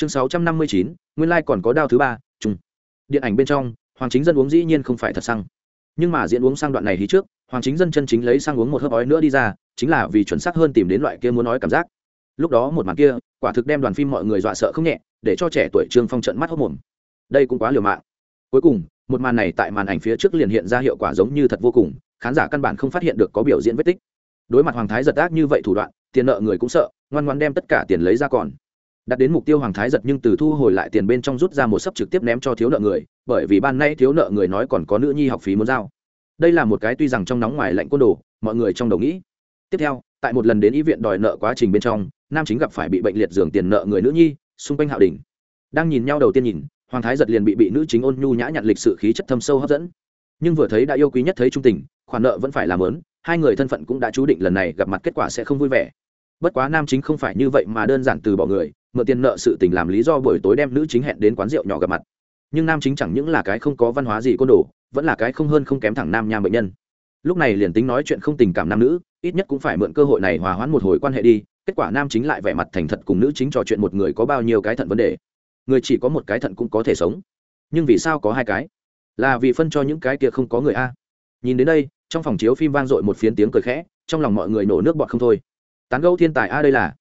chương sáu trăm năm mươi chín, nguyên lai còn có đao thứ ba chung điện ảnh bên trong, hoàng chính dân uống dĩ nhiên không phải thật xăng. Nhưng mà diễn uống sang đoạn này hí trước, hoàng chính dân chân chính lấy sang uống một hớp ói nữa đi ra, chính là vì chuẩn xác hơn tìm đến loại kia muốn nói cảm giác. Lúc đó một màn kia, quả thực đem đoàn phim mọi người dọa sợ không nhẹ, để cho trẻ tuổi trương phong trận mắt hốc mồm. Đây cũng quá liều mạng. Cuối cùng, một màn này tại màn ảnh phía trước liền hiện ra hiệu quả giống như thật vô cùng, khán giả căn bản không phát hiện được có biểu diễn vết tích. Đối mặt hoàng thái giật ác như vậy thủ đoạn, tiền nợ người cũng sợ, ngoan ngoan đem tất cả tiền lấy ra còn đặt đến mục tiêu hoàng thái giật nhưng từ thu hồi lại tiền bên trong rút ra một sấp trực tiếp ném cho thiếu nợ người, bởi vì ban nay thiếu nợ người nói còn có nữ nhi học phí muốn giao. Đây là một cái tuy rằng trong nóng ngoài lạnh côn đồ, mọi người trong đầu nghĩ. Tiếp theo, tại một lần đến y viện đòi nợ quá trình bên trong, nam chính gặp phải bị bệnh liệt giường tiền nợ người nữ nhi, xung quanh hạo đình đang nhìn nhau đầu tiên nhìn, hoàng thái giật liền bị bị nữ chính ôn nhu nhã nhặn lịch sự khí chất thâm sâu hấp dẫn. Nhưng vừa thấy đã yêu quý nhất thấy trung tình, khoản nợ vẫn phải làm lớn, hai người thân phận cũng đã chú định lần này gặp mặt kết quả sẽ không vui vẻ. Bất quá nam chính không phải như vậy mà đơn giản từ bỏ người mượn tiền nợ sự tình làm lý do buổi tối đem nữ chính hẹn đến quán rượu nhỏ gặp mặt. Nhưng nam chính chẳng những là cái không có văn hóa gì côn đồ, vẫn là cái không hơn không kém thẳng nam nham bệnh nhân. Lúc này liền tính nói chuyện không tình cảm nam nữ, ít nhất cũng phải mượn cơ hội này hòa hoãn một hồi quan hệ đi, kết quả nam chính lại vẻ mặt thành thật cùng nữ chính trò chuyện một người có bao nhiêu cái thận vấn đề. Người chỉ có một cái thận cũng có thể sống. Nhưng vì sao có hai cái? Là vì phân cho những cái kia không có người a. Nhìn đến đây, trong phòng chiếu phim vang dội một phiến tiếng cười khẽ, trong lòng mọi người nổ nước bọt không thôi. Tán gẫu thiên tài a đây là.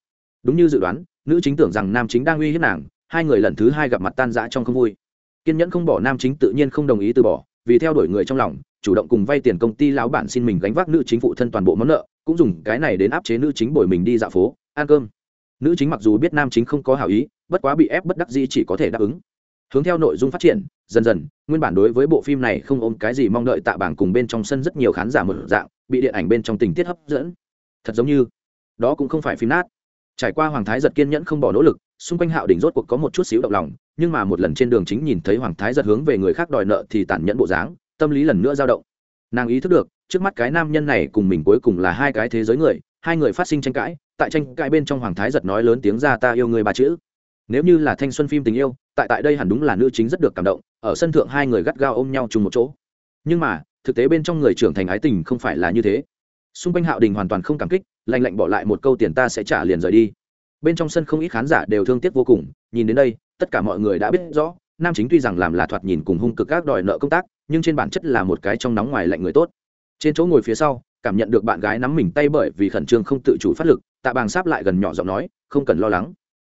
Đúng như dự đoán nữ chính tưởng rằng nam chính đang uy hiếp nàng, hai người lần thứ hai gặp mặt tan rã trong không vui. Kiên nhẫn không bỏ nam chính tự nhiên không đồng ý từ bỏ, vì theo đuổi người trong lòng, chủ động cùng vay tiền công ty lão bản xin mình gánh vác nữ chính phụ thân toàn bộ món nợ, cũng dùng cái này đến áp chế nữ chính bồi mình đi dạo phố, ăn cơm. Nữ chính mặc dù biết nam chính không có hảo ý, bất quá bị ép bất đắc dĩ chỉ có thể đáp ứng. Hướng theo nội dung phát triển, dần dần, nguyên bản đối với bộ phim này không ôm cái gì mong đợi tạ bảng cùng bên trong sân rất nhiều khán giả mở dạng, bị điện ảnh bên trong tình tiết hấp dẫn. Thật giống như, đó cũng không phải phim nát trải qua hoàng thái giật kiên nhẫn không bỏ nỗ lực, xung quanh hạo đỉnh rốt cuộc có một chút xíu động lòng, nhưng mà một lần trên đường chính nhìn thấy hoàng thái giật hướng về người khác đòi nợ thì tản nhẫn bộ dáng, tâm lý lần nữa dao động. Nàng ý thức được, trước mắt cái nam nhân này cùng mình cuối cùng là hai cái thế giới người, hai người phát sinh tranh cãi, tại tranh cãi bên trong hoàng thái giật nói lớn tiếng ra, ta yêu người ba chữ. Nếu như là thanh xuân phim tình yêu, tại tại đây hẳn đúng là nữ chính rất được cảm động, ở sân thượng hai người gắt gao ôm nhau chung một chỗ. Nhưng mà, thực tế bên trong người trưởng thành ái tình không phải là như thế. Xung quanh hạo đình hoàn toàn không cảm kích lạnh lạnh bỏ lại một câu tiền ta sẽ trả liền rời đi. Bên trong sân không ít khán giả đều thương tiếc vô cùng, nhìn đến đây, tất cả mọi người đã biết rõ, nam chính tuy rằng làm là thoạt nhìn cùng hung cực các đòi nợ công tác, nhưng trên bản chất là một cái trong nóng ngoài lạnh người tốt. Trên chỗ ngồi phía sau, cảm nhận được bạn gái nắm mình tay bởi vì khẩn trương không tự chủ phát lực, tạ bàng sáp lại gần nhỏ giọng nói, không cần lo lắng.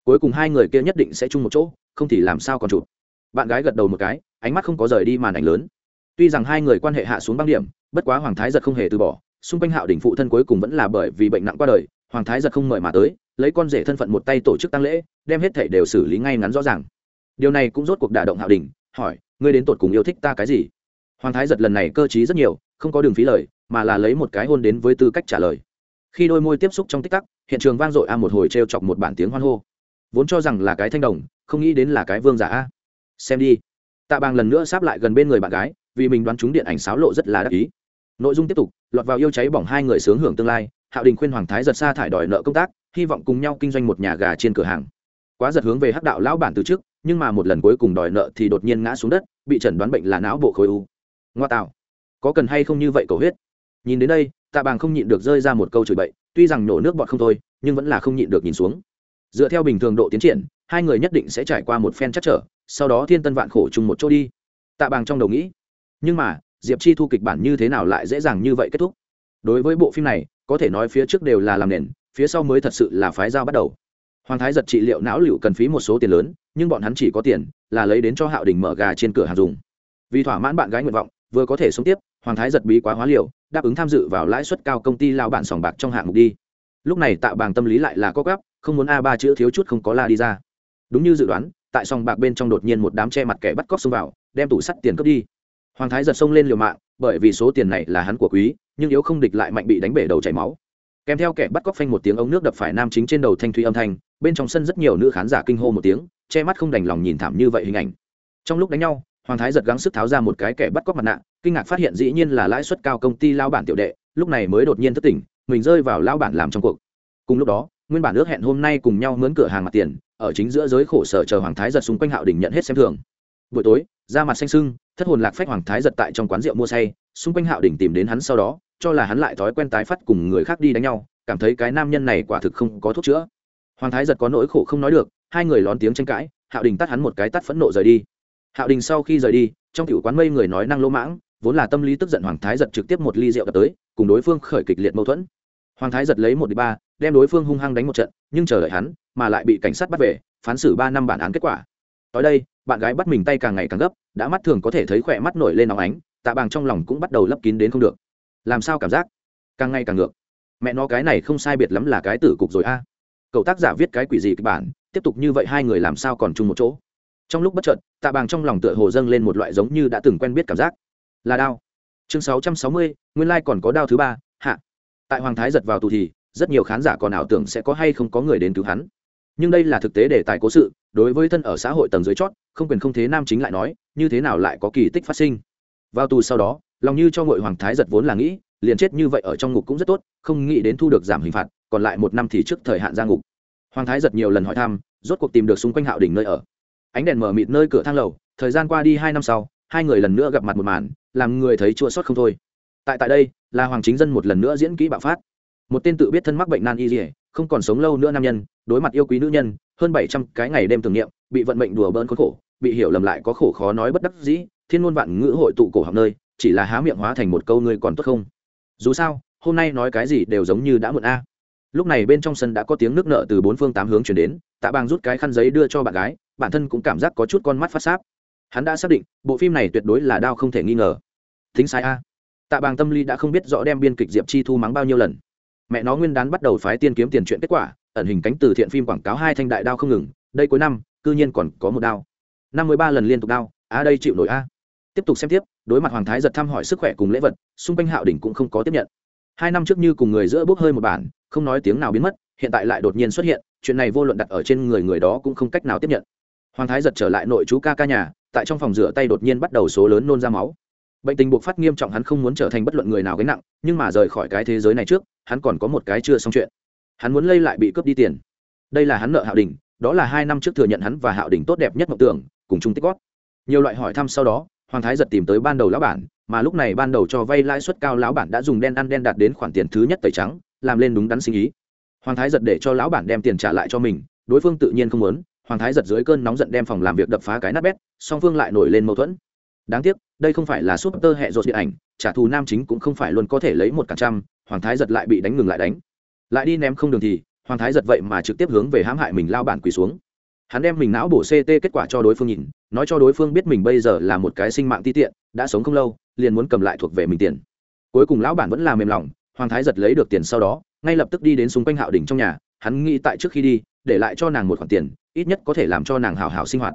Cuối cùng hai người kia nhất định sẽ chung một chỗ, không thì làm sao còn chụp. Bạn gái gật đầu một cái, ánh mắt không có rời đi màn ảnh lớn. Tuy rằng hai người quan hệ hạ xuống băng điểm, bất quá hoàng thái giật không hề từ bỏ xung quanh hạo đỉnh phụ thân cuối cùng vẫn là bởi vì bệnh nặng qua đời, hoàng thái giật không mời mà tới, lấy con rể thân phận một tay tổ chức tăng lễ, đem hết thể đều xử lý ngay ngắn rõ ràng. Điều này cũng rốt cuộc đả động hạo đỉnh, hỏi, ngươi đến tột cùng yêu thích ta cái gì? Hoàng thái giật lần này cơ t r í rất nhiều, không có đường phí lời, mà là lấy một cái hôn đến với tư cách trả lời. Khi đôi môi tiếp xúc trong tích tắc, hiện trường vang dội a một hồi t r e o chọc một bản tiếng hoan hô. Vốn cho rằng là cái thanh đồng, không nghĩ đến là cái vương giả a. Xem đi. Tạ bàng lần nữa sáp lại gần bên người bạn gái, vì mình đoán chúng điện ảnh sáo lộ rất là đắc ý nội dung tiếp tục, lọt vào yêu cháy bỏng hai người sướng hưởng tương lai, hạo đình khuyên hoàng thái giật xa thải đòi nợ công tác, hy vọng cùng nhau kinh doanh một nhà gà trên cửa hàng. Quá giật hướng về hắc đạo lão bản từ trước, nhưng mà một lần cuối cùng đòi nợ thì đột nhiên ngã xuống đất, bị chẩn đoán bệnh là não bộ khối u. Ngoa tạo. Có cần hay không như vậy cầu huyết? Nhìn đến đây, tạ bàng không nhịn được rơi ra một câu chửi bậy, tuy rằng nổ nước bọt không thôi, nhưng vẫn là không nhịn được nhìn xuống. Dựa theo bình thường độ tiến triển, hai người nhất định sẽ trải qua một phen chắc trở, sau đó thiên tân vạn khổ chung một chỗ đi. Tạ bàng trong đầu nghĩ, nhưng mà diệp chi thu kịch bản như thế nào lại dễ dàng như vậy kết thúc? Đối với bộ phim này, có thể nói phía trước đều là làm nền, phía sau mới thật sự là phái giao bắt đầu. Hoàng thái giật trị liệu não liệu cần phí một số tiền lớn, nhưng bọn hắn chỉ có tiền là lấy đến cho hạo đình mở gà trên cửa hàng dùng. Vì thỏa mãn bạn gái nguyện vọng, vừa có thể sống tiếp, hoàng thái giật bí quá hóa liệu đáp ứng tham dự vào lãi suất cao công ty lao bản sòng bạc trong hạng mục đi. Lúc này tạ bàng tâm lý lại là có gấp không muốn a ba chữ thiếu chút không có la đi ra. Đúng như dự đoán, tại sòng bạc bên trong đột nhiên một đám che mặt kẻ bắt cóc xông vào, đem tủ sắt tiền cướp đi hoàng thái giật xông lên liều mạng, bởi vì số tiền này là hắn của quý, nhưng yếu không địch lại mạnh bị đánh bể đầu chảy máu. Kèm theo kẻ bắt cóc phanh một tiếng ống nước đập phải nam chính trên đầu thanh thúy âm thanh, bên trong sân rất nhiều nữ khán giả kinh hô một tiếng, che mắt không đành lòng nhìn thảm như vậy hình ảnh. Trong lúc đánh nhau, hoàng thái giật gắng sức tháo ra một cái kẻ bắt cóc mặt nạ, kinh ngạc phát hiện dĩ nhiên là lãi suất cao công ty lao bản tiểu đệ, lúc này mới đột nhiên thất tỉnh, mình rơi vào lao bản làm trong cuộc. Cùng lúc đó, nguyên bản ước hẹn hôm nay cùng nhau mướn cửa hàng mặt tiền, ở chính giữa giới khổ sở chờ hoàng thái giật xung quanh hạo đình nhận hết xem thường. Buổi tối, da mặt xanh sưng thất hồn lạc phách hoàng thái giật tại trong quán rượu mua say, xung quanh hạo đỉnh tìm đến hắn sau đó, cho là hắn lại thói quen tái phát cùng người khác đi đánh nhau, cảm thấy cái nam nhân này quả thực không có thuốc chữa. Hoàng thái giật có nỗi khổ không nói được, hai người lón tiếng tranh cãi, hạo đình tắt hắn một cái tắt phẫn nộ rời đi. Hạo đình sau khi rời đi, trong cựu quán mây người nói năng lỗ mãng, vốn là tâm lý tức giận hoàng thái giật trực tiếp một ly rượu đập tới, cùng đối phương khởi kịch liệt mâu thuẫn. Hoàng thái giật lấy một đi ba, đem đối phương hung hăng đánh một trận, nhưng chờ đợi hắn, mà lại bị cảnh sát bắt về, phán xử ba năm bản án kết quả. Tới đây bạn gái bắt mình tay càng ngày càng gấp, đã mắt thường có thể thấy khỏe mắt nổi lên nóng ánh, tạ bàng trong lòng cũng bắt đầu lấp kín đến không được. Làm sao cảm giác? Càng ngày càng ngược. Mẹ nó cái này không sai biệt lắm là cái tử cục rồi a. Cậu tác giả viết cái quỷ gì kịch bản, tiếp tục như vậy hai người làm sao còn chung một chỗ? Trong lúc bất chợt, tạ bàng trong lòng tựa hồ dâng lên một loại giống như đã từng quen biết cảm giác. Là đao. Chương sáu trăm sáu mươi, nguyên lai còn có đao thứ ba, hạ. Tại hoàng thái giật vào tù thì, rất nhiều khán giả còn ảo tưởng sẽ có hay không có người đến cứu hắn nhưng đây là thực tế để tài cố sự, đối với thân ở xã hội tầng dưới chót, không quyền không thế nam chính lại nói, như thế nào lại có kỳ tích phát sinh? Vào tù sau đó, lòng như cho ngội hoàng thái giật vốn là nghĩ, liền chết như vậy ở trong ngục cũng rất tốt, không nghĩ đến thu được giảm hình phạt, còn lại một năm thì trước thời hạn ra ngục. Hoàng thái giật nhiều lần hỏi thăm, rốt cuộc tìm được xung quanh hạo đỉnh nơi ở. Ánh đèn mở mịt nơi cửa thang lầu, thời gian qua đi hai năm sau, hai người lần nữa gặp mặt một màn, làm người thấy chua sót không thôi. Tại tại đây, là hoàng chính dân một lần nữa diễn kỹ bạo phát. Một tên tự biết thân mắc bệnh nan y dỉa không còn sống lâu nữa nam nhân, đối mặt yêu quý nữ nhân, hơn bảy trăm cái ngày đêm tưởng niệm, bị vận mệnh đùa bỡn khốn khổ, bị hiểu lầm lại có khổ khó nói bất đắc dĩ, thiên ngôn vạn ngữ hội tụ cổ học nơi, chỉ là há miệng hóa thành một câu ngươi còn tốt không? Dù sao, hôm nay nói cái gì đều giống như đã muộn a. Lúc này bên trong sân đã có tiếng nước nợ từ bốn phương tám hướng chuyển đến, tạ bang rút cái khăn giấy đưa cho bạn gái, bản thân cũng cảm giác có chút con mắt phát sáp. Hắn đã xác định, bộ phim này tuyệt đối là đao không thể nghi ngờ. Thính sai a. Tạ bàng tâm lý đã không biết rõ đem biên kịch diệp chi thu mắng bao nhiêu lần mẹ nó nguyên đán bắt đầu phái tiên kiếm tiền chuyện kết quả, ẩn hình cánh từ thiện phim quảng cáo hai thanh đại đao không ngừng, đây cuối năm, cư nhiên còn có một đao. năm mươi ba lần liên tục đao a đây chịu nổi a. Tiếp tục xem tiếp, đối mặt hoàng thái giật thăm hỏi sức khỏe cùng lễ vật, xung quanh hạo đỉnh cũng không có tiếp nhận. Hai năm trước như cùng người giữa bốc hơi một bản, không nói tiếng nào biến mất, hiện tại lại đột nhiên xuất hiện, chuyện này vô luận đặt ở trên người người đó cũng không cách nào tiếp nhận. Hoàng thái giật trở lại nội chú ca ca nhà, tại trong phòng rửa tay đột nhiên bắt đầu số lớn nôn ra máu bệnh tình buộc phát nghiêm trọng hắn không muốn trở thành bất luận người nào gánh nặng, nhưng mà rời khỏi cái thế giới này trước, hắn còn có một cái chưa xong chuyện. Hắn muốn lây lại bị cướp đi tiền. Đây là hắn nợ hạo đình, đó là hai năm trước thừa nhận hắn và hạo đình tốt đẹp nhất mộng tưởng, cùng chung tích góp. Nhiều loại hỏi thăm sau đó, hoàng thái giật tìm tới ban đầu lão bản, mà lúc này ban đầu cho vay lãi suất cao lão bản đã dùng đen ăn đen đạt đến khoản tiền thứ nhất tẩy trắng, làm lên đúng đắn sinh ý. Hoàng thái giật để cho lão bản đem tiền trả lại cho mình, đối phương tự nhiên không muốn, hoàng thái giật dưới cơn nóng giận đem phòng làm việc đập phá cái nát bét, song phương lại nổi lên mâu thuẫn đáng tiếc, đây không phải là súp tơ hẹ rột điện ảnh, trả thù nam chính cũng không phải luôn có thể lấy một cả trăm, hoàng thái giật lại bị đánh ngừng lại đánh. Lại đi ném không đường thì, hoàng thái giật vậy mà trực tiếp hướng về hãm hại mình lao bản quỳ xuống. Hắn đem mình não bổ ct kết quả cho đối phương nhìn, nói cho đối phương biết mình bây giờ là một cái sinh mạng ti tiện, đã sống không lâu, liền muốn cầm lại thuộc về mình tiền. Cuối cùng lão bản vẫn là mềm lòng, hoàng thái giật lấy được tiền sau đó, ngay lập tức đi đến xung quanh hạo đỉnh trong nhà, hắn nghĩ tại trước khi đi, để lại cho nàng một khoản tiền, ít nhất có thể làm cho nàng hào hào sinh hoạt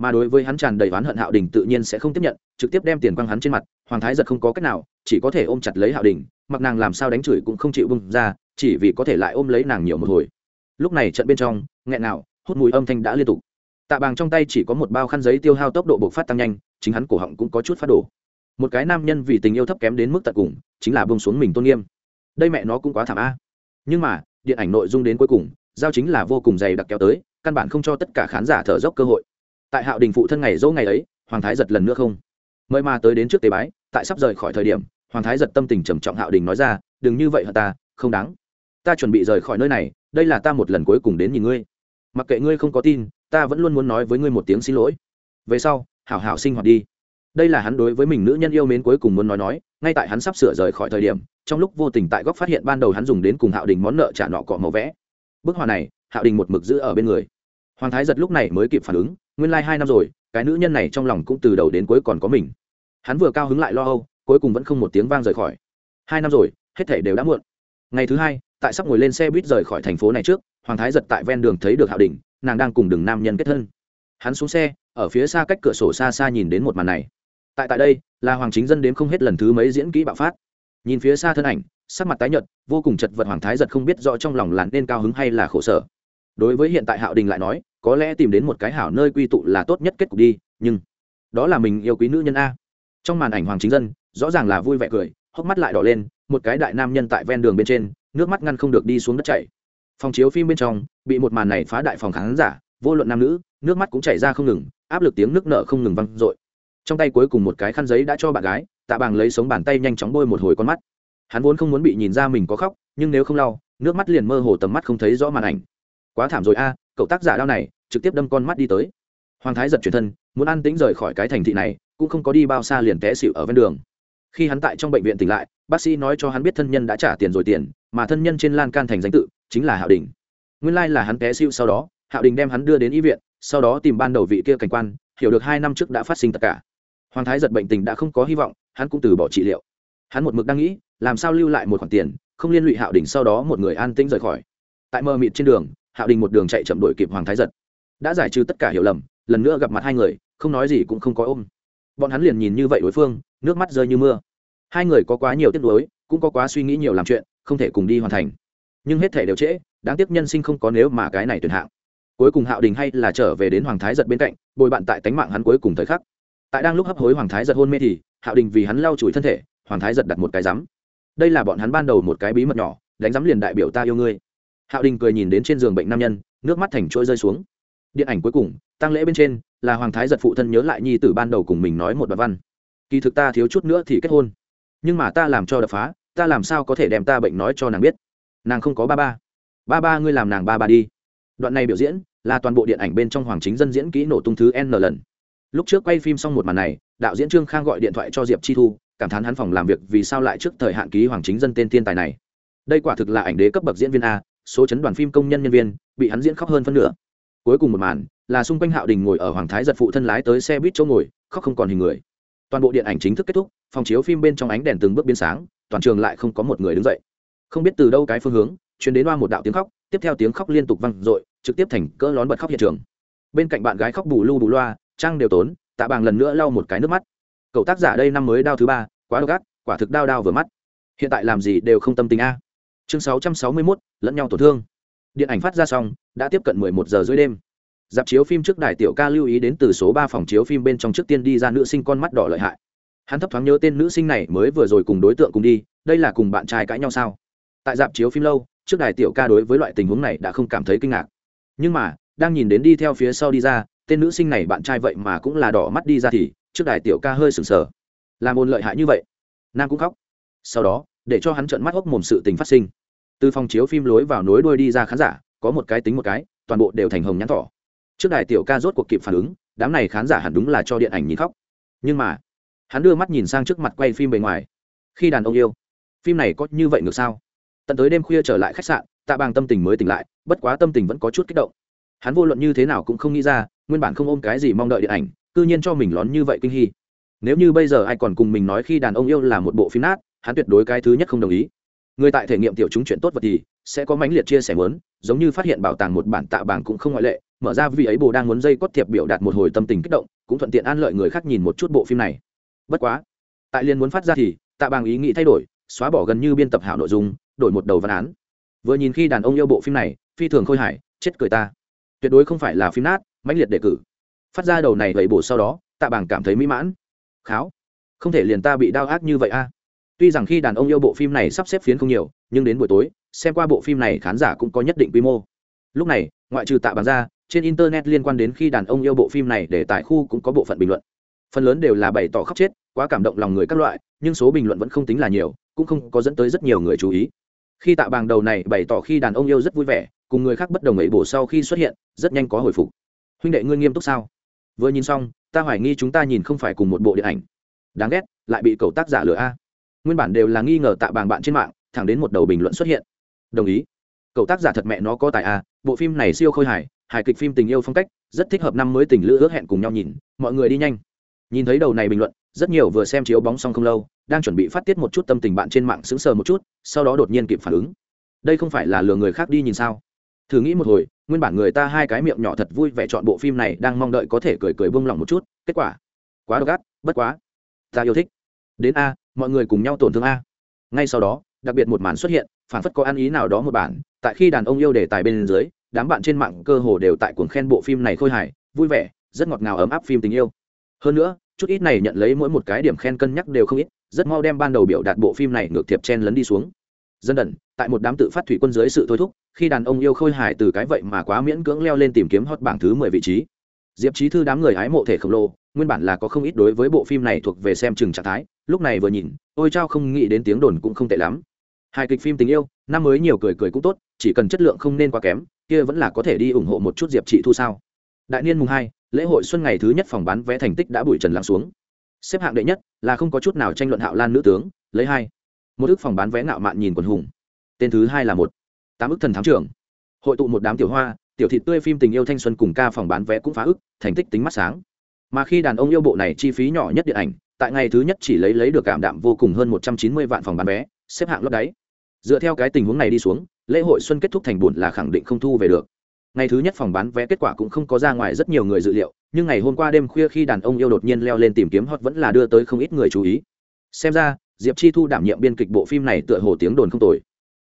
mà đối với hắn tràn đầy oán hận hạo đình tự nhiên sẽ không tiếp nhận, trực tiếp đem tiền quăng hắn trên mặt, hoàng thái giật không có cách nào, chỉ có thể ôm chặt lấy hạo đình, mặc nàng làm sao đánh chửi cũng không chịu bung ra, chỉ vì có thể lại ôm lấy nàng nhiều một hồi. Lúc này trận bên trong, nghẹn nào hút mùi âm thanh đã liên tục. Tạ bàng trong tay chỉ có một bao khăn giấy tiêu hao tốc độ bộc phát tăng nhanh, chính hắn cổ họng cũng có chút phát đổ. Một cái nam nhân vì tình yêu thấp kém đến mức tận cùng, chính là bông xuống mình tôn nghiêm. Đây mẹ nó cũng quá thảm a. Nhưng mà, điện ảnh nội dung đến cuối cùng, giao chính là vô cùng dày đặc kéo tới, căn bản không cho tất cả khán giả thở dốc cơ hội tại hạo đình phụ thân ngày dỗ ngày ấy, hoàng thái giật lần nữa không. Mời mà tới đến trước tế bái, tại sắp rời khỏi thời điểm, hoàng thái giật tâm tình trầm trọng hạo đình nói ra, đừng như vậy hả ta, không đáng. Ta chuẩn bị rời khỏi nơi này, đây là ta một lần cuối cùng đến nhìn ngươi. Mặc kệ ngươi không có tin, ta vẫn luôn muốn nói với ngươi một tiếng xin lỗi. Về sau, hảo hảo sinh hoạt đi. Đây là hắn đối với mình nữ nhân yêu mến cuối cùng muốn nói nói, ngay tại hắn sắp sửa rời khỏi thời điểm, trong lúc vô tình tại góc phát hiện ban đầu hắn dùng đến cùng hạo đình món nợ trả nọ cọ màu vẽ. Bức họa này, hạo đình một mực giữ ở bên người. Hoàng thái giật lúc này mới kịp phản ứng nguyên lai、like、hai năm rồi, cái nữ nhân này trong lòng cũng từ đầu đến cuối còn có mình. Hắn vừa cao hứng lại lo âu, cuối cùng vẫn không một tiếng vang rời khỏi. Hai năm rồi, hết thể đều đã muộn. Ngày thứ hai, tại sắp ngồi lên xe buýt rời khỏi thành phố này trước, hoàng thái giật tại ven đường thấy được hạo đình, nàng đang cùng đường nam nhân kết thân. Hắn xuống xe, ở phía xa cách cửa sổ xa xa nhìn đến một màn này. Tại tại đây, là hoàng chính dân đếm không hết lần thứ mấy diễn kỹ bạo phát. Nhìn phía xa thân ảnh, sắc mặt tái nhợt, vô cùng chật vật hoàng thái giật không biết rõ trong lòng là nên cao hứng hay là khổ sở đối với hiện tại hạo đình lại nói, có lẽ tìm đến một cái hảo nơi quy tụ là tốt nhất kết cục đi, nhưng đó là mình yêu quý nữ nhân a. Trong màn ảnh hoàng chính dân, rõ ràng là vui vẻ cười, hốc mắt lại đỏ lên, một cái đại nam nhân tại ven đường bên trên, nước mắt ngăn không được đi xuống đất chảy. Phòng chiếu phim bên trong, bị một màn này phá đại phòng khán giả, vô luận nam nữ, nước mắt cũng chảy ra không ngừng, áp lực tiếng nước nở không ngừng văng dội. Trong tay cuối cùng một cái khăn giấy đã cho bạn gái, tạ bàng lấy sống bàn tay nhanh chóng bôi một hồi con mắt. Hắn vốn không muốn bị nhìn ra mình có khóc, nhưng nếu không lau, nước mắt liền mơ hồ tầm mắt không thấy rõ màn ảnh quá thảm rồi a, cậu tác giả đao này, trực tiếp đâm con mắt đi tới. Hoàng thái giật chuyển thân, muốn ăn tính rời khỏi cái thành thị này, cũng không có đi bao xa liền té xịu ở ven đường. Khi hắn tại trong bệnh viện tỉnh lại, bác sĩ nói cho hắn biết thân nhân đã trả tiền rồi tiền, mà thân nhân trên lan can thành danh tự, chính là hạo đình. Nguyên lai、like、là hắn té xịu sau đó, hạo đình đem hắn đưa đến y viện, sau đó tìm ban đầu vị kia cảnh quan, hiểu được hai năm trước đã phát sinh tất cả. Hoàng thái giật bệnh tình đã không có hy vọng, hắn cũng từ bỏ trị liệu. Hắn một mực đang nghĩ, làm sao lưu lại một khoản tiền, không liên lụy hạo đình sau đó một người an tĩnh rời khỏi. Tại mờ mịt trên đường hạo đình một đường chạy chậm đuổi kịp hoàng thái giật. Đã giải trừ tất cả hiểu lầm, lần nữa gặp mặt hai người, không nói gì cũng không có ôm. Bọn hắn liền nhìn như vậy đối phương, nước mắt rơi như mưa. Hai người có quá nhiều tiếc nuối, cũng có quá suy nghĩ nhiều làm chuyện, không thể cùng đi hoàn thành. Nhưng hết thể đều trễ, đáng tiếc nhân sinh không có nếu mà cái này tuyệt hạng. Cuối cùng hạo đình hay là trở về đến hoàng thái giật bên cạnh, bồi bạn tại tánh mạng hắn cuối cùng thời khắc. Tại đang lúc hấp hối hoàng thái giật hôn mê thì, hạo đình vì hắn lau chùi thân thể, hoàng thái giật đặt một cái rắm đây là bọn hắn ban đầu một cái bí mật nhỏ, đánh rắm liền đại biểu ta yêu ngươi hạo đình cười nhìn đến trên giường bệnh nam nhân, nước mắt thành trôi rơi xuống. Điện ảnh cuối cùng tăng lễ bên trên, là hoàng thái giật phụ thân nhớ lại nhi t ban đầu cùng mình nói một đoạn văn. Kỳ thực ta thiếu chút nữa thì kết hôn. Nhưng mà ta làm cho đập phá, ta làm sao có thể đem ta bệnh nói cho nàng biết? Nàng không có ba ba. Ba ba ngươi làm nàng ba ba đi. Đoạn này biểu diễn, là toàn bộ điện ảnh bên trong hoàng chính dân diễn kỹ nổ tung thứ n lần. Lúc trước quay phim xong một màn này, đạo diễn trương khang gọi điện thoại cho diệp chi thu, cảm thán hắn phòng làm việc vì sao lại trước thời hạn ký hoàng chính dân tên thiên tài này. Đây quả thực là ảnh đế cấp bậc diễn viên a số chấn đoàn phim công nhân nhân viên, bị hắn diễn khóc hơn phân nửa. Cuối cùng một màn, là xung quanh hạo đình ngồi ở hoàng thái giật phụ thân lái tới xe buýt chỗ ngồi, khóc không còn hình người. Toàn bộ điện ảnh chính thức kết thúc, phòng chiếu phim bên trong ánh đèn từng bước biến sáng, toàn trường lại không có một người đứng dậy. Không biết từ đâu cái phương hướng chuyển đến đoa một đạo tiếng khóc, tiếp theo tiếng khóc liên tục vang dội, trực tiếp thành cỡ lón bật khóc hiện trường. Bên cạnh bạn gái khóc bù lu bù loa, trang đều tốn, tạ bàng lần nữa lau một cái nước mắt. Cậu tác giả đây năm mới đao thứ ba, quá đau gắt quả thực đau đau vừa mắt. Hiện tại làm gì đều không tâm tình a chương sáu trăm sáu mươi mốt, lẫn nhau tổn thương. Điện ảnh phát ra xong, đã tiếp cận mười một giờ rưỡi đêm. Dạp chiếu phim trước đài tiểu ca lưu ý đến từ số ba phòng chiếu phim bên trong trước tiên đi ra nữ sinh con mắt đỏ lợi hại. Hắn thấp thoáng nhớ tên nữ sinh này mới vừa rồi cùng đối tượng cùng đi, đây là cùng bạn trai cãi nhau sao? Tại dạp chiếu phim lâu, trước đài tiểu ca đối với loại tình huống này đã không cảm thấy kinh ngạc. Nhưng mà, đang nhìn đến đi theo phía sau đi ra, tên nữ sinh này bạn trai vậy mà cũng là đỏ mắt đi ra thì, trước đài tiểu ca hơi sừng sờ. Làm ồn lợi hại như vậy, nam cũng khóc. Sau đó, để cho hắn trợn mắt hốc mồm sự tình phát sinh từ phòng chiếu phim lối vào nối đuôi đi ra khán giả, có một cái tính một cái, toàn bộ đều thành hồng nhãn thỏ trước đài tiểu ca rốt cuộc kịp phản ứng, đám này khán giả hẳn đúng là cho điện ảnh nhìn khóc. Nhưng mà, hắn đưa mắt nhìn sang trước mặt quay phim bề ngoài. Khi đàn ông yêu, phim này có như vậy ngược sao? Tận tới đêm khuya trở lại khách sạn, tạ bàng tâm tình mới tỉnh lại, bất quá tâm tình vẫn có chút kích động. Hắn vô luận như thế nào cũng không nghĩ ra, nguyên bản không ôm cái gì mong đợi điện ảnh, cư nhiên cho mình lón như vậy kinh hy nếu như bây giờ ai còn cùng mình nói khi đàn ông yêu là một bộ phim nát, hắn tuyệt đối cái thứ nhất không đồng ý người tại thể nghiệm tiểu chúng chuyện tốt vật thì sẽ có mãnh liệt chia sẻ lớn giống như phát hiện bảo tàng một bản tạ bảng cũng không ngoại lệ, mở ra vì ấy bồ đang muốn dây cót thiệp biểu đạt một hồi tâm tình kích động, cũng thuận tiện an lợi người khác nhìn một chút bộ phim này. Bất quá, tại liên muốn phát ra thì, tạ bảng ý nghĩ thay đổi, xóa bỏ gần như biên tập hảo nội dung, đổi một đầu văn án. Vừa nhìn khi đàn ông yêu bộ phim này, phi thường khôi hài, chết cười ta. Tuyệt đối không phải là phim nát, mãnh liệt đề cử. Phát ra đầu này vậy bổ sau đó, tạ bảng cảm thấy mỹ mãn. Kháo, không thể liền ta bị đau ác như vậy a tuy rằng khi đàn ông yêu bộ phim này sắp xếp phiến không nhiều, nhưng đến buổi tối, xem qua bộ phim này khán giả cũng có nhất định quy mô. Lúc này, ngoại trừ tạ bàn ra, trên internet liên quan đến khi đàn ông yêu bộ phim này để tại khu cũng có bộ phận bình luận. Phần lớn đều là bày tỏ khóc chết, quá cảm động lòng người các loại, nhưng số bình luận vẫn không tính là nhiều, cũng không có dẫn tới rất nhiều người chú ý. Khi tạ bàng đầu này bày tỏ khi đàn ông yêu rất vui vẻ, cùng người khác bất đồng ấy bổ sau khi xuất hiện, rất nhanh có hồi phục. Huynh đệ ngươi nghiêm túc sao? Vừa nhìn xong, ta hoài nghi chúng ta nhìn không phải cùng một bộ điện ảnh. Đáng ghét, lại bị cầu tác giả lừa a nguyên bản đều là nghi ngờ tạ bàng bạn trên mạng, thẳng đến một đầu bình luận xuất hiện. Đồng ý. Cậu tác giả thật mẹ nó có tài a bộ phim này siêu khôi hài hài kịch phim tình yêu phong cách, rất thích hợp năm mới tình lữ ước hẹn cùng nhau nhìn, mọi người đi nhanh. Nhìn thấy đầu này bình luận, rất nhiều vừa xem chiếu bóng xong không lâu, đang chuẩn bị phát tiết một chút tâm tình bạn trên mạng sững sờ một chút, sau đó đột nhiên kịp phản ứng. Đây không phải là lừa người khác đi nhìn sao? Thử nghĩ một hồi, nguyên bản người ta hai cái miệng nhỏ thật vui vẻ chọn bộ phim này đang mong đợi có thể cười cười bông lòng một chút, kết quả. Quá độc ác, bất quá. Ta yêu thích. Đến a mọi người cùng nhau tổn thương a. Ngay sau đó, đặc biệt một màn xuất hiện, phản phất có ăn ý nào đó một bản, tại khi đàn ông yêu đề tài bên dưới, đám bạn trên mạng cơ hồ đều tại cuồng khen bộ phim này khôi hài, vui vẻ, rất ngọt ngào ấm áp phim tình yêu. Hơn nữa, chút ít này nhận lấy mỗi một cái điểm khen cân nhắc đều không ít, rất mau đem ban đầu biểu đạt bộ phim này ngược thiệp chen lấn đi xuống. Dân đần tại một đám tự phát thủy quân dưới sự thôi thúc, khi đàn ông yêu khôi hài từ cái vậy mà quá miễn cưỡng leo lên tìm kiếm hot bảng thứ mười vị trí. Diệp trí thư đám người hái mộ thể khổng lồ nguyên bản là có không ít đối với bộ phim này thuộc về xem chừng trạng thái, lúc này vừa nhìn, ôi trao không nghĩ đến tiếng đồn cũng không tệ lắm. Hài kịch phim tình yêu, năm mới nhiều cười cười cũng tốt, chỉ cần chất lượng không nên quá kém, kia vẫn là có thể đi ủng hộ một chút diệp trị thu sao. Đại niên mùng hai, lễ hội xuân ngày thứ nhất phòng bán vé thành tích đã bụi trần lắng xuống. Xếp hạng đệ nhất là không có chút nào tranh luận hạo lan nữ tướng, lấy hai. Một ước phòng bán vé ngạo mạn nhìn quần hùng. Tên thứ hai là một. Tám ước thần thám trưởng. Hội tụ một đám tiểu hoa, tiểu thị tươi phim tình yêu thanh xuân cùng ca phòng bán vé cũng phá ức, thành tích tính mắt sáng mà khi đàn ông yêu bộ này chi phí nhỏ nhất điện ảnh, tại ngày thứ nhất chỉ lấy lấy được cảm đạm vô cùng hơn một trăm chín mươi vạn phòng bán vé, xếp hạng lót đáy. Dựa theo cái tình huống này đi xuống, lễ hội xuân kết thúc thành buồn là khẳng định không thu về được. Ngày thứ nhất phòng bán vé kết quả cũng không có ra ngoài rất nhiều người dự liệu, nhưng ngày hôm qua đêm khuya khi đàn ông yêu đột nhiên leo lên tìm kiếm hot vẫn là đưa tới không ít người chú ý. Xem ra, diệp chi thu đảm nhiệm biên kịch bộ phim này tựa hồ tiếng đồn không tồi.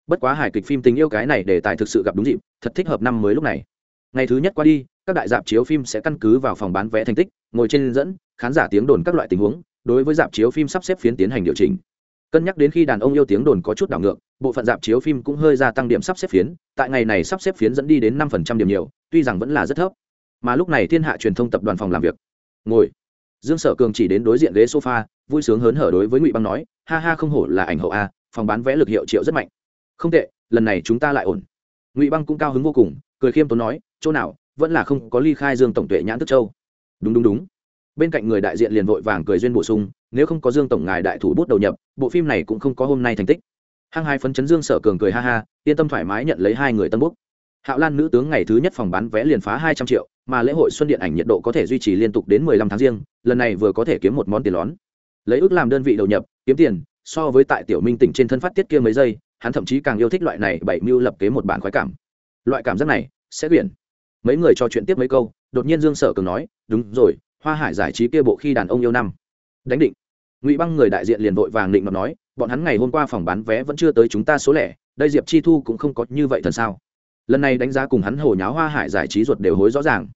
Bất quá hài kịch phim tình yêu cái này đề tài thực sự gặp đúng dịp, thật thích hợp năm mới lúc này. Ngày thứ nhất qua đi các đại dạp chiếu phim sẽ căn cứ vào phòng bán vé thành tích, ngồi trên dẫn, khán giả tiếng đồn các loại tình huống, đối với dạp chiếu phim sắp xếp phiến tiến hành điều chỉnh. Cân nhắc đến khi đàn ông yêu tiếng đồn có chút đảo ngược, bộ phận dạp chiếu phim cũng hơi gia tăng điểm sắp xếp phiến, tại ngày này sắp xếp phiến dẫn đi đến năm phần trăm điểm nhiều, tuy rằng vẫn là rất thấp. Mà lúc này thiên hạ truyền thông tập đoàn phòng làm việc. Ngồi. Dương sở cường chỉ đến đối diện ghế sofa, vui sướng hớn hở đối với ngụy băng nói, ha ha, không hổ là ảnh hậu a, phòng bán vé lực hiệu triệu rất mạnh. Không tệ, lần này chúng ta lại ổn. Ngụy băng cũng cao hứng vô cùng, cười khiêm tốn nói, chỗ nào vẫn là không có ly khai dương tổng tuệ nhãn tức châu. Đúng đúng đúng. Bên cạnh người đại diện liền vội vàng cười duyên bổ sung, nếu không có dương tổng ngài đại thủ bút đầu nhập, bộ phim này cũng không có hôm nay thành tích. Hăng hai phấn chấn dương sở cường cười ha ha, yên tâm thoải mái nhận lấy hai người tân bút. Hạo lan nữ tướng ngày thứ nhất phòng bán vé liền phá hai trăm triệu, mà lễ hội xuân điện ảnh nhiệt độ có thể duy trì liên tục đến mười lăm tháng riêng, lần này vừa có thể kiếm một món tiền lón. Lấy ước làm đơn vị đầu nhập, kiếm tiền, so với tại tiểu minh tỉnh trên thân phát tiết kia mấy giây, hắn thậm chí càng yêu thích loại này bảy mưu lập kế một bản khoái cảm. Loại cảm giác này, sẽ quyển mấy người cho chuyện tiếp mấy câu, đột nhiên dương sở cường nói, đúng rồi, hoa hải giải trí kia bộ khi đàn ông yêu năm. Đánh định. Ngụy băng người đại diện liền vội vàng định mà nói, bọn hắn ngày hôm qua phòng bán vé vẫn chưa tới chúng ta số lẻ, đây diệp chi thu cũng không có như vậy thần sao. Lần này đánh giá cùng hắn hồ nháo hoa hải giải trí ruột đều hối rõ ràng.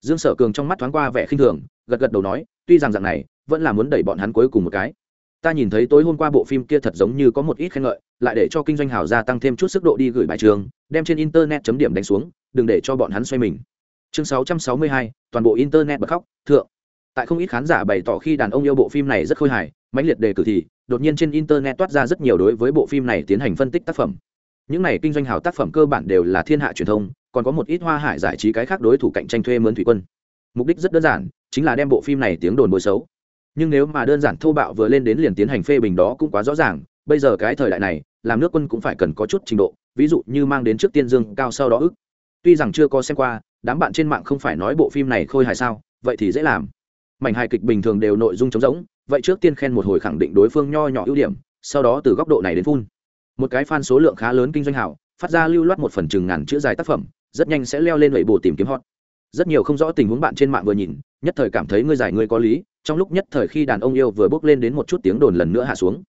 Dương sở cường trong mắt thoáng qua vẻ khinh thường, gật gật đầu nói, tuy rằng dạng này, vẫn là muốn đẩy bọn hắn cuối cùng một cái. Ta nhìn thấy tối hôm qua bộ phim kia thật giống như có một ít khen ngợi, lại để cho kinh doanh hào gia tăng thêm chút sức độ đi gửi bài trường, đem trên internet chấm điểm đánh xuống đừng để cho bọn hắn xoay mình. Chương 662, toàn bộ internet bật khóc thượng. Tại không ít khán giả bày tỏ khi đàn ông yêu bộ phim này rất khôi hài mãnh liệt đề cử thì đột nhiên trên internet toát ra rất nhiều đối với bộ phim này tiến hành phân tích tác phẩm. Những này kinh doanh hào tác phẩm cơ bản đều là thiên hạ truyền thông còn có một ít hoa hải giải trí cái khác đối thủ cạnh tranh thuê mướn thủy quân. Mục đích rất đơn giản chính là đem bộ phim này tiếng đồn bồi xấu. Nhưng nếu mà đơn giản thô bạo vừa lên đến liền tiến hành phê bình đó cũng quá rõ ràng bây giờ cái thời đại này làm nước quân cũng phải cần có chút trình độ ví dụ như mang đến trước tiên dương cao sau đó ức tuy rằng chưa có xem qua, đám bạn trên mạng không phải nói bộ phim này khôi hài sao, vậy thì dễ làm. Mảnh hài kịch bình thường đều nội dung trống rỗng, vậy trước tiên khen một hồi khẳng định đối phương nho nhỏ ưu điểm, sau đó từ góc độ này đến phun. Một cái fan số lượng khá lớn kinh doanh hảo, phát ra lưu loát một phần chừng ngàn chữ dài tác phẩm, rất nhanh sẽ leo lên lẩy bồ tìm kiếm hot. Rất nhiều không rõ tình huống bạn trên mạng vừa nhìn, nhất thời cảm thấy ngươi giải ngươi có lý, trong lúc nhất thời khi đàn ông yêu vừa bước lên đến một chút tiếng đồn lần nữa hạ xuống.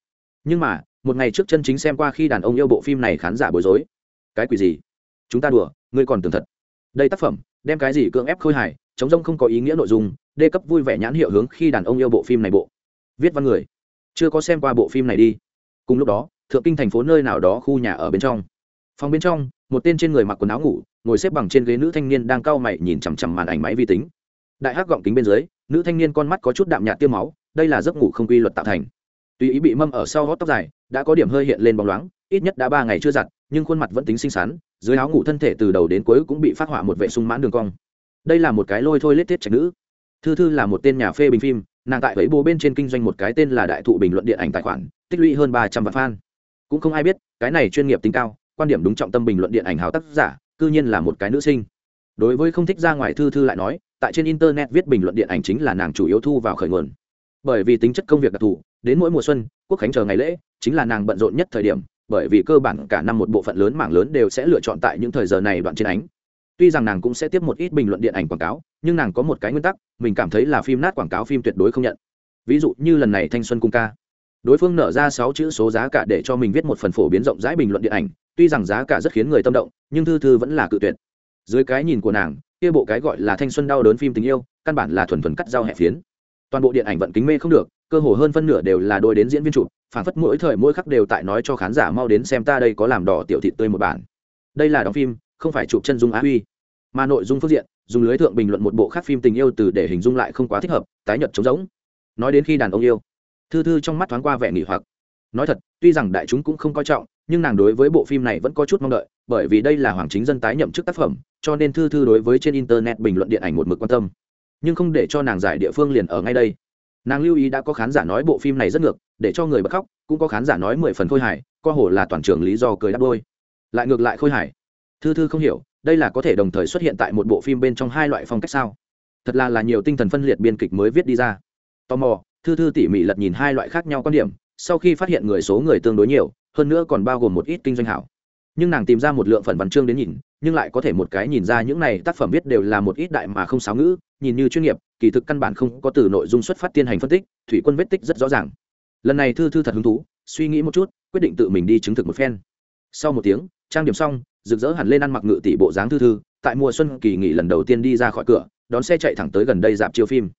Nhưng mà, một ngày trước chân chính xem qua khi đàn ông yêu bộ phim này khán giả bối rối. Cái quỷ gì? Chúng ta đùa ngươi còn tưởng thật. Đây tác phẩm, đem cái gì cưỡng ép khôi hài, chống rông không có ý nghĩa nội dung đề cấp vui vẻ nhãn hiệu hướng khi đàn ông yêu bộ phim này bộ. Viết văn người. Chưa có xem qua bộ phim này đi. Cùng lúc đó, thượng kinh thành phố nơi nào đó khu nhà ở bên trong. Phòng bên trong, một tên trên người mặc quần áo ngủ, ngồi xếp bằng trên ghế nữ thanh niên đang cau mày nhìn chằm chằm màn ảnh máy vi tính. Đại hắc gọng kính bên dưới, nữ thanh niên con mắt có chút đạm nhạt tiêu máu, đây là giấc ngủ không quy luật tạo thành. Tùy ý bị mâm ở sau gót tóc dài, đã có điểm hơi hiện lên bóng loáng, ít nhất đã ba ngày chưa giặt nhưng khuôn mặt vẫn tính xinh xắn, dưới áo ngủ thân thể từ đầu đến cuối cũng bị phát họa một vệ sung mãn đường cong. Đây là một cái lôi thôi lết thiết trạch nữ. Thư thư là một tên nhà phê bình phim, nàng tại ấy bố bên trên kinh doanh một cái tên là đại thụ bình luận điện ảnh tài khoản, tích lũy hơn ba trăm vạn fan. Cũng không ai biết, cái này chuyên nghiệp tính cao, quan điểm đúng trọng tâm bình luận điện ảnh hào tác giả, cư nhiên là một cái nữ sinh. Đối với không thích ra ngoài thư thư lại nói, tại trên internet viết bình luận điện ảnh chính là nàng chủ yếu thu vào khởi nguồn. Bởi vì tính chất công việc đặc thù, đến mỗi mùa xuân, quốc khánh chờ ngày lễ, chính là nàng bận rộn nhất thời điểm bởi vì cơ bản cả năm một bộ phận lớn mảng lớn đều sẽ lựa chọn tại những thời giờ này đoạn trên ánh. Tuy rằng nàng cũng sẽ tiếp một ít bình luận điện ảnh quảng cáo, nhưng nàng có một cái nguyên tắc, mình cảm thấy là phim nát quảng cáo phim tuyệt đối không nhận. Ví dụ như lần này thanh xuân cung ca. Đối phương nở ra sáu chữ số giá cả để cho mình viết một phần phổ biến rộng rãi bình luận điện ảnh, tuy rằng giá cả rất khiến người tâm động, nhưng thư thư vẫn là cự tuyệt. Dưới cái nhìn của nàng, kia bộ cái gọi là thanh xuân đau đớn phim tình yêu, căn bản là thuần thuần cắt dao hẹ phiến. Toàn bộ điện ảnh vận kính mê không được, cơ hồ hơn phân nửa đều là đôi đến diễn viên chụp phản phất mỗi thời mỗi khắc đều tại nói cho khán giả mau đến xem ta đây có làm đỏ tiểu thị tươi một bản. Đây là đóng phim, không phải chụp chân dung á huy mà nội dung phương diện, dùng lưới thượng bình luận một bộ khác phim tình yêu từ để hình dung lại không quá thích hợp, tái nhật trống rỗng. Nói đến khi đàn ông yêu, thư thư trong mắt thoáng qua vẻ nghỉ hoặc. Nói thật, tuy rằng đại chúng cũng không coi trọng, nhưng nàng đối với bộ phim này vẫn có chút mong đợi, bởi vì đây là hoàng chính dân tái nhậm chức tác phẩm, cho nên thư thư đối với trên internet bình luận điện ảnh một mực quan tâm. Nhưng không để cho nàng giải địa phương liền ở ngay đây nàng lưu ý đã có khán giả nói bộ phim này rất ngược, để cho người bật khóc, cũng có khán giả nói mười phần khôi hài, co hồ là toàn trường lý do cười đắp đôi. Lại ngược lại khôi hài. Thư thư không hiểu, đây là có thể đồng thời xuất hiện tại một bộ phim bên trong hai loại phong cách sao? Thật là là nhiều tinh thần phân liệt biên kịch mới viết đi ra. Tò mò, thư thư tỉ mỉ lật nhìn hai loại khác nhau quan điểm, sau khi phát hiện người số người tương đối nhiều, hơn nữa còn bao gồm một ít kinh doanh hảo. Nhưng nàng tìm ra một lượng phần văn chương đến nhìn, nhưng lại có thể một cái nhìn ra những này tác phẩm viết đều là một ít đại mà không sáo ngữ, nhìn như chuyên nghiệp kỳ thực căn bản không có từ nội dung xuất phát tiên hành phân tích, thủy quân vết tích rất rõ ràng. Lần này thư thư thật hứng thú, suy nghĩ một chút, quyết định tự mình đi chứng thực một phen. Sau một tiếng, trang điểm xong, rực rỡ hẳn lên ăn mặc ngự tỷ bộ dáng thư thư, tại mùa xuân kỳ nghỉ lần đầu tiên đi ra khỏi cửa, đón xe chạy thẳng tới gần đây dạp chiếu phim.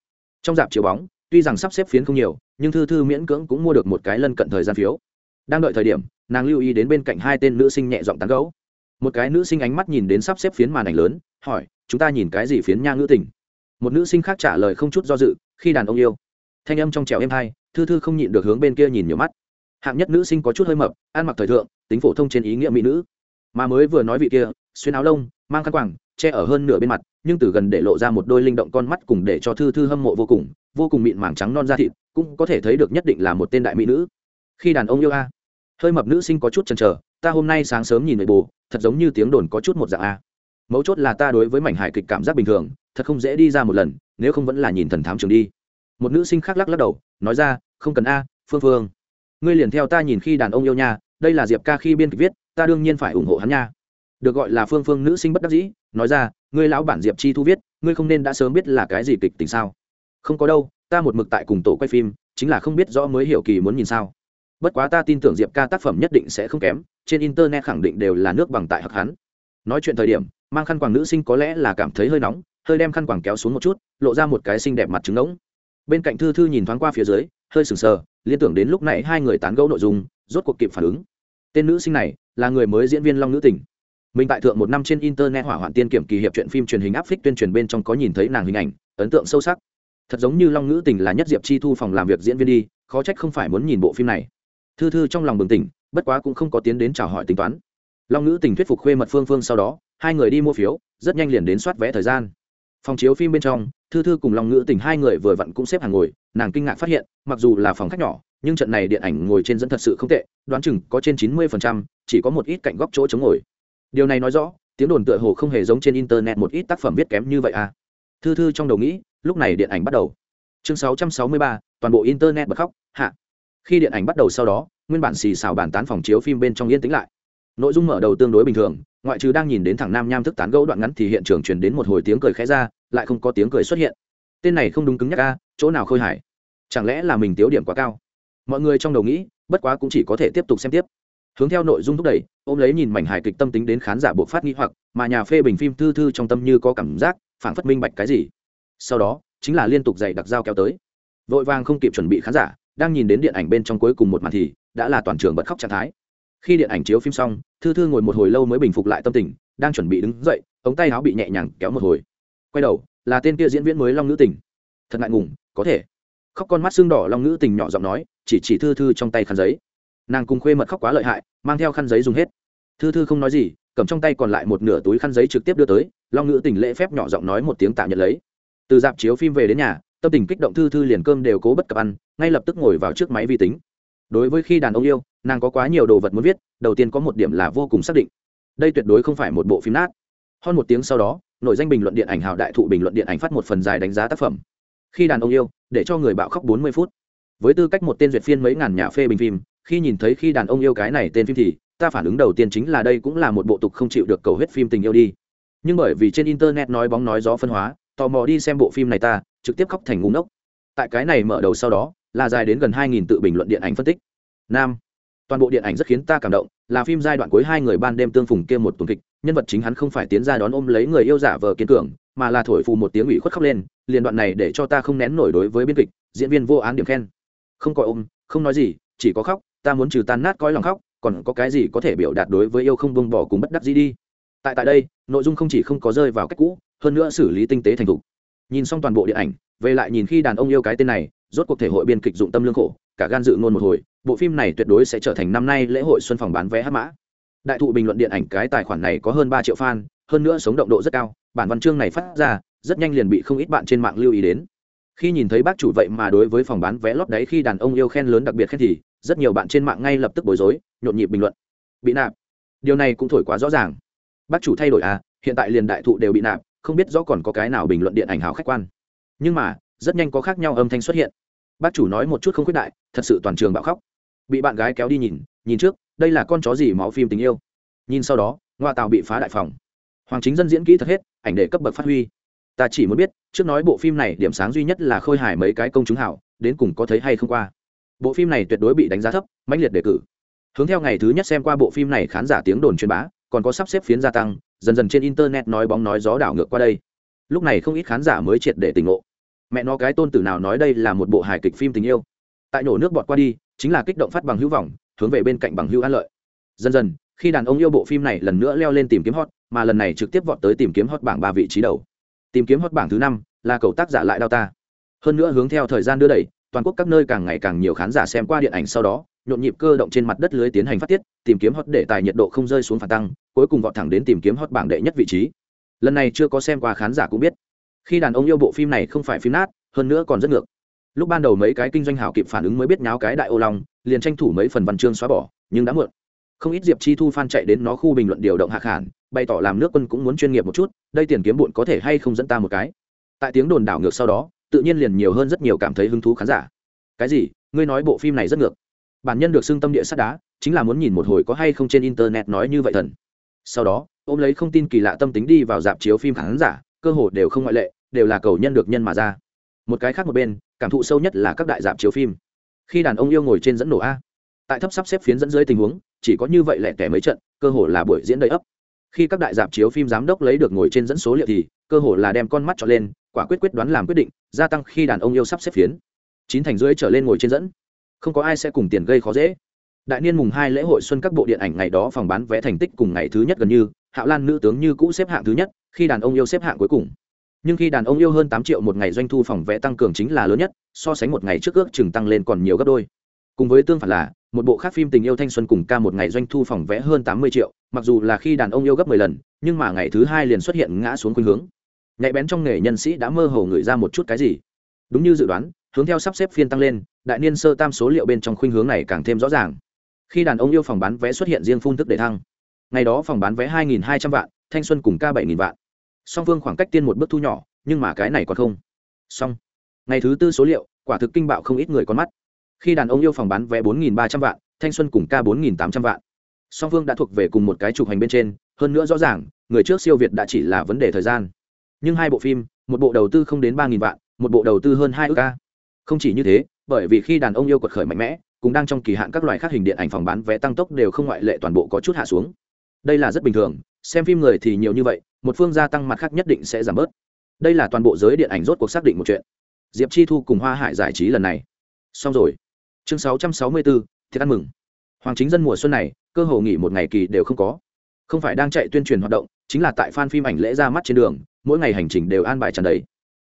Trong dạp chiếu bóng, tuy rằng sắp xếp phiến không nhiều, nhưng thư thư miễn cưỡng cũng mua được một cái lân cận thời gian phiếu. Đang đợi thời điểm, nàng lưu ý đến bên cạnh hai tên nữ sinh nhẹ giọng tán gấu một cái nữ sinh ánh mắt nhìn đến sắp xếp phiến màn ảnh lớn, hỏi, chúng ta nhìn cái gì phiến nha ngữ tình? Một nữ sinh khác trả lời không chút do dự, khi đàn ông yêu. Thanh âm trong trèo êm hai, thư thư không nhịn được hướng bên kia nhìn nhiều mắt. Hạng nhất nữ sinh có chút hơi mập, ăn mặc thời thượng, tính phổ thông trên ý nghĩa mỹ nữ. Mà mới vừa nói vị kia, xuyên áo lông, mang khăn quàng, che ở hơn nửa bên mặt, nhưng từ gần để lộ ra một đôi linh động con mắt cùng để cho thư thư hâm mộ vô cùng vô cùng mịn màng trắng non da thịt, cũng có thể thấy được nhất định là một tên đại mỹ nữ. Khi đàn ông yêu a. Hơi mập nữ sinh có chút chần chờ, ta hôm nay sáng sớm nhìn người bù thật giống như tiếng đồn có chút một dạng a. Mấu chốt là ta đối với mảnh hải kịch cảm giác bình thường thật không dễ đi ra một lần, nếu không vẫn là nhìn thần thám trường đi. Một nữ sinh khác lắc lắc đầu, nói ra, không cần a, phương phương. Ngươi liền theo ta nhìn khi đàn ông yêu nha, đây là diệp ca khi biên kịch viết, ta đương nhiên phải ủng hộ hắn nha. Được gọi là phương phương nữ sinh bất đắc dĩ, nói ra, ngươi lão bản diệp chi thu viết, ngươi không nên đã sớm biết là cái gì kịch tình sao? Không có đâu, ta một mực tại cùng tổ quay phim, chính là không biết rõ mới hiểu kỳ muốn nhìn sao. Bất quá ta tin tưởng diệp ca tác phẩm nhất định sẽ không kém, trên internet khẳng định đều là nước bằng tại hặc hắn. Nói chuyện thời điểm, mang khăn quàng nữ sinh có lẽ là cảm thấy hơi nóng hơi đem khăn quàng kéo xuống một chút, lộ ra một cái xinh đẹp mặt trứng ngỗng. Bên cạnh thư thư nhìn thoáng qua phía dưới, hơi sừng sờ, liên tưởng đến lúc này hai người tán gẫu nội dung, rốt cuộc kịp phản ứng. Tên nữ sinh này là người mới diễn viên long nữ tỉnh mình tại thượng một năm trên internet hỏa hoạn tiên kiểm kỳ hiệp chuyện phim truyền hình áp phích tuyên truyền bên trong có nhìn thấy nàng hình ảnh, ấn tượng sâu sắc. Thật giống như long Nữ tình là nhất diệp chi thu phòng làm việc diễn viên đi, khó trách không phải muốn nhìn bộ phim này. Thư thư trong lòng bừng tỉnh, bất quá cũng không có tiến đến chào hỏi tính toán. Long Nữ tình thuyết phục khuê mật phương phương sau đó, hai người đi mua phiếu, rất nhanh liền đến soát vé thời gian phòng chiếu phim bên trong thư thư cùng long ngữ tình hai người vừa vặn cũng xếp hàng ngồi nàng kinh ngạc phát hiện mặc dù là phòng khách nhỏ nhưng trận này điện ảnh ngồi trên dẫn thật sự không tệ đoán chừng có trên chín mươi chỉ có một ít cạnh góc chỗ chống ngồi. Điều này nói rõ tiếng đồn tựa hồ không hề giống trên internet một ít tác phẩm viết kém như vậy à. Thư thư trong đầu nghĩ lúc này điện ảnh bắt đầu. Chương 663, toàn bộ internet bật khóc hạ. Khi điện ảnh bắt đầu sau đó nguyên bản xì xào bàn tán phòng chiếu phim bên trong yên tĩnh lại nội dung mở đầu tương đối bình thường, ngoại trừ đang nhìn đến thằng nam nham thức tán gẫu đoạn ngắn thì hiện trường truyền đến một hồi tiếng cười khẽ ra, lại không có tiếng cười xuất hiện. Tên này không đúng cứng nhắc a, chỗ nào khôi hài? Chẳng lẽ là mình tiếu điểm quá cao? Mọi người trong đầu nghĩ, bất quá cũng chỉ có thể tiếp tục xem tiếp. Hướng theo nội dung thúc đẩy, ôm lấy nhìn mảnh hài kịch tâm tính đến khán giả buộc phát nghi hoặc, mà nhà phê bình phim thư thư trong tâm như có cảm giác phản phất minh bạch cái gì. Sau đó, chính là liên tục dày đặc dao kéo tới. Vội vàng không kịp chuẩn bị khán giả, đang nhìn đến điện ảnh bên trong cuối cùng một màn thì, đã là toàn trường bật khóc trạng thái khi điện ảnh chiếu phim xong, thư thư ngồi một hồi lâu mới bình phục lại tâm tình, đang chuẩn bị đứng dậy, ống tay áo bị nhẹ nhàng kéo một hồi. Quay đầu, là tên kia diễn viên mới long nữ tình. Thật ngại ngùng, có thể. Khóc con mắt xương đỏ long nữ tình nhỏ giọng nói, chỉ chỉ thư thư trong tay khăn giấy. Nàng cùng khuê mật khóc quá lợi hại, mang theo khăn giấy dùng hết. Thư thư không nói gì, cầm trong tay còn lại một nửa túi khăn giấy trực tiếp đưa tới, long nữ tình lễ phép nhỏ giọng nói một tiếng tạ nhận lấy. Từ dạp chiếu phim về đến nhà, tâm tình kích động thư thư liền cơm đều cố bất cập ăn, ngay lập tức ngồi vào trước máy vi tính đối với khi đàn ông yêu, nàng có quá nhiều đồ vật muốn viết, đầu tiên có một điểm là vô cùng xác định. Đây tuyệt đối không phải một bộ phim nát. Hơn một tiếng sau đó, nội danh bình luận điện ảnh hào đại thụ bình luận điện ảnh phát một phần dài đánh giá tác phẩm. Khi đàn ông yêu, để cho người bạo khóc bốn mươi phút. Với tư cách một tên duyệt phiên mấy ngàn nhà phê bình phim, khi nhìn thấy khi đàn ông yêu cái này tên phim thì, ta phản ứng đầu tiên chính là đây cũng là một bộ tục không chịu được cầu hết phim tình yêu đi. Nhưng bởi vì trên internet nói bóng nói gió phân hóa, tò mò đi xem bộ phim này ta, trực tiếp khóc thành ngu ngốc. Tại cái này mở đầu sau đó là dài đến gần hai nghìn tự bình luận điện ảnh phân tích. Nam, toàn bộ điện ảnh rất khiến ta cảm động, là phim giai đoạn cuối hai người ban đêm tương phùng kia một tuần kịch, nhân vật chính hắn không phải tiến ra đón ôm lấy người yêu giả vờ kiên cường, mà là thổi phù một tiếng ủy khuất khóc lên, liền đoạn này để cho ta không nén nổi đối với biên kịch, diễn viên vô án điểm khen. Không có ôm, không nói gì, chỉ có khóc, ta muốn trừ tan nát coi lòng khóc, còn có cái gì có thể biểu đạt đối với yêu không buông bỏ cùng bất đắc gì đi. Tại tại đây, nội dung không chỉ không có rơi vào cách cũ, hơn nữa xử lý tinh tế thành thục. Nhìn xong toàn bộ điện ảnh, về lại nhìn khi đàn ông yêu cái tên này rốt cuộc thể hội biên kịch dụng tâm lương khổ, cả gan dự ngôn một hồi, bộ phim này tuyệt đối sẽ trở thành năm nay lễ hội xuân phòng bán vé hát mã. Đại thụ bình luận điện ảnh cái tài khoản này có hơn ba triệu fan, hơn nữa sống động độ rất cao, bản văn chương này phát ra, rất nhanh liền bị không ít bạn trên mạng lưu ý đến. Khi nhìn thấy bác chủ vậy mà đối với phòng bán vé lót đấy khi đàn ông yêu khen lớn đặc biệt khen thì, rất nhiều bạn trên mạng ngay lập tức bối rối, nhộn nhịp bình luận. Bị nạp. Điều này cũng thổi quá rõ ràng. Bác chủ thay đổi à hiện tại liền đại thụ đều bị nạp, không biết rõ còn có cái nào bình luận điện ảnh hào khách quan. Nhưng mà rất nhanh có khác nhau âm thanh xuất hiện. Bác chủ nói một chút không khuyết đại, thật sự toàn trường bạo khóc. Bị bạn gái kéo đi nhìn nhìn trước, đây là con chó gì máu phim tình yêu. Nhìn sau đó, ngoa tàu bị phá đại phòng. Hoàng chính dân diễn kỹ thật hết, ảnh để cấp bậc phát huy. Ta chỉ muốn biết, trước nói bộ phim này điểm sáng duy nhất là khôi hài mấy cái công chúng hảo, đến cùng có thấy hay không qua. Bộ phim này tuyệt đối bị đánh giá thấp, mãnh liệt đề cử. Hướng theo ngày thứ nhất xem qua bộ phim này khán giả tiếng đồn truyền bá, còn có sắp xếp phiến gia tăng, dần dần trên internet nói bóng nói gió đảo ngược qua đây. Lúc này không ít khán giả mới triệt để tỉnh ngộ mẹ nó cái tôn tử nào nói đây là một bộ hài kịch phim tình yêu. Tại nổ nước bọt qua đi, chính là kích động phát bằng hữu vọng, hướng về bên cạnh bằng hữu an lợi. Dần dần, khi đàn ông yêu bộ phim này lần nữa leo lên tìm kiếm hot, mà lần này trực tiếp vọt tới tìm kiếm hot bảng ba vị trí đầu. Tìm kiếm hot bảng thứ năm, là cầu tác giả lại đau ta. Hơn nữa hướng theo thời gian đưa đẩy, toàn quốc các nơi càng ngày càng nhiều khán giả xem qua điện ảnh sau đó, nhộn nhịp cơ động trên mặt đất lưới tiến hành phát tiết, tìm kiếm hot để tài nhiệt độ không rơi xuống phản tăng, cuối cùng vọt thẳng đến tìm kiếm hot bảng đệ nhất vị trí. Lần này chưa có xem qua khán giả cũng biết khi đàn ông yêu bộ phim này không phải phim nát, hơn nữa còn rất ngược. Lúc ban đầu mấy cái kinh doanh hảo kịp phản ứng mới biết nháo cái đại ô long, liền tranh thủ mấy phần văn chương xóa bỏ, nhưng đã muộn. Không ít diệp chi thu fan chạy đến nó khu bình luận điều động hạ khản, bày tỏ làm nước quân cũng muốn chuyên nghiệp một chút, đây tiền kiếm bụn có thể hay không dẫn ta một cái. Tại tiếng đồn đảo ngược sau đó, tự nhiên liền nhiều hơn rất nhiều cảm thấy hứng thú khán giả. Cái gì? Ngươi nói bộ phim này rất ngược. Bản nhân được xưng tâm địa sắt đá, chính là muốn nhìn một hồi có hay không trên internet nói như vậy thần. Sau đó, ôm lấy không tin kỳ lạ tâm tính đi vào dạp chiếu phim khán giả cơ hồ đều không ngoại lệ, đều là cầu nhân được nhân mà ra. Một cái khác một bên, cảm thụ sâu nhất là các đại dạp chiếu phim. Khi đàn ông yêu ngồi trên dẫn nổ a, tại thấp sắp xếp phiến dẫn dưới tình huống, chỉ có như vậy lẻ tẻ mấy trận, cơ hồ là buổi diễn đầy ấp. Khi các đại dạp chiếu phim giám đốc lấy được ngồi trên dẫn số liệu thì, cơ hồ là đem con mắt cho lên, quả quyết quyết đoán làm quyết định, gia tăng khi đàn ông yêu sắp xếp phiến. Chín thành rưỡi trở lên ngồi trên dẫn. Không có ai sẽ cùng tiền gây khó dễ. Đại niên mùng hai lễ hội xuân các bộ điện ảnh ngày đó phòng bán vé thành tích cùng ngày thứ nhất gần như, hạo lan nữ tướng như cũ xếp hạng thứ nhất khi đàn ông yêu xếp hạng cuối cùng. Nhưng khi đàn ông yêu hơn tám triệu một ngày, doanh thu phòng vẽ tăng cường chính là lớn nhất, so sánh một ngày trước ước chừng tăng lên còn nhiều gấp đôi. Cùng với tương phản là, một bộ khác phim tình yêu thanh xuân cùng ca một ngày doanh thu phòng vẽ hơn tám mươi triệu, mặc dù là khi đàn ông yêu gấp mười lần, nhưng mà ngày thứ hai liền xuất hiện ngã xuống khuynh hướng. Nhạy bén trong nghề nhân sĩ đã mơ hồ ngửi ra một chút cái gì. Đúng như dự đoán, hướng theo sắp xếp phiên tăng lên, đại niên sơ tam số liệu bên trong khuynh hướng này càng thêm rõ ràng. Khi đàn ông yêu phòng bán vé xuất hiện riêng phun thức để thăng. Ngày đó phòng bán vé hai nghìn hai trăm vạn thanh xuân cùng ca bảy nghìn vạn. Song phương khoảng cách tiên một bước thu nhỏ, nhưng mà cái này còn không. Song ngày thứ tư số liệu, quả thực kinh bạo không ít người con mắt. Khi đàn ông yêu phòng bán vé bốn nghìn ba trăm vạn, thanh xuân cùng ca bốn nghìn tám trăm vạn. Song phương đã thuộc về cùng một cái chụp hành bên trên, hơn nữa rõ ràng, người trước siêu việt đã chỉ là vấn đề thời gian. Nhưng hai bộ phim, một bộ đầu tư không đến ba nghìn vạn, một bộ đầu tư hơn hai ước ca. Không chỉ như thế, bởi vì khi đàn ông yêu quật khởi mạnh mẽ cũng đang trong kỳ hạn các loại khác hình điện ảnh phòng bán vé tăng tốc đều không ngoại lệ toàn bộ có chút hạ xuống. Đây là rất bình thường xem phim người thì nhiều như vậy, một phương gia tăng mặt khác nhất định sẽ giảm bớt. Đây là toàn bộ giới điện ảnh rốt cuộc xác định một chuyện. Diệp chi thu cùng hoa hải giải trí lần này. Xong rồi. Chương sáu trăm sáu mươi bốn thiệt ăn mừng. Hoàng chính dân mùa xuân này, cơ hồ nghỉ một ngày kỳ đều không có. Không phải đang chạy tuyên truyền hoạt động, chính là tại fan phim ảnh lễ ra mắt trên đường, mỗi ngày hành trình đều an bài tràn đầy.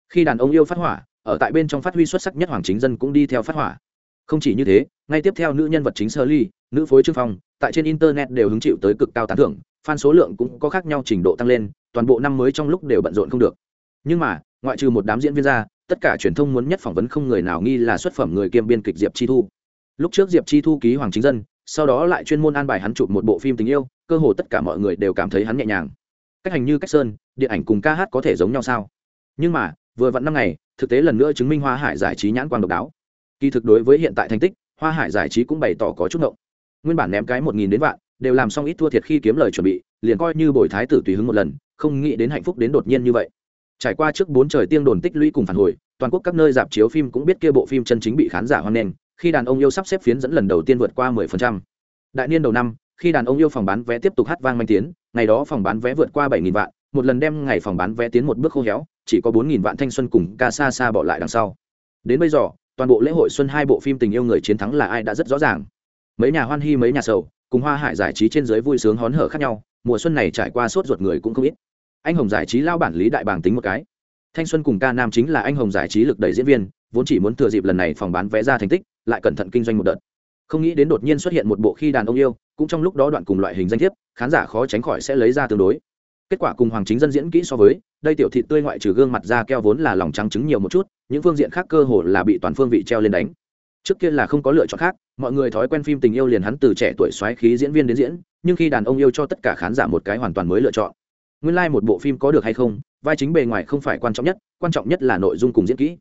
Khi đàn ông yêu phát hỏa, ở tại bên trong phát huy xuất sắc nhất hoàng chính dân cũng đi theo phát hỏa. Không chỉ như thế, ngay tiếp theo nữ nhân vật chính sơ ly nữ phối trương phong, tại trên internet đều hứng chịu tới cực cao tán thưởng fan số lượng cũng có khác nhau trình độ tăng lên, toàn bộ năm mới trong lúc đều bận rộn không được. Nhưng mà, ngoại trừ một đám diễn viên ra, tất cả truyền thông muốn nhất phỏng vấn không người nào nghi là xuất phẩm người kiêm biên kịch diệp chi thu. Lúc trước diệp chi thu ký hoàng chính dân, sau đó lại chuyên môn an bài hắn chụp một bộ phim tình yêu, cơ hồ tất cả mọi người đều cảm thấy hắn nhẹ nhàng. Cách hành như cách sơn, điện ảnh cùng ca hát có thể giống nhau sao? Nhưng mà, vừa vặn năm ngày, thực tế lần nữa chứng minh hoa hải giải trí nhãn quan độc đáo. Kỳ thực đối với hiện tại thành tích, hoa hải giải trí cũng bày tỏ có chút ngộng. Nguyên bản ném cái một nghìn đến vạn đều làm xong ít thua thiệt khi kiếm lời chuẩn bị, liền coi như bồi thái tử tùy hứng một lần, không nghĩ đến hạnh phúc đến đột nhiên như vậy. Trải qua trước bốn trời tiên đồn tích lũy cùng phản hồi, toàn quốc các nơi dạp chiếu phim cũng biết kia bộ phim chân chính bị khán giả hoan nghênh, khi đàn ông yêu sắp xếp phiến dẫn lần đầu tiên vượt qua 10%. đại niên đầu năm, khi đàn ông yêu phòng bán vé tiếp tục hát vang manh tiến, ngày đó phòng bán vé vượt qua 7.000 vạn, một lần đem ngày phòng bán vé tiến một bước khô héo, chỉ có 4.000 vạn thanh xuân cùng ca xa xa bỏ lại đằng sau. Đến bây giờ, toàn bộ lễ hội xuân hai bộ phim tình yêu người chiến thắng là ai đã rất rõ ràng. Mấy nhà hoan hi mấy nhà sầu cùng hoa hải giải trí trên giới vui sướng hón hở khác nhau, mùa xuân này trải qua sốt ruột người cũng không ít. Anh hồng giải trí lao bản lý đại bàng tính một cái. Thanh xuân cùng ca nam chính là anh hồng giải trí lực đầy diễn viên, vốn chỉ muốn thừa dịp lần này phòng bán vé ra thành tích, lại cẩn thận kinh doanh một đợt. Không nghĩ đến đột nhiên xuất hiện một bộ khi đàn ông yêu, cũng trong lúc đó đoạn cùng loại hình danh thiếp, khán giả khó tránh khỏi sẽ lấy ra tương đối. Kết quả cùng hoàng chính dân diễn kỹ so với, đây tiểu thị tươi ngoại trừ gương mặt da keo vốn là lòng trắng trứng nhiều một chút, những phương diện khác cơ hồ là bị toàn phương vị treo lên đánh trước kia là không có lựa chọn khác, mọi người thói quen phim tình yêu liền hắn từ trẻ tuổi xoáy khí diễn viên đến diễn, nhưng khi đàn ông yêu cho tất cả khán giả một cái hoàn toàn mới lựa chọn. Nguyên lai、like、một bộ phim có được hay không, vai chính bề ngoài không phải quan trọng nhất, quan trọng nhất là nội dung cùng diễn kỹ.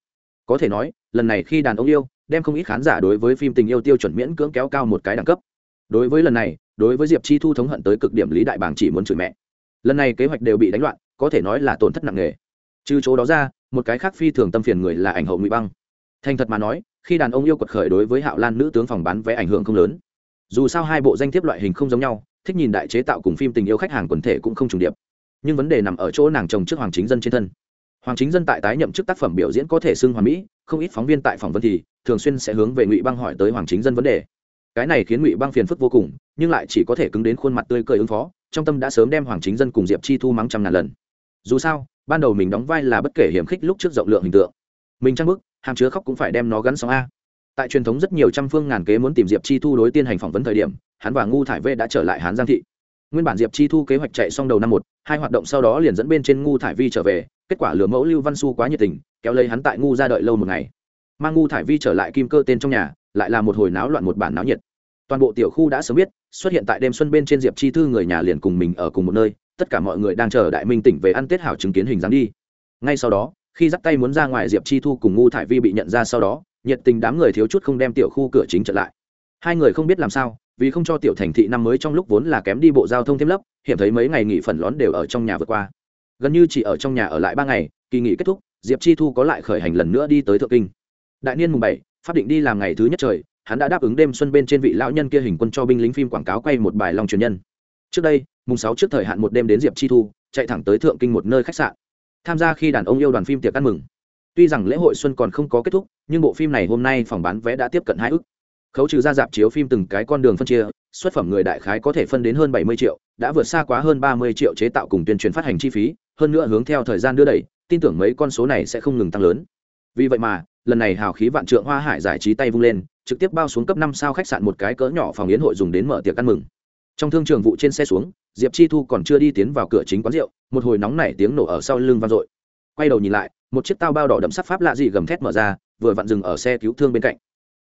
Có thể nói, lần này khi đàn ông yêu, đem không ít khán giả đối với phim tình yêu tiêu chuẩn miễn cưỡng kéo cao một cái đẳng cấp. Đối với lần này, đối với diệp chi thu thống hận tới cực điểm lý đại bàng chỉ muốn chửi mẹ. Lần này kế hoạch đều bị đánh loạn, có thể nói là tổn thất nặng nề. Trừ chỗ đó ra, một cái khác phi thường tâm phiền người là ảnh hậu ngụy băng. Thành thật mà nói khi đàn ông yêu quật khởi đối với hạo lan nữ tướng phòng bán vé ảnh hưởng không lớn. Dù sao hai bộ danh thiếp loại hình không giống nhau, thích nhìn đại chế tạo cùng phim tình yêu khách hàng quần thể cũng không trùng điệp. Nhưng vấn đề nằm ở chỗ nàng chồng trước hoàng chính dân trên thân. Hoàng chính dân tại tái nhậm chức tác phẩm biểu diễn có thể xưng hoàn mỹ, không ít phóng viên tại phỏng vấn thì thường xuyên sẽ hướng về ngụy băng hỏi tới hoàng chính dân vấn đề. Cái này khiến ngụy băng phiền phức vô cùng, nhưng lại chỉ có thể cứng đến khuôn mặt tươi cười ứng phó, trong tâm đã sớm đem hoàng chính dân cùng diệp chi thu mắng trăm ngàn lần. Dù sao, ban đầu mình đóng vai là bất kể hiểm khích lúc trước rộng lượng hình tượng. Mình trang bức hàm chứa khóc cũng phải đem nó gắn sóng a. Tại truyền thống rất nhiều trăm phương ngàn kế muốn tìm diệp chi thu đối tiên hành phỏng vấn thời điểm, hắn và ngu thải v đã trở lại hán giang thị. Nguyên bản diệp chi thu kế hoạch chạy xong đầu năm một, hai hoạt động sau đó liền dẫn bên trên ngu thải vi trở về, kết quả lừa mẫu lưu văn su quá nhiệt tình, kéo lấy hắn tại ngu ra đợi lâu một ngày. Mang ngu thải vi trở lại kim cơ tên trong nhà, lại là một hồi náo loạn một bản náo nhiệt. Toàn bộ tiểu khu đã sớm biết, xuất hiện tại đêm xuân bên trên diệp chi thư người nhà liền cùng mình ở cùng một nơi, tất cả mọi người đang chờ đại minh tỉnh về ăn tết hảo chứng kiến hình dáng đi. Ngay sau đó khi dắt tay muốn ra ngoài diệp chi thu cùng ngu thải vi bị nhận ra sau đó nhiệt tình đám người thiếu chút không đem tiểu khu cửa chính trở lại hai người không biết làm sao vì không cho tiểu thành thị năm mới trong lúc vốn là kém đi bộ giao thông thêm lấp hiện thấy mấy ngày nghỉ phần lón đều ở trong nhà vượt qua gần như chỉ ở trong nhà ở lại ba ngày kỳ nghỉ kết thúc diệp chi thu có lại khởi hành lần nữa đi tới thượng kinh đại niên mùng bảy pháp định đi làm ngày thứ nhất trời hắn đã đáp ứng đêm xuân bên trên vị lão nhân kia hình quân cho binh lính phim quảng cáo quay một bài lòng truyền nhân trước đây mùng sáu trước thời hạn một đêm đến diệp chi thu chạy thẳng tới thượng kinh một nơi khách sạn tham gia khi đàn ông yêu đoàn phim tiệc ăn mừng. Tuy rằng lễ hội xuân còn không có kết thúc, nhưng bộ phim này hôm nay phòng bán vé đã tiếp cận hai ức. Khấu trừ ra dạp chiếu phim từng cái con đường phân chia, xuất phẩm người đại khái có thể phân đến hơn bảy mươi triệu, đã vượt xa quá hơn ba mươi triệu chế tạo cùng tuyên truyền phát hành chi phí, hơn nữa hướng theo thời gian đưa đẩy, tin tưởng mấy con số này sẽ không ngừng tăng lớn. Vì vậy mà, lần này hào khí vạn trượng hoa hải giải trí tay vung lên, trực tiếp bao xuống cấp năm sao khách sạn một cái cỡ nhỏ phòng yến hội dùng đến mở tiệc ăn mừng. Trong thương trường vụ trên xe xuống diệp chi thu còn chưa đi tiến vào cửa chính quán rượu, một hồi nóng nảy tiếng nổ ở sau lưng vang dội. Quay đầu nhìn lại, một chiếc tao bao đỏ đậm sắc pháp lạ gì gầm thét mở ra, vừa vặn dừng ở xe cứu thương bên cạnh.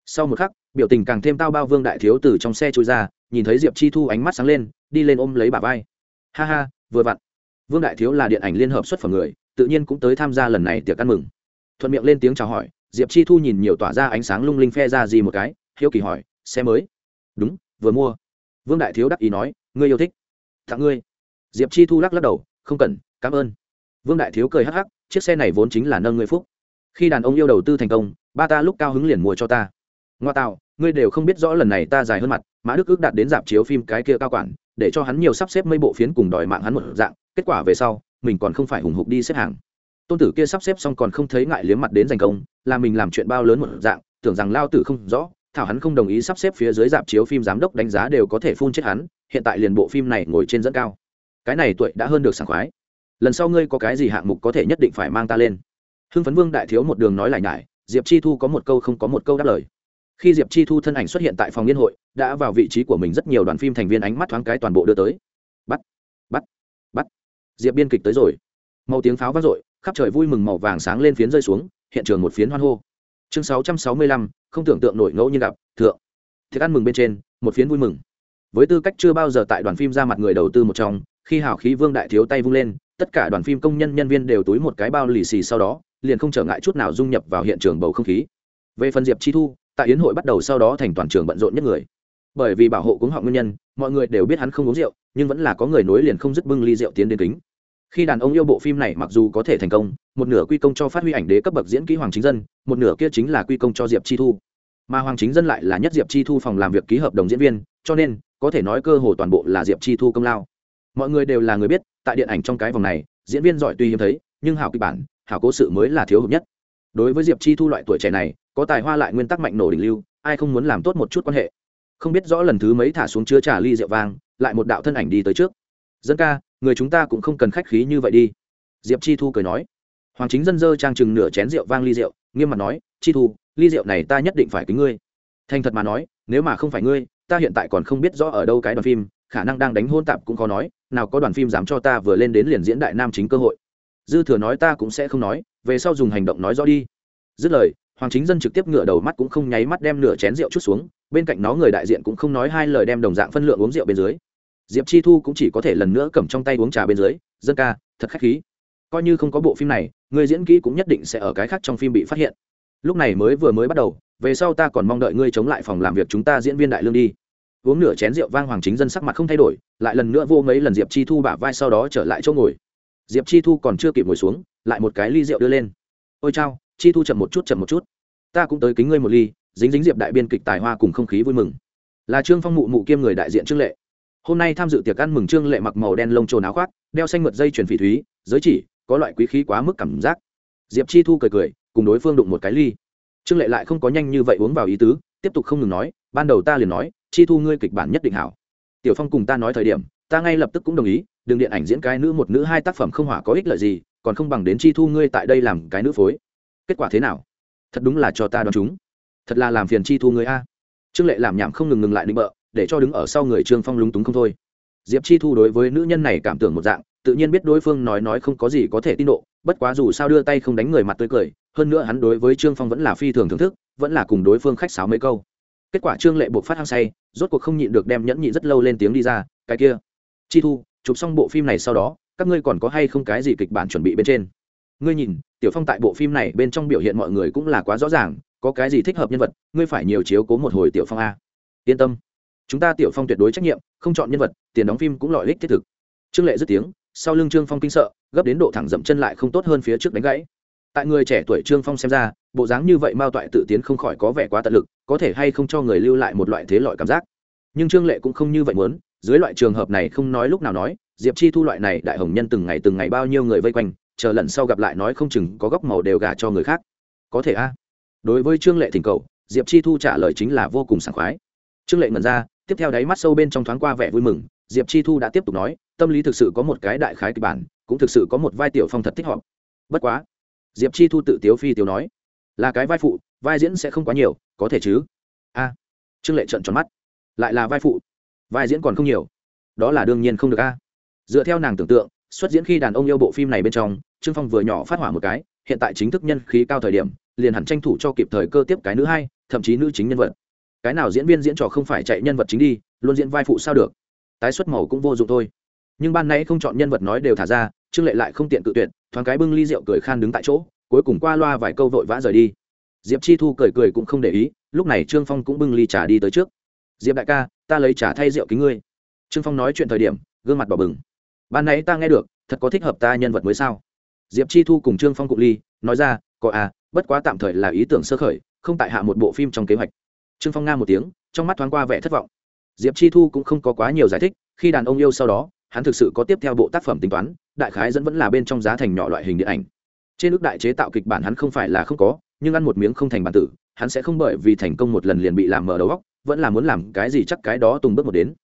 Sau một khắc, biểu tình càng thêm tao bao vương đại thiếu từ trong xe trôi ra, nhìn thấy diệp chi thu ánh mắt sáng lên, đi lên ôm lấy bà vai. Ha ha, vừa vặn. Vương đại thiếu là điện ảnh liên hợp xuất phẩm người, tự nhiên cũng tới tham gia lần này tiệc ăn mừng. Thuận miệng lên tiếng chào hỏi, diệp chi thu nhìn nhiều tỏa ra ánh sáng lung linh phe ra gì một cái, hiếu kỳ hỏi, xe mới? Đúng, vừa mua. Vương đại thiếu đắc ý nói, ngươi yêu thích tặng ngươi. Diệp chi thu lắc lắc đầu, không cần, cảm ơn. Vương đại thiếu cười hắc hắc, chiếc xe này vốn chính là nâng ngươi phúc. Khi đàn ông yêu đầu tư thành công, ba ta lúc cao hứng liền mua cho ta. Ngoa tạo, ngươi đều không biết rõ lần này ta dài hơn mặt, mã đức ước đạt đến dạp chiếu phim cái kia cao quản, để cho hắn nhiều sắp xếp mấy bộ phiến cùng đòi mạng hắn một dạng, kết quả về sau, mình còn không phải hùng hục đi xếp hàng. Tôn tử kia sắp xếp xong còn không thấy ngại liếm mặt đến giành công, là mình làm chuyện bao lớn một dạng, tưởng rằng lao tử không rõ, thảo hắn không đồng ý sắp xếp phía dưới dạp chiếu phim giám đốc đánh giá đều có thể phun chết hắn hiện tại liền bộ phim này ngồi trên dẫn cao. Cái này tuổi đã hơn được sảng khoái. Lần sau ngươi có cái gì hạng mục có thể nhất định phải mang ta lên? Hưng phấn vương đại thiếu một đường nói lại nhải, diệp chi thu có một câu không có một câu đáp lời. Khi diệp chi thu thân ảnh xuất hiện tại phòng liên hội, đã vào vị trí của mình rất nhiều đoàn phim thành viên ánh mắt thoáng cái toàn bộ đưa tới. Bắt bắt bắt. Diệp biên kịch tới rồi. Màu tiếng pháo vang dội, khắp trời vui mừng màu vàng sáng lên phiến rơi xuống, hiện trường một phiến hoan hô. Chương sáu trăm sáu mươi lăm, không tưởng tượng nổi ngẫu như gặp, thượng. Thiệt ăn mừng bên trên, một phiến vui mừng với tư cách chưa bao giờ tại đoàn phim ra mặt người đầu tư một trong, khi hào khí vương đại thiếu tay vung lên, tất cả đoàn phim công nhân nhân viên đều túi một cái bao lì xì sau đó, liền không trở ngại chút nào dung nhập vào hiện trường bầu không khí. Về phần diệp chi thu, tại yến hội bắt đầu sau đó thành toàn trường bận rộn nhất người. Bởi vì bảo hộ cúng họ nguyên nhân, mọi người đều biết hắn không uống rượu, nhưng vẫn là có người nối liền không dứt bưng ly rượu tiến đến kính. Khi đàn ông yêu bộ phim này mặc dù có thể thành công, một nửa quy công cho phát huy ảnh đế cấp bậc diễn kỹ hoàng chính dân, một nửa kia chính là quy công cho diệp chi thu. Mà hoàng chính dân lại là nhất diệp chi thu phòng làm việc ký hợp đồng diễn viên, cho nên có thể nói cơ hồ toàn bộ là diệp chi thu công lao. Mọi người đều là người biết, tại điện ảnh trong cái vòng này, diễn viên giỏi tuy hiếm thấy, nhưng hảo kịch bản hảo cố sự mới là thiếu hụt nhất. Đối với diệp chi thu loại tuổi trẻ này, có tài hoa lại nguyên tắc mạnh nổ đỉnh lưu, ai không muốn làm tốt một chút quan hệ. Không biết rõ lần thứ mấy thả xuống chứa trà ly rượu vang, lại một đạo thân ảnh đi tới trước. Dân ca, người chúng ta cũng không cần khách khí như vậy đi. Diệp chi thu cười nói. Hoàng chính dân dơ trang chừng nửa chén rượu vang ly rượu, nghiêm mặt nói, chi thu, ly rượu này ta nhất định phải kính ngươi. Thành thật mà nói, nếu mà không phải ngươi ta hiện tại còn không biết rõ ở đâu cái đoàn phim, khả năng đang đánh hôn tạp cũng khó nói, nào có đoàn phim dám cho ta vừa lên đến liền diễn đại nam chính cơ hội. Dư thừa nói ta cũng sẽ không nói, về sau dùng hành động nói rõ đi. Dứt lời, hoàng chính dân trực tiếp ngửa đầu mắt cũng không nháy mắt đem nửa chén rượu chút xuống, bên cạnh nó người đại diện cũng không nói hai lời đem đồng dạng phân lượng uống rượu bên dưới. Diệp chi thu cũng chỉ có thể lần nữa cầm trong tay uống trà bên dưới, dân ca, thật khách khí. Coi như không có bộ phim này, người diễn kỹ cũng nhất định sẽ ở cái khác trong phim bị phát hiện. Lúc này mới vừa mới bắt đầu, về sau ta còn mong đợi ngươi chống lại phòng làm việc chúng ta diễn viên đại lương đi uống nửa chén rượu vang hoàng chính dân sắc mặt không thay đổi, lại lần nữa vô mấy lần diệp chi thu bả vai sau đó trở lại chỗ ngồi. Diệp chi thu còn chưa kịp ngồi xuống, lại một cái ly rượu đưa lên. Ôi chao, chi thu chậm một chút, chậm một chút. Ta cũng tới kính ngươi một ly, dính dính diệp đại biên kịch tài hoa cùng không khí vui mừng. Là trương phong mụ mụ kiêm người đại diện trương lệ. Hôm nay tham dự tiệc ăn mừng trương lệ mặc màu đen lông trồn áo khoác, đeo xanh mượt dây chuyển phỉ thúy, giới chỉ, có loại quý khí quá mức cảm giác. Diệp chi thu cười cười, cùng đối phương đụng một cái ly. Trương lệ lại không có nhanh như vậy uống vào ý tứ, tiếp tục không ngừng nói, ban đầu ta liền nói chi thu ngươi kịch bản nhất định hảo. Tiểu phong cùng ta nói thời điểm, ta ngay lập tức cũng đồng ý, đừng điện ảnh diễn cái nữ một nữ hai tác phẩm không hỏa có ích lợi gì, còn không bằng đến chi thu ngươi tại đây làm cái nữ phối. Kết quả thế nào? Thật đúng là cho ta đoán chúng. Thật là làm phiền chi thu ngươi a. Trương lệ làm nhảm không ngừng ngừng lại định bợ, để cho đứng ở sau người trương phong lúng túng không thôi. Diệp chi thu đối với nữ nhân này cảm tưởng một dạng, tự nhiên biết đối phương nói nói không có gì có thể tin độ, bất quá dù sao đưa tay không đánh người mặt tươi cười, hơn nữa hắn đối với trương phong vẫn là phi thường thưởng thức, vẫn là cùng đối phương khách sáo mấy câu kết quả trương lệ buộc phát hăng say, rốt cuộc không nhịn được đem nhẫn nhị rất lâu lên tiếng đi ra, cái kia, chi thu, chụp xong bộ phim này sau đó, các ngươi còn có hay không cái gì kịch bản chuẩn bị bên trên? Ngươi nhìn, tiểu phong tại bộ phim này bên trong biểu hiện mọi người cũng là quá rõ ràng, có cái gì thích hợp nhân vật, ngươi phải nhiều chiếu cố một hồi tiểu phong a. Yên tâm, chúng ta tiểu phong tuyệt đối trách nhiệm, không chọn nhân vật, tiền đóng phim cũng lọi lích thiết thực. Trương lệ dứt tiếng, sau lưng trương phong kinh sợ, gấp đến độ thẳng dậm chân lại không tốt hơn phía trước đánh gãy tại người trẻ tuổi trương phong xem ra, bộ dáng như vậy mao toại tự tiến không khỏi có vẻ quá tận lực, có thể hay không cho người lưu lại một loại thế loại cảm giác. Nhưng trương lệ cũng không như vậy muốn, dưới loại trường hợp này không nói lúc nào nói, diệp chi thu loại này đại hồng nhân từng ngày từng ngày bao nhiêu người vây quanh, chờ lần sau gặp lại nói không chừng có góc màu đều gả cho người khác. Có thể a. Đối với trương lệ thỉnh cầu, diệp chi thu trả lời chính là vô cùng sảng khoái. Trương lệ ngẩn ra, tiếp theo đáy mắt sâu bên trong thoáng qua vẻ vui mừng, diệp chi thu đã tiếp tục nói, tâm lý thực sự có một cái đại khái kịch bản, cũng thực sự có một vai tiểu phong thật thích họ bất quá diệp chi thu tự tiếu phi tiếu nói, là cái vai phụ, vai diễn sẽ không quá nhiều, có thể chứ? A. Trương lệ trợn tròn mắt. Lại là vai phụ, vai diễn còn không nhiều. Đó là đương nhiên không được a. Dựa theo nàng tưởng tượng, xuất diễn khi đàn ông yêu bộ phim này bên trong, trương phong vừa nhỏ phát hỏa một cái, hiện tại chính thức nhân khí cao thời điểm, liền hẳn tranh thủ cho kịp thời cơ tiếp cái nữ hai, thậm chí nữ chính nhân vật. Cái nào diễn viên diễn trò không phải chạy nhân vật chính đi, luôn diễn vai phụ sao được? Tái xuất màu cũng vô dụng thôi. Nhưng ban nãy không chọn nhân vật nói đều thả ra trương lệ lại không tiện cự tuyệt, thoáng cái bưng ly rượu cười khan đứng tại chỗ, cuối cùng qua loa vài câu vội vã rời đi. Diệp chi thu cười cười cũng không để ý, lúc này trương phong cũng bưng ly trà đi tới trước. Diệp đại ca, ta lấy trà thay rượu kính ngươi. Trương phong nói chuyện thời điểm, gương mặt bỏ bừng. Ban nãy ta nghe được, thật có thích hợp ta nhân vật mới sao? Diệp chi thu cùng trương phong cụ ly, nói ra, có à bất quá tạm thời là ý tưởng sơ khởi, không tại hạ một bộ phim trong kế hoạch. Trương phong nga một tiếng, trong mắt thoáng qua vẻ thất vọng. Diệp chi thu cũng không có quá nhiều giải thích, khi đàn ông yêu sau đó, hắn thực sự có tiếp theo bộ tác phẩm tính toán đại khái dẫn vẫn là bên trong giá thành nhỏ loại hình điện ảnh. Trên ước đại chế tạo kịch bản hắn không phải là không có, nhưng ăn một miếng không thành bản tử, hắn sẽ không bởi vì thành công một lần liền bị làm mở đầu góc vẫn là muốn làm cái gì chắc cái đó tùng bước một đến.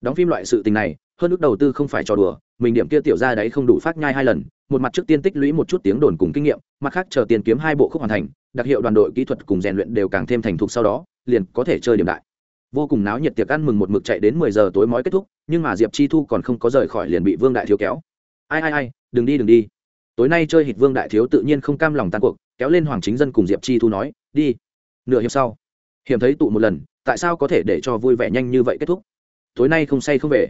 Đóng phim loại sự tình này, hơn ước đầu tư không phải trò đùa, mình điểm kia tiểu ra đấy không đủ phát nhai hai lần, một mặt trước tiên tích lũy một chút tiếng đồn cùng kinh nghiệm, mặt khác chờ tiền kiếm hai bộ khúc hoàn thành, đặc hiệu đoàn đội kỹ thuật cùng rèn luyện đều càng thêm thành thục sau đó, liền có thể chơi điểm đại. Vô cùng náo nhiệt tiệc ăn mừng một mực chạy đến mười giờ tối mói kết thúc, nhưng mà diệp chi thu còn không có rời khỏi liền bị vương đại thiếu kéo ai ai ai, đừng đi đừng đi. Tối nay chơi hịch vương đại thiếu tự nhiên không cam lòng tan cuộc, kéo lên hoàng chính dân cùng diệp chi thu nói, đi. Nửa hiệp sau, hiểm thấy tụ một lần, tại sao có thể để cho vui vẻ nhanh như vậy kết thúc? Tối nay không say không về.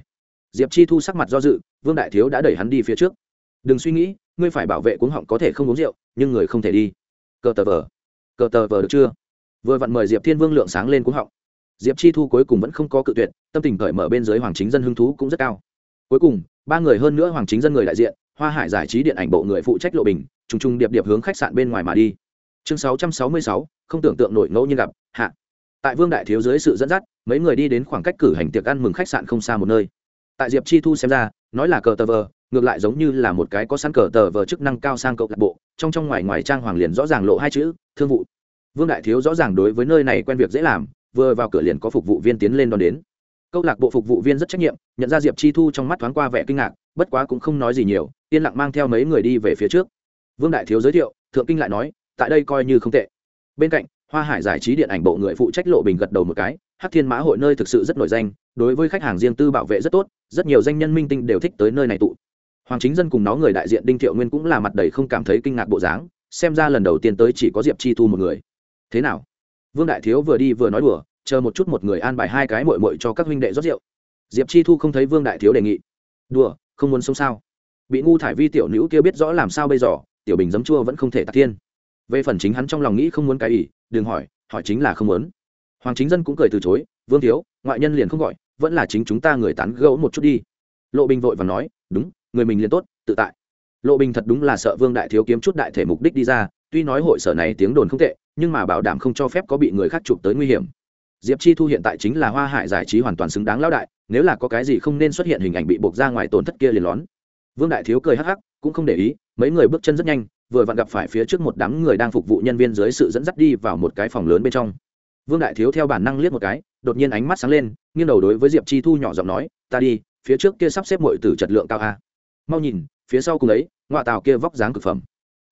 Diệp chi thu sắc mặt do dự, vương đại thiếu đã đẩy hắn đi phía trước. Đừng suy nghĩ, ngươi phải bảo vệ cuống họng có thể không uống rượu, nhưng người không thể đi. Cờ tờ vờ. Cờ tờ vờ được chưa? Vừa vặn mời diệp thiên vương lượng sáng lên cuống họng. Diệp chi thu cuối cùng vẫn không có cự tuyệt, tâm tình cởi mở bên dưới hoàng chính dân hứng thú cũng rất cao. Cuối cùng ba người hơn nữa hoàng chính dân người đại diện, hoa hải giải trí điện ảnh bộ người phụ trách lộ bình, trùng trùng điệp điệp hướng khách sạn bên ngoài mà đi. Chương sáu trăm sáu mươi sáu, không tưởng tượng nổi ngẫu nhiên gặp, hạ. Tại vương đại thiếu dưới sự dẫn dắt, mấy người đi đến khoảng cách cử hành tiệc ăn mừng khách sạn không xa một nơi. Tại diệp chi thu xem ra, nói là cờ tờ vờ, ngược lại giống như là một cái có sẵn cờ tờ vờ chức năng cao sang cộng lạc bộ, trong trong ngoài ngoài trang hoàng liền rõ ràng lộ hai chữ, thương vụ. Vương đại thiếu rõ ràng đối với nơi này quen việc dễ làm, vừa vào cửa liền có phục vụ viên tiến lên đón đến câu lạc bộ phục vụ viên rất trách nhiệm, nhận ra diệp chi thu trong mắt thoáng qua vẻ kinh ngạc, bất quá cũng không nói gì nhiều, yên lặng mang theo mấy người đi về phía trước. Vương đại thiếu giới thiệu, thượng kinh lại nói, tại đây coi như không tệ. Bên cạnh, hoa hải giải trí điện ảnh bộ người phụ trách lộ bình gật đầu một cái hát thiên mã hội nơi thực sự rất nổi danh, đối với khách hàng riêng tư bảo vệ rất tốt, rất nhiều danh nhân minh tinh đều thích tới nơi này tụ. Hoàng chính dân cùng nó người đại diện đinh thiệu nguyên cũng là mặt đầy không cảm thấy kinh ngạc bộ dáng, xem ra lần đầu tiên tới chỉ có diệp chi thu một người. Thế nào? Vương đại thiếu vừa đi vừa nói đùa chờ một chút một người an bài hai cái mội mội cho các huynh đệ rót rượu. Diệp chi thu không thấy vương đại thiếu đề nghị. Đùa, không muốn sống sao? Bị ngu thải vi tiểu nữ kia biết rõ làm sao bây giờ, tiểu bình giấm chua vẫn không thể tạc tiên về phần chính hắn trong lòng nghĩ không muốn cái ỉ đừng hỏi hỏi chính là không muốn. Hoàng chính dân cũng cười từ chối, vương thiếu, ngoại nhân liền không gọi, vẫn là chính chúng ta người tán gẫu một chút đi. Lộ bình vội và nói, đúng, người mình liền tốt, tự tại. Lộ bình thật đúng là sợ vương đại thiếu kiếm chút đại thể mục đích đi ra, tuy nói hội sở này tiếng đồn không tệ, nhưng mà bảo đảm không cho phép có bị người khác chụp tới nguy hiểm diệp chi thu hiện tại chính là hoa hải giải trí hoàn toàn xứng đáng lão đại, nếu là có cái gì không nên xuất hiện hình ảnh bị buộc ra ngoài tổn thất kia liền lón. Vương đại thiếu cười hắc hắc, cũng không để ý, mấy người bước chân rất nhanh, vừa vặn gặp phải phía trước một đám người đang phục vụ nhân viên dưới sự dẫn dắt đi vào một cái phòng lớn bên trong. Vương đại thiếu theo bản năng liếc một cái, đột nhiên ánh mắt sáng lên, nghiêng đầu đối với diệp chi thu nhỏ giọng nói, ta đi, phía trước kia sắp xếp mọi từ chất lượng cao a. Mau nhìn, phía sau cùng ấy, ngoại tàu kia vóc dáng cực phẩm.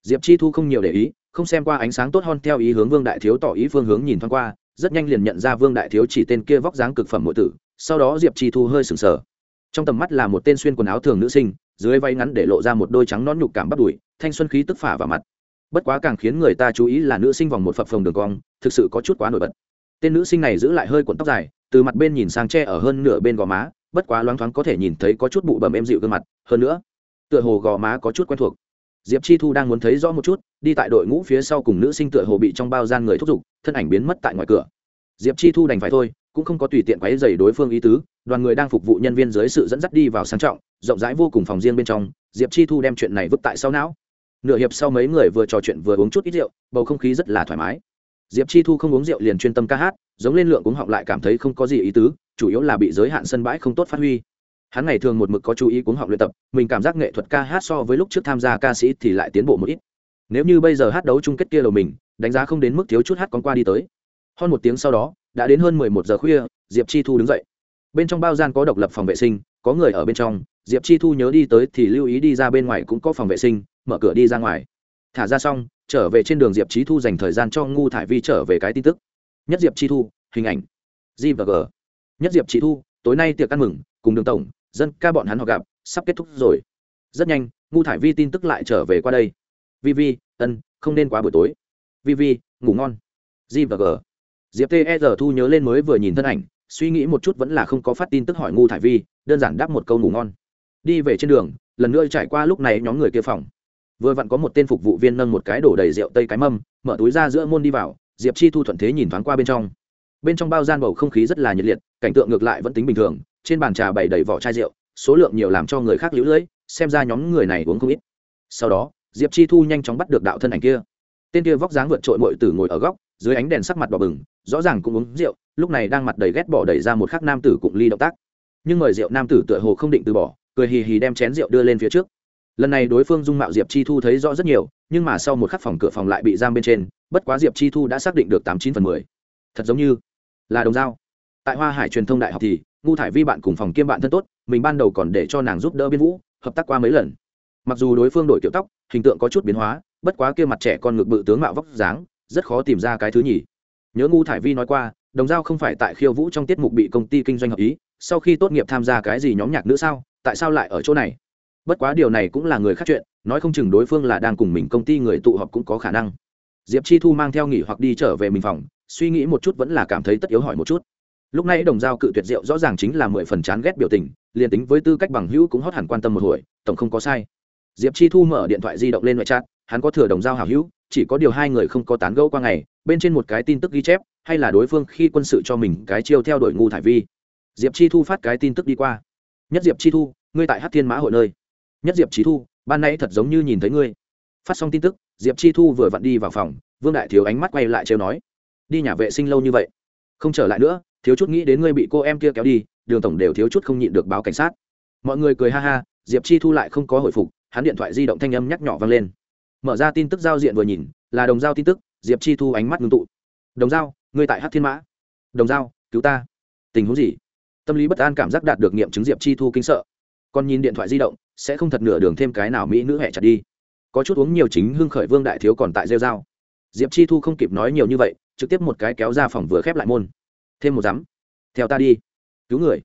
Diệp chi thu không nhiều để ý, không xem qua ánh sáng tốt hơn theo ý hướng vương đại thiếu tỏ ý phương hướng nhìn thoáng qua rất nhanh liền nhận ra vương đại thiếu chỉ tên kia vóc dáng cực phẩm mỗi tử, sau đó diệp chi thu hơi sừng sờ. Trong tầm mắt là một tên xuyên quần áo thường nữ sinh, dưới váy ngắn để lộ ra một đôi trắng nón nhục cảm bắt đùi, thanh xuân khí tức phả vào mặt. Bất quá càng khiến người ta chú ý là nữ sinh vòng một phập phồng đường cong, thực sự có chút quá nổi bật. Tên nữ sinh này giữ lại hơi cuộn tóc dài, từ mặt bên nhìn sang tre ở hơn nửa bên gò má, bất quá loáng thoáng có thể nhìn thấy có chút bụ bầm em dịu gương mặt, hơn nữa, tựa hồ gò má có chút quen thuộc diệp chi thu đang muốn thấy rõ một chút, đi tại đội ngũ phía sau cùng nữ sinh tựa hồ bị trong bao gian người thúc giục, thân ảnh biến mất tại ngoài cửa. Diệp chi thu đành phải thôi, cũng không có tùy tiện quấy dày đối phương ý tứ, đoàn người đang phục vụ nhân viên dưới sự dẫn dắt đi vào sang trọng, rộng rãi vô cùng phòng riêng bên trong, diệp chi thu đem chuyện này vứt tại sau não. Nửa hiệp sau mấy người vừa trò chuyện vừa uống chút ít rượu, bầu không khí rất là thoải mái. Diệp chi thu không uống rượu liền chuyên tâm ca hát, giống lên lượng uống họng lại cảm thấy không có gì ý tứ, chủ yếu là bị giới hạn sân bãi không tốt phát huy hắn ngày thường một mực có chú ý cuống họng luyện tập, mình cảm giác nghệ thuật ca hát so với lúc trước tham gia ca sĩ thì lại tiến bộ một ít. Nếu như bây giờ hát đấu chung kết kia đầu mình, đánh giá không đến mức thiếu chút hát con qua đi tới. Hơn một tiếng sau đó, đã đến hơn mười một giờ khuya, diệp chi thu đứng dậy. Bên trong bao gian có độc lập phòng vệ sinh, có người ở bên trong, diệp chi thu nhớ đi tới thì lưu ý đi ra bên ngoài cũng có phòng vệ sinh, mở cửa đi ra ngoài. Thả ra xong, trở về trên đường diệp chi thu dành thời gian cho ngu thải vi trở về cái tin tức. Nhất diệp chi thu, hình ảnh. G và g. Nhất diệp chi thu, tối nay tiệc ăn mừng, cùng đường tổng dân ca bọn hắn họ gặp, sắp kết thúc rồi. Rất nhanh ngu thải vi tin tức lại trở về qua đây. Vi vi, ân, không nên quá buổi tối. Vi vi, ngủ ngon. G và g. Diệp ter thu nhớ lên mới vừa nhìn thân ảnh, suy nghĩ một chút vẫn là không có phát tin tức hỏi ngu thải vi, đơn giản đáp một câu ngủ ngon. Đi về trên đường, lần nữa trải qua lúc này nhóm người kia phòng. Vừa vặn có một tên phục vụ viên nâng một cái đổ đầy rượu tây cái mâm, mở túi ra giữa môn đi vào, diệp chi thu thuận thế nhìn thoáng qua bên trong. Bên trong bao gian bầu không khí rất là nhiệt liệt, cảnh tượng ngược lại vẫn tính bình thường trên bàn trà bày đầy vỏ chai rượu, số lượng nhiều làm cho người khác lũ lưỡi xem ra nhóm người này uống không ít. Sau đó, diệp chi thu nhanh chóng bắt được đạo thân ảnh kia. Tên kia vóc dáng vượt trội mội tử ngồi ở góc, dưới ánh đèn sắc mặt đỏ bừng, rõ ràng cũng uống rượu, lúc này đang mặt đầy ghét bỏ đẩy ra một khắc nam tử cụng ly động tác. Nhưng mời rượu nam tử tựa hồ không định từ bỏ, cười hì hì đem chén rượu đưa lên phía trước. Lần này đối phương dung mạo diệp chi thu thấy rõ rất nhiều, nhưng mà sau một khắc phòng cửa phòng lại bị giam bên trên, bất quá diệp chi thu đã xác định được tám chín phần mười. Thật giống như là đồng dao tại hoa hải truyền thông đại học thì ngu thải vi bạn cùng phòng kiêm bạn thân tốt, mình ban đầu còn để cho nàng giúp đỡ biên vũ, hợp tác qua mấy lần. Mặc dù đối phương đổi kiểu tóc, hình tượng có chút biến hóa, bất quá kia mặt trẻ con ngực bự tướng mạo vóc dáng, rất khó tìm ra cái thứ nhỉ nhớ ngu thải vi nói qua, đồng giao không phải tại khiêu vũ trong tiết mục bị công ty kinh doanh hợp ý, sau khi tốt nghiệp tham gia cái gì nhóm nhạc nữa sao, tại sao lại ở chỗ này? Bất quá điều này cũng là người khác chuyện, nói không chừng đối phương là đang cùng mình công ty người tụ họp cũng có khả năng. Diệp chi thu mang theo nghỉ hoặc đi trở về mình phòng, suy nghĩ một chút vẫn là cảm thấy tất yếu hỏi một chút lúc này đồng giao cự tuyệt rượu rõ ràng chính là mười phần chán ghét biểu tình, liền tính với tư cách bằng hữu cũng hót hẳn quan tâm một hồi, tổng không có sai. Diệp chi thu mở điện thoại di động lên ngoại trát hắn có thừa đồng giao hảo hữu, chỉ có điều hai người không có tán gẫu qua ngày, bên trên một cái tin tức ghi chép, hay là đối phương khi quân sự cho mình cái chiêu theo đuổi ngu thải vi. Diệp chi thu phát cái tin tức đi qua. Nhất diệp chi thu, ngươi tại hát thiên mã hội nơi. Nhất diệp chi thu, ban nãy thật giống như nhìn thấy ngươi. Phát xong tin tức, diệp chi thu vừa vặn đi vào phòng, vương đại thiếu ánh mắt quay lại trêu nói, đi nhà vệ sinh lâu như vậy, không trở lại nữa thiếu chút nghĩ đến ngươi bị cô em kia kéo đi, đường tổng đều thiếu chút không nhịn được báo cảnh sát. Mọi người cười ha ha, diệp chi thu lại không có hồi phục, hắn điện thoại di động thanh âm nhắc nhỏ vang lên. Mở ra tin tức giao diện vừa nhìn, là đồng giao tin tức, diệp chi thu ánh mắt ngưng tụ. Đồng giao, ngươi tại hát thiên mã? Đồng giao, cứu ta. Tình huống gì? Tâm lý bất an cảm giác đạt được nghiệm chứng diệp chi thu kinh sợ. Còn nhìn điện thoại di động, sẽ không thật nửa đường thêm cái nào mỹ nữ hẹ chặt đi. Có chút uống nhiều chính hưng khởi vương đại thiếu còn tại rêu dao diệp chi thu không kịp nói nhiều như vậy, trực tiếp một cái kéo ra phòng vừa khép lại môn thêm một dám theo ta đi. Cứu người.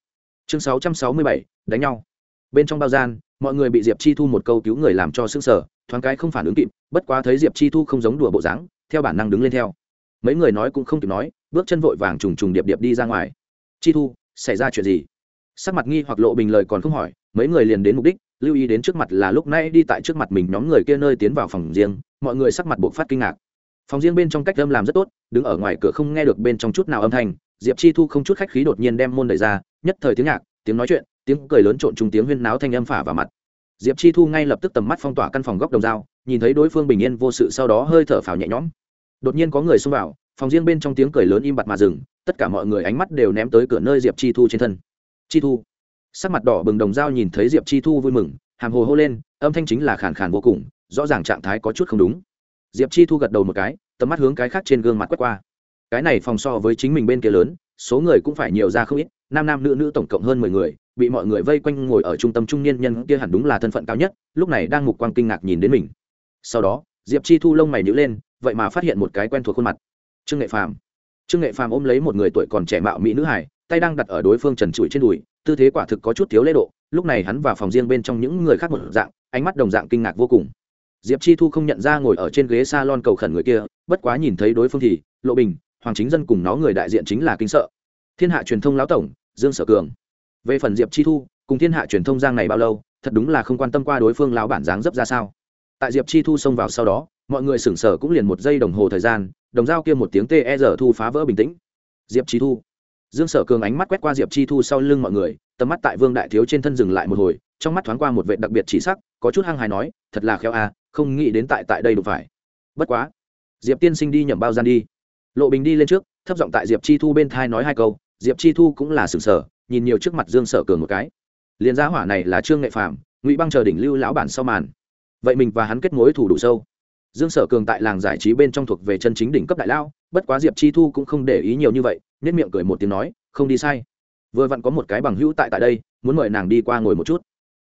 Chương sáu trăm sáu mươi bảy, đánh nhau. Bên trong bao gian, mọi người bị diệp chi thu một câu cứu người làm cho sững sờ, thoáng cái không phản ứng kịp, bất quá thấy diệp chi thu không giống đùa bộ dáng, theo bản năng đứng lên theo. Mấy người nói cũng không kịp nói, bước chân vội vàng trùng trùng điệp điệp đi ra ngoài. Chi thu, xảy ra chuyện gì? Sắc mặt nghi hoặc lộ bình lời còn không hỏi, mấy người liền đến mục đích, lưu ý đến trước mặt là lúc nãy đi tại trước mặt mình nhóm người kia nơi tiến vào phòng riêng, mọi người sắc mặt buộc phát kinh ngạc. Phòng riêng bên trong cách âm làm rất tốt, đứng ở ngoài cửa không nghe được bên trong chút nào âm thanh diệp chi thu không chút khách khí đột nhiên đem môn đẩy ra, nhất thời tiếng nhạc, tiếng nói chuyện, tiếng cười lớn trộn chung tiếng huyên náo thanh âm phả vào mặt. Diệp chi thu ngay lập tức tầm mắt phong tỏa căn phòng góc đồng dao, nhìn thấy đối phương bình yên vô sự sau đó hơi thở phào nhẹ nhõm. Đột nhiên có người xông vào, phòng riêng bên trong tiếng cười lớn im bặt mà dừng, tất cả mọi người ánh mắt đều ném tới cửa nơi diệp chi thu trên thân. Chi thu. Sắc mặt đỏ bừng đồng dao nhìn thấy diệp chi thu vui mừng, hàm hồ hô lên, âm thanh chính là khàn khàn vô cùng, rõ ràng trạng thái có chút không đúng. Diệp chi thu gật đầu một cái, tầm mắt hướng cái khác trên gương mặt quét qua cái này phòng so với chính mình bên kia lớn, số người cũng phải nhiều ra không ít, nam nam nữ nữ tổng cộng hơn mười người, bị mọi người vây quanh ngồi ở trung tâm trung niên nhân kia hẳn đúng là thân phận cao nhất, lúc này đang mục quang kinh ngạc nhìn đến mình. Sau đó, diệp chi thu lông mày nhữ lên, vậy mà phát hiện một cái quen thuộc khuôn mặt. Trương nghệ phàm. Trương nghệ phàm ôm lấy một người tuổi còn trẻ mạo mỹ nữ hải tay đang đặt ở đối phương trần trụi trên đùi, tư thế quả thực có chút thiếu lễ độ, lúc này hắn vào phòng riêng bên trong những người khác một dạng, ánh mắt đồng dạng kinh ngạc vô cùng. Diệp chi thu không nhận ra ngồi ở trên ghế s a lon cầu khẩn người kia, bất quá nhìn thấy đối phương thì, lộ bình hoàng chính dân cùng nó người đại diện chính là kinh sợ. Thiên hạ truyền thông lão tổng, dương sở cường. Về phần diệp chi thu, cùng thiên hạ truyền thông giang này bao lâu, thật đúng là không quan tâm qua đối phương lão bản dáng dấp ra sao. Tại diệp chi thu xông vào sau đó, mọi người sửng sở cũng liền một giây đồng hồ thời gian, đồng dao kia một tiếng tê e rờ thu phá vỡ bình tĩnh. Diệp chi thu. Dương sở cường ánh mắt quét qua diệp chi thu sau lưng mọi người, tầm mắt tại vương đại thiếu trên thân dừng lại một hồi, trong mắt thoáng qua một vệ đặc biệt chỉ sắc, có chút hăng hài nói, thật là khéo à không nghĩ đến tại tại đây đủ phải. Bất quá. Diệp tiên sinh đi nhầm bao gian đi lộ bình đi lên trước, thấp giọng tại diệp chi thu bên thai nói hai câu, diệp chi thu cũng là sừng sờ nhìn nhiều trước mặt dương sở cường một cái. Liền giá hỏa này là trương nghệ phạm ngụy băng chờ đỉnh lưu lão bản sau màn. Vậy mình và hắn kết mối thủ đủ sâu. Dương sở cường tại làng giải trí bên trong thuộc về chân chính đỉnh cấp đại lao bất quá diệp chi thu cũng không để ý nhiều như vậy nhất miệng cười một tiếng nói, không đi sai. Vừa vặn có một cái bằng hữu tại tại đây, muốn mời nàng đi qua ngồi một chút.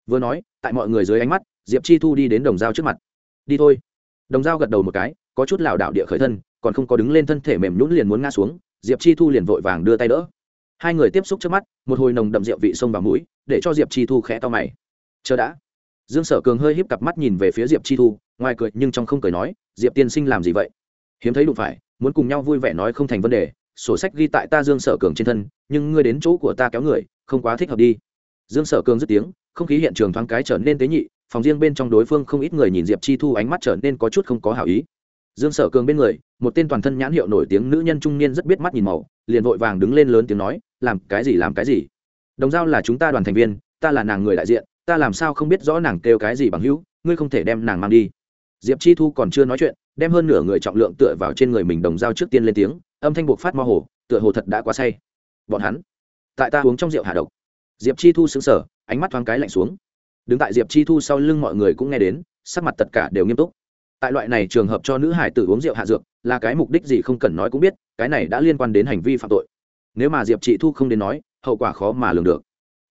Vừa nói, tại mọi người dưới ánh mắt, diệp chi thu đi đến đồng dao trước mặt. Đi thôi. Đồng dao gật đầu một cái, có chút lảo đảo địa khởi thân còn không có đứng lên thân thể mềm nhũn liền muốn ngã xuống, diệp chi thu liền vội vàng đưa tay đỡ. Hai người tiếp xúc trước mắt, một hồi nồng đậm rượu vị xông vào mũi, để cho diệp chi thu khẽ to mày. Chờ đã. Dương sở cường hơi híp cặp mắt nhìn về phía diệp chi thu, ngoài cười nhưng trong không cười nói, diệp tiên sinh làm gì vậy? Hiếm thấy đủ phải, muốn cùng nhau vui vẻ nói không thành vấn đề, sổ sách ghi tại ta dương sở cường trên thân, nhưng ngươi đến chỗ của ta kéo người, không quá thích hợp đi. Dương sở cường dứt tiếng, không khí hiện trường thoáng cái trở nên tế nhị, phòng riêng bên trong đối phương không ít người nhìn diệp chi thu ánh mắt trở nên có chút không có hảo ý dương sở cường bên người, một tên toàn thân nhãn hiệu nổi tiếng nữ nhân trung niên rất biết mắt nhìn màu, liền vội vàng đứng lên lớn tiếng nói, làm cái gì, làm cái gì? Đồng giao là chúng ta đoàn thành viên, ta là nàng người đại diện, ta làm sao không biết rõ nàng kêu cái gì bằng hữu, ngươi không thể đem nàng mang đi. Diệp chi thu còn chưa nói chuyện, đem hơn nửa người trọng lượng tựa vào trên người mình đồng giao trước tiên lên tiếng, âm thanh buộc phát mơ hồ, tựa hồ thật đã quá say. Bọn hắn, tại ta uống trong rượu hạ độc. Diệp chi thu xứng sở ánh mắt thoáng cái lạnh xuống. Đứng tại diệp chi thu sau lưng mọi người cũng nghe đến, sắc mặt tất cả đều nghiêm túc tại loại này trường hợp cho nữ hải tử uống rượu hạ dược là cái mục đích gì không cần nói cũng biết cái này đã liên quan đến hành vi phạm tội. Nếu mà diệp chị thu không đến nói hậu quả khó mà lường được.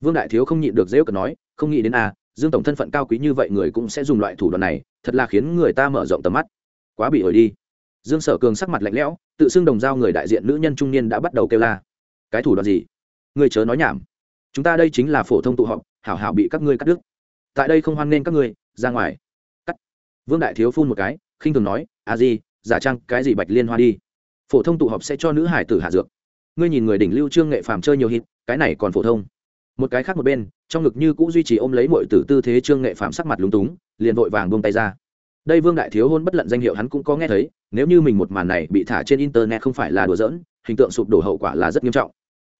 Vương đại thiếu không nhịn được dễ cần nói không nghĩ đến a à, dương tổng thân phận cao quý như vậy người cũng sẽ dùng loại thủ đoạn này thật là khiến người ta mở rộng tầm mắt. Quá bị ổi đi. Dương sở cường sắc mặt lạnh lẽo tự xưng đồng giao người đại diện nữ nhân trung niên đã bắt đầu kêu la. Cái thủ đoạn gì? Người chớ nói nhảm. Chúng ta đây chính là phổ thông tụ họp hảo hảo bị các ngươi cắt đứt. Tại đây không hoan nghênh các ngươi ra ngoài vương đại thiếu phun một cái, khinh thường nói, a di, giả trang cái gì bạch liên hoa đi? Phổ thông tụ họp sẽ cho nữ hải tử hạ dược. Ngươi nhìn người đỉnh lưu trương nghệ phàm chơi nhiều hít cái này còn phổ thông. Một cái khác một bên, trong ngực như cũ duy trì ôm lấy mọi tử tư thế trương nghệ phàm sắc mặt lúng túng, liền vội vàng buông tay ra. Đây vương đại thiếu hôn bất lận danh hiệu hắn cũng có nghe thấy, nếu như mình một màn này bị thả trên internet không phải là đùa giỡn, hình tượng sụp đổ hậu quả là rất nghiêm trọng.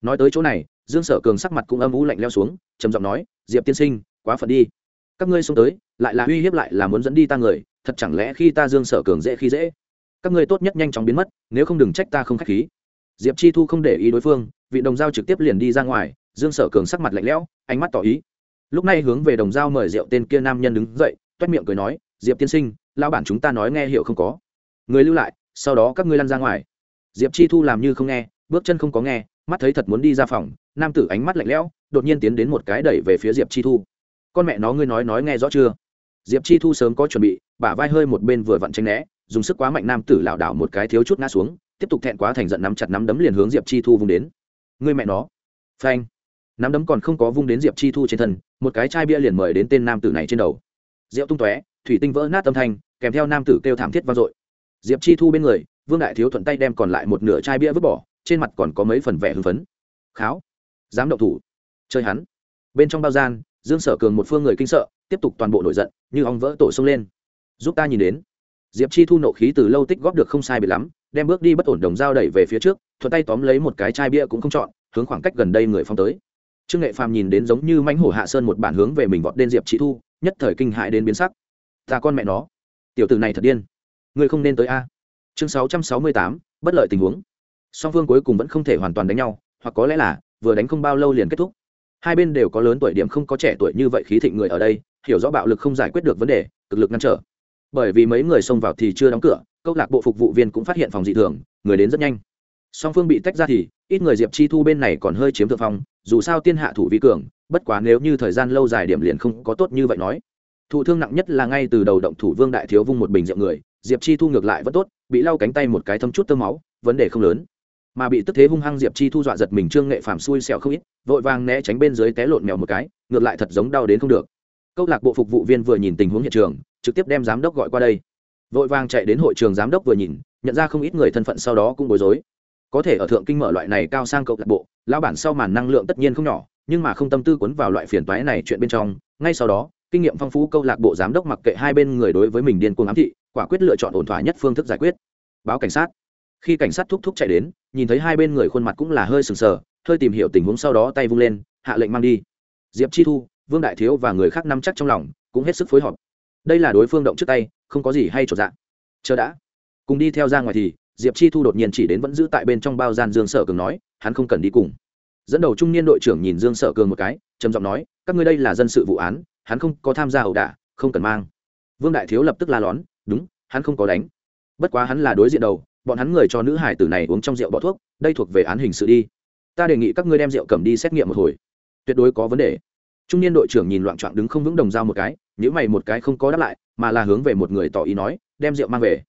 Nói tới chỗ này, dương sở cường sắc mặt cũng âm u lạnh leo xuống, trầm giọng nói, diệp tiên sinh, quá phận đi các ngươi xuống tới, lại là uy hiếp lại là muốn dẫn đi ta người, thật chẳng lẽ khi ta dương sở cường dễ khi dễ? Các ngươi tốt nhất nhanh chóng biến mất, nếu không đừng trách ta không k h á c h khí. Diệp chi thu không để ý đối phương, vị đồng giao trực tiếp liền đi ra ngoài, dương sở cường sắc mặt lạnh lẽo, ánh mắt tỏ ý. Lúc này hướng về đồng giao mời rượu tên kia nam nhân đứng dậy, toét miệng cười nói, diệp tiên sinh lao bản chúng ta nói nghe hiểu không có. Người lưu lại, sau đó các ngươi lăn ra ngoài. Diệp chi thu làm như không nghe, bước chân không có nghe, mắt thấy thật muốn đi ra phòng, nam tử ánh mắt lạnh lẽo, đột nhiên tiến đến một cái đẩy về phía diệp chi thu con mẹ nó ngươi nói nói nghe rõ chưa? Diệp chi thu sớm có chuẩn bị, bả vai hơi một bên vừa vặn tranh né, dùng sức quá mạnh nam tử lảo đảo một cái thiếu chút ngã xuống, tiếp tục thẹn quá thành giận nắm chặt nắm đấm liền hướng diệp chi thu vùng đến. Ngươi mẹ nó! Phanh! Nắm đấm còn không có vung đến diệp chi thu trên thân, một cái chai bia liền mời đến tên nam tử này trên đầu. Rượu tung tóe, thủy tinh vỡ nát âm thanh, kèm theo nam tử kêu thảm thiết vang dội. Diệp chi thu bên người, vương đại thiếu thuận tay đem còn lại một nửa chai bia vứt bỏ, trên mặt còn có mấy phần vẻ hưng phấn. Kháo! Dám động thủ! Chơi hắn! Bên trong bao gian dương sở cường một phương người kinh sợ, tiếp tục toàn bộ nổi giận, như ong vỡ tổ sông lên. Giúp ta nhìn đến. Diệp chi thu nộ khí từ lâu tích góp được không sai bị lắm, đem bước đi bất ổn đồng dao đẩy về phía trước, thuận tay tóm lấy một cái chai bia cũng không chọn, hướng khoảng cách gần đây người phong tới. Trương nghệ phàm nhìn đến giống như mãnh hổ hạ sơn một bản hướng về mình vọt đến diệp chi thu, nhất thời kinh hại đến biến sắc. Ta con mẹ nó. Tiểu tử này thật điên. Ngươi không nên tới a. Chương sáu trăm sáu mươi tám, bất lợi tình huống. Song phương cuối cùng vẫn không thể hoàn toàn đánh nhau, hoặc có lẽ là, vừa đánh không bao lâu liền kết thúc hai bên đều có lớn tuổi điểm không có trẻ tuổi như vậy khí thịnh người ở đây, hiểu rõ bạo lực không giải quyết được vấn đề, cực lực ngăn trở. Bởi vì mấy người xông vào thì chưa đóng cửa, câu lạc bộ phục vụ viên cũng phát hiện phòng dị thường, người đến rất nhanh. Song phương bị tách ra thì, ít người diệp chi thu bên này còn hơi chiếm thượng phong, dù sao tiên hạ thủ vi cường, bất quá nếu như thời gian lâu dài điểm liền không có tốt như vậy nói. Thụ thương nặng nhất là ngay từ đầu động thủ vương đại thiếu vung một bình rượu người, diệp chi thu ngược lại vẫn tốt, bị lau cánh tay một cái thâm chút tơ máu, vấn đề không lớn mà bị tức thế hung hăng diệp chi thu dọa giật mình trương nghệ phàm xui xẹo không ít, vội vàng né tránh bên dưới té lộn mèo một cái, ngược lại thật giống đau đến không được. Câu lạc bộ phục vụ viên vừa nhìn tình huống hiện trường, trực tiếp đem giám đốc gọi qua đây. Vội vàng chạy đến hội trường giám đốc vừa nhìn, nhận ra không ít người thân phận sau đó cũng bối rối. Có thể ở thượng kinh mở loại này cao sang câu lạc bộ, lão bản sau màn năng lượng tất nhiên không nhỏ, nhưng mà không tâm tư quấn vào loại phiền toái này chuyện bên trong, ngay sau đó, kinh nghiệm phong phú câu lạc bộ giám đốc mặc kệ hai bên người đối với mình điên cuồng ám thị, quả quyết lựa chọn ổn thỏa nhất phương thức giải quyết. Báo cảnh sát khi cảnh sát thúc thúc chạy đến, nhìn thấy hai bên người khuôn mặt cũng là hơi sừng sờ, hơi tìm hiểu tình huống sau đó tay vung lên, hạ lệnh mang đi. Diệp chi thu, vương đại thiếu và người khác nắm chắc trong lòng, cũng hết sức phối hợp. Đây là đối phương động trước tay, không có gì hay trột dạ. Chờ đã. Cùng đi theo ra ngoài thì, diệp chi thu đột nhiên chỉ đến vẫn giữ tại bên trong bao gian dương sở cường nói, hắn không cần đi cùng. Dẫn đầu trung niên đội trưởng nhìn dương sở cường một cái, trầm giọng nói, các ngươi đây là dân sự vụ án, hắn không có tham gia ẩu đả, không cần mang. Vương đại thiếu lập tức la lón, đúng, hắn không có đánh. Bất quá hắn là đối diện đầu bọn hắn người cho nữ hải tử này uống trong rượu bỏ thuốc, đây thuộc về án hình sự đi. Ta đề nghị các ngươi đem rượu cầm đi xét nghiệm một hồi. Tuyệt đối có vấn đề. Trung niên đội trưởng nhìn loạn trọn đứng không vững đồng dao một cái nếu mày một cái không có đáp lại, mà là hướng về một người tỏ ý nói, đem rượu mang về.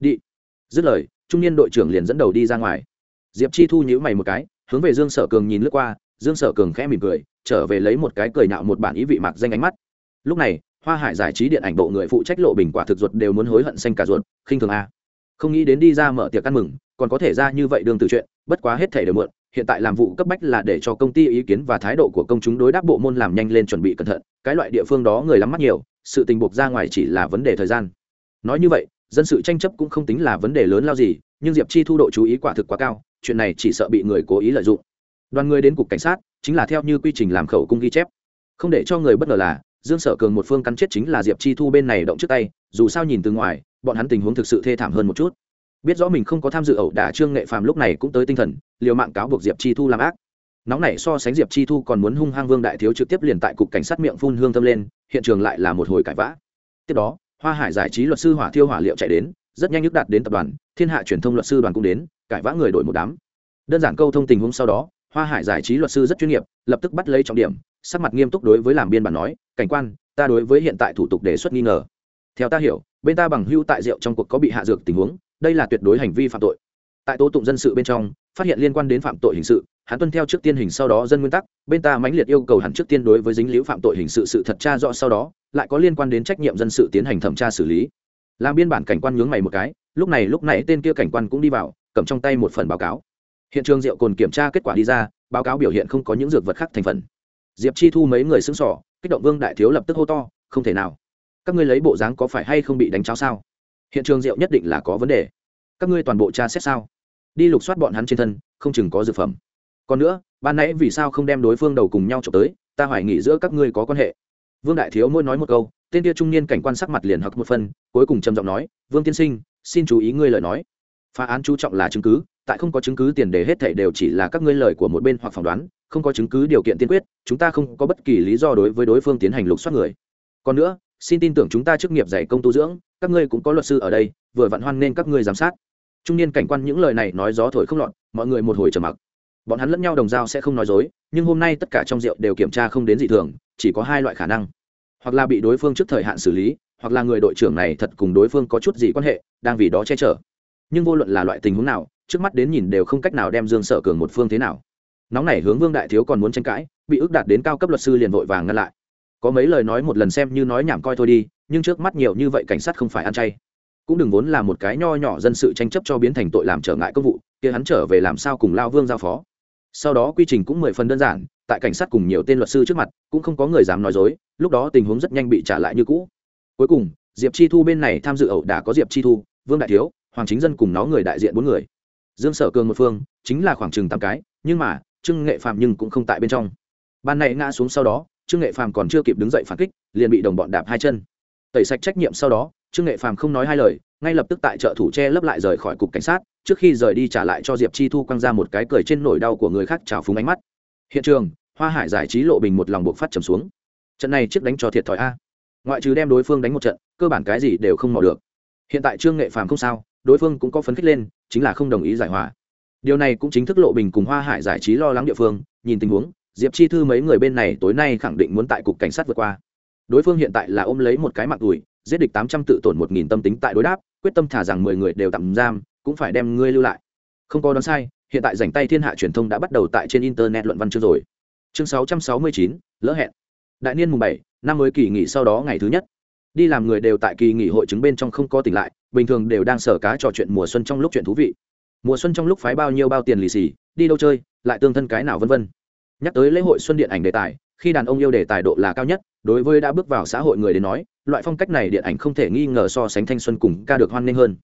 Đi. Dứt lời, trung niên đội trưởng liền dẫn đầu đi ra ngoài. Diệp chi thu nhữ mày một cái, hướng về dương sở cường nhìn lướt qua, dương sở cường khẽ mỉm cười, trở về lấy một cái cười nạo một bản ý vị mạc danh ánh mắt. Lúc này, hoa hải giải trí điện ảnh bộ người phụ trách lộ bình quả thực ruột đều muốn hối hận xanh cả ruột, khinh thường a không nghĩ đến đi ra mở tiệc ăn mừng, còn có thể ra như vậy đương từ chuyện, bất quá hết thể đều mượn hiện tại làm vụ cấp bách là để cho công ty ý kiến và thái độ của công chúng đối đáp bộ môn làm nhanh lên chuẩn bị cẩn thận, cái loại địa phương đó người lắm mắt nhiều, sự tình buộc ra ngoài chỉ là vấn đề thời gian. Nói như vậy, dân sự tranh chấp cũng không tính là vấn đề lớn lao gì, nhưng diệp chi thu độ chú ý quả thực quá cao, chuyện này chỉ sợ bị người cố ý lợi dụng. Đoàn người đến cục cảnh sát, chính là theo như quy trình làm khẩu cung ghi chép. Không để cho người bất ngờ là, dương sở cường một phương cắn chết chính là diệp chi thu bên này động trước tay, dù sao nhìn từ ngoài bọn hắn tình huống thực sự thê thảm hơn một chút. Biết rõ mình không có tham dự ẩu đả trương nghệ phàm lúc này cũng tới tinh thần, liều mạng cáo buộc diệp chi thu làm ác. Nóng này so sánh diệp chi thu còn muốn hung hăng vương đại thiếu trực tiếp liền tại cục cảnh sát miệng phun hương tâm lên, hiện trường lại là một hồi cãi vã. Tiếp đó, hoa hải giải trí luật sư hỏa thiêu hỏa liệu chạy đến, rất nhanh nhức đạt đến tập đoàn, thiên hạ truyền thông luật sư đoàn cũng đến, cãi vã người đổi một đám. Đơn giản câu thông tình huống sau đó, hoa hải giải trí luật sư rất chuyên nghiệp, lập tức bắt lấy trọng điểm, sắc mặt nghiêm túc đối với làm biên bản nói, cảnh quan, ta đối với hiện tại thủ tục đề xuất nghi ngờ. Theo ta hiểu bên ta bằng hưu tại rượu trong cuộc có bị hạ dược tình huống, đây là tuyệt đối hành vi phạm tội. Tại tố tụng dân sự bên trong, phát hiện liên quan đến phạm tội hình sự, hắn tuân theo trước tiên hình sau đó dân nguyên tắc, bên ta mãnh liệt yêu cầu hắn trước tiên đối với dính liễu phạm tội hình sự sự thật tra rõ sau đó, lại có liên quan đến trách nhiệm dân sự tiến hành thẩm tra xử lý. Làm biên bản cảnh quan nhướng mày một cái, lúc này lúc này tên kia cảnh quan cũng đi vào, cầm trong tay một phần báo cáo. Hiện trường rượu cồn kiểm tra kết quả đi ra, báo cáo biểu hiện không có những dược vật khác thành phần. Diệp chi thu mấy người xứng sỏ kích động vương đại thiếu lập tức hô to, không thể nào các ngươi lấy bộ dáng có phải hay không bị đánh cháo sao? Hiện trường rượu nhất định là có vấn đề. Các ngươi toàn bộ tra xét sao? Đi lục soát bọn hắn trên thân, không chừng có dược phẩm. Còn nữa, ban nãy vì sao không đem đối phương đầu cùng nhau trộm tới, ta hoài nghỉ giữa các ngươi có quan hệ. Vương đại thiếu mỗi nói một câu, tên kia trung niên cảnh quan sắc mặt liền hoặc một phân cuối cùng trầm giọng nói, vương tiên sinh, xin chú ý ngươi lời nói. Phá án chú trọng là chứng cứ, tại không có chứng cứ tiền đề hết thảy đều chỉ là các ngươi lời của một bên hoặc phỏng đoán, không có chứng cứ điều kiện tiên quyết, chúng ta không có bất kỳ lý do đối với đối phương tiến hành lục soát người. Còn nữa xin tin tưởng chúng ta chức nghiệp dạy công tu dưỡng, các ngươi cũng có luật sư ở đây, vừa vặn hoan nên các ngươi giám sát. Trung niên cảnh quan những lời này nói gió thổi không lọt, mọi người một hồi trầm mặc. Bọn hắn lẫn nhau đồng dao sẽ không nói dối, nhưng hôm nay tất cả trong rượu đều kiểm tra không đến dị thường, chỉ có hai loại khả năng. Hoặc là bị đối phương trước thời hạn xử lý, hoặc là người đội trưởng này thật cùng đối phương có chút gì quan hệ, đang vì đó che chở. Nhưng vô luận là loại tình huống nào, trước mắt đến nhìn đều không cách nào đem dương sở cường một phương thế nào. Nóng này hướng vương đại thiếu còn muốn tranh cãi, bị ước đạt đến cao cấp luật sư liền vội vàng ngăn lại có mấy lời nói một lần xem như nói nhảm coi thôi đi, nhưng trước mắt nhiều như vậy cảnh sát không phải ăn chay. Cũng đừng vốn là một cái nho nhỏ dân sự tranh chấp cho biến thành tội làm trở ngại công vụ, kia hắn trở về làm sao cùng lao vương giao phó. Sau đó quy trình cũng mười phần đơn giản, tại cảnh sát cùng nhiều tên luật sư trước mặt, cũng không có người dám nói dối, lúc đó tình huống rất nhanh bị trả lại như cũ. Cuối cùng, diệp chi thu bên này tham dự ẩu đả có diệp chi thu, vương đại thiếu, hoàng chính dân cùng nó người đại diện bốn người. Dương sở cường một phương, chính là khoảng chừng tám cái, nhưng mà, trương nghệ phạm nhưng cũng không tại bên trong. Ban này ngã xuống sau đó trương nghệ phàm còn chưa kịp đứng dậy phản kích, liền bị đồng bọn đạp hai chân. Tẩy sạch trách nhiệm sau đó, trương nghệ phàm không nói hai lời, ngay lập tức tại chợ thủ tre lấp lại rời khỏi cục cảnh sát, trước khi rời đi trả lại cho diệp chi thu quăng ra một cái cười trên nỗi đau của người khác trào phúng ánh mắt. Hiện trường, hoa hải giải trí lộ bình một lòng buộc phát trầm xuống. Trận này chiếc đánh cho thiệt thòi a. Ngoại trừ đem đối phương đánh một trận, cơ bản cái gì đều không mò được. Hiện tại trương nghệ phàm không sao, đối phương cũng có phấn khích lên, chính là không đồng ý giải hòa. Điều này cũng chính thức lộ bình cùng hoa hải giải trí lo lắng địa phương, nhìn tình huống diệp chi thư mấy người bên này tối nay khẳng định muốn tại cục cảnh sát vượt qua. Đối phương hiện tại là ôm lấy một cái mặt đùi giết địch tám trăm tự tổn một nghìn tâm tính tại đối đáp, quyết tâm thả rằng mười người đều tạm giam, cũng phải đem ngươi lưu lại. Không có đoán sai, hiện tại dành tay thiên hạ truyền thông đã bắt đầu tại trên internet luận văn chương rồi. Chương sáu trăm sáu mươi chín, lỡ hẹn. Đại niên mùng bảy, năm mới kỳ nghỉ sau đó ngày thứ nhất. Đi làm người đều tại kỳ nghỉ hội chứng bên trong không có tỉnh lại, bình thường đều đang sở cá trò chuyện mùa xuân trong lúc chuyện thú vị. Mùa xuân trong lúc phái bao nhiêu bao tiền lì xì, đi đâu chơi, lại tương thân cái nào vân vân nhắc tới lễ hội xuân điện ảnh đề tài, khi đàn ông yêu đề tài độ là cao nhất, đối với đã bước vào xã hội người đến nói, loại phong cách này điện ảnh không thể nghi ngờ so sánh thanh xuân cùng ca được hoan nghênh hơn.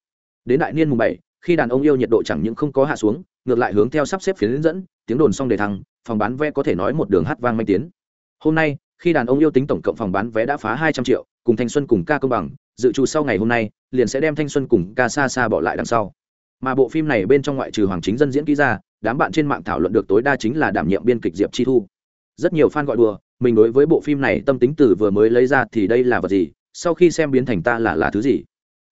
Đến đại niên mùng bảy, khi đàn ông yêu nhiệt độ chẳng những không có hạ xuống, ngược lại hướng theo sắp xếp phiến dẫn, tiếng đồn xong đề thăng, phòng bán vé có thể nói một đường hát vang manh tiến. Hôm nay, khi đàn ông yêu tính tổng cộng phòng bán vé đã phá hai trăm triệu, cùng thanh xuân cùng ca công bằng, dự trù sau ngày hôm nay, liền sẽ đem thanh xuân cùng ca xa xa bỏ lại đằng sau. Mà bộ phim này bên trong ngoại trừ hoàng chính dân diễn ký ra đám bạn trên mạng thảo luận được tối đa chính là đảm nhiệm biên kịch diệp chi thu. Rất nhiều fan gọi đùa, mình đối với bộ phim này tâm tính từ vừa mới lấy ra thì đây là vật gì, sau khi xem biến thành ta là là thứ gì.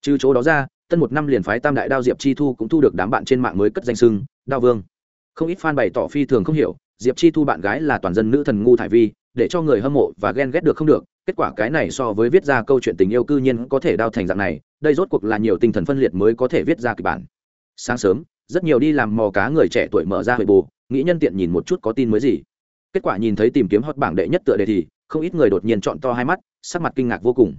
Trừ chỗ đó ra, tân một năm liền phái tam đại đao diệp chi thu cũng thu được đám bạn trên mạng mới cất danh sưng đao vương. Không ít fan bày tỏ phi thường không hiểu, diệp chi thu bạn gái là toàn dân nữ thần ngu thải vi, để cho người hâm mộ và ghen ghét được không được, kết quả cái này so với viết ra câu chuyện tình yêu cư nhiên có thể đao thành dạng này, đây rốt cuộc là nhiều tinh thần phân liệt mới có thể viết ra kịch bản. Sáng sớm rất nhiều đi làm mò cá người trẻ tuổi mở ra huệ bù nghĩ nhân tiện nhìn một chút có tin mới gì. Kết quả nhìn thấy tìm kiếm hot bảng đệ nhất tựa đề thì, không ít người đột nhiên chọn to hai mắt, sắc mặt kinh ngạc vô cùng.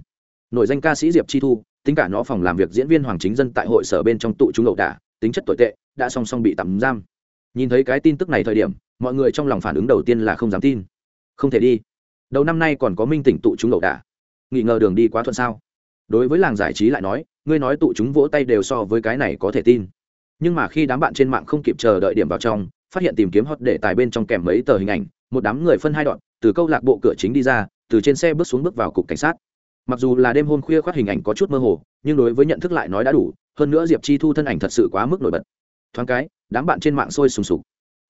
Nổi danh ca sĩ diệp chi thu, tính cả nó phòng làm việc diễn viên hoàng chính dân tại hội sở bên trong tụ chúng ẩu đả, tính chất tồi tệ, đã song song bị tạm giam. Nhìn thấy cái tin tức này thời điểm, mọi người trong lòng phản ứng đầu tiên là không dám tin. Không thể đi. Đầu năm nay còn có minh tỉnh tụ chúng ẩu đả. Nghỉ ngờ đường đi quá thuận sao. Đối với làng giải trí lại nói, ngươi nói tụ chúng vỗ tay đều so với cái này có thể tin nhưng mà khi đám bạn trên mạng không kịp chờ đợi điểm vào trong, phát hiện tìm kiếm hot để tài bên trong kèm mấy tờ hình ảnh, một đám người phân hai đoạn, từ câu lạc bộ cửa chính đi ra, từ trên xe bước xuống bước vào cục cảnh sát. Mặc dù là đêm hôm khuya khoác hình ảnh có chút mơ hồ, nhưng đối với nhận thức lại nói đã đủ, hơn nữa diệp chi thu thân ảnh thật sự quá mức nổi bật. Thoáng cái, đám bạn trên mạng sôi sùng sục.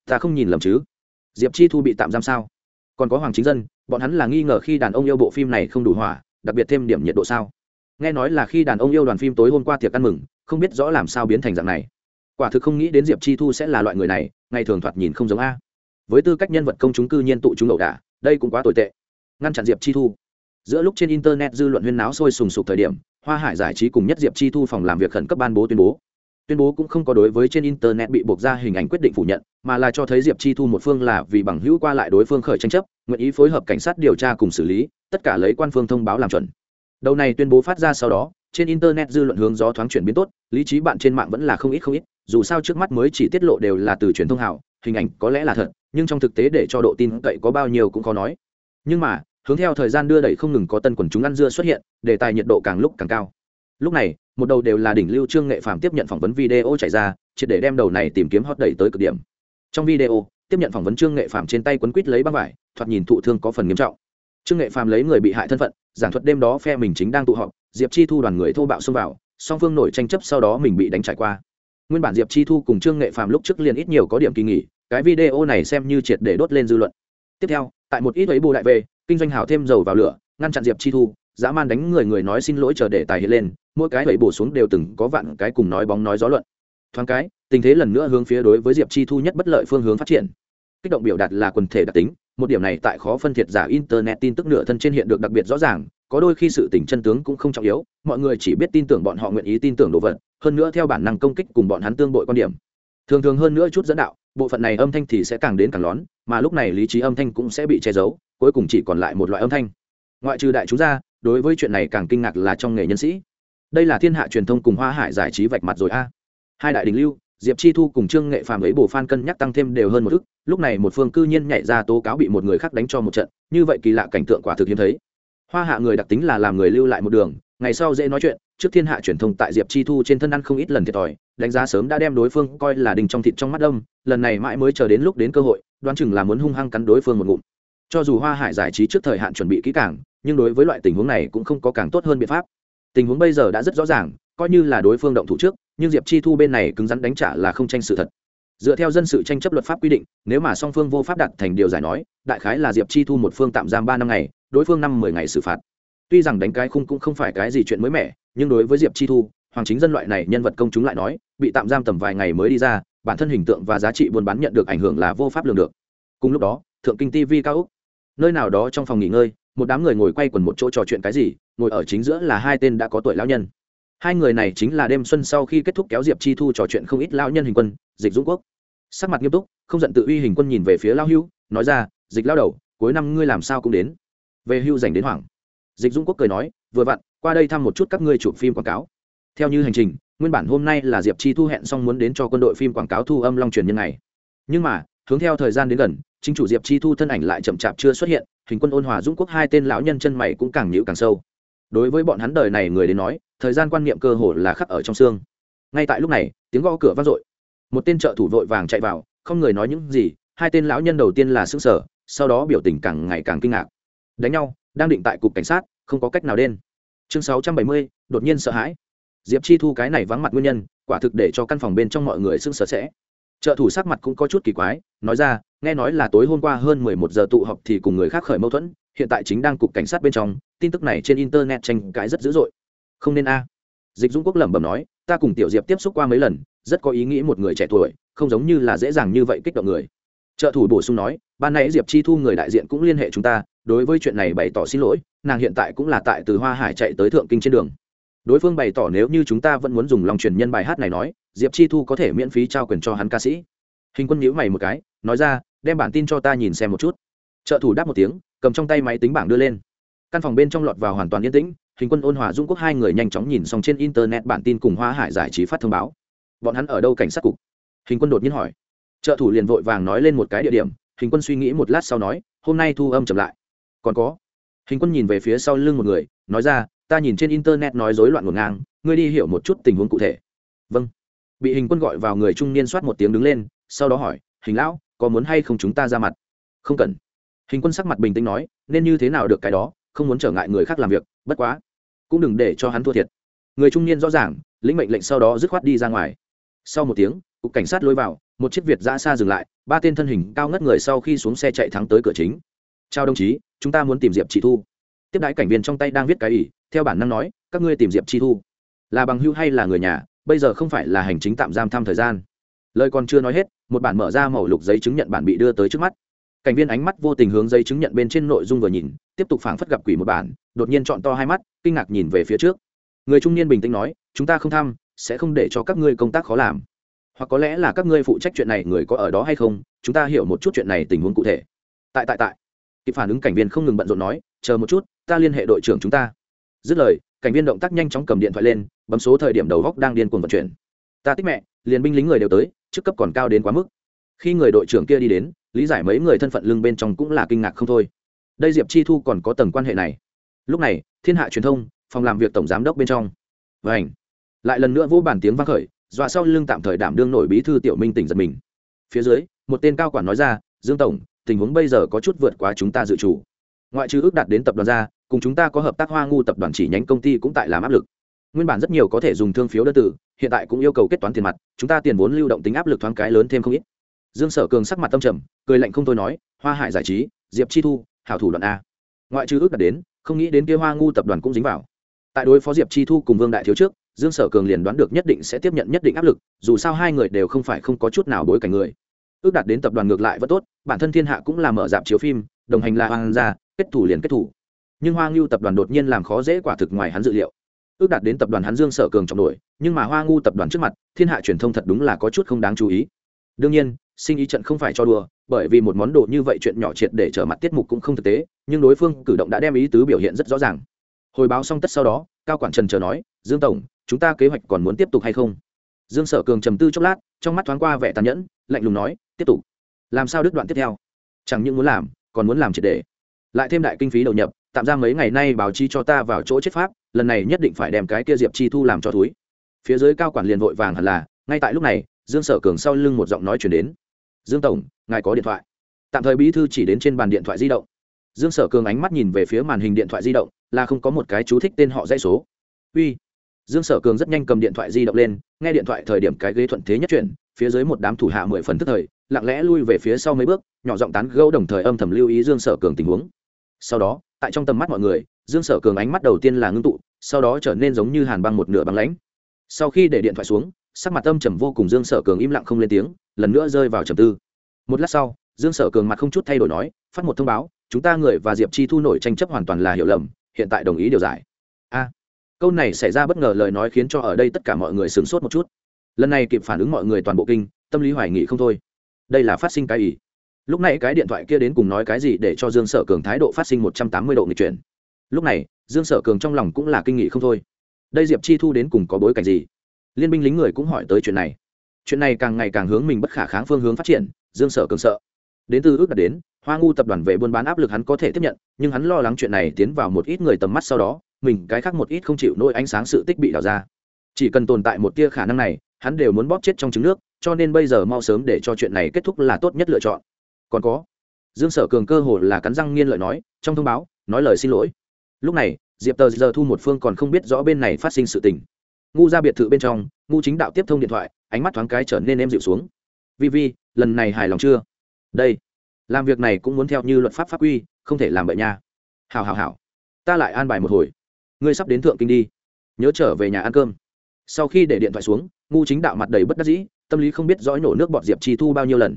Ta không nhìn lầm chứ? Diệp chi thu bị tạm giam sao? Còn có hoàng chính dân, bọn hắn là nghi ngờ khi đàn ông yêu bộ phim này không đủ hỏa, đặc biệt thêm điểm nhiệt độ sao? Nghe nói là khi đàn ông yêu đoàn phim tối hôm qua tiệc ăn mừng, không biết rõ làm sao biến thành dạng này quả thực không nghĩ đến diệp chi thu sẽ là loại người này, ngày thường thoạt nhìn không giống a. Với tư cách nhân vật công chúng cư nhiên tụ chúng ẩu đả, đây cũng quá tồi tệ. Ngăn chặn diệp chi thu. Giữa lúc trên internet dư luận huyên náo sôi sùng sục thời điểm, hoa hải giải trí cùng nhất diệp chi thu phòng làm việc khẩn cấp ban bố tuyên bố. Tuyên bố cũng không có đối với trên internet bị buộc ra hình ảnh quyết định phủ nhận, mà là cho thấy diệp chi thu một phương là vì bằng hữu qua lại đối phương khởi tranh chấp, nguyện ý phối hợp cảnh sát điều tra cùng xử lý, tất cả lấy quan phương thông báo làm chuẩn. Đầu này tuyên bố phát ra sau đó, trên internet dư luận hướng gió thoáng chuyển biến tốt, lý trí bạn trên mạng vẫn là không ít không ít dù sao trước mắt mới chỉ tiết lộ đều là từ truyền thông hảo, hình ảnh có lẽ là thật, nhưng trong thực tế để cho độ tin cậy có bao nhiêu cũng khó nói. Nhưng mà, hướng theo thời gian đưa đẩy không ngừng có tân quần chúng ăn dưa xuất hiện, đề tài nhiệt độ càng lúc càng cao. Lúc này, một đầu đều là đỉnh lưu trương nghệ phạm tiếp nhận phỏng vấn video chạy ra, triệt để đem đầu này tìm kiếm hot đẩy tới cực điểm. Trong video, tiếp nhận phỏng vấn trương nghệ phạm trên tay quấn quít lấy băng vải, thoạt nhìn thụ thương có phần nghiêm trọng. Trương nghệ phạm lấy người bị hại thân phận, giảng thuật đêm đó phe mình chính đang tụ họp, diệp chi thu đoàn người thô bạo xông vào, song phương nổi tranh chấp sau đó mình bị đánh trải qua nguyên bản diệp chi thu cùng trương nghệ phàm lúc trước liền ít nhiều có điểm kỳ nghỉ, cái video này xem như triệt để đốt lên dư luận. Tiếp theo, tại một ít ấy bù lại về, kinh doanh hào thêm dầu vào lửa, ngăn chặn diệp chi thu, dã man đánh người người nói xin lỗi chờ để tài hiện lên, mỗi cái ấy bổ xuống đều từng có vạn cái cùng nói bóng nói gió luận. Thoáng cái, tình thế lần nữa hướng phía đối với diệp chi thu nhất bất lợi phương hướng phát triển. Kích động biểu đạt là quần thể đặc tính, một điểm này tại khó phân thiệt giả internet tin tức nửa thân trên hiện được đặc biệt rõ ràng có đôi khi sự tình chân tướng cũng không trọng yếu, mọi người chỉ biết tin tưởng bọn họ nguyện ý tin tưởng đồ vật, hơn nữa theo bản năng công kích cùng bọn hắn tương bội quan điểm. Thường thường hơn nữa chút dẫn đạo, bộ phận này âm thanh thì sẽ càng đến càng lón, mà lúc này lý trí âm thanh cũng sẽ bị che giấu, cuối cùng chỉ còn lại một loại âm thanh. Ngoại trừ đại chúng ra, đối với chuyện này càng kinh ngạc là trong nghề nhân sĩ. Đây là thiên hạ truyền thông cùng hoa hải giải trí vạch mặt rồi a. Hai đại đình lưu, diệp chi thu cùng trương nghệ phàm ấy bổ phan cân nhắc tăng thêm đều hơn một ức, lúc này một phương cư nhiên nhảy ra tố cáo bị một người khác đánh cho một trận, như vậy kỳ lạ cảnh tượng quả thực hiếm thấy hoa hạ người đặc tính là làm người lưu lại một đường, ngày sau dễ nói chuyện, trước thiên hạ truyền thông tại diệp chi thu trên thân ăn không ít lần thiệt thòi, đánh giá sớm đã đem đối phương coi là đình trong thịt trong mắt đông, lần này mãi mới chờ đến lúc đến cơ hội, đoán chừng là muốn hung hăng cắn đối phương một ngụm. Cho dù hoa hải giải trí trước thời hạn chuẩn bị kỹ càng, nhưng đối với loại tình huống này cũng không có càng tốt hơn biện pháp. Tình huống bây giờ đã rất rõ ràng, coi như là đối phương động thủ trước, nhưng diệp chi thu bên này cứng rắn đánh trả là không tranh sự thật. Dựa theo dân sự tranh chấp luật pháp quy định, nếu mà song phương vô pháp đặt thành điều giải nói, đại khái là diệp chi thu một phương tạm giam ba năm ngày đối phương năm mười ngày xử phạt. Tuy rằng đánh cái khung cũng không phải cái gì chuyện mới mẻ, nhưng đối với diệp chi thu, hoàng chính dân loại này nhân vật công chúng lại nói, bị tạm giam tầm vài ngày mới đi ra, bản thân hình tượng và giá trị buôn bán nhận được ảnh hưởng là vô pháp lường được. Cùng lúc đó, thượng kinh tv cao úc. Nơi nào đó trong phòng nghỉ ngơi, một đám người ngồi quay quần một chỗ trò chuyện cái gì, ngồi ở chính giữa là hai tên đã có tuổi lão nhân. Hai người này chính là đêm xuân sau khi kết thúc kéo diệp chi thu trò chuyện không ít lão nhân hình quân, dịch dũng quốc. Sắc mặt nghiêm túc, không giận tự uy hình quân nhìn về phía lao hưu nói ra, dịch lao đầu, cuối năm ngươi làm sao cũng đến về hưu dành đến hoảng. Dịch Dung quốc cười nói, vừa vặn, qua đây thăm một chút các ngươi chụp phim quảng cáo. Theo như hành trình, nguyên bản hôm nay là diệp chi thu hẹn xong muốn đến cho quân đội phim quảng cáo thu âm long truyền nhân này nhưng mà, hướng theo thời gian đến gần, chính chủ diệp chi thu thân ảnh lại chậm chạp chưa xuất hiện, hình quân ôn hòa dũng quốc hai tên lão nhân chân mày cũng càng nhịu càng sâu. Đối với bọn hắn đời này người đến nói, thời gian quan niệm cơ hồ là khắc ở trong xương. Ngay tại lúc này, tiếng gõ cửa vang dội. Một tên trợ thủ vội vàng chạy vào, không người nói những gì, hai tên lão nhân đầu tiên là xương sở sau đó biểu tình càng ngày càng kinh ngạc đánh nhau, đang định tại cục cảnh sát, không có cách nào đen. Chương sáu trăm bảy mươi, đột nhiên sợ hãi. Diệp chi thu cái này vắng mặt nguyên nhân, quả thực để cho căn phòng bên trong mọi người sưng sợ sẽ. Trợ thủ sắc mặt cũng có chút kỳ quái, nói ra, nghe nói là tối hôm qua hơn mười một giờ tụ họp thì cùng người khác khởi mâu thuẫn, hiện tại chính đang cục cảnh sát bên trong, tin tức này trên internet tranh cãi rất dữ dội. Không nên a. Dịch dũng quốc lẩm bẩm nói, ta cùng tiểu diệp tiếp xúc qua mấy lần, rất có ý nghĩ một người trẻ tuổi, không giống như là dễ dàng như vậy kích động người trợ thủ bổ sung nói, ban nãy diệp chi thu người đại diện cũng liên hệ chúng ta, đối với chuyện này bày tỏ xin lỗi, nàng hiện tại cũng là tại từ hoa hải chạy tới thượng kinh trên đường. Đối phương bày tỏ nếu như chúng ta vẫn muốn dùng lòng truyền nhân bài hát này nói, diệp chi thu có thể miễn phí trao quyền cho hắn ca sĩ. Hình quân nhíu mày một cái, nói ra, đem bản tin cho ta nhìn xem một chút. Trợ thủ đáp một tiếng, cầm trong tay máy tính bảng đưa lên. Căn phòng bên trong lọt vào hoàn toàn yên tĩnh, hình quân ôn hòa dung quốc hai người nhanh chóng nhìn xong trên internet bản tin cùng hoa hải giải trí phát thông báo. Bọn hắn ở đâu cảnh sát cục? Hình quân đột nhiên hỏi trợ thủ liền vội vàng nói lên một cái địa điểm, hình quân suy nghĩ một lát sau nói, hôm nay thu âm chậm lại. Còn có? Hình quân nhìn về phía sau lưng một người, nói ra, ta nhìn trên internet nói dối loạn ngổn ngang, ngươi đi hiểu một chút tình huống cụ thể. Vâng. Bị hình quân gọi vào người trung niên soát một tiếng đứng lên, sau đó hỏi, hình lão, có muốn hay không chúng ta ra mặt? Không cần. Hình quân sắc mặt bình tĩnh nói, nên như thế nào được cái đó, không muốn trở ngại người khác làm việc, bất quá, cũng đừng để cho hắn thua thiệt. Người trung niên rõ ràng, lĩnh mệnh lệnh sau đó dứt khoát đi ra ngoài. Sau một tiếng, cục cảnh sát lôi vào một chiếc việt giã xa dừng lại, ba tên thân hình cao ngất người sau khi xuống xe chạy thắng tới cửa chính. Chào đồng chí, chúng ta muốn tìm diệp chị thu. Tiếp đái cảnh viên trong tay đang viết cái ỉ theo bản năng nói, các ngươi tìm diệp chi thu. Là bằng hưu hay là người nhà, bây giờ không phải là hành chính tạm giam thăm thời gian. Lời còn chưa nói hết, một bản mở ra màu lục giấy chứng nhận bản bị đưa tới trước mắt. Cảnh viên ánh mắt vô tình hướng giấy chứng nhận bên trên nội dung vừa nhìn, tiếp tục phảng phất gặp quỷ một bản, đột nhiên chọn to hai mắt, kinh ngạc nhìn về phía trước. Người trung niên bình tĩnh nói, chúng ta không thăm, sẽ không để cho các ngươi công tác khó làm hoặc có lẽ là các ngươi phụ trách chuyện này người có ở đó hay không, chúng ta hiểu một chút chuyện này tình huống cụ thể. Tại tại tại. Kịp phản ứng cảnh viên không ngừng bận rộn nói, chờ một chút, ta liên hệ đội trưởng chúng ta. Dứt lời, cảnh viên động tác nhanh chóng cầm điện thoại lên, bấm số thời điểm đầu góc đang điên cuồng vận chuyển. Ta tích mẹ, liền binh lính người đều tới, chức cấp còn cao đến quá mức. Khi người đội trưởng kia đi đến, lý giải mấy người thân phận lưng bên trong cũng là kinh ngạc không thôi. Đây diệp chi thu còn có tầng quan hệ này. Lúc này, thiên hạ truyền thông, phòng làm việc tổng giám đốc bên trong. Và ảnh lại lần nữa vô bản tiếng vang khởi dọa sau lưng tạm thời đảm đương nổi bí thư tiểu minh tỉnh giật mình. Phía dưới, một tên cao quản nói ra, dương tổng, tình huống bây giờ có chút vượt quá chúng ta dự chủ ngoại trừ ước đạt đến tập đoàn ra, cùng chúng ta có hợp tác hoa ngu tập đoàn chỉ nhánh công ty cũng tại làm áp lực. Nguyên bản rất nhiều có thể dùng thương phiếu đơn tử, hiện tại cũng yêu cầu kết toán tiền mặt, chúng ta tiền vốn lưu động tính áp lực thoáng cái lớn thêm không ít. Dương sở cường sắc mặt tâm trầm, cười lạnh không thôi nói, hoa hải giải trí, diệp chi thu, hảo thủ đoạn a. Ngoại trừ ước đạt đến, không nghĩ đến kia hoa ngu tập đoàn cũng dính vào. Tại đối phó diệp chi thu cùng vương đại thiếu trước dương sở cường liền đoán được nhất định sẽ tiếp nhận nhất định áp lực, dù sao hai người đều không phải không có chút nào bối cảnh người. Ước đạt đến tập đoàn ngược lại vẫn tốt, bản thân thiên hạ cũng là mở dạp chiếu phim, đồng hành là hoàng gia, kết thủ liền kết thủ. Nhưng hoa ngưu tập đoàn đột nhiên làm khó dễ quả thực ngoài hắn dự liệu. Ước đạt đến tập đoàn hắn dương sở cường trọng nổi nhưng mà hoa ngu tập đoàn trước mặt, thiên hạ truyền thông thật đúng là có chút không đáng chú ý. Đương nhiên, sinh ý trận không phải cho đùa, bởi vì một món đồ như vậy chuyện nhỏ triệt để trở mặt tiết mục cũng không thực tế, nhưng đối phương cử động đã đem ý tứ biểu hiện rất rõ ràng. Hồi báo xong tất sau đó, cao quản trần chờ nói, dương tổng chúng ta kế hoạch còn muốn tiếp tục hay không? Dương sở cường trầm tư chốc lát, trong mắt thoáng qua vẻ tàn nhẫn, lạnh lùng nói, tiếp tục. Làm sao đứt đoạn tiếp theo? Chẳng những muốn làm, còn muốn làm triệt để. Lại thêm đại kinh phí đầu nhập, tạm ra mấy ngày nay báo chi cho ta vào chỗ chết pháp, lần này nhất định phải đem cái kia diệp chi thu làm cho túi. phía dưới cao quản liền vội vàng hẳn là, ngay tại lúc này, dương sở cường sau lưng một giọng nói chuyển đến. Dương tổng, ngài có điện thoại. Tạm thời bí thư chỉ đến trên bàn điện thoại di động. Dương sở cường ánh mắt nhìn về phía màn hình điện thoại di động, là không có một cái chú thích tên họ dãy số. Uy dương sở cường rất nhanh cầm điện thoại di động lên, nghe điện thoại thời điểm cái ghế thuận thế nhất chuyển, phía dưới một đám thủ hạ mười phần tức thời, lặng lẽ lui về phía sau mấy bước, nhỏ giọng tán gẫu đồng thời âm thầm lưu ý dương sở cường tình huống. Sau đó, tại trong tầm mắt mọi người, dương sở cường ánh mắt đầu tiên là ngưng tụ, sau đó trở nên giống như hàn băng một nửa băng lãnh. Sau khi để điện thoại xuống, sắc mặt âm trầm vô cùng dương sở cường im lặng không lên tiếng, lần nữa rơi vào trầm tư. Một lát sau, dương sở cường mặt không chút thay đổi nói, phát một thông báo, chúng ta người và diệp chi thu nổi tranh chấp hoàn toàn là hiểu lầm, hiện tại đồng ý điều giải. A câu này xảy ra bất ngờ lời nói khiến cho ở đây tất cả mọi người sửng sốt một chút. Lần này kịp phản ứng mọi người toàn bộ kinh, tâm lý hoài nghị không thôi. Đây là phát sinh cái ý lúc này cái điện thoại kia đến cùng nói cái gì để cho dương sở cường thái độ phát sinh một trăm tám mươi độ nghịch chuyển? Lúc này, dương sở cường trong lòng cũng là kinh nghị không thôi. Đây diệp chi thu đến cùng có bối cảnh gì? Liên binh lính người cũng hỏi tới chuyện này. Chuyện này càng ngày càng hướng mình bất khả kháng phương hướng phát triển, dương sở cường sợ. Đến từ ước đạt đến, hoa ngu tập đoàn về buôn bán áp lực hắn có thể tiếp nhận, nhưng hắn lo lắng chuyện này tiến vào một ít người tầm mắt sau đó mình cái khác một ít không chịu nỗi ánh sáng sự tích bị đào ra. Chỉ cần tồn tại một tia khả năng này, hắn đều muốn bóp chết trong trứng nước, cho nên bây giờ mau sớm để cho chuyện này kết thúc là tốt nhất lựa chọn. Còn có, dương sở cường cơ hồ là cắn răng nghiên lợi nói, trong thông báo, nói lời xin lỗi. Lúc này, diệp tờ giờ thu một phương còn không biết rõ bên này phát sinh sự tình. Ngu ra biệt thự bên trong, ngu chính đạo tiếp thông điện thoại, ánh mắt thoáng cái trở nên em dịu xuống. Vi vi, lần này hài lòng chưa? Đây, làm việc này cũng muốn theo như luật pháp pháp quy, không thể làm vậy nha. Hào hào hào ta lại an bài một hồi ngươi sắp đến thượng kinh đi. Nhớ trở về nhà ăn cơm. Sau khi để điện thoại xuống, ngu chính đạo mặt đầy bất đắc dĩ, tâm lý không biết rõ nổ nước bọt diệp chi thu bao nhiêu lần.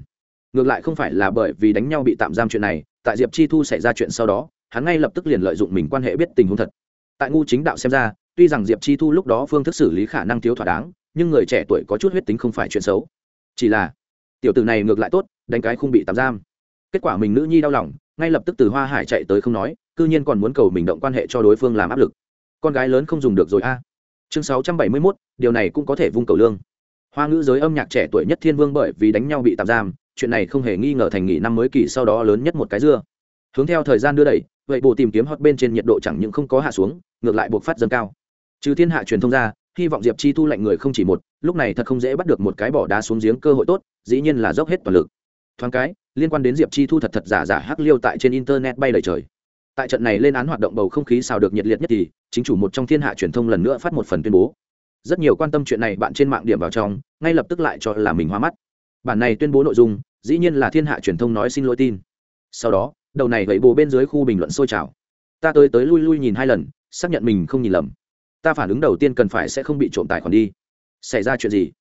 Ngược lại không phải là bởi vì đánh nhau bị tạm giam chuyện này, tại diệp chi thu xảy ra chuyện sau đó, hắn ngay lập tức liền lợi dụng mình quan hệ biết tình huống thật. Tại ngu chính đạo xem ra, tuy rằng diệp chi thu lúc đó phương thức xử lý khả năng thiếu thỏa đáng, nhưng người trẻ tuổi có chút huyết tính không phải chuyện xấu. Chỉ là, tiểu tử này ngược lại tốt, đánh cái không bị tạm giam. Kết quả mình nữ nhi đau lòng, ngay lập tức từ hoa hải chạy tới không nói, cư nhiên còn muốn cầu mình động quan hệ cho đối phương làm áp lực con gái lớn không dùng được rồi a. Chương sáu trăm bảy mươi mốt, điều này cũng có thể vung cầu lương. Hoa ngữ giới âm nhạc trẻ tuổi nhất thiên vương bởi vì đánh nhau bị tạm giam, chuyện này không hề nghi ngờ thành nghỉ năm mới kỳ sau đó lớn nhất một cái dưa. Hướng theo thời gian đưa đẩy, vậy bộ tìm kiếm hot bên trên nhiệt độ chẳng những không có hạ xuống, ngược lại buộc phát dâng cao. Trừ thiên hạ truyền thông ra, hy vọng diệp chi thu lạnh người không chỉ một, lúc này thật không dễ bắt được một cái bỏ đá xuống giếng cơ hội tốt, dĩ nhiên là dốc hết toàn lực. Thoáng cái, liên quan đến diệp chi thu thật thật giả giả hắc liêu tại trên internet bay lời trời. Tại trận này lên án hoạt động bầu không khí xào được nhiệt liệt nhất thì chính chủ một trong thiên hạ truyền thông lần nữa phát một phần tuyên bố. Rất nhiều quan tâm chuyện này bạn trên mạng điểm vào trong, ngay lập tức lại cho là mình hoa mắt. Bản này tuyên bố nội dung, dĩ nhiên là thiên hạ truyền thông nói xin lỗi tin. Sau đó, đầu này gậy bồ bên dưới khu bình luận sôi trào. Ta tới tới lui lui nhìn hai lần, xác nhận mình không nhìn lầm. Ta phản ứng đầu tiên cần phải sẽ không bị trộm tài khoản đi. Xảy ra chuyện gì?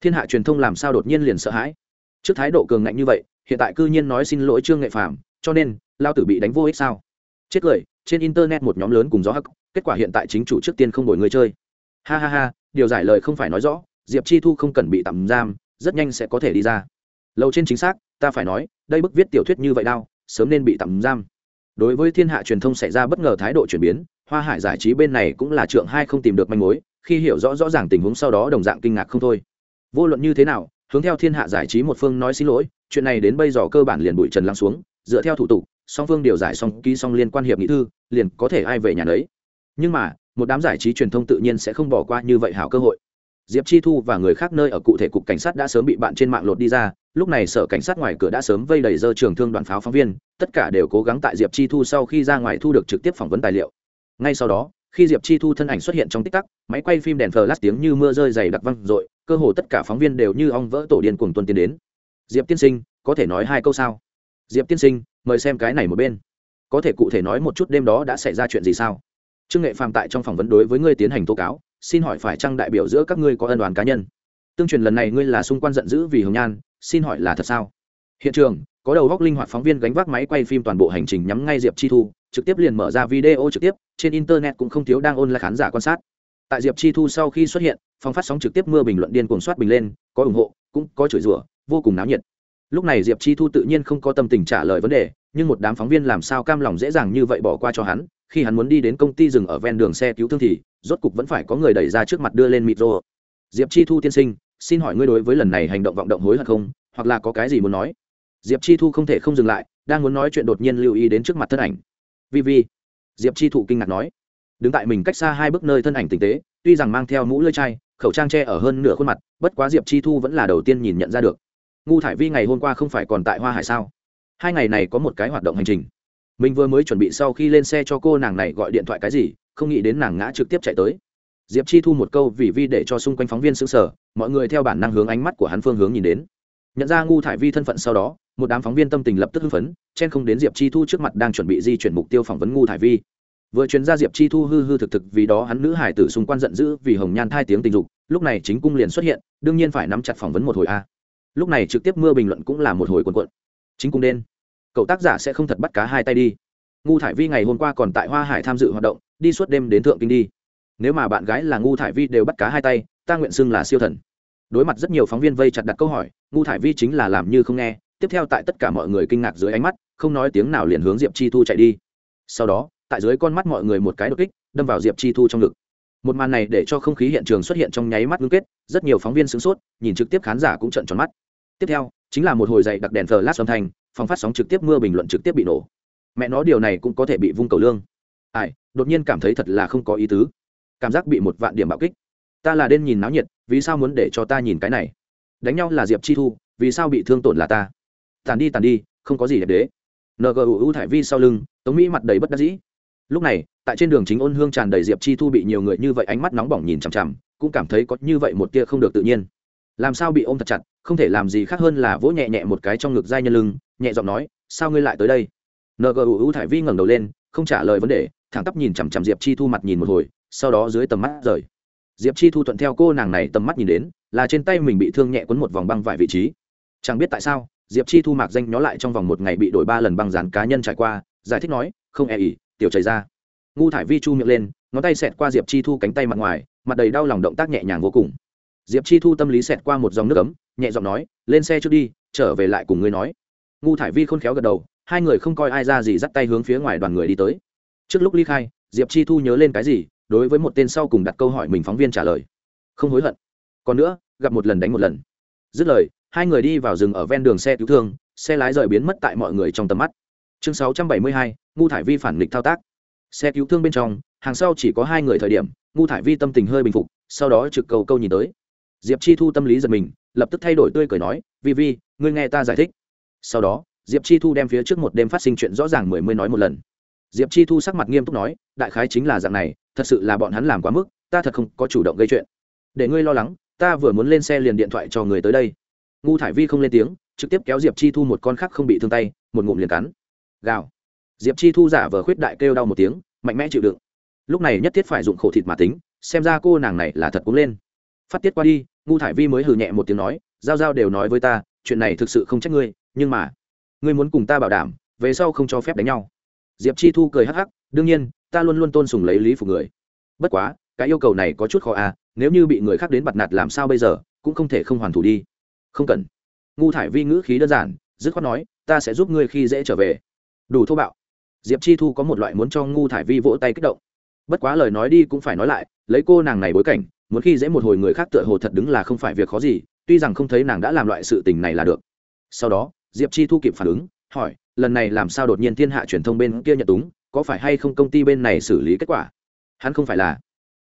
Thiên hạ truyền thông làm sao đột nhiên liền sợ hãi? Trước thái độ cường ngạnh như vậy, hiện tại cư nhiên nói xin lỗi trương nghệ phàm, cho nên, lao tử bị đánh vô ích sao? Chết cười, trên internet một nhóm lớn cùng gió hắc kết quả hiện tại chính chủ trước tiên không đổi người chơi. Ha ha ha, điều giải lời không phải nói rõ, diệp chi thu không cần bị tạm giam, rất nhanh sẽ có thể đi ra. Lâu trên chính xác, ta phải nói, đây bức viết tiểu thuyết như vậy đau, sớm nên bị tạm giam. Đối với thiên hạ truyền thông xảy ra bất ngờ thái độ chuyển biến, hoa hải giải trí bên này cũng là trượng hai không tìm được manh mối, khi hiểu rõ rõ ràng tình huống sau đó đồng dạng kinh ngạc không thôi. Vô luận như thế nào, hướng theo thiên hạ giải trí một phương nói xin lỗi, chuyện này đến bây giờ cơ bản liền bụi trần lắng xuống, dựa theo thủ tục, song phương điều giải xong ký xong liên quan hiệp nghị thư, liền có thể ai về nhà đấy nhưng mà, một đám giải trí truyền thông tự nhiên sẽ không bỏ qua như vậy hảo cơ hội. Diệp chi thu và người khác nơi ở cụ thể cục cảnh sát đã sớm bị bạn trên mạng lột đi ra, lúc này sở cảnh sát ngoài cửa đã sớm vây đầy dơ trường thương đoàn pháo phóng viên, tất cả đều cố gắng tại diệp chi thu sau khi ra ngoài thu được trực tiếp phỏng vấn tài liệu. Ngay sau đó, khi diệp chi thu thân ảnh xuất hiện trong tích tắc, máy quay phim đèn flash tiếng như mưa rơi dày đặc văng r cơ hồ tất cả phóng viên đều như ong vỡ tổ điên cuồng tuân tiến đến. Diệp tiên sinh, có thể nói hai câu sao? Diệp tiên sinh, mời xem cái này một bên. Có thể cụ thể nói một chút đêm đó đã xảy ra chuyện gì sao? Trương nghệ phàm tại trong phỏng vấn đối với ngươi tiến hành tố cáo, xin hỏi phải chăng đại biểu giữa các ngươi có ân đoàn cá nhân? Tương truyền lần này ngươi là xung quanh giận dữ vì hồng nhan, xin hỏi là thật sao? Hiện trường, có đầu góc linh hoạt phóng viên gánh vác máy quay phim toàn bộ hành trình nhắm ngay diệp chi thu, trực tiếp liền mở ra video trực tiếp, trên internet cũng không thiếu đang ôn lại khán giả quan sát. Tại diệp chi thu sau khi xuất hiện, phòng phát sóng trực tiếp mưa bình luận điên cuồng soát bình lên, có ủng hộ, cũng có chửi rủa, vô cùng náo nhiệt. Lúc này diệp chi thu tự nhiên không có tâm tình trả lời vấn đề, nhưng một đám phóng viên làm sao cam lòng dễ dàng như vậy bỏ qua cho hắn khi hắn muốn đi đến công ty dừng ở ven đường xe cứu thương thì, rốt cục vẫn phải có người đẩy ra trước mặt đưa lên micro diệp chi thu tiên sinh, xin hỏi ngươi đối với lần này hành động vọng động hối hận không? Hoặc là có cái gì muốn nói? Diệp chi thu không thể không dừng lại, đang muốn nói chuyện đột nhiên lưu ý đến trước mặt thân ảnh. Vi vi. Diệp chi thụ kinh ngạc nói. Đứng tại mình cách xa hai bước nơi thân ảnh tinh tế, tuy rằng mang theo mũ lưỡi chai, khẩu trang che ở hơn nửa khuôn mặt, bất quá diệp chi thu vẫn là đầu tiên nhìn nhận ra được. Ngu thải vi ngày hôm qua không phải còn tại hoa hải sao? Hai ngày này có một cái hoạt động hành trình mình vừa mới chuẩn bị sau khi lên xe cho cô nàng này gọi điện thoại cái gì, không nghĩ đến nàng ngã trực tiếp chạy tới. Diệp chi thu một câu vì vi để cho xung quanh phóng viên xứng sở mọi người theo bản năng hướng ánh mắt của hắn phương hướng nhìn đến. Nhận ra ngu thải vi thân phận sau đó, một đám phóng viên tâm tình lập tức hưng phấn, chen không đến diệp chi thu trước mặt đang chuẩn bị di chuyển mục tiêu phỏng vấn ngu thải vi. Vừa chuyên ra diệp chi thu hư hư thực thực vì đó hắn nữ hải tử xung quanh giận dữ vì hồng nhan thai tiếng tình dục, lúc này chính cung liền xuất hiện, đương nhiên phải nắm chặt phỏng vấn một hồi a. Lúc này trực tiếp mưa bình luận cũng là một hồi quần quận chính cung đen cậu tác giả sẽ không thật bắt cá hai tay đi. Ngu thải vi ngày hôm qua còn tại hoa hải tham dự hoạt động, đi suốt đêm đến thượng kinh đi. Nếu mà bạn gái là ngu thải vi đều bắt cá hai tay, ta nguyện xưng là siêu thần. Đối mặt rất nhiều phóng viên vây chặt đặt câu hỏi, ngu thải vi chính là làm như không nghe, tiếp theo tại tất cả mọi người kinh ngạc dưới ánh mắt, không nói tiếng nào liền hướng diệp chi thu chạy đi. Sau đó, tại dưới con mắt mọi người một cái đột kích, đâm vào diệp chi thu trong ngực. Một màn này để cho không khí hiện trường xuất hiện trong nháy mắt ngưng kết, rất nhiều phóng viên sửng sốt, nhìn trực tiếp khán giả cũng trận tròn mắt. Tiếp theo, chính là một hồi dậy đặc đèn thờ lát âm thanh phòng phát sóng trực tiếp mưa bình luận trực tiếp bị nổ. Mẹ nói điều này cũng có thể bị vung cầu lương. Ai, đột nhiên cảm thấy thật là không có ý tứ. Cảm giác bị một vạn điểm bạo kích. Ta là đen nhìn náo nhiệt, vì sao muốn để cho ta nhìn cái này? Đánh nhau là diệp chi thu, vì sao bị thương tổn là ta? Tàn đi tàn đi, không có gì đẹp đế. Ngu thải vi sau lưng, tống mỹ mặt đầy bất đắc dĩ. Lúc này, tại trên đường chính ôn hương tràn đầy diệp chi thu bị nhiều người như vậy ánh mắt nóng bỏng nhìn chằm chằm, cũng cảm thấy có như vậy một tia không được tự nhiên làm sao bị ôm thật chặt, không thể làm gì khác hơn là vỗ nhẹ nhẹ một cái trong ngực dai nhân lưng, nhẹ giọng nói, sao ngươi lại tới đây? Ngu thải vi ngẩng đầu lên, không trả lời vấn đề, thẳng tắp nhìn chằm chằm diệp chi thu mặt nhìn một hồi, sau đó dưới tầm mắt rời. Diệp chi thu thuận theo cô nàng này tầm mắt nhìn đến, là trên tay mình bị thương nhẹ quấn một vòng băng vài vị trí. Chẳng biết tại sao, diệp chi thu mạc danh nhó lại trong vòng một ngày bị đổi ba lần băng dán cá nhân trải qua, giải thích nói, không e ỉ, tiểu chảy ra. Ngu thải vi chu miệng lên, ngón tay xẹt qua diệp chi thu cánh tay mặt ngoài, mặt đầy đau lòng động tác nhẹ nhàng vô cùng diệp chi thu tâm lý xẹt qua một dòng nước ấm nhẹ giọng nói lên xe trước đi trở về lại cùng ngươi nói. Ngu thải vi khôn khéo gật đầu hai người không coi ai ra gì dắt tay hướng phía ngoài đoàn người đi tới. Trước lúc ly khai diệp chi thu nhớ lên cái gì đối với một tên sau cùng đặt câu hỏi mình phóng viên trả lời. Không hối hận. Còn nữa gặp một lần đánh một lần. Dứt lời hai người đi vào rừng ở ven đường xe cứu thương xe lái rời biến mất tại mọi người trong tầm mắt. Chương 672, ngu thải vi phản nghịch thao tác. Xe cứu thương bên trong hàng sau chỉ có hai người thời điểm ngu thải vi tâm tình hơi bình phục sau đó trực cầu câu nhìn tới diệp chi thu tâm lý giật mình, lập tức thay đổi tươi cười nói, vi vi, ngươi nghe ta giải thích. Sau đó, diệp chi thu đem phía trước một đêm phát sinh chuyện rõ ràng mười mươi nói một lần. Diệp chi thu sắc mặt nghiêm túc nói, đại khái chính là dạng này, thật sự là bọn hắn làm quá mức, ta thật không có chủ động gây chuyện. Để ngươi lo lắng, ta vừa muốn lên xe liền điện thoại cho người tới đây. Ngu thải vi không lên tiếng, trực tiếp kéo diệp chi thu một con khác không bị thương tay, một ngụm liền cắn. Gào. Diệp chi thu giả vờ khuyết đại kêu đau một tiếng, mạnh mẽ chịu đựng. Lúc này nhất thiết phải dụng khổ thịt mà tính, xem ra cô nàng này là thật cũng lên phát tiết qua đi ngu thải vi mới hừ nhẹ một tiếng nói, giao giao đều nói với ta, chuyện này thực sự không trách ngươi, nhưng mà, ngươi muốn cùng ta bảo đảm, về sau không cho phép đánh nhau. Diệp chi thu cười hắc hắc, đương nhiên, ta luôn luôn tôn sùng lấy lý phục người. Bất quá, cái yêu cầu này có chút khó à nếu như bị người khác đến bặt nạt làm sao bây giờ, cũng không thể không hoàn thủ đi. Không cần. Ngu thải vi ngữ khí đơn giản, dứt khoát nói, ta sẽ giúp ngươi khi dễ trở về. Đủ thô bạo. Diệp chi thu có một loại muốn cho ngu thải vi vỗ tay kích động. Bất quá lời nói đi cũng phải nói lại, lấy cô nàng này bối cảnh muốn khi dễ một hồi người khác tựa hồ thật đứng là không phải việc khó gì, tuy rằng không thấy nàng đã làm loại sự tình này là được. Sau đó, diệp chi thu kịp phản ứng, hỏi, lần này làm sao đột nhiên thiên hạ truyền thông bên kia nhận túng, có phải hay không công ty bên này xử lý kết quả? Hắn không phải là.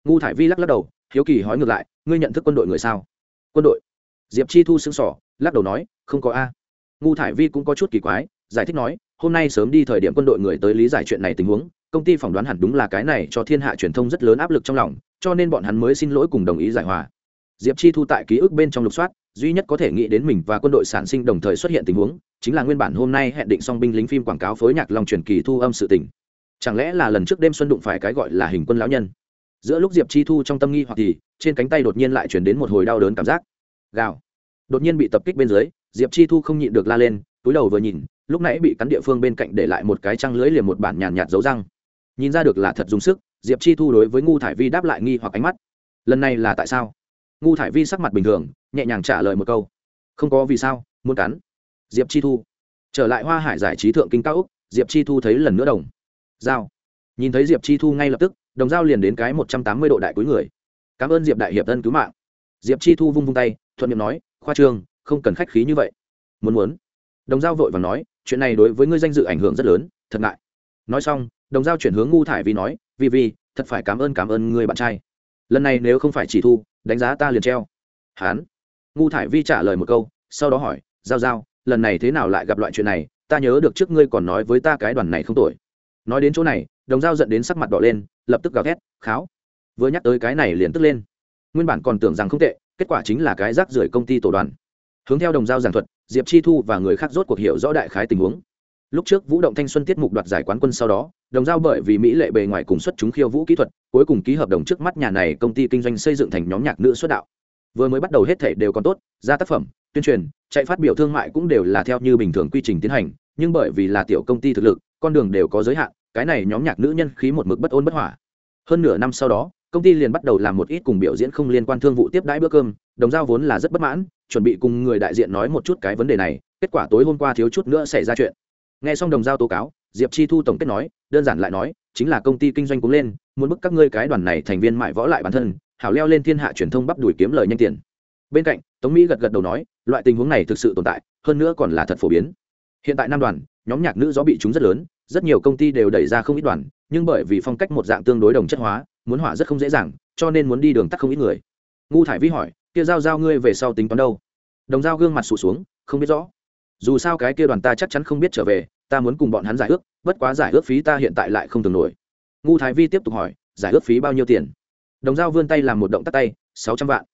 Ngu thải vi lắc lắc đầu, hiếu kỳ hỏi ngược lại, ngươi nhận thức quân đội người sao? Quân đội. Diệp chi thu xứng sỏ lắc đầu nói, không có a. Ngu thải vi cũng có chút kỳ quái, giải thích nói, hôm nay sớm đi thời điểm quân đội người tới lý giải chuyện này tình huống, công ty phỏng đoán hẳn đúng là cái này cho thiên hạ truyền thông rất lớn áp lực trong lòng cho nên bọn hắn mới xin lỗi cùng đồng ý giải hòa. Diệp chi thu tại ký ức bên trong lục soát, duy nhất có thể nghĩ đến mình và quân đội sản sinh đồng thời xuất hiện tình huống, chính là nguyên bản hôm nay hẹn định xong binh lính phim quảng cáo phối nhạc long truyền kỳ thu âm sự tình. Chẳng lẽ là lần trước đêm xuân đụng phải cái gọi là hình quân lão nhân? Giữa lúc diệp chi thu trong tâm nghi hoặc thì, trên cánh tay đột nhiên lại chuyển đến một hồi đau đớn cảm giác. Gào. Đột nhiên bị tập kích bên dưới, diệp chi thu không nhịn được la lên, túi đầu vừa nhìn, lúc nãy bị cắn địa phương bên cạnh để lại một cái trăng lưới liền một bản nhàn nhạt dấu răng. Nhìn ra được là thật dùng sức diệp chi thu đối với ngu thải vi đáp lại nghi hoặc ánh mắt. Lần này là tại sao? Ngu thải vi sắc mặt bình thường, nhẹ nhàng trả lời một câu. Không có vì sao, muốn cắn. Diệp chi thu. Trở lại hoa hải giải trí thượng kinh cao úc, diệp chi thu thấy lần nữa đồng. Giao. Nhìn thấy diệp chi thu ngay lập tức, đồng giao liền đến cái một trăm tám mươi độ đại cuối người. Cảm ơn diệp đại hiệp ân cứu mạng. Diệp chi thu vung vung tay, thuận miệng nói, khoa trương không cần khách khí như vậy. Muốn muốn. Đồng giao vội và nói, chuyện này đối với ngươi danh dự ảnh hưởng rất lớn, thật ngại. Nói xong, đồng giao chuyển hướng ngu thải vi nói vì vì thật phải cảm ơn cảm ơn người bạn trai. Lần này nếu không phải chỉ thu, đánh giá ta liền treo. Hán. Ngu thải vi trả lời một câu, sau đó hỏi, giao giao, lần này thế nào lại gặp loại chuyện này? Ta nhớ được trước ngươi còn nói với ta cái đoàn này không tội nói đến chỗ này, đồng giao dẫn đến sắc mặt đỏ lên, lập tức gào thét, kháo. Vừa nhắc tới cái này liền tức lên. Nguyên bản còn tưởng rằng không tệ, kết quả chính là cái rác rưởi công ty tổ đoàn. Hướng theo đồng giao giảng thuật, diệp chi thu và người khác rốt cuộc hiểu rõ đại khái tình huống lúc trước vũ động thanh xuân tiết mục đoạt giải quán quân sau đó, đồng giao bởi vì mỹ lệ bề ngoài cùng xuất chúng khiêu vũ kỹ thuật, cuối cùng ký hợp đồng trước mắt nhà này công ty kinh doanh xây dựng thành nhóm nhạc nữ xuất đạo. Vừa mới bắt đầu hết thể đều còn tốt, ra tác phẩm, tuyên truyền, chạy phát biểu thương mại cũng đều là theo như bình thường quy trình tiến hành, nhưng bởi vì là tiểu công ty thực lực, con đường đều có giới hạn, cái này nhóm nhạc nữ nhân khí một mực bất ôn bất hỏa hơn nửa năm sau đó, công ty liền bắt đầu làm một ít cùng biểu diễn không liên quan thương vụ tiếp đãi bữa cơm, đồng giao vốn là rất bất mãn, chuẩn bị cùng người đại diện nói một chút cái vấn đề này, kết quả tối hôm qua thiếu chút nữa xảy ra chuyện nghe xong đồng giao tố cáo, diệp chi thu tổng kết nói, đơn giản lại nói, chính là công ty kinh doanh cũng lên, muốn bức các ngươi cái đoàn này thành viên mại võ lại bản thân, hảo leo lên thiên hạ truyền thông bắp đuổi kiếm lời nhanh tiền. Bên cạnh, tống mỹ gật gật đầu nói, loại tình huống này thực sự tồn tại, hơn nữa còn là thật phổ biến. Hiện tại nam đoàn, nhóm nhạc nữ gió bị chúng rất lớn, rất nhiều công ty đều đẩy ra không ít đoàn, nhưng bởi vì phong cách một dạng tương đối đồng chất hóa, muốn hỏa rất không dễ dàng, cho nên muốn đi đường tắt không ít người. Ngu thải vi hỏi, kia giao giao ngươi về sau tính toán đâu? Đồng giao gương mặt sụt xuống, không biết rõ dù sao cái kia đoàn ta chắc chắn không biết trở về, ta muốn cùng bọn hắn giải ước, bất quá giải ước phí ta hiện tại lại không thường nổi. Ngu thái vi tiếp tục hỏi, giải ước phí bao nhiêu tiền? Đồng giao vươn tay làm một động tắt tay, sáu trăm vạn.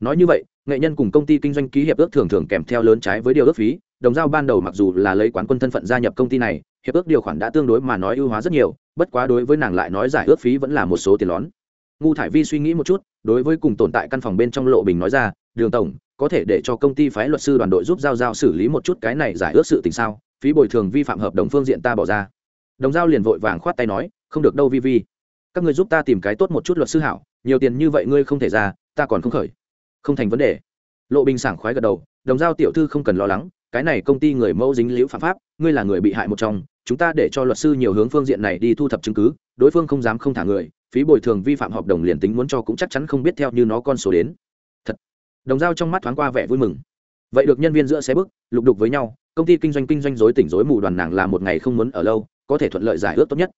Nói như vậy, nghệ nhân cùng công ty kinh doanh ký hiệp ước thường thường kèm theo lớn trái với điều ước phí. Đồng giao ban đầu mặc dù là lấy quán quân thân phận gia nhập công ty này, hiệp ước điều khoản đã tương đối mà nói ưu hóa rất nhiều, bất quá đối với nàng lại nói giải ước phí vẫn là một số tiền lón. Ngu thải vi suy nghĩ một chút, đối với cùng tồn tại căn phòng bên trong lộ bình nói ra, đường tổng có thể để cho công ty phái luật sư đoàn đội giúp giao giao xử lý một chút cái này giải ước sự tình sao? Phí bồi thường vi phạm hợp đồng phương diện ta bỏ ra. Đồng giao liền vội vàng khoát tay nói, không được đâu vi vi. Các người giúp ta tìm cái tốt một chút luật sư hảo, nhiều tiền như vậy ngươi không thể ra, ta còn không khởi. Không thành vấn đề. Lộ bình sảng khoái gật đầu, đồng giao tiểu thư không cần lo lắng, cái này công ty người mẫu dính liễu phạm pháp, ngươi là người bị hại một trong, chúng ta để cho luật sư nhiều hướng phương diện này đi thu thập chứng cứ, đối phương không dám không thả người, phí bồi thường vi phạm hợp đồng liền tính muốn cho cũng chắc chắn không biết theo như nó con số đến đồng dao trong mắt thoáng qua vẻ vui mừng. Vậy được nhân viên giữa xe bước lục đục với nhau công ty kinh doanh kinh doanh dối tỉnh dối mù đoàn nàng là một ngày không muốn ở lâu có thể thuận lợi giải ước tốt nhất.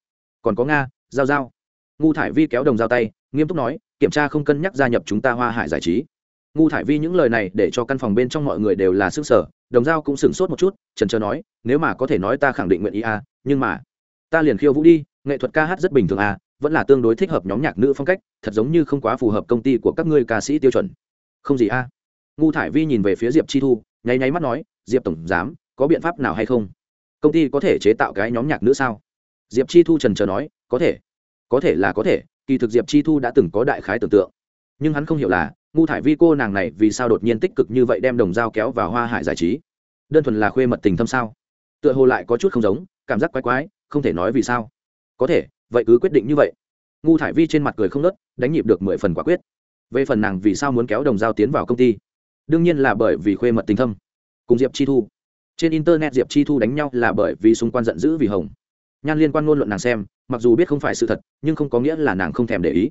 Còn có nga giao giao. Ngu thải vi kéo đồng giao tay nghiêm túc nói kiểm tra không cân nhắc gia nhập chúng ta hoa hải giải trí. Ngu thải vi những lời này để cho căn phòng bên trong mọi người đều là sức sở đồng giao cũng sửng sốt một chút trần trờ nói nếu mà có thể nói ta khẳng định nguyện ý a à, nhưng mà ta liền khiêu vũ đi nghệ thuật ca hát rất bình thường à vẫn là tương đối thích hợp nhóm nhạc nữ phong cách thật giống như không quá phù hợp công ty của các ngươi ca sĩ tiêu chuẩn không gì a. À. ngu thải vi nhìn về phía diệp chi thu, nháy nháy mắt nói, diệp tổng giám, có biện pháp nào hay không? Công ty có thể chế tạo cái nhóm nhạc nữa sao? Diệp chi thu trần trờ nói, có thể có thể là có thể, kỳ thực diệp chi thu đã từng có đại khái tưởng tượng. Nhưng hắn không hiểu là, ngu thải vi cô nàng này vì sao đột nhiên tích cực như vậy đem đồng dao kéo vào hoa hải giải trí? Đơn thuần là khuê mật tình thâm sao? Tựa hồ lại có chút không giống, cảm giác quái quái, không thể nói vì sao. Có thể, vậy cứ quyết định như vậy. Ngu thải vi trên mặt cười không nớt, đánh nhịp được mười phần quả quyết về phần nàng vì sao muốn kéo đồng dao tiến vào công ty? Đương nhiên là bởi vì khuê mật tình thâm. Cùng diệp chi thu. Trên internet diệp chi thu đánh nhau là bởi vì xung quanh giận dữ vì hồng. Nhan liên quan ngôn luận nàng xem, mặc dù biết không phải sự thật, nhưng không có nghĩa là nàng không thèm để ý.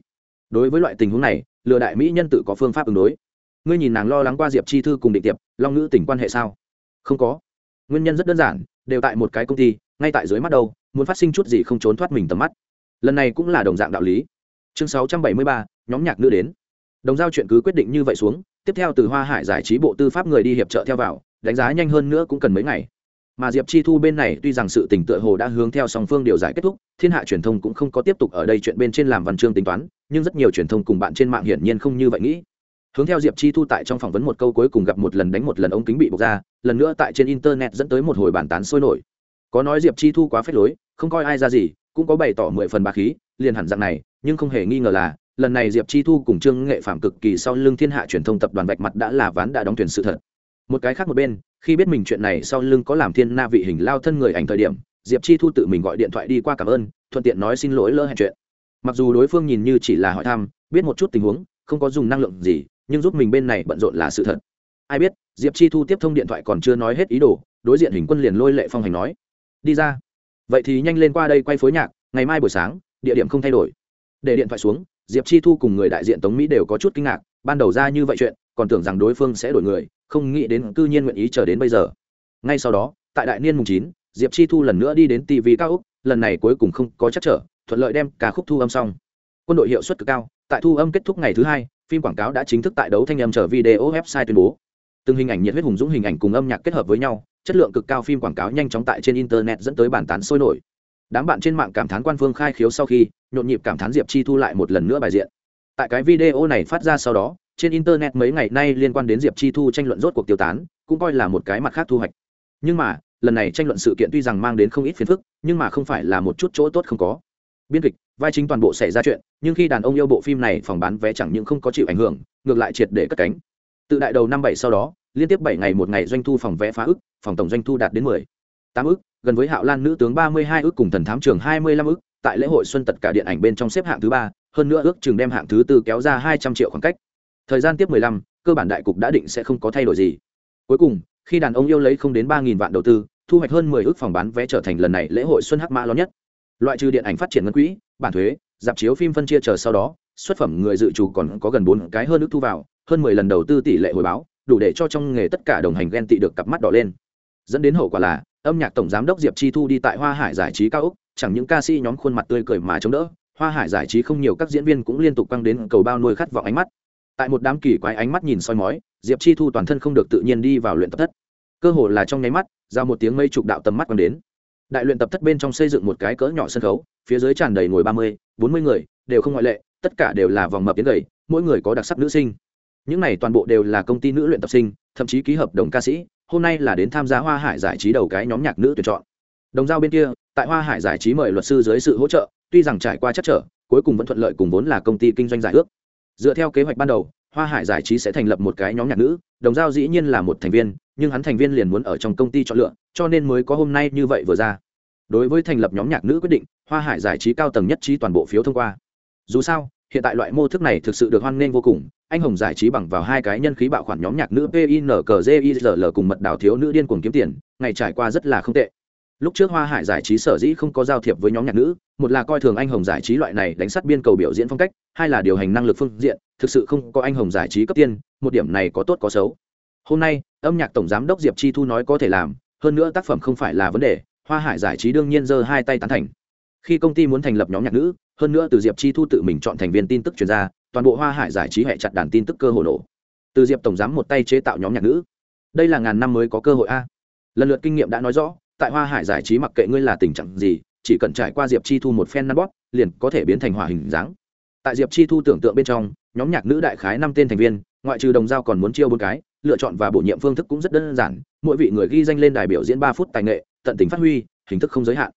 Đối với loại tình huống này, lừa đại mỹ nhân tự có phương pháp ứng đối. Ngươi nhìn nàng lo lắng qua diệp chi thư cùng định tiệp, long ngữ tỉnh quan hệ sao? Không có. Nguyên nhân rất đơn giản, đều tại một cái công ty, ngay tại dưới mắt đâu, muốn phát sinh chút gì không trốn thoát mình tầm mắt. Lần này cũng là đồng dạng đạo lý. Chương sáu trăm bảy mươi ba, nhóm nhạc nữ đến đồng giao chuyện cứ quyết định như vậy xuống, tiếp theo từ hoa hải giải trí bộ tư pháp người đi hiệp trợ theo vào, đánh giá nhanh hơn nữa cũng cần mấy ngày. Mà diệp chi thu bên này tuy rằng sự tình tựa hồ đã hướng theo song phương điều giải kết thúc, thiên hạ truyền thông cũng không có tiếp tục ở đây chuyện bên trên làm văn chương tính toán, nhưng rất nhiều truyền thông cùng bạn trên mạng hiển nhiên không như vậy nghĩ. Hướng theo diệp chi thu tại trong phỏng vấn một câu cuối cùng gặp một lần đánh một lần ống kính bị bộc ra, lần nữa tại trên internet dẫn tới một hồi bàn tán sôi nổi. Có nói diệp chi thu quá phép lối, không coi ai ra gì, cũng có bày tỏ mười phần bà khí, liền hẳn dạng này, nhưng không hề nghi ngờ là lần này diệp chi thu cùng trương nghệ phạm cực kỳ sau lưng thiên hạ truyền thông tập đoàn vạch mặt đã là ván đã đóng thuyền sự thật. Một cái khác một bên, khi biết mình chuyện này sau lưng có làm thiên na vị hình lao thân người ảnh thời điểm, diệp chi thu tự mình gọi điện thoại đi qua cảm ơn, thuận tiện nói xin lỗi lỡ hẹn chuyện. Mặc dù đối phương nhìn như chỉ là hỏi thăm, biết một chút tình huống, không có dùng năng lượng gì, nhưng giúp mình bên này bận rộn là sự thật. Ai biết, diệp chi thu tiếp thông điện thoại còn chưa nói hết ý đồ, đối diện hình quân liền lôi lệ phong hành nói. Đi ra. Vậy thì nhanh lên qua đây quay phối nhạc, ngày mai buổi sáng, địa điểm không thay đổi. Để điện thoại xuống diệp chi thu cùng người đại diện tống mỹ đều có chút kinh ngạc, ban đầu ra như vậy chuyện, còn tưởng rằng đối phương sẽ đổi người, không nghĩ đến cư nhiên nguyện ý chờ đến bây giờ. Ngay sau đó, tại đại niên mùng chín, diệp chi thu lần nữa đi đến tv cao úc lần này cuối cùng không có chắc trở, thuận lợi đem ca khúc thu âm xong. Quân đội hiệu suất cực cao, tại thu âm kết thúc ngày thứ hai, phim quảng cáo đã chính thức tại đấu thanh âm trở video website tuyên bố. Từng hình ảnh nhiệt huyết hùng dũng hình ảnh cùng âm nhạc kết hợp với nhau, chất lượng cực cao phim quảng cáo nhanh chóng tại trên internet dẫn tới bản tán sôi nổi đám bạn trên mạng cảm thán quan phương khai khiếu sau khi, nhộn nhịp cảm thán diệp chi thu lại một lần nữa bài diện. Tại cái video này phát ra sau đó, trên internet mấy ngày nay liên quan đến diệp chi thu tranh luận rốt cuộc tiêu tán, cũng coi là một cái mặt khác thu hoạch. Nhưng mà, lần này tranh luận sự kiện tuy rằng mang đến không ít phiền phức, nhưng mà không phải là một chút chỗ tốt không có. Biên kịch, vai chính toàn bộ xảy ra chuyện, nhưng khi đàn ông yêu bộ phim này phòng bán vé chẳng những không có chịu ảnh hưởng, ngược lại triệt để cất cánh. Từ đại đầu năm bảy sau đó, liên tiếp bảy ngày một ngày doanh thu phòng vé phá ức, phòng tổng doanh thu đạt đến mười tám ức gần với hạo lan nữ tướng ba mươi hai ức cùng thần thám trường hai mươi lăm ức tại lễ hội xuân tất cả điện ảnh bên trong xếp hạng thứ ba, hơn nữa ước chừng đem hạng thứ tư kéo ra hai trăm triệu khoảng cách. Thời gian tiếp mười lăm, cơ bản đại cục đã định sẽ không có thay đổi gì. Cuối cùng, khi đàn ông yêu lấy không đến ba nghìn vạn đầu tư, thu hoạch hơn mười ước phòng bán vé trở thành lần này lễ hội xuân hắc mã lớn nhất. Loại trừ điện ảnh phát triển ngân quỹ, bản thuế, dạp chiếu phim phân chia chờ sau đó, xuất phẩm người dự trù còn có gần bốn cái hơn ước thu vào, hơn mười lần đầu tư tỷ lệ hồi báo, đủ để cho trong nghề tất cả đồng hành ghen tị được cặp mắt đỏ lên. Dẫn đến hậu quả là âm nhạc tổng giám đốc diệp chi thu đi tại hoa hải giải trí cao úc chẳng những ca sĩ nhóm khuôn mặt tươi cười mà chống đỡ, hoa hải giải trí không nhiều các diễn viên cũng liên tục quăng đến cầu bao nuôi khát vọng ánh mắt. Tại một đám kỳ quái ánh mắt nhìn soi mói, diệp chi thu toàn thân không được tự nhiên đi vào luyện tập thất. Cơ hồ là trong nháy mắt, ra một tiếng mây trục đạo tầm mắt quăng đến. Đại luyện tập thất bên trong xây dựng một cái cỡ nhỏ sân khấu, phía dưới tràn đầy ngồi ba mươi, bốn mươi người, đều không ngoại lệ, tất cả đều là vòng mập tiến gầy, mỗi người có đặc sắc nữ sinh. Những này toàn bộ đều là công ty nữ luyện tập sinh, thậm chí ký hợp đồng ca sĩ hôm nay là đến tham gia hoa hải giải trí đầu cái nhóm nhạc nữ tuyển chọn. Đồng giao bên kia, tại hoa hải giải trí mời luật sư dưới sự hỗ trợ, tuy rằng trải qua chắc trở, cuối cùng vẫn thuận lợi cùng vốn là công ty kinh doanh giải ước. Dựa theo kế hoạch ban đầu, hoa hải giải trí sẽ thành lập một cái nhóm nhạc nữ, đồng giao dĩ nhiên là một thành viên, nhưng hắn thành viên liền muốn ở trong công ty chọn lựa, cho nên mới có hôm nay như vậy vừa ra. Đối với thành lập nhóm nhạc nữ quyết định, hoa hải giải trí cao tầng nhất trí toàn bộ phiếu thông qua. Dù sao hiện tại loại mô thức này thực sự được hoan nghênh vô cùng, anh hồng giải trí bằng vào hai cái nhân khí bạo khoản nhóm nhạc nữ pinkzil cùng mật đảo thiếu nữ điên cuồng kiếm tiền, ngày trải qua rất là không tệ. Lúc trước hoa hải giải trí sở dĩ không có giao thiệp với nhóm nhạc nữ, một là coi thường anh hồng giải trí loại này đánh sát biên cầu biểu diễn phong cách, hai là điều hành năng lực phương diện, thực sự không có anh hồng giải trí cấp tiên, một điểm này có tốt có xấu. Hôm nay, âm nhạc tổng giám đốc diệp chi thu nói có thể làm, hơn nữa tác phẩm không phải là vấn đề, hoa hải giải trí đương nhiên giơ hai tay tán thành khi công ty muốn thành lập nhóm nhạc nữ, hơn nữa từ diệp chi thu tự mình chọn thành viên tin tức chuyên gia, toàn bộ hoa hải giải trí hệ chặt đàn tin tức cơ hồ nổ. Từ diệp tổng giám một tay chế tạo nhóm nhạc nữ. Đây là ngàn năm mới có cơ hội a. Lần lượt kinh nghiệm đã nói rõ, tại hoa hải giải trí mặc kệ ngươi là tình trạng gì, chỉ cần trải qua diệp chi thu một phen năn bóp, liền có thể biến thành hòa hình dáng. Tại diệp chi thu tưởng tượng bên trong, nhóm nhạc nữ đại khái năm tên thành viên, ngoại trừ đồng giao còn muốn chiêu bốn cái, lựa chọn và bổ nhiệm phương thức cũng rất đơn giản, mỗi vị người ghi danh lên đài biểu diễn ba phút tài nghệ, tận tình phát huy, hình thức không giới hạn.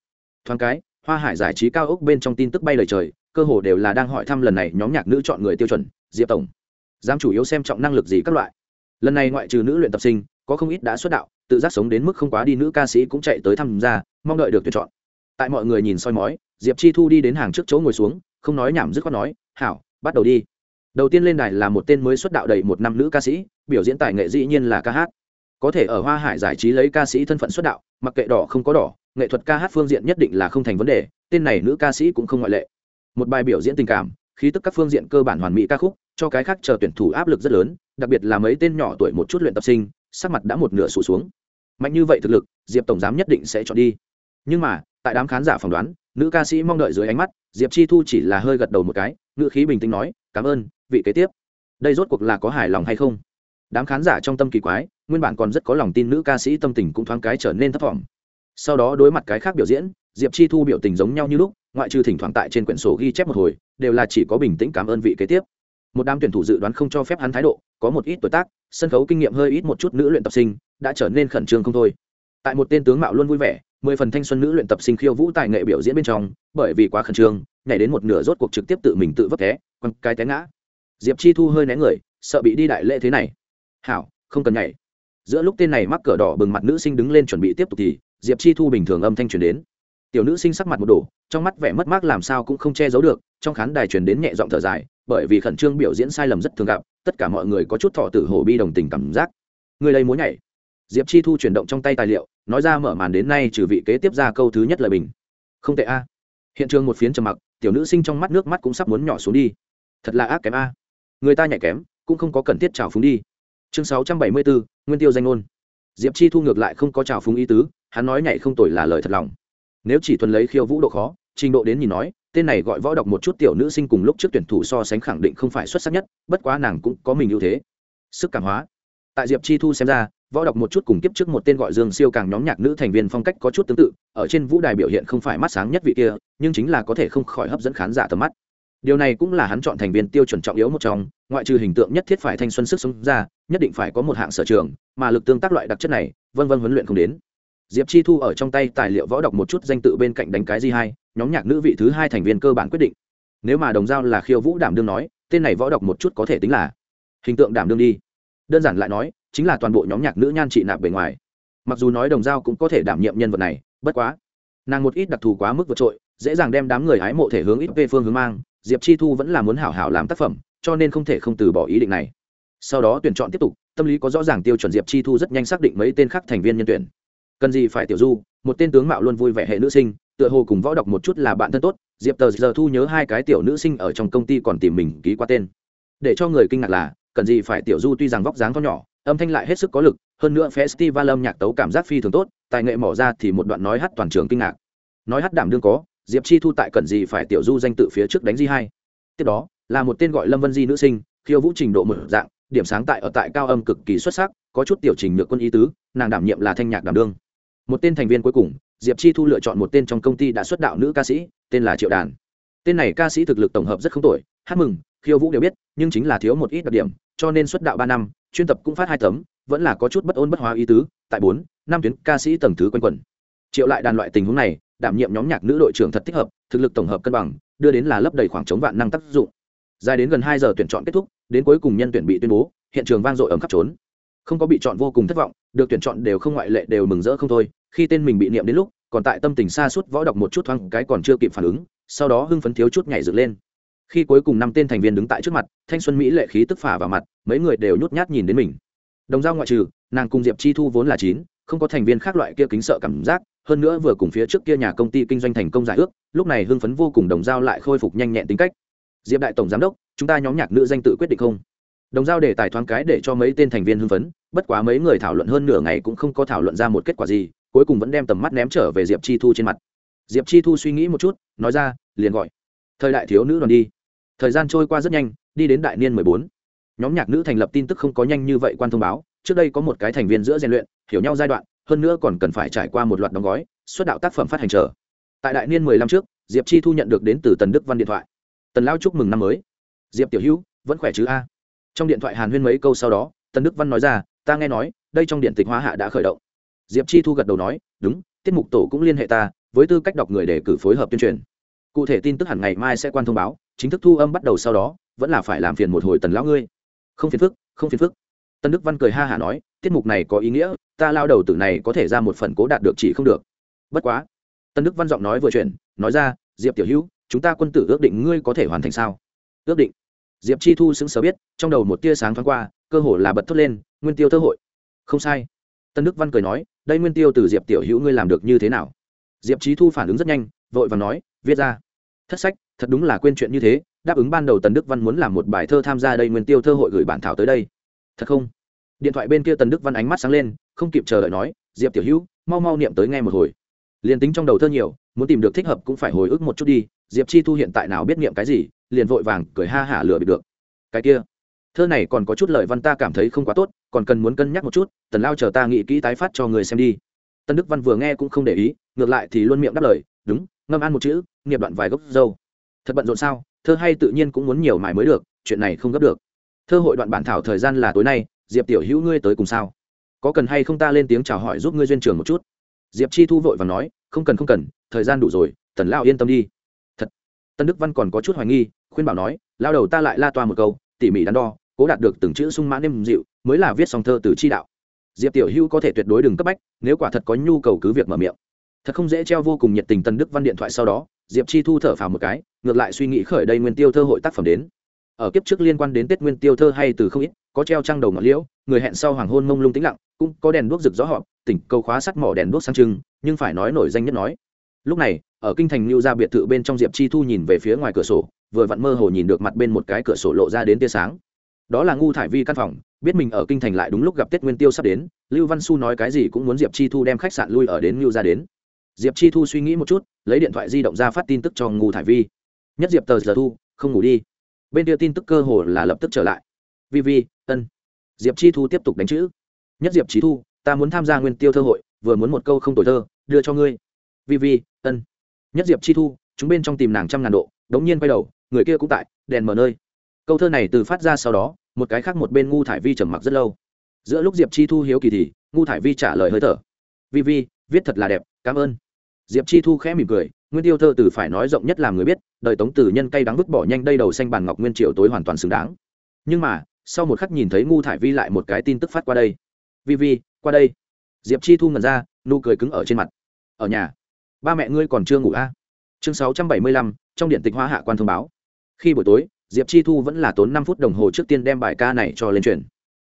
Thoáng cái hoa hải giải trí cao ốc bên trong tin tức bay lời trời, cơ hồ đều là đang hỏi thăm lần này nhóm nhạc nữ chọn người tiêu chuẩn, diệp tổng. Giám chủ yếu xem trọng năng lực gì các loại. Lần này ngoại trừ nữ luyện tập sinh, có không ít đã xuất đạo, tự giác sống đến mức không quá đi nữ ca sĩ cũng chạy tới tham gia, mong đợi được tuyển chọn. Tại mọi người nhìn soi mói, diệp chi thu đi đến hàng trước chỗ ngồi xuống, không nói nhảm dứt khoát nói, hảo, bắt đầu đi. Đầu tiên lên đài là một tên mới xuất đạo đầy một năm nữ ca sĩ, biểu diễn tài nghệ dĩ nhiên là ca hát. Có thể ở hoa hải giải trí lấy ca sĩ thân phận xuất đạo, mặc kệ đỏ không có đỏ nghệ thuật ca hát phương diện nhất định là không thành vấn đề, tên này nữ ca sĩ cũng không ngoại lệ. Một bài biểu diễn tình cảm, khí tức các phương diện cơ bản hoàn mỹ ca khúc, cho cái khác chờ tuyển thủ áp lực rất lớn, đặc biệt là mấy tên nhỏ tuổi một chút luyện tập sinh, sắc mặt đã một nửa sụt xuống. Mạnh như vậy thực lực, diệp tổng giám nhất định sẽ chọn đi. Nhưng mà, tại đám khán giả phỏng đoán, nữ ca sĩ mong đợi dưới ánh mắt, diệp chi thu chỉ là hơi gật đầu một cái, ngữ khí bình tĩnh nói, cảm ơn, vị kế tiếp. Đây rốt cuộc là có hài lòng hay không? Đám khán giả trong tâm kỳ quái, nguyên bản còn rất có lòng tin nữ ca sĩ tâm tình cũng thoáng cái trở nên thấp thỏm sau đó đối mặt cái khác biểu diễn, diệp chi thu biểu tình giống nhau như lúc, ngoại trừ thỉnh thoảng tại trên quyển sổ ghi chép một hồi, đều là chỉ có bình tĩnh cảm ơn vị kế tiếp. Một đám tuyển thủ dự đoán không cho phép hắn thái độ, có một ít tuổi tác, sân khấu kinh nghiệm hơi ít một chút nữ luyện tập sinh, đã trở nên khẩn trương không thôi. Tại một tên tướng mạo luôn vui vẻ, mười phần thanh xuân nữ luyện tập sinh khiêu vũ tài nghệ biểu diễn bên trong, bởi vì quá khẩn trương, nhảy đến một nửa rốt cuộc trực tiếp tự mình tự vấp té, quăng cái té ngã. Diệp chi thu hơi né người, sợ bị đi đại lễ thế này. Hảo, không cần nhảy. Giữa lúc tên này mắc cờ đỏ bừng mặt nữ sinh đứng lên chuẩn bị tiếp tục thì diệp chi thu bình thường âm thanh truyền đến. Tiểu nữ sinh sắc mặt một đổ, trong mắt vẻ mất mát làm sao cũng không che giấu được, trong khán đài truyền đến nhẹ giọng thở dài, bởi vì khẩn trương biểu diễn sai lầm rất thường gặp, tất cả mọi người có chút thọ tử hổ bi đồng tình cảm giác. Người đây muốn nhảy. Diệp chi thu chuyển động trong tay tài liệu, nói ra mở màn đến nay trừ vị kế tiếp ra câu thứ nhất lời bình. Không tệ a. Hiện trường một phiến trầm mặc, tiểu nữ sinh trong mắt nước mắt cũng sắp muốn nhỏ xuống đi. Thật là ác kém a. Người ta nhảy kém, cũng không có cần thiết trào phúng đi. Chương sáu trăm bảy mươi bốn, nguyên tiêu danh ngôn. Diệp chi thu ngược lại không có trào phúng ý tứ hắn nói nhảy không tội là lời thật lòng. Nếu chỉ thuần lấy khiêu vũ độ khó, trình độ đến nhìn nói, tên này gọi võ đọc một chút tiểu nữ sinh cùng lúc trước tuyển thủ so sánh khẳng định không phải xuất sắc nhất, bất quá nàng cũng có mình ưu thế. Sức cảm hóa. Tại diệp chi thu xem ra, võ đọc một chút cùng kiếp trước một tên gọi dương siêu càng nhóm nhạc nữ thành viên phong cách có chút tương tự, ở trên vũ đài biểu hiện không phải mắt sáng nhất vị kia, nhưng chính là có thể không khỏi hấp dẫn khán giả tầm mắt. Điều này cũng là hắn chọn thành viên tiêu chuẩn trọng yếu một trong, ngoại trừ hình tượng nhất thiết phải thanh xuân sức sống ra, nhất định phải có một hạng sở trường, mà lực tương tác loại đặc chất này, vân vân huấn luyện không đến diệp chi thu ở trong tay tài liệu võ đọc một chút danh tự bên cạnh đánh cái di hai, nhóm nhạc nữ vị thứ hai thành viên cơ bản quyết định. Nếu mà đồng giao là khiêu vũ đảm đương nói, tên này võ đọc một chút có thể tính là hình tượng đảm đương đi. Đơn giản lại nói, chính là toàn bộ nhóm nhạc nữ nhan trị nạp bề ngoài. Mặc dù nói đồng giao cũng có thể đảm nhiệm nhân vật này, bất quá, nàng một ít đặc thù quá mức vượt trội, dễ dàng đem đám người hái mộ thể hướng ít về phương hướng mang, diệp chi thu vẫn là muốn hảo hảo làm tác phẩm, cho nên không thể không từ bỏ ý định này. Sau đó tuyển chọn tiếp tục, tâm lý có rõ ràng tiêu chuẩn diệp chi thu rất nhanh xác định mấy tên khác thành viên nhân tuyển cần gì phải tiểu du, một tên tướng mạo luôn vui vẻ hệ nữ sinh, tựa hồ cùng võ đọc một chút là bạn thân tốt, diệp tờ giờ thu nhớ hai cái tiểu nữ sinh ở trong công ty còn tìm mình ký qua tên. Để cho người kinh ngạc là, cần gì phải tiểu du tuy rằng vóc dáng to nhỏ, âm thanh lại hết sức có lực, hơn nữa festival âm nhạc tấu cảm giác phi thường tốt, tài nghệ mỏ ra thì một đoạn nói hát toàn trường kinh ngạc. Nói hát đảm đương có, diệp chi thu tại cần gì phải tiểu du danh tự phía trước đánh di hai. Tiếp đó, là một tên gọi lâm vân di nữ sinh, khiêu vũ trình độ mở dạng, điểm sáng tại ở tại cao âm cực kỳ xuất sắc, có chút tiểu trình nhược quân ý tứ, nàng đảm nhiệm là thanh nhạc đảm đương một tên thành viên cuối cùng, diệp chi thu lựa chọn một tên trong công ty đã xuất đạo nữ ca sĩ, tên là triệu đàn. Tên này ca sĩ thực lực tổng hợp rất không tuổi hát mừng, khiêu vũ đều biết, nhưng chính là thiếu một ít đặc điểm, cho nên xuất đạo ba năm, chuyên tập cũng phát hai tấm, vẫn là có chút bất ôn bất hóa ý tứ, tại bốn, năm tuyến ca sĩ tầng thứ quanh quẩn. Triệu lại đàn loại tình huống này, đảm nhiệm nhóm nhạc nữ đội trưởng thật thích hợp, thực lực tổng hợp cân bằng, đưa đến là lấp đầy khoảng trống vạn năng tác dụng. Dài đến gần hai giờ tuyển chọn kết thúc, đến cuối cùng nhân tuyển bị tuyên bố, hiện trường vang dội ấm khắp trốn không có bị chọn vô cùng thất vọng, được tuyển chọn đều không ngoại lệ đều mừng rỡ không thôi, khi tên mình bị niệm đến lúc, còn tại tâm tình xa suốt võ đọc một chút thoáng cái còn chưa kịp phản ứng, sau đó hưng phấn thiếu chút nhảy dựng lên. Khi cuối cùng năm tên thành viên đứng tại trước mặt, thanh xuân mỹ lệ khí tức phả vào mặt, mấy người đều nhút nhát nhìn đến mình. Đồng giao ngoại trừ, nàng cùng diệp chi thu vốn là chín, không có thành viên khác loại kia kính sợ cảm giác, hơn nữa vừa cùng phía trước kia nhà công ty kinh doanh thành công giải ước, lúc này hưng phấn vô cùng đồng giao lại khôi phục nhanh nhẹn tính cách. Diệp đại tổng giám đốc, chúng ta nhóm nhạc nữ danh tự quyết định không? Đồng giao để tài thoáng cái để cho mấy tên thành viên hưng phấn bất quá mấy người thảo luận hơn nửa ngày cũng không có thảo luận ra một kết quả gì, cuối cùng vẫn đem tầm mắt ném trở về diệp chi thu trên mặt. Diệp chi thu suy nghĩ một chút, nói ra, liền gọi. Thời đại thiếu nữ đoàn đi. Thời gian trôi qua rất nhanh, đi đến đại niên mười bốn. Nhóm nhạc nữ thành lập tin tức không có nhanh như vậy quan thông báo, trước đây có một cái thành viên giữa rèn luyện, hiểu nhau giai đoạn, hơn nữa còn cần phải trải qua một loạt đóng gói, xuất đạo tác phẩm phát hành trở tại đại niên mười lăm trước, diệp chi thu nhận được đến từ tần đức văn điện thoại. Tần lao chúc mừng năm mới. Diệp tiểu hữu, vẫn khỏe chứ a? Trong điện thoại hàn huyên mấy câu sau đó tần đức văn nói ra, ta nghe nói, đây trong điện tịch Hoa hạ đã khởi động. Diệp chi thu gật đầu nói, đúng, tiết mục tổ cũng liên hệ ta, với tư cách đọc người để cử phối hợp tuyên truyền. Cụ thể tin tức hẳn ngày mai sẽ quan thông báo, chính thức thu âm bắt đầu sau đó, vẫn là phải làm phiền một hồi tần lão ngươi. Không phiền phức, không phiền phức. Tân đức văn cười ha hả nói, tiết mục này có ý nghĩa, ta lao đầu tử này có thể ra một phần cố đạt được chỉ không được. Bất quá. Tân đức văn giọng nói vừa chuyển, nói ra, diệp tiểu hữu, chúng ta quân tử ước định ngươi có thể hoàn thành sao? Ước định. Diệp chi thu sững sờ biết, trong đầu một tia sáng thoáng qua cơ hồ là bật thốt lên, nguyên tiêu thơ hội. Không sai. Tân đức văn cười nói, đây nguyên tiêu từ diệp tiểu hữu ngươi làm được như thế nào? Diệp trí thu phản ứng rất nhanh, vội và nói, viết ra. Thất sách, thật đúng là quên chuyện như thế, đáp ứng ban đầu tần đức văn muốn làm một bài thơ tham gia đây nguyên tiêu thơ hội gửi bản thảo tới đây. Thật không? Điện thoại bên kia tần đức văn ánh mắt sáng lên, không kịp chờ đợi nói, diệp tiểu hữu, mau mau niệm tới nghe một hồi. Liền tính trong đầu thơ nhiều, muốn tìm được thích hợp cũng phải hồi ức một chút đi, diệp chi thu hiện tại nào biết niệm cái gì, liền vội vàng cười ha hả lừa bị được. Cái kia thơ này còn có chút lời văn ta cảm thấy không quá tốt, còn cần muốn cân nhắc một chút, tần lao chờ ta nghĩ kỹ tái phát cho người xem đi. Tân đức văn vừa nghe cũng không để ý, ngược lại thì luôn miệng đáp lời, đúng, ngâm ăn một chữ, nghiệp đoạn vài gốc dâu. Thật bận rộn sao? Thơ hay tự nhiên cũng muốn nhiều mài mới được, chuyện này không gấp được. Thơ hội đoạn bản thảo thời gian là tối nay, diệp tiểu hữu ngươi tới cùng sao? Có cần hay không ta lên tiếng chào hỏi giúp ngươi duyên trường một chút? Diệp chi thu vội và nói, không cần không cần, thời gian đủ rồi, tần lao yên tâm đi. Thật. Tân đức văn còn có chút hoài nghi, khuyên bảo nói, lao đầu ta lại la toa một câu, tỉ mỉ đắn đo cố đạt được từng chữ sung mãn êm dịu, mới là viết song thơ từ chi đạo. Diệp tiểu hữu có thể tuyệt đối đừng cấp bách, nếu quả thật có nhu cầu cứ việc mở miệng. Thật không dễ treo vô cùng nhiệt tình tân đức văn điện thoại sau đó, diệp chi thu thở phào một cái, ngược lại suy nghĩ khởi đây nguyên tiêu thơ hội tác phẩm đến. Ở kiếp trước liên quan đến tết nguyên tiêu thơ hay từ không ít, có treo trăng đầu ngọn liễu, người hẹn sau hoàng hôn mông lung tĩnh lặng, cũng có đèn đuốc rực rõ họp, tỉnh câu khóa sắt mỏ đèn đuốc sang trưng, nhưng phải nói nổi danh nhất nói. Lúc này, ở kinh thành lưu gia biệt thự bên trong diệp chi thu nhìn về phía ngoài cửa sổ, vừa vặn mơ hồ nhìn được mặt bên một cái cửa sổ lộ ra đến tia sáng đó là ngu thải vi căn phòng, biết mình ở kinh thành lại đúng lúc gặp tết nguyên tiêu sắp đến, lưu văn su nói cái gì cũng muốn diệp chi thu đem khách sạn lui ở đến lưu gia đến. Diệp chi thu suy nghĩ một chút, lấy điện thoại di động ra phát tin tức cho ngu thải vi. Nhất diệp tờ giờ thu, không ngủ đi. Bên kia tin tức cơ hồ là lập tức trở lại. Vi vi, ân. Diệp chi thu tiếp tục đánh chữ. Nhất diệp trí thu, ta muốn tham gia nguyên tiêu thơ hội, vừa muốn một câu không tuổi thơ, đưa cho ngươi. Vi vi, ân. Nhất diệp chi thu, chúng bên trong tìm nàng trăm ngàn độ, đống nhiên quay đầu, người kia cũng tại, đèn mở nơi câu thơ này từ phát ra sau đó, một cái khác một bên ngu thải vi trầm mặc rất lâu. Giữa lúc diệp chi thu hiếu kỳ thì, ngu thải vi trả lời hơi thở. Vi vi, viết thật là đẹp, cảm ơn. Diệp chi thu khẽ mỉm cười, nguyên tiêu thơ từ phải nói rộng nhất làm người biết, đời tống tử nhân cây đắng vứt bỏ nhanh đây đầu xanh bàn ngọc nguyên triều tối hoàn toàn xứng đáng. Nhưng mà, sau một khắc nhìn thấy ngu thải vi lại một cái tin tức phát qua đây. Vi vi, qua đây. Diệp chi thu ngần ra, nụ cười cứng ở trên mặt. Ở nhà. Ba mẹ ngươi còn chưa ngủ a à? chương sáu trăm bảy mươi lăm, trong điện tịch hoa hạ quan thông báo. Khi buổi tối diệp chi thu vẫn là tốn năm phút đồng hồ trước tiên đem bài ca này cho lên truyền.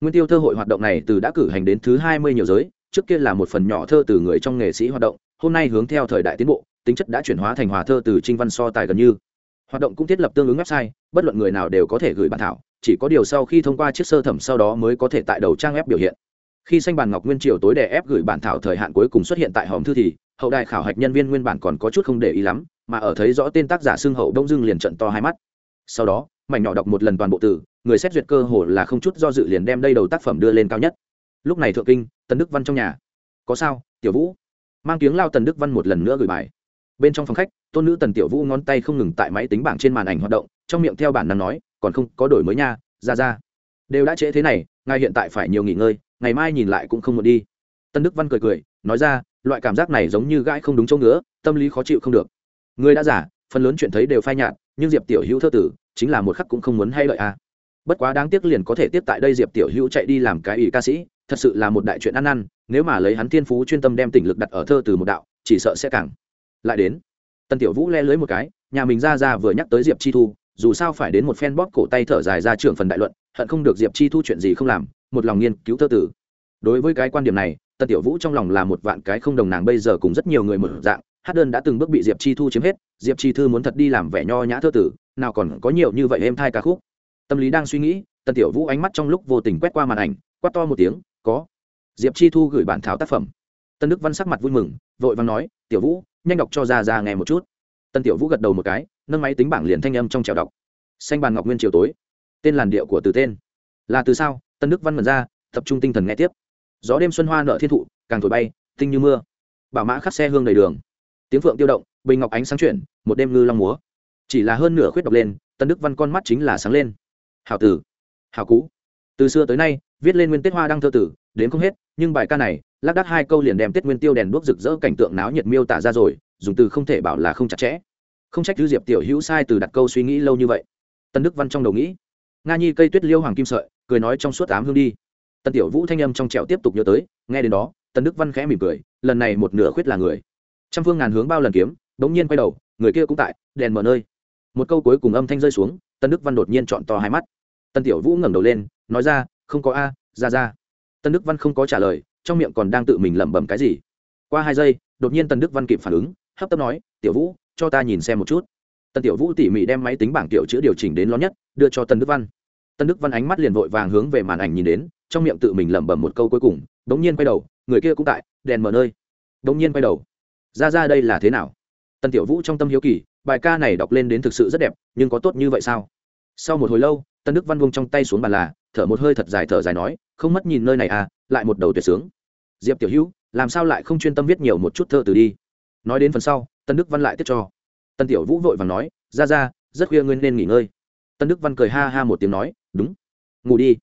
Nguyên tiêu thơ hội hoạt động này từ đã cử hành đến thứ hai mươi nhiều giới, trước kia là một phần nhỏ thơ từ người trong nghệ sĩ hoạt động, hôm nay hướng theo thời đại tiến bộ, tính chất đã chuyển hóa thành hòa thơ từ trinh văn so tài gần như. Hoạt động cũng thiết lập tương ứng website, bất luận người nào đều có thể gửi bản thảo, chỉ có điều sau khi thông qua chiếc sơ thẩm sau đó mới có thể tại đầu trang web biểu hiện. Khi xanh bàn ngọc nguyên triều tối đè ép gửi bản thảo thời hạn cuối cùng xuất hiện tại hòm thư thì, hậu đại khảo hạch nhân viên nguyên bản còn có chút không để ý lắm, mà ở thấy rõ tên tác giả xưng hậu đông dưng liền trận to hai mắt sau đó, mảnh nhỏ đọc một lần toàn bộ từ, người xét duyệt cơ hồ là không chút do dự liền đem đây đầu tác phẩm đưa lên cao nhất. Lúc này thượng kinh, tần đức văn trong nhà. Có sao, tiểu vũ? Mang tiếng lao tần đức văn một lần nữa gửi bài. Bên trong phòng khách, tôn nữ tần tiểu vũ ngón tay không ngừng tại máy tính bảng trên màn ảnh hoạt động, trong miệng theo bản năng nói, còn không, có đổi mới nha, ra ra. Đều đã trễ thế này, ngài hiện tại phải nhiều nghỉ ngơi, ngày mai nhìn lại cũng không muốn đi. Tân đức văn cười cười, nói ra, loại cảm giác này giống như gãi không đúng chỗ ngứa, tâm lý khó chịu không được. Người đã giả phần lớn chuyện thấy đều phai nhạt nhưng diệp tiểu hữu thơ tử chính là một khắc cũng không muốn hay lợi a à. bất quá đáng tiếc liền có thể tiếp tại đây diệp tiểu hữu chạy đi làm cái ủy ca sĩ, thật sự là một đại chuyện ăn ăn nếu mà lấy hắn thiên phú chuyên tâm đem tỉnh lực đặt ở thơ từ một đạo, chỉ sợ sẽ càng lại đến tân tiểu vũ le lưới một cái, nhà mình ra ra vừa nhắc tới diệp chi thu, dù sao phải đến một phen bóp cổ tay thở dài ra trưởng phần đại luận, hận không được diệp chi thu chuyện gì không làm, một lòng nghiên cứu thơ tử đối với cái quan điểm này tân tiểu vũ trong lòng là một vạn cái không đồng nàng bây giờ cùng rất nhiều người mở dạng hát đơn đã từng bước bị diệp chi thu chiếm hết, diệp chi thư muốn thật đi làm vẻ nho nhã thơ tử, nào còn có nhiều như vậy êm thai ca khúc. Tâm lý đang suy nghĩ tân tiểu vũ ánh mắt trong lúc vô tình quét qua màn ảnh, quát to một tiếng, có. Diệp chi thu gửi bản thảo tác phẩm. Tân đức văn sắc mặt vui mừng, vội vàng nói, tiểu vũ, nhanh đọc cho ra ra nghe một chút. Tân tiểu vũ gật đầu một cái, nâng máy tính bảng liền thanh âm trong trèo đọc. Xanh bàn ngọc nguyên chiều tối. Tên làn điệu của từ tên. Là từ sao? Tân đức văn mật ra, tập trung tinh thần nghe tiếp. Gió đêm xuân hoa nợ thiên thụ, càng thổi bay, tinh như mưa. Bảo mã khắc xe hương đầy đường tiếng phượng tiêu động, bình ngọc ánh sáng chuyển, một đêm ngư long múa. Chỉ là hơn nửa khuyết đọc lên, tân đức văn con mắt chính là sáng lên. Hào tử hào cú từ xưa tới nay, viết lên nguyên tết hoa đăng thơ tử, đến không hết, nhưng bài ca này, lác đác hai câu liền đem tết nguyên tiêu đèn đuốc rực rỡ cảnh tượng náo nhiệt miêu tả ra rồi, dùng từ không thể bảo là không chặt chẽ. Không trách thứ diệp tiểu hữu sai từ đặt câu suy nghĩ lâu như vậy. Tân đức văn trong đầu nghĩ, nga nhi cây tuyết liêu hoàng kim sợi, cười nói trong suốt tám hương đi. Tân tiểu vũ thanh âm trong trẻo tiếp tục nhớ tới, nghe đến đó, tân đức văn khẽ mỉm cười, lần này một nửa khuyết là người trăm phương ngàn hướng bao lần kiếm đống nhiên quay đầu, người kia cũng tại, đèn mở nơi. Một câu cuối cùng âm thanh rơi xuống, tân đức văn đột nhiên chọn to hai mắt. Tân tiểu vũ ngẩng đầu lên, nói ra, không có a, ra ra. Tân đức văn không có trả lời, trong miệng còn đang tự mình lẩm bẩm cái gì. Qua hai giây, đột nhiên tân đức văn kịp phản ứng, hấp tấp nói, tiểu vũ, cho ta nhìn xem một chút. Tân tiểu vũ tỉ mỉ đem máy tính bảng tiểu chữ điều chỉnh đến lo nhất, đưa cho tân đức văn. Tân đức văn ánh mắt liền vội vàng hướng về màn ảnh nhìn đến, trong miệng tự mình lẩm bẩm một câu cuối cùng đ ỗ n g nhiên quay đầu, người kia cũng tại, đèn mở nơi. Đ ỗ n g nhiên quay đầu ra ra đây là thế nào? Tân tiểu vũ trong tâm hiếu kỳ, bài ca này đọc lên đến thực sự rất đẹp, nhưng có tốt như vậy sao? Sau một hồi lâu tân đức văn vung trong tay xuống bàn là, thở một hơi thật dài thở dài nói, không mất nhìn nơi này à lại một đầu tuyệt sướng. Diệp tiểu hữu, làm sao lại không chuyên tâm viết nhiều một chút thơ từ đi? Nói đến phần sau tân đức văn lại tiếp cho. Tân tiểu vũ vội và nói, ra ra, rất khuya ngươi nên nghỉ ngơi. Tân đức văn cười ha ha một tiếng nói, đúng, ngủ đi.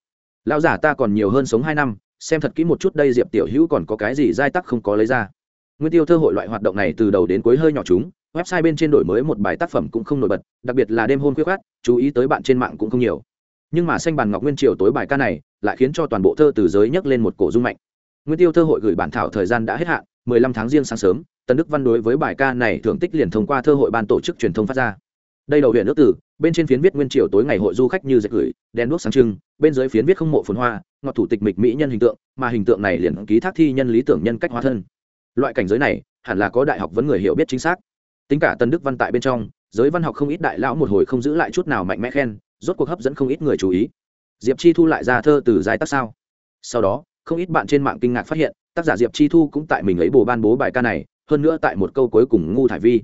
Lão giả ta còn nhiều hơn sống hai năm, xem thật kỹ một chút đây diệp tiểu hữu còn có cái gì giai tắc không có lấy ra nguyên tiêu thơ hội loại hoạt động này từ đầu đến cuối hơi nhỏ chúng, website bên trên đổi mới một bài tác phẩm cũng không nổi bật, đặc biệt là đêm hôn khuyết khát chú ý tới bạn trên mạng cũng không nhiều. Nhưng mà xanh bàn ngọc nguyên triều tối bài ca này lại khiến cho toàn bộ thơ từ giới nhấc lên một cổ dung mạnh. Nguyên tiêu thơ hội gửi bản thảo thời gian đã hết hạn 15 tháng riêng sáng sớm, tân đức văn đối với bài ca này thưởng tích liền thông qua thơ hội ban tổ chức truyền thông phát ra. Đây đầu huyện nước tử bên trên phiến viết nguyên triều tối ngày hội du khách như dệt gửi, đèn đuốc sáng trưng, bên dưới phiến viết không mộ phồn hoa, ngọt thủ tịch mịch mỹ nhân hình tượng, mà hình tượng này liền ký thác thi nhân lý tưởng nhân cách hóa thân loại cảnh giới này, hẳn là có đại học vấn người hiểu biết chính xác. Tính cả tân đức văn tại bên trong, giới văn học không ít đại lão một hồi không giữ lại chút nào mạnh mẽ khen, rốt cuộc hấp dẫn không ít người chú ý. Diệp chi thu lại ra thơ từ giải tác sao? Sau đó, không ít bạn trên mạng kinh ngạc phát hiện, tác giả diệp chi thu cũng tại mình ấy bồ ban bố bài ca này, hơn nữa tại một câu cuối cùng ngu thải vi.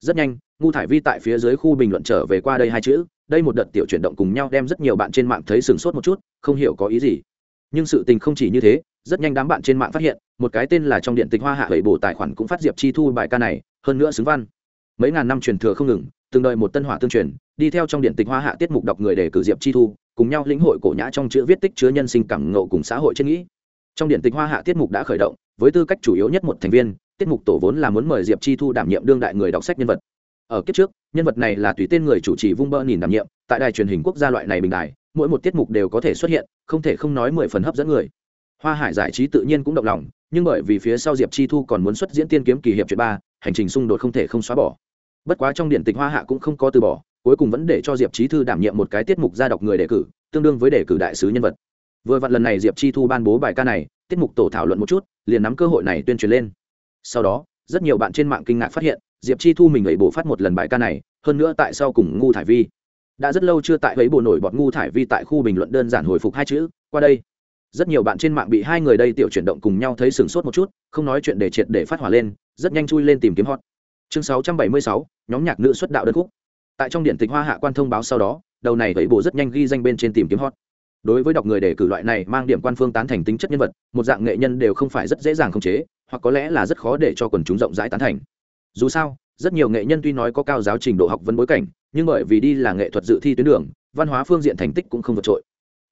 Rất nhanh, ngu thải vi tại phía dưới khu bình luận trở về qua đây hai chữ, đây một đợt tiểu chuyển động cùng nhau đem rất nhiều bạn trên mạng thấy sửng sốt một chút, không hiểu có ý gì. Nhưng sự tình không chỉ như thế rất nhanh đám bạn trên mạng phát hiện, một cái tên là trong điện tịch hoa hạ bảy bổ tài khoản cũng phát diệp chi thu bài ca này, hơn nữa xứng văn. Mấy ngàn năm truyền thừa không ngừng, từng đợi một tân hỏa tương truyền, đi theo trong điện tịch hoa hạ tiết mục đọc người để cử diệp chi thu, cùng nhau lĩnh hội cổ nhã trong chữ viết tích chứa nhân sinh cảm ngộ cùng xã hội trên nghĩ. Trong điện tịch hoa hạ tiết mục đã khởi động, với tư cách chủ yếu nhất một thành viên, tiết mục tổ vốn là muốn mời diệp chi thu đảm nhiệm đương đại người đọc sách nhân vật. Ở kiếp trước, nhân vật này là tùy tên người chủ trì vung bơ nhìn đảm nhiệm, tại đài truyền hình quốc gia loại này bình đài mỗi một tiết mục đều có thể xuất hiện, không thể không nói mười phần hấp dẫn người hoa hải giải trí tự nhiên cũng động lòng, nhưng bởi vì phía sau diệp chi thu còn muốn xuất diễn tiên kiếm kỳ hiệp chuyện ba, hành trình xung đột không thể không xóa bỏ. Bất quá trong điện tịch hoa hạ cũng không có từ bỏ, cuối cùng vẫn để cho diệp chi thư đảm nhiệm một cái tiết mục gia đọc người đề cử, tương đương với đề cử đại sứ nhân vật. Vừa vặn lần này diệp chi thu ban bố bài ca này, tiết mục tổ thảo luận một chút, liền nắm cơ hội này tuyên truyền lên. Sau đó, rất nhiều bạn trên mạng kinh ngạc phát hiện, diệp chi thu mình ấy bổ phát một lần bài ca này, hơn nữa tại sau cùng ngu thải vi. Đã rất lâu chưa tại ấy bộ nổi bọn ngu thải vi tại khu bình luận đơn giản hồi phục hai chữ, qua đây rất nhiều bạn trên mạng bị hai người đây tiểu chuyển động cùng nhau thấy sửng sốt một chút không nói chuyện để triệt để phát hỏa lên rất nhanh chui lên tìm kiếm hot. Chương 676, nhóm nhạc nữ xuất đạo đơn khúc. Tại trong điện tịch hoa hạ quan thông báo sau đó đầu này vậy bộ rất nhanh ghi danh bên trên tìm kiếm hot. Đối với đọc người đề cử loại này mang điểm quan phương tán thành tính chất nhân vật một dạng nghệ nhân đều không phải rất dễ dàng khống chế hoặc có lẽ là rất khó để cho quần chúng rộng rãi tán thành. Dù sao rất nhiều nghệ nhân tuy nói có cao giáo trình độ học vấn bối cảnh nhưng bởi vì đi là nghệ thuật dự thi tuyến đường văn hóa phương diện thành tích cũng không vượt trội.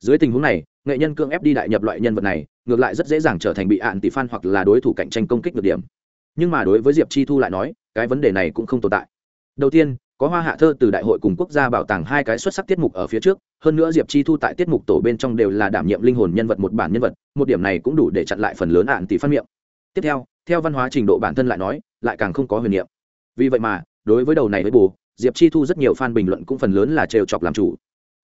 Dưới tình huống này nghệ nhân cương ép đi đại nhập loại nhân vật này, ngược lại rất dễ dàng trở thành bị ạn tỷ phan hoặc là đối thủ cạnh tranh công kích được điểm. Nhưng mà đối với diệp chi thu lại nói, cái vấn đề này cũng không tồn tại. Đầu tiên, có hoa hạ thơ từ đại hội cùng quốc gia bảo tàng hai cái xuất sắc tiết mục ở phía trước, hơn nữa diệp chi thu tại tiết mục tổ bên trong đều là đảm nhiệm linh hồn nhân vật một bản nhân vật, một điểm này cũng đủ để chặn lại phần lớn ạn tỷ phát miệng. Tiếp theo theo văn hóa trình độ bản thân lại nói, lại càng không có huyền niệm. Vì vậy mà, đối với đầu này với bù, diệp chi thu rất nhiều fan bình luận cũng phần lớn là trêu chọc làm chủ.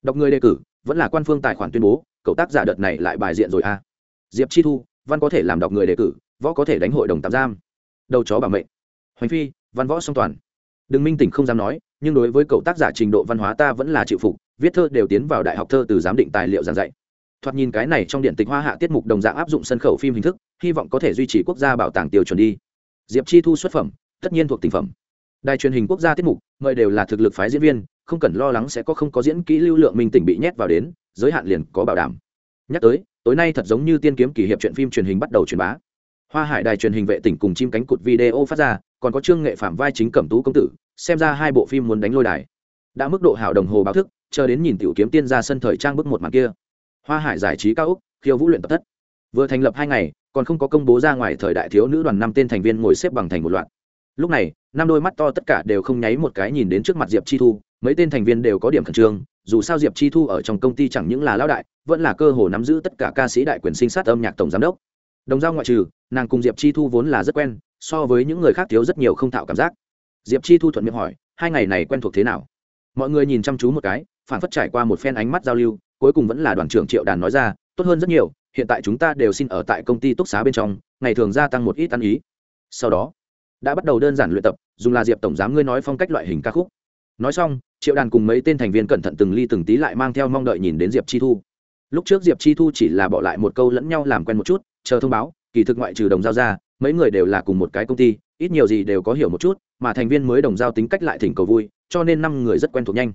Đọc người đề cử, vẫn là quan phương tài khoản tuyên bố cậu tác giả đợt này lại bài diện rồi a à. diệp chi thu, văn có thể làm đọc người đề cử, võ có thể đánh hội đồng tạm giam. Đầu chó bảo mệnh. Hoành phi, văn võ song toàn. Đừng minh tỉnh không dám nói, nhưng đối với cậu tác giả trình độ văn hóa ta vẫn là chịu phục, viết thơ đều tiến vào đại học thơ từ giám định tài liệu giảng dạy. Thoạt nhìn cái này trong điện tịch hoa hạ tiết mục đồng dạng áp dụng sân khấu phim hình thức, hy vọng có thể duy trì quốc gia bảo tàng tiêu chuẩn đi. Diệp chi thu xuất phẩm, tất nhiên thuộc tình phẩm. Đài truyền hình quốc gia tiết mục, mời đều là thực lực phái diễn viên không cần lo lắng sẽ có không có diễn kỹ lưu lượng minh tỉnh bị nhét vào đến, giới hạn liền có bảo đảm. Nhắc tới, tối nay thật giống như tiên kiếm kỷ hiệp chuyện phim truyền hình bắt đầu truyền bá. Hoa hải đài truyền hình vệ tỉnh cùng chim cánh cụt video phát ra, còn có trương nghệ phạm vai chính cẩm tú công tử, xem ra hai bộ phim muốn đánh lôi đài. Đã mức độ hảo đồng hồ báo thức, chờ đến nhìn tiểu kiếm tiên ra sân thời trang bước một màn kia. Hoa hải giải trí cao úc khiêu vũ luyện tập thất. Vừa thành lập hai ngày, còn không có công bố ra ngoài thời đại thiếu nữ đoàn năm tên thành viên ngồi xếp bằng thành một loạt. Lúc này, năm đôi mắt to tất cả đều không nháy một cái nhìn đến trước mặt diệp chi thu mấy tên thành viên đều có điểm khẩn trương, dù sao diệp chi thu ở trong công ty chẳng những là lão đại, vẫn là cơ hồ nắm giữ tất cả ca sĩ đại quyền sinh sát âm nhạc tổng giám đốc. Đồng giao ngoại trừ, nàng cùng diệp chi thu vốn là rất quen, so với những người khác thiếu rất nhiều không thạo cảm giác. Diệp chi thu thuận miệng hỏi, hai ngày này quen thuộc thế nào? Mọi người nhìn chăm chú một cái, phản phất trải qua một phen ánh mắt giao lưu, cuối cùng vẫn là đoàn trưởng triệu đàn nói ra, tốt hơn rất nhiều, hiện tại chúng ta đều xin ở tại công ty túc xá bên trong, ngày thường gia tăng một ít ăn ý. Sau đó, đã bắt đầu đơn giản luyện tập dùng là diệp tổng giám ngươi nói phong cách loại hình ca khúc nói xong, triệu đàn cùng mấy tên thành viên cẩn thận từng ly từng tí lại mang theo mong đợi nhìn đến diệp chi thu. Lúc trước diệp chi thu chỉ là bỏ lại một câu lẫn nhau làm quen một chút, chờ thông báo, kỳ thực ngoại trừ đồng giao ra, mấy người đều là cùng một cái công ty, ít nhiều gì đều có hiểu một chút, mà thành viên mới đồng giao tính cách lại thỉnh cầu vui, cho nên năm người rất quen thuộc nhanh.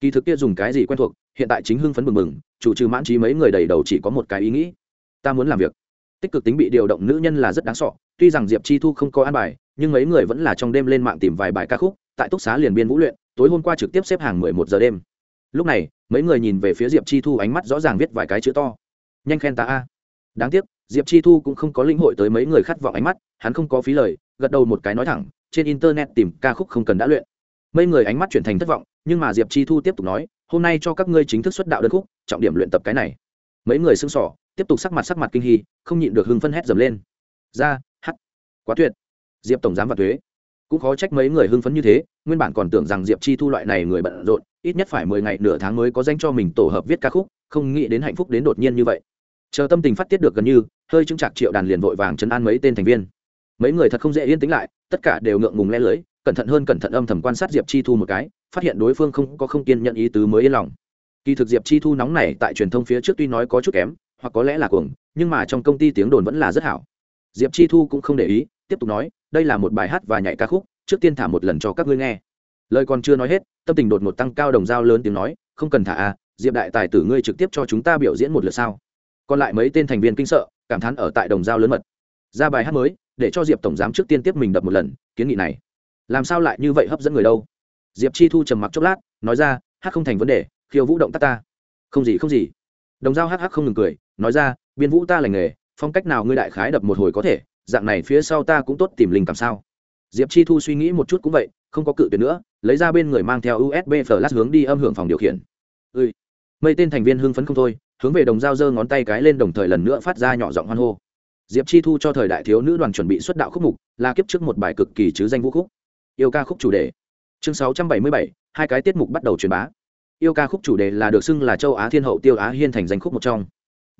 Kỳ thực kia dùng cái gì quen thuộc, hiện tại chính hưng phấn mừng mừng chủ trừ mãn trí mấy người đầy đầu chỉ có một cái ý nghĩ. Ta muốn làm việc. Tích cực tính bị điều động nữ nhân là rất đáng sọ tuy rằng diệp chi thu không có an bài, nhưng mấy người vẫn là trong đêm lên mạng tìm vài bài ca khúc, tại túc xá liền biên vũ luyện tối hôm qua trực tiếp xếp hàng mười một giờ đêm. Lúc này, mấy người nhìn về phía diệp chi thu ánh mắt rõ ràng viết vài cái chữ to. Nhanh khen ta a. Đáng tiếc, diệp chi thu cũng không có linh hội tới mấy người khát vọng ánh mắt, hắn không có phí lời, gật đầu một cái nói thẳng, trên internet tìm ca khúc không cần đã luyện. Mấy người ánh mắt chuyển thành thất vọng, nhưng mà diệp chi thu tiếp tục nói, hôm nay cho các ngươi chính thức xuất đạo đơn khúc, trọng điểm luyện tập cái này. Mấy người sưng sỏ tiếp tục sắc mặt sắc mặt kinh hy không nhịn được hưng phân hét dầm lên. Ra hắt quá tuyệt. Diệp tổng giám và thuế, cũng khó trách mấy người hưng phấn như thế nguyên bản còn tưởng rằng diệp chi thu loại này người bận rộn, ít nhất phải mười ngày nửa tháng mới có danh cho mình tổ hợp viết ca khúc, không nghĩ đến hạnh phúc đến đột nhiên như vậy. Chờ tâm tình phát tiết được gần như, hơi chứng chạc triệu đàn liền vội vàng chấn an mấy tên thành viên. Mấy người thật không dễ yên tĩnh lại, tất cả đều ngượng ngùng le lưới, cẩn thận hơn cẩn thận âm thầm quan sát diệp chi thu một cái, phát hiện đối phương không có không kiên nhận ý tứ mới yên lòng. Kỳ thực diệp chi thu nóng này tại truyền thông phía trước tuy nói có chút kém, hoặc có lẽ là cuồng, nhưng mà trong công ty tiếng đồn vẫn là rất hảo. Diệp chi thu cũng không để ý, tiếp tục nói, đây là một bài hát và nhảy ca khúc trước tiên thả một lần cho các ngươi nghe. Lời còn chưa nói hết, tâm tình đột ngột tăng cao đồng dao lớn tiếng nói, không cần thả à diệp đại tài tử ngươi trực tiếp cho chúng ta biểu diễn một lượt sao? Còn lại mấy tên thành viên kinh sợ, cảm thán ở tại đồng dao lớn mật. Ra bài hát mới, để cho diệp tổng giám trước tiên tiếp mình đập một lần, kiến nghị này. Làm sao lại như vậy hấp dẫn người đâu? Diệp chi thu trầm mặc chốc lát, nói ra, hát không thành vấn đề, khiêu vũ động tác ta. Không gì không gì. Đồng dao hát hát không ngừng cười, nói ra, biên vũ ta lành nghề, phong cách nào ngươi đại khái đập một hồi có thể, dạng này phía sau ta cũng tốt tìm linh cảm sao? Diệp chi thu suy nghĩ một chút cũng vậy không có cự tuyệt nữa lấy ra bên người mang theo usb flash hướng đi âm hưởng phòng điều khiển. Ừ. mấy tên thành viên hưng phấn không thôi hướng về đồng dao giơ ngón tay cái lên đồng thời lần nữa phát ra nhỏ giọng hoan hô. Diệp chi thu cho thời đại thiếu nữ đoàn chuẩn bị xuất đạo khúc mục là kiếp trước một bài cực kỳ chứ danh vũ khúc. Yêu ca khúc chủ đề. Chương 677, hai cái tiết mục bắt đầu truyền bá. Yêu ca khúc chủ đề là được xưng là châu á thiên hậu tiêu á hiên thành danh khúc một trong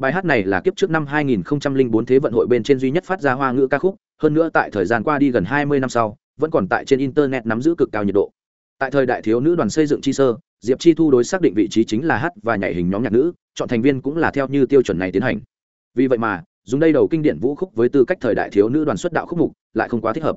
bài hát này là kiếp trước năm 2004 thế vận hội bên trên duy nhất phát ra hoa ngữ ca khúc, hơn nữa tại thời gian qua đi gần 20 năm sau, vẫn còn tại trên internet nắm giữ cực cao nhiệt độ. Tại thời đại thiếu nữ đoàn xây dựng chi sơ, diệp chi thu đối xác định vị trí chính là hát và nhảy hình nhóm nhạc nữ, chọn thành viên cũng là theo như tiêu chuẩn này tiến hành. Vì vậy mà, dùng đây đầu kinh điển vũ khúc với tư cách thời đại thiếu nữ đoàn xuất đạo khúc mục lại không quá thích hợp.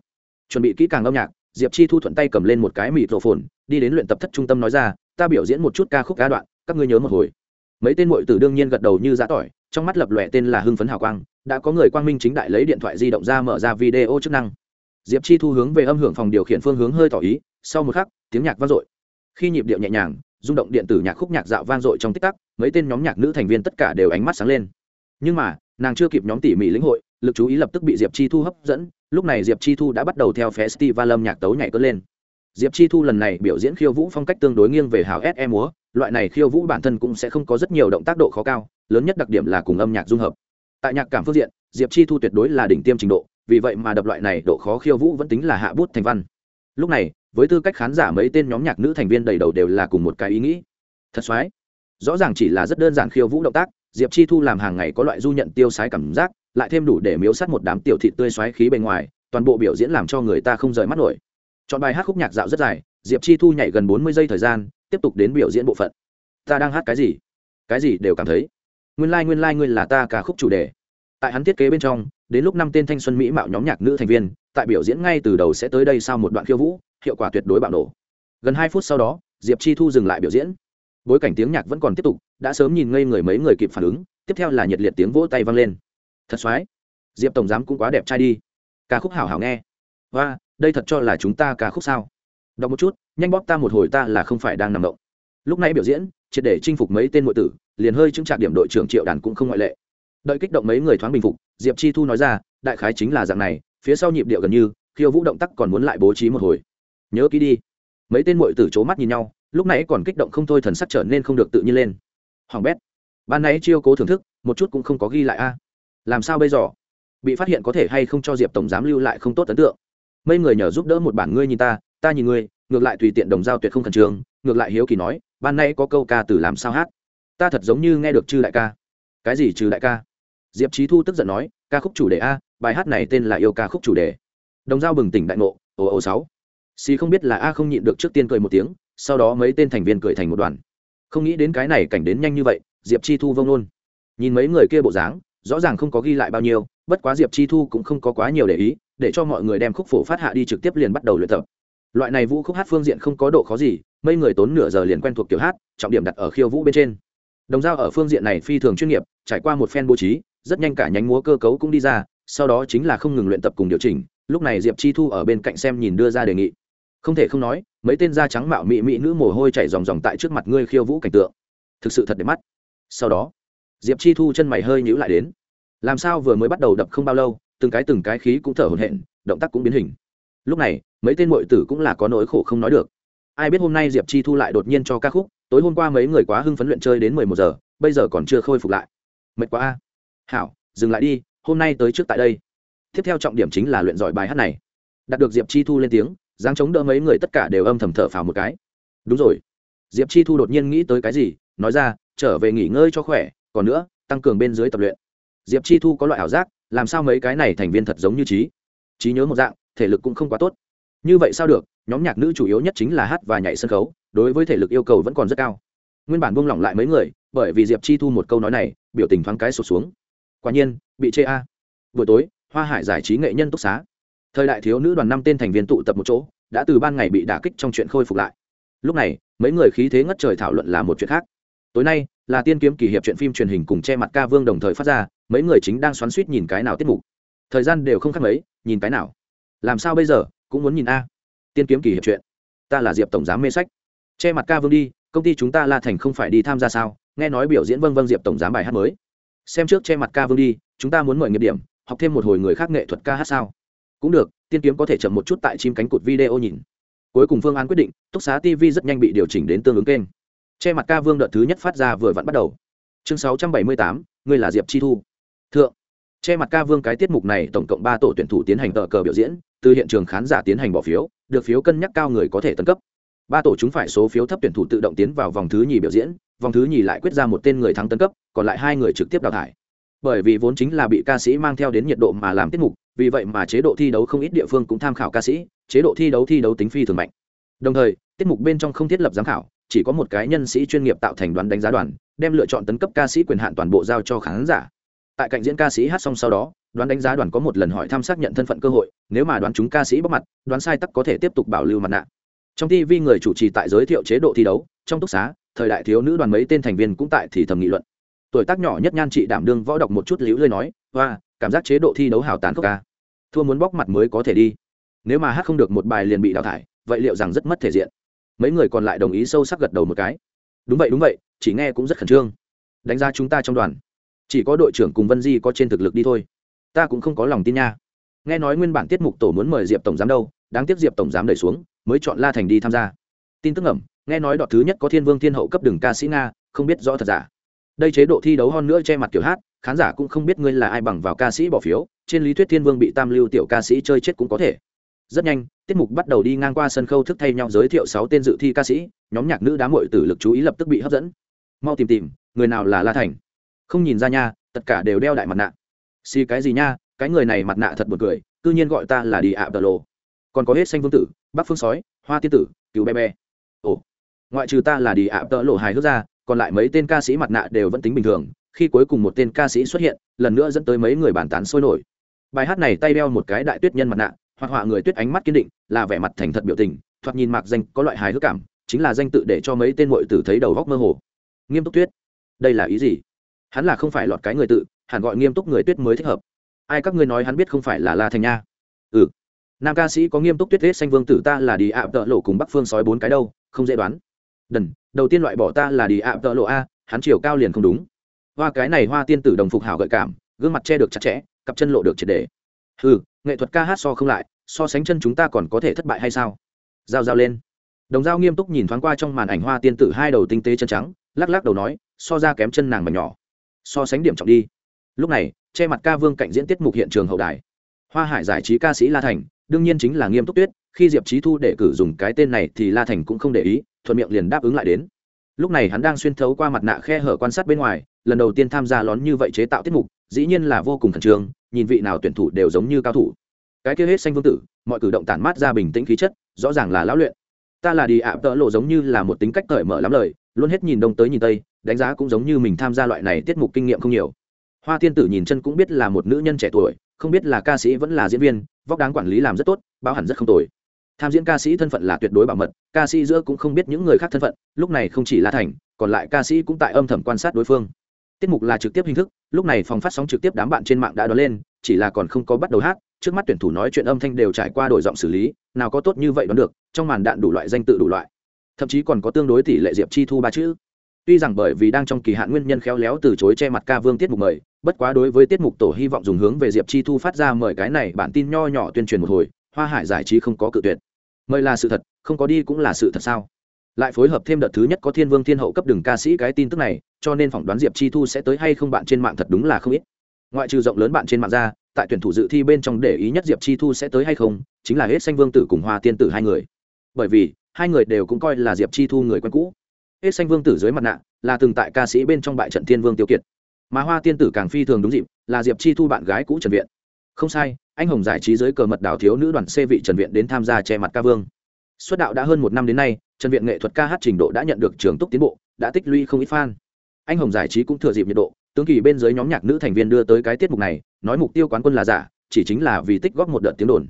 Chuẩn bị kỹ càng âm nhạc, diệp chi thu thuận tay cầm lên một cái mịt rổ phồn đi đến luyện tập thất trung tâm nói ra, ta biểu diễn một chút ca khúc ca đoạn, các ngươi nhớ một hồi mấy tên mội tử đương nhiên gật đầu như giã tỏi, trong mắt lập lòe tên là hưng phấn hào quang, đã có người quang minh chính đại lấy điện thoại di động ra mở ra video chức năng. Diệp chi thu hướng về âm hưởng phòng điều khiển phương hướng hơi tỏ ý, sau một khắc, tiếng nhạc vang dội. Khi nhịp điệu nhẹ nhàng, rung động điện tử nhạc khúc nhạc dạo vang dội trong tích tắc, mấy tên nhóm nhạc nữ thành viên tất cả đều ánh mắt sáng lên. Nhưng mà, nàng chưa kịp nhóm tỉ mỉ lĩnh hội, lực chú ý lập tức bị diệp chi thu hấp dẫn, lúc này diệp chi thu đã bắt đầu theo festival âm nhạc tấu nhảy cất lên. Diệp chi thu lần này biểu diễn khiêu vũ phong cách tương đối nghiêng về hào se múa loại này khiêu vũ bản thân cũng sẽ không có rất nhiều động tác độ khó cao, lớn nhất đặc điểm là cùng âm nhạc dung hợp. Tại nhạc cảm phương diện, diệp chi thu tuyệt đối là đỉnh tiêm trình độ, vì vậy mà đập loại này độ khó khiêu vũ vẫn tính là hạ bút thành văn. Lúc này, với tư cách khán giả mấy tên nhóm nhạc nữ thành viên đầy đầu đều là cùng một cái ý nghĩ. Thật xoái. Rõ ràng chỉ là rất đơn giản khiêu vũ động tác, diệp chi thu làm hàng ngày có loại du nhận tiêu sái cảm giác, lại thêm đủ để miếu sắt một đám tiểu thị tươi xoáy khí bề ngoài, toàn bộ biểu diễn làm cho người ta không rời mắt nổi. Chọn bài hát khúc nhạc dạo rất dài, diệp chi thu nhảy gần bốn mươi giây thời gian tiếp tục đến biểu diễn bộ phận. Ta đang hát cái gì? Cái gì đều cảm thấy. Nguyên lai、like, nguyên lai、like、ngươi là ta ca khúc chủ đề. Tại hắn thiết kế bên trong đến lúc năm tên thanh xuân mỹ mạo nhóm nhạc nữ thành viên tại biểu diễn ngay từ đầu sẽ tới đây sau một đoạn khiêu vũ hiệu quả tuyệt đối bạo nổ. Gần hai phút sau đó diệp chi thu dừng lại biểu diễn. Bối cảnh tiếng nhạc vẫn còn tiếp tục đã sớm nhìn ngây người mấy người kịp phản ứng tiếp theo là nhiệt liệt tiếng vỗ tay vang lên. Thật xoái. Diệp tổng giám cũng quá đẹp trai đi. Ca khúc hảo hảo nghe. Và đây thật cho là chúng ta ca khúc sao? Đọc một chút, nhanh bóp ta một hồi ta là không phải đang nằm động. Lúc này biểu diễn, triệt để chinh phục mấy tên ngụy tử, liền hơi chứng trạc điểm đội trưởng triệu đàn cũng không ngoại lệ. Đợi kích động mấy người thoáng bình phục, diệp chi thu nói ra, đại khái chính là dạng này, phía sau nhịp điệu gần như, khiêu vũ động tác còn muốn lại bố trí một hồi. Nhớ kỹ đi. Mấy tên ngụy tử c mắt nhìn nhau, lúc nãy còn kích động không thôi thần sắc trở nên không được tự nhiên lên. Hoàng bét, ban nãy chiêu cố thưởng thức, một chút cũng không có ghi lại a. Làm sao bây giờ? Bị phát hiện có thể hay không cho diệp tổng giám lưu lại không tốt ấn tượng. Mấy người nhờ giúp đỡ một bản ngươi nhìn ta ta nhìn ngươi, ngược lại tùy tiện đồng giao tuyệt không khẩn trương, ngược lại hiếu kỳ nói, ban nay có câu ca từ làm sao hát? Ta thật giống như nghe được chư đại ca. Cái gì trừ đại ca? Diệp trí thu tức giận nói, ca khúc chủ đề a, bài hát này tên là yêu ca khúc chủ đề. Đồng giao bừng tỉnh đại ngộ, ồ ồ sáu. Xì không biết là a không nhịn được trước tiên cười một tiếng, sau đó mấy tên thành viên cười thành một đoàn. Không nghĩ đến cái này cảnh đến nhanh như vậy, diệp chi thu vông nôn nhìn mấy người kia bộ dáng, rõ ràng không có ghi lại bao nhiêu, bất quá diệp chi thu cũng không có quá nhiều để ý, để cho mọi người đem khúc phổ phát hạ đi trực tiếp liền bắt đầu luyện tập loại này vũ khúc hát phương diện không có độ khó gì, mấy người tốn nửa giờ liền quen thuộc kiểu hát, trọng điểm đặt ở khiêu vũ bên trên. Đồng dao ở phương diện này phi thường chuyên nghiệp, trải qua một phen bố trí, rất nhanh cả nhánh múa cơ cấu cũng đi ra, sau đó chính là không ngừng luyện tập cùng điều chỉnh, lúc này diệp chi thu ở bên cạnh xem nhìn đưa ra đề nghị. Không thể không nói, mấy tên da trắng mạo mị mị nữ mồ hôi chảy ròng ròng tại trước mặt ngươi khiêu vũ cảnh tượng. Thực sự thật đẹp mắt. Sau đó, diệp chi thu chân mày hơi nhữ lại đến. Làm sao vừa mới bắt đầu đập không bao lâu, từng cái từng cái khí cũng thở hổn hển, động tác cũng biến hình. Lúc này mấy tên mội tử cũng là có nỗi khổ không nói được. Ai biết hôm nay diệp chi thu lại đột nhiên cho ca khúc, tối hôm qua mấy người quá hưng phấn luyện chơi đến mười một giờ, bây giờ còn chưa khôi phục lại. Mệt quá a. Hảo, dừng lại đi, hôm nay tới trước tại đây. Tiếp theo trọng điểm chính là luyện giỏi bài hát này. Đạt được diệp chi thu lên tiếng, dáng chống đỡ mấy người tất cả đều âm thầm thở phào một cái. Đúng rồi. Diệp chi thu đột nhiên nghĩ tới cái gì, nói ra, trở về nghỉ ngơi cho khỏe, còn nữa, tăng cường bên dưới tập luyện. Diệp chi thu có loại ảo giác, làm sao mấy cái này thành viên thật giống như trí? Trí nhớ một dạng, thể lực cũng không quá tốt như vậy sao được, nhóm nhạc nữ chủ yếu nhất chính là hát và nhảy sân khấu, đối với thể lực yêu cầu vẫn còn rất cao. Nguyên bản buông lỏng lại mấy người, bởi vì diệp chi thu một câu nói này, biểu tình thoáng cái sụt xuống. Quả nhiên, bị chê a. Buổi tối, hoa hải giải trí nghệ nhân túc xá. Thời đại thiếu nữ đoàn năm tên thành viên tụ tập một chỗ, đã từ ban ngày bị đả kích trong chuyện khôi phục lại. Lúc này, mấy người khí thế ngất trời thảo luận là một chuyện khác. Tối nay, là tiên kiếm kỳ hiệp chuyện phim truyền hình cùng che mặt ca vương đồng thời phát ra, mấy người chính đang xoắn suýt nhìn cái nào tiết mục. Thời gian đều không khác mấy, nhìn cái nào. Làm sao bây giờ? Cũng muốn nhìn a. Tiên kiếm kỳ hiệp chuyện. Ta là diệp tổng giám mê sách. Che mặt ca vương đi, công ty chúng ta la thành không phải đi tham gia sao? Nghe nói biểu diễn vâng vâng diệp tổng giám bài hát mới. Xem trước che mặt ca vương đi, chúng ta muốn mời nghiệp điểm, học thêm một hồi người khác nghệ thuật ca hát sao? Cũng được, tiên kiếm có thể chậm một chút tại chim cánh cụt video nhìn. Cuối cùng phương án quyết định, túc xá tv rất nhanh bị điều chỉnh đến tương ứng kênh. Che mặt ca vương đợt thứ nhất phát ra vừa vặn bắt đầu. Chương sáu trăm bảy mươi tám người là diệp chi thu. Thượng che mặt ca vương cái tiết mục này tổng cộng ba tổ tuyển thủ tiến hành tờ cờ biểu diễn, từ hiện trường khán giả tiến hành bỏ phiếu, được phiếu cân nhắc cao người có thể tấn cấp. Ba tổ chúng phải số phiếu thấp tuyển thủ tự động tiến vào vòng thứ nhì biểu diễn, vòng thứ nhì lại quyết ra một tên người thắng tấn cấp, còn lại hai người trực tiếp đào thải. Bởi vì vốn chính là bị ca sĩ mang theo đến nhiệt độ mà làm tiết mục, vì vậy mà chế độ thi đấu không ít địa phương cũng tham khảo ca sĩ, chế độ thi đấu thi đấu tính phi thường mạnh. Đồng thời, tiết mục bên trong không thiết lập giám khảo, chỉ có một cái nhân sĩ chuyên nghiệp tạo thành đoàn đánh giá đoàn, đem lựa chọn tấn cấp ca sĩ quyền hạn toàn bộ giao cho khán giả tại cạnh diễn ca sĩ hát xong sau đó, đoán đánh giá đoàn có một lần hỏi thăm xác nhận thân phận cơ hội, nếu mà đoán chúng ca sĩ bóc mặt, đoán sai tắc có thể tiếp tục bảo lưu mặt nạ. Trong tv người chủ trì tại giới thiệu chế độ thi đấu, trong túc xá, thời đại thiếu nữ đoàn mấy tên thành viên cũng tại thì thầm nghị luận. Tuổi tác nhỏ nhất nhan chị đảm đương võ đọc một chút liễu lơi nói và cảm giác chế độ thi đấu hào tán khốc ca thua muốn bóc mặt mới có thể đi. Nếu mà hát không được một bài liền bị đào thải, vậy liệu rằng rất mất thể diện? Mấy người còn lại đồng ý sâu sắc gật đầu một cái. Đúng vậy đúng vậy, chỉ nghe cũng rất khẩn trương. Đánh giá chúng ta trong đoàn chỉ có đội trưởng cùng vân di có trên thực lực đi thôi. Ta cũng không có lòng tin nha. Nghe nói nguyên bản tiết mục tổ muốn mời diệp tổng giám đâu, đáng tiếc diệp tổng giám đẩy xuống, mới chọn la thành đi tham gia. Tin tức ẩm nghe nói đọt thứ nhất có thiên vương thiên hậu cấp đường ca sĩ nga, không biết rõ thật giả. Đây chế độ thi đấu hơn nữa che mặt kiểu hát, khán giả cũng không biết ngươi là ai bằng vào ca sĩ bỏ phiếu, trên lý thuyết thiên vương bị tam lưu tiểu ca sĩ chơi chết cũng có thể. Rất nhanh, tiết mục bắt đầu đi ngang qua sân khấu thức thay nhau giới thiệu sáu tên dự thi ca sĩ, nhóm nhạc nữ đám mội tử lực chú ý lập tức bị hấp dẫn. Mau tìm tìm, người nào là la thành? Không nhìn ra nha, tất cả đều đeo đại mặt nạ. Xì cái gì nha, cái người này mặt nạ thật buồn cười, cư nhiên gọi ta là đi ạ tờ lộ còn có hết xanh vương tử bắc phương sói, hoa tiên tử, cứu bé bé. Ồ, ngoại trừ ta là đi ạ tờ lộ hài hước ra, còn lại mấy tên ca sĩ mặt nạ đều vẫn tính bình thường, khi cuối cùng một tên ca sĩ xuất hiện, lần nữa dẫn tới mấy người bàn tán sôi nổi. Bài hát này tay đeo một cái đại tuyết nhân mặt nạ, hoặc họa người tuyết ánh mắt kiên định, là vẻ mặt thành thật biểu tình, thoạt nhìn mạc danh, có loại hài hước cảm, chính là danh tự để cho mấy tên mội tử thấy đầu góc mơ hồ. Nghiêm túc tuyết đây là ý gì? Hắn là không phải lọt cái người tự, hẳn gọi nghiêm túc người tuyết mới thích hợp. Ai các ngươi nói hắn biết không phải là la thành nha? Ừ. Nam ca sĩ có nghiêm túc tuyết hết xanh vương tử ta là đi ạ tợ lộ cùng bắc phương sói bốn cái đâu, không dễ đoán. Đần, đầu tiên loại bỏ ta là đi ạ tợ lộ a, hắn chiều cao liền không đúng. Hoa cái này hoa tiên tử đồng phục hảo gợi cảm, gương mặt che được chặt chẽ, cặp chân lộ được triệt đề. Ừ nghệ thuật ca hát so không lại, so sánh chân chúng ta còn có thể thất bại hay sao? Giao giao lên. Đồng giao nghiêm túc nhìn thoáng qua trong màn ảnh hoa tiên tử hai đầu tinh tế chân trắng, lắc lắc đầu nói, so ra kém chân nàng mà nhỏ so sánh điểm trọng đi. Lúc này, che mặt ca vương cạnh diễn tiết mục hiện trường hậu đài. Hoa hải giải trí ca sĩ la thành, đương nhiên chính là nghiêm túc tuyết, khi diệp trí thu để cử dùng cái tên này thì la thành cũng không để ý, thuận miệng liền đáp ứng lại đến. Lúc này hắn đang xuyên thấu qua mặt nạ khe hở quan sát bên ngoài, lần đầu tiên tham gia lón như vậy chế tạo tiết mục, dĩ nhiên là vô cùng khẩn trương, nhìn vị nào tuyển thủ đều giống như cao thủ. Cái kia hết xanh vương tử, mọi cử động tản mát ra bình tĩnh khí chất, rõ ràng là lão luyện. Ta là đi ạ tợ lộ giống như là một tính cách cởi mở lắm lời, luôn hết nhìn đông tới nhìn tây đánh giá cũng giống như mình tham gia loại này tiết mục kinh nghiệm không nhiều. Hoa tiên tử nhìn chân cũng biết là một nữ nhân trẻ tuổi, không biết là ca sĩ vẫn là diễn viên, vóc đáng quản lý làm rất tốt, báo hẳn rất không tồi. Tham diễn ca sĩ thân phận là tuyệt đối bảo mật, ca sĩ giữa cũng không biết những người khác thân phận, lúc này không chỉ là thành, còn lại ca sĩ cũng tại âm thầm quan sát đối phương. Tiết mục là trực tiếp hình thức, lúc này phòng phát sóng trực tiếp đám bạn trên mạng đã đón lên, chỉ là còn không có bắt đầu hát, trước mắt tuyển thủ nói chuyện âm thanh đều trải qua đổi giọng xử lý, nào có tốt như vậy đoán được, trong màn đạn đủ loại danh tự đủ loại. Thậm chí còn có tương đối tỷ lệ diệp chi thu ba chữ tuy rằng bởi vì đang trong kỳ hạn nguyên nhân khéo léo từ chối che mặt ca vương tiết mục mời, bất quá đối với tiết mục tổ hy vọng dùng hướng về diệp chi thu phát ra mời cái này bản tin nho nhỏ tuyên truyền một hồi, hoa hải giải trí không có cự tuyệt. Mời là sự thật, không có đi cũng là sự thật sao? Lại phối hợp thêm đợt thứ nhất có thiên vương thiên hậu cấp đường ca sĩ cái tin tức này, cho nên phỏng đoán diệp chi thu sẽ tới hay không bạn trên mạng thật đúng là không ít. Ngoại trừ rộng lớn bạn trên mạng ra, tại tuyển thủ dự thi bên trong để ý nhất diệp chi thu sẽ tới hay không, chính là hết xanh vương tử cùng hoa tiên tử hai người. Bởi vì, hai người đều cũng coi là diệp chi thu người quen cũ hết xanh vương tử dưới mặt nạ là từng tại ca sĩ bên trong bại trận thiên vương tiêu kiệt. Mà hoa tiên tử càng phi thường đúng dịp, là diệp chi thu bạn gái cũ trần viện. Không sai, anh hồng giải trí dưới cờ mật đảo thiếu nữ đoàn c vị trần viện đến tham gia che mặt ca vương. Xuất đạo đã hơn một năm đến nay, trần viện nghệ thuật ca hát trình độ đã nhận được trường túc tiến bộ, đã tích lũy không ít fan. Anh hồng giải trí cũng thừa dịp nhiệt độ, tướng kỳ bên dưới nhóm nhạc nữ thành viên đưa tới cái tiết mục này, nói mục tiêu quán quân là giả, chỉ chính là vì tích góp một đợt tiếng đồn.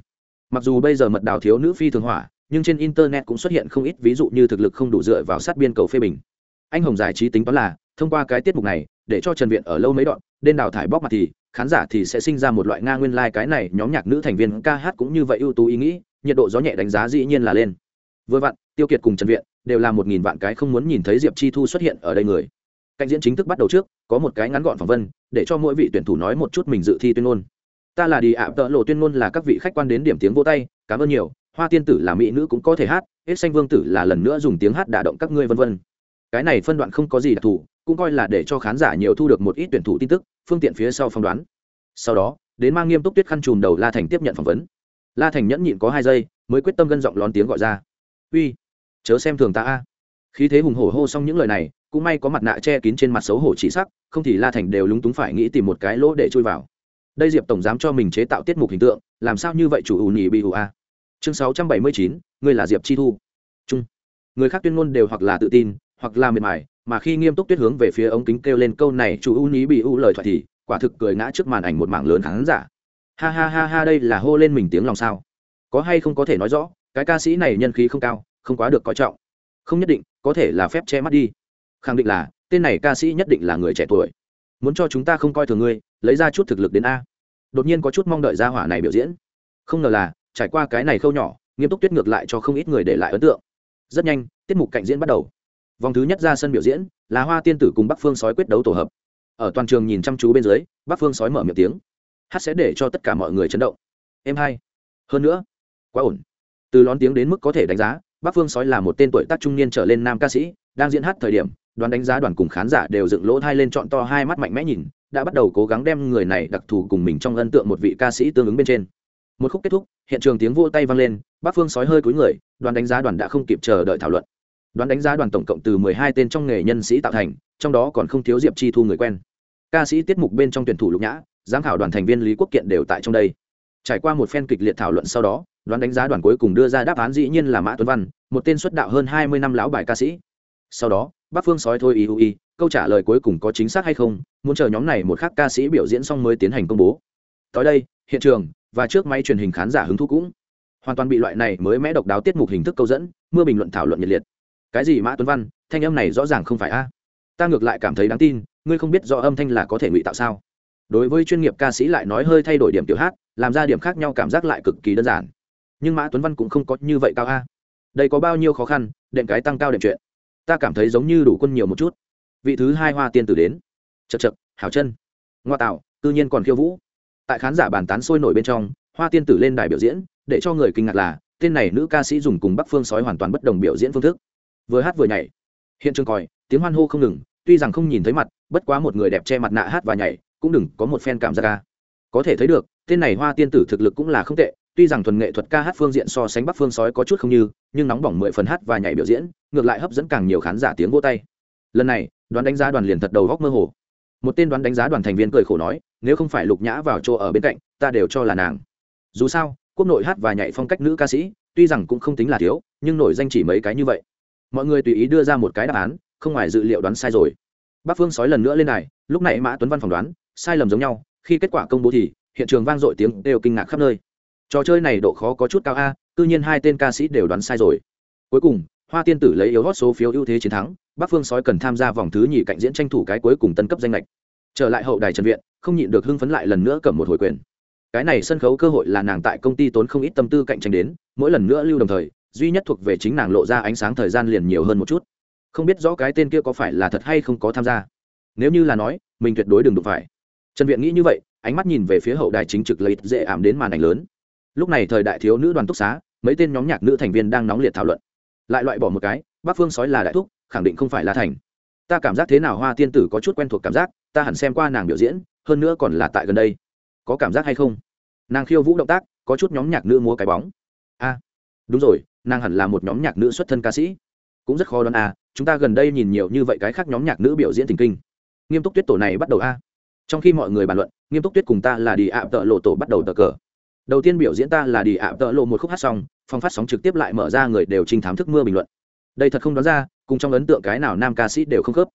Mặc dù bây giờ mật đảo thiếu nữ phi thường hỏa nhưng trên internet cũng xuất hiện không ít ví dụ như thực lực không đủ dựa vào sát biên cầu phê bình. Anh hồng giải trí tính toán là, thông qua cái tiết mục này, để cho trần viện ở lâu mấy đoạn đen đào thải bóc mặt thì, khán giả thì sẽ sinh ra một loại nga nguyên lai、like、cái này nhóm nhạc nữ thành viên ca hát cũng như vậy ưu tú ý nghĩ, nhiệt độ gió nhẹ đánh giá dĩ nhiên là lên. Vừa vặn, tiêu kiệt cùng trần viện đều là một nghìn vạn cái không muốn nhìn thấy diệp chi thu xuất hiện ở đây người. Cạnh diễn chính thức bắt đầu trước, có một cái ngắn gọn phỏng vân, để cho mỗi vị tuyển thủ nói một chút mình dự thi tuyên ngôn. Ta là đi ạ, tợ lộ tuyên ngôn là các vị khách quan đến điểm tiếng vô tay, cảm ơn nhiều hoa tiên tử là mỹ nữ cũng có thể hát, hết xanh vương tử là lần nữa dùng tiếng hát đả động các ngươi vân vân. Cái này phân đoạn không có gì đặc thù, cũng coi là để cho khán giả nhiều thu được một ít tuyển thủ tin tức, phương tiện phía sau phỏng đoán. Sau đó, đến mang nghiêm túc tuyết khăn chùm đầu la thành tiếp nhận phỏng vấn. La thành nhẫn nhịn có hai giây, mới quyết tâm gân giọng lón tiếng gọi ra. Uy, chớ xem thường ta a. Khí thế hùng hổ hô xong những lời này, cũng may có mặt nạ che kín trên mặt xấu hổ chỉ sắc, không thì la thành đều lúng túng phải nghĩ tìm một cái lỗ để chui vào. Đây diệp tổng dám cho mình chế tạo tiết mục hình tượng, làm sao như vậy chủ ủ nhì bị ủ a? Chương sáu trăm bảy mươi chín, ngươi là diệp chi thu. Chung. Người khác tuyên ngôn đều hoặc là tự tin, hoặc là mệt mỏi mà khi nghiêm túc tuyết hướng về phía ống kính kêu lên câu này, chủ ưu ní bị ưu lời thoại thì, quả thực cười ngã trước màn ảnh một mảng lớn khán giả. Ha ha ha ha, đây là hô lên mình tiếng lòng sao? Có hay không có thể nói rõ, cái ca sĩ này nhân khí không cao, không quá được coi trọng. Không nhất định, có thể là phép che mắt đi. Khẳng định là, tên này ca sĩ nhất định là người trẻ tuổi. Muốn cho chúng ta không coi thường ngươi, lấy ra chút thực lực đến a. Đột nhiên có chút mong đợi gia hỏa này biểu diễn. Không ngờ là trải qua cái này khâu nhỏ, nghiêm túc tuyết ngược lại cho không ít người để lại ấn tượng. Rất nhanh, tiết mục cạnh diễn bắt đầu. Vòng thứ nhất ra sân biểu diễn, là hoa tiên tử cùng bắc phương sói quyết đấu tổ hợp. Ở toàn trường nhìn chăm chú bên dưới, bắc phương sói mở miệng tiếng. Hát sẽ để cho tất cả mọi người chấn động. Em hai. Hơn nữa, quá ổn. Từ lón tiếng đến mức có thể đánh giá, bắc phương sói là một tên tuổi tác trung niên trở lên nam ca sĩ, đang diễn hát thời điểm, đoàn đánh giá đoàn cùng khán giả đều dựng lỗ thai lên chọn to hai mắt mạnh mẽ nhìn, đã bắt đầu cố gắng đem người này đặc thù cùng mình trong ấn tượng một vị ca sĩ tương ứng bên trên một khúc kết thúc, hiện trường tiếng vô tay vang lên bắc phương sói hơi cúi người, đoàn đánh giá đoàn đã không kịp chờ đợi thảo luận. Đoàn đánh giá đoàn tổng cộng từ mười hai tên trong nghề nhân sĩ tạo thành, trong đó còn không thiếu diệp chi thu người quen. Ca sĩ tiết mục bên trong tuyển thủ lục nhã, giám khảo đoàn thành viên lý quốc kiện đều tại trong đây. Trải qua một phen kịch liệt thảo luận sau đó, đoàn đánh giá đoàn cuối cùng đưa ra đáp án dĩ nhiên là mã tuấn văn, một tên xuất đạo hơn hai mươi năm lão bài ca sĩ. Sau đó, bác phương sói thôi iui câu trả lời cuối cùng có chính xác hay không, muốn chờ nhóm này một khác ca sĩ biểu diễn xong mới tiến hành công bố tới đây, hiện trường và trước máy truyền hình khán giả hứng thú cũng hoàn toàn bị loại này mới mẽ độc đáo tiết mục hình thức câu dẫn, mưa bình luận thảo luận nhiệt liệt. Cái gì mã tuấn văn, thanh âm này rõ ràng không phải a. Ta ngược lại cảm thấy đáng tin, ngươi không biết do âm thanh là có thể ngụy tạo sao. Đối với chuyên nghiệp ca sĩ lại nói hơi thay đổi điểm tiểu hát, làm ra điểm khác nhau cảm giác lại cực kỳ đơn giản. Nhưng mã tuấn văn cũng không có như vậy cao a. Đây có bao nhiêu khó khăn, đệm cái tăng cao đệm chuyện. Ta cảm thấy giống như đủ quân nhiều một chút. Vị thứ hai hoa tiên tử đến. Chật chật hảo chân. Ngoa tạo tự nhiên còn khiêu vũ tại khán giả bàn tán sôi nổi bên trong, hoa tiên tử lên đài biểu diễn, để cho người kinh ngạc là, tên này nữ ca sĩ dùng cùng bắc phương sói hoàn toàn bất đồng biểu diễn phương thức. Vừa hát vừa nhảy. Hiện trường còi tiếng hoan hô không ngừng, tuy rằng không nhìn thấy mặt, bất quá một người đẹp che mặt nạ hát và nhảy, cũng đừng có một phen cảm giác ca có thể thấy được, tên này hoa tiên tử thực lực cũng là không tệ, tuy rằng thuần nghệ thuật ca hát phương diện so sánh bắc phương sói có chút không như, nhưng nóng bỏng mười phần hát và nhảy biểu diễn, ngược lại hấp dẫn càng nhiều khán giả tiếng vô tay. Lần này đoàn đánh giá đoàn liền thật đầu góc mơ hồ. Một tên đoán đánh giá đoàn thành viên cười khổ nói nếu không phải lục nhã vào chỗ ở bên cạnh, ta đều cho là nàng. Dù sao, quốc nội hát và nhảy phong cách nữ ca sĩ, tuy rằng cũng không tính là thiếu, nhưng nổi danh chỉ mấy cái như vậy. Mọi người tùy ý đưa ra một cái đáp án, không ngoài dự liệu đoán sai rồi. Bác phương sói lần nữa lên này lúc này mã tuấn văn phỏng đoán, sai lầm giống nhau, khi kết quả công bố thì, hiện trường vang dội tiếng đều kinh ngạc khắp nơi. Trò chơi này độ khó có chút cao a, tự nhiên hai tên ca sĩ đều đoán sai rồi. Cuối cùng, hoa tiên tử lấy yếu hót số phiếu ưu thế chiến thắng, bác phương sói cần tham gia vòng thứ nhì cạnh diễn tranh thủ cái cuối cùng tân cấp danh lệch trở lại hậu đài trần viện, không nhịn được hưng phấn lại lần nữa cầm một hồi quyền. Cái này sân khấu cơ hội là nàng tại công ty tốn không ít tâm tư cạnh tranh đến, mỗi lần nữa lưu đồng thời, duy nhất thuộc về chính nàng lộ ra ánh sáng thời gian liền nhiều hơn một chút. Không biết rõ cái tên kia có phải là thật hay không có tham gia. Nếu như là nói, mình tuyệt đối đừng đụng phải. Trần viện nghĩ như vậy, ánh mắt nhìn về phía hậu đài chính trực lấy dễ ảm đến màn ảnh lớn. Lúc này thời đại thiếu nữ đoàn túc xá, mấy tên nhóm nhạc nữ thành viên đang nóng liệt thảo luận. Lại loại bỏ một cái bác phương sói là đại thúc, khẳng định không phải là thành ta cảm giác thế nào hoa tiên tử có chút quen thuộc cảm giác ta hẳn xem qua nàng biểu diễn hơn nữa còn là tại gần đây. Có cảm giác hay không? Nàng khiêu vũ động tác có chút nhóm nhạc nữ múa cái bóng. A, đúng rồi nàng hẳn là một nhóm nhạc nữ xuất thân ca sĩ. Cũng rất khó đoán à chúng ta gần đây nhìn nhiều như vậy cái khác nhóm nhạc nữ biểu diễn tình kinh. Nghiêm túc tuyết tổ này bắt đầu a. Trong khi mọi người bàn luận nghiêm túc tuyết cùng ta là đi ạ tợ lộ tổ bắt đầu tờ cờ. Đầu tiên biểu diễn ta là đi ạ tợ lộ một khúc hát xong phòng phát sóng trực tiếp lại mở ra người đều trinh thám thức mưa bình luận. Đây thật không đoán ra cùng trong ấn tượng cái nào nam ca sĩ đều không khớp.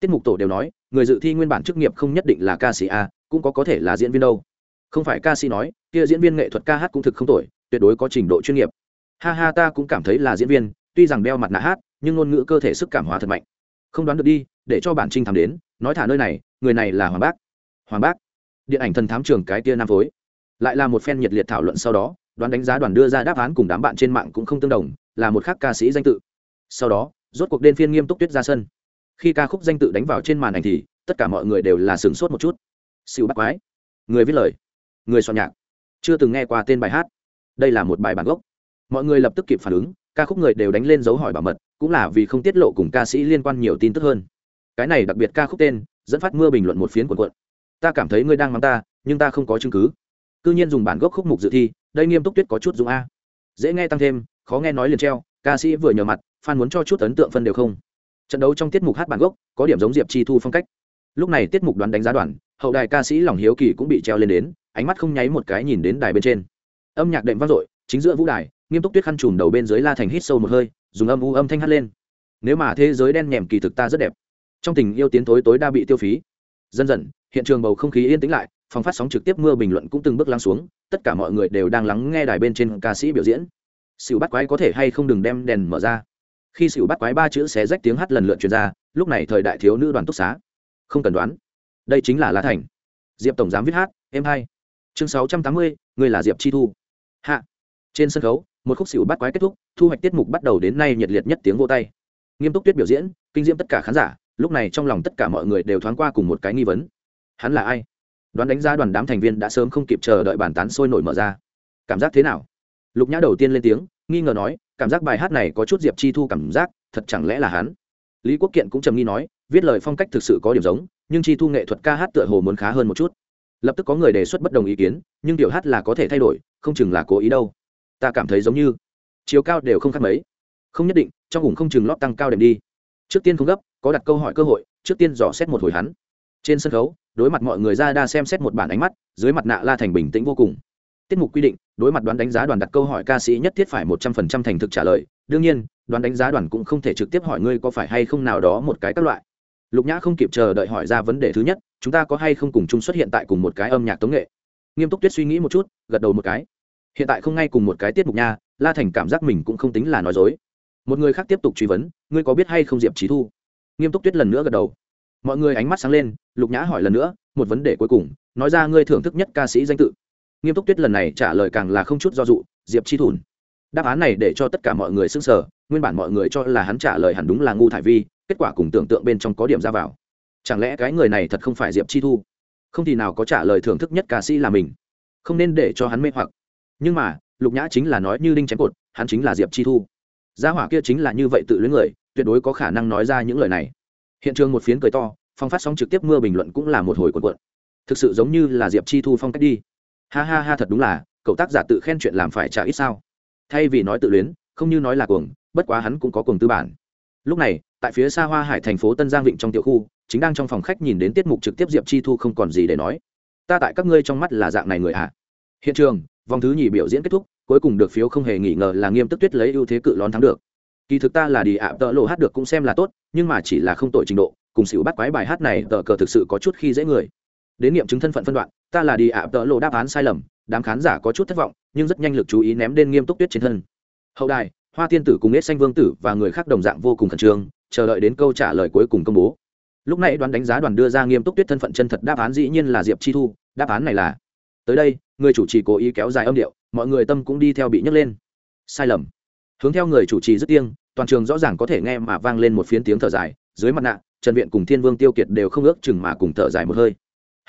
Tiết mục tổ đều nói, người dự thi nguyên bản chức nghiệp không nhất định là ca sĩ a, cũng có có thể là diễn viên đâu. Không phải ca sĩ nói, kia diễn viên nghệ thuật ca hát cũng thực không tội tuyệt đối có trình độ chuyên nghiệp. Ha ha, ta cũng cảm thấy là diễn viên, tuy rằng đeo mặt nạ hát, nhưng ngôn ngữ cơ thể sức cảm hóa thật mạnh. Không đoán được đi, để cho bản trinh thám đến, nói thả nơi này, người này là hoàng bác. Hoàng bác. Điện ảnh thần thám trường cái tia nam phối. Lại là một phen nhiệt liệt thảo luận sau đó, đoán đánh giá đoàn đưa ra đáp án cùng đám bạn trên mạng cũng không tương đồng, là một khác ca sĩ danh tự. Sau đó rốt cuộc đen phiên nghiêm túc tuyết ra sân. Khi ca khúc danh tự đánh vào trên màn ảnh thì, tất cả mọi người đều là sửng sốt một chút. Siêu bắt quái. Người viết lời. Người soạn nhạc. Chưa từng nghe qua tên bài hát. Đây là một bài bản gốc. Mọi người lập tức kịp phản ứng, ca khúc người đều đánh lên dấu hỏi bảo mật, cũng là vì không tiết lộ cùng ca sĩ liên quan nhiều tin tức hơn. Cái này đặc biệt ca khúc tên, dẫn phát mưa bình luận một phiến quần quận ta cảm thấy ngươi đang mắng ta, nhưng ta không có chứng cứ. C nhiên dùng bản gốc khúc mục dự thi, đây nghiêm túc tuyết có chút dùng a. Dễ nghe tăng thêm, khó nghe nói liền treo, ca sĩ vừa nhờ mặt fan muốn cho chút ấn tượng phân đều không. Trận đấu trong tiết mục hát bản gốc, có điểm giống diệp chi thu phong cách. Lúc này tiết mục đoán đánh giá đoàn, hậu đài ca sĩ lòng hiếu kỳ cũng bị treo lên đến, ánh mắt không nháy một cái nhìn đến đài bên trên. Âm nhạc đệm vang dội, chính giữa vũ đài, nghiêm túc tuyết khăn trùm đầu bên dưới la thành hít sâu một hơi, dùng âm u âm thanh hát lên. Nếu mà thế giới đen nhèm kỳ thực ta rất đẹp. Trong tình yêu tiến tối tối đa bị tiêu phí. Dần dần, hiện trường bầu không khí yên tĩnh lại, phòng phát sóng trực tiếp mưa bình luận cũng từng bước lắng xuống, tất cả mọi người đều đang lắng nghe đài bên trên ca sĩ biểu diễn. Xỉu bắt quái có thể hay không đừng đem đèn mở ra khi xỉu bắt quái ba chữ xé rách tiếng hát lần lượt truyền ra, lúc này thời đại thiếu nữ đoàn túc xá. Không cần đoán. Đây chính là lá thành. Diệp tổng giám viết hát, em hai. Chương sáu trăm tám mươi, người là diệp chi thu. Hạ. Trên sân khấu, một khúc xỉu bắt quái kết thúc, thu hoạch tiết mục bắt đầu đến nay nhiệt liệt nhất tiếng vô tay. Nghiêm túc tuyết biểu diễn, kinh diễm tất cả khán giả, lúc này trong lòng tất cả mọi người đều thoáng qua cùng một cái nghi vấn. Hắn là ai? Đoán đánh giá đoàn đám thành viên đã sớm không kịp chờ đợi bàn tán sôi nổi mở ra. Cảm giác thế nào? Lục nhã đầu tiên lên tiếng, nghi ngờ nói, cảm giác bài hát này có chút diệp chi thu cảm giác, thật chẳng lẽ là hắn? Lý quốc kiện cũng trầm nghi nói, viết lời phong cách thực sự có điểm giống, nhưng chi thu nghệ thuật ca hát tựa hồ muốn khá hơn một chút. Lập tức có người đề xuất bất đồng ý kiến, nhưng tiểu hát là có thể thay đổi, không chừng là cố ý đâu. Ta cảm thấy giống như, chiều cao đều không khác mấy. Không nhất định, trong vùng không chừng lót tăng cao đệm đi. Trước tiên không gấp, có đặt câu hỏi cơ hội, trước tiên dò xét một hồi hắn. Trên sân khấu, đối mặt mọi người ra đa xem xét một bản ánh mắt, dưới mặt nạ la thành bình tĩnh vô cùng. Tiết mục quy định đối mặt đoán đánh giá đoàn đặt câu hỏi ca sĩ nhất thiết phải một trăm phần trăm thành thực trả lời. Đương nhiên, đoán đánh giá đoàn cũng không thể trực tiếp hỏi ngươi có phải hay không nào đó một cái các loại. Lục nhã không kịp chờ đợi hỏi ra vấn đề thứ nhất, chúng ta có hay không cùng chung xuất hiện tại cùng một cái âm nhạc tống nghệ? Nghiêm túc tuyết suy nghĩ một chút, gật đầu một cái. Hiện tại không ngay cùng một cái tiết mục nha, la thành cảm giác mình cũng không tính là nói dối. Một người khác tiếp tục truy vấn, ngươi có biết hay không diệp trí thu? Nghiêm túc tuyết lần nữa gật đầu. Mọi người ánh mắt sáng lên, lục nhã hỏi lần nữa, một vấn đề cuối cùng, nói ra ngươi thưởng thức nhất ca sĩ danh tự nghiêm túc tuyết lần này trả lời càng là không chút do dụ diệp chi thùn. Đáp án này để cho tất cả mọi người s ư n g sở nguyên bản mọi người cho là hắn trả lời hẳn đúng là ngu thải vi, kết quả cùng tưởng tượng bên trong có điểm ra vào. Chẳng lẽ cái người này thật không phải diệp chi thu? Không thì nào có trả lời thưởng thức nhất ca sĩ là mình. Không nên để cho hắn mê hoặc. Nhưng mà, lục nhã chính là nói như đinh chém cột, hắn chính là diệp chi thu. Gia hỏa kia chính là như vậy tự luyến người, tuyệt đối có khả năng nói ra những lời này. Hiện trường một phiến cười to, phong phát sóng trực tiếp mưa bình luận cũng là một hồi cuộn cuộn. Thực sự giống như là diệp chi thu phong cách đi ha ha ha thật đúng là, cậu tác giả tự khen chuyện làm phải trả ít sao. Thay vì nói tự luyến, không như nói là cuồng, bất quá hắn cũng có cuồng tư bản. Lúc này, tại phía xa hoa hải thành phố tân giang vịnh trong tiểu khu, chính đang trong phòng khách nhìn đến tiết mục trực tiếp diệp chi thu không còn gì để nói. Ta tại các ngươi trong mắt là dạng này người ạ à. hiện trường, vòng thứ nhì biểu diễn kết thúc, cuối cùng được phiếu không hề nghi ngờ là nghiêm tức tuyết lấy ưu thế cự lón thắng được. Kỳ thực ta là đi ạ, tợ lộ hát được cũng xem là tốt, nhưng mà chỉ là không tội trình độ, cùng xỉu bắt quái bài hát này tờ cờ thực sự có chút khi dễ người đến nghiệm chứng thân phận phân đoạn, ta là đi ạ tợ lộ đáp án sai lầm, đám khán giả có chút thất vọng, nhưng rất nhanh lực chú ý ném lên nghiêm túc tuyết trên thân. Hậu đài, hoa tiên tử cùng nết xanh vương tử và người khác đồng dạng vô cùng khẩn trương, chờ đợi đến câu trả lời cuối cùng công bố. Lúc này đoán đánh giá đoàn đưa ra nghiêm túc tuyết thân phận chân thật đáp án dĩ nhiên là diệp chi thu, đáp án này là, tới đây, người chủ trì cố ý kéo dài âm điệu, mọi người tâm cũng đi theo bị nhấc lên. Sai lầm. Hướng theo người chủ trì rất tiêng toàn trường rõ ràng có thể nghe mà vang lên một phiến tiếng thở dài, dưới mặt nạ, trần viện cùng thiên vương tiêu kiệt đều không ước chừng mà cùng thở dài một hơi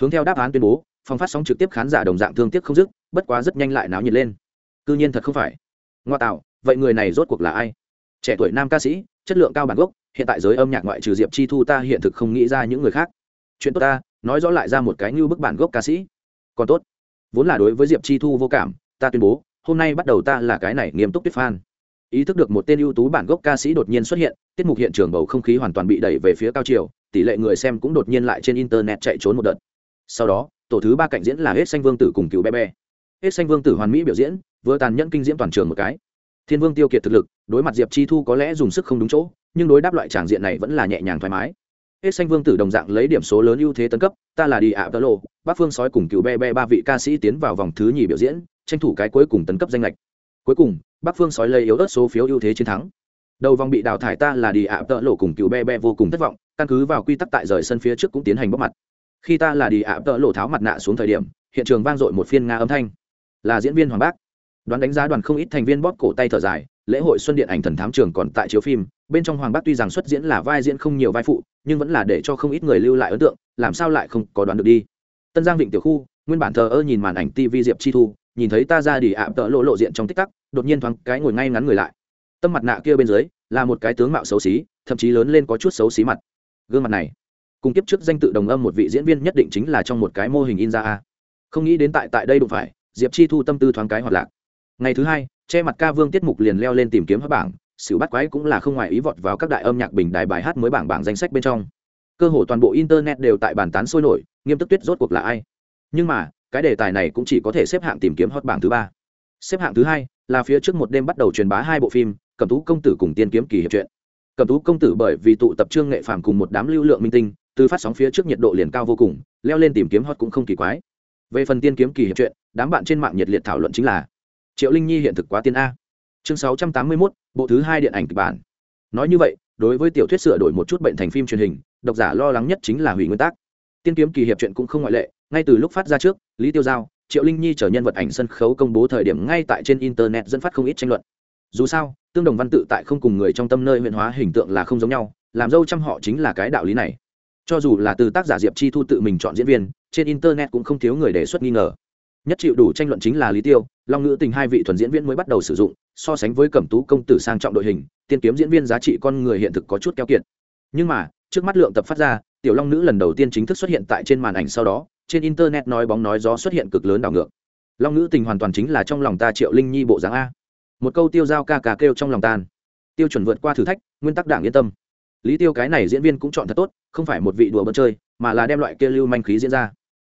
hướng theo đáp án tuyên bố phòng phát sóng trực tiếp khán giả đồng dạng thương tiếc không dứt, bất quá rất nhanh lại náo nhiệt lên. Cư nhiên thật không phải. Ngoa tạo, vậy người này rốt cuộc là ai? Trẻ tuổi nam ca sĩ, chất lượng cao bản gốc, hiện tại giới âm nhạc ngoại trừ diệp chi thu ta hiện thực không nghĩ ra những người khác. Chuyện tốt ta, nói rõ lại ra một cái như bức bản gốc ca sĩ. Còn tốt, vốn là đối với diệp chi thu vô cảm, ta tuyên bố, hôm nay bắt đầu ta là cái này nghiêm túc tuyết fan. Ý thức được một tên ưu tú bản gốc ca sĩ đột nhiên xuất hiện, tiết mục hiện trường bầu không khí hoàn toàn bị đẩy về phía cao chiều, tỷ lệ người xem cũng đột nhiên lại trên internet chạy trốn một đợt sau đó, tổ thứ ba cạnh diễn là hết xanh vương tử cùng cựu bé bé. Hết xanh vương tử hoàn mỹ biểu diễn, vừa tàn nhẫn kinh diễm toàn trường một cái. Thiên vương tiêu kiệt thực lực, đối mặt diệp chi thu có lẽ dùng sức không đúng chỗ, nhưng đối đáp loại tràng diện này vẫn là nhẹ nhàng thoải mái. Hết xanh vương tử đồng dạng lấy điểm số lớn ưu thế tấn cấp, ta là đi ạ tơ lộ bác phương sói cùng cựu be be ba vị ca sĩ tiến vào vòng thứ nhì biểu diễn, tranh thủ cái cuối cùng tấn cấp danh lệch. Cuối cùng bắc phương sói lấy yếu ớt số phiếu ưu thế chiến thắng. Đầu vòng bị đào thải ta là đi ạ tơ lộ cùng cựu be be vô cùng thất vọng, căn cứ vào quy tắc tại rời sân phía trước cũng tiến hành bóc mặt khi ta là đi ạ, tợ lộ tháo mặt nạ xuống thời điểm, hiện trường vang dội một phiên nga âm thanh. Là diễn viên hoàng bác. Đoán đánh giá đoàn không ít thành viên bóp cổ tay thở dài, lễ hội xuân điện ảnh thần thám trường còn tại chiếu phim, bên trong hoàng bác tuy rằng xuất diễn là vai diễn không nhiều vai phụ, nhưng vẫn là để cho không ít người lưu lại ấn tượng, làm sao lại không có đoán được đi. Tân giang vịnh tiểu khu, nguyên bản thờ ơ nhìn màn ảnh tv diệp chi thu, nhìn thấy ta ra đi ạ, tợ lộ lộ diện trong tích tắc, đột nhiên thoáng cái ngồi ngay ngắn người lại. Tâm mặt nạ kia bên dưới, là một cái tướng mạo xấu xí, thậm chí lớn lên có chút xấu xí mặt. Gương mặt này cùng kiếp trước danh tự đồng âm một vị diễn viên nhất định chính là trong một cái mô hình in ra a. Không nghĩ đến tại tại đây đụng phải, diệp chi thu tâm tư thoáng cái hoạt lạc. Ngày thứ hai, che mặt ca vương tiết mục liền leo lên tìm kiếm hát bảng sự bắt quái cũng là không ngoài ý vọt vào các đại âm nhạc bình đài bài hát mới bảng bảng danh sách bên trong. Cơ hội toàn bộ internet đều tại bàn tán sôi nổi, nghiêm túc tuyết rốt cuộc là ai. Nhưng mà, cái đề tài này cũng chỉ có thể xếp hạng tìm kiếm hot bảng thứ ba. Xếp hạng thứ hai là phía trước một đêm bắt đầu truyền bá hai bộ phim cầm tú công tử cùng tiên kiếm kỳ hiệp truyện. Cầm tú công tử bởi vì tụ tập trương nghệ phàm cùng một đám lưu lượng minh tinh từ phát sóng phía trước nhiệt độ liền cao vô cùng leo lên tìm kiếm hot cũng không kỳ quái. Về phần tiên kiếm kỳ hiệp truyện đám bạn trên mạng nhiệt liệt thảo luận chính là triệu linh nhi hiện thực quá tiên a. Chương sáu trăm tám mươi 681, bộ thứ hai điện ảnh kịch bản. Nói như vậy đối với tiểu thuyết sửa đổi một chút bệnh thành phim truyền hình độc giả lo lắng nhất chính là hủy nguyên tắc. Tiên kiếm kỳ hiệp truyện cũng không ngoại lệ ngay từ lúc phát ra trước lý tiêu giao triệu linh nhi chở nhân vật ảnh sân khấu công bố thời điểm ngay tại trên internet dẫn phát không ít tranh luận. Dù sao tương đồng văn tự tại không cùng người trong tâm nơi huyện hóa hình tượng là không giống nhau làm dâu trăm họ chính là cái đạo lý này cho dù là từ tác giả diệp chi thu tự mình chọn diễn viên, trên internet cũng không thiếu người đề xuất nghi ngờ. Nhất chịu đủ tranh luận chính là lý tiêu, long ngữ tình hai vị thuần diễn viên mới bắt đầu sử dụng, so sánh với cẩm tú công tử sang trọng đội hình, tiên kiếm diễn viên giá trị con người hiện thực có chút keo kiệt. Nhưng mà, trước mắt lượng tập phát ra, tiểu long nữ lần đầu tiên chính thức xuất hiện tại trên màn ảnh sau đó, trên internet nói bóng nói gió xuất hiện cực lớn đảo ngược. Long nữ tình hoàn toàn chính là trong lòng ta triệu linh nhi bộ dáng a. Một câu tiêu Giao ca ca kêu trong lòng tan. Tiêu chuẩn vượt qua thử thách, nguyên tắc đảng yên tâm lý tiêu cái này diễn viên cũng chọn thật tốt, không phải một vị đùa bớt chơi, mà là đem loại kia lưu manh khí diễn ra.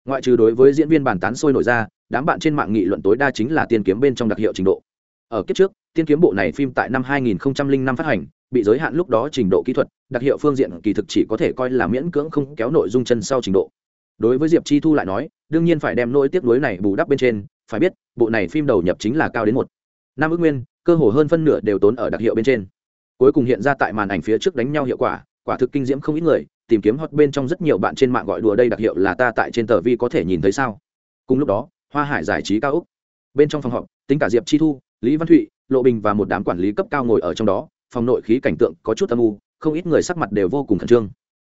Ngoại trừ đối với diễn viên bàn tán sôi nổi ra, đám bạn trên mạng nghị luận tối đa chính là tiên kiếm bên trong đặc hiệu trình độ. Ở kiếp trước, tiên kiếm bộ này phim tại năm 2005 phát hành, bị giới hạn lúc đó trình độ kỹ thuật, đặc hiệu phương diện kỳ thực chỉ có thể coi là miễn cưỡng không kéo nội dung chân sau trình độ. Đối với diệp chi thu lại nói, đương nhiên phải đem nỗi tiếc nuối này bù đắp bên trên, phải biết, bộ này phim đầu nhập chính là cao đến một. Năm ước nguyên, cơ hồ hơn phân nửa đều tốn ở đặc hiệu bên trên cuối cùng hiện ra tại màn ảnh phía trước đánh nhau hiệu quả quả thực kinh diễm không ít người, tìm kiếm hot bên trong rất nhiều bạn trên mạng gọi đùa đây đặc hiệu là ta tại trên tờ vi có thể nhìn thấy sao. Cùng lúc đó, hoa hải giải trí cao úc. Bên trong phòng họp, tính cả diệp chi thu, lý văn thụy, lộ bình và một đám quản lý cấp cao ngồi ở trong đó, phòng nội khí cảnh tượng có chút âm u, không ít người sắc mặt đều vô cùng khẩn trương.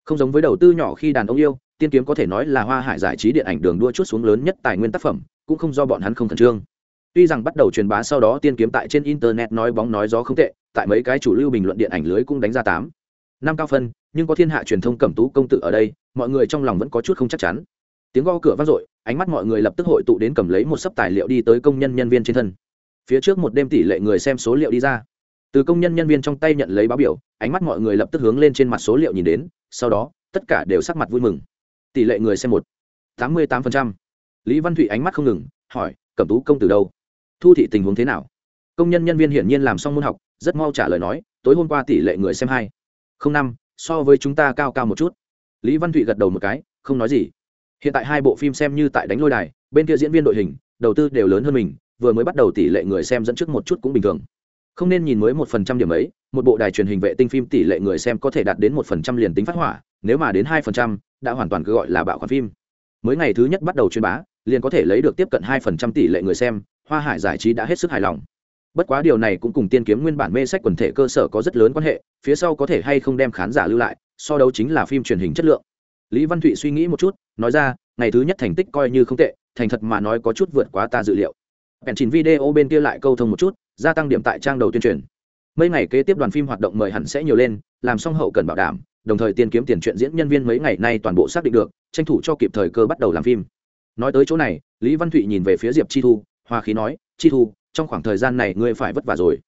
Không giống với đầu tư nhỏ khi đàn ông yêu, tiên kiếm có thể nói là hoa hải giải trí điện ảnh đường đua chút xuống lớn nhất tài nguyên tác phẩm, cũng không do bọn hắn không khẩn trương tuy rằng bắt đầu truyền bá sau đó tiên kiếm tại trên internet nói bóng nói gió không tệ, tại mấy cái chủ lưu bình luận điện ảnh lưới cũng đánh ra tám, năm cao phân, nhưng có thiên hạ truyền thông cẩm tú công tử ở đây, mọi người trong lòng vẫn có chút không chắc chắn. Tiếng go cửa vang dội, ánh mắt mọi người lập tức hội tụ đến cầm lấy một sấp tài liệu đi tới công nhân nhân viên trên thân. Phía trước một đêm tỷ lệ người xem số liệu đi ra. Từ công nhân nhân viên trong tay nhận lấy báo biểu, ánh mắt mọi người lập tức hướng lên trên mặt số liệu nhìn đến, sau đó, tất cả đều sắc mặt vui mừng. Tỷ lệ người xem một, tám mươi tám lý văn thụy ánh mắt không ngừng, hỏi, cẩm tú công tử đâu? Thu thị tình huống thế nào? Công nhân nhân viên hiển nhiên làm xong môn học, rất mau trả lời nói, tối hôm qua tỷ lệ người xem hai. Không năm, so với chúng ta cao cao một chút. Lý văn thụy gật đầu một cái, không nói gì. Hiện tại hai bộ phim xem như tại đánh lôi đài, bên kia diễn viên đội hình, đầu tư đều lớn hơn mình, vừa mới bắt đầu tỷ lệ người xem dẫn trước một chút cũng bình thường. Không nên nhìn mới một phần trăm điểm ấy, một bộ đài truyền hình vệ tinh phim tỷ lệ người xem có thể đạt đến một phần trăm liền tính phát hỏa, nếu mà đến hai phần trăm, đã hoàn toàn cứ gọi là bạo khoản phim. Mới ngày thứ nhất bắt đầu truyền bá, liền có thể lấy được tiếp cận hai phần trăm tỷ lệ người xem hoa hải giải trí đã hết sức hài lòng. Bất quá điều này cũng cùng tiên kiếm nguyên bản mê sách quần thể cơ sở có rất lớn quan hệ, phía sau có thể hay không đem khán giả lưu lại, so đấu chính là phim truyền hình chất lượng. Lý văn thụy suy nghĩ một chút, nói ra, ngày thứ nhất thành tích coi như không tệ, thành thật mà nói có chút vượt quá ta dự liệu. Bèn chỉnh video bên kia lại câu thông một chút, gia tăng điểm tại trang đầu tuyên truyền. Mấy ngày kế tiếp đoàn phim hoạt động mời hẳn sẽ nhiều lên, làm xong hậu cần bảo đảm, đồng thời tiên kiếm tiền chuyện diễn nhân viên mấy ngày nay toàn bộ xác định được, tranh thủ cho kịp thời cơ bắt đầu làm phim. Nói tới chỗ này, lý văn thụy nhìn về phía diệp chi thu hoa khí nói, chi thu, trong khoảng thời gian này ngươi phải vất vả rồi.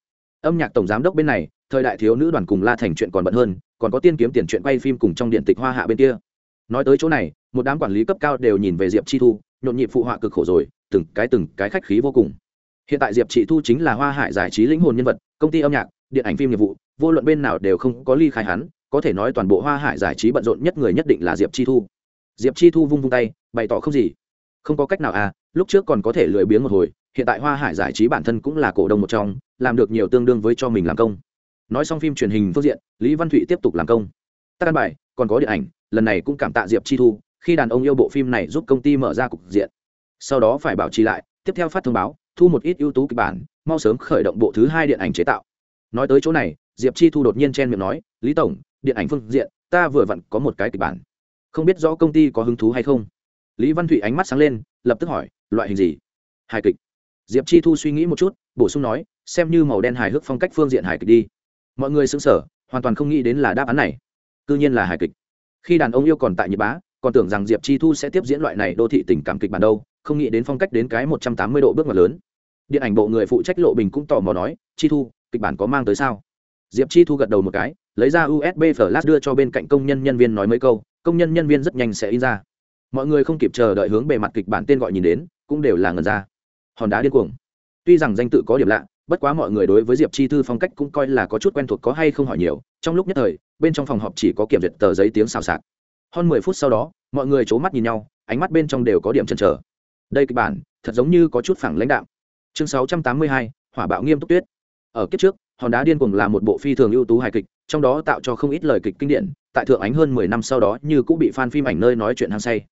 Âm nhạc tổng giám đốc bên này, thời đại thiếu nữ đoàn cùng la thành chuyện còn bận hơn, còn có tiên kiếm tiền chuyện quay phim cùng trong điện tịch hoa hạ bên kia. Nói tới chỗ này, một đám quản lý cấp cao đều nhìn về diệp chi thu, nhộn nhịp phụ họa cực khổ rồi, từng cái từng cái khách khí vô cùng. Hiện tại diệp chị thu chính là hoa hải giải trí lĩnh hồn nhân vật, công ty âm nhạc, điện ảnh phim nghiệp vụ, vô luận bên nào đều không có ly khai hắn, có thể nói toàn bộ hoa hải giải trí bận rộn nhất người nhất định là diệp chi thu. Diệp chi thu vung vung tay, bày tỏ không gì không có cách nào à lúc trước còn có thể lười biếng một hồi, hiện tại hoa hải giải trí bản thân cũng là cổ đông một trong, làm được nhiều tương đương với cho mình làm công. Nói xong phim truyền hình phương diện, lý văn thụy tiếp tục làm công. Tác căn bài, còn có điện ảnh, lần này cũng cảm tạ diệp chi thu, khi đàn ông yêu bộ phim này giúp công ty mở ra cục diện. Sau đó phải bảo trì lại, tiếp theo phát thông báo, thu một ít ưu tú kịch bản, mau sớm khởi động bộ thứ hai điện ảnh chế tạo. Nói tới chỗ này, diệp chi thu đột nhiên chen miệng nói, lý tổng, điện ảnh phương diện, ta vừa vặn có một cái kịch bản. Không biết rõ công ty có hứng thú hay không? Lý văn thụy ánh mắt sáng lên, lập tức hỏi, loại hình gì? Hài kịch. Diệp chi thu suy nghĩ một chút, bổ sung nói, xem như màu đen hài hước phong cách phương diện hài kịch đi. Mọi người xứng sở hoàn toàn không nghĩ đến là đáp án này. C nhiên là hài kịch. Khi đàn ông yêu còn tại nhật bá, còn tưởng rằng diệp chi thu sẽ tiếp diễn loại này đô thị tình cảm kịch bản đâu, không nghĩ đến phong cách đến cái một trăm tám mươi độ bước ngoặt lớn. Điện ảnh bộ người phụ trách lộ bình cũng tò mò nói, chi thu, kịch bản có mang tới sao? Diệp chi thu gật đầu một cái, lấy ra usb flash đưa cho bên cạnh công nhân nhân viên nói mấy câu, công nhân nhân viên rất nhanh sẽ in ra mọi người không kịp chờ đợi hướng bề mặt kịch bản tên gọi nhìn đến, cũng đều là ngần ra. Hòn đá điên cuồng. Tuy rằng danh tự có điểm lạ, bất quá mọi người đối với diệp chi thư phong cách cũng coi là có chút quen thuộc có hay không hỏi nhiều. Trong lúc nhất thời, bên trong phòng họp chỉ có kiểm duyệt tờ giấy tiếng xào xạc. Hơn mười phút sau đó, mọi người c h ố mắt nhìn nhau, ánh mắt bên trong đều có điểm chần chờ. Đây kịch bản, thật giống như có chút phẳng lãnh đạo chương sáu trăm tám mươi hai, hỏa bạo nghiêm túc tuyết. Ở kiếp trước, hòn đá điên cuồng là một bộ phi thường ưu tú hài kịch, trong đó tạo cho không ít lời kịch kinh điển, tại thượng ánh hơn mười năm sau đó như cũng bị fan phim ảnh nơi nói chuyện hăng say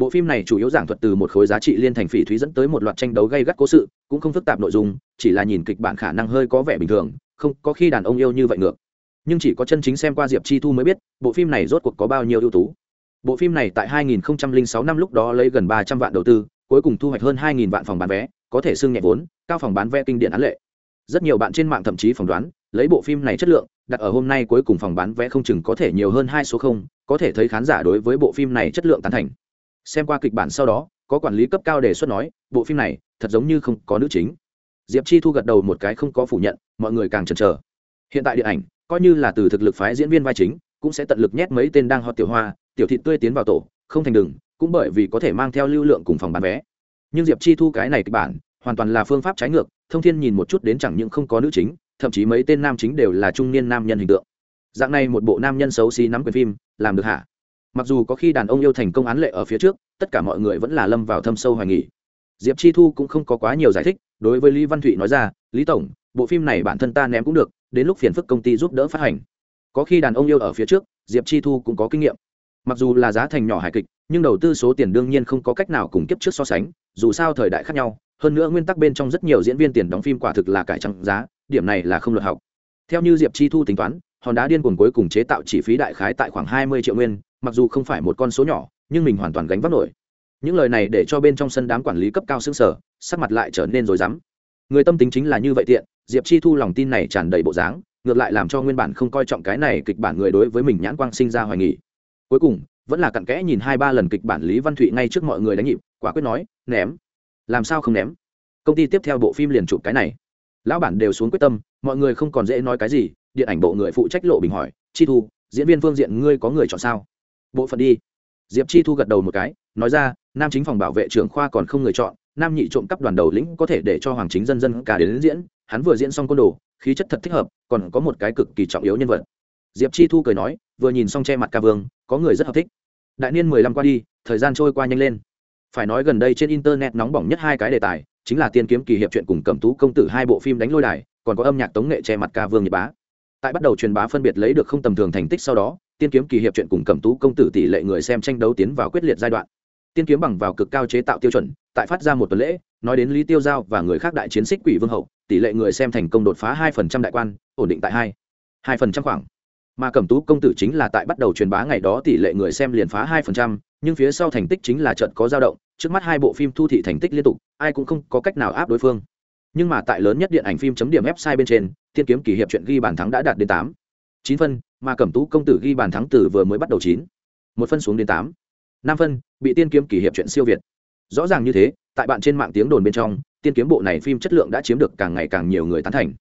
bộ phim này chủ yếu giảng thuật từ một khối giá trị liên thành phỉ thúy dẫn tới một loạt tranh đấu gây gắt cố sự, cũng không phức tạp nội dung, chỉ là nhìn kịch bản khả năng hơi có vẻ bình thường, không có khi đàn ông yêu như vậy ngược. Nhưng chỉ có chân chính xem qua diệp chi thu mới biết, bộ phim này rốt cuộc có bao nhiêu ưu tú. Bộ phim này tại 2006 năm lúc đó lấy gần 300 vạn đầu tư, cuối cùng thu hoạch hơn 2.000 vạn phòng bán vé, có thể xưng nhẹ vốn, cao phòng bán vé kinh điển án lệ. Rất nhiều bạn trên mạng thậm chí phỏng đoán, lấy bộ phim này chất lượng, đặt ở hôm nay cuối cùng phòng bán vé không chừng có thể nhiều hơn hai số không, có thể thấy khán giả đối với bộ phim này chất lượng tán thành xem qua kịch bản sau đó, có quản lý cấp cao đề xuất nói, bộ phim này thật giống như không có nữ chính. Diệp chi thu gật đầu một cái không có phủ nhận, mọi người càng chần chờ. Hiện tại điện ảnh, coi như là từ thực lực phái diễn viên vai chính, cũng sẽ tận lực nhét mấy tên đang hot tiểu hoa, tiểu thị tươi tiến vào tổ, không thành đừng cũng bởi vì có thể mang theo lưu lượng cùng phòng bán vé. Nhưng diệp chi thu cái này kịch bản, hoàn toàn là phương pháp trái ngược, thông thiên nhìn một chút đến chẳng những không có nữ chính, thậm chí mấy tên nam chính đều là trung niên nam nhân hình tượng. Dạng này một bộ nam nhân xấu xí nắm quyền phim, làm được hả? Mặc dù có khi đàn ông yêu thành công án lệ ở phía trước, tất cả mọi người vẫn là lâm vào thâm sâu hoài nghỉ diệp chi thu cũng không có quá nhiều giải thích, đối với lý văn thụy nói ra, lý tổng, bộ phim này bản thân ta ném cũng được, đến lúc phiền phức công ty giúp đỡ phát hành. Có khi đàn ông yêu ở phía trước, diệp chi thu cũng có kinh nghiệm. Mặc dù là giá thành nhỏ hài kịch, nhưng đầu tư số tiền đương nhiên không có cách nào cùng kiếp trước so sánh, dù sao thời đại khác nhau, hơn nữa nguyên tắc bên trong rất nhiều diễn viên tiền đóng phim quả thực là cải trăng giá, điểm này là không luật học. Theo như diệp chi thu tính toán, hòn đá điên cuồng cuối cùng chế tạo chi phí đại khái tại khoảng hai mươi triệu nguyên mặc dù không phải một con số nhỏ, nhưng mình hoàn toàn gánh vác nổi. Những lời này để cho bên trong sân đám quản lý cấp cao xương sở sắc mặt lại trở nên rối rắm. Người tâm tính chính là như vậy tiện, diệp chi thu lòng tin này tràn đầy bộ dáng, ngược lại làm cho nguyên bản không coi trọng cái này kịch bản người đối với mình nhãn quang sinh ra hoài nghỉ cuối cùng, vẫn là cặn kẽ nhìn hai ba lần kịch bản lý văn thụy ngay trước mọi người đánh nhịp, quả quyết nói, ném. Làm sao không ném? Công ty tiếp theo bộ phim liền chụp cái này. Lão bản đều xuống quyết tâm, mọi người không còn dễ nói cái gì, điện ảnh bộ người phụ trách lộ bình hỏi, chi thu, diễn viên phương diện ngươi có người chọn sao? Bộ phận đi. Diệp chi thu gật đầu một cái, nói ra, nam chính phòng bảo vệ trưởng khoa còn không người chọn, nam nhị trộm cắp đoàn đầu lĩnh có thể để cho hoàng chính dân dân cả đến diễn, hắn vừa diễn xong côn đồ, khí chất thật thích hợp, còn có một cái cực kỳ trọng yếu nhân vật. Diệp chi thu cười nói, vừa nhìn xong che mặt ca vương, có người rất hợp thích. Đại niên mười lăm qua đi, thời gian trôi qua nhanh lên. Phải nói gần đây trên internet nóng bỏng nhất hai cái đề tài, chính là tiên kiếm kỳ hiệp chuyện cùng cẩm tú công tử hai bộ phim đánh lôi đài, còn có âm nhạc tống nghệ che mặt ca vương nhật bá. Tại bắt đầu truyền bá phân biệt lấy được không tầm thường thành tích sau đó tiên kiếm kỳ hiệp chuyện cùng cẩm tú công tử tỷ lệ người xem tranh đấu tiến vào quyết liệt giai đoạn. Tiên kiếm bằng vào cực cao chế tạo tiêu chuẩn, tại phát ra một tuần lễ, nói đến lý tiêu giao và người khác đại chiến xích quỷ vương hậu, tỷ lệ người xem thành công đột phá hai phần trăm đại quan, ổn định tại hai hai phần trăm khoảng. Mà cẩm tú công tử chính là tại bắt đầu truyền bá ngày đó tỷ lệ người xem liền phá hai phần trăm, nhưng phía sau thành tích chính là trận có dao động, trước mắt hai bộ phim thu thị thành tích liên tục, ai cũng không có cách nào áp đối phương. Nhưng mà tại lớn nhất điện ảnh phim chấm điểm website bên trên, tiên kiếm kỳ hiệp chuyện ghi bàn thắng đã đạt đến tám chín phân, mà cẩm tú công tử ghi bàn thắng từ vừa mới bắt đầu chín. Một phân xuống đến tám. Năm phân, bị tiên kiếm kỳ hiệp chuyện siêu việt. Rõ ràng như thế, tại bạn trên mạng tiếng đồn bên trong, tiên kiếm bộ này phim chất lượng đã chiếm được càng ngày càng nhiều người tán thành.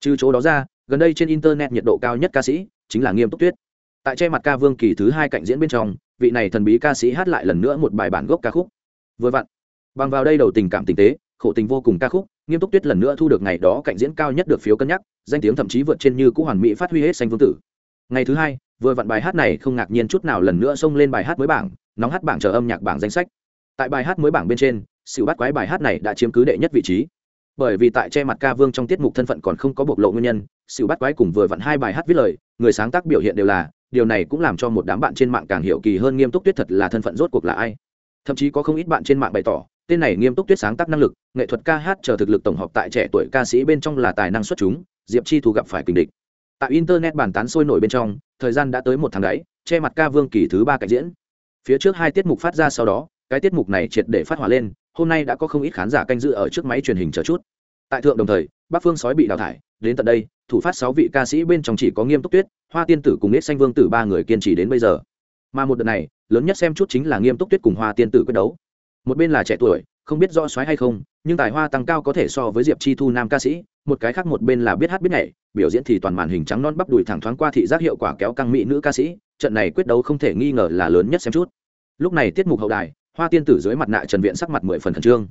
Trừ chỗ đó ra, gần đây trên internet nhiệt độ cao nhất ca sĩ chính là nghiêm túc tuyết. Tại che mặt ca vương kỳ thứ hai cạnh diễn bên trong, vị này thần bí ca sĩ hát lại lần nữa một bài bản gốc ca khúc. Vừa vặn, bằng vào đây đầu tình cảm tình tế khổ tình vô cùng ca khúc, nghiêm túc tuyết lần nữa thu được ngày đó cạnh diễn cao nhất được phiếu cân nhắc, danh tiếng thậm chí vượt trên như cũ hoàn mỹ phát huy hết xanh vương tử. Ngày thứ hai, vừa vặn bài hát này không ngạc nhiên chút nào lần nữa xông lên bài hát mới bảng, nóng hát bảng chờ âm nhạc bảng danh sách. Tại bài hát mới bảng bên trên sự bắt quái bài hát này đã chiếm cứ đệ nhất vị trí. Bởi vì tại che mặt ca vương trong tiết mục thân phận còn không có bộc lộ nguyên nhân sự bắt quái cùng vừa vặn hai bài hát viết lời, người sáng tác biểu hiện đều là, điều này cũng làm cho một đám bạn trên mạng càng hiểu kỳ hơn nghiêm túc tuyết thật là thân phận rốt cuộc là ai. Thậm chí có không ít bạn trên mạng bày tỏ tên này nghiêm túc tuyết sáng tác năng lực, nghệ thuật ca hát chờ thực lực tổng hợp tại trẻ tuổi ca sĩ bên trong là tài năng xuất chúng, diệp chi thu gặp phải kình địch. Tại internet bàn tán sôi nổi bên trong, thời gian đã tới một tháng đáy che mặt ca vương kỳ thứ ba cạnh diễn. Phía trước hai tiết mục phát ra sau đó, cái tiết mục này triệt để phát hỏa lên, hôm nay đã có không ít khán giả canh dự ở trước máy truyền hình chờ chút. Tại thượng đồng thời, bắc phương sói bị đào thải, đến tận đây, thủ phát sáu vị ca sĩ bên trong chỉ có nghiêm túc tuyết, hoa tiên tử cùng nết xanh vương tử ba người kiên trì đến bây giờ. Mà một đợt này, lớn nhất xem chút chính là nghiêm túc tuyết cùng hoa tiên tử quyết đấu một bên là trẻ tuổi, không biết rõ xoáy hay không, nhưng tài hoa tăng cao có thể so với diệp chi thu nam ca sĩ, một cái khác một bên là biết hát biết nhảy, biểu diễn thì toàn màn hình trắng non bắp đùi thẳng thoáng qua thị giác hiệu quả kéo căng mỹ nữ ca sĩ, trận này quyết đấu không thể nghi ngờ là lớn nhất xem chút. Lúc này tiết mục hậu đài, hoa tiên tử dưới mặt nạ trần viện sắc mặt mười phần khẩn trương.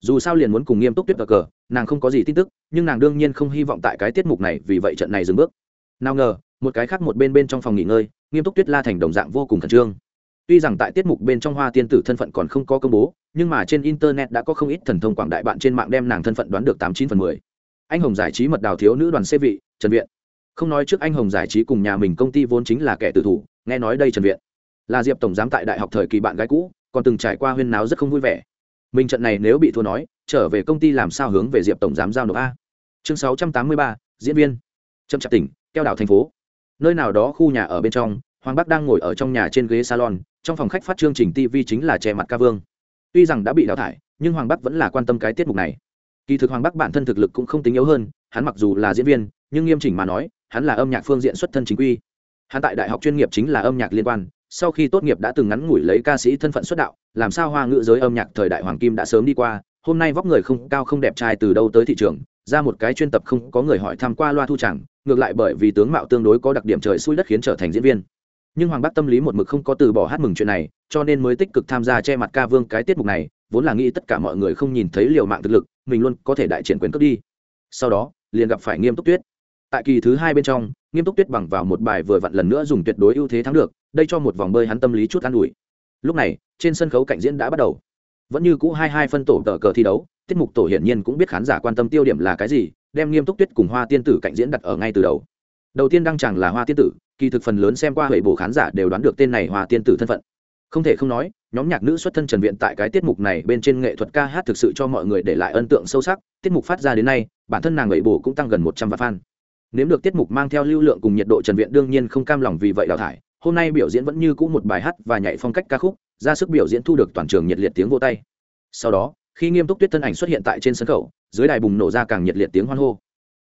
Dù sao liền muốn cùng nghiêm túc tuyết cờ cờ, nàng không có gì tin tức, nhưng nàng đương nhiên không hy vọng tại cái tiết mục này, vì vậy trận này dừng bước. Nào ngờ, một cái khác một bên bên trong phòng nghỉ ngơi, nghiêm túc tuyết la thành đồng dạng vô cùng khẩn trương tuy rằng tại tiết mục bên trong hoa tiên tử thân phận còn không có công bố, nhưng mà trên internet đã có không ít thần thông quảng đại bạn trên mạng đem nàng thân phận đoán được tám chín phần mười. Anh hồng giải trí mật đào thiếu nữ đoàn xê vị, trần viện. Không nói trước anh hồng giải trí cùng nhà mình công ty vốn chính là kẻ tử thủ, nghe nói đây trần viện. Là diệp tổng giám tại đại học thời kỳ bạn gái cũ, còn từng trải qua huyên náo rất không vui vẻ. Mình trận này nếu bị thua nói, trở về công ty làm sao hướng về diệp tổng giám giao nộp a. Chương sáu trăm tám mươi ba, diễn viên. Trâm trạc tỉnh, keo đảo thành phố. Nơi nào đó khu nhà ở bên trong, hoàng bắc đang ngồi ở trong nhà trên ghế salon trong phòng khách phát chương trình tv chính là che mặt ca vương. Tuy rằng đã bị đào thải, nhưng hoàng bắc vẫn là quan tâm cái tiết mục này. Kỳ thực hoàng bắc bản thân thực lực cũng không tính yếu hơn, hắn mặc dù là diễn viên, nhưng nghiêm chỉnh mà nói, hắn là âm nhạc phương diện xuất thân chính quy. Hắn tại đại học chuyên nghiệp chính là âm nhạc liên quan, sau khi tốt nghiệp đã từng ngắn ngủi lấy ca sĩ thân phận xuất đạo, làm sao hoa ngữ giới âm nhạc thời đại hoàng kim đã sớm đi qua, hôm nay vóc người không cao không đẹp trai từ đâu tới thị trường, ra một cái chuyên tập không có người hỏi tham qua loa thu chẳng, ngược lại bởi vì tướng mạo tương đối có đặc điểm trời xui đất khiến trở thành diễn viên nhưng hoàng bắc tâm lý một mực không có từ bỏ hát mừng chuyện này, cho nên mới tích cực tham gia che mặt ca vương cái tiết mục này, vốn là nghĩ tất cả mọi người không nhìn thấy liều mạng thực lực, mình luôn có thể đại triển quyền cướp đi. Sau đó, liền gặp phải nghiêm túc tuyết. Tại kỳ thứ hai bên trong, nghiêm túc tuyết bằng vào một bài vừa vặn lần nữa dùng tuyệt đối ưu thế thắng được, đây cho một vòng bơi hắn tâm lý chút an ủi. Lúc này, trên sân khấu cạnh diễn đã bắt đầu. Vẫn như cũ hai hai phân tổ tờ cờ thi đấu, tiết mục tổ hiển nhiên cũng biết khán giả quan tâm tiêu điểm là cái gì, đem nghiêm túc tuyết cùng hoa tiên tử cạnh diễn đặt ở ngay từ đầu đầu tiên đăng chẳng là hoa tiên tử, kỳ thực phần lớn xem qua hệ bổ khán giả đều đoán được tên này hoa tiên tử thân phận. Không thể không nói, nhóm nhạc nữ xuất thân trần viện tại cái tiết mục này bên trên nghệ thuật ca hát thực sự cho mọi người để lại ấn tượng sâu sắc, tiết mục phát ra đến nay, bản thân nàng hệ bổ cũng tăng gần một trăm vạn fan. Nếu được tiết mục mang theo lưu lượng cùng nhiệt độ trần viện đương nhiên không cam lòng vì vậy đào thải, hôm nay biểu diễn vẫn như cũ một bài hát và nhảy phong cách ca khúc, ra sức biểu diễn thu được toàn trường nhiệt liệt tiếng vô tay. Sau đó, khi nghiêm túc tuyết thân ảnh xuất hiện tại trên sân khấu, dưới đài bùng nổ ra càng nhiệt liệt tiếng hoan hô.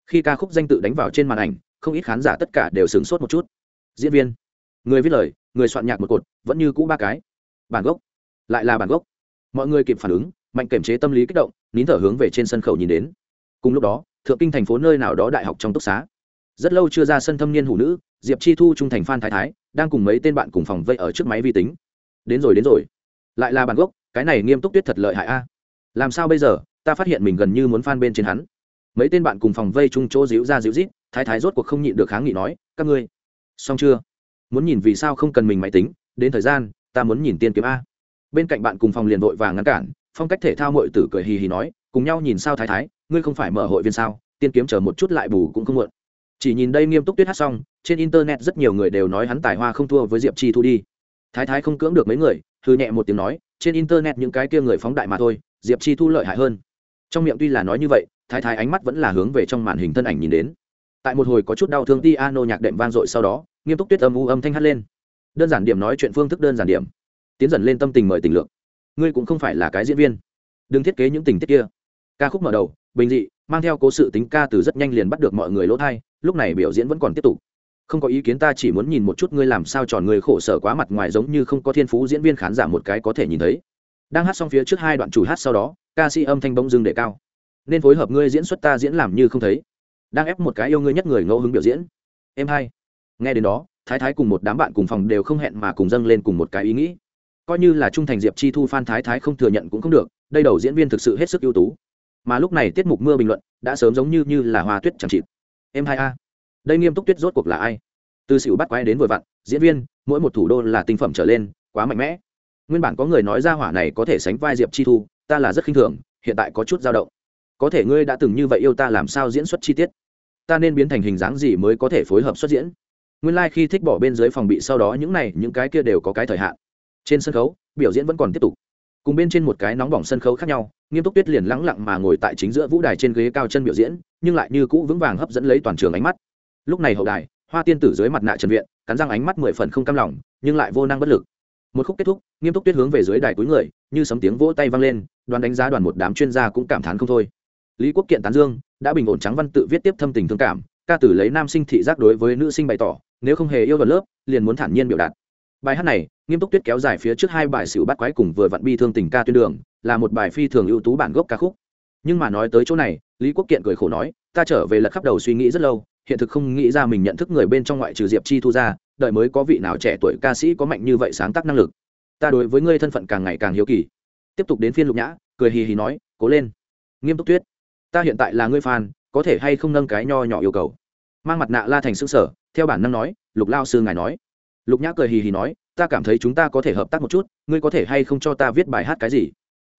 Khi ca khúc danh tự đánh vào trên màn ảnh không ít khán giả tất cả đều sửng sốt một chút. Diễn viên, người viết lời, người soạn nhạc một cột, vẫn như cũ ba cái. Bản gốc, lại là bản gốc. Mọi người kịp phản ứng, mạnh kiểm chế tâm lý kích động, nín thở hướng về trên sân khấu nhìn đến. Cùng lúc đó, thượng kinh thành phố nơi nào đó đại học trong túc xá. Rất lâu chưa ra sân thâm niên hủ nữ, diệp chi thu trung thành phan thái thái, đang cùng mấy tên bạn cùng phòng vây ở trước máy vi tính. Đến rồi đến rồi. Lại là bản gốc, cái này nghiêm túc tuyết thật lợi hại a. Làm sao bây giờ, ta phát hiện mình gần như muốn phan bên trên hắn. Mấy tên bạn cùng phòng vây chung chỗ díu ra díu rít thái thái rốt cuộc không nhịn được kháng nghị nói, các ngươi, xong chưa? Muốn nhìn vì sao không cần mình máy tính, đến thời gian, ta muốn nhìn tiên kiếm a. Bên cạnh bạn cùng phòng liền vội và ngăn cản, phong cách thể thao mội tử cười hì hì nói, cùng nhau nhìn sao thái thái, ngươi không phải mở hội viên sao, tiên kiếm chờ một chút lại bù cũng không muộn. Chỉ nhìn đây nghiêm túc tuyết hát xong, trên internet rất nhiều người đều nói hắn tài hoa không thua với diệp chi thu đi. Thái thái không cưỡng được mấy người thư nhẹ một tiếng nói, trên internet những cái kia người phóng đại mà thôi, diệp chi thu lợi hại hơn. Trong miệng tuy là nói như vậy, thái thái ánh mắt vẫn là hướng về trong màn hình thân ảnh nhìn đến tại một hồi có chút đau thương ti ano nhạc đệm vang dội sau đó, nghiêm túc tuyết âm u âm thanh hát lên. Đơn giản điểm nói chuyện phương thức đơn giản điểm. Tiến dần lên tâm tình mời tình lượng ngươi cũng không phải là cái diễn viên. Đừng thiết kế những tình tiết kia. Ca khúc mở đầu, bình dị, mang theo cố sự tính ca từ rất nhanh liền bắt được mọi người lỗ thai, lúc này biểu diễn vẫn còn tiếp tục. Không có ý kiến ta chỉ muốn nhìn một chút ngươi làm sao tròn người khổ sở quá mặt ngoài giống như không có thiên phú diễn viên khán giả một cái có thể nhìn thấy. Đang hát xong phía trước hai đoạn chủ hát sau đó, ca sĩ âm thanh bỗng dưng để cao. Nên phối hợp ngươi diễn xuất ta diễn làm như không thấy đang ép một cái yêu ngươi nhất người ngẫu hứng biểu diễn. Em hai. Nghe đến đó, thái thái cùng một đám bạn cùng phòng đều không hẹn mà cùng dâng lên cùng một cái ý nghĩ. Coi như là trung thành diệp chi thu phan thái thái không thừa nhận cũng không được, đây đầu diễn viên thực sự hết sức ưu tú. Mà lúc này tiết mục mưa bình luận đã sớm giống như như là hoa tuyết chẳng chịt. Em hai a. Đây nghiêm túc tuyết rốt cuộc là ai? Từ xỉu bắt quái đến vội vặn, diễn viên, mỗi một thủ đô là tinh phẩm trở lên, quá mạnh mẽ. Nguyên bản có người nói ra hỏa này có thể sánh vai diệp chi thu, ta là rất khinh thường, hiện tại có chút dao động. Có thể ngươi đã từng như vậy yêu ta làm sao diễn xuất chi tiết? Ta nên biến thành hình dáng gì mới có thể phối hợp xuất diễn? Nguyên lai、like、khi thích bỏ bên dưới phòng bị sau đó những này, những cái kia đều có cái thời hạn. Trên sân khấu, biểu diễn vẫn còn tiếp tục. Cùng bên trên một cái nóng bỏng sân khấu khác nhau, nghiêm túc tuyết liền lắng lặng mà ngồi tại chính giữa vũ đài trên ghế cao chân biểu diễn, nhưng lại như cũ vững vàng hấp dẫn lấy toàn trường ánh mắt. Lúc này hậu đài, hoa tiên tử dưới mặt nạ trần viện, cắn răng ánh mắt mười phần không cam lòng, nhưng lại vô năng bất lực. Một khúc kết thúc, nghiêm túc tuyết hướng về dưới đài cuối người, như sấm tiếng vỗ tay vang lên, đoàn đánh giá đoàn một đám chuyên gia cũng cảm thán không thôi. Lý quốc kiện tán dương đã bình ổn trắng văn tự viết tiếp thâm tình thương cảm, ca tử lấy nam sinh thị giác đối với nữ sinh bày tỏ, nếu không hề yêu vào lớp, liền muốn thản nhiên biểu đạt. Bài hát này, nghiêm túc tuyết kéo dài phía trước hai bài xỉu bắt quái cùng vừa vặn bi thương tình ca tuyên đường, là một bài phi thường ưu tú bản gốc ca khúc. Nhưng mà nói tới chỗ này, lý quốc kiện cười khổ nói, ta trở về lật khắp đầu suy nghĩ rất lâu, hiện thực không nghĩ ra mình nhận thức người bên trong ngoại trừ diệp chi thu ra, đợi mới có vị nào trẻ tuổi ca sĩ có mạnh như vậy sáng tác năng lực. Ta đối với ngươi thân phận càng ngày càng hiếu kỳ. Tiếp tục đến phiên lục nhã, cười hì hì nói, cố lên. Nghiêm túc tuyết ta hiện tại là ngươi fan, có thể hay không nâng cái nho nhỏ yêu cầu? Mang mặt nạ la thành xương sở theo bản năng nói, lục lao sư ngài nói. Lục nhã cười hì hì nói, ta cảm thấy chúng ta có thể hợp tác một chút, ngươi có thể hay không cho ta viết bài hát cái gì?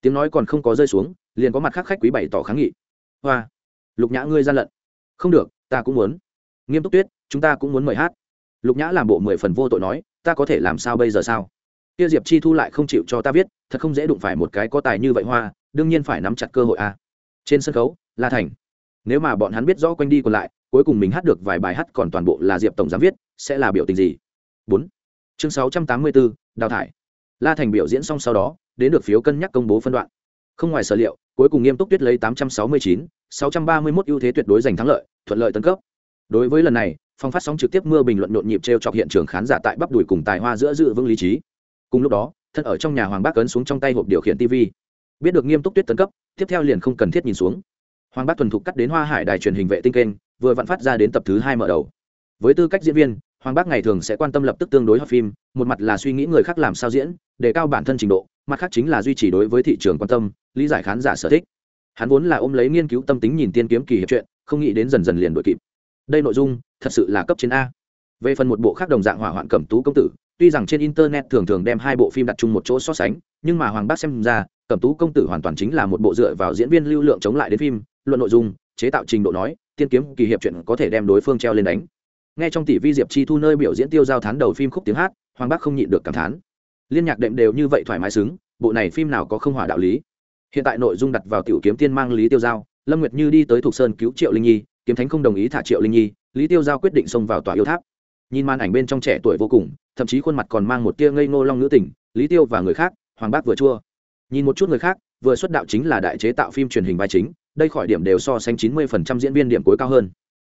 Tiếng nói còn không có rơi xuống, liền có mặt khác khách quý bày tỏ kháng nghị. Hoa. Lục nhã ngươi gian lận. Không được, ta cũng muốn. Nghiêm túc tuyết, chúng ta cũng muốn mời hát. Lục nhã làm bộ mười phần vô tội nói, ta có thể làm sao bây giờ sao? Kia diệp chi thu lại không chịu cho ta viết, thật không dễ đụng phải một cái có tài như vậy hoa, đương nhiên phải nắm chặt cơ hội a à trên sân khấu, la thành. Nếu mà bọn hắn biết rõ quanh đi còn lại, cuối cùng mình hát được vài bài hát còn toàn bộ là diệp tổng giám viết, sẽ là biểu tình gì? Bốn. Chương sáu trăm tám mươi bốn, đào thải. La thành biểu diễn xong sau đó, đến được phiếu cân nhắc công bố phân đoạn. Không ngoài sở liệu, cuối cùng nghiêm túc tuyết lấy tám trăm sáu mươi chín, sáu trăm ba mươi mốt ưu thế tuyệt đối giành thắng lợi, thuận lợi tấn cấp. Đối với lần này, phong phát sóng trực tiếp mưa bình luận nhộn nhịp t r e o chọc hiện trường khán giả tại bắp đùi cùng tài hoa giữa dự vững lý trí. Cùng lúc đó, thân ở trong nhà hoàng bác ấn xuống trong tay hộp điều khiển tv biết được nghiêm túc tuyết tấn cấp, tiếp theo liền không cần thiết nhìn xuống. Hoàng bác thuần thục cắt đến hoa hải đài truyền hình vệ tinh kênh, vừa vặn phát ra đến tập thứ hai mở đầu. Với tư cách diễn viên, hoàng bác ngày thường sẽ quan tâm lập tức tương đối hợp phim, một mặt là suy nghĩ người khác làm sao diễn, để cao bản thân trình độ, mặt khác chính là duy trì đối với thị trường quan tâm, lý giải khán giả sở thích. Hắn vốn là ôm lấy nghiên cứu tâm tính nhìn tiên kiếm kỳ hiệp chuyện không nghĩ đến dần dần liền đội kịp. Đây nội dung, thật sự là cấp trên a. Về phần một bộ khác đồng dạng hỏa hoạn cẩm tú công tử, tuy rằng trên internet thường thường đem hai bộ phim đặt chung một chỗ so sánh, nhưng mà hoàng bác xem ra cẩm tú công tử hoàn toàn chính là một bộ dựa vào diễn viên lưu lượng chống lại đến phim, luận nội dung, chế tạo trình độ nói, tiên kiếm, kỳ hiệp chuyện có thể đem đối phương treo lên đánh. Nghe trong tỷ vi diệp chi thu nơi biểu diễn tiêu giao thán đầu phim khúc tiếng hát, hoàng bác không nhịn được cảm thán. Liên nhạc đệm đều như vậy thoải mái xứng, bộ này phim nào có không hỏa đạo lý. Hiện tại nội dung đặt vào tiểu kiếm tiên mang lý tiêu giao, lâm nguyệt như đi tới thục sơn cứu triệu linh nhi, kiếm thánh không đồng ý thả triệu linh nhi, lý tiêu giao quyết định xông vào tòa yêu tháp. Nhìn màn ảnh bên trong trẻ tuổi vô cùng, thậm chí khuôn mặt còn mang một tia ngây ngô long nữ tình, lý tiêu và người khác, hoàng bác vừa chua nhìn một chút người khác, vừa xuất đạo chính là đại chế tạo phim truyền hình vai chính, đây khỏi điểm đều so sánh chín mươi phần trăm diễn viên điểm cuối cao hơn.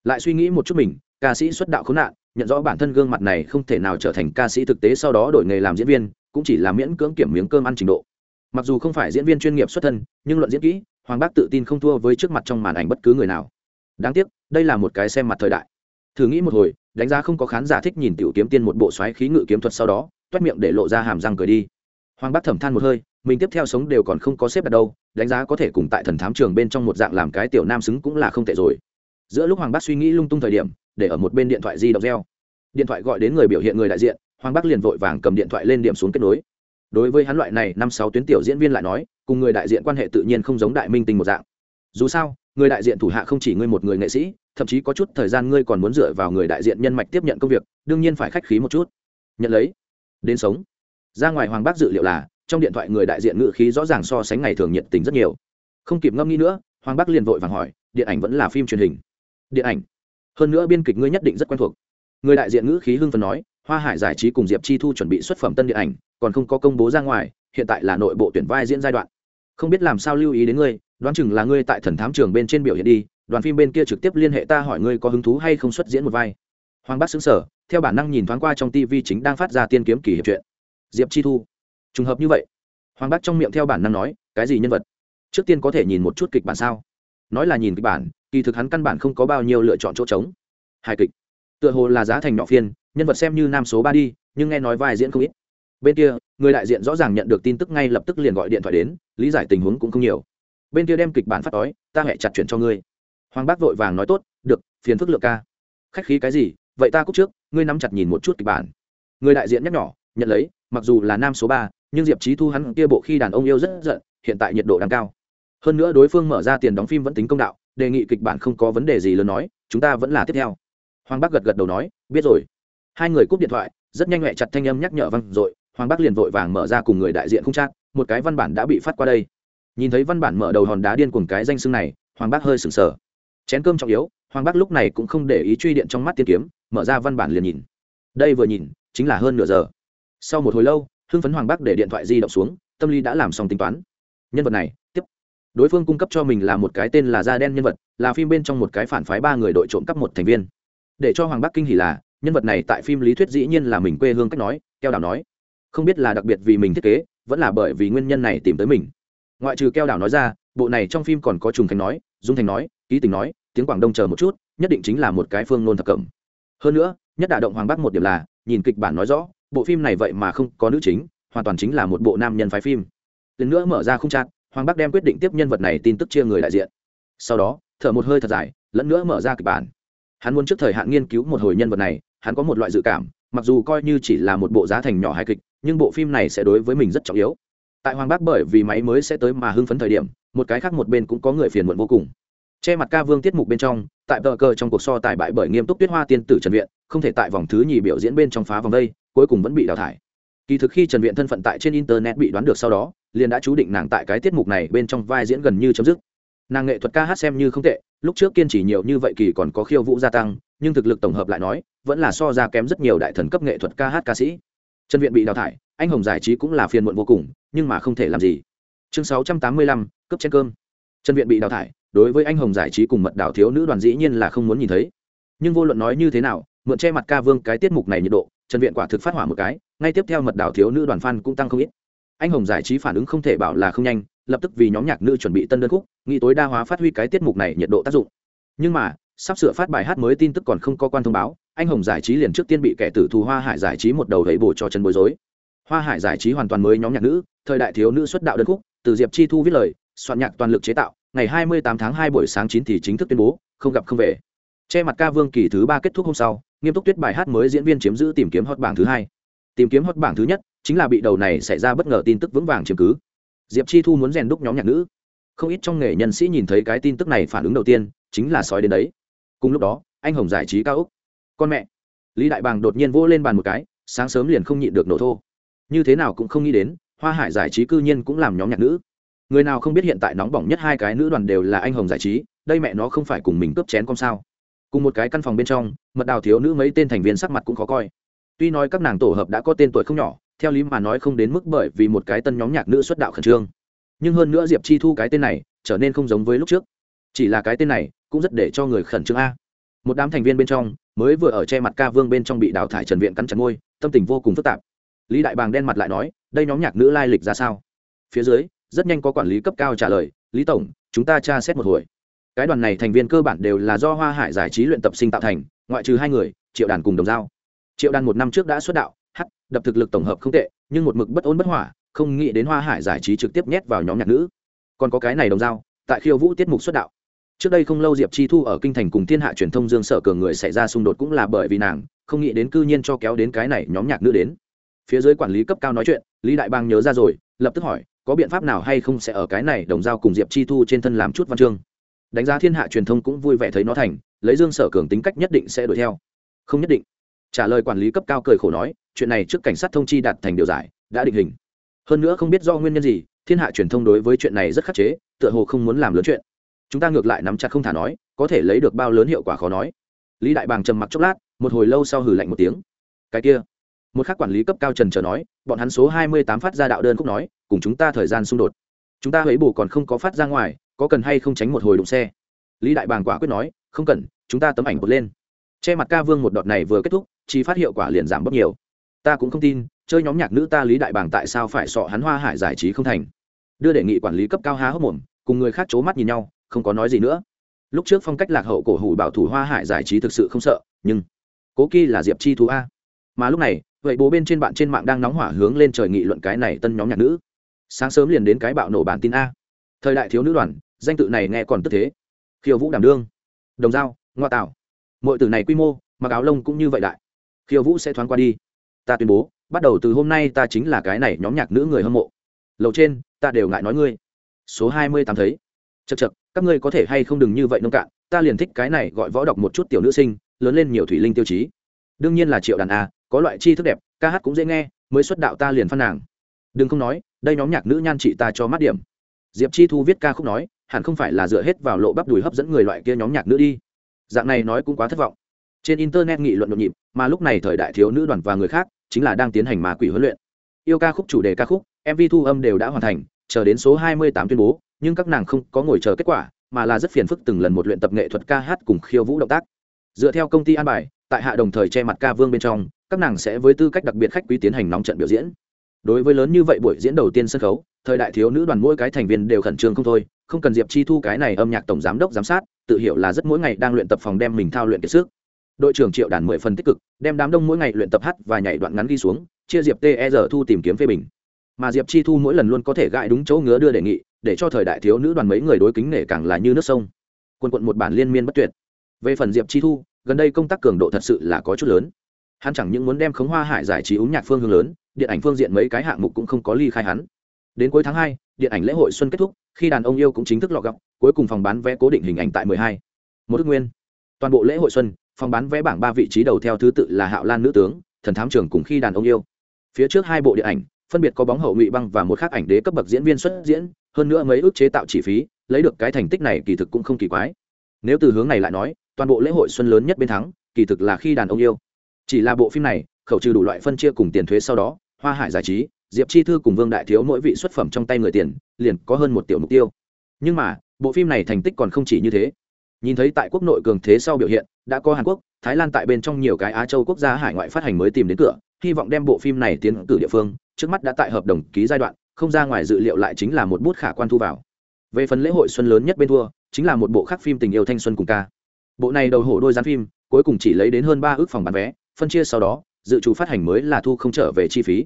Lại suy nghĩ một chút mình, ca sĩ xuất đạo khốn nạn, nhận rõ bản thân gương mặt này không thể nào trở thành ca sĩ thực tế sau đó đổi nghề làm diễn viên, cũng chỉ là miễn cưỡng kiểm miếng cơm ăn trình độ. Mặc dù không phải diễn viên chuyên nghiệp xuất thân, nhưng luận diễn kỹ, hoàng bác tự tin không thua với trước mặt trong màn ảnh bất cứ người nào. Đáng tiếc, đây là một cái xem mặt thời đại. Thử nghĩ một hồi, đánh giá không có khán giả thích nhìn tiểu kiếm tiên một bộ xoáy khí ngự kiếm thuật sau đó, toét miệng để lộ ra hàm răng cười đi. Hoàng bác thẩm than một hơi mình tiếp theo sống đều còn không có xếp đặt đâu, đánh giá có thể cùng tại thần thám trường bên trong một dạng làm cái tiểu nam xứng cũng là không tệ rồi. Giữa lúc hoàng bác suy nghĩ lung tung thời điểm, để ở một bên điện thoại di động reo. Điện thoại gọi đến người biểu hiện người đại diện, hoàng bác liền vội vàng cầm điện thoại lên điểm xuống kết nối. Đối với hắn loại này năm sáu tuyến tiểu diễn viên lại nói, cùng người đại diện quan hệ tự nhiên không giống đại minh tinh một dạng. Dù sao, người đại diện thủ hạ không chỉ ngươi một người nghệ sĩ, thậm chí có chút thời gian ngươi còn muốn dựa vào người đại diện nhân mạch tiếp nhận công việc, đương nhiên phải khách khí một chút. Nhận lấy. Đến sống. Ra ngoài hoàng bác dự liệu là trong điện thoại người đại diện ngự khí rõ ràng so sánh ngày thường nhiệt tình rất nhiều. Không kịp ngâm nghĩ nữa, hoàng bắc liền vội vàng hỏi, điện ảnh vẫn là phim truyền hình? Điện ảnh? Hơn nữa biên kịch ngươi nhất định rất quen thuộc. Người đại diện ngữ khí hưng phần nói, hoa hải giải trí cùng diệp chi thu chuẩn bị xuất phẩm tân điện ảnh, còn không có công bố ra ngoài, hiện tại là nội bộ tuyển vai diễn giai đoạn. Không biết làm sao lưu ý đến ngươi, đoán chừng là ngươi tại thần thám trường bên trên biểu hiện đi, đoàn phim bên kia trực tiếp liên hệ ta hỏi ngươi có hứng thú hay không xuất diễn một vai. Hoàng bác xứng sở theo bản năng nhìn thoáng qua trong tv chính đang phát ra tiên kiếm kỳ hiệp chuyện diệp chi thu trùng hợp như vậy, hoàng bác trong miệng theo bản năng nói, cái gì nhân vật? Trước tiên có thể nhìn một chút kịch bản sao? Nói là nhìn kịch bản, kỳ thực hắn căn bản không có bao nhiêu lựa chọn chỗ trống. Hài kịch. Tựa hồ là giá thành nhỏ phiên, nhân vật xem như nam số ba đi, nhưng nghe nói vai diễn không ít. Bên kia, người đại diện rõ ràng nhận được tin tức ngay lập tức liền gọi điện thoại đến, lý giải tình huống cũng không nhiều. Bên kia đem kịch bản phát đói ta hẹ chặt chuyển cho ngươi. Hoàng bác vội vàng nói tốt, được, phiền phức lượng ca. Khách khí cái gì, vậy ta cúc trước, ngươi nắm chặt nhìn một chút kịch bản. Người đại diện nhắc nhỏ nhận lấy, mặc dù là nam số ba nhưng diệp trí thu hắn kia bộ khi đàn ông yêu rất giận, hiện tại nhiệt độ đang cao. Hơn nữa đối phương mở ra tiền đóng phim vẫn tính công đạo, đề nghị kịch bản không có vấn đề gì lớn nói, chúng ta vẫn là tiếp theo. Hoàng bắc gật gật đầu nói, biết rồi. Hai người cúp điện thoại, rất nhanh nhẹ chặt thanh âm nhắc nhở văn r ồ i hoàng bắc liền vội vàng mở ra cùng người đại diện không trác một cái văn bản đã bị phát qua đây. Nhìn thấy văn bản mở đầu hòn đá điên cùng cái danh xưng này, hoàng bắc hơi sừng sờ. Chén cơm trọng yếu, hoàng bắc lúc này cũng không để ý truy điện trong mắt tiên kiếm, mở ra văn bản liền nhìn. Đây vừa nhìn, chính là hơn nửa giờ. Sau một hồi lâu hưng phấn hoàng bắc để điện thoại di động xuống, tâm lý đã làm xong tính toán. Nhân vật này, tiếp. Đối phương cung cấp cho mình là một cái tên là da đen nhân vật, là phim bên trong một cái phản phái ba người đội trộm cắp một thành viên. Để cho hoàng bắc kinh hỉ là, nhân vật này tại phim lý thuyết dĩ nhiên là mình quê hương cách nói, keo đảo nói. Không biết là đặc biệt vì mình thiết kế, vẫn là bởi vì nguyên nhân này tìm tới mình. Ngoại trừ keo đảo nói ra, bộ này trong phim còn có trùng thành nói, dung thành nói, ký tình nói, tiếng quảng đông chờ một chút, nhất định chính là một cái phương nôn thập cẩm. Hơn nữa, nhất đả động hoàng bắc một điểm là, nhìn kịch bản nói rõ bộ phim này vậy mà không có nữ chính, hoàn toàn chính là một bộ nam nhân phái phim. Lần nữa mở ra không chát hoàng bắc đem quyết định tiếp nhân vật này tin tức chia người đại diện. Sau đó, thở một hơi thật dài lẫn nữa mở ra kịch bản. Hắn muốn trước thời hạn nghiên cứu một hồi nhân vật này, hắn có một loại dự cảm, mặc dù coi như chỉ là một bộ giá thành nhỏ hài kịch, nhưng bộ phim này sẽ đối với mình rất trọng yếu. Tại hoàng bắc bởi vì máy mới sẽ tới mà hưng phấn thời điểm, một cái khác một bên cũng có người phiền muộn vô cùng. Che mặt ca vương tiết mục bên trong, tại tờ cờ trong cuộc so tài bại bởi nghiêm túc tuyết hoa tiên tử trần viện, không thể tại vòng thứ nhì biểu diễn bên trong phá vòng đây cuối cùng vẫn bị đào thải. Kỳ thực khi trần viện thân phận tại trên internet bị đoán được sau đó, liền đã chú định nàng tại cái tiết mục này bên trong vai diễn gần như chấm dứt. Nàng nghệ thuật ca hát xem như không tệ, lúc trước kiên trì nhiều như vậy kỳ còn có khiêu vũ gia tăng, nhưng thực lực tổng hợp lại nói, vẫn là so ra kém rất nhiều đại thần cấp nghệ thuật ca hát ca sĩ. Trần viện bị đào thải, anh hồng giải trí cũng là phiền muộn vô cùng, nhưng mà không thể làm gì. Chương sáu trăm tám mươi lăm cấp trên cơm. Trần viện bị đào thải, đối với anh hồng giải trí cùng mật đảo thiếu nữ đoàn dĩ nhiên là không muốn nhìn thấy. Nhưng vô luận nói như thế nào, mượn che mặt ca vương cái tiết mục này nhiệt độ trần viện quả thực phát hỏa một cái, ngay tiếp theo mật đảo thiếu nữ đoàn phan cũng tăng không ít. Anh hồng giải trí phản ứng không thể bảo là không nhanh, lập tức vì nhóm nhạc nữ chuẩn bị tân đơn khúc, nghĩ tối đa hóa phát huy cái tiết mục này nhiệt độ tác dụng. Nhưng mà, sắp sửa phát bài hát mới tin tức còn không có quan thông báo, anh hồng giải trí liền trước tiên bị kẻ tử thù hoa hải giải trí một đầu đẩy bổ cho chân bối rối. Hoa hải giải trí hoàn toàn mới nhóm nhạc nữ, thời đại thiếu nữ xuất đạo đơn khúc, từ diệp chi thu viết lời, soạn nhạc toàn lực chế tạo, ngày 28 tháng 2 buổi sáng 9 thì chính thức tuyên bố, không gặp không về. Che mặt ca vương kỳ thứ ba kết thúc hôm sau nghiêm túc tuyết bài hát mới diễn viên chiếm giữ tìm kiếm hot bảng thứ hai. Tìm kiếm hot bảng thứ nhất chính là bị đầu này xảy ra bất ngờ tin tức vững vàng chiếm cứ. Diệp chi thu muốn rèn đúc nhóm nhạc nữ. Không ít trong nghề nhân sĩ nhìn thấy cái tin tức này phản ứng đầu tiên chính là sói đến đấy. Cùng lúc đó, anh hồng giải trí cao úc. Con mẹ. Lý đại bàng đột nhiên vỗ lên bàn một cái, sáng sớm liền không nhịn được nổ thô. Như thế nào cũng không nghĩ đến, hoa hải giải trí cư nhiên cũng làm nhóm nhạc nữ. Người nào không biết hiện tại nóng bỏng nhất hai cái nữ đoàn đều là anh hồng giải trí, đây mẹ nó không phải cùng mình cướp chén con sao? Cùng một cái căn phòng bên trong, mật đào thiếu nữ mấy tên thành viên sắc mặt cũng khó coi. Tuy nói các nàng tổ hợp đã có tên tuổi không nhỏ, theo lý mà nói không đến mức bởi vì một cái tân nhóm nhạc nữ xuất đạo khẩn trương. Nhưng hơn nữa diệp chi thu cái tên này, trở nên không giống với lúc trước. Chỉ là cái tên này, cũng rất để cho người khẩn trương a. Một đám thành viên bên trong, mới vừa ở che mặt ca vương bên trong bị đào thải trần viện cắn chặt môi, tâm tình vô cùng phức tạp. Lý đại bàng đen mặt lại nói, đây nhóm nhạc nữ lai lịch ra sao? Phía dưới, rất nhanh có quản lý cấp cao trả lời, lý tổng, chúng ta tra xét một hồi cái đoàn này thành viên cơ bản đều là do hoa hải giải trí luyện tập sinh tạo thành ngoại trừ hai người triệu đàn cùng đồng Giao. triệu đàn một năm trước đã xuất đạo h đập thực lực tổng hợp không tệ nhưng một mực bất ổn bất hỏa không nghĩ đến hoa hải giải trí trực tiếp nhét vào nhóm nhạc nữ. Còn có cái này đồng Giao, tại khiêu vũ tiết mục xuất đạo. Trước đây không lâu diệp chi thu ở kinh thành cùng thiên hạ truyền thông dương sở cường người xảy ra xung đột cũng là bởi vì nàng không nghĩ đến cư nhiên cho kéo đến cái này nhóm nhạc nữ đến. Phía dưới quản lý cấp cao nói chuyện lý đại bang nhớ ra rồi lập tức hỏi có biện pháp nào hay không sẽ ở cái này đồng Giao cùng diệp chi thu trên thân làm chút văn chương? Đánh giá thiên hạ truyền thông cũng vui vẻ thấy nó thành, lấy dương sở cường tính cách nhất định sẽ đuổi theo. Không nhất định. Trả lời quản lý cấp cao cười khổ nói, chuyện này trước cảnh sát thông chi đạt thành điều giải, đã định hình. Hơn nữa không biết do nguyên nhân gì, thiên hạ truyền thông đối với chuyện này rất khắc chế, tựa hồ không muốn làm lớn chuyện. Chúng ta ngược lại nắm chặt không thả nói, có thể lấy được bao lớn hiệu quả khó nói. Lý đại bàng trầm mặc chốc lát, một hồi lâu sau hử lạnh một tiếng. Cái kia. Một khác quản lý cấp cao trần chờ nói, bọn hắn số hai mươi tám phát ra đạo đơn khúc nói, cùng chúng ta thời gian xung đột. Chúng ta ấy bù còn không có phát ra ngoài có cần hay không tránh một hồi đụng xe? Lý đại bàng quả quyết nói, không cần, chúng ta tấm ảnh bật lên. Che mặt ca vương một đợt này vừa kết thúc, chỉ phát hiệu quả liền giảm bớt nhiều. Ta cũng không tin, chơi nhóm nhạc nữ ta lý đại bàng tại sao phải sọ hắn hoa hải giải trí không thành. Đưa đề nghị quản lý cấp cao há hốc mồm, cùng người khác c mắt nhìn nhau, không có nói gì nữa. Lúc trước phong cách lạc hậu cổ hủ bảo thủ hoa hải giải trí thực sự không sợ, nhưng cố kỳ là diệp chi thú a. Mà lúc này, vậy bố bên trên bạn trên mạng đang nóng hỏa hướng lên trời nghị luận cái này tân nhóm nhạc nữ. Sáng sớm liền đến cái bạo nổ bản tin a. Thời đại thiếu nữ đoàn danh tự này nghe còn tức thế. Khiêu vũ đảm đương. Đồng dao ngoa tạo mọi từ này quy mô, mặc áo lông cũng như vậy đại. Khiêu vũ sẽ thoáng qua đi. Ta tuyên bố, bắt đầu từ hôm nay ta chính là cái này nhóm nhạc nữ người hâm mộ. Lầu trên, ta đều ngại nói ngươi. Số hai mươi tám thấy. Chật chật các ngươi có thể hay không đừng như vậy nông cạn, ta liền thích cái này gọi võ đọc một chút tiểu nữ sinh, lớn lên nhiều thủy linh tiêu chí. Đương nhiên là triệu đàn a, có loại chi thức đẹp, ca hát cũng dễ nghe, mới xuất đạo ta liền phan nàng đừng không nói, đây nhóm nhạc nữ nhan chị ta cho mắt điểm. Diệp chi thu viết ca khúc nói hẳn không phải là dựa hết vào lộ bắp đùi hấp dẫn người loại kia nhóm nhạc nữ đi. Dạng này nói cũng quá thất vọng. Trên internet nghị luận nhộn nhịp, mà lúc này thời đại thiếu nữ đoàn và người khác chính là đang tiến hành mà quỷ huấn luyện. Yêu ca khúc chủ đề ca khúc mv thu âm đều đã hoàn thành, chờ đến số 28 tuyên bố, nhưng các nàng không có ngồi chờ kết quả, mà là rất phiền phức từng lần một luyện tập nghệ thuật ca hát cùng khiêu vũ động tác. Dựa theo công ty an bài, tại hạ đồng thời che mặt ca vương bên trong, các nàng sẽ với tư cách đặc biệt khách quý tiến hành nóng trận biểu diễn đối với lớn như vậy buổi diễn đầu tiên sân khấu, thời đại thiếu nữ đoàn mỗi cái thành viên đều khẩn trương không thôi, không cần diệp chi thu cái này âm nhạc tổng giám đốc giám sát, tự hiểu là rất mỗi ngày đang luyện tập phòng đem mình thao luyện kiệt sức. Đội trưởng triệu đàn mười phần tích cực, đem đám đông mỗi ngày luyện tập hát và nhảy đoạn ngắn đi xuống, chia diệp ter thu tìm kiếm phê bình. Mà diệp chi thu mỗi lần luôn có thể gãi đúng chỗ ngứa đưa đề nghị, để cho thời đại thiếu nữ đoàn mấy người đối kính nể càng là như nước sông. Quân quận một bản liên miên bất tuyệt. Về phần diệp chi thu, gần đây công tác cường độ thật sự là có chút lớn hắn chẳng những muốn đem khống hoa hải giải trí úng nhạc phương hướng lớn, điện ảnh phương diện mấy cái hạng mục cũng không có ly khai hắn. Đến cuối tháng hai, điện ảnh lễ hội xuân kết thúc, khi đàn ông yêu cũng chính thức lọ gọc cuối cùng phòng bán vé cố định hình ảnh tại mười hai. Một đức nguyên. Toàn bộ lễ hội xuân, phòng bán vé bảng ba vị trí đầu theo thứ tự là hạo lan nữ tướng, thần thám trường cùng khi đàn ông yêu. Phía trước hai bộ điện ảnh, phân biệt có bóng hậu ngụy băng và một khác ảnh đế cấp bậc diễn viên xuất diễn, hơn nữa mấy ước chế tạo chi phí, lấy được cái thành tích này kỳ thực cũng không kỳ quái. Nếu từ hướng này lại nói, toàn bộ lễ hội xuân lớn nhất bên thắng, kỳ thực là khi đàn ông yêu chỉ là bộ phim này, khẩu trừ đủ loại phân chia cùng tiền thuế sau đó, hoa hải giải trí, diệp chi thư cùng vương đại thiếu mỗi vị xuất phẩm trong tay người tiền, liền có hơn một tiểu mục tiêu. Nhưng mà, bộ phim này thành tích còn không chỉ như thế. Nhìn thấy tại quốc nội cường thế sau biểu hiện, đã có hàn quốc, thái lan tại bên trong nhiều cái á châu quốc gia hải ngoại phát hành mới tìm đến cửa, hy vọng đem bộ phim này tiến cử địa phương, trước mắt đã tại hợp đồng ký giai đoạn, không ra ngoài dự liệu lại chính là một bút khả quan thu vào. Về phần lễ hội xuân lớn nhất bên thua, chính là một bộ khác phim tình yêu thanh xuân cùng ca. Bộ này đầu hổ đôi gián phim, cuối cùng chỉ lấy đến hơn ba ước phòng bán vé phân chia sau đó, dự trù phát hành mới là thu không trở về chi phí.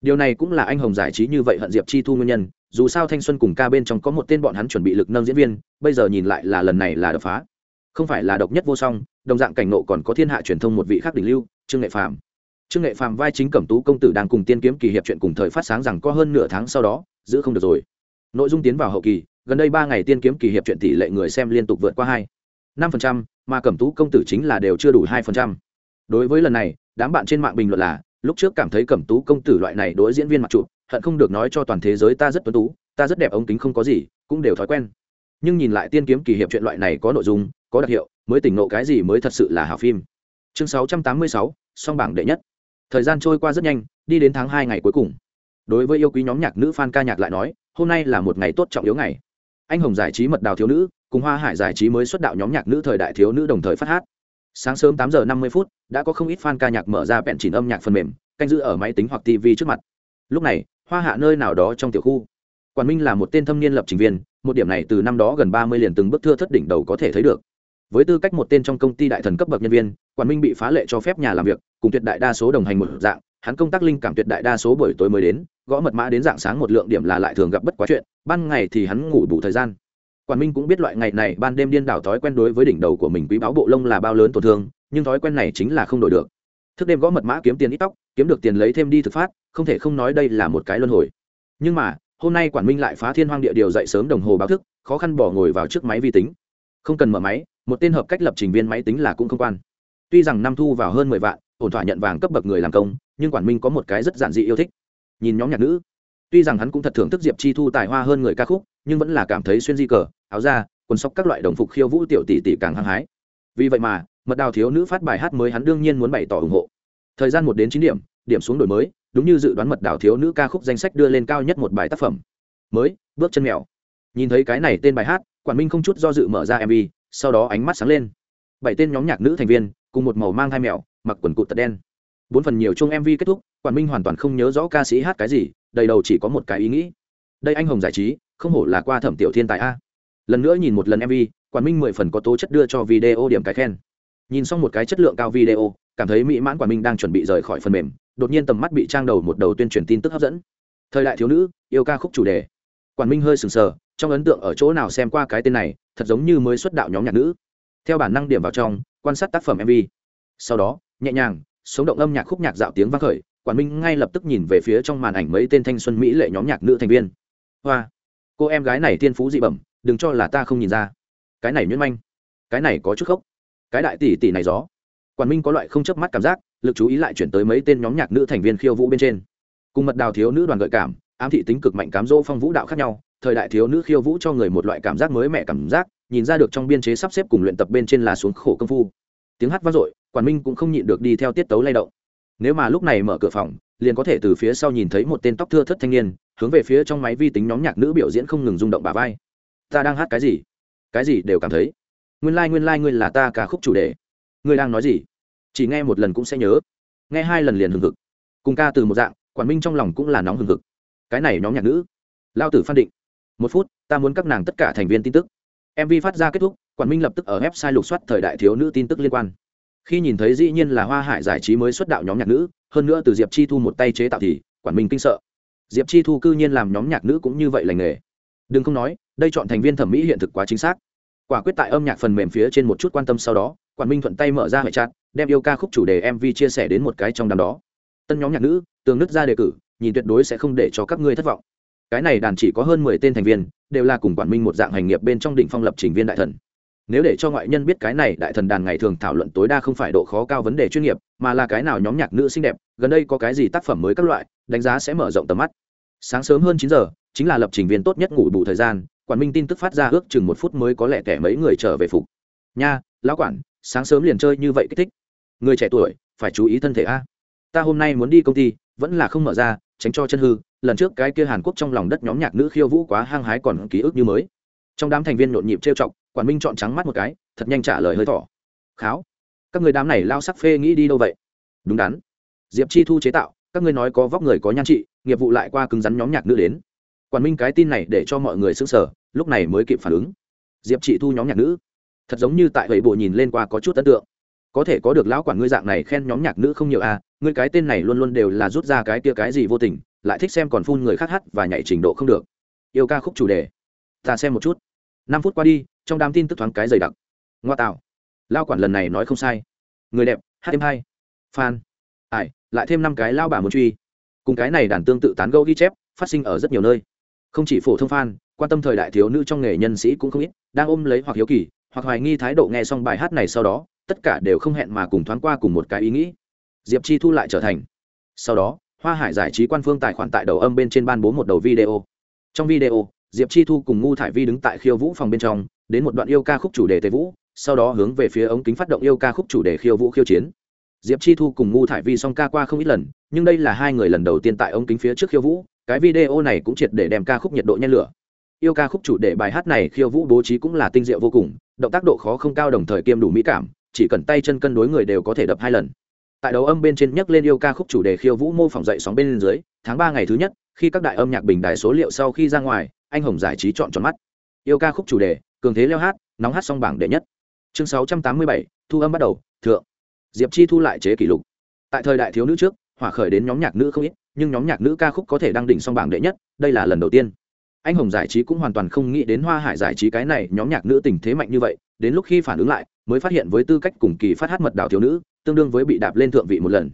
Điều này cũng là anh hồng giải trí như vậy hận diệp chi thu nguyên nhân, dù sao thanh xuân cùng ca bên trong có một tên bọn hắn chuẩn bị lực nâng diễn viên, bây giờ nhìn lại là lần này là đập phá. Không phải là độc nhất vô song, đồng dạng cảnh nộ còn có thiên hạ truyền thông một vị khác đỉnh lưu, trương nghệ phạm. trương nghệ phạm vai chính cẩm tú công tử đang cùng tiên kiếm kỳ hiệp chuyện cùng thời phát sáng rằng có hơn nửa tháng sau đó, giữ không được rồi. Nội dung tiến vào hậu kỳ, gần đây ba ngày tiên kiếm kỳ hiệp chuyện tỷ lệ người xem liên tục vượt qua hai năm phần trăm, mà cẩm tú công tử chính là đều chưa đủ hai phần trăm đối với lần này, đám bạn trên mạng bình luận là, lúc trước cảm thấy cẩm tú công tử loại này đối diễn viên mặt chụp hận không được nói cho toàn thế giới ta rất tuấn tú, ta rất đẹp ống kính không có gì, cũng đều thói quen. Nhưng nhìn lại tiên kiếm kỳ hiệp chuyện loại này có nội dung, có đặc hiệu, mới tỉnh nộ cái gì mới thật sự là hảo phim. Chương sáu trăm tám mươi sáu, song bảng đệ nhất. Thời gian trôi qua rất nhanh, đi đến tháng hai ngày cuối cùng. Đối với yêu quý nhóm nhạc nữ fan ca nhạc lại nói, hôm nay là một ngày tốt trọng yếu ngày. Anh hồng giải trí mật đào thiếu nữ, cùng hoa hải giải trí mới xuất đạo nhóm nhạc nữ thời đại thiếu nữ đồng thời phát hát sáng sớm tám giờ năm mươi phút, đã có không ít fan ca nhạc mở ra bẹn chỉnh âm nhạc phần mềm, canh giữ ở máy tính hoặc tv trước mặt. Lúc này, hoa hạ nơi nào đó trong tiểu khu. Quản minh là một tên thâm niên lập trình viên, một điểm này từ năm đó gần ba mươi liền từng bước thưa thất đỉnh đầu có thể thấy được. Với tư cách một tên trong công ty đại thần cấp bậc nhân viên quản minh bị phá lệ cho phép nhà làm việc, cùng tuyệt đại đa số đồng hành một dạng, hắn công tác linh cảm tuyệt đại đa số buổi tối mới đến, gõ mật mã đến dạng sáng một lượng điểm là lại thường gặp bất quá chuyện, ban ngày thì hắn ngủ đủ thời gian quản minh cũng biết loại ngày này ban đêm điên đảo thói quen đối với đỉnh đầu của mình quý báo bộ lông là bao lớn tổn thương, nhưng thói quen này chính là không đổi được. Thức đêm gõ mật mã kiếm tiền ít tóc, kiếm được tiền lấy thêm đi thực phát, không thể không nói đây là một cái luân hồi. Nhưng mà, hôm nay quản minh lại phá thiên hoang địa điều dậy sớm đồng hồ báo thức, khó khăn bỏ ngồi vào trước máy vi tính. Không cần mở máy, một tên hợp cách lập trình viên máy tính là cũng không quan. Tuy rằng năm thu vào hơn mười vạn, ổn thỏa nhận vàng cấp bậc người làm công, nhưng quản minh có một cái rất giản dị yêu thích. Nhìn nhóm nhạc nữ. Tuy rằng hắn cũng thật thưởng thức diệp chi thu tài hoa hơn người ca khúc, nhưng vẫn là cảm thấy xuyên di cờ áo da, quần sóc các loại đồng phục khiêu vũ tiểu tỷ tỷ càng hăng hái. Vì vậy mà, mật đào thiếu nữ phát bài hát mới hắn đương nhiên muốn bày tỏ ủng hộ. Thời gian một đến chín điểm điểm xuống đổi mới, đúng như dự đoán mật đào thiếu nữ ca khúc danh sách đưa lên cao nhất một bài tác phẩm. Mới, bước chân mèo. Nhìn thấy cái này tên bài hát, quản minh không chút do dự mở ra mv sau đó ánh mắt sáng lên. Bảy tên nhóm nhạc nữ thành viên, cùng một màu mang hai mèo, mặc quần cụt tật đen. Bốn phần nhiều chung mv kết thúc, quản minh hoàn toàn không nhớ rõ ca sĩ hát cái gì, đầy đầu chỉ có một cái ý nghĩ. Đây anh hùng giải trí, không hổ là qua thẩm tiểu thiên tài a lần nữa nhìn một lần mv quản minh mười phần có tố chất đưa cho video điểm cái khen. Nhìn xong một cái chất lượng cao video, cảm thấy mỹ mãn quản minh đang chuẩn bị rời khỏi phần mềm, đột nhiên tầm mắt bị trang đầu một đầu tuyên truyền tin tức hấp dẫn. Thời đại thiếu nữ, yêu ca khúc chủ đề. Quản minh hơi sừng sờ, trong ấn tượng ở chỗ nào xem qua cái tên này, thật giống như mới xuất đạo nhóm nhạc nữ. Theo bản năng điểm vào trong, quan sát tác phẩm mv sau đó, nhẹ nhàng, sống động âm nhạc khúc nhạc dạo tiếng vang khởi quản minh ngay lập tức nhìn về phía trong màn ảnh mấy tên thanh xuân mỹ lệ nhóm nhạc nữ thành viên. Hoa, cô em gái này tiên phú dị bẩm đừng cho là ta không nhìn ra. Cái này nhuyễn manh, cái này có chút khốc. Cái đại tỷ tỷ này gió. Quản minh có loại không chớp mắt cảm giác, lực chú ý lại chuyển tới mấy tên nhóm nhạc nữ thành viên khiêu vũ bên trên. Cùng mật đào thiếu nữ đoàn gợi cảm, ám thị tính cực mạnh cám dỗ phong vũ đạo khác nhau, thời đại thiếu nữ khiêu vũ cho người một loại cảm giác mới mẻ cảm giác, nhìn ra được trong biên chế sắp xếp cùng luyện tập bên trên là xuống khổ công phu. Tiếng hát vang dội, quản minh cũng không nhịn được đi theo tiết tấu lay động. Nếu mà lúc này mở cửa phòng, liền có thể từ phía sau nhìn thấy một tên tóc thưa thất thanh niên, hướng về phía trong máy vi tính nhóm nhạc nữ biểu diễn không ngừng rung động bà vai ta đang hát cái gì? Cái gì đều cảm thấy. Nguyên lai、like, nguyên lai、like、ngươi là ta ca khúc chủ đề. Ngươi đang nói gì? Chỉ nghe một lần cũng sẽ nhớ. Nghe hai lần liền hừng hực. Cùng ca từ một dạng quản minh trong lòng cũng là nóng hừng hực. Cái này nhóm nhạc nữ. Lao tử phan định. Một phút ta muốn các nàng tất cả thành viên tin tức. Mv phát ra kết thúc quản minh lập tức ở website lục soát thời đại thiếu nữ tin tức liên quan. Khi nhìn thấy dĩ nhiên là hoa hải giải trí mới xuất đạo nhóm nhạc nữ hơn nữa từ diệp chi thu một tay chế tạo thì quản minh kinh sợ. Diệp chi thu cư nhiên làm nhóm nhạc nữ cũng như vậy lành nghề đừng không nói, đây chọn thành viên thẩm mỹ hiện thực quá chính xác. Quả quyết tại âm nhạc phần mềm phía trên một chút quan tâm sau đó, quản minh thuận tay mở ra hệ chat, đem yêu ca khúc chủ đề mv chia sẻ đến một cái trong đám đó. Tân nhóm nhạc nữ, tường nứt ra đề cử, nhìn tuyệt đối sẽ không để cho các ngươi thất vọng. Cái này đàn chỉ có hơn mười tên thành viên, đều là cùng quản minh một dạng hành nghiệp bên trong định phong lập trình viên đại thần. Nếu để cho ngoại nhân biết cái này đại thần đàn ngày thường thảo luận tối đa không phải độ khó cao vấn đề chuyên nghiệp, mà là cái nào nhóm nhạc nữ xinh đẹp, gần đây có cái gì tác phẩm mới các loại, đánh giá sẽ mở rộng tầm mắt sáng sớm hơn chín giờ, chính là lập trình viên tốt nhất ngủ bù thời gian, quản minh tin tức phát ra ước chừng một phút mới có lẽ kẻ mấy người trở về phục. Nha, lão quản, sáng sớm liền chơi như vậy kích thích. Người trẻ tuổi, phải chú ý thân thể a. Ta hôm nay muốn đi công ty, vẫn là không mở ra, tránh cho chân hư. Lần trước cái kia hàn quốc trong lòng đất nhóm nhạc nữ khiêu vũ quá hăng hái còn ký ức như mới. Trong đám thành viên nhộn nhịp trêu chọc, quản minh chọn trắng mắt một cái, thật nhanh trả lời hơi thỏ kháo, các người đám này lao sắc phê nghĩ đi đâu vậy? Đúng đắn. Diệp chi thu chế tạo các ngươi nói có vóc người có nhan trị, nghiệp vụ lại qua cứng rắn nhóm nhạc nữ đến. Quản minh cái tin này để cho mọi người s ư n g sở lúc này mới kịp phản ứng. Diệp chị thu nhóm nhạc nữ. Thật giống như tại vậy bộ nhìn lên qua có chút ấn tượng. Có thể có được lão quản ngươi dạng này khen nhóm nhạc nữ không nhiều à ngươi cái tên này luôn luôn đều là rút ra cái kia cái gì vô tình, lại thích xem còn phun người khác hát và nhảy trình độ không được. Yêu ca khúc chủ đề. Ta xem một chút. Năm phút qua đi, trong đám tin tức thoáng cái dày đặc. Ngoa tạo. Lao quản lần này nói không sai. Người đẹp, hát thêm hai phan ải lại thêm năm cái lao bà muốn truy. Cùng cái này đàn tương tự tán gẫu ghi chép, phát sinh ở rất nhiều nơi. Không chỉ phổ thông fan, quan tâm thời đại thiếu nữ trong nghề nhân sĩ cũng không ít, đang ôm lấy hoặc hiếu kỳ, hoặc hoài nghi thái độ nghe xong bài hát này sau đó, tất cả đều không hẹn mà cùng thoáng qua cùng một cái ý nghĩ. Diệp chi thu lại trở thành. Sau đó, hoa hải giải trí quan phương tài khoản tại đầu âm bên trên ban bố một đầu video. Trong video, diệp chi thu cùng ngu thải vi đứng tại khiêu vũ phòng bên trong, đến một đoạn yêu ca khúc chủ đề tề vũ, sau đó hướng về phía ống kính phát động yêu ca khúc chủ đề khiêu vũ khiêu chiến diệp chi thu cùng ngu thải vi song ca qua không ít lần, nhưng đây là hai người lần đầu tiên tại ống kính phía trước khiêu vũ, cái video này cũng triệt để đem ca khúc nhiệt độ nhen lửa. Yêu ca khúc chủ đề bài hát này khiêu vũ bố trí cũng là tinh diệu vô cùng, động tác độ khó không cao đồng thời kiêm đủ mỹ cảm, chỉ cần tay chân cân đối người đều có thể đập hai lần. Tại đầu âm bên trên nhắc lên yêu ca khúc chủ đề khiêu vũ mô phỏng dậy sóng bên dưới, tháng ba ngày thứ nhất, khi các đại âm nhạc bình đài số liệu sau khi ra ngoài, anh hồng giải trí chọn tròn mắt. Yêu ca khúc chủ đề, cường thế leo hát, nóng hát song bảng đệ nhất. Chương sáu trăm tám mươi bảy, thu âm bắt đầu, thượng diệp chi thu lại chế kỷ lục. Tại thời đại thiếu nữ trước hỏa khởi đến nhóm nhạc nữ không ít, nhưng nhóm nhạc nữ ca khúc có thể đăng đỉnh song bảng đệ nhất, đây là lần đầu tiên. Anh hồng giải trí cũng hoàn toàn không nghĩ đến hoa hải giải trí cái này nhóm nhạc nữ tình thế mạnh như vậy, đến lúc khi phản ứng lại, mới phát hiện với tư cách cùng kỳ phát hát mật đảo thiếu nữ, tương đương với bị đạp lên thượng vị một lần.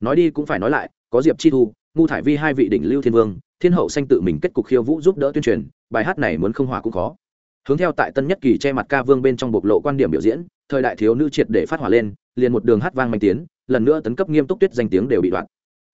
Nói đi cũng phải nói lại, có diệp chi thu, ngu thải vi hai vị đỉnh lưu thiên vương, thiên hậu xanh tự mình kết cục khiêu vũ giúp đỡ tuyên truyền, bài hát này muốn không hòa cũng khó. Hướng theo tại tân nhất kỳ che mặt ca vương bên trong bộc lộ quan điểm biểu diễn, thời đại thiếu nữ triệt để phát hỏa lên liền một đường hát vang mạnh tiến, lần nữa tấn cấp nghiêm túc tuyết danh tiếng đều bị đoạn.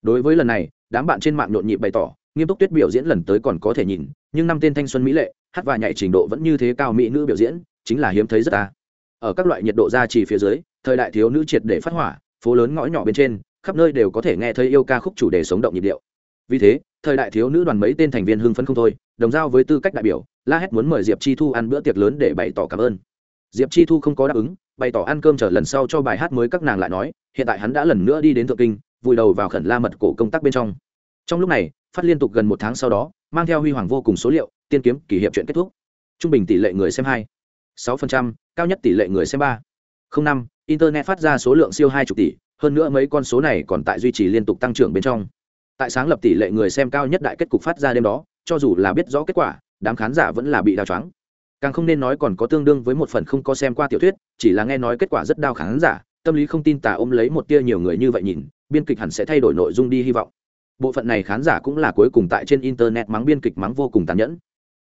Đối với lần này, đám bạn trên mạng nhộn nhịp bày tỏ, nghiêm túc tuyết biểu diễn lần tới còn có thể nhìn, nhưng năm tên thanh xuân mỹ lệ, hát và nhảy trình độ vẫn như thế cao mỹ nữ biểu diễn, chính là hiếm thấy rất ta. Ở các loại nhiệt độ gia trì phía dưới, thời đại thiếu nữ triệt để phát hỏa, phố lớn ngõ nhỏ bên trên, khắp nơi đều có thể nghe thấy yêu ca khúc chủ đề sống động nhịp điệu. Vì thế, thời đại thiếu nữ đoàn mấy tên thành viên hưng phấn không thôi, đồng giao với tư cách đại biểu, la hét muốn mời diệp chi thu ăn bữa tiệc lớn để bày tỏ cảm ơn. Diệp chi thu không có đáp ứng bày tỏ ăn cơm chờ lần sau cho bài hát mới các nàng lại nói, hiện tại hắn đã lần nữa đi đến thượng kinh, vùi đầu vào khẩn la mật cổ công tác bên trong. Trong lúc này, phát liên tục gần một tháng sau đó, mang theo huy hoàng vô cùng số liệu, tiên kiếm kỷ hiệp chuyện kết thúc. Trung bình tỷ lệ người xem hai, sáu phần trăm, cao nhất tỷ lệ người xem ba. Không năm, internet phát ra số lượng siêu hai chục tỷ, hơn nữa mấy con số này còn tại duy trì liên tục tăng trưởng bên trong. Tại sáng lập tỷ lệ người xem cao nhất đại kết cục phát ra đêm đó, cho dù là biết rõ kết quả, đám khán giả vẫn là bị đào choáng càng không nên nói còn có tương đương với một phần không có xem qua tiểu thuyết, chỉ là nghe nói kết quả rất đau khán giả, tâm lý không tin tà ôm lấy một tia nhiều người như vậy nhìn, biên kịch hẳn sẽ thay đổi nội dung đi hy vọng. Bộ phận này khán giả cũng là cuối cùng tại trên internet mắng biên kịch mắng vô cùng tàn nhẫn.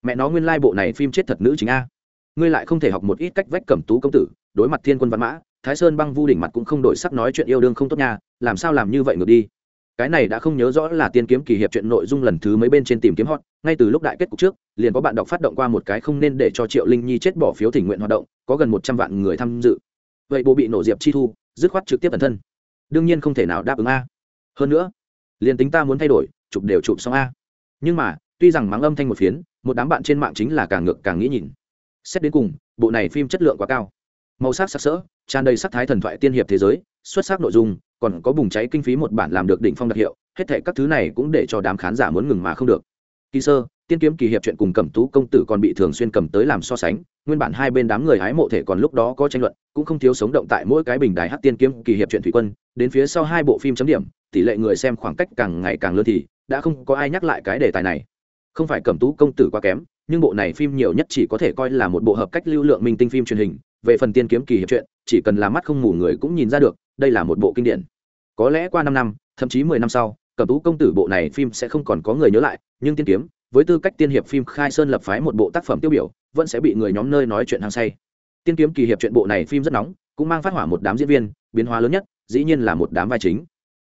Mẹ nó nguyên lai、like、bộ này phim chết thật nữ chính a. Ngươi lại không thể học một ít cách vách cẩm tú công tử, đối mặt thiên quân văn mã, thái sơn băng vu đỉnh mặt cũng không đổi sắc nói chuyện yêu đương không tốt nha, làm sao làm như vậy ngược đi cái này đã không nhớ rõ là tiên kiếm kỳ hiệp chuyện nội dung lần thứ mấy bên trên tìm kiếm hot, ngay từ lúc đại kết cục trước, liền có bạn đọc phát động qua một cái không nên để cho triệu linh nhi chết bỏ phiếu thỉnh nguyện hoạt động, có gần một trăm vạn người tham dự. Vậy bộ bị nổ diệp chi thu, dứt khoát trực tiếp bản thân. Đương nhiên không thể nào đáp ứng a. Hơn nữa, liền tính ta muốn thay đổi, chụp đều chụp xong a. Nhưng mà, tuy rằng mắng âm thanh một phiến, một đám bạn trên mạng chính là càng ngược càng nghĩ nhìn. Xét đến cùng, bộ này phim chất lượng quá cao. Màu sắc sắc sỡ, tràn đầy sắc thái thần thoại tiên hiệp thế giới, xuất sắc nội dung còn có bùng cháy kinh phí một bản làm được đỉnh phong đặc hiệu, hết thệ các thứ này cũng để cho đám khán giả muốn ngừng mà không được. Kỳ sơ, tiên kiếm kỳ hiệp chuyện cùng cẩm tú công tử còn bị thường xuyên cầm tới làm so sánh, nguyên bản hai bên đám người hái mộ thể còn lúc đó có tranh luận, cũng không thiếu sống động tại mỗi cái bình đài hát tiên kiếm kỳ hiệp chuyện thủy quân, đến phía sau hai bộ phim chấm điểm, tỷ lệ người xem khoảng cách càng ngày càng lớn thì đã không có ai nhắc lại cái đề tài này. Không phải cẩm tú công tử quá kém, nhưng bộ này phim nhiều nhất chỉ có thể coi là một bộ hợp cách lưu lượng minh tinh phim truyền hình, về phần tiên kiếm kỳ hiệp chuyện, chỉ cần là mắt không mù người cũng nhìn ra được đây là một bộ kinh điển. Có lẽ qua năm năm, thậm chí mười năm sau, cẩm tú công tử bộ này phim sẽ không còn có người nhớ lại, nhưng tiên kiếm, với tư cách tiên hiệp phim khai sơn lập phái một bộ tác phẩm tiêu biểu, vẫn sẽ bị người nhóm nơi nói chuyện hàng say. Tiên kiếm kỳ hiệp chuyện bộ này phim rất nóng, cũng mang phát hỏa một đám diễn viên, biến hóa lớn nhất, dĩ nhiên là một đám vai chính.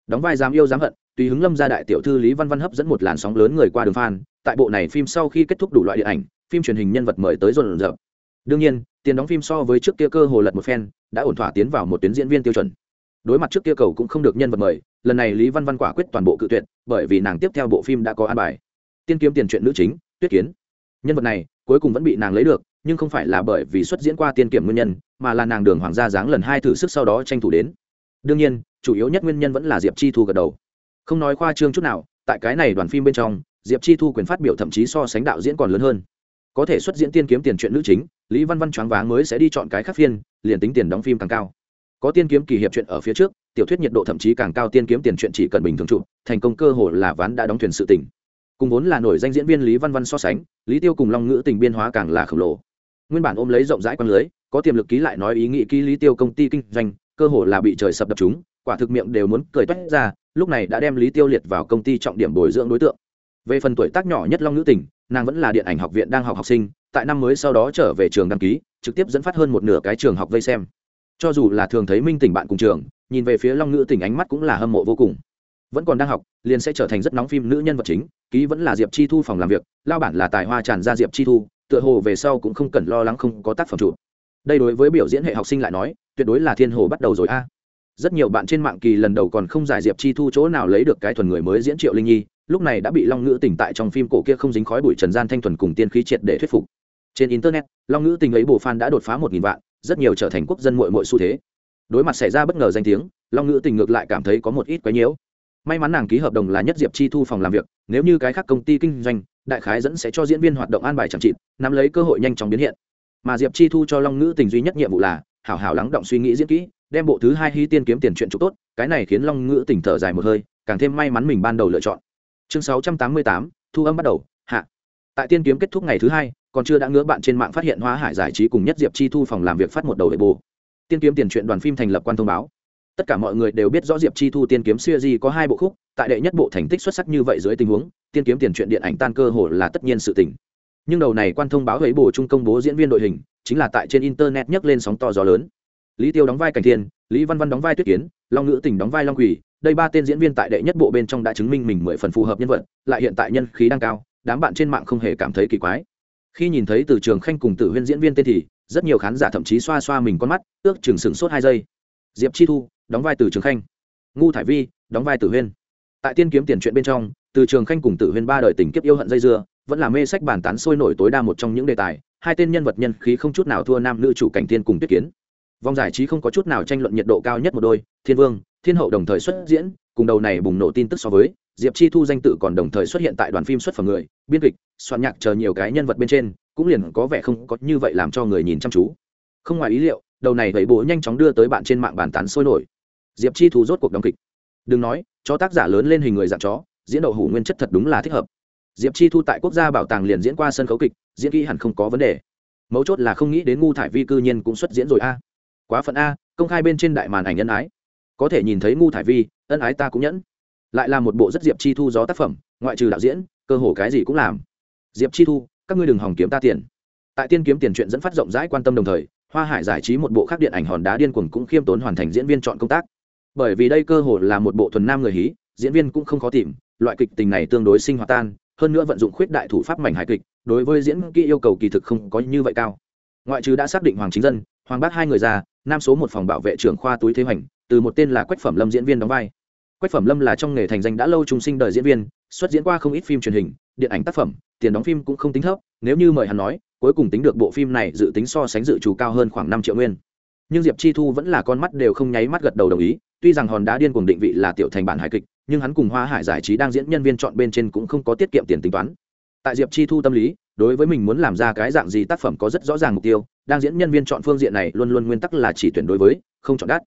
Đóng vai dám yêu dám hận, tùy hứng lâm gia đại tiểu thư lý văn văn hấp dẫn một làn sóng lớn người qua đường fan, tại bộ này phim sau khi kết thúc đủ loại điện ảnh, phim truyền hình nhân vật mời tới rộn dập đương nhiên, tiền đóng phim so với trước kia cơ hồ lật một phen, đã ổn thỏa tiến vào một tuyến diễn viên tiêu chuẩn đối mặt trước kia cầu cũng không được nhân vật mời, lần này lý văn văn quả quyết toàn bộ cự tuyệt, bởi vì nàng tiếp theo bộ phim đã có an bài. Tiên kiếm tiền chuyện nữ chính, tuyết kiến. Nhân vật này, cuối cùng vẫn bị nàng lấy được, nhưng không phải là bởi vì xuất diễn qua tiên kiểm nguyên nhân, mà là nàng đường hoàng gia dáng lần hai thử sức sau đó tranh thủ đến. Đương nhiên, chủ yếu nhất nguyên nhân vẫn là diệp chi thu gật đầu. Không nói khoa trương chút nào, tại cái này đoàn phim bên trong, diệp chi thu quyền phát biểu thậm chí so sánh đạo diễn còn lớn hơn. Có thể xuất diễn tiên kiếm tiền chuyện nữ chính, lý văn văn choáng váng mới sẽ đi chọn cái khác phiên, liền tính tiền đóng phim càng cao có tiên kiếm kỳ hiệp chuyện ở phía trước, tiểu thuyết nhiệt độ thậm chí càng cao, tiên kiếm tiền chuyện chỉ cần bình thường chủ thành công cơ hồ là ván đã đóng thuyền sự tỉnh cùng vốn là nổi danh diễn viên lý văn văn so sánh, lý tiêu cùng long ngữ tình biên hóa càng là khổng lồ. Nguyên bản ôm lấy rộng rãi quan lưới, có tiềm lực ký lại nói ý nghĩ ký lý tiêu công ty kinh doanh, cơ hồ là bị trời sập đập chúng, quả thực miệng đều muốn cười toét ra, lúc này đã đem lý tiêu liệt vào công ty trọng điểm bồi dưỡng đối tượng. Về phần tuổi tác nhỏ nhất long ngữ tình, nàng vẫn là điện ảnh học viện đang học học sinh, tại năm mới sau đó trở về trường đăng ký, trực tiếp dẫn phát hơn một nửa cái trường học vây xem cho dù là thường thấy minh Tỉnh bạn cùng trường, nhìn về phía long ngữ Tỉnh ánh mắt cũng là hâm mộ vô cùng. Vẫn còn đang học, liền sẽ trở thành rất nóng phim nữ nhân vật chính, ký vẫn là diệp chi thu phòng làm việc, lao bản là tài hoa tràn ra diệp chi thu, tựa hồ về sau cũng không cần lo lắng không có tác phẩm chủ đây đối với biểu diễn hệ học sinh lại nói, tuyệt đối là thiên hồ bắt đầu rồi a. Rất nhiều bạn trên mạng kỳ lần đầu còn không giải diệp chi thu chỗ nào lấy được cái thuần người mới diễn triệu linh nhi, lúc này đã bị long ngữ tỉnh tại trong phim cổ kia không dính khói bụi trần gian thanh thuần cùng tiên khí triệt để thuyết phục. Trên internet, long ngữ tình ấy bồ fan đã đột phá một nghìn vạn rất nhiều trở thành quốc dân muội muội xu thế. Đối mặt xảy ra bất ngờ danh tiếng, long ngữ tình ngược lại cảm thấy có một ít quái nhiễu. May mắn nàng ký hợp đồng là nhất diệp chi thu phòng làm việc, nếu như cái khác công ty kinh doanh, đại khái dẫn sẽ cho diễn viên hoạt động an bài chẳng trị nắm lấy cơ hội nhanh chóng biến hiện. Mà diệp chi thu cho long ngữ tình duy nhất nhiệm vụ là hảo hảo lắng động suy nghĩ diễn kỹ, đem bộ thứ hai hy tiên kiếm tiền chuyện chụp tốt, cái này khiến long ngữ Tình thở dài một hơi, càng thêm may mắn mình ban đầu lựa chọn. Chương sáu trăm tám mươi tám, thu âm bắt đầu tại tiên kiếm kết thúc ngày thứ hai, còn chưa đã ngứa bạn trên mạng phát hiện hóa hải giải trí cùng nhất diệp chi thu phòng làm việc phát một đầu hệ bồ tiên kiếm tiền chuyện đoàn phim thành lập quan thông báo. Tất cả mọi người đều biết rõ diệp chi thu tiên kiếm siêu di có hai bộ khúc, tại đệ nhất bộ thành tích xuất sắc như vậy dưới tình huống, tiên kiếm tiền chuyện điện ảnh tan cơ hồ là tất nhiên sự tình. Nhưng đầu này quan thông báo ấy bổ trung công bố diễn viên đội hình, chính là tại trên internet nhấc lên sóng to gió lớn. Lý tiêu đóng vai cảnh thiên, lý văn văn đóng vai tuyết kiến, long ngữ tình đóng vai long quỳ, đây ba tên diễn viên tại đệ nhất bộ bên trong đã chứng minh mình mười phần phù hợp nhân vật, lại hiện tại nhân khí đang cao đám bạn trên mạng không hề cảm thấy kỳ quái. Khi nhìn thấy từ trường khanh cùng tử huyên diễn viên tên thì, rất nhiều khán giả thậm chí xoa xoa mình con mắt, ước chừng sửng sốt hai giây. Diệp chi thu, đóng vai từ trường khanh. Ngu thải vi, đóng vai tử huyên. Tại tiên kiếm tiền chuyện bên trong, từ trường khanh cùng tử huyên ba đời tình kiếp yêu hận dây dưa, vẫn là mê sách bàn tán sôi nổi tối đa một trong những đề tài, hai tên nhân vật nhân khí không chút nào thua nam nữ chủ cảnh tiên cùng tuyết kiến. Vòng giải trí không có chút nào tranh luận nhiệt độ cao nhất một đôi, thiên vương, thiên hậu đồng thời xuất diễn, cùng đầu này bùng nổ tin tức so với diệp chi thu danh tự còn đồng thời xuất hiện tại đoàn phim xuất phẩm người, biên kịch, soạn nhạc chờ nhiều cái nhân vật bên trên, cũng liền có vẻ không có như vậy làm cho người nhìn chăm chú. Không ngoài ý liệu, đầu này vậy bố nhanh chóng đưa tới bạn trên mạng bàn tán sôi nổi. Diệp chi thu rốt cuộc đóng kịch. Đừng nói cho tác giả lớn lên hình người dạng chó, diễn đậu hủ nguyên chất thật đúng là thích hợp. Diệp chi thu tại quốc gia bảo tàng liền diễn qua sân khấu kịch, diễn kỹ hẳn không có vấn đề. Mấu chốt là không nghĩ đến ngu thải vi cư nhiên cũng xuất diễn rồi a. Quá phận a, công khai bên trên đại màn ảnh ân ái. Có thể nhìn thấy ngu thải vi, ân ái ta cũng nhẫn lại là một bộ rất diệp chi thu gió tác phẩm, ngoại trừ đạo diễn, cơ hồ cái gì cũng làm. Diệp chi thu, các ngươi đừng hòng kiếm ta tiền. Tại tiên kiếm tiền chuyện dẫn phát rộng rãi quan tâm đồng thời, hoa hải giải trí một bộ khác điện ảnh hòn đá điên cuồng cũng khiêm tốn hoàn thành diễn viên chọn công tác. Bởi vì đây cơ hồ là một bộ thuần nam người hí, diễn viên cũng không khó tìm, loại kịch tình này tương đối sinh hoạt tan, hơn nữa vận dụng khuyết đại thủ pháp mảnh hài kịch, đối với diễn kỹ yêu cầu kỳ thực không có như vậy cao. Ngoại trừ đã xác định hoàng chính dân, hoàng bác hai người già nam số một phòng bảo vệ trưởng khoa túi thế hoành, từ một tên là quách phẩm lâm diễn viên đóng vai quách phẩm lâm là trong nghề thành danh đã lâu trung sinh đời diễn viên, xuất diễn qua không ít phim truyền hình, điện ảnh tác phẩm, tiền đóng phim cũng không tính thấp, nếu như mời hắn nói, cuối cùng tính được bộ phim này dự tính so sánh dự trù cao hơn khoảng năm triệu nguyên. Nhưng diệp chi thu vẫn là con mắt đều không nháy mắt gật đầu đồng ý, tuy rằng hòn đá điên cùng định vị là tiểu thành bản hài kịch, nhưng hắn cùng hoa hải giải trí đang diễn nhân viên chọn bên trên cũng không có tiết kiệm tiền tính toán. Tại diệp chi thu tâm lý, đối với mình muốn làm ra cái dạng gì tác phẩm có rất rõ ràng mục tiêu, đang diễn nhân viên chọn phương diện này luôn luôn nguyên tắc là chỉ tuyển đối với, không chọn đắt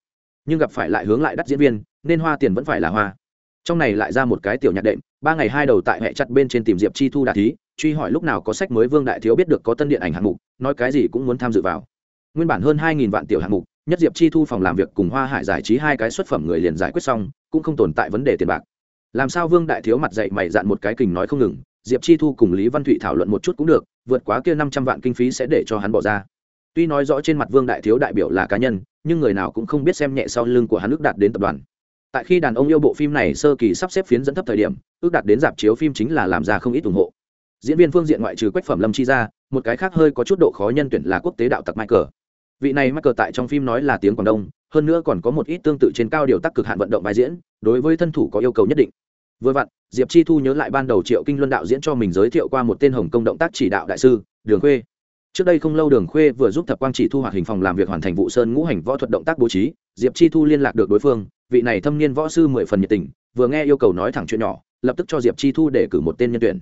nhưng gặp phải lại hướng lại đắt diễn viên, nên hoa tiền vẫn phải là hoa. Trong này lại ra một cái tiểu nhạc đệm, ba ngày hai đầu tại hệ chặt bên trên tìm diệp chi thu đà thí, truy hỏi lúc nào có sách mới vương đại thiếu biết được có tân điện ảnh hạng mục, nói cái gì cũng muốn tham dự vào. Nguyên bản hơn hai vạn tiểu hạng mục, nhất diệp chi thu phòng làm việc cùng hoa hải giải trí hai cái xuất phẩm người liền giải quyết xong, cũng không tồn tại vấn đề tiền bạc. Làm sao vương đại thiếu mặt dậy mày dạn một cái kình nói không ngừng, diệp chi thu cùng lý văn thụy thảo luận một chút cũng được, vượt quá kia năm trăm vạn kinh phí sẽ để cho hắn bỏ ra tuy nói rõ trên mặt vương đại thiếu đại biểu là cá nhân, nhưng người nào cũng không biết xem nhẹ sau lưng của hắn ước đạt đến tập đoàn. Tại khi đàn ông yêu bộ phim này sơ kỳ sắp xếp phiến dẫn thấp thời điểm, ước đạt đến dạp chiếu phim chính là làm ra không ít ủng hộ. Diễn viên phương diện ngoại trừ quách phẩm lâm chi ra, một cái khác hơi có chút độ khó nhân tuyển là quốc tế đạo tặc michael. Vị này michael tại trong phim nói là tiếng quảng đông, hơn nữa còn có một ít tương tự trên cao điều tác cực hạn vận động bài diễn, đối với thân thủ có yêu cầu nhất định. Vừa vặn, diệp chi thu nhớ lại ban đầu triệu kinh luân đạo diễn cho mình giới thiệu qua một tên hồng công động tác chỉ đạo đại sư, đường khuê trước đây không lâu đường khuê vừa giúp thập quang chỉ thu hoạch hình phòng làm việc hoàn thành vụ sơn ngũ hành võ thuật động tác bố trí, diệp chi thu liên lạc được đối phương, vị này thâm niên võ sư mười phần nhiệt tình, vừa nghe yêu cầu nói thẳng chuyện nhỏ, lập tức cho diệp chi thu để cử một tên nhân tuyển.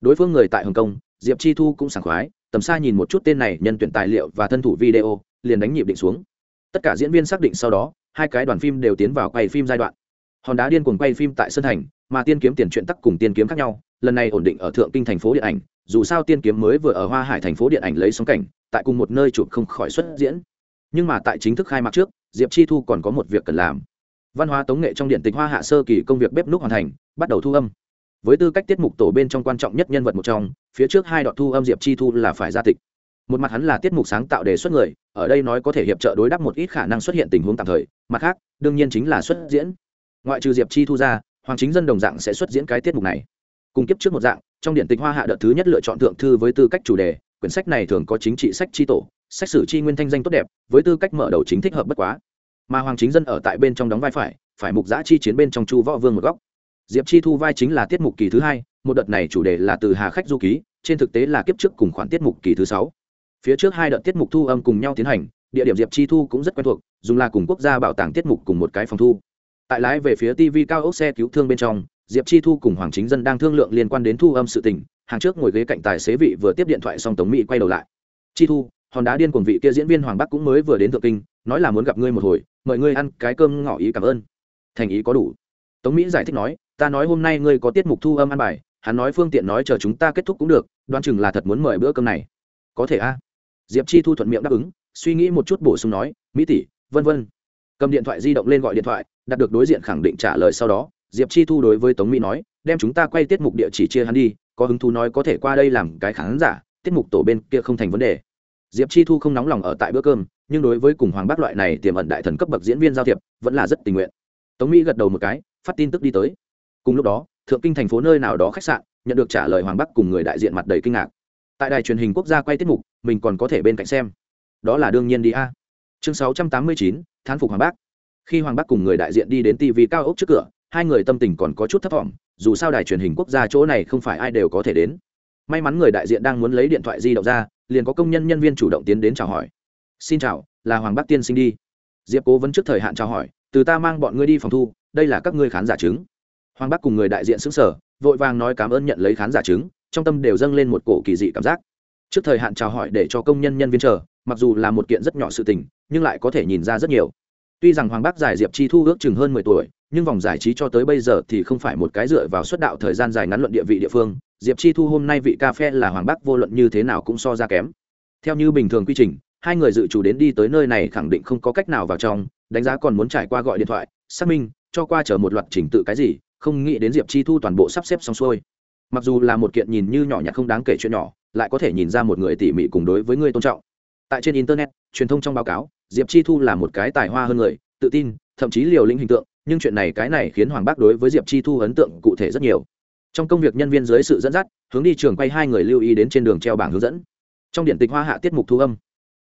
Đối phương người tại hồng kông, diệp chi thu cũng sảng khoái, tầm xa nhìn một chút tên này nhân tuyển tài liệu và thân thủ video, liền đánh nhịp định xuống. Tất cả diễn viên xác định sau đó, hai cái đoàn phim đều tiến vào quay phim giai đoạn. Hòn đá điên cuồng quay phim tại sân thành mà tiên kiếm tiền truyện tắc cùng tiên kiếm khác nhau, lần này ổn định ở thượng kinh thành phố điện ảnh, dù sao tiên kiếm mới vừa ở hoa hải thành phố điện ảnh lấy sóng cảnh, tại cùng một nơi chụp không khỏi xuất diễn. Nhưng mà tại chính thức khai mạc trước, diệp chi thu còn có một việc cần làm. Văn hóa tống nghệ trong điện tịch hoa hạ sơ kỳ công việc bếp núc hoàn thành, bắt đầu thu âm. Với tư cách tiết mục tổ bên trong quan trọng nhất nhân vật một trong, phía trước hai đoạn thu âm diệp chi thu là phải ra tịch. Một mặt hắn là tiết mục sáng tạo đề xuất người, ở đây nói có thể hiệp trợ đối đáp một ít khả năng xuất hiện tình huống tạm thời, mặt khác, đương nhiên chính là xuất diễn. Ngoại trừ diệp chi thu ra hoàng chính dân đồng dạng sẽ xuất diễn cái tiết mục này. Cùng kiếp trước một dạng, trong điện tịch hoa hạ đợt thứ nhất lựa chọn thượng thư với tư cách chủ đề, quyển sách này thường có chính trị sách chi tổ, sách sử chi nguyên thanh danh tốt đẹp, với tư cách mở đầu chính thích hợp bất quá. Mà hoàng chính dân ở tại bên trong đóng vai phải phải mục giã chi chiến bên trong chu võ vương một góc. Diệp chi thu vai chính là tiết mục kỳ thứ hai, một đợt này chủ đề là từ hà khách du ký, trên thực tế là kiếp trước cùng khoản tiết mục kỳ thứ sáu. Phía trước hai đợt tiết mục thu âm cùng nhau tiến hành, địa điểm diệp chi thu cũng rất quen thuộc, dùng là cùng quốc gia bảo tàng tiết mục cùng một cái phòng thu tại lái về phía tv cao ốc xe cứu thương bên trong, diệp chi thu cùng hoàng chính dân đang thương lượng liên quan đến thu âm sự tình, hàng trước ngồi ghế cạnh tài xế vị vừa tiếp điện thoại xong tống mỹ quay đầu lại. Chi thu, hòn đá điên cuồng vị kia diễn viên hoàng bắc cũng mới vừa đến thượng kinh, nói là muốn gặp ngươi một hồi, mời ngươi ăn cái cơm ngỏ ý cảm ơn. Thành ý có đủ. Tống mỹ giải thích nói, ta nói hôm nay ngươi có tiết mục thu âm ăn bài, hắn nói phương tiện nói chờ chúng ta kết thúc cũng được đoan chừng là thật muốn mời bữa cơm này. Có thể a. Diệp chi thu thuận miệng đáp ứng, suy nghĩ một chút bổ sung nói, mỹ tỷ, vân vân. Cầm điện thoại di động lên gọi điện thoại đạt được đối diện khẳng định trả lời sau đó, diệp chi thu đối với tống mỹ nói, đem chúng ta quay tiết mục địa chỉ chia hắn đi, có hứng thú nói có thể qua đây làm cái khán giả, tiết mục tổ bên kia không thành vấn đề. Diệp chi thu không nóng lòng ở tại bữa cơm, nhưng đối với cùng hoàng bác loại này tiềm ẩn đại thần cấp bậc diễn viên giao thiệp, vẫn là rất tình nguyện. Tống mỹ gật đầu một cái, phát tin tức đi tới. Cùng lúc đó, thượng kinh thành phố nơi nào đó khách sạn, nhận được trả lời hoàng bắc cùng người đại diện mặt đầy kinh ngạc. Tại đài truyền hình quốc gia quay tiết mục, mình còn có thể bên cạnh xem. Đó là đương nhiên đi a. Chương sáu trăm tám mươi chín, thán phục hoàng bắc khi hoàng bắc cùng người đại diện đi đến tv cao ốc trước cửa, hai người tâm tình còn có chút thấp t dù sao đài truyền hình quốc gia chỗ này không phải ai đều có thể đến. May mắn người đại diện đang muốn lấy điện thoại di động ra, liền có công nhân nhân viên chủ động tiến đến chào hỏi. Xin chào, là hoàng bắc tiên sinh đi. Diệp cố vẫn trước thời hạn chào hỏi, từ ta mang bọn ngươi đi phòng thu, đây là các ngươi khán giả chứng. Hoàng bắc cùng người đại diện xứng sở vội vàng nói cảm ơn nhận lấy khán giả chứng, trong tâm đều dâng lên một cổ kỳ dị cảm giác. Trước thời hạn chào hỏi để cho công nhân nhân viên chờ, mặc dù là một kiện rất nhỏ sự tình, nhưng lại có thể nhìn ra rất nhiều tuy rằng hoàng bác giải diệp chi thu ước chừng hơn mười tuổi, nhưng vòng giải trí cho tới bây giờ thì không phải một cái dựa vào xuất đạo thời gian dài ngắn luận địa vị địa phương. Diệp chi thu hôm nay vị ca phe là hoàng bác vô luận như thế nào cũng so ra kém. Theo như bình thường quy trình, hai người dự chủ đến đi tới nơi này khẳng định không có cách nào vào trong, đánh giá còn muốn trải qua gọi điện thoại, xác minh, cho qua chờ một loạt trình tự cái gì, không nghĩ đến diệp chi thu toàn bộ sắp xếp xong xuôi. Mặc dù là một kiện nhìn như nhỏ nhặt không đáng kể chuyện nhỏ, lại có thể nhìn ra một người tỉ mỉ cùng đối với người tôn trọng. Tại trên internet, truyền thông trong báo cáo diệp chi thu là một cái tài hoa hơn người, tự tin, thậm chí liều lĩnh hình tượng, nhưng chuyện này cái này khiến hoàng bác đối với diệp chi thu ấn tượng cụ thể rất nhiều. Trong công việc nhân viên dưới sự dẫn dắt, hướng đi trường quay hai người lưu ý đến trên đường treo bảng hướng dẫn. Trong điện tịch hoa hạ tiết mục thu âm,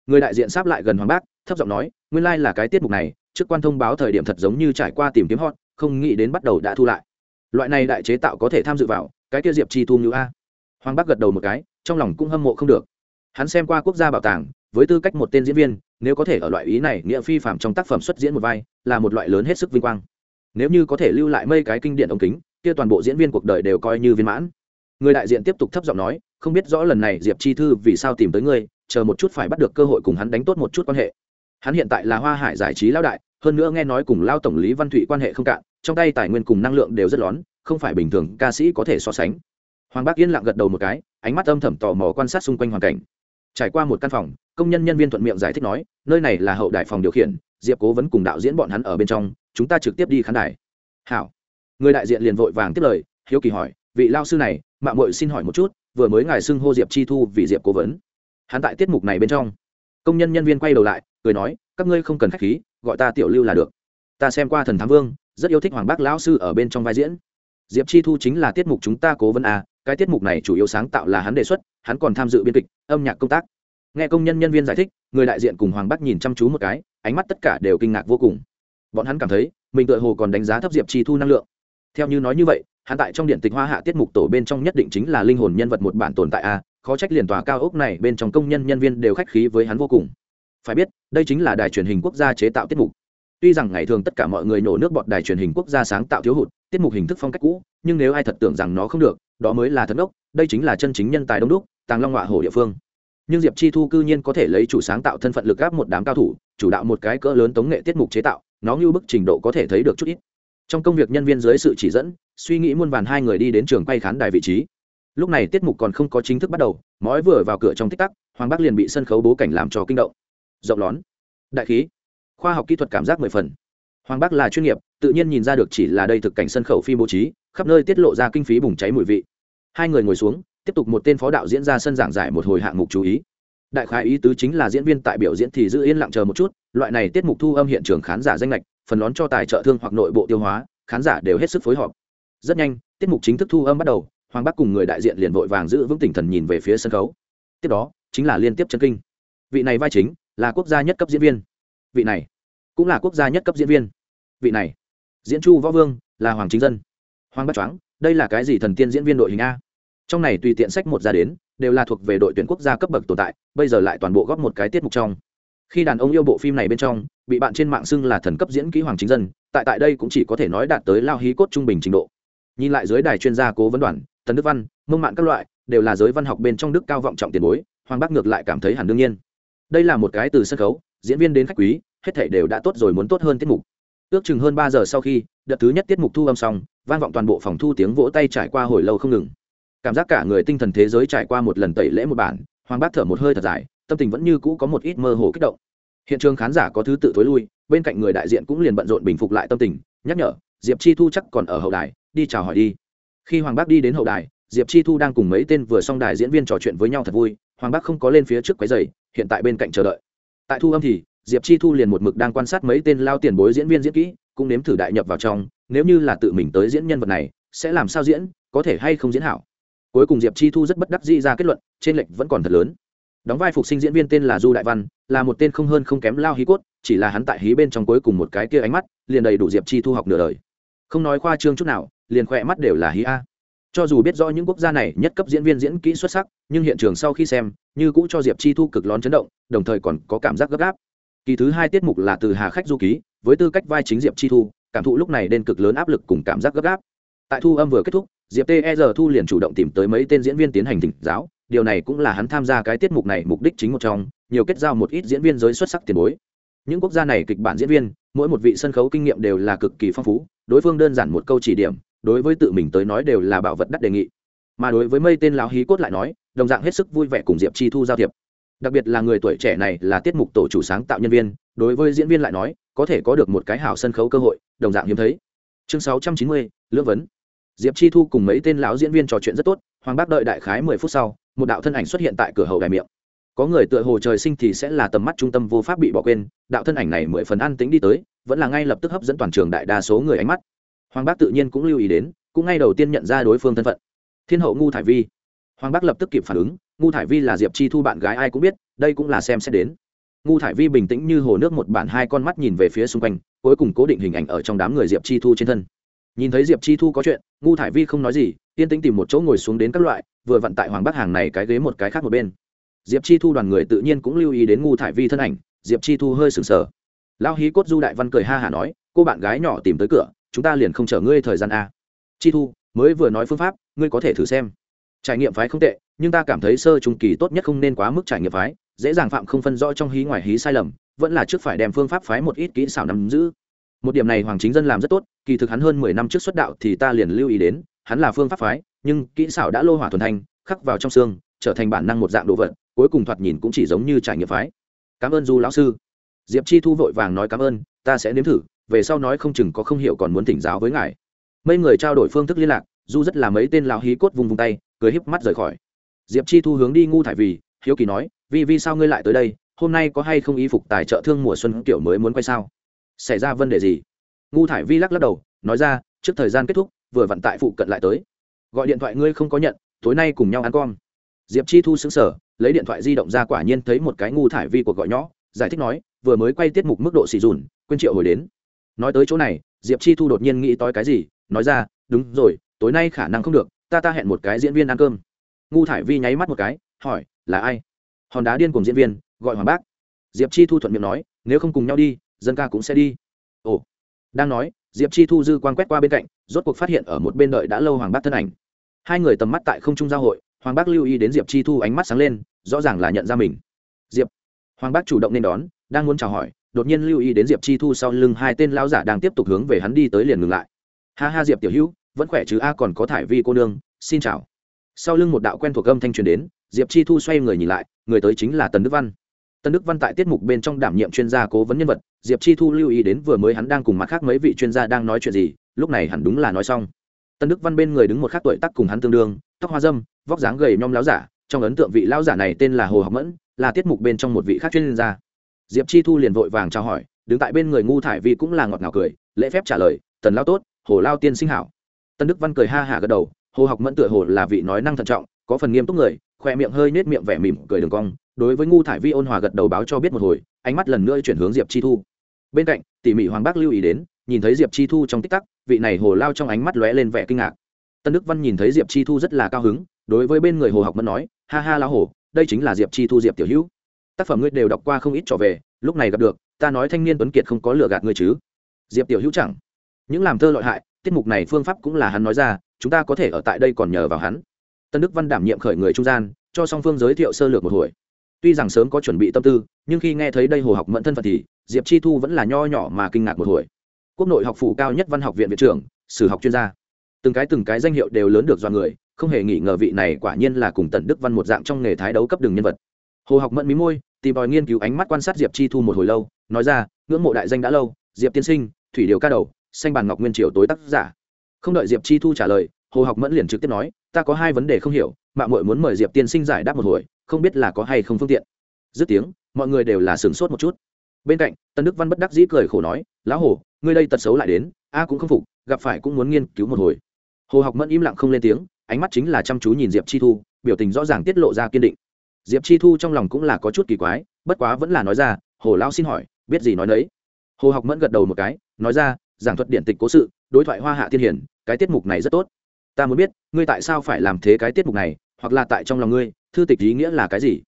người đại diện sáp lại gần hoàng bác, thấp giọng nói, nguyên lai、like、là cái tiết mục này, trước quan thông báo thời điểm thật giống như trải qua tìm kiếm hot, không nghĩ đến bắt đầu đã thu lại. Loại này đại chế tạo có thể tham dự vào, cái kia diệp chi thu như a. Hoàng bác gật đầu một cái, trong lòng cũng hâm mộ không được. Hắn xem qua quốc gia bảo tàng, với tư cách một tên diễn viên nếu có thể ở loại ý này nghĩa phi phạm trong tác phẩm xuất diễn một vai, là một loại lớn hết sức vinh quang. Nếu như có thể lưu lại mây cái kinh điển ống kính, kia toàn bộ diễn viên cuộc đời đều coi như viên mãn. Người đại diện tiếp tục thấp giọng nói, không biết rõ lần này diệp chi thư vì sao tìm tới ngươi, chờ một chút phải bắt được cơ hội cùng hắn đánh tốt một chút quan hệ. Hắn hiện tại là hoa hải giải trí lão đại, hơn nữa nghe nói cùng lao tổng lý văn thụy quan hệ không cạn, trong tay tài nguyên cùng năng lượng đều rất lón, không phải bình thường, ca sĩ có thể so sánh. Hoàng bác yên lặng gật đầu một cái, ánh mắt âm thầm tò mò quan sát xung quanh hoàn cảnh trải qua một căn phòng, công nhân nhân viên thuận miệng giải thích nói, nơi này là hậu đại phòng điều khiển, diệp cố vấn cùng đạo diễn bọn hắn ở bên trong, chúng ta trực tiếp đi khán đài. Hảo. Người đại diện liền vội vàng tiếp lời, hiếu kỳ hỏi, vị lao sư này mạng mội xin hỏi một chút, vừa mới ngài xưng hô diệp chi thu vì diệp cố vấn. Hắn tại tiết mục này bên trong, công nhân nhân viên quay đầu lại, cười nói, các ngươi không cần khách khí, gọi ta tiểu lưu là được. Ta xem qua thần thám vương, rất yêu thích hoàng bác lão sư ở bên trong vai diễn. Diệp chi thu chính là tiết mục chúng ta cố vấn à cái tiết mục này chủ yếu sáng tạo là hắn đề xuất hắn còn tham dự biên kịch, âm nhạc công tác. Nghe công nhân nhân viên giải thích, người đại diện cùng hoàng bắc nhìn chăm chú một cái, ánh mắt tất cả đều kinh ngạc vô cùng. Bọn hắn cảm thấy, mình tựa hồ còn đánh giá thấp diệp chi thu năng lượng. Theo như nói như vậy, hắn tại trong điện tịch hoa hạ tiết mục tổ bên trong nhất định chính là linh hồn nhân vật một bản tồn tại a, khó trách liền tòa cao ốc này bên trong công nhân nhân viên đều khách khí với hắn vô cùng. Phải biết, đây chính là đài truyền hình quốc gia chế tạo tiết mục. Tuy rằng ngày thường tất cả mọi người nổ nước bọn đài truyền hình quốc gia sáng tạo thiếu hụt, tiết mục hình thức phong cách cũ, nhưng nếu ai thật tưởng rằng nó không được, đó mới là thật ốc đây chính là chân chính nhân tài đông đúc tàng long họa hổ địa phương. Nhưng diệp chi thu cư nhiên có thể lấy chủ sáng tạo thân phận lực gáp một đám cao thủ, chủ đạo một cái cỡ lớn tống nghệ tiết mục chế tạo, nó như bức trình độ có thể thấy được chút ít. Trong công việc nhân viên dưới sự chỉ dẫn, suy nghĩ muôn vàn hai người đi đến trường quay khán đài vị trí. Lúc này tiết mục còn không có chính thức bắt đầu, mói vừa vào cửa trong tích tắc, hoàng bắc liền bị sân khấu bố cảnh làm cho kinh động. Rộng lón. Đại khí. Khoa học kỹ thuật cảm giác mười phần. Hoàng bắc là chuyên nghiệp, tự nhiên nhìn ra được chỉ là đây thực cảnh sân khấu phim bố trí, khắp nơi tiết lộ ra kinh phí bùng cháy mùi vị. Hai người ngồi xuống tiếp tục một tên phó đạo diễn ra sân giảng giải một hồi hạng mục chú ý. Đại khái ý tứ chính là diễn viên tại biểu diễn thì giữ yên lặng chờ một chút, loại này tiết mục thu âm hiện trường khán giả danh lệch, phần lón cho tài trợ thương hoặc nội bộ tiêu hóa, khán giả đều hết sức phối hợp. Rất nhanh, tiết mục chính thức thu âm bắt đầu, hoàng bắc cùng người đại diện liền vội vàng giữ vững tinh thần nhìn về phía sân khấu. Tiếp đó, chính là liên tiếp chân kinh. Vị này vai chính là quốc gia nhất cấp diễn viên. Vị này cũng là quốc gia nhất cấp diễn viên. Vị này diễn chu võ vương là hoàng chính dân. Hoàng bắc choáng, đây là cái gì thần tiên diễn viên đội hình a? Trong này tùy tiện sách một ra đến, đều là thuộc về đội tuyển quốc gia cấp bậc tồn tại, bây giờ lại toàn bộ góp một cái tiết mục trong. Khi đàn ông yêu bộ phim này bên trong, bị bạn trên mạng xưng là thần cấp diễn kỹ hoàng chính dân, tại tại đây cũng chỉ có thể nói đạt tới lao hí cốt trung bình trình độ. Nhìn lại dưới đài chuyên gia cố vấn đoàn, tần đức văn, mông mạng các loại, đều là giới văn học bên trong đức cao vọng trọng tiền bối, hoàng bắc ngược lại cảm thấy hẳn đương nhiên. Đây là một cái từ sân khấu, diễn viên đến khách quý, hết thể đều đã tốt rồi muốn tốt hơn tiết mục. Ước chừng hơn ba giờ sau khi, đợt thứ nhất tiết mục thu âm xong, vang vọng toàn bộ phòng thu tiếng vỗ tay trải qua hồi lâu không ngừng cảm giác cả người tinh thần thế giới trải qua một lần tẩy lễ một bản, hoàng bác thở một hơi thật dài, tâm tình vẫn như cũ có một ít mơ hồ kích động. Hiện trường khán giả có thứ tự thối lui, bên cạnh người đại diện cũng liền bận rộn bình phục lại tâm tình, nhắc nhở, diệp chi thu chắc còn ở hậu đài, đi chào hỏi đi. Khi hoàng bác đi đến hậu đài, diệp chi thu đang cùng mấy tên vừa xong đài diễn viên trò chuyện với nhau thật vui, hoàng bác không có lên phía trước quấy giày hiện tại bên cạnh chờ đợi. Tại thu âm thì, diệp chi thu liền một mực đang quan sát mấy tên lao tiền bối diễn viên diễn kỹ, cũng nếm thử đại nhập vào trong, nếu như là tự mình tới diễn nhân vật này, sẽ làm sao diễn, có thể hay không diễn hảo? Cuối cùng diệp chi thu rất bất đắc dĩ ra kết luận, trên lệnh vẫn còn thật lớn. Đóng vai phục sinh diễn viên tên là du đại văn, là một tên không hơn không kém lao hí cốt, chỉ là hắn tại hí bên trong cuối cùng một cái kia ánh mắt, liền đầy đủ diệp chi thu học nửa đời. Không nói khoa trương chút nào, liền khỏe mắt đều là hí a. Cho dù biết rõ những quốc gia này nhất cấp diễn viên diễn kỹ xuất sắc, nhưng hiện trường sau khi xem, như cũ cho diệp chi thu cực lón chấn động, đồng thời còn có cảm giác gấp gáp. Kỳ thứ hai tiết mục là từ hà khách du ký, với tư cách vai chính diệp chi thu, cảm thụ lúc này đến cực lớn áp lực cùng cảm giác gấp gáp. Tại thu âm vừa kết thúc diệp ter thu liền chủ động tìm tới mấy tên diễn viên tiến hành thỉnh giáo. Điều này cũng là hắn tham gia cái tiết mục này mục đích chính một trong, nhiều kết giao một ít diễn viên giới xuất sắc tiền bối. Những quốc gia này kịch bản diễn viên, mỗi một vị sân khấu kinh nghiệm đều là cực kỳ phong phú, đối phương đơn giản một câu chỉ điểm, đối với tự mình tới nói đều là bảo vật đắt đề nghị. Mà đối với mây tên lão hí cốt lại nói, đồng dạng hết sức vui vẻ cùng diệp chi thu giao thiệp. Đặc biệt là người tuổi trẻ này là tiết mục tổ chủ sáng tạo nhân viên, đối với diễn viên lại nói, có thể có được một cái hảo sân khấu cơ hội, đồng dạng hiếm thấy. Chương sáu trăm chín mươi lưỡng vấn diệp chi thu cùng mấy tên lão diễn viên trò chuyện rất tốt, hoàng bác đợi đại khái mười phút sau, một đạo thân ảnh xuất hiện tại cửa hậu đài miệng. Có người tựa hồ trời sinh thì sẽ là tầm mắt trung tâm vô pháp bị bỏ quên, đạo thân ảnh này mười phần ăn tính đi tới, vẫn là ngay lập tức hấp dẫn toàn trường đại đa số người ánh mắt. Hoàng bác tự nhiên cũng lưu ý đến, cũng ngay đầu tiên nhận ra đối phương thân phận. Thiên hậu ngu thải vi. Hoàng bác lập tức kịp phản ứng, ngu thải vi là diệp chi thu bạn gái ai cũng biết, đây cũng là xem xét đến. Ngu thải vi bình tĩnh như hồ nước một bản hai con mắt nhìn về phía xung quanh, cuối cùng cố định hình ảnh ở trong đám người diệp chi thu trên thân nhìn thấy diệp chi thu có chuyện, ngu thải vi không nói gì, yên tĩnh tìm một chỗ ngồi xuống đến các loại, vừa vận tại hoàng bắc hàng này cái ghế một cái khác một bên. Diệp chi thu đoàn người tự nhiên cũng lưu ý đến ngu thải vi thân ảnh, diệp chi thu hơi sừng sờ. Lao hí cốt du đại văn cười ha hả nói, cô bạn gái nhỏ tìm tới cửa, chúng ta liền không chở ngươi thời gian a. Chi thu, mới vừa nói phương pháp, ngươi có thể thử xem. Trải nghiệm phái không tệ, nhưng ta cảm thấy sơ trung kỳ tốt nhất không nên quá mức trải nghiệm phái, dễ dàng phạm không phân rõ trong hí ngoài hí sai lầm, vẫn là trước phải đem phương pháp phái một ít kỹ xảo nắm giữ một điểm này hoàng chính dân làm rất tốt, kỳ thực hắn hơn mười năm trước xuất đạo thì ta liền lưu ý đến, hắn là phương pháp phái, nhưng kỹ xảo đã lô hỏa thuần thanh, khắc vào trong xương, trở thành bản năng một dạng đồ vật, cuối cùng thoạt nhìn cũng chỉ giống như trải nghiệm phái. Cảm ơn du lão sư. Diệp chi thu vội vàng nói cảm ơn, ta sẽ nếm thử, về sau nói không chừng có không hiểu còn muốn thỉnh giáo với ngài. Mấy người trao đổi phương thức liên lạc, du rất là mấy tên lão hí cốt vùng vùng tay, cười híp mắt rời khỏi. Diệp chi thu hướng đi ngu thải vì, hiếu kỳ nói vì vì sao ngươi lại tới đây? Hôm nay có hay không y phục tài trợ thương mùa xuân kiểu mới muốn quay sao? Xảy ra vấn đề gì? Ngu thải vi lắc lắc đầu, nói ra, trước thời gian kết thúc, vừa vặn tại phụ cận lại tới. Gọi điện thoại ngươi không có nhận, tối nay cùng nhau ăn con. Diệp chi thu xứng sở lấy điện thoại di động ra quả nhiên thấy một cái ngu thải vi cuộc gọi nhỏ, giải thích nói, vừa mới quay tiết mục mức độ xì dùn, quên triệu hồi đến. Nói tới chỗ này, diệp chi thu đột nhiên nghĩ tới cái gì, nói ra, đúng rồi, tối nay khả năng không được, ta ta hẹn một cái diễn viên ăn cơm. Ngu thải vi nháy mắt một cái, hỏi, là ai? Hòn đá điên cùng diễn viên, gọi hoàng bác. Diệp chi thu thuận miệng nói, nếu không cùng nhau đi dân ca cũng sẽ đi. Ồ, đang nói, diệp chi thu dư quan quét qua bên cạnh, rốt cuộc phát hiện ở một bên đợi đã lâu hoàng bác thân ảnh. Hai người tầm mắt tại không trung giao hội, hoàng bác lưu ý đến diệp chi thu ánh mắt sáng lên, rõ ràng là nhận ra mình. Diệp, hoàng bác chủ động nên đón, đang muốn chào hỏi, đột nhiên lưu ý đến diệp chi thu sau lưng hai tên lão giả đang tiếp tục hướng về hắn đi tới liền ngừng lại. Ha ha diệp tiểu hữu, vẫn khỏe chứ? A, còn có thải vi cô nương, xin chào. Sau lưng một đạo quen thuộc âm thanh truyền đến, diệp chi thu xoay người nhìn lại, người tới chính là tần đức văn. Tân đức văn tại tiết mục bên trong đảm nhiệm chuyên gia cố vấn nhân vật, diệp chi thu lưu ý đến vừa mới hắn đang cùng mặt khác mấy vị chuyên gia đang nói chuyện gì, lúc này hẳn đúng là nói xong. Tân đức văn bên người đứng một khác tuổi tắc cùng hắn tương đương, tóc hoa dâm, vóc dáng gầy nhom láo giả, trong ấn tượng vị lão giả này tên là hồ học mẫn, là tiết mục bên trong một vị khác chuyên gia. Diệp chi thu liền vội vàng trao hỏi, đứng tại bên người ngu thải vi cũng là ngọt ngào cười, lễ phép trả lời, tần lao tốt, hồ lao tiên sinh hảo. Tân đức văn cười ha hả gật đầu, hồ học mẫn tựa hồ là vị nói năng thận trọng, có phần nghiêm túc người, khoe miệng hơi nết miệng vẻ mỉm cười đường cong đối với ngu thải vi ôn hòa gật đầu báo cho biết một hồi, ánh mắt lần nữa chuyển hướng diệp chi thu. Bên cạnh, tỉ mỉ hoàng bác lưu ý đến, nhìn thấy diệp chi thu trong tích tắc, vị này hồ lao trong ánh mắt lóe lên vẻ kinh ngạc. Tân đức văn nhìn thấy diệp chi thu rất là cao hứng, đối với bên người hồ học mẫn nói, ha ha lao hồ, đây chính là diệp chi thu diệp tiểu hữu. Tác phẩm ngươi đều đọc qua không ít trò về, lúc này gặp được, ta nói thanh niên tuấn kiệt không có lừa gạt ngươi chứ. Diệp tiểu hữu chẳng. Những làm thơ lợi hại, tiết mục này phương pháp cũng là hắn nói ra, chúng ta có thể ở tại đây còn nhờ vào hắn. Tân đức văn đảm nhiệm khởi người trung gian, cho song phương giới thiệu sơ lược một hồi tuy rằng sớm có chuẩn bị tâm tư, nhưng khi nghe thấy đây hồ học mẫn thân phận thì, diệp chi thu vẫn là nho nhỏ mà kinh ngạc một hồi. Quốc nội học phủ cao nhất văn học viện viện trưởng, sử học chuyên gia. Từng cái từng cái danh hiệu đều lớn được do người, không hề nghĩ ngờ vị này quả nhiên là cùng tần đức văn một dạng trong nghề thái đấu cấp đường nhân vật. Hồ học mẫn mí môi, tìm tòi nghiên cứu ánh mắt quan sát diệp chi thu một hồi lâu, nói ra, ngưỡng mộ đại danh đã lâu, diệp tiên sinh, thủy điều ca đầu, xanh bàn ngọc nguyên triều tối tác giả. Không đợi diệp chi thu trả lời, hồ học mẫn liền trực tiếp nói, ta có hai vấn đề không hiểu mạng mội muốn mời diệp tiên sinh giải đáp một hồi không biết là có hay không phương tiện. Dứt tiếng, mọi người đều là sửng sốt một chút. Bên cạnh tân đức văn bất đắc dĩ cười khổ nói, lão hồ ngươi đây tật xấu lại đến, a cũng không phục, gặp phải cũng muốn nghiên cứu một hồi. Hồ học mẫn im lặng không lên tiếng, ánh mắt chính là chăm chú nhìn diệp chi thu, biểu tình rõ ràng tiết lộ ra kiên định. Diệp chi thu trong lòng cũng là có chút kỳ quái, bất quá vẫn là nói ra, hồ lao xin hỏi, biết gì nói nấy? Hồ học mẫn gật đầu một cái, nói ra, giảng thuật điện tịch cố sự, đối thoại hoa hạ thiên hiển, cái tiết mục này rất tốt. Ta muốn biết, ngươi tại sao phải làm thế cái tiết mục này, hoặc là tại trong lòng ngươi thư tịch ý nghĩa là cái gì?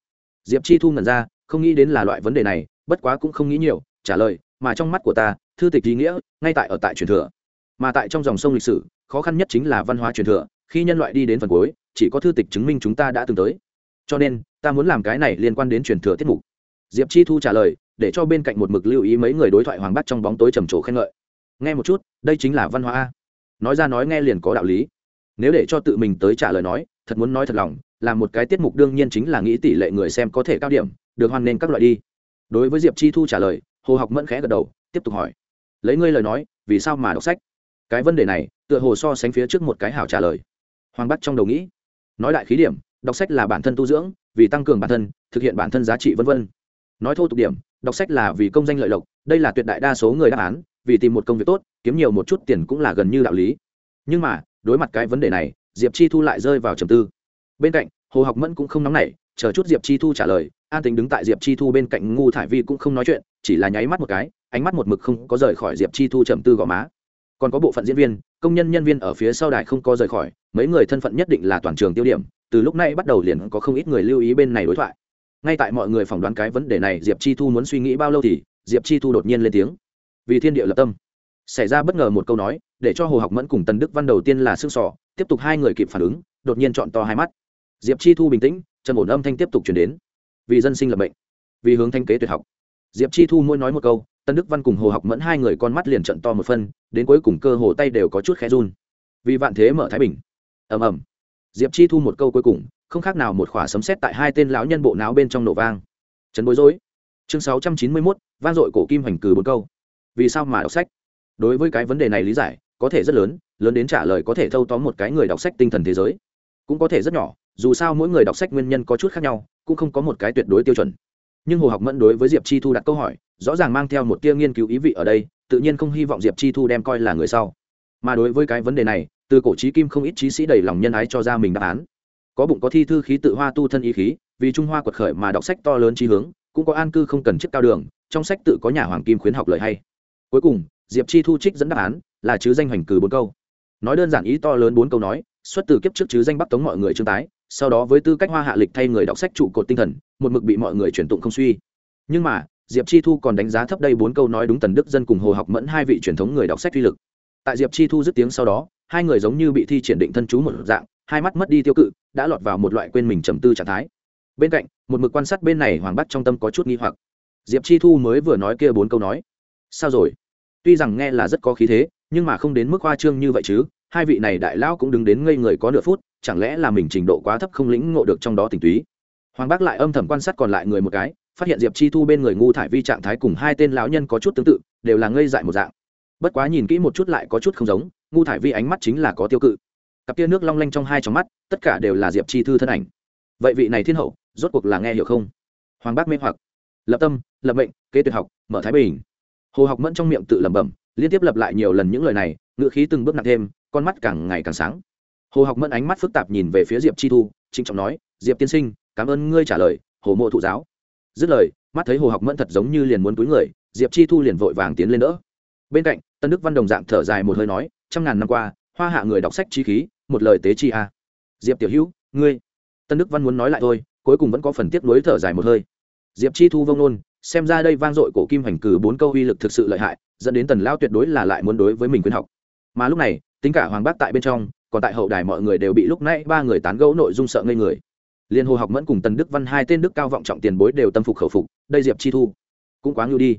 Diệp chi thu ngẩn ra, không nghĩ đến là loại vấn đề này, bất quá cũng không nghĩ nhiều, trả lời, mà trong mắt của ta, thư tịch ý nghĩa, ngay tại ở tại truyền thừa. Mà tại trong dòng sông lịch sử, khó khăn nhất chính là văn hóa truyền thừa, khi nhân loại đi đến phần cuối, chỉ có thư tịch chứng minh chúng ta đã từng tới. Cho nên, ta muốn làm cái này liên quan đến truyền thừa tiết mục. Diệp chi thu trả lời, để cho bên cạnh một mực lưu ý mấy người đối thoại hoàng bắt trong bóng tối trầm trồ khen ngợi. Nghe một chút, đây chính là văn hóa a. Nói ra nói nghe liền có đạo lý. Nếu để cho tự mình tới trả lời nói, thật muốn nói thật lòng là một cái tiết mục đương nhiên chính là nghĩ tỷ lệ người xem có thể cao điểm, được hoan nên các loại đi. Đối với diệp chi thu trả lời, hồ học mẫn khẽ gật đầu, tiếp tục hỏi. Lấy ngươi lời nói, vì sao mà đọc sách? Cái vấn đề này, tựa hồ so sánh phía trước một cái hảo trả lời. Hoàng bắt trong đầu nghĩ. Nói đại khí điểm, đọc sách là bản thân tu dưỡng, vì tăng cường bản thân, thực hiện bản thân giá trị v v nói thô tục điểm, đọc sách là vì công danh lợi lộc, đây là tuyệt đại đa số người đáp án, vì tìm một công việc tốt, kiếm nhiều một chút tiền cũng là gần như đạo lý. Nhưng mà, đối mặt cái vấn đề này, diệp chi thu lại rơi vào trầm tư bên cạnh, hồ học mẫn cũng không nóng nảy, chờ chút diệp chi thu trả lời, an tính đứng tại diệp chi thu bên cạnh ngu thải vi cũng không nói chuyện, chỉ là nháy mắt một cái, ánh mắt một mực không có rời khỏi diệp chi thu trầm tư gò má. Còn có bộ phận diễn viên, công nhân nhân viên ở phía sau đài không có rời khỏi, mấy người thân phận nhất định là toàn trường tiêu điểm, từ lúc này bắt đầu liền có không ít người lưu ý bên này đối thoại. Ngay tại mọi người phỏng đoán cái vấn đề này, diệp chi thu muốn suy nghĩ bao lâu thì, diệp chi thu đột nhiên lên tiếng. Vì thiên địa lập tâm. Xảy ra bất ngờ một câu nói, để cho hồ học mẫn cùng tần đức văn đầu tiên là xương sỏ, tiếp tục hai người kịp phản ứng, đột nhiên chọn to hai mắt diệp chi thu bình tĩnh trần ổn âm thanh tiếp tục chuyển đến. Vì dân sinh lập bệnh vì hướng thanh kế tuyệt học. Diệp chi thu mỗi nói một câu, tân đức văn cùng hồ học mẫn hai người con mắt liền trận to một phân, đến cuối cùng cơ hồ tay đều có chút khẽ run. Vì vạn thế mở thái bình. Ầm ầm. Diệp chi thu một câu cuối cùng, không khác nào một khỏa sấm xét tại hai tên lão nhân bộ não bên trong nổ vang. Trấn bối rối. Chương sáu trăm chín mươi mốt, vang dội cổ kim hoành Cử bốn câu. Vì sao mà đọc sách? Đối với cái vấn đề này lý giải, có thể rất lớn lớn đến trả lời có thể thâu tóm một cái người đọc sách tinh thần thế giới. Cũng có thể rất nhỏ dù sao mỗi người đọc sách nguyên nhân có chút khác nhau, cũng không có một cái tuyệt đối tiêu chuẩn. Nhưng hồ học mẫn đối với diệp chi thu đặt câu hỏi, rõ ràng mang theo một tia nghiên cứu ý vị ở đây, tự nhiên không hy vọng diệp chi thu đem coi là người sau. Mà đối với cái vấn đề này, từ cổ trí kim không ít trí sĩ đầy lòng nhân ái cho ra mình đáp án. Có bụng có thi thư khí tự hoa tu thân ý khí, vì trung hoa quật khởi mà đọc sách to lớn trí hướng, cũng có an cư không cần chức cao đường, trong sách tự có nhà hoàng kim khuyến học lời hay. Cuối cùng, diệp chi thu trích dẫn đáp án, là chứ danh hoành cử bốn câu. Nói đơn giản ý to lớn bốn câu nói, xuất từ kiếp trước chứ danh bắc tống mọi người trương tái sau đó với tư cách hoa hạ lịch thay người đọc sách trụ cột tinh thần, một mực bị mọi người truyền tụng không suy. Nhưng mà, diệp chi thu còn đánh giá thấp đây bốn câu nói đúng tần đức dân cùng hồ học mẫn hai vị truyền thống người đọc sách uy lực. Tại diệp chi thu dứt tiếng sau đó, hai người giống như bị thi triển định thân chú một dạng, hai mắt mất đi tiêu cự, đã lọt vào một loại quên mình trầm tư trạng thái. Bên cạnh, một mực quan sát bên này hoàng bắt trong tâm có chút nghi hoặc. Diệp chi thu mới vừa nói kia bốn câu nói. Sao rồi? Tuy rằng nghe là rất có khí thế, nhưng mà không đến mức hoa trương như vậy chứ hai vị này đại lão cũng đứng đến ngây người có nửa phút, chẳng lẽ là mình trình độ quá thấp không lĩnh ngộ được trong đó tình túy? Hoàng bác lại âm thầm quan sát còn lại người một cái, phát hiện diệp chi thu bên người ngu thải vi trạng thái cùng hai tên lão nhân có chút tương tự, đều là ngây dại một dạng. Bất quá nhìn kỹ một chút lại có chút không giống, ngu thải vi ánh mắt chính là có tiêu cự. Cặp tia nước long lanh trong hai trong mắt, tất cả đều là diệp chi thư thân ảnh. Vậy vị này thiên hậu, rốt cuộc là nghe hiểu không? Hoàng bác mê hoặc. Lập tâm, lập mệnh, kế tuyệt học, mở thái bình. Hồ học mẫn trong miệng tự lẩm bẩm, liên tiếp lặp lại nhiều lần những lời này, ngữ khí từng bước nặng thêm con mắt càng ngày càng sáng. Hồ học mẫn ánh mắt phức tạp nhìn về phía diệp chi thu, trịnh trọng nói, diệp tiên sinh, cảm ơn ngươi trả lời, hồ mộ thụ giáo. Dứt lời, mắt thấy hồ học mẫn thật giống như liền muốn túi người, diệp chi thu liền vội vàng tiến lên đỡ. Bên cạnh, tân đức văn đồng dạng thở dài một hơi nói, trăm ngàn năm qua, hoa hạ người đọc sách chi khí, một lời tế chi a. Diệp tiểu hữu, ngươi. Tân đức văn muốn nói lại thôi, cuối cùng vẫn có phần tiếp nối thở dài một hơi. Diệp chi thu vông nôn, xem ra đây vang dội cổ kim hành cử bốn câu uy lực thực sự lợi hại, dẫn đến tần lao tuyệt đối là lại muốn đối với mình khuyên học. Mà lúc này tính cả hoàng bác tại bên trong, còn tại hậu đài mọi người đều bị lúc nãy ba người tán gẫu nội dung sợ ngây người. Liên hồ học mẫn cùng tần đức văn hai tên đức cao vọng trọng tiền bối đều tâm phục khẩu phục, đây diệp chi thu, cũng quá ngưu đi.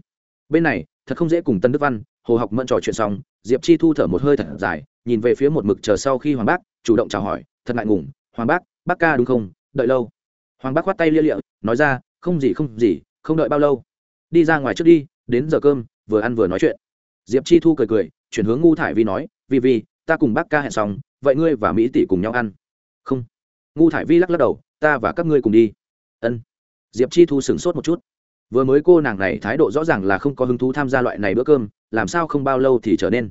Bên này, thật không dễ cùng tân đức văn, hồ học mẫn trò chuyện xong, diệp chi thu thở một hơi thật dài, nhìn về phía một mực chờ sau khi hoàng bác, chủ động chào hỏi, thật ngại ngùng, hoàng bác bác ca đúng không? Đợi lâu. Hoàng bác khoát tay lia lịa, nói ra, không gì không gì, không đợi bao lâu. Đi ra ngoài trước đi, đến giờ cơm, vừa ăn vừa nói chuyện. Diệp chi thu cười cười, chuyển hướng ngu thải vi nói vì vì ta cùng bác ca hẹn xong, vậy ngươi và mỹ tỷ cùng nhau ăn. Không. Ngu thải vi lắc lắc đầu, ta và các ngươi cùng đi. Ân. Diệp chi thu sửng sốt một chút. Vừa mới cô nàng này thái độ rõ ràng là không có hứng thú tham gia loại này bữa cơm, làm sao không bao lâu thì trở nên.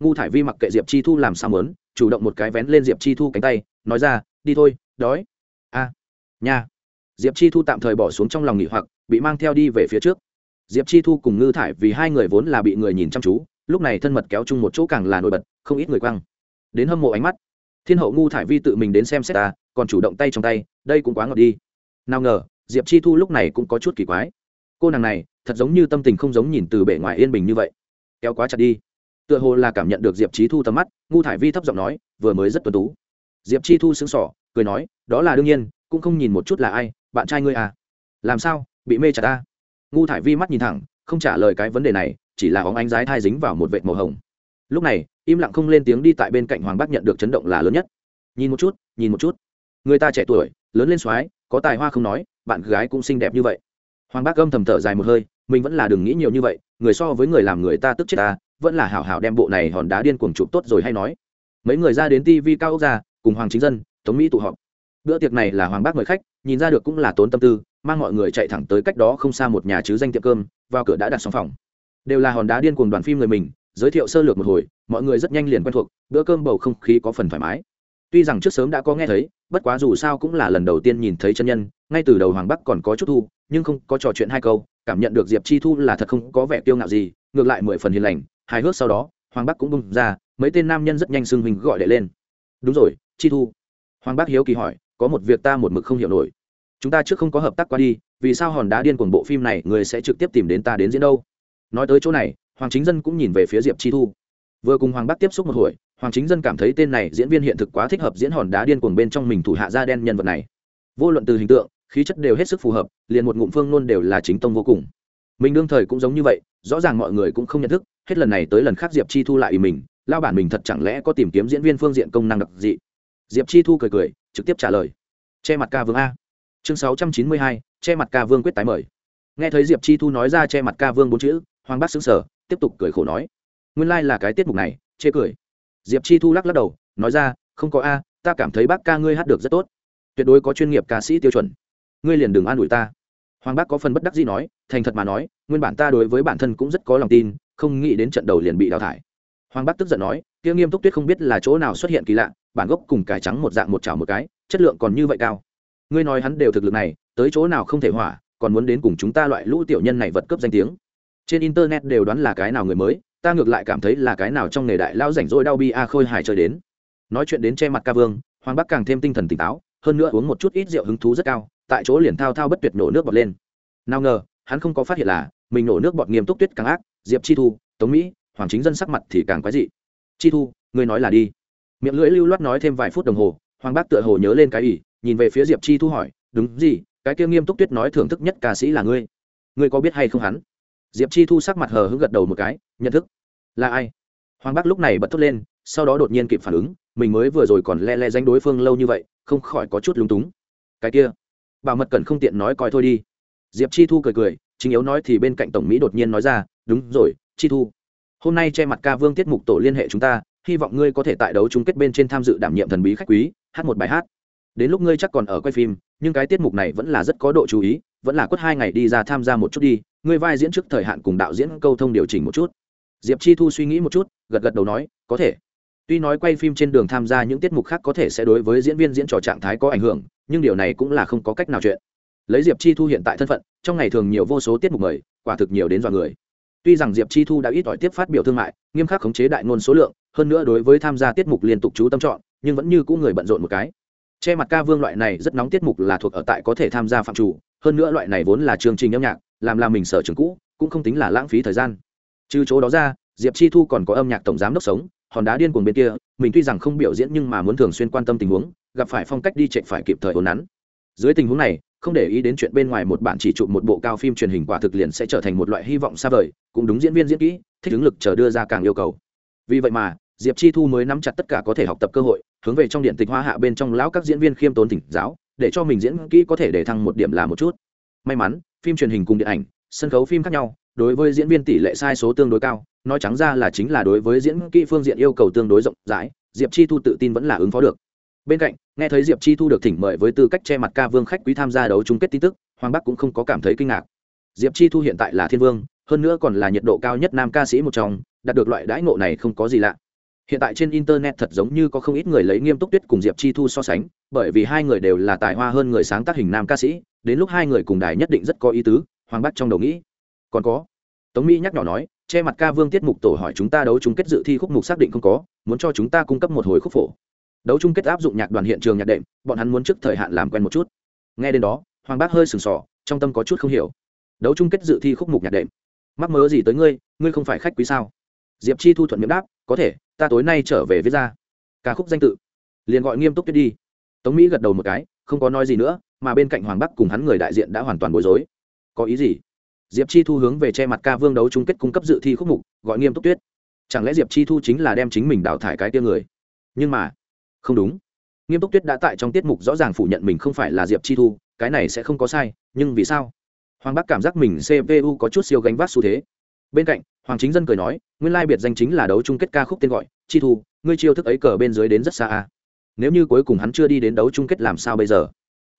Ngu thải vi mặc kệ diệp chi thu làm sao mớn chủ động một cái vén lên diệp chi thu cánh tay, nói ra, đi thôi, đói. A, nha. Diệp chi thu tạm thời bỏ xuống trong lòng nghỉ hoặc, bị mang theo đi về phía trước. Diệp chi thu cùng ngư thải vì hai người vốn là bị người nhìn chăm chú lúc này thân mật kéo chung một chỗ càng là nổi bật, không ít người quăng. Đến hâm mộ ánh mắt. Thiên hậu ngu thải vi tự mình đến xem xét ta, còn chủ động tay trong tay, đây cũng quá ngọt đi. Nào ngờ, diệp chi thu lúc này cũng có chút kỳ quái. Cô nàng này, thật giống như tâm tình không giống nhìn từ bể ngoài yên bình như vậy. Kéo quá chặt đi. Tựa hồ là cảm nhận được diệp chi thu tầm mắt, ngu thải vi thấp giọng nói, vừa mới rất tuân tú. Diệp chi thu xứng sỏ cười nói, đó là đương nhiên, cũng không nhìn một chút là ai, bạn trai ngươi à. Làm sao, bị mê chặt ta? Ngu thải vi mắt nhìn thẳng, không trả lời cái vấn đề này chỉ là óng ánh rái thai dính vào một vệt màu hồng. Lúc này, im lặng không lên tiếng đi tại bên cạnh hoàng bác nhận được chấn động là lớn nhất. Nhìn một chút, nhìn một chút. Người ta trẻ tuổi, lớn lên soái, có tài hoa không nói, bạn gái cũng xinh đẹp như vậy. Hoàng bác âm thầm thở dài một hơi, mình vẫn là đừng nghĩ nhiều như vậy, người so với người làm người ta tức chết ta, vẫn là hảo hảo đem bộ này hòn đá điên cuồng chụp tốt rồi hay nói. Mấy người ra đến tv cao ốc ra, cùng hoàng chính dân, tống mỹ tụ họp. Bữa tiệc này là hoàng bác mời khách, nhìn ra được cũng là tốn tâm tư, mang mọi người chạy thẳng tới cách đó không xa một nhà chứ danh tiệm cơm, vào cửa đã đặt xong phòng đều là hòn đá điên cuồng đoàn phim người mình, giới thiệu sơ lược một hồi, mọi người rất nhanh liền quen thuộc, bữa cơm bầu không khí có phần thoải mái. Tuy rằng trước sớm đã có nghe thấy, bất quá dù sao cũng là lần đầu tiên nhìn thấy chân nhân, ngay từ đầu hoàng bắc còn có chút thu, nhưng không có trò chuyện hai câu, cảm nhận được diệp chi thu là thật không có vẻ tiêu ngạo gì, ngược lại mười phần hiền lành, hài hước sau đó, hoàng bắc cũng bung ra, mấy tên nam nhân rất nhanh xưng hình gọi đệ lên. Đúng rồi, chi thu. Hoàng bắc hiếu kỳ hỏi, có một việc ta một mực không hiểu nổi. Chúng ta trước không có hợp tác qua đi, vì sao hòn đá điên cuồng bộ phim này người sẽ trực tiếp tìm đến ta đến diễn đâu? Nói tới chỗ này, hoàng chính dân cũng nhìn về phía diệp chi thu. Vừa cùng hoàng bắc tiếp xúc một hồi, hoàng chính dân cảm thấy tên này diễn viên hiện thực quá thích hợp diễn hòn đá điên cuồng bên trong mình thủ hạ da đen nhân vật này. Vô luận từ hình tượng, khí chất đều hết sức phù hợp, liền một ngụm phương luôn đều là chính tông vô cùng. Mình đương thời cũng giống như vậy, rõ ràng mọi người cũng không nhận thức, hết lần này tới lần khác diệp chi thu lại ý mình, lao bản mình thật chẳng lẽ có tìm kiếm diễn viên phương diện công năng đặc dị? Diệp chi thu cười cười, trực tiếp trả lời. Che mặt ca vương a. Chương sáu trăm chín mươi hai, che mặt ca vương quyết tái mời. Nghe thấy diệp chi thu nói ra che mặt ca vương bốn chữ hoàng bác xứng sở tiếp tục cười khổ nói, nguyên lai、like、là cái tiết mục này, chê cười. Diệp chi thu lắc lắc đầu, nói ra, không có a, ta cảm thấy bác ca ngươi hát được rất tốt. Tuyệt đối có chuyên nghiệp ca sĩ tiêu chuẩn. Ngươi liền đừng an ủi ta. Hoàng bác có phần bất đắc gì nói, thành thật mà nói, nguyên bản ta đối với bản thân cũng rất có lòng tin, không nghĩ đến trận đầu liền bị đào thải. Hoàng bác tức giận nói, kia nghiêm túc tuyết không biết là chỗ nào xuất hiện kỳ lạ, bản gốc cùng cải trắng một dạng một chảo một cái, chất lượng còn như vậy cao. Ngươi nói hắn đều thực lực này, tới chỗ nào không thể hỏa, còn muốn đến cùng chúng ta loại lũ tiểu nhân này vật cấp danh tiếng trên internet đều đoán là cái nào người mới, ta ngược lại cảm thấy là cái nào trong nghề đại lao rảnh rỗi đau bi a khôi hài chơi đến. Nói chuyện đến che mặt ca vương, hoàng bắc càng thêm tinh thần tỉnh táo, hơn nữa uống một chút ít rượu hứng thú rất cao, tại chỗ liền thao thao bất tuyệt nổ nước bọt lên. Nào ngờ, hắn không có phát hiện là, mình nổ nước bọt nghiêm túc tuyết càng ác, diệp chi thu, tống mỹ, hoàng chính dân sắc mặt thì càng quái dị. Chi thu, ngươi nói là đi. Miệng lưỡi lưu loát nói thêm vài phút đồng hồ, hoàng bác tựa hồ nhớ lên cái ỷ, nhìn về phía diệp chi thu hỏi, đúng gì, cái kia nghiêm túc tuyết nói thưởng thức nhất ca sĩ là ngươi? Ngươi có biết hay không hắn? Diệp chi thu sắc mặt hờ hững gật đầu một cái, nhận thức. Là ai? Hoàng bắc lúc này bật thốt lên, sau đó đột nhiên kịp phản ứng, mình mới vừa rồi còn le le danh đối phương lâu như vậy, không khỏi có chút lúng túng. Cái kia, bảo mật cần không tiện nói coi thôi đi. Diệp chi thu cười cười, chính yếu nói thì bên cạnh tổng mỹ đột nhiên nói ra, đúng rồi, chi thu, hôm nay che mặt ca vương tiết mục tổ liên hệ chúng ta, hy vọng ngươi có thể tại đấu chung kết bên trên tham dự đảm nhiệm thần bí khách quý, hát một bài hát. Đến lúc ngươi chắc còn ở quay phim, nhưng cái tiết mục này vẫn là rất có độ chú ý, vẫn là quất hai ngày đi ra tham gia một chút đi ngươi vai diễn trước thời hạn cùng đạo diễn câu thông điều chỉnh một chút. Diệp chi thu suy nghĩ một chút, gật gật đầu nói, có thể. Tuy nói quay phim trên đường tham gia những tiết mục khác có thể sẽ đối với diễn viên diễn trò trạng thái có ảnh hưởng, nhưng điều này cũng là không có cách nào chuyện. Lấy diệp chi thu hiện tại thân phận, trong ngày thường nhiều vô số tiết mục mời, quả thực nhiều đến dọa người. Tuy rằng diệp chi thu đã ít ỏi tiếp phát biểu thương mại, nghiêm khắc khống chế đại ngôn số lượng, hơn nữa đối với tham gia tiết mục liên tục chú tâm chọn, nhưng vẫn như cũ người bận rộn một cái. Che mặt ca vương loại này rất nóng tiết mục là thuộc ở tại có thể tham gia phạm chủ, hơn nữa loại này vốn là chương trình âm nhạc làm làm mình sở trường cũ, cũng không tính là lãng phí thời gian. Trừ chỗ đó ra, diệp chi thu còn có âm nhạc tổng giám đốc sống, hòn đá điên cuồng bên kia, mình tuy rằng không biểu diễn nhưng mà muốn thường xuyên quan tâm tình huống, gặp phải phong cách đi chạy phải kịp thời ổn nắn. Dưới tình huống này, không để ý đến chuyện bên ngoài một bản chỉ chụp một bộ cao phim truyền hình quả thực liền sẽ trở thành một loại hy vọng xa vời, cũng đúng diễn viên diễn kỹ, thích ứng lực chờ đưa ra càng yêu cầu. Vì vậy mà, diệp chi thu mới nắm chặt tất cả có thể học tập cơ hội, hướng về trong điện tịch hoa hạ bên trong lão các diễn viên khiêm tốn tỉnh giáo, để cho mình diễn kỹ có thể để thăng một điểm là một chút. May mắn phim truyền hình cùng điện ảnh, sân khấu phim khác nhau, đối với diễn viên tỷ lệ sai số tương đối cao, nói trắng ra là chính là đối với diễn kỹ phương diện yêu cầu tương đối rộng rãi, diệp chi thu tự tin vẫn là ứng phó được. Bên cạnh, nghe thấy diệp chi thu được thỉnh mời với tư cách che mặt ca vương khách quý tham gia đấu chung kết tin tức, hoàng bắc cũng không có cảm thấy kinh ngạc. Diệp chi thu hiện tại là thiên vương, hơn nữa còn là nhiệt độ cao nhất nam ca sĩ một trong, đạt được loại đãi ngộ này không có gì lạ. Hiện tại trên internet thật giống như có không ít người lấy nghiêm túc tuyết cùng diệp chi thu so sánh, bởi vì hai người đều là tài hoa hơn người sáng tác hình nam ca sĩ đến lúc hai người cùng đài nhất định rất có ý tứ, hoàng bắc trong đầu nghĩ. Còn có. Tống mỹ nhắc nhỏ nói, che mặt ca vương tiết mục tổ hỏi chúng ta đấu chung kết dự thi khúc mục xác định không có, muốn cho chúng ta cung cấp một hồi khúc phổ. Đấu chung kết áp dụng nhạc đoàn hiện trường nhạc đệm, bọn hắn muốn trước thời hạn làm quen một chút. Nghe đến đó, hoàng bác hơi sừng sỏ, trong tâm có chút không hiểu. Đấu chung kết dự thi khúc mục nhạc đệm. Mắc mớ gì tới ngươi ngươi không phải khách quý sao? Diệp chi thu thuận miệng đáp, có thể, ta tối nay trở về viết ra. Ca khúc danh tự. Liền gọi nghiêm túc tuyết đi. Tống mỹ gật đầu một cái, không có nói gì nữa mà bên cạnh hoàng bắc cùng hắn người đại diện đã hoàn toàn bối rối. Có ý gì? Diệp chi thu hướng về che mặt ca vương đấu chung kết cung cấp dự thi khúc mục, gọi nghiêm túc tuyết. Chẳng lẽ diệp chi thu chính là đem chính mình đào thải cái tia người? Nhưng mà, không đúng. Nghiêm túc tuyết đã tại trong tiết mục rõ ràng phủ nhận mình không phải là diệp chi thu, cái này sẽ không có sai, nhưng vì sao? Hoàng bắc cảm giác mình cpu có chút siêu gánh vác xu thế. Bên cạnh, hoàng chính dân cười nói, nguyên lai biệt danh chính là đấu chung kết ca khúc tên gọi, chi thu, ngươi chiêu thức ấy cờ bên dưới đến rất xa à. nếu như cuối cùng hắn chưa đi đến đấu chung kết làm sao bây giờ?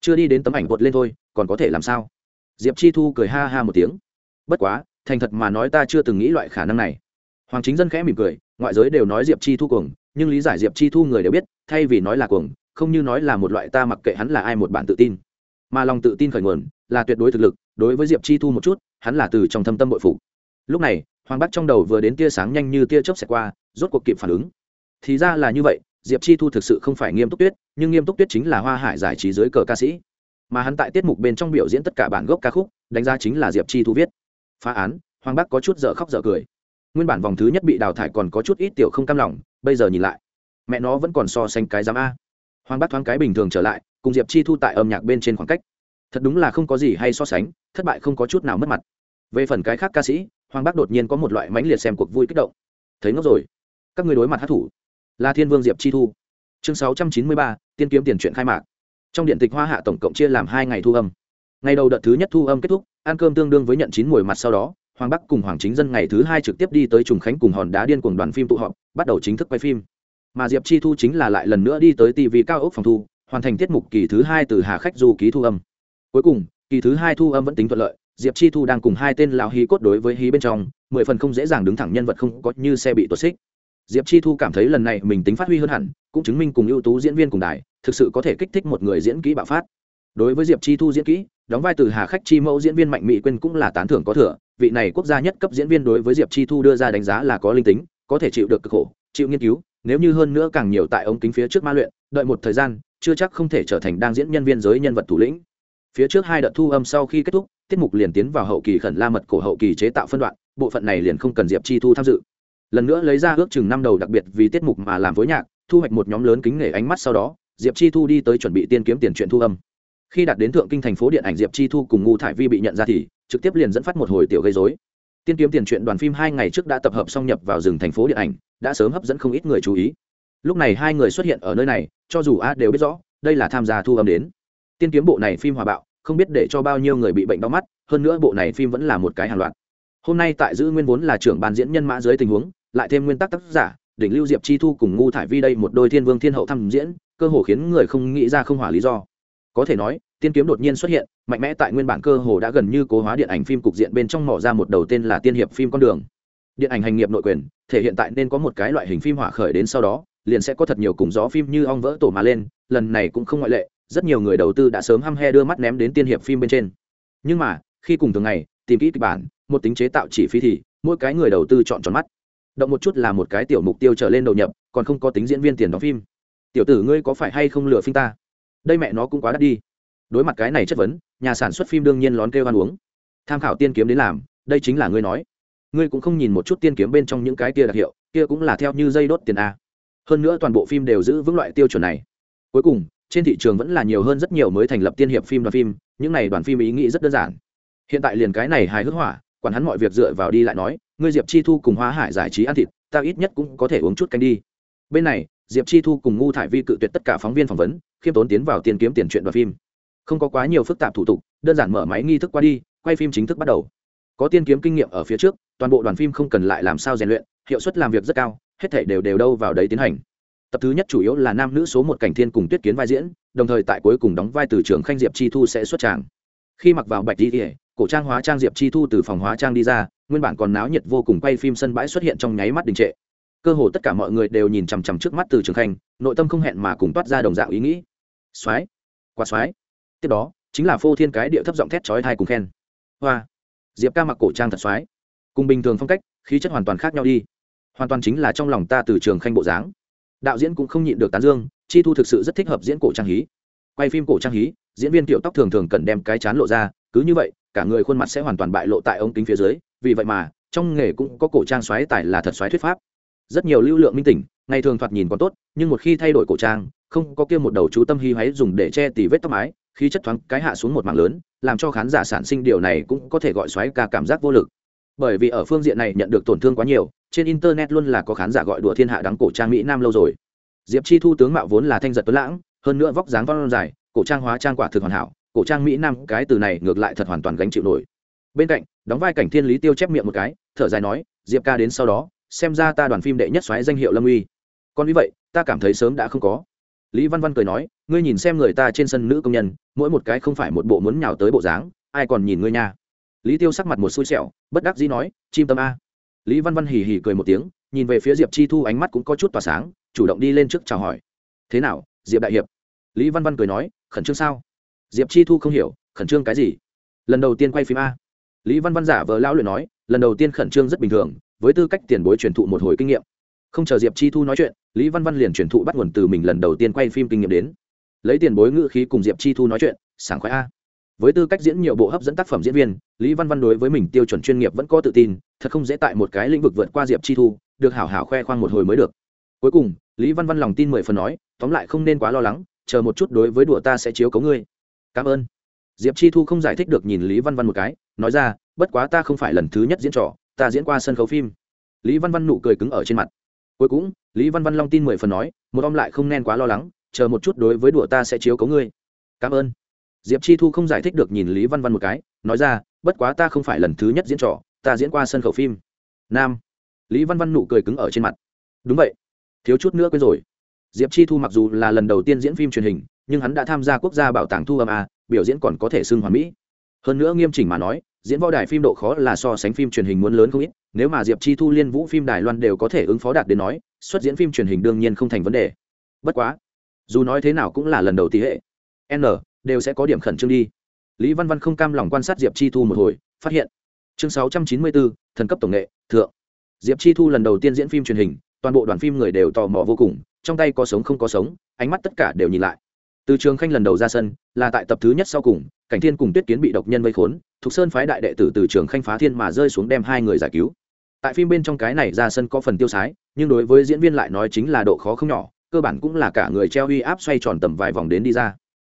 Chưa đi đến tấm ảnh vượt lên thôi, còn có thể làm sao? Diệp chi thu cười ha ha một tiếng. Bất quá, thành thật mà nói ta chưa từng nghĩ loại khả năng này. Hoàng chính dân khẽ mỉm cười, ngoại giới đều nói diệp chi thu cuồng, nhưng lý giải diệp chi thu người đều biết, thay vì nói là cuồng, không như nói là một loại ta mặc kệ hắn là ai một bản tự tin. Mà lòng tự tin khởi nguồn, là tuyệt đối thực lực, đối với diệp chi thu một chút, hắn là từ trong thâm tâm bội phụ lúc này, hoàng bắc trong đầu vừa đến tia sáng nhanh như tia chớp xẹt qua, rốt cuộc kịp phản ứng. Thì ra là như vậy diệp chi thu thực sự không phải nghiêm túc tuyết, nhưng nghiêm túc tuyết chính là hoa hải giải trí dưới cờ ca sĩ. Mà hắn tại tiết mục bên trong biểu diễn tất cả bản gốc ca khúc, đánh giá chính là diệp chi thu viết. Phá án, hoàng bắc có chút dở khóc dở cười. Nguyên bản vòng thứ nhất bị đào thải còn có chút ít tiểu không cam lòng, bây giờ nhìn lại, mẹ nó vẫn còn so sánh cái giám a. Hoàng bắc thoáng cái bình thường trở lại, cùng diệp chi thu tại âm nhạc bên trên khoảng cách. Thật đúng là không có gì hay so sánh, thất bại không có chút nào mất mặt. Về phần cái khác ca sĩ, hoàng bắc đột nhiên có một loại mãnh liệt xem cuộc vui kích động. Thấy ngốc rồi. Các người đối mặt hát thủ là thiên vương diệp chi thu. Chương sáu trăm chín mươi ba, tiên kiếm tiền chuyện khai mạc. Trong điện tịch hoa hạ tổng cộng chia làm hai ngày thu âm. Ngày đầu đợt thứ nhất thu âm kết thúc, ăn cơm tương đương với nhận chín mùi mặt sau đó, hoàng bắc cùng hoàng chính dân ngày thứ hai trực tiếp đi tới trùng khánh cùng hòn đá điên cùng đoàn phim tụ họp, bắt đầu chính thức quay phim. Mà diệp chi thu chính là lại lần nữa đi tới tv cao ốc phòng thu, hoàn thành tiết mục kỳ thứ hai từ hà khách du ký thu âm. Cuối cùng, kỳ thứ hai thu âm vẫn tính thuận lợi, diệp chi thu đang cùng hai tên lão hí cốt đối với hí bên trong, mười phần không dễ dàng đứng thẳng nhân vật không có như xe bị tuột xích diệp chi thu cảm thấy lần này mình tính phát huy hơn hẳn, cũng chứng minh cùng ưu tú diễn viên cùng đài, thực sự có thể kích thích một người diễn kỹ bạo phát. Đối với diệp chi thu diễn kỹ, đóng vai từ hà khách chi mẫu diễn viên mạnh mỹ quên cũng là tán thưởng có thừa. Vị này quốc gia nhất cấp diễn viên đối với diệp chi thu đưa ra đánh giá là có linh tính, có thể chịu được cực khổ, chịu nghiên cứu, nếu như hơn nữa càng nhiều tại ống kính phía trước ma luyện, đợi một thời gian, chưa chắc không thể trở thành đang diễn nhân viên giới nhân vật thủ lĩnh. Phía trước hai đợt thu âm sau khi kết thúc, tiết mục liền tiến vào hậu kỳ khẩn la mật cổ hậu kỳ chế tạo phân đoạn, bộ phận này liền không cần diệp chi thu tham dự lần nữa lấy ra ước chừng năm đầu đặc biệt vì tiết mục mà làm phối nhạc, thu hoạch một nhóm lớn kính nể ánh mắt sau đó, diệp chi thu đi tới chuẩn bị tiên kiếm tiền chuyện thu âm. Khi đạt đến thượng kinh thành phố điện ảnh, diệp chi thu cùng ngu thải vi bị nhận ra thì trực tiếp liền dẫn phát một hồi tiểu gây dối tiên kiếm tiền chuyện đoàn phim hai ngày trước đã tập hợp xong nhập vào rừng thành phố điện ảnh, đã sớm hấp dẫn không ít người chú ý. Lúc này hai người xuất hiện ở nơi này, cho dù a đều biết rõ, đây là tham gia thu âm đến. Tiên kiếm bộ này phim hòa bạo, không biết để cho bao nhiêu người bị bệnh đau mắt, hơn nữa bộ này phim vẫn là một cái hàng loạt. Hôm nay tại giữ nguyên vốn là trưởng ban diễn nhân mã dưới tình huống lại thêm nguyên tắc tác giả, đỉnh lưu diệp chi thu cùng ngu thải vi đây một đôi thiên vương thiên hậu thăm diễn, cơ hồ khiến người không nghĩ ra không hỏa lý do. Có thể nói, tiên kiếm đột nhiên xuất hiện, mạnh mẽ tại nguyên bản cơ hồ đã gần như cố hóa điện ảnh phim cục diện bên trong mỏ ra một đầu tên là tiên hiệp phim con đường. Điện ảnh hành nghiệp nội quyền, thể hiện tại nên có một cái loại hình phim hỏa khởi đến sau đó, liền sẽ có thật nhiều cùng gió phim như ong vỡ tổ mà lên, lần này cũng không ngoại lệ, rất nhiều người đầu tư đã sớm hăm he đưa mắt ném đến tiên hiệp phim bên trên. Nhưng mà, khi cùng thường ngày, tìm kỹ kịch bản, một tính chế tạo chỉ phí thì, mỗi cái người đầu tư chọn tròn mắt động một chút là một cái tiểu mục tiêu trở lên đầu nhập, còn không có tính diễn viên tiền đóng phim. Tiểu tử ngươi có phải hay không lừa phim ta? Đây mẹ nó cũng quá đắt đi. Đối mặt cái này chất vấn, nhà sản xuất phim đương nhiên lón kêu ăn uống. Tham khảo tiên kiếm đến làm, đây chính là ngươi nói. Ngươi cũng không nhìn một chút tiên kiếm bên trong những cái kia đặc hiệu, kia cũng là theo như dây đốt tiền a. Hơn nữa toàn bộ phim đều giữ vững loại tiêu chuẩn này. Cuối cùng, trên thị trường vẫn là nhiều hơn rất nhiều mới thành lập tiên hiệp phim đoàn phim, những này đoàn phim ý nghĩ rất đơn giản. Hiện tại liền cái này hài hước hỏa quản hắn mọi việc dựa vào đi lại nói, ngươi diệp chi thu cùng hóa hải giải trí ăn thịt ta ít nhất cũng có thể uống chút canh đi. Bên này, diệp chi thu cùng ngu thải vi cự tuyệt tất cả phóng viên phỏng vấn, khiêm tốn tiến vào tiền kiếm tiền chuyện đoàn phim. Không có quá nhiều phức tạp thủ tục, đơn giản mở máy nghi thức qua đi, quay phim chính thức bắt đầu. Có tiên kiếm kinh nghiệm ở phía trước, toàn bộ đoàn phim không cần lại làm sao rèn luyện, hiệu suất làm việc rất cao, hết thể đều đều đâu vào đấy tiến hành. Tập thứ nhất chủ yếu là nam nữ số một cảnh thiên cùng tuyết kiến vai diễn, đồng thời tại cuối cùng đóng vai từ trường khanh diệp chi thu sẽ xuất tràng khi mặc vào bạch đi cổ trang hóa trang diệp chi thu từ phòng hóa trang đi ra, nguyên bản còn náo nhiệt vô cùng quay phim sân bãi xuất hiện trong nháy mắt đình trệ. Cơ hồ tất cả mọi người đều nhìn chằm chằm trước mắt từ trường khanh, nội tâm không hẹn mà cùng toát ra đồng dạng ý nghĩ. Soái, quá soái. Tiếp đó, chính là phô thiên cái địa thấp giọng thét chói thai cùng khen. Hoa, diệp ca mặc cổ trang thật soái. Cùng bình thường phong cách, khí chất hoàn toàn khác nhau đi. Hoàn toàn chính là trong lòng ta từ trường khanh bộ dáng. Đạo diễn cũng không nhịn được tán dương, chi thu thực sự rất thích hợp diễn cổ trang hí. Quay phim cổ trang hí diễn viên tiểu tóc thường thường cần đem cái chán lộ ra, cứ như vậy, cả người khuôn mặt sẽ hoàn toàn bại lộ tại ống kính phía dưới, vì vậy mà, trong nghề cũng có cổ trang xoáy tài là thật xoáy thuyết pháp. Rất nhiều lưu lượng minh tỉnh, ngày thường thoạt nhìn còn tốt, nhưng một khi thay đổi cổ trang, không có kia một đầu chú tâm hy hoáy dùng để che tỉ vết tóc mái, khí chất thoáng cái hạ xuống một mạng lớn, làm cho khán giả sản sinh điều này cũng có thể gọi xoáy ca cảm giác vô lực. Bởi vì ở phương diện này nhận được tổn thương quá nhiều, trên internet luôn là có khán giả gọi đùa thiên hạ đắng cổ trang mỹ nam lâu rồi. Diệp chi thu tướng mạo vốn là thanh giật tuấn lãng, hơn nữa vóc dáng văn dài cổ trang hóa trang quả thực hoàn hảo, cổ trang mỹ nam, cái từ này ngược lại thật hoàn toàn gánh chịu nổi. Bên cạnh, đóng vai cảnh thiên lý tiêu chép miệng một cái, thở dài nói, diệp ca đến sau đó, xem ra ta đoàn phim đệ nhất xoáy danh hiệu lâm uy. Còn vì vậy, ta cảm thấy sớm đã không có. Lý văn văn cười nói, ngươi nhìn xem người ta trên sân nữ công nhân, mỗi một cái không phải một bộ muốn nhào tới bộ dáng, ai còn nhìn ngươi nha? Lý tiêu sắc mặt một xui xẻo, bất đắc dĩ nói, chim tâm a. Lý văn văn hì hì cười một tiếng, nhìn về phía diệp chi thu ánh mắt cũng có chút tỏa sáng, chủ động đi lên trước chào hỏi. Thế nào, diệp đại hiệp? Lý văn văn cười nói, khẩn trương sao? Diệp chi thu không hiểu, khẩn trương cái gì? Lần đầu tiên quay phim a. Lý văn văn giả vờ lão luyện nói, lần đầu tiên khẩn trương rất bình thường, với tư cách tiền bối truyền thụ một hồi kinh nghiệm. Không chờ diệp chi thu nói chuyện, lý văn văn liền truyền thụ bắt nguồn từ mình lần đầu tiên quay phim kinh nghiệm đến. Lấy tiền bối ngữ khí cùng diệp chi thu nói chuyện, sảng khoái a. Với tư cách diễn nhiều bộ hấp dẫn tác phẩm diễn viên, lý văn văn đối với mình tiêu chuẩn chuyên nghiệp vẫn có tự tin, thật không dễ tại một cái lĩnh vực vượt qua diệp chi thu, được hảo hảo khoe khoang một hồi mới được. Cuối cùng, lý văn văn lòng tin mười phần nói, tóm lại không nên quá lo lắng chờ một chút đối với đùa ta sẽ chiếu cấu ngươi. Cảm ơn. Diệp chi thu không giải thích được nhìn lý văn văn một cái, nói ra, bất quá ta không phải lần thứ nhất diễn trò, ta diễn qua sân khấu phim. Lý văn văn nụ cười cứng ở trên mặt. Cuối cùng, lý văn văn long tin mười phần nói, một om lại không nên quá lo lắng, chờ một chút đối với đùa ta sẽ chiếu cấu ngươi. Cảm ơn. Diệp chi thu không giải thích được nhìn lý văn văn một cái, nói ra, bất quá ta không phải lần thứ nhất diễn trò, ta diễn qua sân khấu phim. Nam. Lý văn văn nụ cười cứng ở trên mặt. Đúng vậy. Thiếu chút nữa quên rồi diệp chi thu mặc dù là lần đầu tiên diễn phim truyền hình, nhưng hắn đã tham gia quốc gia bảo tàng thu âm a, biểu diễn còn có thể xưng hoàn mỹ. Hơn nữa nghiêm chỉnh mà nói, diễn võ đài phim độ khó là so sánh phim truyền hình muốn lớn không ít, nếu mà diệp chi thu liên vũ phim đài loan đều có thể ứng phó đạt đến nói, xuất diễn phim truyền hình đương nhiên không thành vấn đề. Bất quá, dù nói thế nào cũng là lần đầu tỷ hệ. N, đều sẽ có điểm khẩn trương đi. Lý văn văn không cam lòng quan sát diệp chi thu một hồi, phát hiện, chương sáu trăm chín mươi bốn thần cấp tổng nghệ, thượng. Diệp chi thu lần đầu tiên diễn phim truyền hình, toàn bộ đoàn phim người đều tò mò vô cùng trong tay có sống không có sống, ánh mắt tất cả đều nhìn lại. Từ trường khanh lần đầu ra sân, là tại tập thứ nhất sau cùng, cảnh thiên cùng tuyết kiến bị độc nhân vây khốn, thục sơn phái đại đệ tử từ trường khanh phá thiên mà rơi xuống đem hai người giải cứu. Tại phim bên trong cái này ra sân có phần tiêu sái, nhưng đối với diễn viên lại nói chính là độ khó không nhỏ, cơ bản cũng là cả người treo uy áp xoay tròn tầm vài vòng đến đi ra.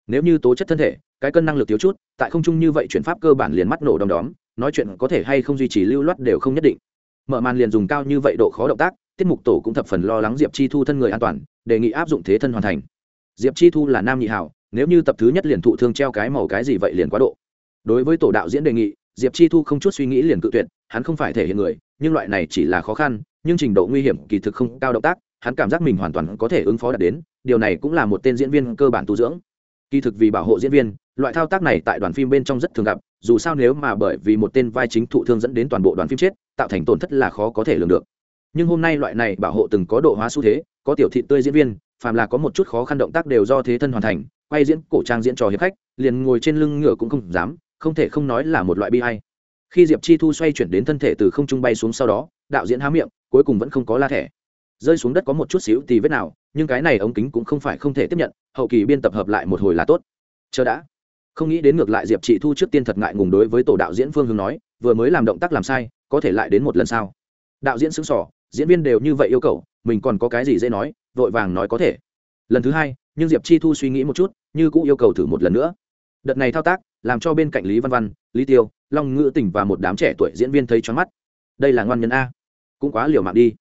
Nếu như tố chất thân thể, cái cân năng lực thiếu chút, tại không trung như vậy chuyển pháp cơ bản liền mắt nổ đom đóm, nói chuyện có thể hay không duy trì lưu loát đều không nhất định. Mở màn liền dùng cao như vậy độ khó động tác tiết mục tổ cũng thập phần lo lắng diệp chi thu thân người an toàn, đề nghị áp dụng thế thân hoàn thành. Diệp chi thu là nam nhị hảo, nếu như tập thứ nhất liền thụ thương treo cái màu cái gì vậy liền quá độ. Đối với tổ đạo diễn đề nghị, diệp chi thu không chút suy nghĩ liền cự tuyệt, hắn không phải thể hiện người, nhưng loại này chỉ là khó khăn, nhưng trình độ nguy hiểm kỳ thực không cao động tác, hắn cảm giác mình hoàn toàn có thể ứng phó đạt đến, điều này cũng là một tên diễn viên cơ bản tu dưỡng. Kỳ thực vì bảo hộ diễn viên, loại thao tác này tại đoàn phim bên trong rất thường gặp, dù sao nếu mà bởi vì một tên vai chính thụ thương dẫn đến toàn bộ đoàn phim chết, tạo thành tổn thất là khó có thể lường được nhưng hôm nay loại này bảo hộ từng có độ hóa xu thế, có tiểu thị tươi diễn viên, phàm là có một chút khó khăn động tác đều do thế thân hoàn thành, quay diễn cổ trang diễn trò hiệp khách, liền ngồi trên lưng ngựa cũng không dám, không thể không nói là một loại bi hay khi diệp chi thu xoay chuyển đến thân thể từ không trung bay xuống sau đó, đạo diễn há miệng, cuối cùng vẫn không có la thẻ. Rơi xuống đất có một chút xíu thì vết nào, nhưng cái này ống kính cũng không phải không thể tiếp nhận, hậu kỳ biên tập hợp lại một hồi là tốt. Chờ đã. Không nghĩ đến ngược lại diệp chị thu trước tiên thật ngại ngùng đối với tổ đạo diễn phương hướng nói, vừa mới làm động tác làm sai, có thể lại đến một lần sau đạo diễn xứng sỏ diễn viên đều như vậy yêu cầu, mình còn có cái gì dễ nói, vội vàng nói có thể. Lần thứ hai, nhưng diệp chi thu suy nghĩ một chút, như cũng yêu cầu thử một lần nữa. Đợt này thao tác, làm cho bên cạnh lý văn văn, lý tiêu, long ngữ tỉnh và một đám trẻ tuổi diễn viên thấy choáng mắt. Đây là ngoan nhân a. Cũng quá liều mạng đi.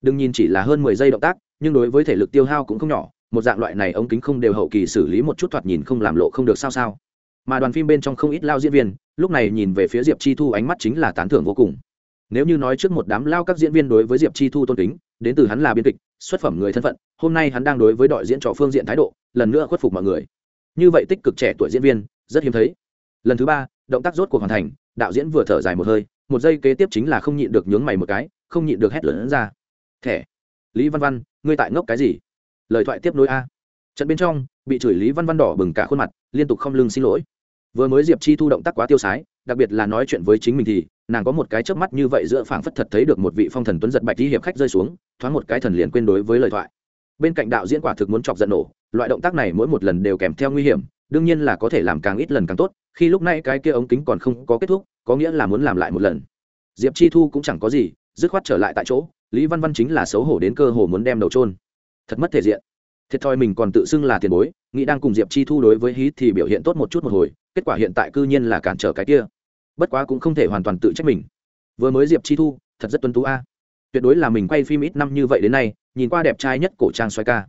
Đừng nhìn chỉ là hơn mười giây động tác, nhưng đối với thể lực tiêu hao cũng không nhỏ, một dạng loại này ống kính không đều hậu kỳ xử lý một chút thoạt nhìn không làm lộ không được sao sao. Mà đoàn phim bên trong không ít lao diễn viên, lúc này nhìn về phía diệp chi thu ánh mắt chính là tán thưởng vô cùng nếu như nói trước một đám lao các diễn viên đối với diệp chi thu tôn kính, đến từ hắn là biên kịch, xuất phẩm người thân phận, hôm nay hắn đang đối với đội diễn trò phương diện thái độ, lần nữa khuất phục mọi người. Như vậy tích cực trẻ tuổi diễn viên, rất hiếm thấy. Lần thứ ba, động tác rốt cuộc hoàn thành, đạo diễn vừa thở dài một hơi, một giây kế tiếp chính là không nhịn được nhướng mày một cái, không nhịn được hét lớn ra. Thẻ, lý văn văn, ngươi tại ngốc cái gì? Lời thoại tiếp nối a. Trận bên trong, bị chửi lý văn văn đỏ bừng cả khuôn mặt, liên tục không lưng xin lỗi vừa mới diệp chi thu động tác quá tiêu sái, đặc biệt là nói chuyện với chính mình thì, nàng có một cái chớp mắt như vậy giữa phảng phất thật thấy được một vị phong thần tuấn giật bạch đi hiệp khách rơi xuống, thoáng một cái thần liền quên đối với lời thoại. Bên cạnh đạo diễn quả thực muốn chọc giận nổ, loại động tác này mỗi một lần đều kèm theo nguy hiểm, đương nhiên là có thể làm càng ít lần càng tốt, khi lúc này cái kia ống kính còn không có kết thúc, có nghĩa là muốn làm lại một lần. Diệp chi thu cũng chẳng có gì, dứt khoát trở lại tại chỗ, lý văn văn chính là xấu hổ đến cơ hồ muốn đem đầu trôn thật mất thể diện thiệt thòi mình còn tự xưng là tiền bối, nghĩ đang cùng diệp chi thu đối với hí thì biểu hiện tốt một chút một hồi, kết quả hiện tại cư nhiên là cản trở cái kia. Bất quá cũng không thể hoàn toàn tự trách mình. Vừa mới diệp chi thu, thật rất tuân tú a. Tuyệt đối là mình quay phim ít năm như vậy đến nay, nhìn qua đẹp trai nhất cổ trang xoay ca.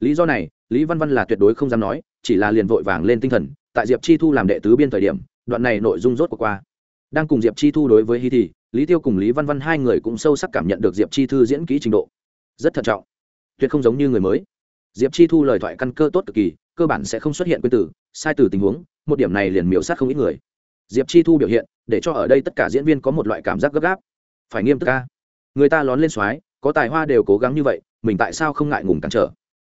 Lý do này, lý văn văn là tuyệt đối không dám nói, chỉ là liền vội vàng lên tinh thần, tại diệp chi thu làm đệ tứ biên thời điểm, đoạn này nội dung rốt của qua. Đang cùng diệp chi thu đối với hy thì, lý tiêu cùng lý văn văn hai người cũng sâu sắc cảm nhận được diệp chi thư diễn kỹ trình độ. Rất thận trọng. Tuyệt không giống như người mới diệp chi thu lời thoại căn cơ tốt cực kỳ, cơ bản sẽ không xuất hiện quy tử, sai từ tình huống, một điểm này liền miễu sát không ít người. Diệp chi thu biểu hiện, để cho ở đây tất cả diễn viên có một loại cảm giác gấp gáp. Phải nghiêm túc ca người ta lón lên soái, có tài hoa đều cố gắng như vậy, mình tại sao không ngại ngùng cản trở?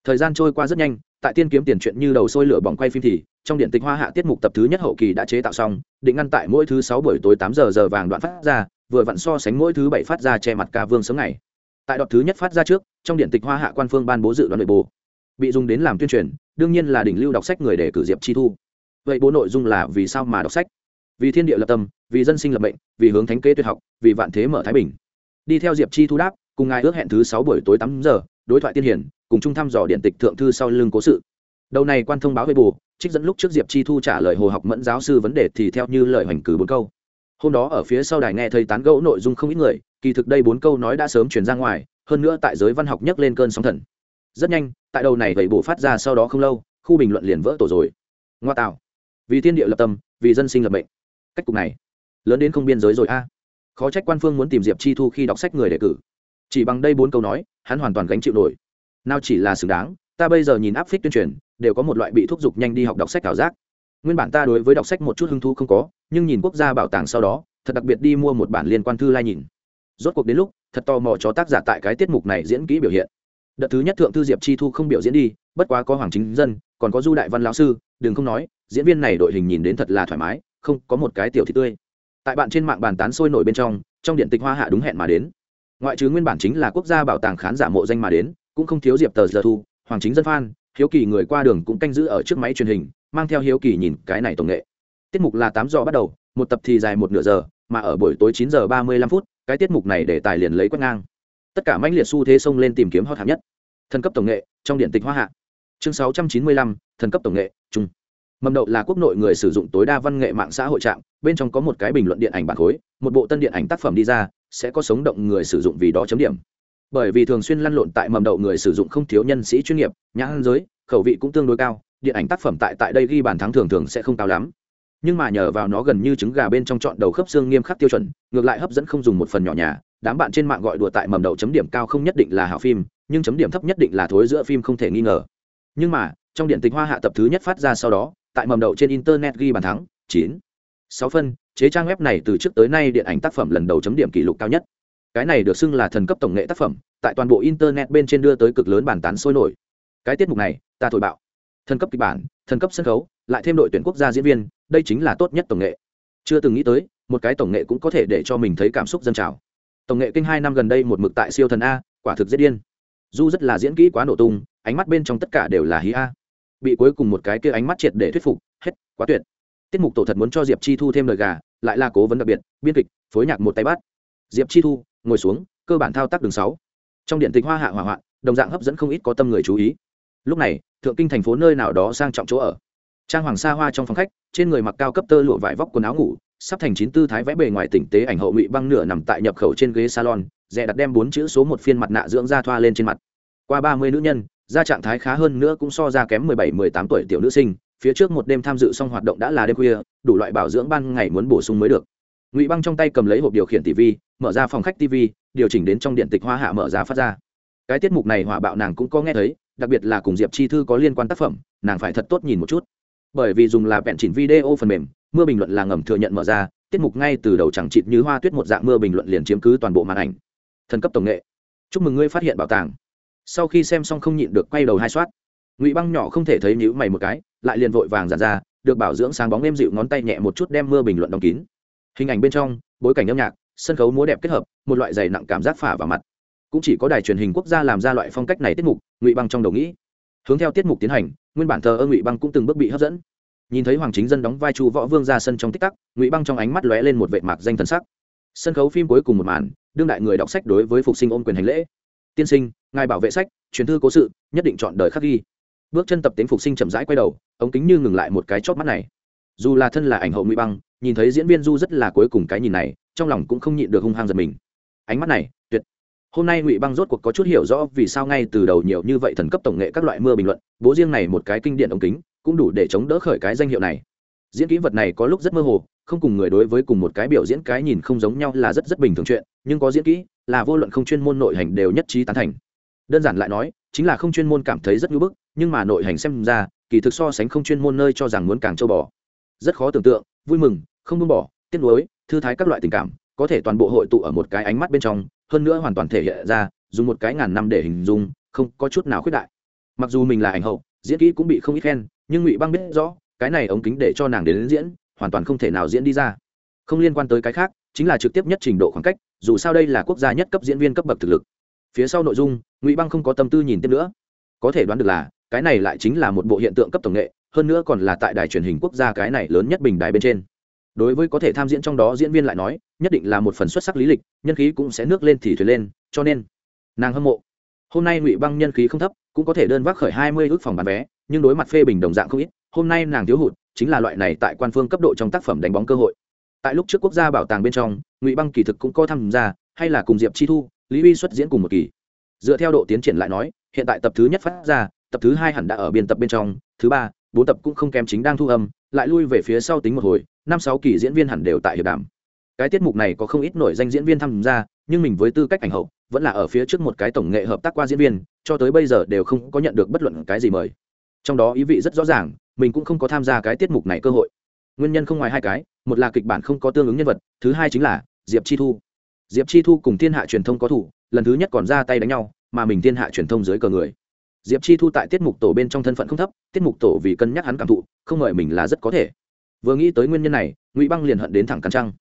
Thời gian trôi qua rất nhanh, tại tiên kiếm tiền chuyện như đầu sôi lửa bỏng quay phim thì, trong điện tịch hoa hạ tiết mục tập thứ nhất hậu kỳ đã chế tạo xong, định ngăn tại mỗi thứ sáu buổi tối tám giờ giờ vàng đoạn phát ra, vừa vặn so sánh mỗi thứ bảy phát ra che mặt ca vương sớm ngày. Tại đoạn thứ nhất phát ra trước, trong điện tịch hoa hạ quan phương ban bố dự đoán nội bộ bị dùng đến làm tuyên truyền, đương nhiên là đỉnh lưu đọc sách người để cử diệp chi thu. Vậy bố nội dung là vì sao mà đọc sách? Vì thiên địa lập tâm, vì dân sinh lập mệnh, vì hướng thánh kế tuyệt học, vì vạn thế mở thái bình. Đi theo diệp chi thu đáp, cùng ngài ước hẹn thứ sáu buổi tối tám giờ, đối thoại tiên hiển, cùng chung thăm dò điện tịch thượng thư sau lưng cố sự. Đầu này quan thông báo về bù trích dẫn lúc trước diệp chi thu trả lời hồ học mẫn giáo sư vấn đề thì theo như lời hoành cử bốn câu. Hôm đó ở phía sau đài nghe thấy tán gẫu nội dung không ít người, kỳ thực đây bốn câu nói đã sớm chuyển ra ngoài, hơn nữa tại giới văn học nhấc lên cơn sóng thần. Rất nhanh tại đầu này vậy bổ phát ra sau đó không lâu, khu bình luận liền vỡ tổ rồi. Ngoa tạo. Vì thiên địa lập tâm, vì dân sinh lập mệnh. Cách cục này, lớn đến không biên giới rồi a. Khó trách quan phương muốn tìm diệp chi thu khi đọc sách người đề cử. Chỉ bằng đây bốn câu nói, hắn hoàn toàn gánh chịu nổi. Nào chỉ là xứng đáng, ta bây giờ nhìn áp phích tuyên truyền, đều có một loại bị thúc giục nhanh đi học đọc sách ảo giác. Nguyên bản ta đối với đọc sách một chút hứng thú không có, nhưng nhìn quốc gia bảo tàng sau đó, thật đặc biệt đi mua một bản liên quan thư lai nhìn. Rốt cuộc đến lúc, thật tò mò cho tác giả tại cái tiết mục này diễn kỹ biểu hiện đợt thứ nhất thượng thư diệp chi thu không biểu diễn đi, bất quá có hoàng chính dân, còn có du đại văn lão sư, đừng không nói, diễn viên này đội hình nhìn đến thật là thoải mái, không, có một cái tiểu thị tươi. Tại bạn trên mạng bàn tán sôi nổi bên trong trong điện tịch hoa hạ đúng hẹn mà đến. Ngoại trừ nguyên bản chính là quốc gia bảo tàng khán giả mộ danh mà đến, cũng không thiếu diệp tờ giờ thu, hoàng chính dân phan hiếu kỳ người qua đường cũng canh giữ ở trước máy truyền hình, mang theo hiếu kỳ nhìn cái này tổng nghệ. Tiết mục là tám giờ bắt đầu, một tập thì dài một nửa giờ, mà ở buổi tối chín giờ ba mươi lăm phút, cái tiết mục này để tài liền lấy quét ngang tất cả mãnh liệt xu thế xông lên tìm kiếm hot hạng nhất. Thần cấp tổng nghệ, trong điện tịch hoa hạ. Chương sáu trăm chín mươi lăm, thần cấp tổng nghệ trung mầm đậu là quốc nội người sử dụng tối đa văn nghệ mạng xã hội trạm, bên trong có một cái bình luận điện ảnh bản khối, một bộ tân điện ảnh tác phẩm đi ra, sẽ có sống động người sử dụng vì đó chấm điểm. Bởi vì thường xuyên lăn lộn tại mầm đậu người sử dụng không thiếu nhân sĩ chuyên nghiệp, nhãn giới, khẩu vị cũng tương đối cao, điện ảnh tác phẩm tại tại đây ghi bàn thắng thường thường sẽ không cao lắm. Nhưng mà nhờ vào nó gần như trứng gà bên trong chọn đầu khớp xương nghiêm khắc tiêu chuẩn, ngược lại hấp dẫn không dùng một phần nhỏ nhà đám bạn trên mạng gọi đùa tại mầm đậu chấm điểm cao không nhất định là hảo phim, nhưng chấm điểm thấp nhất định là thối giữa phim không thể nghi ngờ. Nhưng mà, trong điện tịch hoa hạ tập thứ nhất phát ra sau đó, tại mầm đậu trên internet ghi bàn thắng, chín, sáu phân, chế trang web này từ trước tới nay điện ảnh tác phẩm lần đầu chấm điểm kỷ lục cao nhất. Cái này được xưng là thần cấp tổng nghệ tác phẩm, tại toàn bộ internet bên trên đưa tới cực lớn bàn tán sôi nổi. Cái tiết mục này, ta thổi bạo. Thần cấp kịch bản, thần cấp sân khấu, lại thêm đội tuyển quốc gia diễn viên, đây chính là tốt nhất tổng nghệ. Chưa từng nghĩ tới, một cái tổng nghệ cũng có thể để cho mình thấy cảm xúc dân trào tổng nghệ kinh hai năm gần đây một mực tại siêu thần a, quả thực rất điên. Du rất là diễn kỹ quá nổ tung, ánh mắt bên trong tất cả đều là hí a. Bị cuối cùng một cái kia ánh mắt triệt để thuyết phục, hết, quá tuyệt. Tiết mục tổ thật muốn cho diệp chi thu thêm lời gà, lại là cố vấn đặc biệt, biên kịch, phối nhạc một tay bắt. Diệp chi thu, ngồi xuống, cơ bản thao tác đường sáu. Trong điện tịch hoa hạ hỏa hoạn, đồng dạng hấp dẫn không ít có tâm người chú ý. Lúc này, thượng kinh thành phố nơi nào đó sang trọng chỗ ở. Trang hoàng sa hoa trong phòng khách, trên người mặc cao cấp tơ lụa vải vóc quần áo ngủ sắp thành chín tư thái vẽ bề ngoài tỉnh tế ảnh hậu ngụy băng nửa nằm tại nhập khẩu trên ghế salon, rẻ đặt đem bốn chữ số một phiên mặt nạ dưỡng da thoa lên trên mặt. Qua ba mươi nữ nhân, da trạng thái khá hơn nữa cũng so ra kém mười bảy, mười tám tuổi tiểu nữ sinh, phía trước một đêm tham dự xong hoạt động đã là đêm khuya, đủ loại bảo dưỡng ban ngày muốn bổ sung mới được. Ngụy băng trong tay cầm lấy hộp điều khiển tv, mở ra phòng khách tv, điều chỉnh đến trong điện tịch hoa hạ mở ra phát ra. Cái tiết mục này hỏa bạo nàng cũng có nghe thấy, đặc biệt là cùng diệp chi thư có liên quan tác phẩm, nàng phải thật tốt nhìn một chút bởi vì dùng là vẹn chỉnh video phần mềm, mưa bình luận là ngầm thừa nhận mở ra, tiết mục ngay từ đầu chẳng chịt như hoa tuyết một dạng mưa bình luận liền chiếm cứ toàn bộ màn ảnh. Thần cấp tổng nghệ. Chúc mừng ngươi phát hiện bảo tàng. Sau khi xem xong không nhịn được quay đầu hai soát. Ngụy băng nhỏ không thể thấy nhữ mày một cái, lại liền vội vàng dàn ra, được bảo dưỡng sáng bóng êm dịu ngón tay nhẹ một chút đem mưa bình luận đóng kín. Hình ảnh bên trong, bối cảnh âm nhạc, sân khấu múa đẹp kết hợp, một loại dày nặng cảm giác phả vào mặt. Cũng chỉ có đài truyền hình quốc gia làm ra loại phong cách này tiết mục, ngụy băng trong đầu nghĩ. Hướng theo tiết mục tiến hành nguyên bản thờ ơ ngụy băng cũng từng bước bị hấp dẫn nhìn thấy hoàng chính dân đóng vai chu võ vương ra sân trong tích tắc ngụy băng trong ánh mắt lóe lên một vệ mạc danh thần sắc sân khấu phim cuối cùng một màn đương đại người đọc sách đối với phục sinh ôm quyền hành lễ tiên sinh ngài bảo vệ sách truyền thư cố sự nhất định chọn đời khắc ghi bước chân tập tính phục sinh chậm rãi quay đầu ống kính như ngừng lại một cái chóp mắt này dù là thân là ảnh hậu ngụy băng nhìn thấy diễn viên du rất là cuối cùng cái nhìn này trong lòng cũng không nhịn được hung hăng giật mình ánh mắt này hôm nay ngụy băng rốt cuộc có chút hiểu rõ vì sao ngay từ đầu nhiều như vậy thần cấp tổng nghệ các loại mưa bình luận, bố riêng này một cái kinh điển ống kính, cũng đủ để chống đỡ khởi cái danh hiệu này. Diễn kỹ vật này có lúc rất mơ hồ, không cùng người đối với cùng một cái biểu diễn cái nhìn không giống nhau là rất rất bình thường chuyện, nhưng có diễn kỹ, là vô luận không chuyên môn nội hành đều nhất trí tán thành. Đơn giản lại nói, chính là không chuyên môn cảm thấy rất ngưỡng bức, nhưng mà nội hành xem ra, kỳ thực so sánh không chuyên môn nơi cho rằng muốn càng châu bò. Rất khó tưởng tượng, vui mừng, không buông bỏ, tiếc nuối, thư thái các loại tình cảm, có thể toàn bộ hội tụ ở một cái ánh mắt bên trong hơn nữa hoàn toàn thể hiện ra, dùng một cái ngàn năm để hình dung, không có chút nào khuyết đại. Mặc dù mình là ảnh hậu, diễn kỹ cũng bị không ít khen, nhưng ngụy băng biết rõ, cái này ống kính để cho nàng đến diễn, hoàn toàn không thể nào diễn đi ra. Không liên quan tới cái khác, chính là trực tiếp nhất trình độ khoảng cách, dù sao đây là quốc gia nhất cấp diễn viên cấp bậc thực lực. Phía sau nội dung, ngụy băng không có tâm tư nhìn tiếp nữa. Có thể đoán được là, cái này lại chính là một bộ hiện tượng cấp tổng nghệ, hơn nữa còn là tại đài truyền hình quốc gia cái này lớn nhất bình đài bên trên đối với có thể tham diễn trong đó diễn viên lại nói, nhất định là một phần xuất sắc lý lịch, nhân khí cũng sẽ nước lên thì thuyền lên, cho nên, nàng hâm mộ. Hôm nay ngụy băng nhân khí không thấp, cũng có thể đơn vác khởi hai mươi ước phòng bán vé, nhưng đối mặt phê bình đồng dạng không ít, hôm nay nàng thiếu hụt, chính là loại này tại quan phương cấp độ trong tác phẩm đánh bóng cơ hội. Tại lúc trước quốc gia bảo tàng bên trong, ngụy băng kỳ thực cũng có tham gia, hay là cùng diệp chi thu, lý uy xuất diễn cùng một kỳ. Dựa theo độ tiến triển lại nói, hiện tại tập thứ nhất phát ra, tập thứ hai hẳn đã ở biên tập bên trong, thứ ba bốn tập cũng không kém chính đang thu âm, lại lui về phía sau tính một hồi, năm sáu kỳ diễn viên hẳn đều tại hiệp đàm. Cái tiết mục này có không ít nổi danh diễn viên tham gia, nhưng mình với tư cách ảnh hậu, vẫn là ở phía trước một cái tổng nghệ hợp tác qua diễn viên, cho tới bây giờ đều không có nhận được bất luận cái gì mời. Trong đó ý vị rất rõ ràng, mình cũng không có tham gia cái tiết mục này cơ hội. Nguyên nhân không ngoài hai cái, một là kịch bản không có tương ứng nhân vật, thứ hai chính là diệp chi thu. Diệp chi thu cùng thiên hạ truyền thông có thủ, lần thứ nhất còn ra tay đánh nhau, mà mình thiên hạ truyền thông dưới cờ người diệp chi thu tại tiết mục tổ bên trong thân phận không thấp, tiết mục tổ vì cân nhắc hắn cảm thụ, không mời mình là rất có thể. Vừa nghĩ tới nguyên nhân này, ngụy băng liền hận đến thẳng cắn trăng.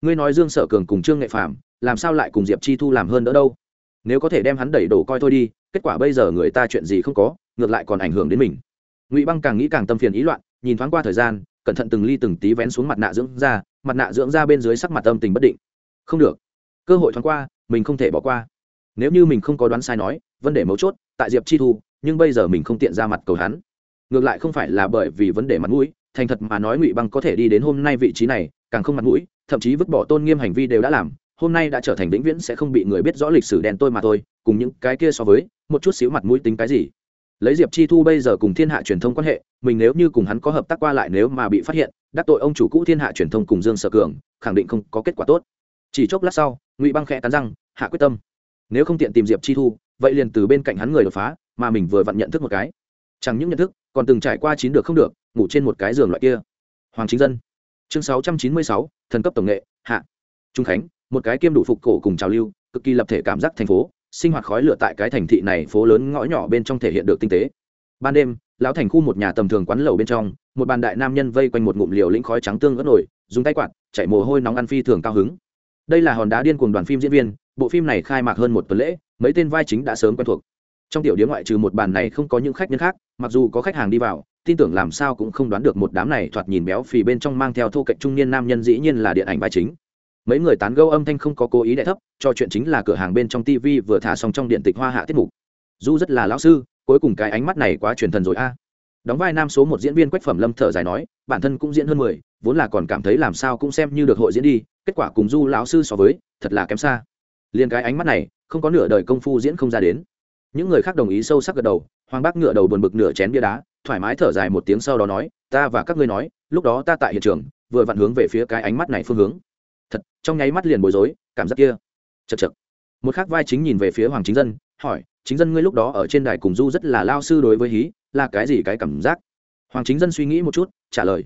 Ngươi nói dương sở cường cùng trương nghệ phạm làm sao lại cùng diệp chi thu làm hơn đỡ đâu? Nếu có thể đem hắn đẩy đổ coi thôi đi, kết quả bây giờ người ta chuyện gì không có, ngược lại còn ảnh hưởng đến mình. Ngụy băng càng nghĩ càng tâm phiền ý loạn, nhìn thoáng qua thời gian, cẩn thận từng ly từng tí vén xuống mặt nạ dưỡng ra mặt nạ dưỡng ra bên dưới sắc mặt tâm tình bất định. Không được. Cơ hội thoáng qua, mình không thể bỏ qua. Nếu như mình không có đoán sai nói, vấn đề mấu chốt, tại diệp chi thu nhưng bây giờ mình không tiện ra mặt cầu hắn. Ngược lại không phải là bởi vì vấn đề mặt mũi, thành thật mà nói ngụy băng có thể đi đến hôm nay vị trí này, càng không mặt mũi, thậm chí vứt bỏ tôn nghiêm hành vi đều đã làm, hôm nay đã trở thành vĩnh viễn sẽ không bị người biết rõ lịch sử đen tôi mà thôi, cùng những cái kia so với, một chút xíu mặt mũi tính cái gì. Lấy diệp chi thu bây giờ cùng thiên hạ truyền thông quan hệ, mình nếu như cùng hắn có hợp tác qua lại nếu mà bị phát hiện, đắc tội ông chủ cũ thiên hạ truyền thông cùng dương sở cường, khẳng định không có kết quả tốt. Chỉ chốc lát sau, ngụy băng khẽ cắn răng, hạ quyết tâm. Nếu không tiện tìm diệp chi thu, vậy liền từ bên cạnh hắn người đột phá mà mình vừa vặn nhận thức một cái. Chẳng những nhận thức, còn từng trải qua chín được không được, ngủ trên một cái giường loại kia. Hoàng chính dân. Chương sáu trăm chín mươi sáu, thần cấp tổng nghệ, hạ. Trung khánh, một cái kiêm đủ phục cổ cùng trào lưu, cực kỳ lập thể cảm giác thành phố, sinh hoạt khói lửa tại cái thành thị này phố lớn ngõ nhỏ bên trong thể hiện được tinh tế. Ban đêm, lão thành khu một nhà tầm thường quán lẩu bên trong, một bàn đại nam nhân vây quanh một ngụm liều lĩnh khói trắng tương ớt nổi, dùng tay quạt chạy mồ hôi nóng ăn phi thường cao hứng. Đây là hòn đá điên cùng đoàn phim diễn viên, bộ phim này khai mạc hơn một tuần lễ, mấy tên vai chính đã sớm quen thuộc trong tiểu điếm ngoại trừ một bàn này không có những khách nhân khác, mặc dù có khách hàng đi vào, tin tưởng làm sao cũng không đoán được một đám này thoạt nhìn béo phì bên trong mang theo thô cạnh trung niên nam nhân dĩ nhiên là điện ảnh vai chính. Mấy người tán gẫu âm thanh không có cố ý đẻ thấp, cho chuyện chính là cửa hàng bên trong tv vừa thả xong trong điện tịch hoa hạ tiết mục. Du rất là lão sư, cuối cùng cái ánh mắt này quá truyền thần rồi a. Đóng vai nam số một diễn viên quách phẩm lâm thở dài nói, bản thân cũng diễn hơn mười, vốn là còn cảm thấy làm sao cũng xem như được hội diễn đi, kết quả cùng du lão sư so với, thật là kém xa. Liền cái ánh mắt này, không có nửa đời công phu diễn không ra đến những người khác đồng ý sâu sắc gật đầu, hoàng bác ngựa đầu buồn bực nửa chén bia đá, thoải mái thở dài một tiếng sau đó nói, ta và các ngươi nói, lúc đó ta tại hiện trường, vừa vặn hướng về phía cái ánh mắt này phương hướng. Thật, trong nháy mắt liền bối rối, cảm giác kia, chật chật. Một khác vai chính nhìn về phía hoàng chính dân, hỏi, chính dân ngươi lúc đó ở trên đài cùng du rất là lao sư đối với hí, là cái gì cái cảm giác? Hoàng chính dân suy nghĩ một chút, trả lời,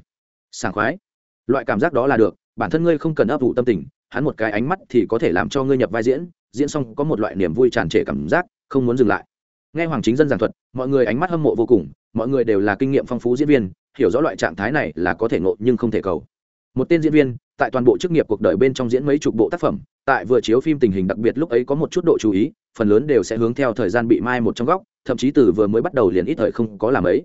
sảng khoái. Loại cảm giác đó là được, bản thân ngươi không cần ấp ủ tâm tình, hắn một cái ánh mắt thì có thể làm cho ngươi nhập vai diễn diễn xong có một loại niềm vui tràn trề cảm giác không muốn dừng lại. Nghe hoàng chính dân giảng thuật, mọi người ánh mắt hâm mộ vô cùng, mọi người đều là kinh nghiệm phong phú diễn viên, hiểu rõ loại trạng thái này là có thể ngộ nhưng không thể cầu. Một tên diễn viên, tại toàn bộ chức nghiệp cuộc đời bên trong diễn mấy chục bộ tác phẩm, tại vừa chiếu phim tình hình đặc biệt lúc ấy có một chút độ chú ý, phần lớn đều sẽ hướng theo thời gian bị mai một trong góc, thậm chí từ vừa mới bắt đầu liền ít thời không có làm ấy.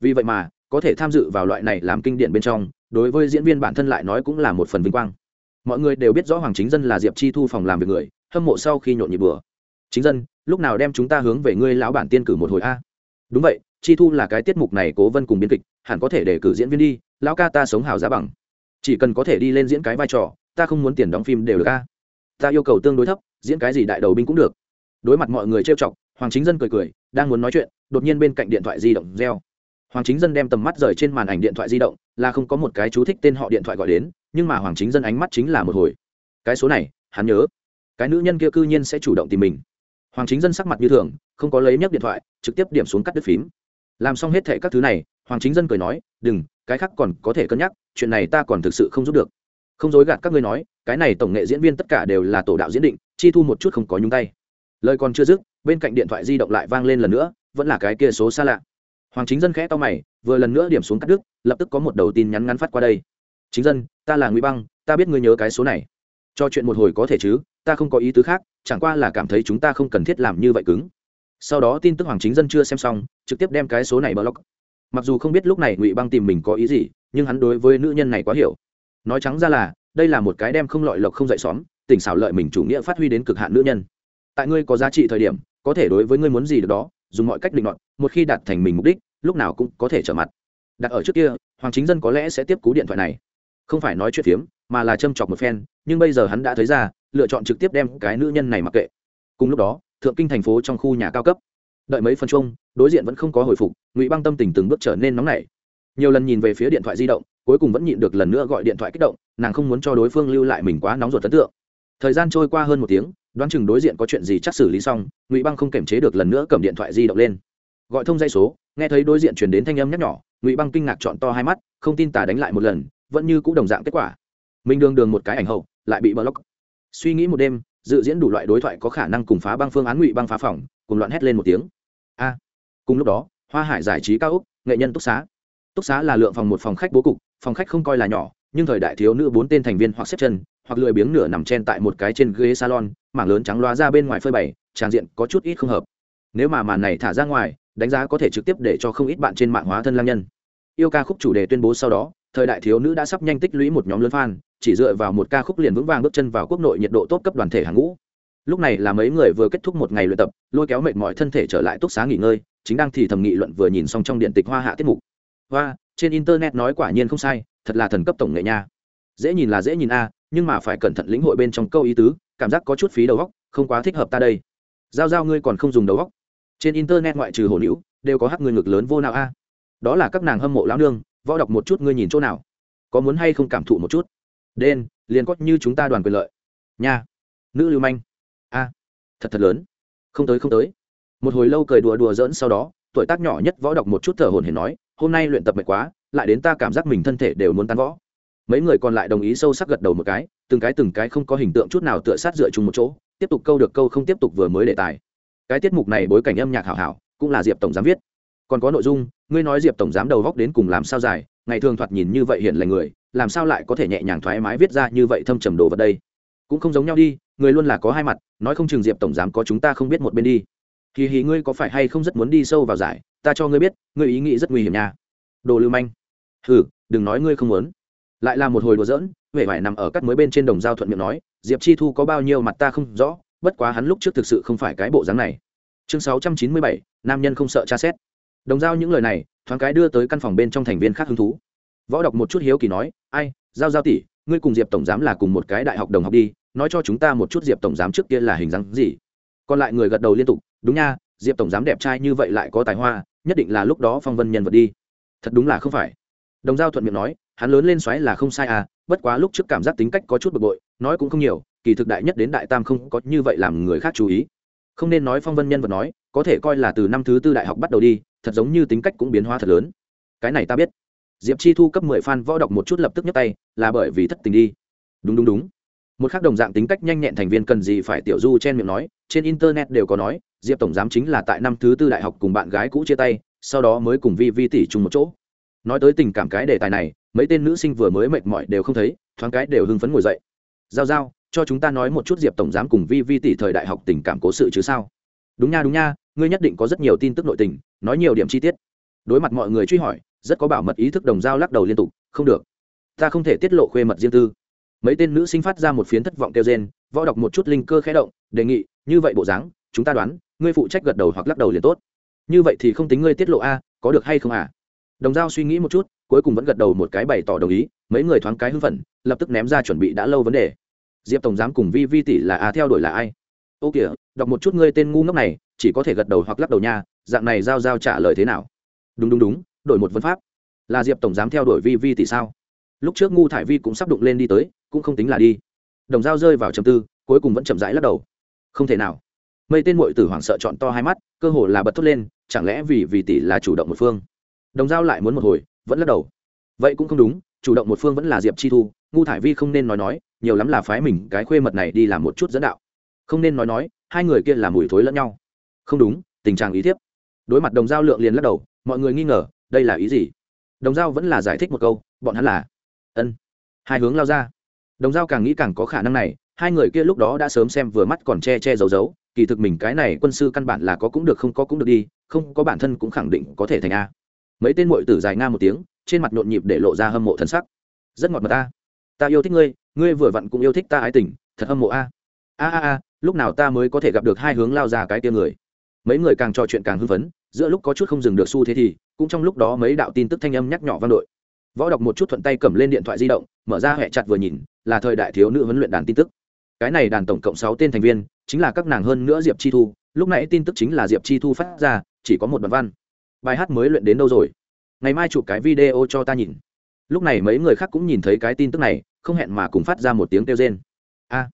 Vì vậy mà, có thể tham dự vào loại này làm kinh điển bên trong, đối với diễn viên bản thân lại nói cũng là một phần vinh quang. Mọi người đều biết rõ hoàng chính dân là diệp chi thu phòng làm việc người, hâm mộ sau khi nhộn nhịp bừa. Chính dân lúc nào đem chúng ta hướng về ngươi lão bản tiên cử một hồi a? Đúng vậy, chi thu là cái tiết mục này cố vân cùng biên kịch, hẳn có thể để cử diễn viên đi, lão ca ta sống hào giá bằng. Chỉ cần có thể đi lên diễn cái vai trò, ta không muốn tiền đóng phim đều được a. Ta yêu cầu tương đối thấp, diễn cái gì đại đầu binh cũng được. Đối mặt mọi người trêu chọc, hoàng chính dân cười cười, đang muốn nói chuyện, đột nhiên bên cạnh điện thoại di động reo. Hoàng chính dân đem tầm mắt rời trên màn ảnh điện thoại di động, là không có một cái chú thích tên họ điện thoại gọi đến, nhưng mà hoàng chính dân ánh mắt chính là một hồi. Cái số này, hắn nhớ. Cái nữ nhân kia cư nhiên sẽ chủ động tìm mình hoàng chính dân sắc mặt như thường, không có lấy nhấc điện thoại, trực tiếp điểm xuống cắt đứt phím. Làm xong hết thệ các thứ này, hoàng chính dân cười nói, đừng, cái khác còn có thể cân nhắc, chuyện này ta còn thực sự không giúp được. Không dối gạt các ngươi nói, cái này tổng nghệ diễn viên tất cả đều là tổ đạo diễn định, chi thu một chút không có nhúng tay. Lời còn chưa dứt, bên cạnh điện thoại di động lại vang lên lần nữa, vẫn là cái kia số xa lạ. Hoàng chính dân khẽ to mày, vừa lần nữa điểm xuống cắt đứt, lập tức có một đầu tin nhắn ngắn phát qua đây. Chính dân, ta là ngụy băng, ta biết ngươi nhớ cái số này. Cho chuyện một hồi có thể chứ, ta không có ý tứ khác chẳng qua là cảm thấy chúng ta không cần thiết làm như vậy cứng. Sau đó tin tức hoàng chính dân chưa xem xong, trực tiếp đem cái số này block. Mặc dù không biết lúc này ngụy băng tìm mình có ý gì, nhưng hắn đối với nữ nhân này quá hiểu. Nói trắng ra là, đây là một cái đem không lọi lộc không dậy xóm tỉnh xảo lợi mình chủ nghĩa phát huy đến cực hạn nữ nhân. Tại ngươi có giá trị thời điểm, có thể đối với ngươi muốn gì được đó, dùng mọi cách định đoạn một khi đạt thành mình mục đích, lúc nào cũng có thể trở mặt. Đặt ở trước kia, hoàng chính dân có lẽ sẽ tiếp cú điện thoại này. Không phải nói chuyện phiếm mà là châm chọc một phen, nhưng bây giờ hắn đã thấy ra, lựa chọn trực tiếp đem cái nữ nhân này mặc kệ. Cùng lúc đó, thượng kinh thành phố trong khu nhà cao cấp. Đợi mấy phân chung đối diện vẫn không có hồi phục, ngụy băng tâm tình từng bước trở nên nóng nảy. Nhiều lần nhìn về phía điện thoại di động, cuối cùng vẫn nhịn được lần nữa gọi điện thoại kích động, nàng không muốn cho đối phương lưu lại mình quá nóng ruột ấn tượng. Thời gian trôi qua hơn một tiếng, đoán chừng đối diện có chuyện gì chắc xử lý xong, ngụy băng không kềm chế được lần nữa cầm điện thoại di động lên. Gọi thông dây số, nghe thấy đối diện chuyển đến thanh âm nhắc nhỏ ngụy băng kinh ngạc chọn to hai mắt, không tin tả đánh lại một lần, vẫn như c ũ đồng dạng kết quả mình đường đường một cái ảnh hậu, lại bị block. Suy nghĩ một đêm, dự diễn đủ loại đối thoại có khả năng cùng phá băng phương án ngụy băng phá phòng, cùng loạn hét lên một tiếng. A. Cùng lúc đó, hoa hải giải trí cao úc nghệ nhân túc xá. Túc xá là lượng phòng một phòng khách bố cục, phòng khách không coi là nhỏ, nhưng thời đại thiếu nữ bốn tên thành viên hoặc xếp chân, hoặc lười biếng nửa nằm chen tại một cái trên ghế salon, mảng lớn trắng loa ra bên ngoài phơi bày tràn diện có chút ít không hợp. Nếu mà màn này thả ra ngoài, đánh giá có thể trực tiếp để cho không ít bạn trên mạng hóa thân lang nhân. Yêu ca khúc chủ đề tuyên bố sau đó thời đại thiếu nữ đã sắp nhanh tích lũy một nhóm lớn fan chỉ dựa vào một ca khúc liền vững vàng bước chân vào quốc nội nhiệt độ tốt cấp đoàn thể hàng ngũ. Lúc này là mấy người vừa kết thúc một ngày luyện tập lôi kéo mệt mỏi thân thể trở lại túc xá nghỉ ngơi chính đang thì thầm nghị luận vừa nhìn xong trong điện tịch hoa hạ tiết mục. Hoa trên internet nói quả nhiên không sai thật là thần cấp tổng nghệ nha. Dễ nhìn là dễ nhìn a nhưng mà phải cẩn thận lĩnh hội bên trong câu ý tứ cảm giác có chút phí đầu óc, không quá thích hợp ta đây. Giao giao ngươi còn không dùng đầu óc. trên internet ngoại trừ hồ nữ đều có hắc người ngực lớn vô nào a. Đó là các nàng hâm mộ lão nương võ đọc một chút ngươi nhìn chỗ nào? Có muốn hay không cảm thụ một chút? Đen, liền có như chúng ta đoàn quyền lợi. Nha. Nữ lưu manh. A, thật thật lớn. Không tới không tới. Một hồi lâu cười đùa đùa dỡn sau đó, tuổi tác nhỏ nhất võ đọc một chút thở hồn hển nói, hôm nay luyện tập mệt quá, lại đến ta cảm giác mình thân thể đều muốn tan võ mấy người còn lại đồng ý sâu sắc gật đầu một cái, từng cái từng cái không có hình tượng chút nào tựa sát dựa chung một chỗ, tiếp tục câu được câu không tiếp tục vừa mới đề tài. Cái tiết mục này bối cảnh âm nhạc hảo hảo, cũng là diệp tổng giám viết còn có nội dung, ngươi nói diệp tổng giám đầu góc đến cùng làm sao dài, ngày thường thoạt nhìn như vậy hiện là người, làm sao lại có thể nhẹ nhàng thoải mái viết ra như vậy thâm trầm đồ vật đây? Cũng không giống nhau đi, người luôn là có hai mặt, nói không chừng diệp tổng giám có chúng ta không biết một bên đi. Kỳ hì ngươi có phải hay không rất muốn đi sâu vào giải, ta cho ngươi biết, ngươi ý nghĩ rất nguy hiểm nha. Đồ lưu manh. Hừ, đừng nói ngươi không muốn. Lại là một hồi đùa giỡn huệ vải nằm ở các mới bên trên đồng giao thuận miệng nói, diệp chi thu có bao nhiêu mặt ta không rõ, bất quá hắn lúc trước thực sự không phải cái bộ dáng này. Chương sáu trăm chín mươi bảy, nam nhân không sợ tra xét đồng giao những lời này, thoáng cái đưa tới căn phòng bên trong thành viên khác hứng thú. Võ đọc một chút hiếu kỳ nói, ai, giao giao tỷ, ngươi cùng diệp tổng giám là cùng một cái đại học đồng học đi, nói cho chúng ta một chút diệp tổng giám trước kia là hình dáng gì? Còn lại người gật đầu liên tục, đúng nha, diệp tổng giám đẹp trai như vậy lại có tài hoa, nhất định là lúc đó phong vân nhân vật đi. Thật đúng là không phải. Đồng giao thuận miệng nói, hắn lớn lên xoáy là không sai à bất quá lúc trước cảm giác tính cách có chút bực bội, nói cũng không nhiều, kỳ thực đại nhất đến đại tam không có như vậy làm người khác chú ý. Không nên nói phong vân nhân vật nói, có thể coi là từ năm thứ tư đại học bắt đầu đi thật giống như tính cách cũng biến hóa thật lớn. Cái này ta biết. Diệp chi thu cấp mười fan võ đọc một chút lập tức nhấc tay, là bởi vì thất tình đi. Đúng đúng đúng. Một khác đồng dạng tính cách nhanh nhẹn thành viên cần gì phải tiểu du trên miệng nói, trên internet đều có nói, diệp tổng giám chính là tại năm thứ tư đại học cùng bạn gái cũ chia tay, sau đó mới cùng vi vi tỷ chung một chỗ. Nói tới tình cảm cái đề tài này, mấy tên nữ sinh vừa mới mệt mỏi đều không thấy, thoáng cái đều hưng phấn ngồi dậy. Giao giao, cho chúng ta nói một chút diệp tổng giám cùng vi vi tỷ thời đại học tình cảm cố sự chứ sao? Đúng nha đúng nha ngươi nhất định có rất nhiều tin tức nội tình, nói nhiều điểm chi tiết. Đối mặt mọi người truy hỏi, rất có bảo mật ý thức đồng giao lắc đầu liên tục, không được. Ta không thể tiết lộ khuê mật riêng tư. Mấy tên nữ sinh phát ra một phiến thất vọng kêu gen võ đọc một chút linh cơ khẽ động, đề nghị, như vậy bộ dáng, chúng ta đoán, ngươi phụ trách gật đầu hoặc lắc đầu liền tốt. Như vậy thì không tính ngươi tiết lộ a, có được hay không à? Đồng giao suy nghĩ một chút, cuối cùng vẫn gật đầu một cái bày tỏ đồng ý, mấy người thoáng cái hưng phấn, lập tức ném ra chuẩn bị đã lâu vấn đề. Diệp tổng giám cùng vi vi tỷ là a theo đuổi là ai? Ô kìa, đọc một chút ngươi tên ngu ngốc này chỉ có thể gật đầu hoặc lắc đầu nha, dạng này giao giao trả lời thế nào? Đúng đúng đúng, đổi một vấn pháp. Là diệp tổng giám theo đuổi vi vi tỷ sao? Lúc trước ngu thải vi cũng sắp đụng lên đi tới, cũng không tính là đi. Đồng dao rơi vào trầm tư, cuối cùng vẫn chậm rãi lắc đầu. Không thể nào. Mây tên mội tử hoảng sợ chọn to hai mắt, cơ hồ là bật thốt lên, chẳng lẽ vì vì tỷ là chủ động một phương? Đồng dao lại muốn một hồi, vẫn lắc đầu. Vậy cũng không đúng, chủ động một phương vẫn là diệp chi thu, ngu thải vi không nên nói nói, nhiều lắm là phái mình cái khuê mật này đi làm một chút dẫn đạo. Không nên nói nói, hai người kia là mùi thối lẫn nhau không đúng, tình trạng ý thiếp. Đối mặt đồng giao lượng liền lắc đầu, mọi người nghi ngờ, đây là ý gì? Đồng giao vẫn là giải thích một câu, bọn hắn là, ân, hai hướng lao ra. Đồng giao càng nghĩ càng có khả năng này, hai người kia lúc đó đã sớm xem vừa mắt còn che che giấu giấu, kỳ thực mình cái này quân sư căn bản là có cũng được không có cũng được đi, không có bản thân cũng khẳng định có thể thành a. Mấy tên mội tử dài nga một tiếng, trên mặt nhộn nhịp để lộ ra hâm mộ thân sắc. Rất ngọt mật ta. Ta yêu thích ngươi ngươi vừa vặn cũng yêu thích ta ái tình, thật hâm mộ a. A a a, lúc nào ta mới có thể gặp được hai hướng lao ra cái tia người? Mấy người càng trò chuyện càng hưng phấn, giữa lúc có chút không dừng được xu thế thì, cũng trong lúc đó mấy đạo tin tức thanh âm nhắc nhỏ vang đội. Võ đọc một chút thuận tay cầm lên điện thoại di động, mở ra hẹ chặt vừa nhìn, là thời đại thiếu nữ huấn luyện đàn tin tức. Cái này đàn tổng cộng sáu tên thành viên, chính là các nàng hơn nữa diệp chi thu, lúc nãy tin tức chính là diệp chi thu phát ra, chỉ có một bản văn. Bài hát mới luyện đến đâu rồi? Ngày mai chụp cái video cho ta nhìn. Lúc này mấy người khác cũng nhìn thấy cái tin tức này, không hẹn mà cùng phát ra một tiếng kêu rên. A,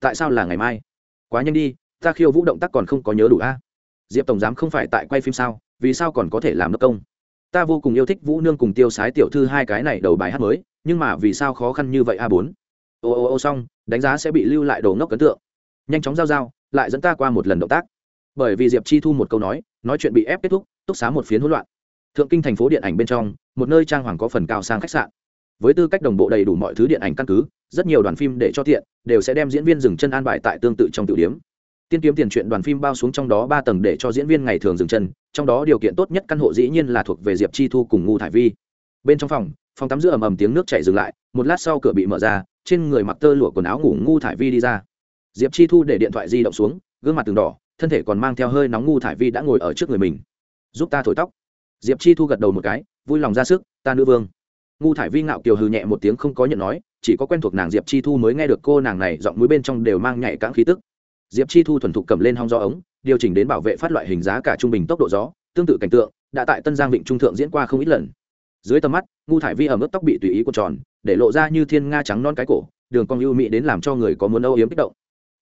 tại sao là ngày mai? Quá nhanh đi, ta khiêu vũ động tác còn không có nhớ đủ a diệp tổng giám không phải tại quay phim sao? Vì sao còn có thể làm nước công? Ta vô cùng yêu thích vũ nương cùng tiêu sái tiểu thư hai cái này đầu bài hát mới, nhưng mà vì sao khó khăn như vậy a bốn? Ô ô ô, xong, đánh giá sẽ bị lưu lại đồ ngốc ấn tượng. Nhanh chóng giao giao, lại dẫn ta qua một lần động tác. Bởi vì diệp chi thu một câu nói nói chuyện bị ép kết thúc, túc xá một phiến hỗn loạn. Thượng kinh thành phố điện ảnh bên trong, một nơi trang hoàng có phần cao sang khách sạn. Với tư cách đồng bộ đầy đủ mọi thứ điện ảnh căn cứ, rất nhiều đoàn phim để cho tiện, đều sẽ đem diễn viên dừng chân an bài tại tương tự trong tiểu điểm tiên kiếm tiền truyện đoàn phim bao xuống trong đó ba tầng để cho diễn viên ngày thường dừng chân, trong đó điều kiện tốt nhất căn hộ dĩ nhiên là thuộc về diệp chi thu cùng ngu thải vi. Bên trong phòng phòng tắm giữa ầm ầm tiếng nước chảy dừng lại, một lát sau cửa bị mở ra, trên người mặc tơ lụa quần áo ngủ ngu thải vi đi ra. Diệp chi thu để điện thoại di động xuống, gương mặt từng đỏ, thân thể còn mang theo hơi nóng ngu thải vi đã ngồi ở trước người mình. Giúp ta thổi tóc. Diệp chi thu gật đầu một cái, vui lòng ra sức, ta nữ vương. Ngu thải vi ngạo kiều hừ nhẹ một tiếng không có nhận nói, chỉ có quen thuộc nàng diệp chi thu mới nghe được cô nàng này giọng mũi bên trong đều mang nhạy cãng khí tức diệp chi thu thuần thục cầm lên hong gió ống, điều chỉnh đến bảo vệ phát loại hình giá cả trung bình tốc độ gió, tương tự cảnh tượng, đã tại tân giang vịnh trung thượng diễn qua không ít lần. Dưới tầm mắt, ngu thải vi ở mức tóc bị tùy ý cuộn tròn, để lộ ra như thiên nga trắng non cái cổ, đường cong ưu mỹ đến làm cho người có muốn âu yếm kích động.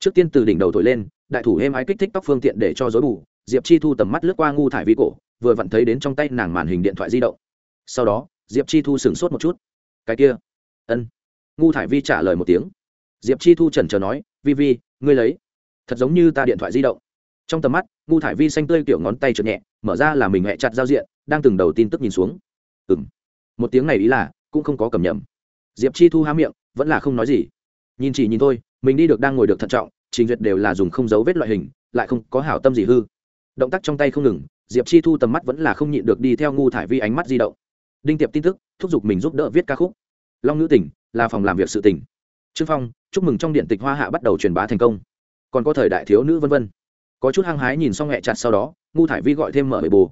Trước tiên từ đỉnh đầu thổi lên, đại thủ êm ái kích thích tóc phương tiện để cho dối bù, diệp chi thu tầm mắt lướt qua ngu thải vi cổ, vừa vặn thấy đến trong tay nàng màn hình điện thoại di động. Sau đó, diệp chi thu sửng sốt một chút. Cái kia? Ân. Ngu thải vi trả lời một tiếng. Diệp chi thu chần chờ nói, vi vi, ngươi lấy thật giống như ta điện thoại di động. Trong tầm mắt, ngu thải vi xanh tươi kiểu ngón tay trượt nhẹ, mở ra là mình hẹ chặt giao diện, đang từng đầu tin tức nhìn xuống. Ừng một tiếng này ý là, cũng không có cầm nhầm. Diệp chi thu há miệng, vẫn là không nói gì. Nhìn chỉ nhìn thôi, mình đi được đang ngồi được thận trọng, trình duyệt đều là dùng không dấu vết loại hình, lại không có hảo tâm gì hư. Động tác trong tay không ngừng, diệp chi thu tầm mắt vẫn là không nhịn được đi theo ngu thải vi ánh mắt di động. Đinh tiệp tin tức, thúc giục mình giúp đỡ viết ca khúc. Long nữ tỉnh là phòng làm việc sự tỉnh trương phong, chúc mừng trong điện tịch hoa hạ bắt đầu truyền bá thành công còn có thời đại thiếu nữ vân vân. Có chút hăng hái nhìn xong hẹ chặt sau đó ngu thải vi gọi thêm mở bề bù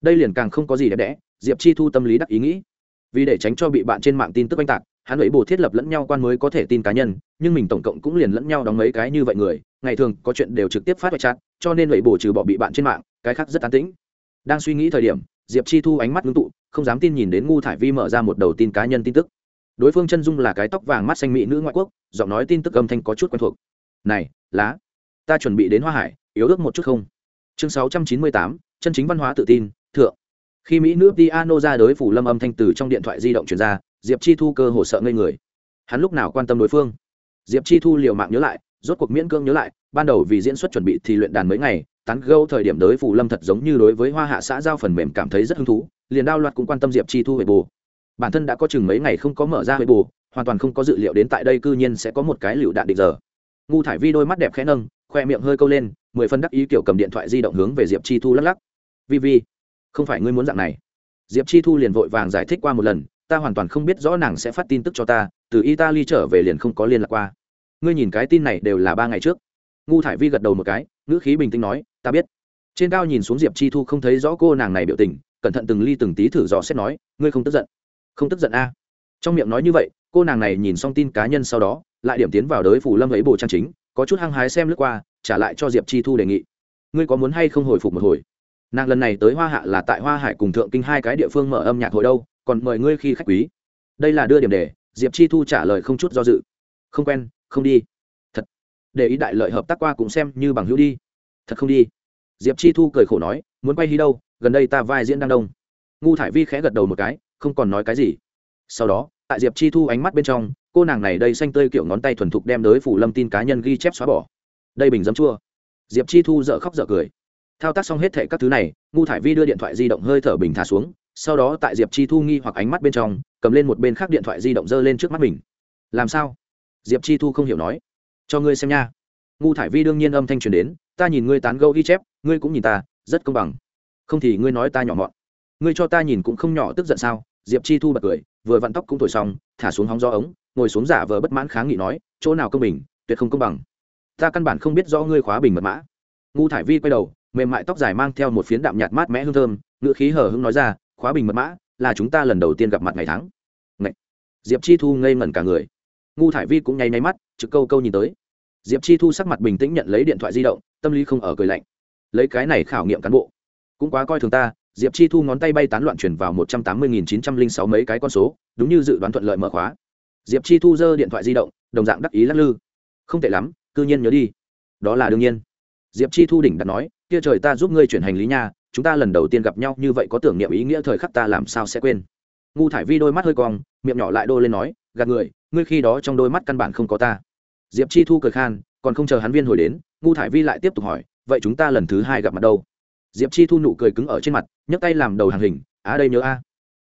đây liền càng không có gì đẹp đẽ diệp chi thu tâm lý đắc ý nghĩ. Vì để tránh cho bị bạn trên mạng tin tức oanh tạc hắn ấy bồ thiết lập lẫn nhau quan mới có thể tin cá nhân nhưng mình tổng cộng cũng liền lẫn nhau đóng mấy cái như vậy người ngày thường có chuyện đều trực tiếp phát hoại chặt, cho nên ấy bồ trừ bỏ bị bạn trên mạng cái khác rất an tĩnh. Đang suy nghĩ thời điểm diệp chi thu ánh mắt ngưng tụ không dám tin nhìn đến ngu thải vi mở ra một đầu tin cá nhân tin tức. Đối phương chân dung là cái tóc vàng mắt xanh mỹ nữ ngoại quốc giọng nói tin tức âm thanh có chút quen thuộc. Này lá ta chuẩn bị đến hoa hải, yếu ước một chút không? Chương sáu trăm chín mươi tám, chân chính văn hóa tự tin, thượng. Khi mỹ nữ piano ra đối phủ lâm âm thanh từ trong điện thoại di động truyền ra, diệp chi thu cơ hồ sợ ngây người. Hắn lúc nào quan tâm đối phương? Diệp chi thu liều mạng nhớ lại, rốt cuộc miễn cương nhớ lại, ban đầu vì diễn xuất chuẩn bị thì luyện đàn mấy ngày, tán gâu thời điểm đối phủ lâm thật giống như đối với hoa hạ xã giao phần mềm cảm thấy rất hứng thú, liền đao loạt cũng quan tâm diệp chi thu về bồ bản thân đã có chừng mấy ngày không có mở ra về bồ hoàn toàn không có dự liệu đến tại đây cư nhiên sẽ có một cái lựu đạn định giờ. Ngu thải vi đôi mắt đẹp khẽ nâng khoe miệng hơi câu lên, mười phân đắc ý kiểu cầm điện thoại di động hướng về diệp chi thu lắc lắc. Vi vi, không phải ngươi muốn dạng này. Diệp chi thu liền vội vàng giải thích qua một lần, ta hoàn toàn không biết rõ nàng sẽ phát tin tức cho ta, từ italy trở về liền không có liên lạc qua. Ngươi nhìn cái tin này đều là ba ngày trước. Ngu thải vi gật đầu một cái, ngữ khí bình tĩnh nói, ta biết. Trên cao nhìn xuống diệp chi thu không thấy rõ cô nàng này biểu tình, cẩn thận từng ly từng tí thử dò xét nói, ngươi không tức giận. Không tức giận a. Trong miệng nói như vậy, cô nàng này nhìn xong tin cá nhân sau đó, lại điểm tiến vào đới phủ lâm ấy bồ trang chính có chút hăng hái xem lướt qua, trả lại cho diệp chi thu đề nghị. Ngươi có muốn hay không hồi phục một hồi? Nàng lần này tới hoa hạ là tại hoa hải cùng thượng kinh hai cái địa phương mở âm nhạc hội đâu, còn mời ngươi khi khách quý. Đây là đưa điểm đề diệp chi thu trả lời không chút do dự. Không quen, không đi. Thật. Để ý đại lợi hợp tác qua cũng xem như bằng hữu đi. Thật không đi. Diệp chi thu cười khổ nói, muốn quay đi đâu, gần đây ta vai diễn đang đông. Ngu thải vi khẽ gật đầu một cái, không còn nói cái gì. Sau đó tại diệp chi thu ánh mắt bên trong, cô nàng này đây xanh tươi kiểu ngón tay thuần thục đem đới phủ lâm tin cá nhân ghi chép xóa bỏ. Đây bình dấm chua. Diệp chi thu dợ khóc dợ cười. Thao tác xong hết thệ các thứ này, ngu thải vi đưa điện thoại di động hơi thở bình thả xuống, sau đó tại diệp chi thu nghi hoặc ánh mắt bên trong, cầm lên một bên khác điện thoại di động giơ lên trước mắt mình. Làm sao? Diệp chi thu không hiểu nói. Cho ngươi xem nha. Ngu thải vi đương nhiên âm thanh truyền đến, ta nhìn ngươi tán gẫu ghi chép, ngươi cũng nhìn ta, rất công bằng. Không thì ngươi nói ta nhỏ mọn. Ngươi cho ta nhìn cũng không nhỏ, tức giận sao? Diệp chi thu bật cười vừa vặn tóc cũng thổi xong, thả xuống hóng gió ống, ngồi xuống giả vờ bất mãn kháng nghị nói, chỗ nào công bình, tuyệt không công bằng. Ta căn bản không biết rõ ngươi khóa bình mật mã. Ngu thải vi quay đầu, mềm mại tóc dài mang theo một phiến đạm nhạt mát mẽ hương thơm ngựa khí hở hưng nói ra, khóa bình mật mã là chúng ta lần đầu tiên gặp mặt ngày tháng. Ngậy. diệp chi thu ngây ngẩn cả người. Ngu thải vi cũng nháy nháy mắt, trực câu câu nhìn tới. Diệp chi thu sắc mặt bình tĩnh nhận lấy điện thoại di động, tâm lý không ở cười lạnh. Lấy cái này khảo nghiệm cán bộ, cũng quá coi thường ta diệp chi thu ngón tay bay tán loạn chuyển vào một trăm tám mươi nghìn chín trăm linh sáu mấy cái con số, đúng như dự đoán thuận lợi mở khóa. Diệp chi thu giơ điện thoại di động, đồng dạng đắc ý lắc lư. Không tệ lắm, cư nhiên nhớ đi. Đó là đương nhiên. Diệp chi thu đỉnh đặt nói, kia trời ta giúp ngươi chuyển hành lý nha, chúng ta lần đầu tiên gặp nhau, như vậy có tưởng niệm ý nghĩa thời khắc ta làm sao sẽ quên. Ngu thải vi đôi mắt hơi cong, miệng nhỏ lại đô lên nói, gạt người, ngươi khi đó trong đôi mắt căn bản không có ta. Diệp chi thu cười khan, còn không chờ hắn viên hồi đến, ngu thải vi lại tiếp tục hỏi, vậy chúng ta lần thứ hai gặp mặt đâu? Diệp chi thu nụ cười cứng ở trên mặt, nhấc tay làm đầu hàng hình, á, đây nhớ a.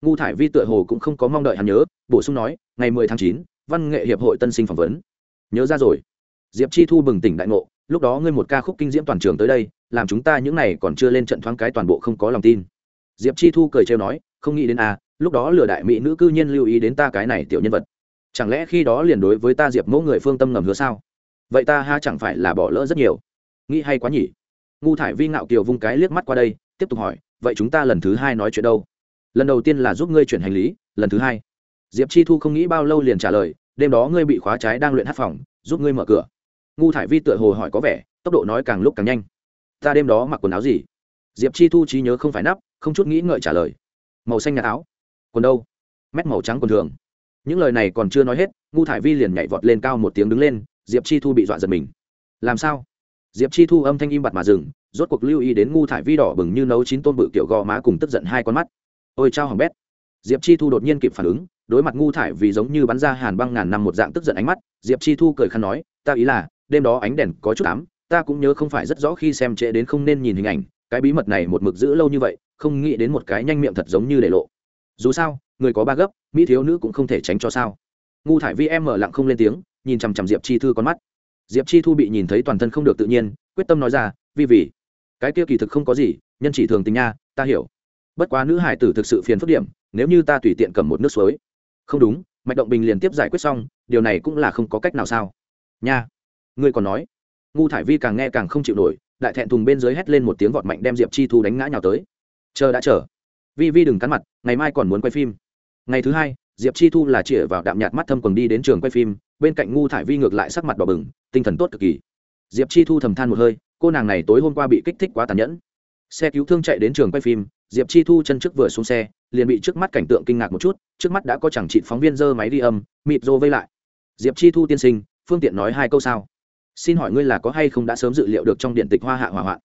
Ngu thải vi tựa hồ cũng không có mong đợi hắn nhớ, bổ sung nói, ngày mười tháng chín, văn nghệ hiệp hội tân sinh phỏng vấn. Nhớ ra rồi. Diệp chi thu bừng tỉnh đại ngộ, lúc đó ngươi một ca khúc kinh diễm toàn trường tới đây, làm chúng ta những này còn chưa lên trận thoáng cái toàn bộ không có lòng tin. Diệp chi thu cười trêu nói, không nghĩ đến a, lúc đó lừa đại mỹ nữ cư nhiên lưu ý đến ta cái này tiểu nhân vật. Chẳng lẽ khi đó liền đối với ta diệp mẫu người phương tâm ngầm hứa sao? Vậy ta ha chẳng phải là bỏ lỡ rất nhiều. Nghĩ hay quá nhỉ ngu thải vi ngạo kiều vung cái liếc mắt qua đây, tiếp tục hỏi, vậy chúng ta lần thứ hai nói chuyện đâu? Lần đầu tiên là giúp ngươi chuyển hành lý, lần thứ hai. Diệp chi thu không nghĩ bao lâu liền trả lời, đêm đó ngươi bị khóa trái đang luyện hát phòng, giúp ngươi mở cửa. Ngu thải vi tựa hồ hỏi có vẻ, tốc độ nói càng lúc càng nhanh. Ta đêm đó mặc quần áo gì? Diệp chi thu trí nhớ không phải nắp, không chút nghĩ ngợi trả lời. Màu xanh nhạt áo. Quần đâu? Mét màu trắng quần thường. Những lời này còn chưa nói hết, ngu thải vi liền nhảy vọt lên cao một tiếng đứng lên, diệp chi thu bị dọa giật mình. Làm sao? Diệp chi thu âm thanh im bặt mà dừng, rốt cuộc lưu ý đến ngu thải vi đỏ bừng như nấu chín tôm bự kiểu gò má cùng tức giận hai con mắt. Ôi chao hỏng bét. Diệp chi thu đột nhiên kịp phản ứng, đối mặt ngu thải vì giống như bắn ra hàn băng ngàn năm một dạng tức giận ánh mắt, diệp chi thu cười khăn nói, ta ý là, đêm đó ánh đèn có chút ám, ta cũng nhớ không phải rất rõ khi xem trễ đến không nên nhìn hình ảnh, cái bí mật này một mực giữ lâu như vậy, không nghĩ đến một cái nhanh miệng thật giống như để lộ. Dù sao, người có ba gấp, mỹ thiếu nữ cũng không thể tránh cho sao. Ngu thải vi em mở lặng không lên tiếng, nhìn chằm chằm diệp chi thư con mắt diệp chi thu bị nhìn thấy toàn thân không được tự nhiên, quyết tâm nói ra vì vì cái kia kỳ thực không có gì, nhân chỉ thường tình nha, ta hiểu. Bất quá nữ hải tử thực sự phiền phức điểm, nếu như ta tùy tiện cầm một nước suối. Không đúng, mạch động bình liền tiếp giải quyết xong, điều này cũng là không có cách nào sao? Nha, ngươi còn nói. Ngu thải vi càng nghe càng không chịu nổi, đại thẹn thùng bên dưới hét lên một tiếng vọt mạnh đem diệp chi thu đánh ngã nhào tới. Chờ đã chờ. Vi vi đừng cắn mặt, ngày mai còn muốn quay phim. Ngày thứ hai, diệp chi thu là chĩa vào đạm nhạt mắt thâm quần đi đến trường quay phim bên cạnh ngu thải vi ngược lại sắc mặt đỏ bừng, tinh thần tốt cực kỳ. Diệp chi thu thầm than một hơi, cô nàng này tối hôm qua bị kích thích quá tàn nhẫn. Xe cứu thương chạy đến trường quay phim, diệp chi thu chân trước vừa xuống xe, liền bị trước mắt cảnh tượng kinh ngạc một chút, trước mắt đã có chẳng chị phóng viên dơ máy đi âm, mịt rô vây lại. Diệp chi thu tiên sinh, phương tiện nói hai câu sao? Xin hỏi ngươi là có hay không đã sớm dự liệu được trong điện tịch hoa hạ hỏa hoạn?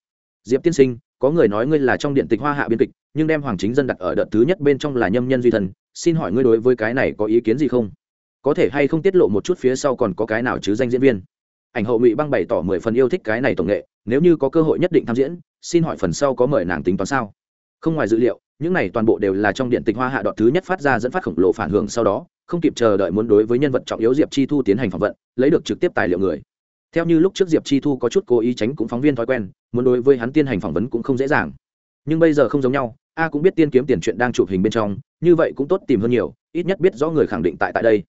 Diệp tiên sinh, có người nói ngươi là trong điện tịch hoa hạ biên kịch, nhưng đem hoàng chính dân đặt ở đợt thứ nhất bên trong là nhâm nhân duy thần. Xin hỏi ngươi đối với cái này có ý kiến gì không? Có thể hay không tiết lộ một chút phía sau còn có cái nào chứ danh diễn viên. Ảnh hậu ngụy băng bày tỏ mười phần yêu thích cái này tổng nghệ, nếu như có cơ hội nhất định tham diễn, xin hỏi phần sau có mời nàng tính toán sao? Không ngoài dữ liệu, những này toàn bộ đều là trong điện tịch hoa hạ đoạn thứ nhất phát ra dẫn phát khổng lồ phản hưởng sau đó, không kịp chờ đợi muốn đối với nhân vật trọng yếu diệp chi thu tiến hành phỏng vấn, lấy được trực tiếp tài liệu người. Theo như lúc trước diệp chi thu có chút cố ý tránh cũng phóng viên thói quen, muốn đối với hắn tiến hành phỏng vấn cũng không dễ dàng. Nhưng bây giờ không giống nhau, a cũng biết tiên kiếm tiền chuyện đang chụp hình bên trong, như vậy cũng tốt tìm hơn nhiều, ít nhất biết rõ người khẳng định tại tại đây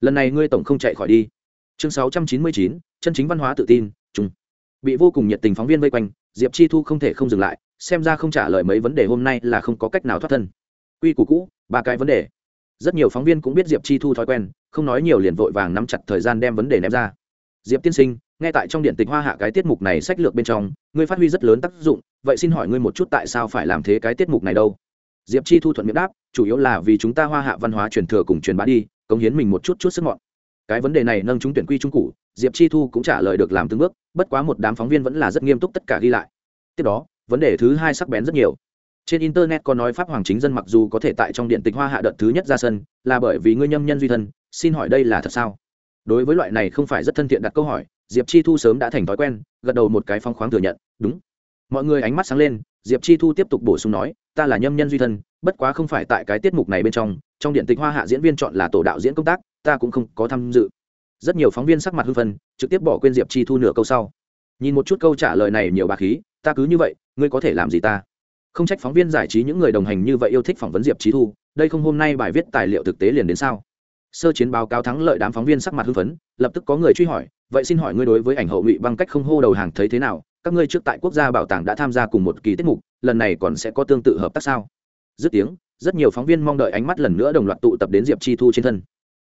lần này ngươi tổng không chạy khỏi đi. Chương sáu trăm chín mươi chín, chân chính văn hóa tự tin chung bị vô cùng nhiệt tình phóng viên vây quanh, diệp chi thu không thể không dừng lại, xem ra không trả lời mấy vấn đề hôm nay là không có cách nào thoát thân. Quy củ cũ, ba cái vấn đề. Rất nhiều phóng viên cũng biết diệp chi thu thói quen, không nói nhiều liền vội vàng nắm chặt thời gian đem vấn đề ném ra. Diệp tiên sinh, nghe tại trong điện tịch hoa hạ cái tiết mục này sách lược bên trong, ngươi phát huy rất lớn tác dụng, vậy xin hỏi ngươi một chút tại sao phải làm thế cái tiết mục này đâu? Diệp chi thu thuận miệng đáp, chủ yếu là vì chúng ta hoa hạ văn hóa truyền thừa cùng truyền bá đi cống hiến mình một chút chút sức mọn. Cái vấn đề này nâng chúng tuyển quy trung cụ diệp chi thu cũng trả lời được làm từng bước, bất quá một đám phóng viên vẫn là rất nghiêm túc tất cả ghi lại. Tiếp đó, vấn đề thứ hai sắc bén rất nhiều. Trên internet có nói pháp hoàng chính dân mặc dù có thể tại trong điện tịch hoa hạ đợt thứ nhất ra sân, là bởi vì ngươi nhâm nhân duy thân, xin hỏi đây là thật sao? Đối với loại này không phải rất thân thiện đặt câu hỏi, diệp chi thu sớm đã thành thói quen, gật đầu một cái phong khoáng thừa nhận, đúng. Mọi người ánh mắt sáng lên diệp chi thu tiếp tục bổ sung nói, ta là nhâm nhân duy thân, bất quá không phải tại cái tiết mục này bên trong trong điện tịch hoa hạ diễn viên chọn là tổ đạo diễn công tác, ta cũng không có tham dự. Rất nhiều phóng viên sắc mặt hưng phân trực tiếp bỏ quên diệp chi thu nửa câu sau. Nhìn một chút câu trả lời này nhiều bà khí, ta cứ như vậy, ngươi có thể làm gì ta? Không trách phóng viên giải trí những người đồng hành như vậy yêu thích phỏng vấn diệp chi thu, đây không hôm nay bài viết tài liệu thực tế liền đến sao? Sơ chiến báo cáo thắng lợi đám phóng viên sắc mặt hưng phấn, lập tức có người truy hỏi vậy xin hỏi ngươi đối với ảnh hậu ngụy băng cách không hô đầu hàng thấy thế nào? Các ngươi trước tại quốc gia bảo tàng đã tham gia cùng một kỳ tiết mục, lần này còn sẽ có tương tự hợp tác sao? Dứt tiếng, rất nhiều phóng viên mong đợi ánh mắt lần nữa đồng loạt tụ tập đến diệp chi thu trên thân.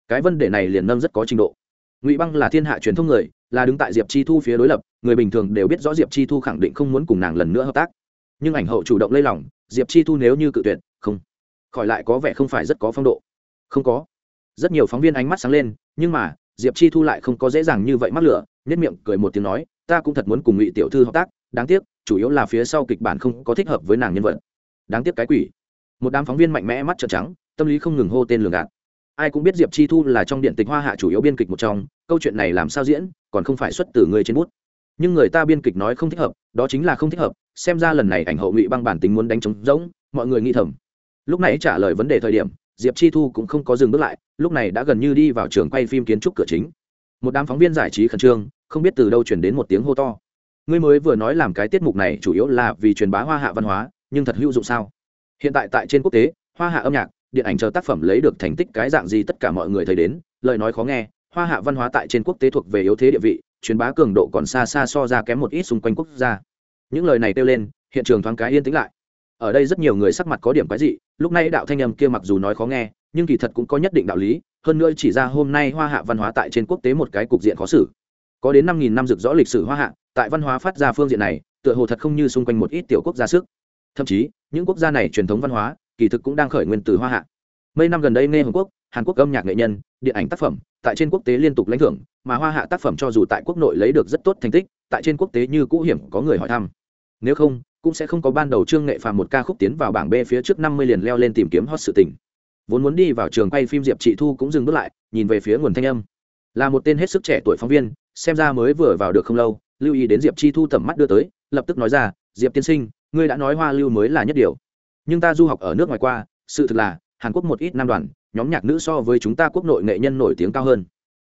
Cái vấn đề này liền nâng rất có trình độ. Ngụy băng là thiên hạ truyền thông người, là đứng tại diệp chi thu phía đối lập, người bình thường đều biết rõ diệp chi thu khẳng định không muốn cùng nàng lần nữa hợp tác. Nhưng ảnh hậu chủ động lây lỏng diệp chi thu nếu như cự tuyệt, không. Khỏi lại có vẻ không phải rất có phong độ. Không có. Rất nhiều phóng viên ánh mắt sáng lên, nhưng mà diệp chi thu lại không có dễ dàng như vậy mắc lửa nhất miệng cười một tiếng nói, ta cũng thật muốn cùng ngụy tiểu thư hợp tác, đáng tiếc, chủ yếu là phía sau kịch bản không có thích hợp với nàng nhân vật. Đáng tiếc cái quỷ. Một đám phóng viên mạnh mẽ mắt trợn trắng, tâm lý không ngừng hô tên lường gạt. Ai cũng biết diệp chi thu là trong điện tịch hoa hạ chủ yếu biên kịch một trong, câu chuyện này làm sao diễn, còn không phải xuất từ người trên bút. Nhưng người ta biên kịch nói không thích hợp, đó chính là không thích hợp, xem ra lần này ảnh hậu ngụy băng bản tính muốn đánh trống rỗng, mọi người nghĩ thầm. Lúc này trả lời vấn đề thời điểm diệp chi thu cũng không có dừng bước lại, lúc này đã gần như đi vào trường quay phim kiến trúc cửa chính. Một đám phóng viên giải trí khẩn trương, không biết từ đâu chuyển đến một tiếng hô to. Ngươi mới vừa nói làm cái tiết mục này chủ yếu là vì truyền bá hoa hạ văn hóa, nhưng thật hữu dụng sao? Hiện tại tại trên quốc tế, hoa hạ âm nhạc, điện ảnh chờ tác phẩm lấy được thành tích cái dạng gì tất cả mọi người thấy đến, lời nói khó nghe, hoa hạ văn hóa tại trên quốc tế thuộc về yếu thế địa vị, truyền bá cường độ còn xa xa so ra kém một ít xung quanh quốc gia. Những lời này kêu lên, hiện trường thoáng cái yên tĩnh lại ở đây rất nhiều người sắc mặt có điểm cái gì lúc này đạo thanh âm kia mặc dù nói khó nghe, nhưng kỳ thật cũng có nhất định đạo lý, hơn nữa chỉ ra hôm nay hoa hạ văn hóa tại trên quốc tế một cái cục diện khó xử. Có đến năm nghìn năm rực rõ lịch sử hoa hạ, tại văn hóa phát ra phương diện này, tựa hồ thật không như xung quanh một ít tiểu quốc gia sức. Thậm chí, những quốc gia này truyền thống văn hóa, kỳ thực cũng đang khởi nguyên từ hoa hạ. Mấy năm gần đây nghe hàn quốc hàn quốc âm nhạc nghệ nhân, điện ảnh tác phẩm, tại trên quốc tế liên tục lãnh thưởng, mà hoa hạ tác phẩm cho dù tại quốc nội lấy được rất tốt thành tích, tại trên quốc tế như cũ hiểm có người hỏi thăm. Nếu không cũng sẽ không có ban đầu trương nghệ phàm một ca khúc tiến vào bảng b phía trước năm mươi liền leo lên tìm kiếm hot sự tình. Vốn muốn đi vào trường quay phim diệp chị thu cũng dừng bước lại, nhìn về phía nguồn thanh âm. Là một tên hết sức trẻ tuổi phóng viên, xem ra mới vừa vào được không lâu, lưu ý đến diệp chi thu tầm mắt đưa tới, lập tức nói ra, diệp tiên sinh, ngươi đã nói hoa lưu mới là nhất điều. Nhưng ta du học ở nước ngoài qua, sự thực là, hàn quốc một ít nam đoàn, nhóm nhạc nữ so với chúng ta quốc nội nghệ nhân nổi tiếng cao hơn.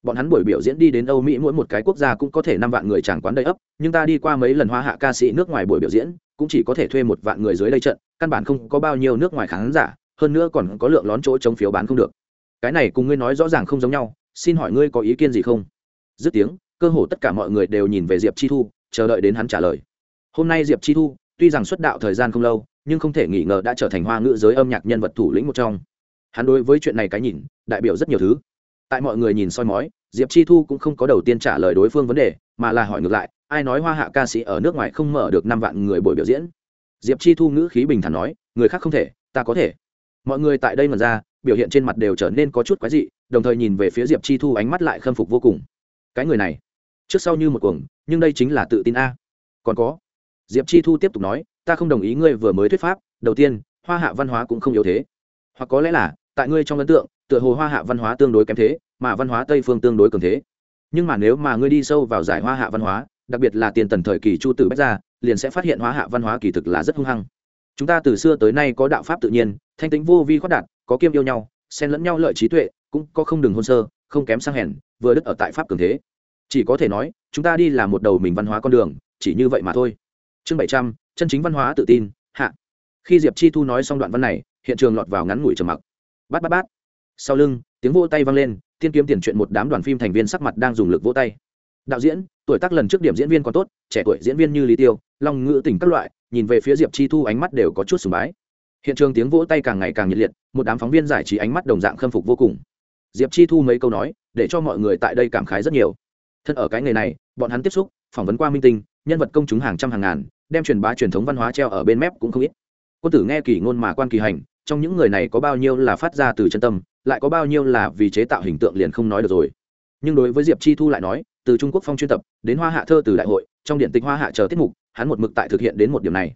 Bọn hắn buổi biểu diễn đi đến âu mỹ mỗi một cái quốc gia cũng có thể năm vạn người chẳng quán đầy ấp, nhưng ta đi qua mấy lần hoa hạ ca sĩ nước ngoài buổi biểu diễn cũng chỉ có thể thuê một vạn người dưới đây trận, căn bản không có bao nhiêu nước ngoài khán giả, hơn nữa còn có lượng lón chỗ chống phiếu bán không được. Cái này cùng ngươi nói rõ ràng không giống nhau, xin hỏi ngươi có ý kiến gì không? Dứt tiếng, cơ hồ tất cả mọi người đều nhìn về diệp chi thu, chờ đợi đến hắn trả lời. Hôm nay diệp chi thu, tuy rằng xuất đạo thời gian không lâu, nhưng không thể nghi ngờ đã trở thành hoa ngữ giới âm nhạc nhân vật thủ lĩnh một trong. Hắn đối với chuyện này cái nhìn, đại biểu rất nhiều thứ. Tại mọi người nhìn soi mói, diệp chi thu cũng không có đầu tiên trả lời đối phương vấn đề, mà là hỏi ngược lại ai nói hoa hạ ca sĩ ở nước ngoài không mở được năm vạn người buổi biểu diễn? Diệp chi thu ngữ khí bình thản nói, người khác không thể, ta có thể. Mọi người tại đây mà ra, biểu hiện trên mặt đều trở nên có chút quái dị, đồng thời nhìn về phía diệp chi thu ánh mắt lại khâm phục vô cùng. Cái người này, trước sau như một cuồng, nhưng đây chính là tự tin a. Còn có, diệp chi thu tiếp tục nói, ta không đồng ý ngươi vừa mới thuyết pháp, đầu tiên, hoa hạ văn hóa cũng không yếu thế. Hoặc có lẽ là, tại ngươi trong ấn tượng, tựa hồ hoa hạ văn hóa tương đối kém thế, mà văn hóa tây phương tương đối cường thế. Nhưng mà nếu mà ngươi đi sâu vào giải hoa hạ văn hóa đặc biệt là tiền tần thời kỳ chu tử bách gia, liền sẽ phát hiện hóa hạ văn hóa kỳ thực là rất hung hăng. Chúng ta từ xưa tới nay có đạo pháp tự nhiên, thanh tính vô vi khoát đạt có kiêm yêu nhau, xen lẫn nhau lợi trí tuệ, cũng có không đường hôn sơ, không kém sang hèn, vừa đứt ở tại pháp cường thế. Chỉ có thể nói, chúng ta đi là một đầu mình văn hóa con đường, chỉ như vậy mà thôi. Chương bảy trăm, chân chính văn hóa tự tin, hạ. Khi diệp chi thu nói xong đoạn văn này, hiện trường lọt vào ngắn ngủi trầm mặc. Bát bát bát. Sau lưng, tiếng vỗ tay vang lên, tiên kiếm tiền chuyện một đám đoàn phim thành viên sắc mặt đang dùng lực vỗ tay đạo diễn, tuổi tác lần trước điểm diễn viên còn tốt, trẻ tuổi diễn viên như lý tiêu, long ngữ tỉnh các loại, nhìn về phía diệp chi thu ánh mắt đều có chút sùng bái. Hiện trường tiếng vỗ tay càng ngày càng nhiệt liệt, một đám phóng viên giải trí ánh mắt đồng dạng khâm phục vô cùng. Diệp chi thu mấy câu nói, để cho mọi người tại đây cảm khái rất nhiều. Thân ở cái nghề này, bọn hắn tiếp xúc, phỏng vấn qua minh tinh, nhân vật công chúng hàng trăm hàng ngàn, đem truyền bá truyền thống văn hóa treo ở bên mép cũng không ít. Quân tử nghe kỳ ngôn mà quan kỳ hành, trong những người này có bao nhiêu là phát ra từ chân tâm, lại có bao nhiêu là vì chế tạo hình tượng liền không nói được rồi. Nhưng đối với diệp chi thu lại nói từ trung quốc phong chuyên tập, đến hoa hạ thơ từ đại hội, trong điện tịch hoa hạ chờ tiết mục, hắn một mực tại thực hiện đến một điểm này.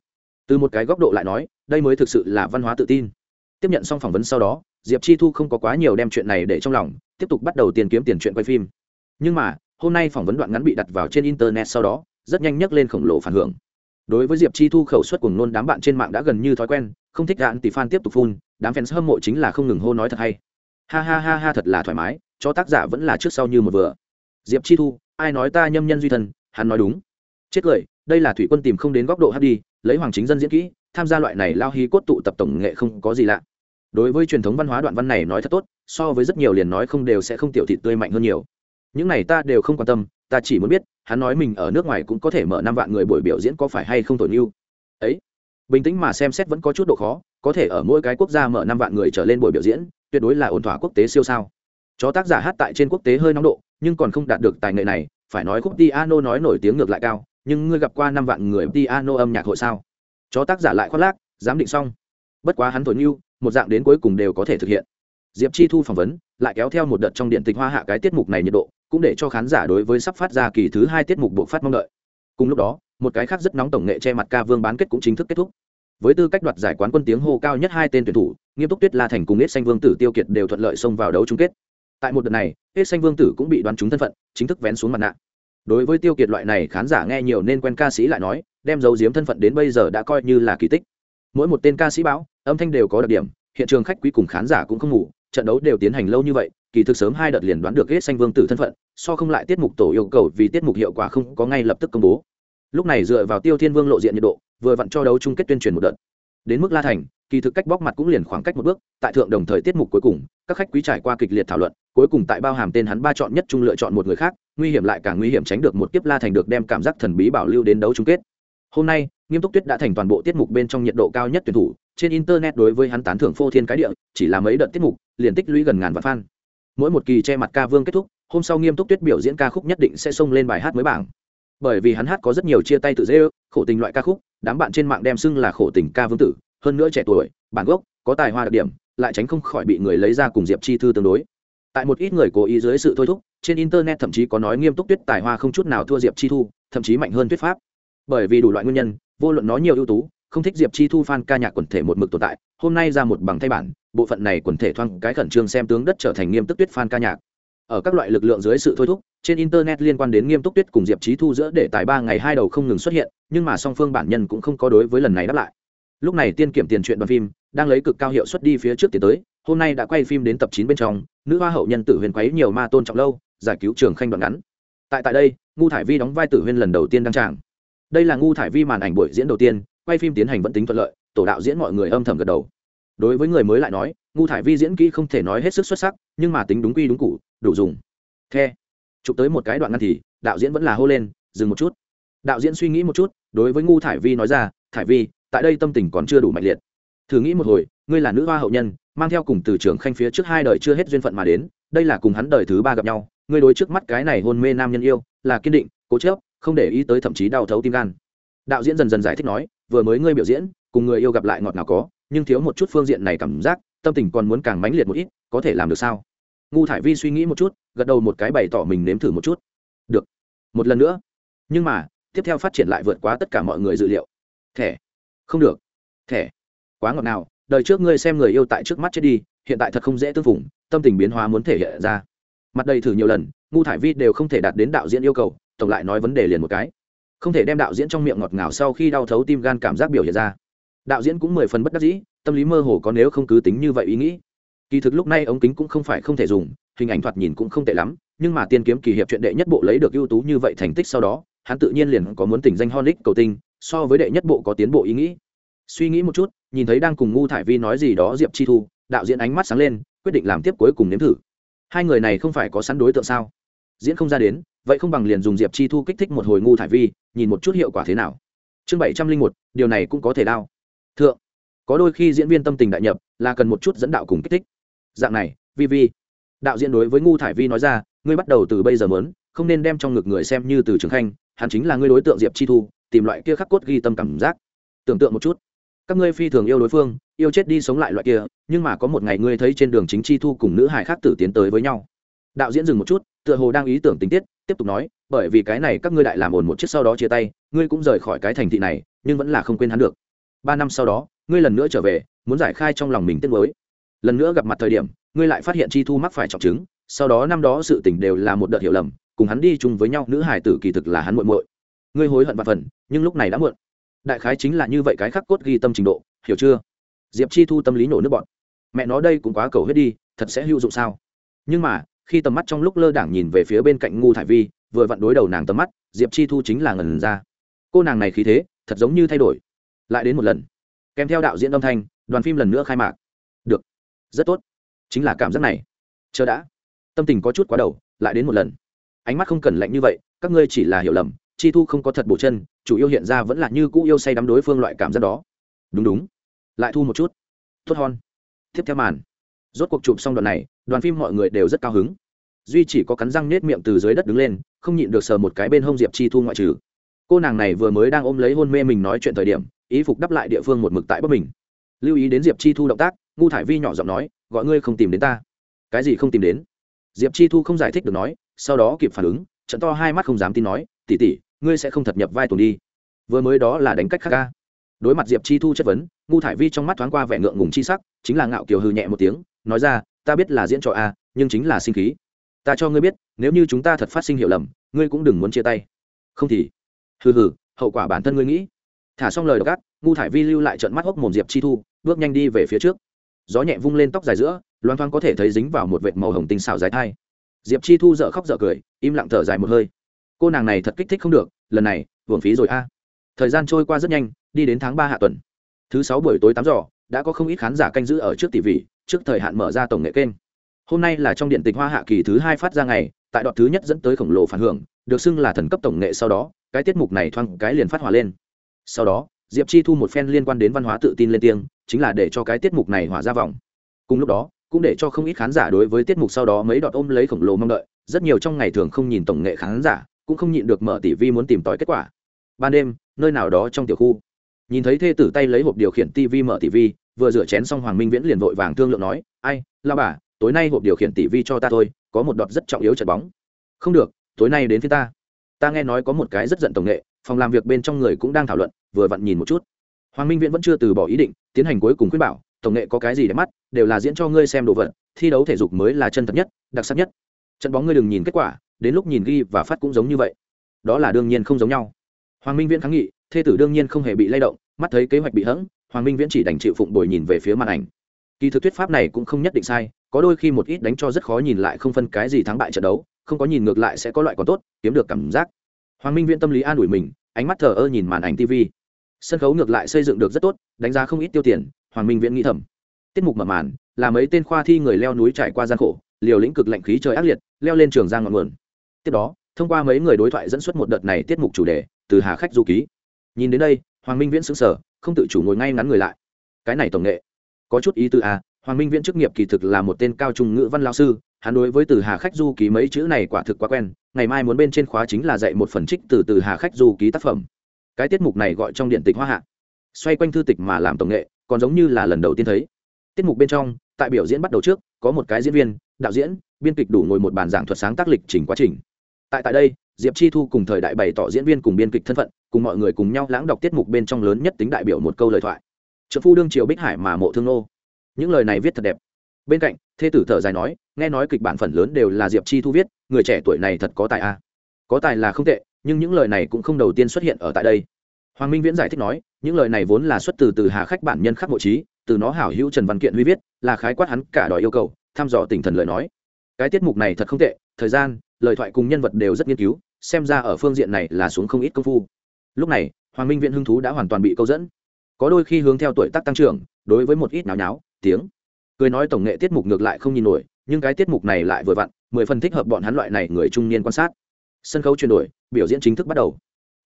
Từ một cái góc độ lại nói, đây mới thực sự là văn hóa tự tin. Tiếp nhận xong phỏng vấn sau đó, diệp chi thu không có quá nhiều đem chuyện này để trong lòng, tiếp tục bắt đầu tiền kiếm tiền chuyện quay phim. Nhưng mà, hôm nay phỏng vấn đoạn ngắn bị đặt vào trên internet sau đó, rất nhanh nhấc lên khổng lồ phản hưởng. Đối với diệp chi thu khẩu suất cùng nôn đám bạn trên mạng đã gần như thói quen, không thích gạn tỷ fan tiếp tục phun, đám fans hâm mộ chính là không ngừng hô nói thật hay. Ha ha ha ha thật là thoải mái, cho tác giả vẫn là trước sau như một vừa. Diệp chi thu ai nói ta nhâm nhân duy thân, hắn nói đúng. Chết cười, đây là thủy quân tìm không đến góc độ hát đi, lấy hoàng chính dân diễn kỹ, tham gia loại này lao hí cốt tụ tập tổng nghệ không có gì lạ. Đối với truyền thống văn hóa đoạn văn này nói thật tốt, so với rất nhiều liền nói không đều sẽ không tiểu thị tươi mạnh hơn nhiều. Những này ta đều không quan tâm, ta chỉ muốn biết, hắn nói mình ở nước ngoài cũng có thể mở năm vạn người buổi biểu diễn có phải hay không tổn yêu ấy, bình tĩnh mà xem xét vẫn có chút độ khó, có thể ở mỗi cái quốc gia mở năm vạn người trở lên buổi biểu diễn, tuyệt đối là ổn thỏa quốc tế siêu sao chó tác giả hát tại trên quốc tế hơi nóng độ, nhưng còn không đạt được tài nghệ này, phải nói khúc piano nói nổi tiếng ngược lại cao, nhưng ngươi gặp qua năm vạn người piano âm nhạc hội sao? Chó tác giả lại khoác lác, giám định xong. Bất quá hắn thổi như một dạng đến cuối cùng đều có thể thực hiện. Diệp chi thu phỏng vấn, lại kéo theo một đợt trong điện tịch hoa hạ cái tiết mục này nhiệt độ, cũng để cho khán giả đối với sắp phát ra kỳ thứ hai tiết mục buộc phát mong đợi. Cùng lúc đó, một cái khác rất nóng tổng nghệ che mặt ca vương bán kết cũng chính thức kết thúc. Với tư cách đoạt giải quán quân tiếng hô cao nhất hai tên tuyển thủ, nghiêm túc tuyết la thành cùng nết xanh vương tử tiêu kiệt đều thuận lợi xông vào đấu chung kết tại một đợt này, hết xanh vương tử cũng bị đoán trúng thân phận, chính thức vén xuống mặt nạ. Đối với tiêu kiệt loại này khán giả nghe nhiều nên quen ca sĩ lại nói, đem dấu diếm thân phận đến bây giờ đã coi như là kỳ tích. Mỗi một tên ca sĩ báo, âm thanh đều có đặc điểm, hiện trường khách quý cùng khán giả cũng không ngủ, trận đấu đều tiến hành lâu như vậy, kỳ thực sớm hai đợt liền đoán được hết xanh vương tử thân phận, so không lại tiết mục tổ yêu cầu vì tiết mục hiệu quả không có ngay lập tức công bố. Lúc này dựa vào tiêu thiên vương lộ diện nhiệt độ, vừa vặn cho đấu chung kết tuyên truyền một đợt. Đến mức la thành kỳ thực cách bóc mặt cũng liền khoảng cách một bước, tại thượng đồng thời tiết mục cuối cùng, các khách quý trải qua kịch liệt thảo luận, cuối cùng tại bao hàm tên hắn ba chọn nhất trung lựa chọn một người khác, nguy hiểm lại càng nguy hiểm tránh được một kiếp la thành được đem cảm giác thần bí bảo lưu đến đấu chung kết. Hôm nay, nghiêm túc tuyết đã thành toàn bộ tiết mục bên trong nhiệt độ cao nhất tuyển thủ, trên internet đối với hắn tán thưởng phô thiên cái địa, chỉ là mấy đợt tiết mục, liền tích lũy gần ngàn vạn fan. Mỗi một kỳ che mặt ca vương kết thúc, hôm sau nghiêm túc tuyết biểu diễn ca khúc nhất định sẽ xông lên bài hát mới bảng. Bởi vì hắn hát có rất nhiều chia tay tự dễ ước, khổ tình loại ca khúc, đám bạn trên mạng đem xưng là khổ tình ca vương tử hơn nữa trẻ tuổi, bản gốc, có tài hoa đặc điểm, lại tránh không khỏi bị người lấy ra cùng diệp chi thư tương đối. Tại một ít người cố ý dưới sự thôi thúc, trên internet thậm chí có nói nghiêm túc tuyết tài hoa không chút nào thua diệp chi thu, thậm chí mạnh hơn tuyết pháp. Bởi vì đủ loại nguyên nhân, vô luận nói nhiều ưu tú, không thích diệp chi thu f ca nhạc quần thể một mực tồn tại, hôm nay ra một bằng thay bản, bộ phận này quần thể thoang cái khẩn trương xem tướng đất trở thành nghiêm túc tuyết f ca nhạc. Ở các loại lực lượng dưới sự thôi thúc, trên internet liên quan đến nghiêm túc tuyết cùng diệp trí thu giữa để tài ba ngày hai đầu không ngừng xuất hiện, nhưng mà song phương bản nhân cũng không có đối với lần này đáp lại lúc này tiên kiểm tiền truyện đoàn phim đang lấy cực cao hiệu suất đi phía trước tiến tới, hôm nay đã quay phim đến tập chín bên trong, nữ hoa hậu nhân tử huyền quấy nhiều ma tôn trọng lâu, giải cứu trường khanh đoạn ngắn. Tại tại đây, ngu thải vi đóng vai tử huyên lần đầu tiên đăng tràng. Đây là ngu thải vi màn ảnh buổi diễn đầu tiên, quay phim tiến hành vẫn tính thuận lợi, tổ đạo diễn mọi người âm thầm gật đầu. Đối với người mới lại nói, ngu thải vi diễn kỹ không thể nói hết sức xuất sắc, nhưng mà tính đúng quy đúng cụ đủ dùng. The chụp tới một cái đoạn ngăn thì, đạo diễn vẫn là hô lên, dừng một chút. Đạo diễn suy nghĩ một chút, đối với ngu thải vi nói ra, thải vi tại đây tâm tình còn chưa đủ mạnh liệt. Thử nghĩ một hồi, ngươi là nữ hoa hậu nhân, mang theo cùng từ trường khanh phía trước hai đời chưa hết duyên phận mà đến, đây là cùng hắn đời thứ ba gặp nhau, ngươi đối trước mắt cái này hôn mê nam nhân yêu, là kiên định, cố chớp không để ý tới thậm chí đau thấu tim gan. Đạo diễn dần dần giải thích nói, vừa mới ngươi biểu diễn, cùng người yêu gặp lại ngọt nào có, nhưng thiếu một chút phương diện này cảm giác, tâm tình còn muốn càng mãnh liệt một ít, có thể làm được sao? Ngu thải vi suy nghĩ một chút, gật đầu một cái bày tỏ mình nếm thử một chút. Được. Một lần nữa. Nhưng mà, tiếp theo phát triển lại vượt quá tất cả mọi người dự liệu. Thẻ không được. Thẻ. Quá ngọt nào, đời trước ngươi xem người yêu tại trước mắt chết đi, hiện tại thật không dễ tương phủng tâm tình biến hóa muốn thể hiện ra. Mặt đầy thử nhiều lần, ngu thải vi đều không thể đạt đến đạo diễn yêu cầu, tổng lại nói vấn đề liền một cái. Không thể đem đạo diễn trong miệng ngọt ngào sau khi đau thấu tim gan cảm giác biểu hiện ra. Đạo diễn cũng mười phần bất đắc dĩ, tâm lý mơ hồ có nếu không cứ tính như vậy ý nghĩ. Kỳ thực lúc này ống kính cũng không phải không thể dùng, hình ảnh thoạt nhìn cũng không tệ lắm, nhưng mà tiên kiếm kỳ hiệp chuyện đệ nhất bộ lấy được ưu tú như vậy thành tích sau đó, hắn tự nhiên liền có muốn tỉnh danh honix cầu tinh so với đệ nhất bộ có tiến bộ ý nghĩ. Suy nghĩ một chút, nhìn thấy đang cùng ngu thải vi nói gì đó diệp chi thu, đạo diễn ánh mắt sáng lên, quyết định làm tiếp cuối cùng nếm thử. Hai người này không phải có sẵn đối tượng sao? Diễn không ra đến, vậy không bằng liền dùng diệp chi thu kích thích một hồi ngu thải vi, nhìn một chút hiệu quả thế nào. Chương bảy trăm linh một, điều này cũng có thể đao thượng, có đôi khi diễn viên tâm tình đại nhập, là cần một chút dẫn đạo cùng kích thích. Dạng này, vi vi. Đạo diễn đối với ngu thải vi nói ra, ngươi bắt đầu từ bây giờ mớn không nên đem trong ngực người xem như từ trường khanh, hắn chính là ngươi đối tượng diệp chi thu tìm loại kia khắc cốt ghi tâm cảm giác. Tưởng tượng một chút, các ngươi phi thường yêu đối phương, yêu chết đi sống lại loại kia, nhưng mà có một ngày ngươi thấy trên đường chính chi thu cùng nữ hải khác tử tiến tới với nhau. Đạo diễn dừng một chút, tựa hồ đang ý tưởng tình tiết, tiếp tục nói, bởi vì cái này các ngươi đại làm ổn một chiếc sau đó chia tay, ngươi cũng rời khỏi cái thành thị này, nhưng vẫn là không quên hắn được. Ba năm sau đó, ngươi lần nữa trở về, muốn giải khai trong lòng mình tiếc nuối. Lần nữa gặp mặt thời điểm, ngươi lại phát hiện chi thu mắc phải trọng chứng, sau đó năm đó sự tình đều là một đợt hiểu lầm, cùng hắn đi chung với nhau, nữ hải tử kỳ thực là hắn muội muội ngươi hối hận và phần, nhưng lúc này đã muộn. Đại khái chính là như vậy cái khắc cốt ghi tâm trình độ, hiểu chưa? Diệp chi thu tâm lý nổ nước bọn mẹ nó đây cũng quá cầu hết đi, thật sẽ hữu dụng sao? Nhưng mà, khi tầm mắt trong lúc lơ đảng nhìn về phía bên cạnh ngu thải vi, vừa vặn đối đầu nàng tầm mắt, diệp chi thu chính là ngần ra. Cô nàng này khí thế, thật giống như thay đổi. Lại đến một lần. Kèm theo đạo diễn âm thanh, đoàn phim lần nữa khai mạc. Được. Rất tốt. Chính là cảm giác này. Chờ đã. Tâm tình có chút quá đầu, lại đến một lần. Ánh mắt không cần lạnh như vậy, các ngươi chỉ là hiểu lầm chi thu không có thật bổ chân, chủ yêu hiện ra vẫn là như cũ yêu say đắm đối phương loại cảm giác đó. Đúng đúng. Lại thu một chút. Tốt hon. Tiếp theo màn. Rốt cuộc chụp xong đoạn này, đoàn phim mọi người đều rất cao hứng. Duy chỉ có cắn răng nết miệng từ dưới đất đứng lên, không nhịn được sờ một cái bên hông diệp chi thu ngoại trừ. Cô nàng này vừa mới đang ôm lấy hôn mê mình nói chuyện thời điểm, ý phục đắp lại địa phương một mực tại bất mình. Lưu ý đến diệp chi thu động tác, ngu thải vi nhỏ giọng nói, gọi ngươi không tìm đến ta. Cái gì không tìm đến? Diệp chi thu không giải thích được nói, sau đó kịp phản ứng, trận to hai mắt không dám tin nói tỉ tỉ ngươi sẽ không thật nhập vai tuồng đi. Vừa mới đó là đánh cách khác ca. Đối mặt diệp chi thu chất vấn, ngu thải vi trong mắt thoáng qua vẻ ngượng ngùng chi sắc, chính là ngạo kiều hư nhẹ một tiếng, nói ra, ta biết là diễn trò a, nhưng chính là sinh khí. Ta cho ngươi biết, nếu như chúng ta thật phát sinh hiểu lầm, ngươi cũng đừng muốn chia tay. Không thì. Hừ hừ, hậu quả bản thân ngươi nghĩ. Thả xong lời đ ộ c gác ngu thải vi lưu lại trận mắt hốc mồm diệp chi thu, bước nhanh đi về phía trước. Gió nhẹ vung lên tóc dài giữa loan thoáng có thể thấy dính vào một vệt màu hồng tinh xào dài thai. Diệp chi thu dợ khóc dợ cười, im lặng thở dài một hơi cô nàng này thật kích thích không được, lần này, hưởng phí rồi a. Thời gian trôi qua rất nhanh, đi đến tháng ba hạ tuần. Thứ sáu buổi tối tám giờ, đã có không ít khán giả canh giữ ở trước tỷ vị trước thời hạn mở ra tổng nghệ kênh. Hôm nay là trong điện tịch hoa hạ kỳ thứ hai phát ra ngày, tại đoạn thứ nhất dẫn tới khổng lồ phản hưởng, được xưng là thần cấp tổng nghệ sau đó, cái tiết mục này thoang cái liền phát hỏa lên. Sau đó, diệp chi thu một phen liên quan đến văn hóa tự tin lên tiếng, chính là để cho cái tiết mục này hỏa ra vòng. Cùng lúc đó, cũng để cho không ít khán giả đối với tiết mục sau đó mấy đoạn ôm lấy khổng lồ mong đợi, rất nhiều trong ngày thường không nhìn tổng nghệ khán giả cũng không nhịn được mở tỷ vi muốn tìm tòi kết quả. Ban đêm, nơi nào đó trong tiểu khu. Nhìn thấy thê tử tay lấy hộp điều khiển tv mở tv vừa rửa chén xong hoàng minh viễn liền vội vàng thương lượng nói, ai lao bà, tối nay hộp điều khiển tv cho ta thôi, có một đọt rất trọng yếu trận bóng. Không được, tối nay đến phía ta. Ta nghe nói có một cái rất giận tổng nghệ, phòng làm việc bên trong người cũng đang thảo luận, vừa vặn nhìn một chút. Hoàng minh viễn vẫn chưa từ bỏ ý định, tiến hành cuối cùng khuyên bảo, tổng nghệ có cái gì để mắt, đều là diễn cho ngươi xem đồ vật, thi đấu thể dục mới là chân thật nhất, đặc sắc nhất. Trận bóng ngươi đừng nhìn kết quả đến lúc nhìn ghi và phát cũng giống như vậy. Đó là đương nhiên không giống nhau. Hoàng minh viễn kháng nghị, thê tử đương nhiên không hề bị lay động, mắt thấy kế hoạch bị hẫng, hoàng minh viễn chỉ đành chịu phụng bồi nhìn về phía màn ảnh. Kỳ thực thuyết pháp này cũng không nhất định sai, có đôi khi một ít đánh cho rất khó nhìn lại không phân cái gì thắng bại trận đấu, không có nhìn ngược lại sẽ có loại còn tốt, kiếm được cảm giác. Hoàng minh viễn tâm lý an ủi mình, ánh mắt thờ ơ nhìn màn ảnh tv sân khấu ngược lại xây dựng được rất tốt, đánh giá không ít tiêu tiền, hoàng minh viễn nghĩ thầm. Tiết mục mở màn, là mấy tên khoa thi người leo núi trải qua gian khổ, liều lĩnh cực lạnh khí trời ác liệt, leo lên trường giang ngọn nguồn tiếp đó, thông qua mấy người đối thoại dẫn xuất một đợt này tiết mục chủ đề, từ hà khách du ký. Nhìn đến đây, hoàng minh viễn xứng sở không tự chủ ngồi ngay ngắn người lại. Cái này tổng nghệ. Có chút ý tư à hoàng minh viễn chức nghiệp kỳ thực là một tên cao trung ngữ văn lao sư, hắn đối với từ hà khách du ký mấy chữ này quả thực quá quen, ngày mai muốn bên trên khóa chính là dạy một phần trích từ từ hà khách du ký tác phẩm. Cái tiết mục này gọi trong điện tịch hoa hạ. Xoay quanh thư tịch mà làm tổng nghệ, còn giống như là lần đầu tiên thấy. Tiết mục bên trong, tại biểu diễn bắt đầu trước, có một cái diễn viên, đạo diễn, biên kịch đủ ngồi một bàn giảng thuật sáng tác lịch trình quá trình tại tại đây, diệp chi thu cùng thời đại bày tỏ diễn viên cùng biên kịch thân phận, cùng mọi người cùng nhau lãng đọc tiết mục bên trong lớn nhất tính đại biểu một câu lời thoại. Trợ phu đương triều bích hải mà mộ thương nô. Những lời này viết thật đẹp. Bên cạnh, thê tử thở dài nói, nghe nói kịch bản phần lớn đều là diệp chi thu viết, người trẻ tuổi này thật có tài a. À. có tài là không tệ, nhưng những lời này cũng không đầu tiên xuất hiện ở tại đây. Hoàng minh viễn giải thích nói, những lời này vốn là xuất từ từ hà khách bản nhân khắc mộ trí từ nó hảo hữu trần văn kiện huy viết, là khái quát hắn cả đòi yêu cầu, thăm dò tinh thần lời nói. Cái tiết mục này thật không tệ thời gian, lời thoại cùng nhân vật đều rất nghiên cứu, xem ra ở phương diện này là xuống không ít công phu. Lúc này, hoàng minh viện hưng thú đã hoàn toàn bị câu dẫn. Có đôi khi hướng theo tuổi tác tăng trưởng, đối với một ít náo nháo, tiếng, cười nói tổng nghệ tiết mục ngược lại không nhìn nổi, nhưng cái tiết mục này lại vừa vặn, mười phần thích hợp bọn hắn loại này người trung niên quan sát. Sân khấu chuyển đổi, biểu diễn chính thức bắt đầu.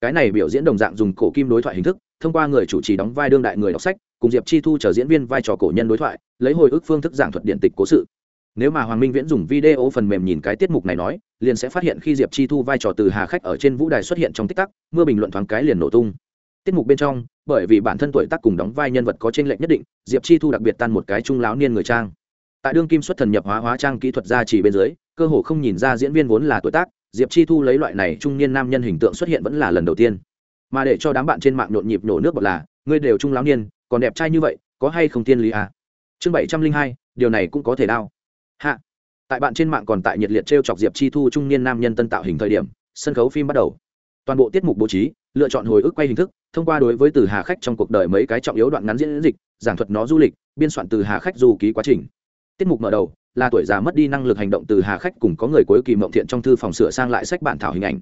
Cái này biểu diễn đồng dạng dùng cổ kim đối thoại hình thức, thông qua người chủ trì đóng vai đương đại người đọc sách, cùng diệp chi thu chờ diễn viên vai trò cổ nhân đối thoại, lấy hồi ức phương thức giảng thuật điện tịch cố sự nếu mà hoàng minh viễn dùng video phần mềm nhìn cái tiết mục này nói, liền sẽ phát hiện khi diệp chi thu vai trò từ hà khách ở trên vũ đài xuất hiện trong tích tắc, mưa bình luận thoáng cái liền nổ tung. Tiết mục bên trong, bởi vì bản thân tuổi tác cùng đóng vai nhân vật có t r ê n lệch nhất định, diệp chi thu đặc biệt tan một cái trung láo niên người trang. Tại đương kim xuất thần nhập hóa hóa trang kỹ thuật ra chỉ bên dưới, cơ hồ không nhìn ra diễn viên vốn là tuổi tác, diệp chi thu lấy loại này trung niên nam nhân hình tượng xuất hiện vẫn là lần đầu tiên. Mà để cho đám bạn trên mạng nhộn nhịp nổ nước bọt là, ngươi đều trung láo niên, còn đẹp trai như vậy, có hay không tiên lý à? chương bảy trăm linh hai, điều này cũng có thể đao hạ. Tại bạn trên mạng còn tại nhiệt liệt t r e o chọc diệp chi thu trung niên nam nhân tân tạo hình thời điểm, sân khấu phim bắt đầu. Toàn bộ tiết mục bố trí, lựa chọn hồi ức quay hình thức, thông qua đối với từ hà khách trong cuộc đời mấy cái trọng yếu đoạn ngắn diễn dịch, giảng thuật nó du lịch, biên soạn từ hà khách du ký quá trình. Tiết mục mở đầu, là tuổi già mất đi năng lực hành động từ hà khách cùng có người cuối kỳ mộng thiện trong thư phòng sửa sang lại sách bản thảo hình ảnh.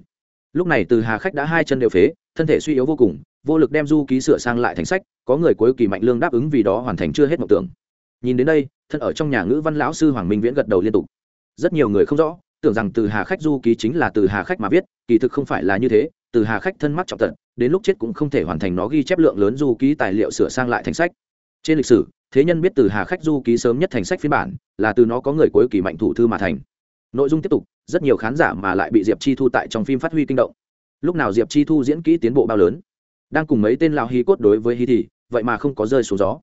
Lúc này từ hà khách đã hai chân đều phế, thân thể suy yếu vô cùng, vô lực đem du ký sửa sang lại thành sách, có người cuối kỳ mạnh lương đáp ứng vì đó hoàn thành chưa hết mộng tưởng. Nhìn đến đây thân ở trong nhà ngữ văn lão sư hoàng minh viễn gật đầu liên tục. Rất nhiều người không rõ, tưởng rằng từ hà khách du ký chính là từ hà khách mà viết, kỳ thực không phải là như thế, từ hà khách thân mắc trọng tận, đến lúc chết cũng không thể hoàn thành nó ghi chép lượng lớn du ký tài liệu sửa sang lại thành sách. Trên lịch sử, thế nhân biết từ hà khách du ký sớm nhất thành sách phiên bản, là từ nó có người cuối kỳ mạnh thủ thư mà thành. Nội dung tiếp tục, rất nhiều khán giả mà lại bị diệp chi thu tại trong phim phát huy kinh động. Lúc nào diệp chi thu diễn kỹ tiến bộ bao lớn? Đang cùng mấy tên lao hí cốt đối với hí thì, vậy mà không có rơi xuống gió.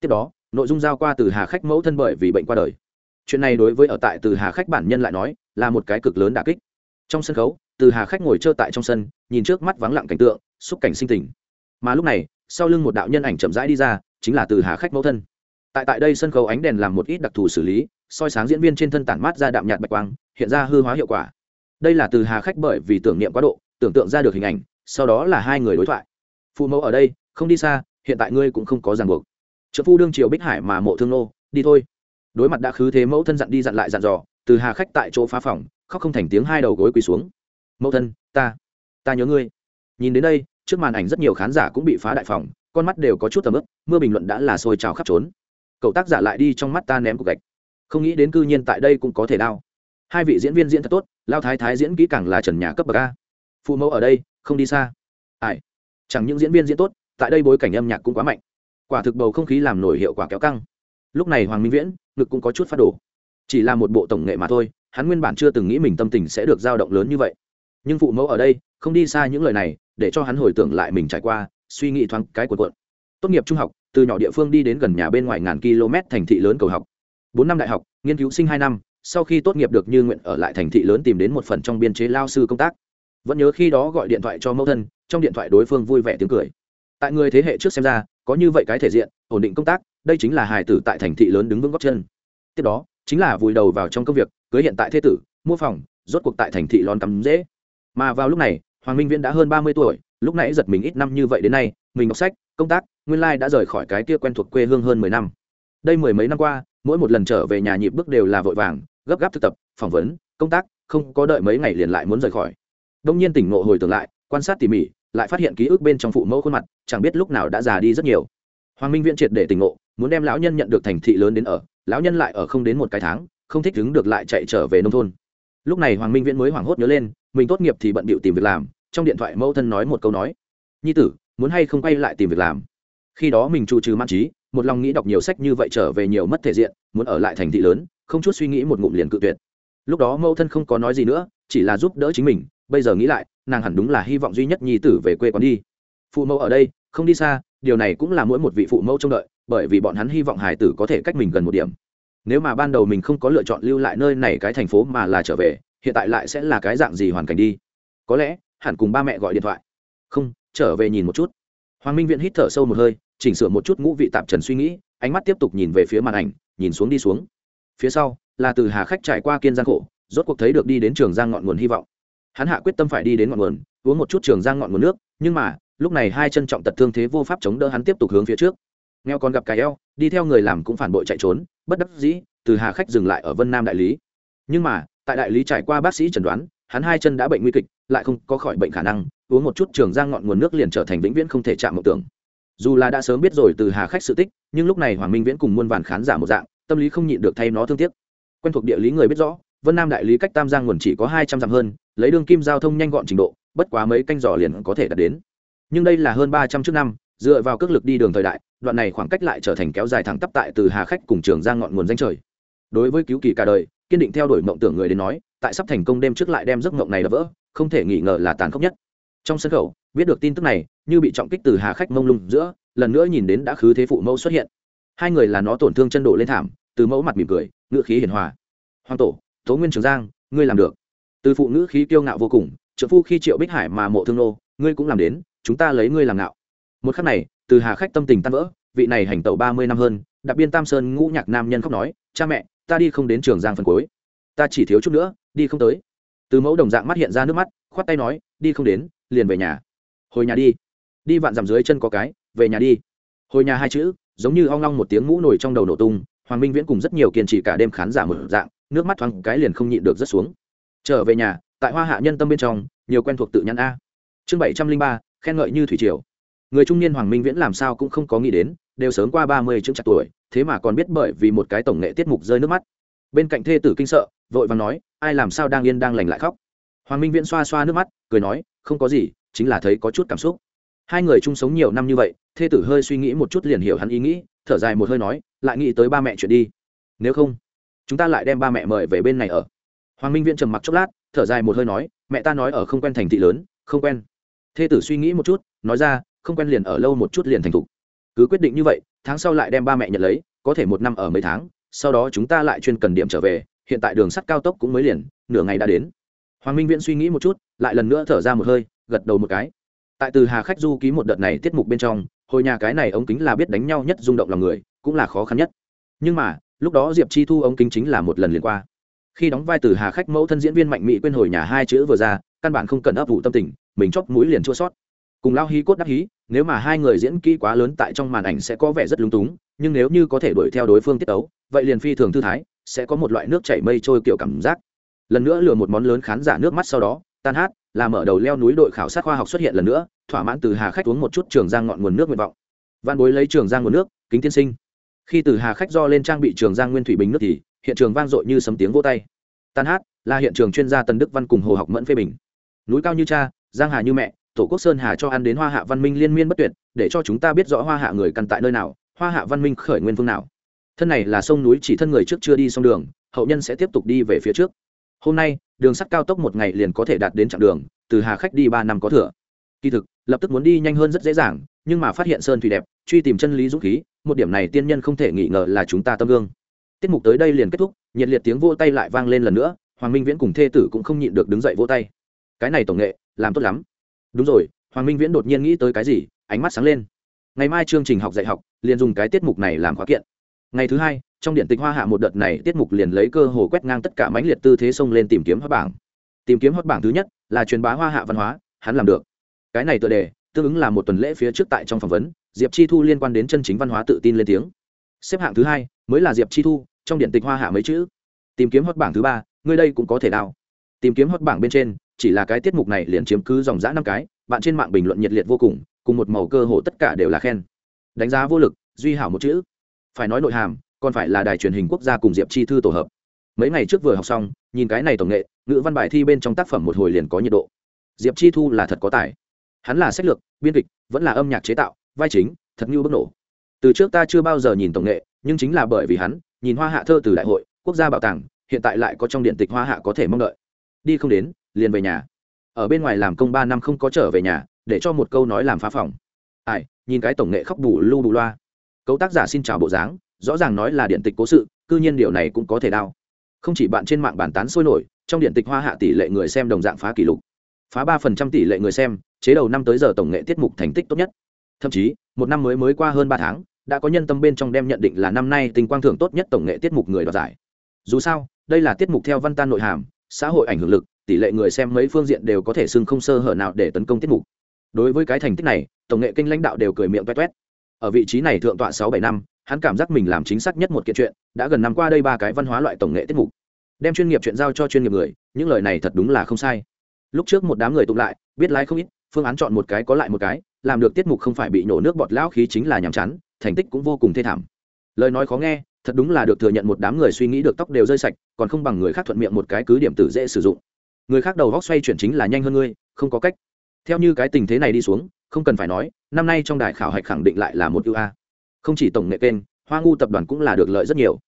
Tiếp đó nội dung giao qua từ hà khách mẫu thân bởi vì bệnh qua đời. Chuyện này đối với ở tại từ hà khách bản nhân lại nói, là một cái cực lớn đà kích. Trong sân khấu, từ hà khách ngồi trơ tại trong sân, nhìn trước mắt vắng lặng cảnh tượng, xúc cảnh sinh tình. Mà lúc này, sau lưng một đạo nhân ảnh chậm rãi đi ra, chính là từ hà khách mẫu thân. Tại tại đây sân khấu ánh đèn làm một ít đặc thù xử lý, soi sáng diễn viên trên thân tản mát ra đạm nhạt bạch quang, hiện ra hư hóa hiệu quả. Đây là từ hà khách bởi vì tưởng niệm quá độ, tưởng tượng ra được hình ảnh, sau đó là hai người đối thoại. Phụ mẫu ở đây, không đi xa, hiện tại ngươi cũng không có ràng buộc trợ phu đương triều bích hải mà mộ thương nô, đi thôi. Đối mặt đã khứ thế mẫu thân dặn đi dặn lại dặn dò, từ hà khách tại chỗ phá phòng, khóc không thành tiếng hai đầu gối quỳ xuống. Mẫu thân, ta ta nhớ ngươi. Nhìn đến đây, trước màn ảnh rất nhiều khán giả cũng bị phá đại phòng, con mắt đều có chút tầm ức mưa bình luận đã là sôi trào khắp trốn. Cậu tác giả lại đi trong mắt ta ném cục gạch. Không nghĩ đến cư nhiên tại đây cũng có thể đao hai vị diễn viên diễn thật tốt, lao thái thái diễn kỹ càng là trần nhà cấp bậc a. Phụ mẫu ở đây, không đi xa. Ai? Chẳng những diễn viên diễn tốt, tại đây bối cảnh âm nhạc cũng quá mạnh quả thực bầu không khí làm nổi hiệu quả kéo căng. Lúc này hoàng minh viễn, ngực cũng có chút phát đổ. Chỉ là một bộ tổng nghệ mà thôi, hắn nguyên bản chưa từng nghĩ mình tâm tình sẽ được dao động lớn như vậy. Nhưng phụ mẫu ở đây, không đi xa những lời này, để cho hắn hồi tưởng lại mình trải qua, suy nghĩ thoáng cái cuộn cuộn. Tốt nghiệp trung học, từ nhỏ địa phương đi đến gần nhà bên ngoài ngàn km thành thị lớn cầu học. Bốn năm đại học, nghiên cứu sinh hai năm, sau khi tốt nghiệp được như nguyện ở lại thành thị lớn tìm đến một phần trong biên chế lao sư công tác. Vẫn nhớ khi đó gọi điện thoại cho mẫu thân, trong điện thoại đối phương vui vẻ tiếng cười. Tại người thế hệ trước xem ra có như vậy cái thể diện, ổn định công tác, đây chính là hài tử tại thành thị lớn đứng vững góc chân. Tiếp đó, chính là vùi đầu vào trong công việc, cưới hiện tại thế tử, mua phòng, rốt cuộc tại thành thị lón tắm dễ. Mà vào lúc này, hoàng minh viễn đã hơn ba mươi tuổi, lúc nãy giật mình ít năm như vậy đến nay, mình đọc sách, công tác, nguyên lai đã rời khỏi cái kia quen thuộc quê hương hơn mười năm. Đây mười mấy năm qua, mỗi một lần trở về nhà nhịp bước đều là vội vàng, gấp gáp thực tập, phỏng vấn, công tác, không có đợi mấy ngày liền lại muốn rời khỏi. Đông nhiên tỉnh ngộ hồi tưởng lại, quan sát tỉ mỉ lại phát hiện ký ức bên trong phụ mẫu khuôn mặt, chẳng biết lúc nào đã già đi rất nhiều. Hoàng minh viễn triệt để tỉnh ngộ, muốn đem lão nhân nhận được thành thị lớn đến ở, lão nhân lại ở không đến một cái tháng, không thích đứng được lại chạy trở về nông thôn. Lúc này hoàng minh viễn mới hoảng hốt nhớ lên, mình tốt nghiệp thì bận bịu tìm việc làm, trong điện thoại mẫu thân nói một câu nói, nhi tử, muốn hay không quay lại tìm việc làm? Khi đó mình trụ trừ man trí, một lòng nghĩ đọc nhiều sách như vậy trở về nhiều mất thể diện, muốn ở lại thành thị lớn, không chút suy nghĩ một ngụm liền cự tuyệt. Lúc đó mẫu thân không có nói gì nữa, chỉ là giúp đỡ chính mình, bây giờ nghĩ lại nàng hẳn đúng là hy vọng duy nhất nhi tử về quê quán đi. Phụ mẫu ở đây, không đi xa, điều này cũng là mỗi một vị phụ mẫu trông đợi, bởi vì bọn hắn hy vọng hải tử có thể cách mình gần một điểm. Nếu mà ban đầu mình không có lựa chọn lưu lại nơi này cái thành phố mà là trở về, hiện tại lại sẽ là cái dạng gì hoàn cảnh đi? Có lẽ, hẳn cùng ba mẹ gọi điện thoại. Không, trở về nhìn một chút. Hoàng minh viện hít thở sâu một hơi, chỉnh sửa một chút ngũ vị tạp trần suy nghĩ, ánh mắt tiếp tục nhìn về phía màn ảnh, nhìn xuống đi xuống. Phía sau, là từ hà khách trải qua kiên giang khổ, rốt cuộc thấy được đi đến trường giang ngọn nguồn hy vọng hắn hạ quyết tâm phải đi đến ngọn nguồn, uống một chút trường giang ngọn nguồn nước, nhưng mà, lúc này hai chân trọng tật thương thế vô pháp chống đỡ hắn tiếp tục hướng phía trước. Nghèo còn gặp cái eo, đi theo người làm cũng phản bội chạy trốn, bất đắc dĩ, từ hà khách dừng lại ở vân nam đại lý. Nhưng mà, tại đại lý trải qua bác sĩ chẩn đoán, hắn hai chân đã bệnh nguy kịch, lại không có khỏi bệnh khả năng, uống một chút trường giang ngọn nguồn nước liền trở thành vĩnh viễn không thể chạm mộng tưởng. Dù là đã sớm biết rồi từ hà khách sự tích, nhưng lúc này hoàng minh viễn cùng muôn vàn khán giả một dạng, tâm lý không nhịn được thay nó thương tiếc. Quen thuộc địa lý người biết rõ, vân nam đại lý cách tam giang nguồn chỉ có hai trăm dặm hơn lấy đường kim giao thông nhanh gọn trình độ, bất quá mấy canh giỏ liền có thể đạt đến. Nhưng đây là hơn ba trăm trước năm, dựa vào cước lực đi đường thời đại, đoạn này khoảng cách lại trở thành kéo dài thẳng tắp tại từ hà khách cùng trường ra ngọn nguồn danh trời. Đối với cứu kỳ cả đời, kiên định theo đuổi mộng tưởng người đến nói, tại sắp thành công đêm trước lại đem giấc mộng này đập vỡ, không thể nghi ngờ là tàn khốc nhất. Trong sân khẩu biết được tin tức này, như bị trọng kích từ hà khách mông lung giữa, lần nữa nhìn đến đã khứ thế phụ mẫu xuất hiện. Hai người là nó tổn thương chân độ lên thảm, từ mẫu mặt mỉm cười, ngựa khí hiền hòa. Hoàng tổ, tố nguyên trường giang, ngươi làm được từ phụ nữ khí kiêu ngạo vô cùng trợ phu khi triệu bích hải mà mộ thương nô, ngươi cũng làm đến, chúng ta lấy ngươi làm ngạo. Một khắc này, từ hà khách tâm tình tan vỡ, vị này hành tẩu ba mươi năm hơn, đặc biên tam sơn ngũ nhạc nam nhân khóc nói, cha mẹ, ta đi không đến trường giang phần cuối. Ta chỉ thiếu chút nữa, đi không tới. Từ mẫu đồng dạng mắt hiện ra nước mắt, khoát tay nói, đi không đến, liền về nhà. Hồi nhà đi. Đi vạn dằm dưới chân có cái, về nhà đi. Hồi nhà hai chữ, giống như ong long một tiếng ngũ nổi trong đầu nổ tung, hoàng minh viễn cùng rất nhiều kiên trì cả đêm khán giả mở dạng, nước mắt thoáng cái liền không nhịn được rất xuống trở về nhà, tại hoa hạ nhân tâm bên trong, nhiều quen thuộc tự nhắn a. Chương bảy trăm linh ba, khen ngợi như thủy triều. Người trung niên hoàng minh viễn làm sao cũng không có nghĩ đến, đều sớm qua ba mươi chững chặt tuổi, thế mà còn biết bởi vì một cái tổng nghệ tiết mục rơi nước mắt. Bên cạnh thê tử kinh sợ, vội và nói, ai làm sao đang yên đang lành lại khóc? Hoàng minh viễn xoa xoa nước mắt, cười nói, không có gì, chính là thấy có chút cảm xúc. Hai người chung sống nhiều năm như vậy, thê tử hơi suy nghĩ một chút liền hiểu hắn ý nghĩ, thở dài một hơi nói, lại nghĩ tới ba mẹ chuyện đi. Nếu không, chúng ta lại đem ba mẹ mời về bên này ở hoàng minh viễn trầm mặc chốc lát, thở dài một hơi nói, mẹ ta nói ở không quen thành thị lớn, không quen. Thê tử suy nghĩ một chút, nói ra, không quen liền ở lâu một chút liền thành thục. Cứ quyết định như vậy, tháng sau lại đem ba mẹ nhận lấy, có thể một năm ở mấy tháng, sau đó chúng ta lại chuyên cần điểm trở về, hiện tại đường sắt cao tốc cũng mới liền, nửa ngày đã đến. Hoàng minh viễn suy nghĩ một chút, lại lần nữa thở ra một hơi, gật đầu một cái. Tại từ hà khách du ký một đợt này tiết mục bên trong, hồi nhà cái này ống kính là biết đánh nhau nhất rung động lòng người, cũng là khó khăn nhất. Nhưng mà, lúc đó diệp chi thu ống kính chính là một lần liền qua khi đóng vai từ hà khách mẫu thân diễn viên mạnh mỹ quên hồi nhà hai chữ vừa ra, căn bản không cần ấp vụ tâm tình, mình chóp mũi liền chua sót. Cùng lao hí cốt đắc hí, nếu mà hai người diễn kỹ quá lớn tại trong màn ảnh sẽ có vẻ rất lúng túng, nhưng nếu như có thể đuổi theo đối phương tiết ấu vậy liền phi thường thư thái, sẽ có một loại nước chảy mây trôi kiểu cảm giác. Lần nữa lừa một món lớn khán giả nước mắt sau đó, tan hát, là mở đầu leo núi đội khảo sát khoa học xuất hiện lần nữa, thỏa mãn từ hà khách uống một chút trường giang ngọn nguồn nước nguyện vọng. Văn bối lấy trường giang nguồn nước, kính tiên sinh. Khi từ hà khách do lên trang bị trường giang nguyên thủy bình nước thì hiện trường vang dội như sấm tiếng vô tay. Tan hát, là hiện trường chuyên gia tần đức văn cùng hồ học mẫn phê bình. Núi cao như cha, giang hà như mẹ, tổ quốc sơn hà cho ăn đến hoa hạ văn minh liên miên bất tuyệt, để cho chúng ta biết rõ hoa hạ người căn tại nơi nào, hoa hạ văn minh khởi nguyên phương nào. Thân này là sông núi chỉ thân người trước chưa đi xong đường, hậu nhân sẽ tiếp tục đi về phía trước. Hôm nay, đường sắt cao tốc một ngày liền có thể đạt đến chặng đường, từ hà khách đi ba năm có thừa. Kỳ thực, lập tức muốn đi nhanh hơn rất dễ dàng, nhưng mà phát hiện sơn thủy đẹp, truy tìm chân lý dũng khí, một điểm này tiên nhân không thể nghi ngờ là chúng ta tâm gương tiết mục tới đây liền kết thúc, nhiệt liệt tiếng vô tay lại vang lên lần nữa, hoàng minh viễn cùng thê tử cũng không nhịn được đứng dậy vô tay. Cái này tổng nghệ, làm tốt lắm. Đúng rồi, hoàng minh viễn đột nhiên nghĩ tới cái gì, ánh mắt sáng lên. Ngày mai chương trình học dạy học, liền dùng cái tiết mục này làm khóa kiện. Ngày thứ hai, trong điện tịch hoa hạ một đợt này tiết mục liền lấy cơ hồ quét ngang tất cả mãnh liệt tư thế xông lên tìm kiếm hot bảng. Tìm kiếm hot bảng thứ nhất là truyền bá hoa hạ văn hóa, hắn làm được. Cái này tựa đề, tương ứng là một tuần lễ phía trước tại trong phỏng vấn, diệp chi thu liên quan đến chân chính văn hóa tự tin lên tiếng. Xếp hạng thứ hai mới là diệp chi thu, trong điện tịch hoa hạ mấy chữ. Tìm kiếm hot bảng thứ ba người đây cũng có thể đào. Tìm kiếm hot bảng bên trên, chỉ là cái tiết mục này liền chiếm cứ dòng dã năm cái, bạn trên mạng bình luận nhiệt liệt vô cùng cùng một màu cơ hồ tất cả đều là khen. Đánh giá vô lực, duy hảo một chữ. Phải nói nội hàm, còn phải là đài truyền hình quốc gia cùng diệp chi thư tổ hợp. Mấy ngày trước vừa học xong, nhìn cái này tổng nghệ, ngữ văn bài thi bên trong tác phẩm một hồi liền có nhiệt độ. Diệp chi thu là thật có tài. Hắn là sách lược, biên kịch, vẫn là âm nhạc chế tạo, vai chính, thật như bức nổ từ trước ta chưa bao giờ nhìn tổng nghệ, nhưng chính là bởi vì hắn, nhìn hoa hạ thơ từ đại hội, quốc gia bảo tàng, hiện tại lại có trong điện tịch hoa hạ có thể mong đợi. Đi không đến, liền về nhà. Ở bên ngoài làm công ba năm không có trở về nhà, để cho một câu nói làm phá phòng. Ai, nhìn cái tổng nghệ khóc bù lu bù loa. Cấu tác giả xin chào bộ dáng, rõ ràng nói là điện tịch cố sự, cư nhiên điều này cũng có thể đau. Không chỉ bạn trên mạng bàn tán sôi nổi, trong điện tịch hoa hạ tỷ lệ người xem đồng dạng phá kỷ lục. Phá ba phần trăm tỷ lệ người xem, chế đầu năm tới giờ tổng nghệ tiết mục thành tích tốt nhất. Thậm chí một năm mới mới qua hơn ba tháng, đã có nhân tâm bên trong đem nhận định là năm nay tình quang thưởng tốt nhất tổng nghệ tiết mục người đoạt giải. Dù sao, đây là tiết mục theo văn tan nội hàm, xã hội ảnh hưởng lực, tỷ lệ người xem mấy phương diện đều có thể xưng không sơ hở nào để tấn công tiết mục. Đối với cái thành tích này, tổng nghệ kinh lãnh đạo đều cười miệng toét toét ở vị trí này thượng tọa sáu bảy năm, hắn cảm giác mình làm chính xác nhất một kiện chuyện, đã gần năm qua đây ba cái văn hóa loại tổng nghệ tiết mục. Đem chuyên nghiệp chuyện giao cho chuyên nghiệp người, những lời này thật đúng là không sai. Lúc trước một đám người tụng lại, biết lái không ít, phương án chọn một cái có lại một cái làm được tiết mục không phải bị nổ nước bọt lão khí chính là nhàm chán, thành tích cũng vô cùng thê thảm. Lời nói khó nghe, thật đúng là được thừa nhận một đám người suy nghĩ được tóc đều rơi sạch, còn không bằng người khác thuận miệng một cái cứ điểm tử dễ sử dụng. Người khác đầu góc xoay chuyển chính là nhanh hơn ngươi, không có cách. Theo như cái tình thế này đi xuống, không cần phải nói, năm nay trong đài khảo hạch khẳng định lại là một ưu a. Không chỉ tổng nghệ kênh, hoa ngu tập đoàn cũng là được lợi rất nhiều.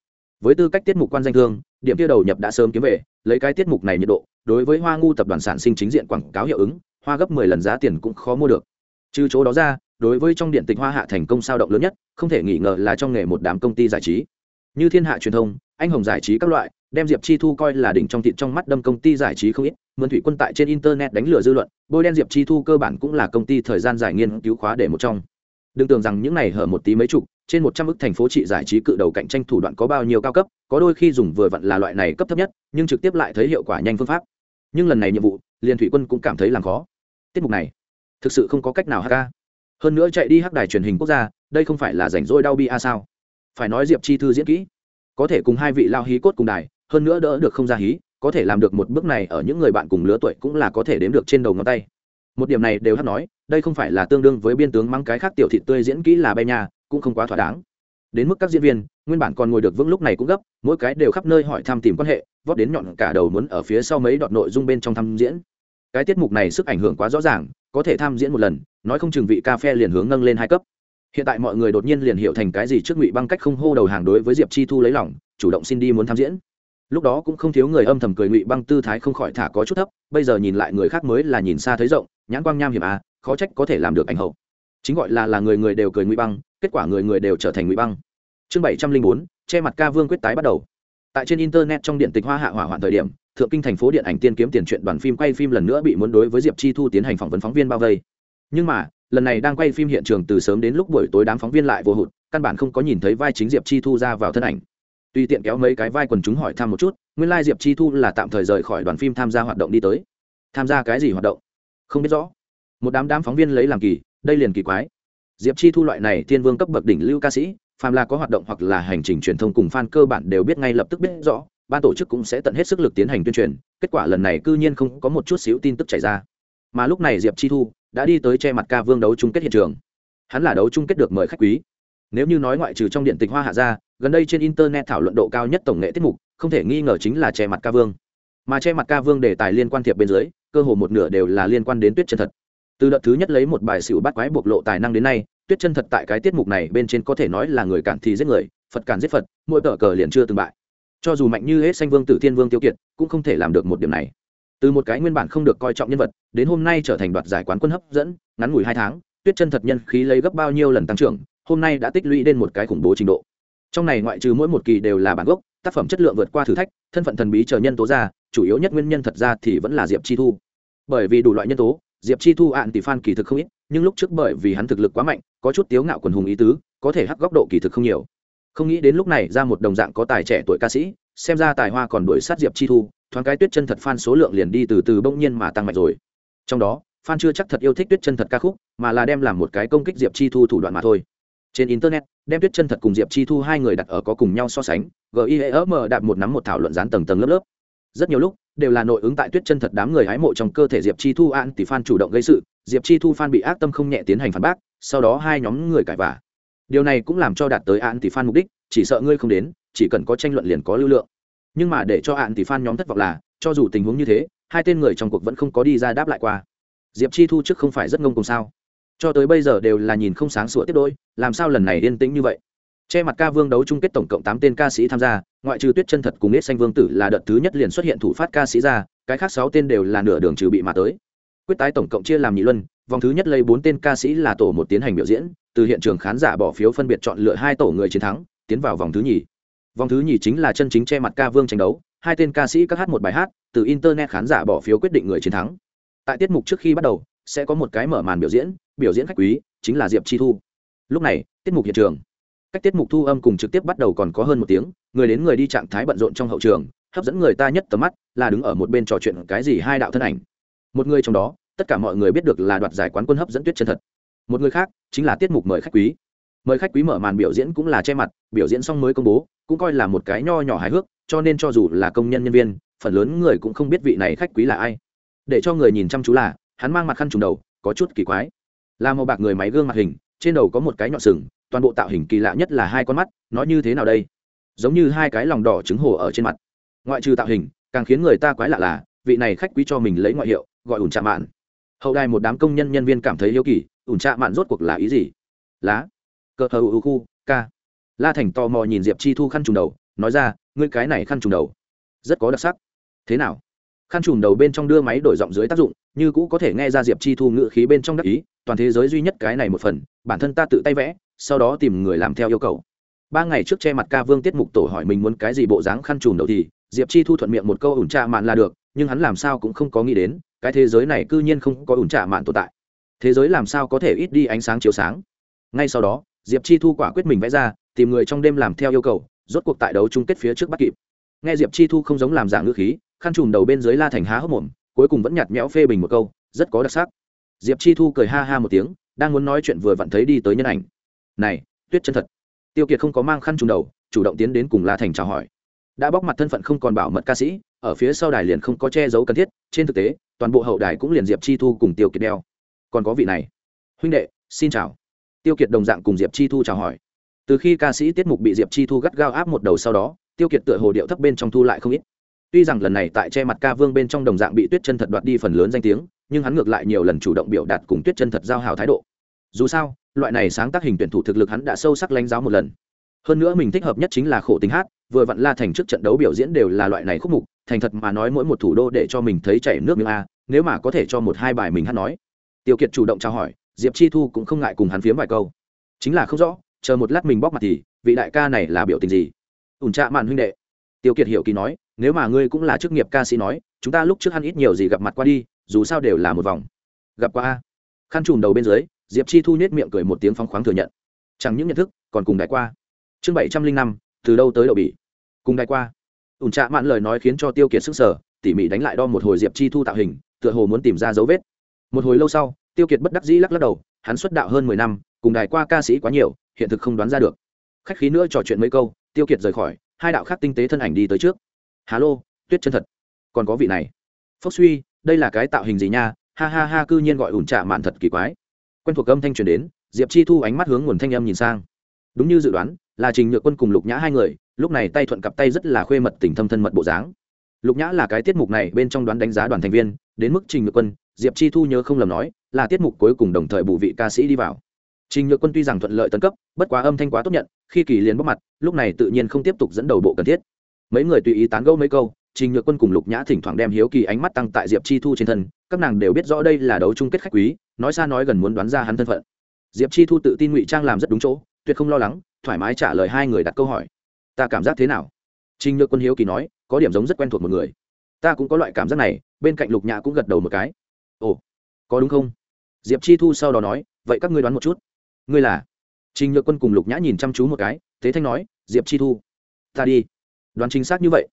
Với tư cách tiết mục quan danh thương, điểm tiêu đầu nhập đã sớm kiếm về, lấy cái tiết mục này nhiệt độ, đối với hoa ngu tập đoàn sản sinh chính diện quảng cáo hiệu ứng, hoa gấp mười lần giá tiền cũng khó mua được trừ chỗ đó ra, đối với trong điện tịch hoa hạ thành công sao động lớn nhất, không thể nghi ngờ là trong nghề một đám công ty giải trí. Như thiên hạ truyền thông, anh hồng giải trí các loại, đem diệp chi thu coi là đỉnh trong thịt trong mắt đâm công ty giải trí không ít, mượn thủy quân tại trên internet đánh lừa dư luận, bôi đen diệp chi thu cơ bản cũng là công ty thời gian giải nghiên cứu khóa để một trong. Đừng tưởng rằng những này hở một tí mấy chục, trên một trăm ước thành phố trị giải trí cự đầu cạnh tranh thủ đoạn có bao nhiêu cao cấp, có đôi khi dùng vừa vặn là loại này cấp thấp nhất, nhưng trực tiếp lại thấy hiệu quả nhanh phương pháp. Nhưng lần này nhiệm vụ, liền thủy quân cũng cảm thấy làm khó. Tiết mục này thực sự không có cách nào hát ca. Hơn nữa chạy đi hắc đài truyền hình quốc gia, đây không phải là rảnh rỗi đau bi a sao? Phải nói diệp chi thư diễn kỹ, có thể cùng hai vị lao hí cốt cùng đài, hơn nữa đỡ được không ra hí, có thể làm được một bước này ở những người bạn cùng lứa tuổi cũng là có thể đếm được trên đầu ngón tay. Một điểm này đều hát nói, đây không phải là tương đương với biên tướng mang cái khác tiểu thị tươi diễn kỹ là bay nhà cũng không quá thỏa đáng. Đến mức các diễn viên, nguyên bản còn ngồi được vững lúc này cũng gấp, mỗi cái đều khắp nơi hỏi thăm tìm quan hệ, vót đến nhọn cả đầu muốn ở phía sau mấy đoạn nội dung bên trong thăm diễn cái tiết mục này sức ảnh hưởng quá rõ ràng, có thể tham diễn một lần, nói không chừng vị ca phe liền hướng nâng lên hai cấp. Hiện tại mọi người đột nhiên liền hiểu thành cái gì trước ngụy băng cách không hô đầu hàng đối với diệp chi thu lấy lòng, chủ động xin đi muốn tham diễn. Lúc đó cũng không thiếu người âm thầm cười ngụy băng tư thái không khỏi thả có chút thấp, bây giờ nhìn lại người khác mới là nhìn xa thấy rộng, nhãn quang nham hiểm à khó trách có thể làm được ảnh hậu. Chính gọi là là người người đều cười ngụy băng, kết quả người người đều trở thành ngụy băng. Chương bảy trăm linh bốn, che mặt ca vương quyết tái bắt đầu tại trên internet trong điện tịch hoa hạ hỏa hoạn thời điểm, thượng kinh thành phố điện ảnh tiên kiếm tiền chuyện đoàn phim quay phim lần nữa bị muốn đối với diệp chi thu tiến hành phỏng vấn phóng viên bao vây. Nhưng mà, lần này đang quay phim hiện trường từ sớm đến lúc buổi tối đám phóng viên lại vô hụt, căn bản không có nhìn thấy vai chính diệp chi thu ra vào thân ảnh. Tuy tiện kéo mấy cái vai quần chúng hỏi thăm một chút, nguyên lai diệp chi thu là tạm thời rời khỏi đoàn phim tham gia hoạt động đi tới. Tham gia cái gì hoạt động? Không biết rõ. Một đám đám phóng viên lấy làm kỳ, đây liền kỳ quái. Diệp chi thu loại này thiên vương cấp bậc đỉnh lưu ca sĩ phàm là có hoạt động hoặc là hành trình truyền thông cùng fan cơ bản đều biết ngay lập tức biết rõ, ban tổ chức cũng sẽ tận hết sức lực tiến hành tuyên truyền, kết quả lần này cư nhiên không có một chút xíu tin tức chảy ra. Mà lúc này diệp chi thu đã đi tới che mặt ca vương đấu chung kết hiện trường. Hắn là đấu chung kết được mời khách quý. Nếu như nói ngoại trừ trong điện tịch hoa hạ ra, gần đây trên internet thảo luận độ cao nhất tổng nghệ tiết mục, không thể nghi ngờ chính là che mặt ca vương. Mà che mặt ca vương đề tài liên quan thiệp bên dưới, cơ hồ một nửa đều là liên quan đến tuyết chân thật. Từ đợt thứ nhất lấy một bài xỉu bắt quái bộc lộ tài năng đến nay tuyết chân thật tại cái tiết mục này bên trên có thể nói là người cản thì giết người, phật cản giết phật, mỗi tờ cờ liền chưa từng bại. Cho dù mạnh như hết xanh vương tử thiên vương tiêu kiệt, cũng không thể làm được một điểm này. Từ một cái nguyên bản không được coi trọng nhân vật, đến hôm nay trở thành đoạt giải quán quân hấp dẫn, ngắn ngủi hai tháng, tuyết chân thật nhân khí lấy gấp bao nhiêu lần tăng trưởng, hôm nay đã tích lũy đến một cái khủng bố trình độ. Trong này ngoại trừ mỗi một kỳ đều là bản gốc, tác phẩm chất lượng vượt qua thử thách, thân phận thần bí chờ nhân tố ra, chủ yếu nhất nguyên nhân thật ra thì vẫn là diệp chi thu. Bởi vì đủ loại nhân tố, diệp chi thu ạn tỷ phan kỳ thực không ít nhưng lúc trước bởi vì hắn thực lực quá mạnh, có chút tiếu ngạo quần hùng ý tứ, có thể hắc góc độ kỳ thực không nhiều. Không nghĩ đến lúc này ra một đồng dạng có tài trẻ tuổi ca sĩ, xem ra tài hoa còn đuổi sát diệp chi thu, thoáng cái tuyết chân thật fan số lượng liền đi từ từ bỗng nhiên mà tăng mạnh rồi. Trong đó, fan chưa chắc thật yêu thích tuyết chân thật ca khúc, mà là đem làm một cái công kích diệp chi thu thủ đoạn mà thôi. Trên internet, đem tuyết chân thật cùng diệp chi thu hai người đặt ở có cùng nhau so sánh gim đạp một nắm một thảo luận dán tầng tầng lớp lớp. Rất nhiều lúc đều là nội ứng tại tuyết chân thật đám người hái mộ trong cơ thể diệp chi thu an tỷ fan chủ động gây sự, diệp chi thu fan bị ác tâm không nhẹ tiến hành phản bác, sau đó hai nhóm người cãi vả điều này cũng làm cho đạt tới an tỷ fan mục đích, chỉ sợ ngươi không đến, chỉ cần có tranh luận liền có lưu lượng. Nhưng mà để cho an tỷ fan nhóm thất vọng là, cho dù tình huống như thế, hai tên người trong cuộc vẫn không có đi ra đáp lại qua. Diệp chi thu trước không phải rất ngông cùng sao? Cho tới bây giờ đều là nhìn không sáng sủa tiếp đôi, làm sao lần này yên tĩnh như vậy? Che mặt ca vương đấu chung kết tổng cộng tám tên ca sĩ tham gia, ngoại trừ tuyết chân thật cùng nết xanh vương tử là đợt thứ nhất liền xuất hiện thủ phát ca sĩ ra, cái khác sáu tên đều là nửa đường trừ bị mà tới. Quyết tái tổng cộng chia làm nhị luân, vòng thứ nhất lấy bốn tên ca sĩ là tổ một tiến hành biểu diễn, từ hiện trường khán giả bỏ phiếu phân biệt chọn lựa hai tổ người chiến thắng, tiến vào vòng thứ nhì. Vòng thứ nhì chính là chân chính che mặt ca vương tranh đấu, hai tên ca sĩ các hát một bài hát, từ internet khán giả bỏ phiếu quyết định người chiến thắng. Tại tiết mục trước khi bắt đầu, sẽ có một cái mở màn biểu diễn biểu diễn khách quý, chính là diệp chi thu. Lúc này, tiết mục hiện trường cách tiết mục thu âm cùng trực tiếp bắt đầu còn có hơn một tiếng, người đến người đi trạng thái bận rộn trong hậu trường, hấp dẫn người ta nhất tầm mắt là đứng ở một bên trò chuyện cái gì hai đạo thân ảnh. Một người trong đó, tất cả mọi người biết được là đoạt giải quán quân hấp dẫn tuyết chân thật. Một người khác chính là tiết mục mời khách quý. Mời khách quý mở màn biểu diễn cũng là che mặt, biểu diễn xong mới công bố, cũng coi là một cái nho nhỏ hài hước, cho nên cho dù là công nhân nhân viên, phần lớn người cũng không biết vị này khách quý là ai. Để cho người nhìn chăm chú là, hắn mang mặt khăn trùng đầu, có chút kỳ quái. Là một bạc người máy gương mặt hình, trên đầu có một cái nhọn sừng toàn bộ tạo hình kỳ lạ nhất là hai con mắt, nó như thế nào đây? Giống như hai cái lòng đỏ trứng hồ ở trên mặt. Ngoại trừ tạo hình, càng khiến người ta quái lạ là, vị này khách quý cho mình lấy ngoại hiệu, gọi ủn trạ mạn. Hậu đài một đám công nhân nhân viên cảm thấy hiếu kỳ, ủn trạ mạn rốt cuộc là ý gì? Lá. Cờ hờ ưu khu, ca. La thành tò mò nhìn diệp chi thu khăn trùng đầu, nói ra, ngươi cái này khăn trùng đầu, rất có đặc sắc. Thế nào? Khăn trùm đầu bên trong đưa máy đổi giọng dưới tác dụng, như cũ có thể nghe ra diệp chi thu ngự khí bên trong đắc ý, toàn thế giới duy nhất cái này một phần, bản thân ta tự tay vẽ sau đó tìm người làm theo yêu cầu. Ba ngày trước che mặt ca vương tiết mục tổ hỏi mình muốn cái gì bộ dáng khăn trùm đầu thì, diệp chi thu thuận miệng một câu ủn trạ mạn là được, nhưng hắn làm sao cũng không có nghĩ đến, cái thế giới này c ư nhiên không có ủn trạ mạn tồn tại. Thế giới làm sao có thể ít đi ánh sáng chiếu sáng? Ngay sau đó, diệp chi thu quả quyết mình vẽ ra, tìm người trong đêm làm theo yêu cầu, rốt cuộc tại đấu chung kết phía trước bắt kịp. Nghe diệp chi thu không giống làm giả ngữ khí, khăn trùm đầu bên dưới la thành há hốc mồm, cuối cùng vẫn nhạt nhẽo phê bình một câu, rất có đặc sắc. Diệp chi thu cười ha ha một tiếng, đang muốn nói chuyện vừa vặn thấy đi tới nhân ảnh này, tuyết chân thật. Tiêu kiệt không có mang khăn trùng đầu, chủ động tiến đến cùng la thành chào hỏi. Đã bóc mặt thân phận không còn bảo mật ca sĩ, ở phía sau đài liền không có che giấu cần thiết, trên thực tế, toàn bộ hậu đài cũng liền diệp chi thu cùng tiêu kiệt đeo. Còn có vị này. Huynh đệ, xin chào. Tiêu kiệt đồng dạng cùng diệp chi thu chào hỏi. Từ khi ca sĩ tiết mục bị diệp chi thu gắt gao áp một đầu sau đó, tiêu kiệt tựa hồ điệu thấp bên trong thu lại không ít. Tuy rằng lần này tại che mặt ca vương bên trong đồng dạng bị tuyết chân thật đoạt đi phần lớn danh tiếng, nhưng hắn ngược lại nhiều lần chủ động biểu đạt cùng tuyết chân thật giao hào thái độ. Dù sao loại này sáng tác hình tuyển thủ thực lực hắn đã sâu sắc lãnh giáo một lần. Hơn nữa mình thích hợp nhất chính là khổ tính hát, vừa vặn la thành trước trận đấu biểu diễn đều là loại này khúc mục, thành thật mà nói mỗi một thủ đô để cho mình thấy chảy nước miếng a, nếu mà có thể cho một hai bài mình hát nói. Tiêu kiệt chủ động trao hỏi, diệp chi thu cũng không ngại cùng hắn phiếm vài câu. Chính là không rõ, chờ một lát mình bóc mặt thì, vị đại ca này là biểu tình gì? Ủn trạ mạn huynh đệ. Tiêu kiệt hiểu kỳ nói, nếu mà ngươi cũng là chức nghiệp ca sĩ nói, chúng ta lúc trước hắn ít nhiều gì gặp mặt qua đi, dù sao đều là một vòng. Gặp qua a. Khăn trùm đầu bên dưới diệp chi thu nhét miệng cười một tiếng phóng khoáng thừa nhận. Chẳng những nhận thức, còn cùng đại qua. Chương bảy trăm linh năm, từ đâu tới đậu bỉ? Cùng đại qua. Ủn trạ mạn lời nói khiến cho tiêu kiệt sức sở tỉ mỉ đánh lại đo một hồi diệp chi thu tạo hình, tựa hồ muốn tìm ra dấu vết. Một hồi lâu sau, tiêu kiệt bất đắc dĩ lắc lắc đầu, hắn xuất đạo hơn mười năm, cùng đài qua ca sĩ quá nhiều, hiện thực không đoán ra được. Khách khí nữa trò chuyện mấy câu, tiêu kiệt rời khỏi, hai đạo khác tinh tế thân ảnh đi tới trước. Hà lô tuyết chân thật. Còn có vị này. Phốc suy, đây là cái tạo hình gì nha? Ha ha ha, cư nhiên gọi ủn trạ mạn thật kỳ quái quen thuộc âm thanh truyền đến, diệp chi thu ánh mắt hướng nguồn thanh âm nhìn sang. Đúng như dự đoán, là trình nhược quân cùng lục nhã hai người, lúc này tay thuận cặp tay rất là khuê mật tình thâm thân mật bộ dáng. Lục nhã là cái tiết mục này bên trong đoán đánh giá đoàn thành viên, đến mức trình nhược quân, diệp chi thu nhớ không lầm nói, là tiết mục cuối cùng đồng thời bù vị ca sĩ đi vào. Trình nhược quân tuy rằng thuận lợi tấn cấp, bất quá âm thanh quá tốt nhận, khi kỳ liền bóc mặt, lúc này tự nhiên không tiếp tục dẫn đầu bộ cần thiết. Mấy người tùy ý tán gẫu mấy câu trình nhược quân cùng lục nhã thỉnh thoảng đem hiếu kỳ ánh mắt tăng tại diệp chi thu trên thân, các nàng đều biết rõ đây là đấu chung kết khách quý, nói xa nói gần muốn đoán ra hắn thân phận. Diệp chi thu tự tin ngụy trang làm rất đúng chỗ, tuyệt không lo lắng, thoải mái trả lời hai người đặt câu hỏi. Ta cảm giác thế nào? Trình nhược quân hiếu kỳ nói, có điểm giống rất quen thuộc một người. Ta cũng có loại cảm giác này. Bên cạnh lục nhã cũng gật đầu một cái. Ồ, có đúng không? Diệp chi thu sau đó nói, vậy các ngươi đoán một chút. Ngươi là? Trình nhược quân cùng lục nhã nhìn chăm chú một cái, thế thanh nói, diệp chi thu, ta đi. Đoán chính xác như vậy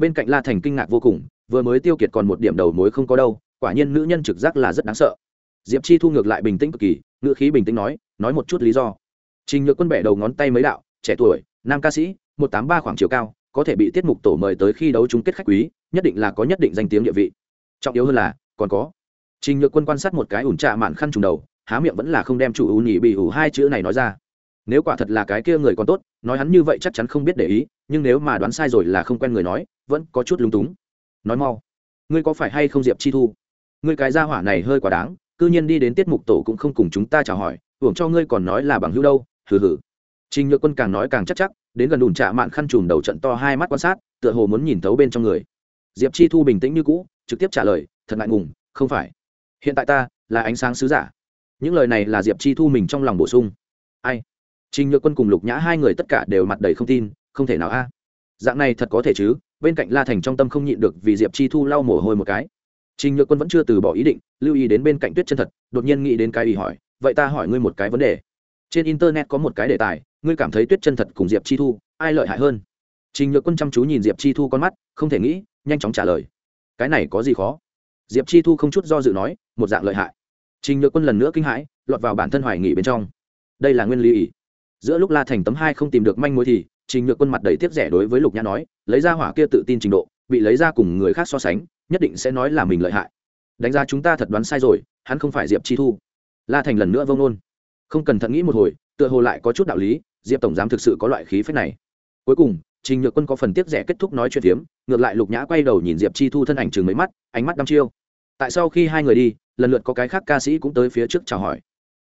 bên cạnh la thành kinh ngạc vô cùng, vừa mới tiêu kiệt còn một điểm đầu mối không có đâu, quả nhiên nữ nhân trực giác là rất đáng sợ. Diệp chi thu ngược lại bình tĩnh cực kỳ, ngữ khí bình tĩnh nói nói một chút lý do. Trình nhược quân bẻ đầu ngón tay mấy đạo, trẻ tuổi, nam ca sĩ, một tám ba khoảng chiều cao, có thể bị tiết mục tổ mời tới khi đấu chung kết khách quý, nhất định là có nhất định danh tiếng địa vị. Trọng yếu hơn là, còn có. Trình nhược quân quan sát một cái ủn trạ mạn khăn trùng đầu, há miệng vẫn là không đem chủ ưu nhị bị ủ hai chữ này nói ra. Nếu quả thật là cái kia người còn tốt, nói hắn như vậy chắc chắn không biết để ý, nhưng nếu mà đoán sai rồi là không quen người nói vẫn có chút lúng túng. Nói mau, ngươi có phải hay không diệp chi thu? Ngươi cái gia hỏa này hơi quá đáng, cư nhiên đi đến tiết mục tổ cũng không cùng chúng ta chào hỏi, hưởng cho ngươi còn nói là bằng hữu đâu, hừ hừ. Trình nhược quân càng nói càng chắc chắc, đến gần đùn trạ mạn khăn chùm đầu trận to hai mắt quan sát, tựa hồ muốn nhìn thấu bên trong người. Diệp chi thu bình tĩnh như cũ, trực tiếp trả lời, thật ngại ngùng, không phải. Hiện tại ta là ánh sáng sứ giả. Những lời này là diệp chi thu mình trong lòng bổ sung. Ai? Trình nhược quân cùng lục nhã hai người tất cả đều mặt đầy không tin, không thể nào a. Dạng này thật có thể chứ? Bên cạnh la thành trong tâm không nhịn được vì diệp chi thu lau mồ hôi một cái. Trình nhược quân vẫn chưa từ bỏ ý định, lưu ý đến bên cạnh tuyết chân thật, đột nhiên nghĩ đến cái ý hỏi, vậy ta hỏi ngươi một cái vấn đề. Trên internet có một cái đề tài, ngươi cảm thấy tuyết chân thật cùng diệp chi thu ai lợi hại hơn? Trình nhược quân chăm chú nhìn diệp chi thu con mắt, không thể nghĩ, nhanh chóng trả lời, cái này có gì khó? Diệp chi thu không chút do dự nói, một dạng lợi hại. Trình nhược quân lần nữa kinh hãi, lọt vào bản thân hoài nghỉ bên trong. Đây là nguyên lý ý. Giữa lúc la thành tấm hai không tìm được manh mối thì trình nhược quân mặt đầy tiếc rẻ đối với lục nhã nói, lấy ra hỏa kia tự tin trình độ, bị lấy ra cùng người khác so sánh, nhất định sẽ nói là mình lợi hại. Đánh giá chúng ta thật đoán sai rồi, hắn không phải diệp chi thu. La thành lần nữa vông nôn không cần thận nghĩ một hồi, tựa hồ lại có chút đạo lý, diệp tổng giám thực sự có loại khí phép này. Cuối cùng, trình nhược quân có phần tiếc rẻ kết thúc nói chuyện phiếm, ngược lại lục nhã quay đầu nhìn diệp chi thu thân ảnh chừng mấy mắt, ánh mắt đăm chiêu. Tại sau khi hai người đi, lần lượt có cái khác ca sĩ cũng tới phía trước chào hỏi.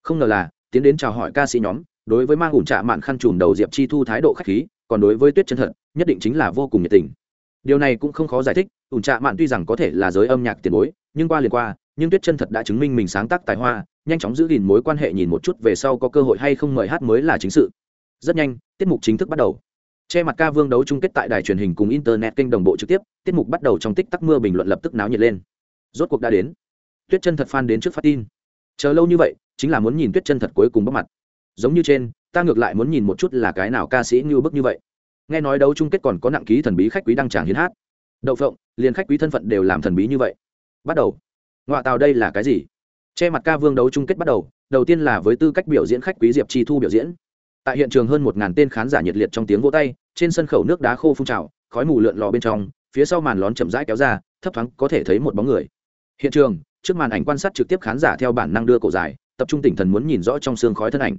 Không ngờ là, tiến đến chào hỏi ca sĩ nhóm, đối với mang ủn trạ mạn khăn trùm đầu diệp chi thu thái độ khách khí còn đối với tuyết chân thật, nhất định chính là vô cùng nhiệt tình. Điều này cũng không khó giải thích, ủn trạ mạn tuy rằng có thể là giới âm nhạc tiền bối, nhưng qua liền qua, nhưng tuyết chân thật đã chứng minh mình sáng tác tài hoa, nhanh chóng giữ gìn mối quan hệ nhìn một chút về sau có cơ hội hay không mời hát mới là chính sự. Rất nhanh, tiết mục chính thức bắt đầu. Che mặt ca vương đấu chung kết tại đài truyền hình cùng internet kênh đồng bộ trực tiếp, tiết mục bắt đầu trong tích tắc mưa bình luận lập tức náo nhiệt lên. Rốt cuộc đã đến. Tuyết chân thật phan đến trước phát tin. Chờ lâu như vậy, chính là muốn nhìn tuyết chân thật cuối cùng bóc mặt. Giống như trên ta ngược lại muốn nhìn một chút là cái nào ca sĩ như bức như vậy. Nghe nói đấu chung kết còn có nặng ký thần bí khách quý đăng tràng hiến hát. Đậu phộng, liền khách quý thân phận đều làm thần bí như vậy. Bắt đầu. Ngoại tàu đây là cái gì? Che mặt ca vương đấu chung kết bắt đầu đầu tiên là với tư cách biểu diễn khách quý diệp chi thu biểu diễn. Tại hiện trường hơn một ngàn tên khán giả nhiệt liệt trong tiếng vỗ tay, trên sân khẩu nước đá khô phun trào, khói mù lượn lò bên trong, phía sau màn lón chậm rãi kéo ra, thấp thoáng có thể thấy một bóng người. Hiện trường, trước màn ảnh quan sát trực tiếp khán giả theo bản năng đưa cổ dài, tập trung tinh thần muốn nhìn rõ trong xương khói thân ảnh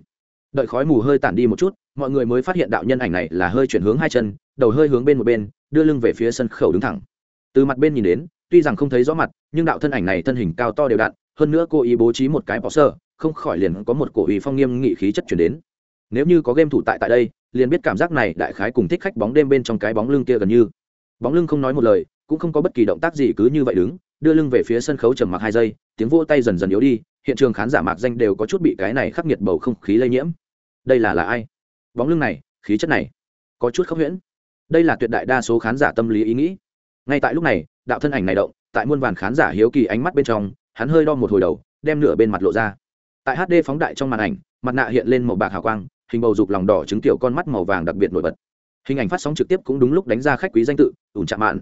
đợi khói mù hơi tản đi một chút, mọi người mới phát hiện đạo nhân ảnh này là hơi chuyển hướng hai chân, đầu hơi hướng bên một bên, đưa lưng về phía sân khẩu đứng thẳng. Từ mặt bên nhìn đến, tuy rằng không thấy rõ mặt, nhưng đạo thân ảnh này thân hình cao to đều đặn, hơn nữa cô ý bố trí một cái bỏ sơ, không khỏi liền có một cổ ý phong nghiêm nghị khí chất chuyển đến. Nếu như có game thủ tại tại đây, liền biết cảm giác này đại khái cùng thích khách bóng đêm bên trong cái bóng lưng kia gần như. Bóng lưng không nói một lời, cũng không có bất kỳ động tác gì cứ như vậy đứng, đưa lưng về phía sân khấu trầm mặc hai giây, tiếng vỗ tay dần dần yếu đi, hiện trường khán giả mạc danh đều có chút bị cái này khắc nghiệt bầu không khí lây nhiễm đây là là ai? Bóng lưng này, khí chất này, có chút khốc huyễn. Đây là tuyệt đại đa số khán giả tâm lý ý nghĩ. Ngay tại lúc này, đạo thân ảnh này động, tại muôn vàn khán giả hiếu kỳ ánh mắt bên trong, hắn hơi đo một hồi đầu, đem nửa bên mặt lộ ra. Tại hd phóng đại trong màn ảnh, mặt nạ hiện lên màu bạc hào quang, hình bầu dục lòng đỏ trứng tiểu con mắt màu vàng đặc biệt nổi bật. Hình ảnh phát sóng trực tiếp cũng đúng lúc đánh ra khách quý danh tự, ủn trạ mạn.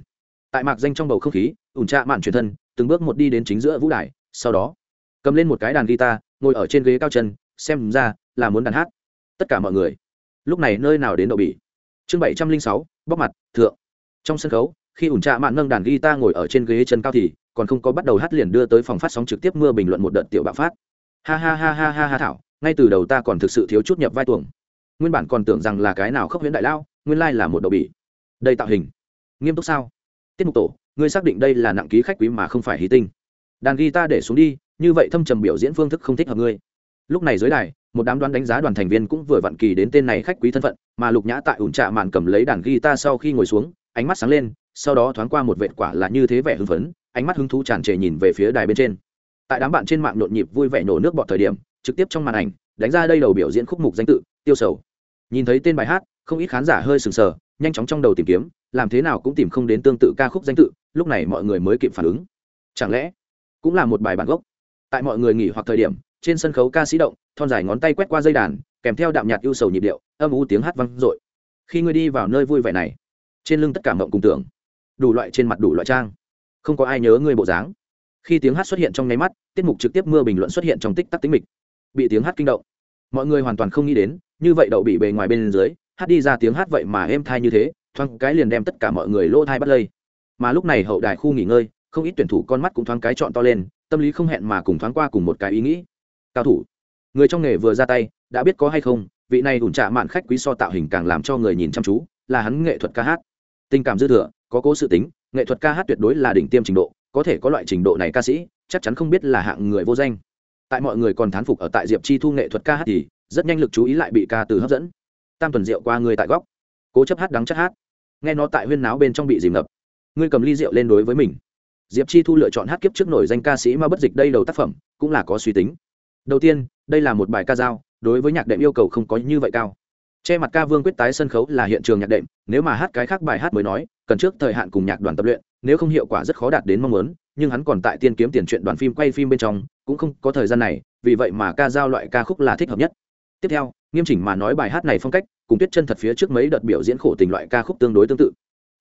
Tại mạc danh trong bầu không khí, ủn trạ mạn truyền thân, từng bước một đi đến chính giữa vũ đài, sau đó, cầm lên một cái đàn guitar, ngồi ở trên ghế cao chân, xem ra là muốn đàn hát tất cả mọi người. Lúc này nơi nào đến đậu bỉ? Chương bảy trăm linh sáu, bóc mặt, thượng. Trong sân khấu, khi ủn trạ mạn nâng đàn guitar ngồi ở trên ghế chân cao thì, còn không có bắt đầu hát liền đưa tới phòng phát sóng trực tiếp mưa bình luận một đợt tiểu bạo phát. Ha ha ha ha ha ha thảo, ngay từ đầu ta còn thực sự thiếu chút nhập vai tuồng. Nguyên bản còn tưởng rằng là cái nào khốc huyễn đại lao, nguyên lai là một đậu bỉ. Đây tạo hình. Nghiêm túc sao? Tiết mục tổ, ngươi xác định đây là nặng ký khách quý mà không phải hí tinh. Đàn guitar để xuống đi, như vậy thâm trầm biểu diễn phương thức không thích hợp ngươi. Lúc này dưới đài một đám đoán đánh giá đoàn thành viên cũng vừa vặn kỳ đến tên này khách quý thân phận, mà lục nhã tại ủn trạ màn cầm lấy đàn guitar sau khi ngồi xuống, ánh mắt sáng lên, sau đó thoáng qua một vệ quả là như thế vẻ hưng phấn, ánh mắt hứng thú tràn trề nhìn về phía đài bên trên. Tại đám bạn trên mạng nhộn nhịp vui vẻ nổ nước bọt thời điểm, trực tiếp trong màn ảnh, đánh ra đây đầu biểu diễn khúc mục danh tự, tiêu sầu. Nhìn thấy tên bài hát, không ít khán giả hơi sừng sờ, nhanh chóng trong đầu tìm kiếm, làm thế nào cũng tìm không đến tương tự ca khúc danh tự, lúc này mọi người mới kịp phản ứng. Chẳng lẽ, cũng là một bài bản gốc? Tại mọi người nghỉ hoặc thời điểm trên sân khấu ca sĩ động, thon dài ngón tay quét qua dây đàn, kèm theo đạm nhạt ưu sầu nhịp điệu, âm u tiếng hát vang dội. Khi ngươi đi vào nơi vui vẻ này, trên lưng tất cả mộng cùng tưởng, đủ loại trên mặt đủ loại trang. Không có ai nhớ ngươi bộ dáng. Khi tiếng hát xuất hiện trong nháy mắt, tiết mục trực tiếp mưa bình luận xuất hiện trong tích tắc tính mịch. Bị tiếng hát kinh động, mọi người hoàn toàn không nghĩ đến, như vậy đậu bị bề ngoài bên dưới, hát đi ra tiếng hát vậy mà êm thai như thế, thoáng cái liền đem tất cả mọi người lỗ thai bắt lây. Mà lúc này hậu đài khu nghỉ ngơi, không ít tuyển thủ con mắt cũng thoáng cái chọn to lên, tâm lý không hẹn mà cùng thoáng qua cùng một cái ý nghĩ cao thủ. Người trong nghề vừa ra tay, đã biết có hay không, vị này ủn trạ mạn khách quý so tạo hình càng làm cho người nhìn chăm chú, là hắn nghệ thuật ca hát. Tình cảm dư thừa, có cố sự tính, nghệ thuật ca hát tuyệt đối là đỉnh tiêm trình độ, có thể có loại trình độ này ca sĩ, chắc chắn không biết là hạng người vô danh. Tại mọi người còn thán phục ở tại diệp chi thu nghệ thuật ca hát thì, rất nhanh lực chú ý lại bị ca từ hấp dẫn. Tam tuần rượu qua người tại góc. Cố chấp hát đắng chắc hát. Nghe nó tại huyên náo bên trong bị dìm ngập. Ngươi cầm ly rượu lên đối với mình. Diệp chi thu lựa chọn hát kiếp trước nổi danh ca sĩ mà bất dịch đây đầu tác phẩm, cũng là có suy tính đầu tiên, đây là một bài ca dao, đối với nhạc đệm yêu cầu không có như vậy cao. Che mặt ca vương quyết tái sân khấu là hiện trường nhạc đệm, nếu mà hát cái khác bài hát mới nói, cần trước thời hạn cùng nhạc đoàn tập luyện, nếu không hiệu quả rất khó đạt đến mong muốn, nhưng hắn còn tại tiên kiếm tiền chuyện đoàn phim quay phim bên trong, cũng không có thời gian này, vì vậy mà ca giao loại ca khúc là thích hợp nhất. Tiếp theo, nghiêm chỉnh mà nói bài hát này phong cách, cùng tuyết chân thật phía trước mấy đợt biểu diễn khổ tình loại ca khúc tương đối tương tự.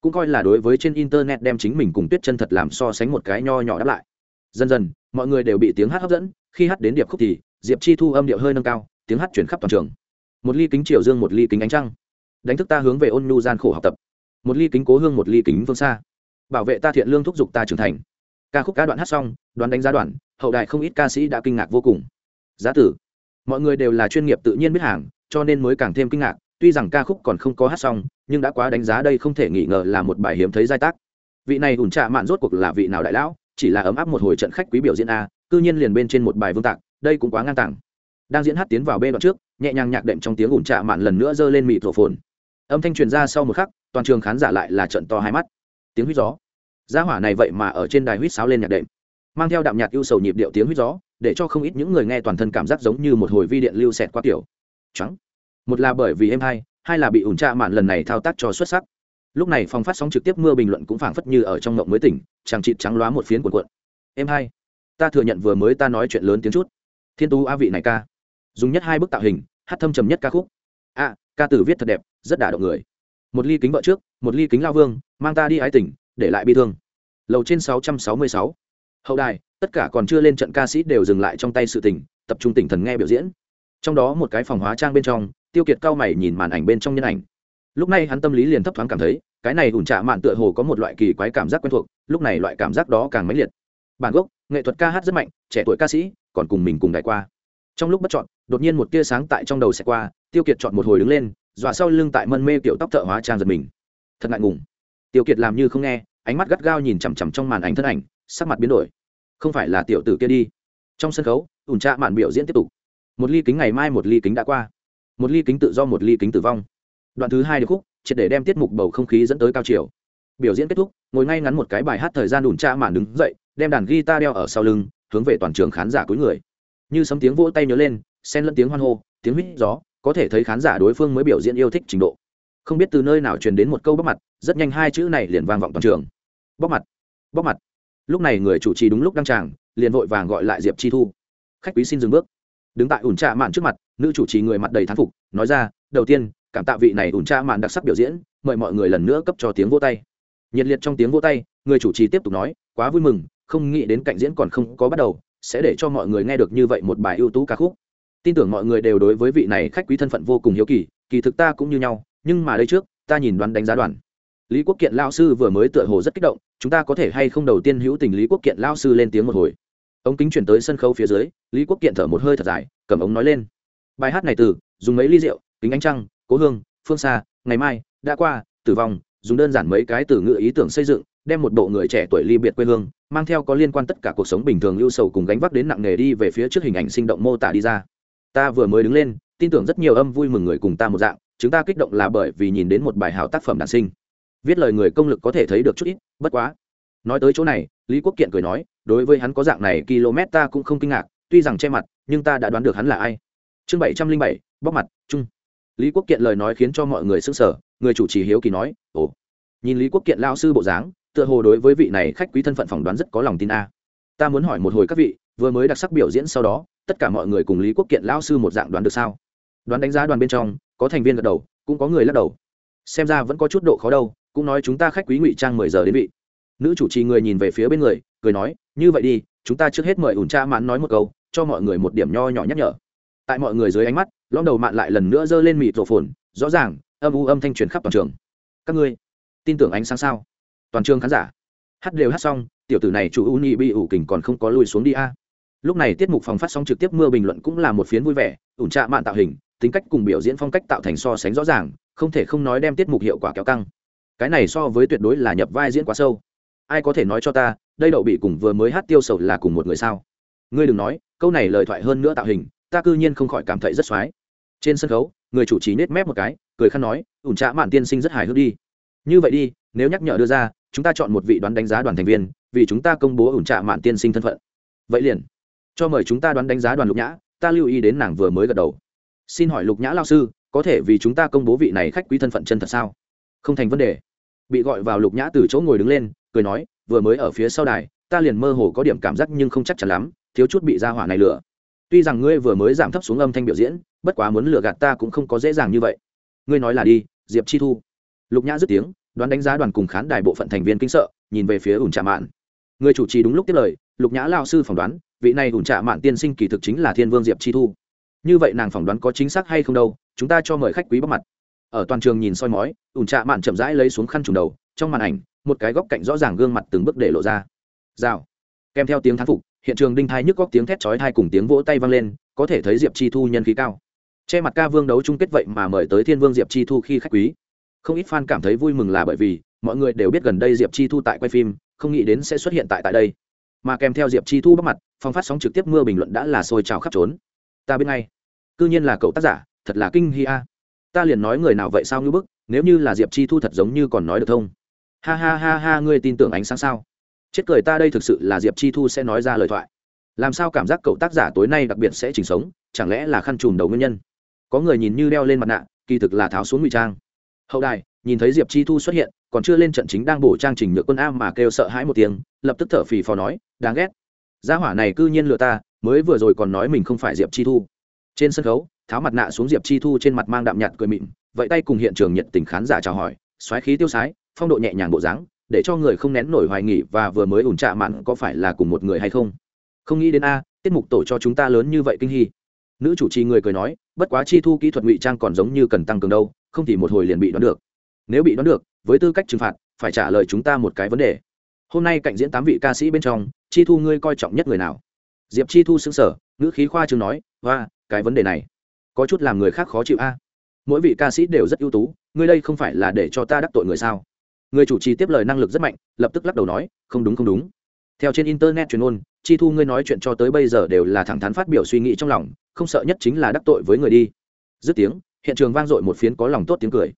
Cũng coi là đối với trên internet đem chính mình cùng tuyết chân thật làm so sánh một cái nho nhỏ đáp lại. Dần dần, mọi người đều bị tiếng hát hấp dẫn khi hát đến điệp khúc thì, diệp chi thu âm điệu hơi nâng cao, tiếng hát chuyển khắp toàn trường. Một ly kính triều dương, một ly kính ánh trăng. Đánh thức ta hướng về ôn nhu gian khổ học tập. Một ly kính cố hương, một ly kính phương xa. Bảo vệ ta thiện lương thúc giục ta trưởng thành. Ca khúc cá đoạn hát xong, đoán đánh giá đoạn, hậu đại không ít ca sĩ đã kinh ngạc vô cùng. Giá tử. Mọi người đều là chuyên nghiệp tự nhiên biết hàng, cho nên mới càng thêm kinh ngạc. Tuy rằng ca khúc còn không có hát xong, nhưng đã quá đánh giá đây không thể nghi ngờ là một bài hiếm thấy giai tác. Vị này ủn trạ mạn rốt cuộc là vị nào đại lão, chỉ là ấm áp một hồi trận khách quý biểu diễn a cư nhiên liền bên trên một bài vương tạc, đây cũng quá ngang tàng. Đang diễn hát tiến vào bê đoạn trước, nhẹ nhàng nhạc đệm trong tiếng ủn trạ mạn lần nữa giơ lên mịt rổ phồn. Âm thanh truyền ra sau một khắc, toàn trường khán giả lại là trận to hai mắt. Tiếng huýt gió. Gia hỏa này vậy mà ở trên đài huýt sáo lên nhạc đệm. Mang theo đạm nhạc ưu sầu nhịp điệu tiếng huýt gió, để cho không ít những người nghe toàn thân cảm giác giống như một hồi vi điện lưu xẹt qua kiểu. Trắng một là bởi vì em hai hai là bị ủn trạ mạn lần này thao tác cho xuất sắc. Lúc này phòng phát sóng trực tiếp mưa bình luận cũng phảng phất như ở trong ngộng mới tỉnh chàng chịt trắng loá một phiến cuộn cuộn. Em hai ta thừa nhận vừa mới ta nói chuyện lớn tiếng chút. Thiên tú a vị này ca. Dùng nhất hai bức tạo hình, hát thâm trầm nhất ca khúc. A ca tử viết thật đẹp, rất đả động người. Một ly kính vợ trước, một ly kính lao vương, mang ta đi ái tỉnh để lại bi thương. Lầu trên sáu trăm sáu mươi sáu. Hậu đài, tất cả còn chưa lên trận ca sĩ đều dừng lại trong tay sự tỉnh tập trung tỉnh thần nghe biểu diễn. Trong đó một cái phòng hóa trang bên trong, tiêu kiệt cao mày nhìn màn ảnh bên trong nhân ảnh. Lúc này hắn tâm lý liền thấp thoáng cảm thấy, cái này ủn trạ mạn tựa hồ có một loại kỳ quái cảm giác quen thuộc, lúc này loại cảm giác đó càng mãnh liệt. Bản gốc nghệ thuật ca hát rất mạnh, trẻ tuổi ca sĩ còn cùng mình cùng đại qua. Trong lúc bất chọn đột nhiên một tia sáng tại trong đầu sẽ qua, tiêu kiệt chọn một hồi đứng lên, dọa sau lưng tại mân mê kiểu tóc thợ hóa trang giật mình. Thật ngại ngùng. Tiêu kiệt làm như không nghe, ánh mắt gắt gao nhìn chằm chằm trong màn ảnh thân ảnh, sắc mặt biến đổi. Không phải là tiểu tử kia đi. Trong sân khấu ủn trạ màn biểu diễn tiếp tục. Một ly kính ngày mai một ly kính đã qua. Một ly kính tự do, một ly kính tử vong. Đoạn thứ hai được khúc, triệt để đem tiết mục bầu không khí dẫn tới cao chiều. Biểu diễn kết thúc, ngồi ngay ngắn một cái bài hát thời gian đùn tra màn đứng dậy đem đàn guitar đeo ở sau lưng, hướng về toàn trường khán giả cuối người. Như sấm tiếng vỗ tay nhớ lên, xen lẫn tiếng hoan hô, tiếng huýt gió, có thể thấy khán giả đối phương mới biểu diễn yêu thích trình độ. Không biết từ nơi nào truyền đến một câu bóc mặt, rất nhanh hai chữ này liền vang vọng toàn trường. Bóc mặt bóc mặt. Lúc này người chủ trì đúng lúc đăng tràng, liền vội vàng gọi lại diệp chi thu. Khách quý xin dừng bước. Đứng tại ủn trà mạn trước mặt, nữ chủ trì người mặt đầy thán phục, nói ra, đầu tiên, cảm tạ vị này ủn trà mạn đặc sắc biểu diễn, mời mọi người lần nữa cấp cho tiếng vô tay. Nhiệt liệt trong tiếng vô tay, người chủ trì tiếp tục nói, quá vui mừng không nghĩ đến cạnh diễn còn không có bắt đầu, sẽ để cho mọi người nghe được như vậy một bài ưu tú ca khúc. Tin tưởng mọi người đều đối với vị này khách quý thân phận vô cùng hiếu kỳ kỳ thực ta cũng như nhau, nhưng mà đây trước, ta nhìn đoán đánh giá đoàn. Lý quốc kiện lao sư vừa mới tựa hồ rất kích động, chúng ta có thể hay không đầu tiên hữu tình lý quốc kiện lao sư lên tiếng một hồi. Ống kính chuyển tới sân khấu phía dưới, lý quốc kiện thở một hơi thật dài, cầm ống nói lên. Bài hát này từ, dùng mấy ly rượu, kính ánh trăng, cố hương, phương xa, ngày mai, đã qua, tử vong, dùng đơn giản mấy cái từ ngữ ý tưởng xây dựng, đem một bộ người trẻ tuổi ly biệt quê hương mang theo có liên quan tất cả cuộc sống bình thường ưu sầu cùng gánh vác đến nặng nề đi về phía trước hình ảnh sinh động mô tả đi ra. Ta vừa mới đứng lên, tin tưởng rất nhiều âm vui mừng người cùng ta một dạng, chúng ta kích động là bởi vì nhìn đến một bài hào tác phẩm đản sinh. Viết lời người công lực có thể thấy được chút ít, bất quá. Nói tới chỗ này, lý quốc kiện cười nói, đối với hắn có dạng này km ta cũng không kinh ngạc, tuy rằng che mặt, nhưng ta đã đoán được hắn là ai. Chương bảy trăm linh bảy, bóc mặt, chung. Lý quốc kiện lời nói khiến cho mọi người s ư n g sở người chủ trì hiếu kỳ nói, ồ. Nhìn lý quốc kiện lao sư bộ dáng tựa hồ đối với vị này khách quý thân phận phỏng đoán rất có lòng tin a. Ta muốn hỏi một hồi các vị, vừa mới đặc sắc biểu diễn sau đó, tất cả mọi người cùng lý quốc kiện lão sư một dạng đoán được sao? Đoán đánh giá đoàn bên trong, có thành viên gật đầu, cũng có người lắc đầu. Xem ra vẫn có chút độ khó đâu, cũng nói chúng ta khách quý ngụy trang mười giờ đến vị. Nữ chủ trì người nhìn về phía bên người, cười nói, như vậy đi, chúng ta trước hết mời ủn cha mãn nói một câu, cho mọi người một điểm nho nhỏ nhắc nhở. Tại mọi người dưới ánh mắt, lõm đầu mạn lại lần nữa giơ lên mịt rổ phồn, rõ ràng, âm u âm thanh truyền khắp toàn trường. Các ngươi, tin tưởng ánh sáng sao? Toàn trường khán giả. Hát đều hát xong, tiểu tử này chủ u nhị bị ủ kình còn không có lùi xuống đi a. Lúc này tiết mục phòng phát sóng trực tiếp mưa bình luận cũng là một phiến vui vẻ, ủn trạ mạn tạo hình, tính cách cùng biểu diễn phong cách tạo thành so sánh rõ ràng, không thể không nói đem tiết mục hiệu quả kéo căng. Cái này so với tuyệt đối là nhập vai diễn quá sâu. Ai có thể nói cho ta, đây đậu bị cùng vừa mới hát tiêu sầu là cùng một người sao? Ngươi đừng nói, câu này lời thoại hơn nữa tạo hình, ta cư nhiên không khỏi cảm thấy rất xoái. Trên sân khấu, người chủ trì nết mép một cái, cười khăn nói, ủn trạ mạn tiên sinh rất hài hước đi. Như vậy đi, nếu nhắc nhở đưa ra chúng ta chọn một vị đoán đánh giá đoàn thành viên, vì chúng ta công bố ủn trạ mạn tiên sinh thân phận. Vậy liền. Cho mời chúng ta đoán đánh giá đoàn lục nhã, ta lưu ý đến nàng vừa mới gật đầu. Xin hỏi lục nhã lao sư, có thể vì chúng ta công bố vị này khách quý thân phận chân thật sao? Không thành vấn đề. Bị gọi vào lục nhã từ chỗ ngồi đứng lên, cười nói, vừa mới ở phía sau đài, ta liền mơ hồ có điểm cảm giác nhưng không chắc chắn lắm, thiếu chút bị ra hỏa này lừa. Tuy rằng ngươi vừa mới giảm thấp xuống âm thanh biểu diễn, bất quá muốn lừa gạt ta cũng không có dễ dàng như vậy. Ngươi nói là đi, diệp chi thu. Lục nhã dứt tiếng đoán đánh giá đoàn cùng khán đài bộ phận thành viên kinh sợ, nhìn về phía ủn trạ mạn. Người chủ trì đúng lúc tiếp lời, lục nhã lao sư phỏng đoán, vị này ủn trạ mạn tiên sinh kỳ thực chính là thiên vương diệp chi thu. Như vậy nàng phỏng đoán có chính xác hay không đâu, chúng ta cho mời khách quý bắc mặt. Ở toàn trường nhìn soi mói, ủn trạ mạn chậm rãi lấy xuống khăn trùng đầu, trong màn ảnh, một cái góc cạnh rõ ràng gương mặt từng bước để lộ ra. Rào. Kèm theo tiếng thán phục, hiện trường đinh thai nhức góc tiếng thét chói thai cùng tiếng vỗ tay vang lên, có thể thấy diệp chi thu nhân khí cao. Che mặt ca vương đấu chung kết vậy mà mời tới thiên vương diệp chi thu khi khách quý không ít fan cảm thấy vui mừng là bởi vì, mọi người đều biết gần đây diệp chi thu tại quay phim, không nghĩ đến sẽ xuất hiện tại tại đây. Mà kèm theo diệp chi thu bắt mặt phong phát sóng trực tiếp mưa bình luận đã là sôi trào khắp trốn. Ta biết ngay. C nhiên là cậu tác giả, thật là kinh hi a. Ta liền nói người nào vậy sao như bức, nếu như là diệp chi thu thật giống như còn nói được thông ha ha ha ha, ngươi tin tưởng ánh sáng sao? Chết cười ta đây thực sự là diệp chi thu sẽ nói ra lời thoại. Làm sao cảm giác cậu tác giả tối nay đặc biệt sẽ chỉnh sống, chẳng lẽ là khăn trùm đầu nguyên nhân? Có người nhìn như đeo lên mặt nạ, kỳ thực là tháo xuống ngụy trang hậu đài, nhìn thấy diệp chi thu xuất hiện, còn chưa lên trận chính đang bổ trang trình nhựa quân a mà kêu sợ hãi một tiếng, lập tức thở phì phò nói, đáng ghét. Gia hỏa này cư nhiên lừa ta, mới vừa rồi còn nói mình không phải diệp chi thu. Trên sân khấu, tháo mặt nạ xuống diệp chi thu trên mặt mang đạm nhạt cười mịn, vậy tay cùng hiện trường nhiệt tình khán giả chào hỏi, xoáy khí tiêu sái, phong độ nhẹ nhàng bộ dáng, để cho người không nén nổi hoài nghỉ và vừa mới ủn trạ mặn có phải là cùng một người hay không. Không nghĩ đến a, tiết mục tổ cho chúng ta lớn như vậy kinh hy nữ chủ trì người cười nói, bất quá chi thu kỹ thuật ngụy trang còn giống như cần tăng cường đâu không thì một hồi liền bị đoán được. Nếu bị đoán được, với tư cách trừng phạt, phải trả lời chúng ta một cái vấn đề. Hôm nay cạnh diễn tám vị ca sĩ bên trong, chi thu ngươi coi trọng nhất người nào? Diệp chi thu xứng sở ngữ khí khoa chương nói và cái vấn đề này, có chút làm người khác khó chịu a. Mỗi vị ca sĩ đều rất ưu tú, ngươi đây không phải là để cho ta đắc tội người sao? Người chủ trì tiếp lời năng lực rất mạnh, lập tức lắc đầu nói, không đúng không đúng. Theo trên internet truyền ôn chi thu ngươi nói chuyện cho tới bây giờ đều là thẳng thắn phát biểu suy nghĩ trong lòng, không sợ nhất chính là đắc tội với người đi. Dứt tiếng hiện trường vang dội một phiến có lòng tốt tiếng cười.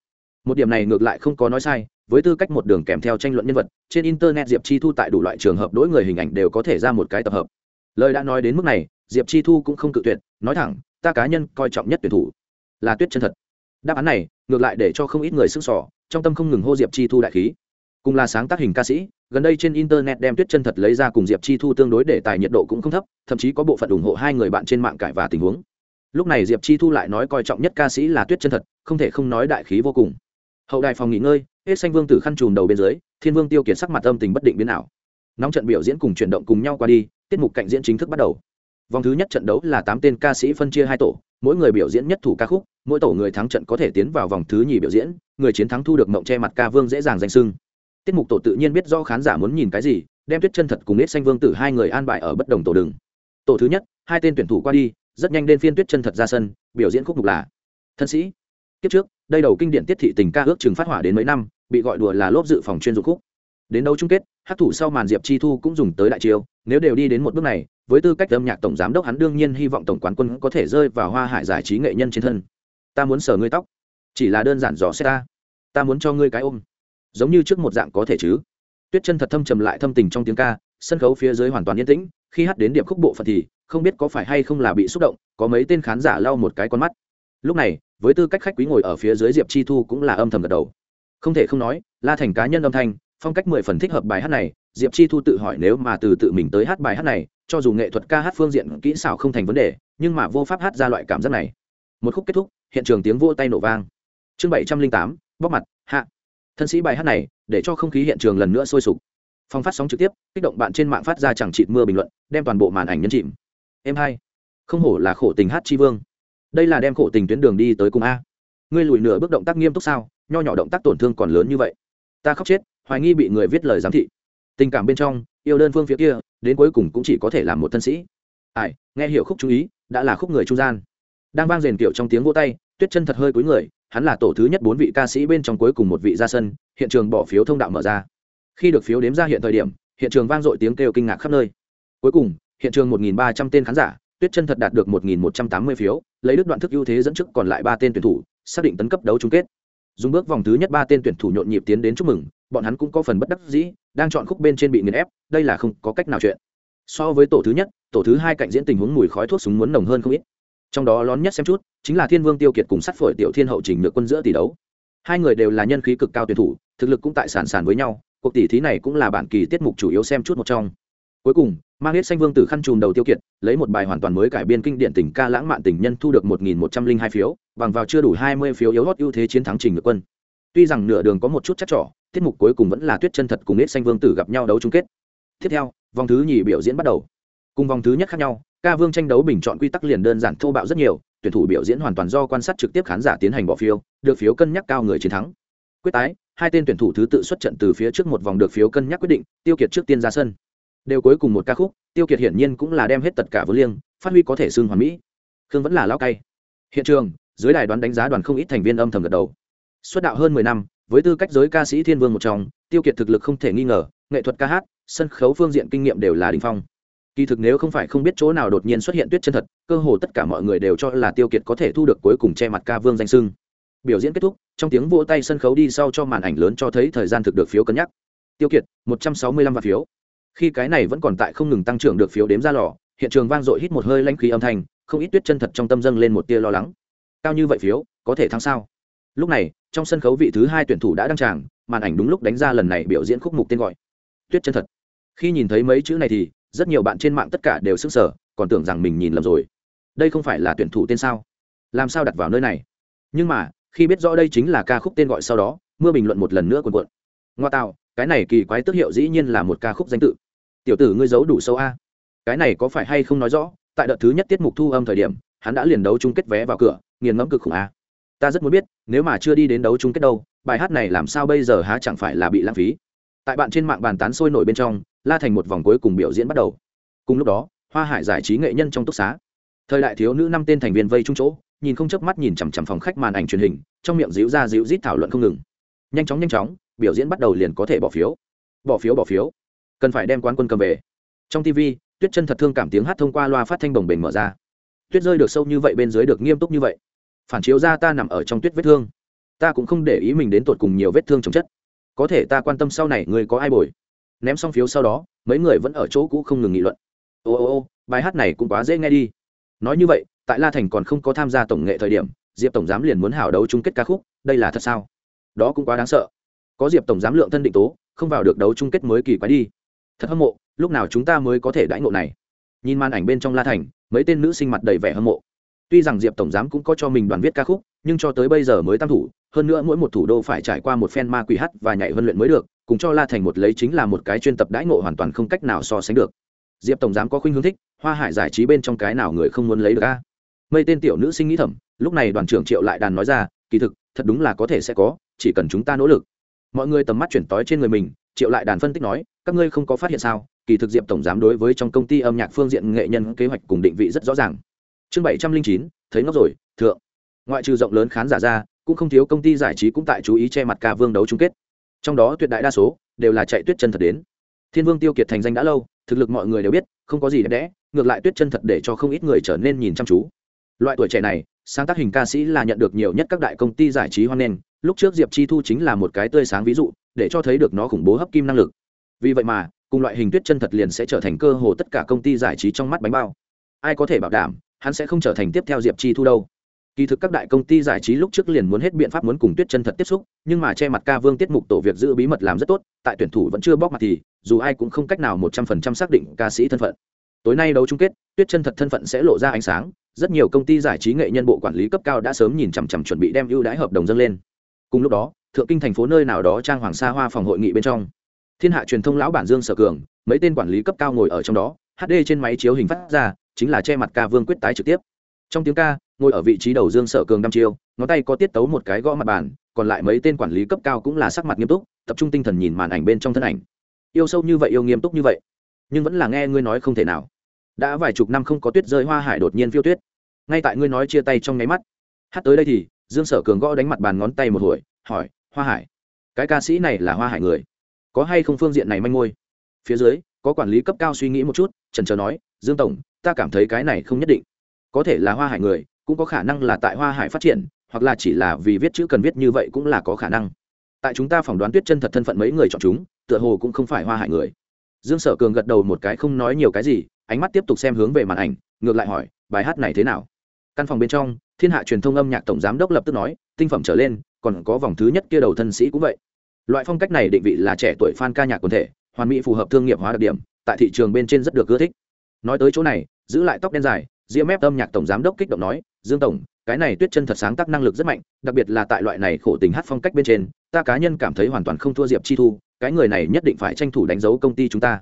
Một điểm này ngược lại không có nói sai, với tư cách một đường kèm theo tranh luận nhân vật, trên internet diệp chi thu tại đủ loại trường hợp đối người hình ảnh đều có thể ra một cái tập hợp. Lời đã nói đến mức này, diệp chi thu cũng không cự tuyệt, nói thẳng, ta cá nhân coi trọng nhất tuyển thủ. Là tuyết chân thật. Đáp án này, ngược lại để cho không ít người sức sỏ trong tâm không ngừng hô diệp chi thu đại khí. Cùng là sáng tác hình ca sĩ, gần đây trên internet đem tuyết chân thật lấy ra cùng diệp chi thu tương đối để tài nhiệt độ cũng không thấp, thậm chí có bộ phận ủng hộ hai người bạn trên mạng cải và tình huống lúc này diệp chi thu lại nói coi trọng nhất ca sĩ là tuyết chân thật, không thể không nói đại khí vô cùng. Hậu đài phòng nghỉ ngơi, hết xanh vương tử khăn trùm đầu bên dưới, thiên vương tiêu kiệt sắc mặt âm tình bất định biến ảo. Nóng trận biểu diễn cùng chuyển động cùng nhau qua đi, tiết mục cạnh diễn chính thức bắt đầu. Vòng thứ nhất trận đấu là tám tên ca sĩ phân chia hai tổ, mỗi người biểu diễn nhất thủ ca khúc, mỗi tổ người thắng trận có thể tiến vào vòng thứ nhì biểu diễn, người chiến thắng thu được mộng che mặt ca vương dễ dàng danh sưng. Tiết mục tổ tự nhiên biết do khán giả muốn nhìn cái gì, đem tuyết chân thật cùng hết xanh vương tử hai người an bài ở bất đồng tổ đường. Tổ thứ nhất, hai tên tuyển thủ qua đi rất nhanh đến phiên tuyết chân thật ra sân, biểu diễn khúc mục là, thân sĩ, kiếp trước, đây đầu kinh điển tiết thị tình ca ước chừng phát hỏa đến mấy năm, bị gọi đùa là lốp dự phòng chuyên dụng khúc. Đến đấu chung kết, hát thủ sau màn diệp chi thu cũng dùng tới đại chiêu, nếu đều đi đến một bước này, với tư cách âm nhạc tổng giám đốc hắn đương nhiên hy vọng tổng quán quân có thể rơi vào hoa hải giải trí nghệ nhân trên thân. Ta muốn sờ ngươi tóc, chỉ là đơn giản dò xét ta ta muốn cho ngươi cái ôm, giống như trước một dạng có thể chứ. Tuyết chân thật thâm trầm lại thâm tình trong tiếng ca sân khấu phía dưới hoàn toàn yên tĩnh, khi hát đến điệp khúc bộ phận thì không biết có phải hay không là bị xúc động, có mấy tên khán giả lau một cái con mắt. Lúc này, với tư cách khách quý ngồi ở phía dưới diệp chi thu cũng là âm thầm gật đầu. Không thể không nói, la thành cá nhân âm thanh, phong cách mười phần thích hợp bài hát này, diệp chi thu tự hỏi nếu mà từ tự mình tới hát bài hát này, cho dù nghệ thuật ca hát phương diện kỹ xảo không thành vấn đề, nhưng mà vô pháp hát ra loại cảm giác này. Một khúc kết thúc, hiện trường tiếng vô tay nổ vang. Chương bảy trăm linh tám bóc mặt, hạ. Thân sĩ bài hát này, để cho không khí hiện trường lần nữa sôi sục phong phát sóng trực tiếp, kích động bạn trên mạng phát ra chẳng chịt mưa bình luận, đem toàn bộ màn ảnh nhấn chìm. Em hai, không hổ là khổ tình hát chi vương. Đây là đem khổ tình tuyến đường đi tới cùng a. Ngươi lùi nửa bước động tác nghiêm túc sao, nho nhỏ động tác tổn thương còn lớn như vậy. Ta khóc chết, hoài nghi bị người viết lời giám thị. Tình cảm bên trong, yêu đơn phương phía kia, đến cuối cùng cũng chỉ có thể làm một thân sĩ. Ai, nghe hiểu khúc chú ý, đã là khúc người trung gian. Đang vang rền kiểu trong tiếng vô tay, tuyết chân thật hơi cuối người, hắn là tổ thứ nhất bốn vị ca sĩ bên trong cuối cùng một vị ra sân, hiện trường bỏ phiếu thông đạo mở ra khi được phiếu đếm ra hiện thời điểm, hiện trường vang dội tiếng kêu kinh ngạc khắp nơi. Cuối cùng, hiện trường một ba trăm tên khán giả, tuyết chân thật đạt được một một trăm tám mươi phiếu, lấy đứt đoạn thức ưu thế dẫn trước còn lại ba tên tuyển thủ, xác định tấn cấp đấu chung kết. Dùng bước vòng thứ nhất ba tên tuyển thủ nhộn nhịp tiến đến chúc mừng, bọn hắn cũng có phần bất đắc dĩ, đang chọn khúc bên trên bị nghiền ép, đây là không có cách nào chuyện. So với tổ thứ nhất, tổ thứ hai cạnh diễn tình huống mùi khói thuốc súng muốn nồng hơn không ít. Trong đó lón nhất xem chút, chính là thiên vương tiêu kiệt cùng sát phổi tiểu thiên hậu trình được quân giữa tỷ đấu. Hai người đều là nhân khí cực cao tuyển thủ, thực lực cũng tại sản sản với nhau cuộc tỷ thí này cũng là bản kỳ tiết mục chủ yếu xem chút một trong. Cuối cùng, mang hết xanh vương tử khăn chùm đầu tiêu kiệt, lấy một bài hoàn toàn mới cải biên kinh điển tình ca lãng mạn tình nhân thu được một nghìn một trăm linh hai phiếu, bằng vào chưa đủ hai mươi phiếu yếu hót ưu thế chiến thắng trình được quân. Tuy rằng nửa đường có một chút chắc trỏ tiết mục cuối cùng vẫn là tuyết chân thật cùng hết xanh vương tử gặp nhau đấu chung kết. Tiếp theo, vòng thứ nhì biểu diễn bắt đầu. Cùng vòng thứ nhất khác nhau, ca vương tranh đấu bình chọn quy tắc liền đơn giản thô bạo rất nhiều, tuyển thủ biểu diễn hoàn toàn do quan sát trực tiếp khán giả tiến hành bỏ phiếu, được phiếu cân nhắc cao người chiến thắng. Quyết tái hai tên tuyển thủ thứ tự xuất trận từ phía trước một vòng được phiếu cân nhắc quyết định, tiêu kiệt trước tiên ra sân. Đều cuối cùng một ca khúc, tiêu kiệt hiển nhiên cũng là đem hết tất cả vốn liêng, phát huy có thể xưng hoàn mỹ. Khương vẫn là lao cay. Hiện trường, dưới đài đoán đánh giá đoàn không ít thành viên âm thầm gật đầu. Xuất đạo hơn mười năm, với tư cách giới ca sĩ thiên vương một trong, tiêu kiệt thực lực không thể nghi ngờ, nghệ thuật ca hát, sân khấu phương diện kinh nghiệm đều là đình phong. Kỳ thực nếu không phải không biết chỗ nào đột nhiên xuất hiện tuyết chân thật, cơ hồ tất cả mọi người đều cho là tiêu kiệt có thể thu được cuối cùng che mặt ca vương danh sưng biểu diễn kết thúc, trong tiếng vỗ tay sân khấu đi sau cho màn ảnh lớn cho thấy thời gian thực được phiếu cân nhắc. Tiêu kiệt, một trăm sáu mươi lăm vạn phiếu. Khi cái này vẫn còn tại không ngừng tăng trưởng được phiếu đếm ra lò, hiện trường vang dội hít một hơi lanh khí âm thanh, không ít tuyết chân thật trong tâm dâng lên một tia lo lắng. Cao như vậy phiếu, có thể thắng sao? Lúc này, trong sân khấu vị thứ hai tuyển thủ đã đăng tràng, màn ảnh đúng lúc đánh ra lần này biểu diễn khúc mục tên gọi. Tuyết chân thật. Khi nhìn thấy mấy chữ này thì, rất nhiều bạn trên mạng tất cả đều sức sở còn tưởng rằng mình nhìn lầm rồi. Đây không phải là tuyển thủ tên sao? Làm sao đặt vào nơi này? Nhưng mà khi biết rõ đây chính là ca khúc tên gọi sau đó, mưa bình luận một lần nữa cuồn cuộn. Ngoa tạo, cái này kỳ quái tức hiệu dĩ nhiên là một ca khúc danh tự. Tiểu tử ngươi giấu đủ sâu a. Cái này có phải hay không nói rõ, tại đợt thứ nhất tiết mục thu âm thời điểm, hắn đã liền đấu chung kết vé vào cửa, nghiền ngẫm cực khủng a. Ta rất muốn biết, nếu mà chưa đi đến đấu chung kết đâu, bài hát này làm sao bây giờ há chẳng phải là bị lãng phí? Tại bạn trên mạng bàn tán sôi nổi bên trong, la thành một vòng cuối cùng biểu diễn bắt đầu. Cùng lúc đó, hoa hải giải trí nghệ nhân trong túc xá. Thời đại thiếu nữ năm tên thành viên vây chung chỗ nhìn không chớp mắt nhìn chằm chằm phòng khách màn ảnh truyền hình, trong miệng díu ra díu rít thảo luận không ngừng. Nhanh chóng nhanh chóng, biểu diễn bắt đầu liền có thể bỏ phiếu. Bỏ phiếu bỏ phiếu. Cần phải đem quán quân cầm về. Trong tv tuyết chân thật thương cảm tiếng hát thông qua loa phát thanh bồng bềnh mở ra. Tuyết rơi được sâu như vậy bên dưới được nghiêm túc như vậy. Phản chiếu ra ta nằm ở trong tuyết vết thương. Ta cũng không để ý mình đến tột cùng nhiều vết thương chồng chất. Có thể ta quan tâm sau này người có ai bồi. Ném xong phiếu sau đó, mấy người vẫn ở chỗ cũ không ngừng nghị luận. Ô ô ô, bài hát này cũng quá dễ nghe đi. Nói như vậy tại la thành còn không có tham gia tổng nghệ thời điểm, diệp tổng giám liền muốn hảo đấu chung kết ca khúc, đây là thật sao? Đó cũng quá đáng sợ. Có diệp tổng giám lượng thân định tố, không vào được đấu chung kết mới kỳ quái đi. Thật hâm mộ, lúc nào chúng ta mới có thể đãi ngộ này? Nhìn màn ảnh bên trong la thành, mấy tên nữ sinh mặt đầy vẻ hâm mộ. Tuy rằng diệp tổng giám cũng có cho mình đoàn viết ca khúc, nhưng cho tới bây giờ mới tam thủ, hơn nữa mỗi một thủ đô phải trải qua một phen ma quỷ hát và nhảy vân luyện mới được, cùng cho la thành một lấy chính là một cái chuyên tập đãi ngộ hoàn toàn không cách nào so sánh được. Diệp tổng giám có khuynh hướng thích, hoa hải giải trí bên trong cái nào người không muốn lấy được a? Mây tên tiểu nữ sinh nghĩ thầm, lúc này đoàn trưởng triệu lại đàn nói ra, kỳ thực, thật đúng là có thể sẽ có, chỉ cần chúng ta nỗ lực. Mọi người tầm mắt chuyển tói trên người mình, triệu lại đàn phân tích nói, các ngươi không có phát hiện sao, kỳ thực diệp tổng giám đối với trong công ty âm nhạc phương diện nghệ nhân kế hoạch cùng định vị rất rõ ràng. Chương bảy trăm linh chín, thấy ngốc rồi, thượng. Ngoại trừ rộng lớn khán giả ra, cũng không thiếu công ty giải trí cũng tại chú ý che mặt ca vương đấu chung kết. Trong đó tuyệt đại đa số đều là chạy tuyết chân thật đến. Thiên vương tiêu kiệt thành danh đã lâu, thực lực mọi người đều biết, không có gì đẹp đẽ, ngược lại tuyết chân thật để cho không ít người trở nên nhìn chăm chú loại tuổi trẻ này, sáng tác hình ca sĩ là nhận được nhiều nhất các đại công ty giải trí hoan nghênh, lúc trước diệp chi thu chính là một cái tươi sáng ví dụ, để cho thấy được nó khủng bố hấp kim năng lực. Vì vậy mà, cùng loại hình tuyết chân thật liền sẽ trở thành cơ hồ tất cả công ty giải trí trong mắt bánh bao. Ai có thể bảo đảm, hắn sẽ không trở thành tiếp theo diệp chi thu đâu. Kỳ thực các đại công ty giải trí lúc trước liền muốn hết biện pháp muốn cùng tuyết chân thật tiếp xúc, nhưng mà che mặt ca vương tiết mục tổ việc giữ bí mật làm rất tốt, tại tuyển thủ vẫn chưa bóc mặt thì, dù ai cũng không cách nào một trăm phần trăm xác định ca sĩ thân phận. Tối nay đấu chung kết, tuyết chân thật thân phận sẽ lộ ra ánh sáng rất nhiều công ty giải trí nghệ nhân bộ quản lý cấp cao đã sớm nhìn chằm chằm chuẩn bị đem ưu đãi hợp đồng dâng lên. Cùng lúc đó, thượng kinh thành phố nơi nào đó trang hoàng sa hoa phòng hội nghị bên trong, thiên hạ truyền thông lão bản dương sở cường, mấy tên quản lý cấp cao ngồi ở trong đó hd trên máy chiếu hình phát ra, chính là che mặt ca vương quyết tái trực tiếp. Trong tiếng ca, ngồi ở vị trí đầu dương sở cường đăm chiêu, ngón tay có tiết tấu một cái gõ mặt bàn, còn lại mấy tên quản lý cấp cao cũng là sắc mặt nghiêm túc, tập trung tinh thần nhìn màn ảnh bên trong thân ảnh. Yêu sâu như vậy, yêu nghiêm túc như vậy, nhưng vẫn là nghe ngươi nói không thể nào đã vài chục năm không có tuyết rơi, hoa hải đột nhiên phiêu tuyết. Ngay tại ngươi nói chia tay trong nháy mắt, hát tới đây thì, dương sở cường gõ đánh mặt bàn ngón tay một hồi, hỏi, hoa hải, cái ca sĩ này là hoa hải người? Có hay không phương diện này manh ngôi? phía dưới, có quản lý cấp cao suy nghĩ một chút trần trờ nói, dương tổng, ta cảm thấy cái này không nhất định. Có thể là hoa hải người, cũng có khả năng là tại hoa hải phát triển, hoặc là chỉ là vì viết chữ cần viết như vậy cũng là có khả năng. Tại chúng ta phỏng đoán tuyết chân thật thân phận mấy người chọn chúng, tựa hồ cũng không phải hoa hải người. Dương sở cường gật đầu một cái, không nói nhiều cái gì ánh mắt tiếp tục xem hướng về màn ảnh, ngược lại hỏi, bài hát này thế nào? Căn phòng bên trong, thiên hạ truyền thông âm nhạc tổng giám đốc lập tức nói, tinh phẩm trở lên, còn có vòng thứ nhất kia đầu thân sĩ cũng vậy. Loại phong cách này định vị là trẻ tuổi fan ca nhạc quần thể, hoàn mỹ phù hợp thương nghiệp hóa đặc điểm, tại thị trường bên trên rất được ưa thích. Nói tới chỗ này, giữ lại tóc đen dài ria mép âm nhạc tổng giám đốc kích động nói, dương tổng, cái này tuyết chân thật sáng tác năng lực rất mạnh, đặc biệt là tại loại này khổ tình hát phong cách bên trên, ta cá nhân cảm thấy hoàn toàn không thua diệp chi thu, cái người này nhất định phải tranh thủ đánh dấu công ty chúng ta.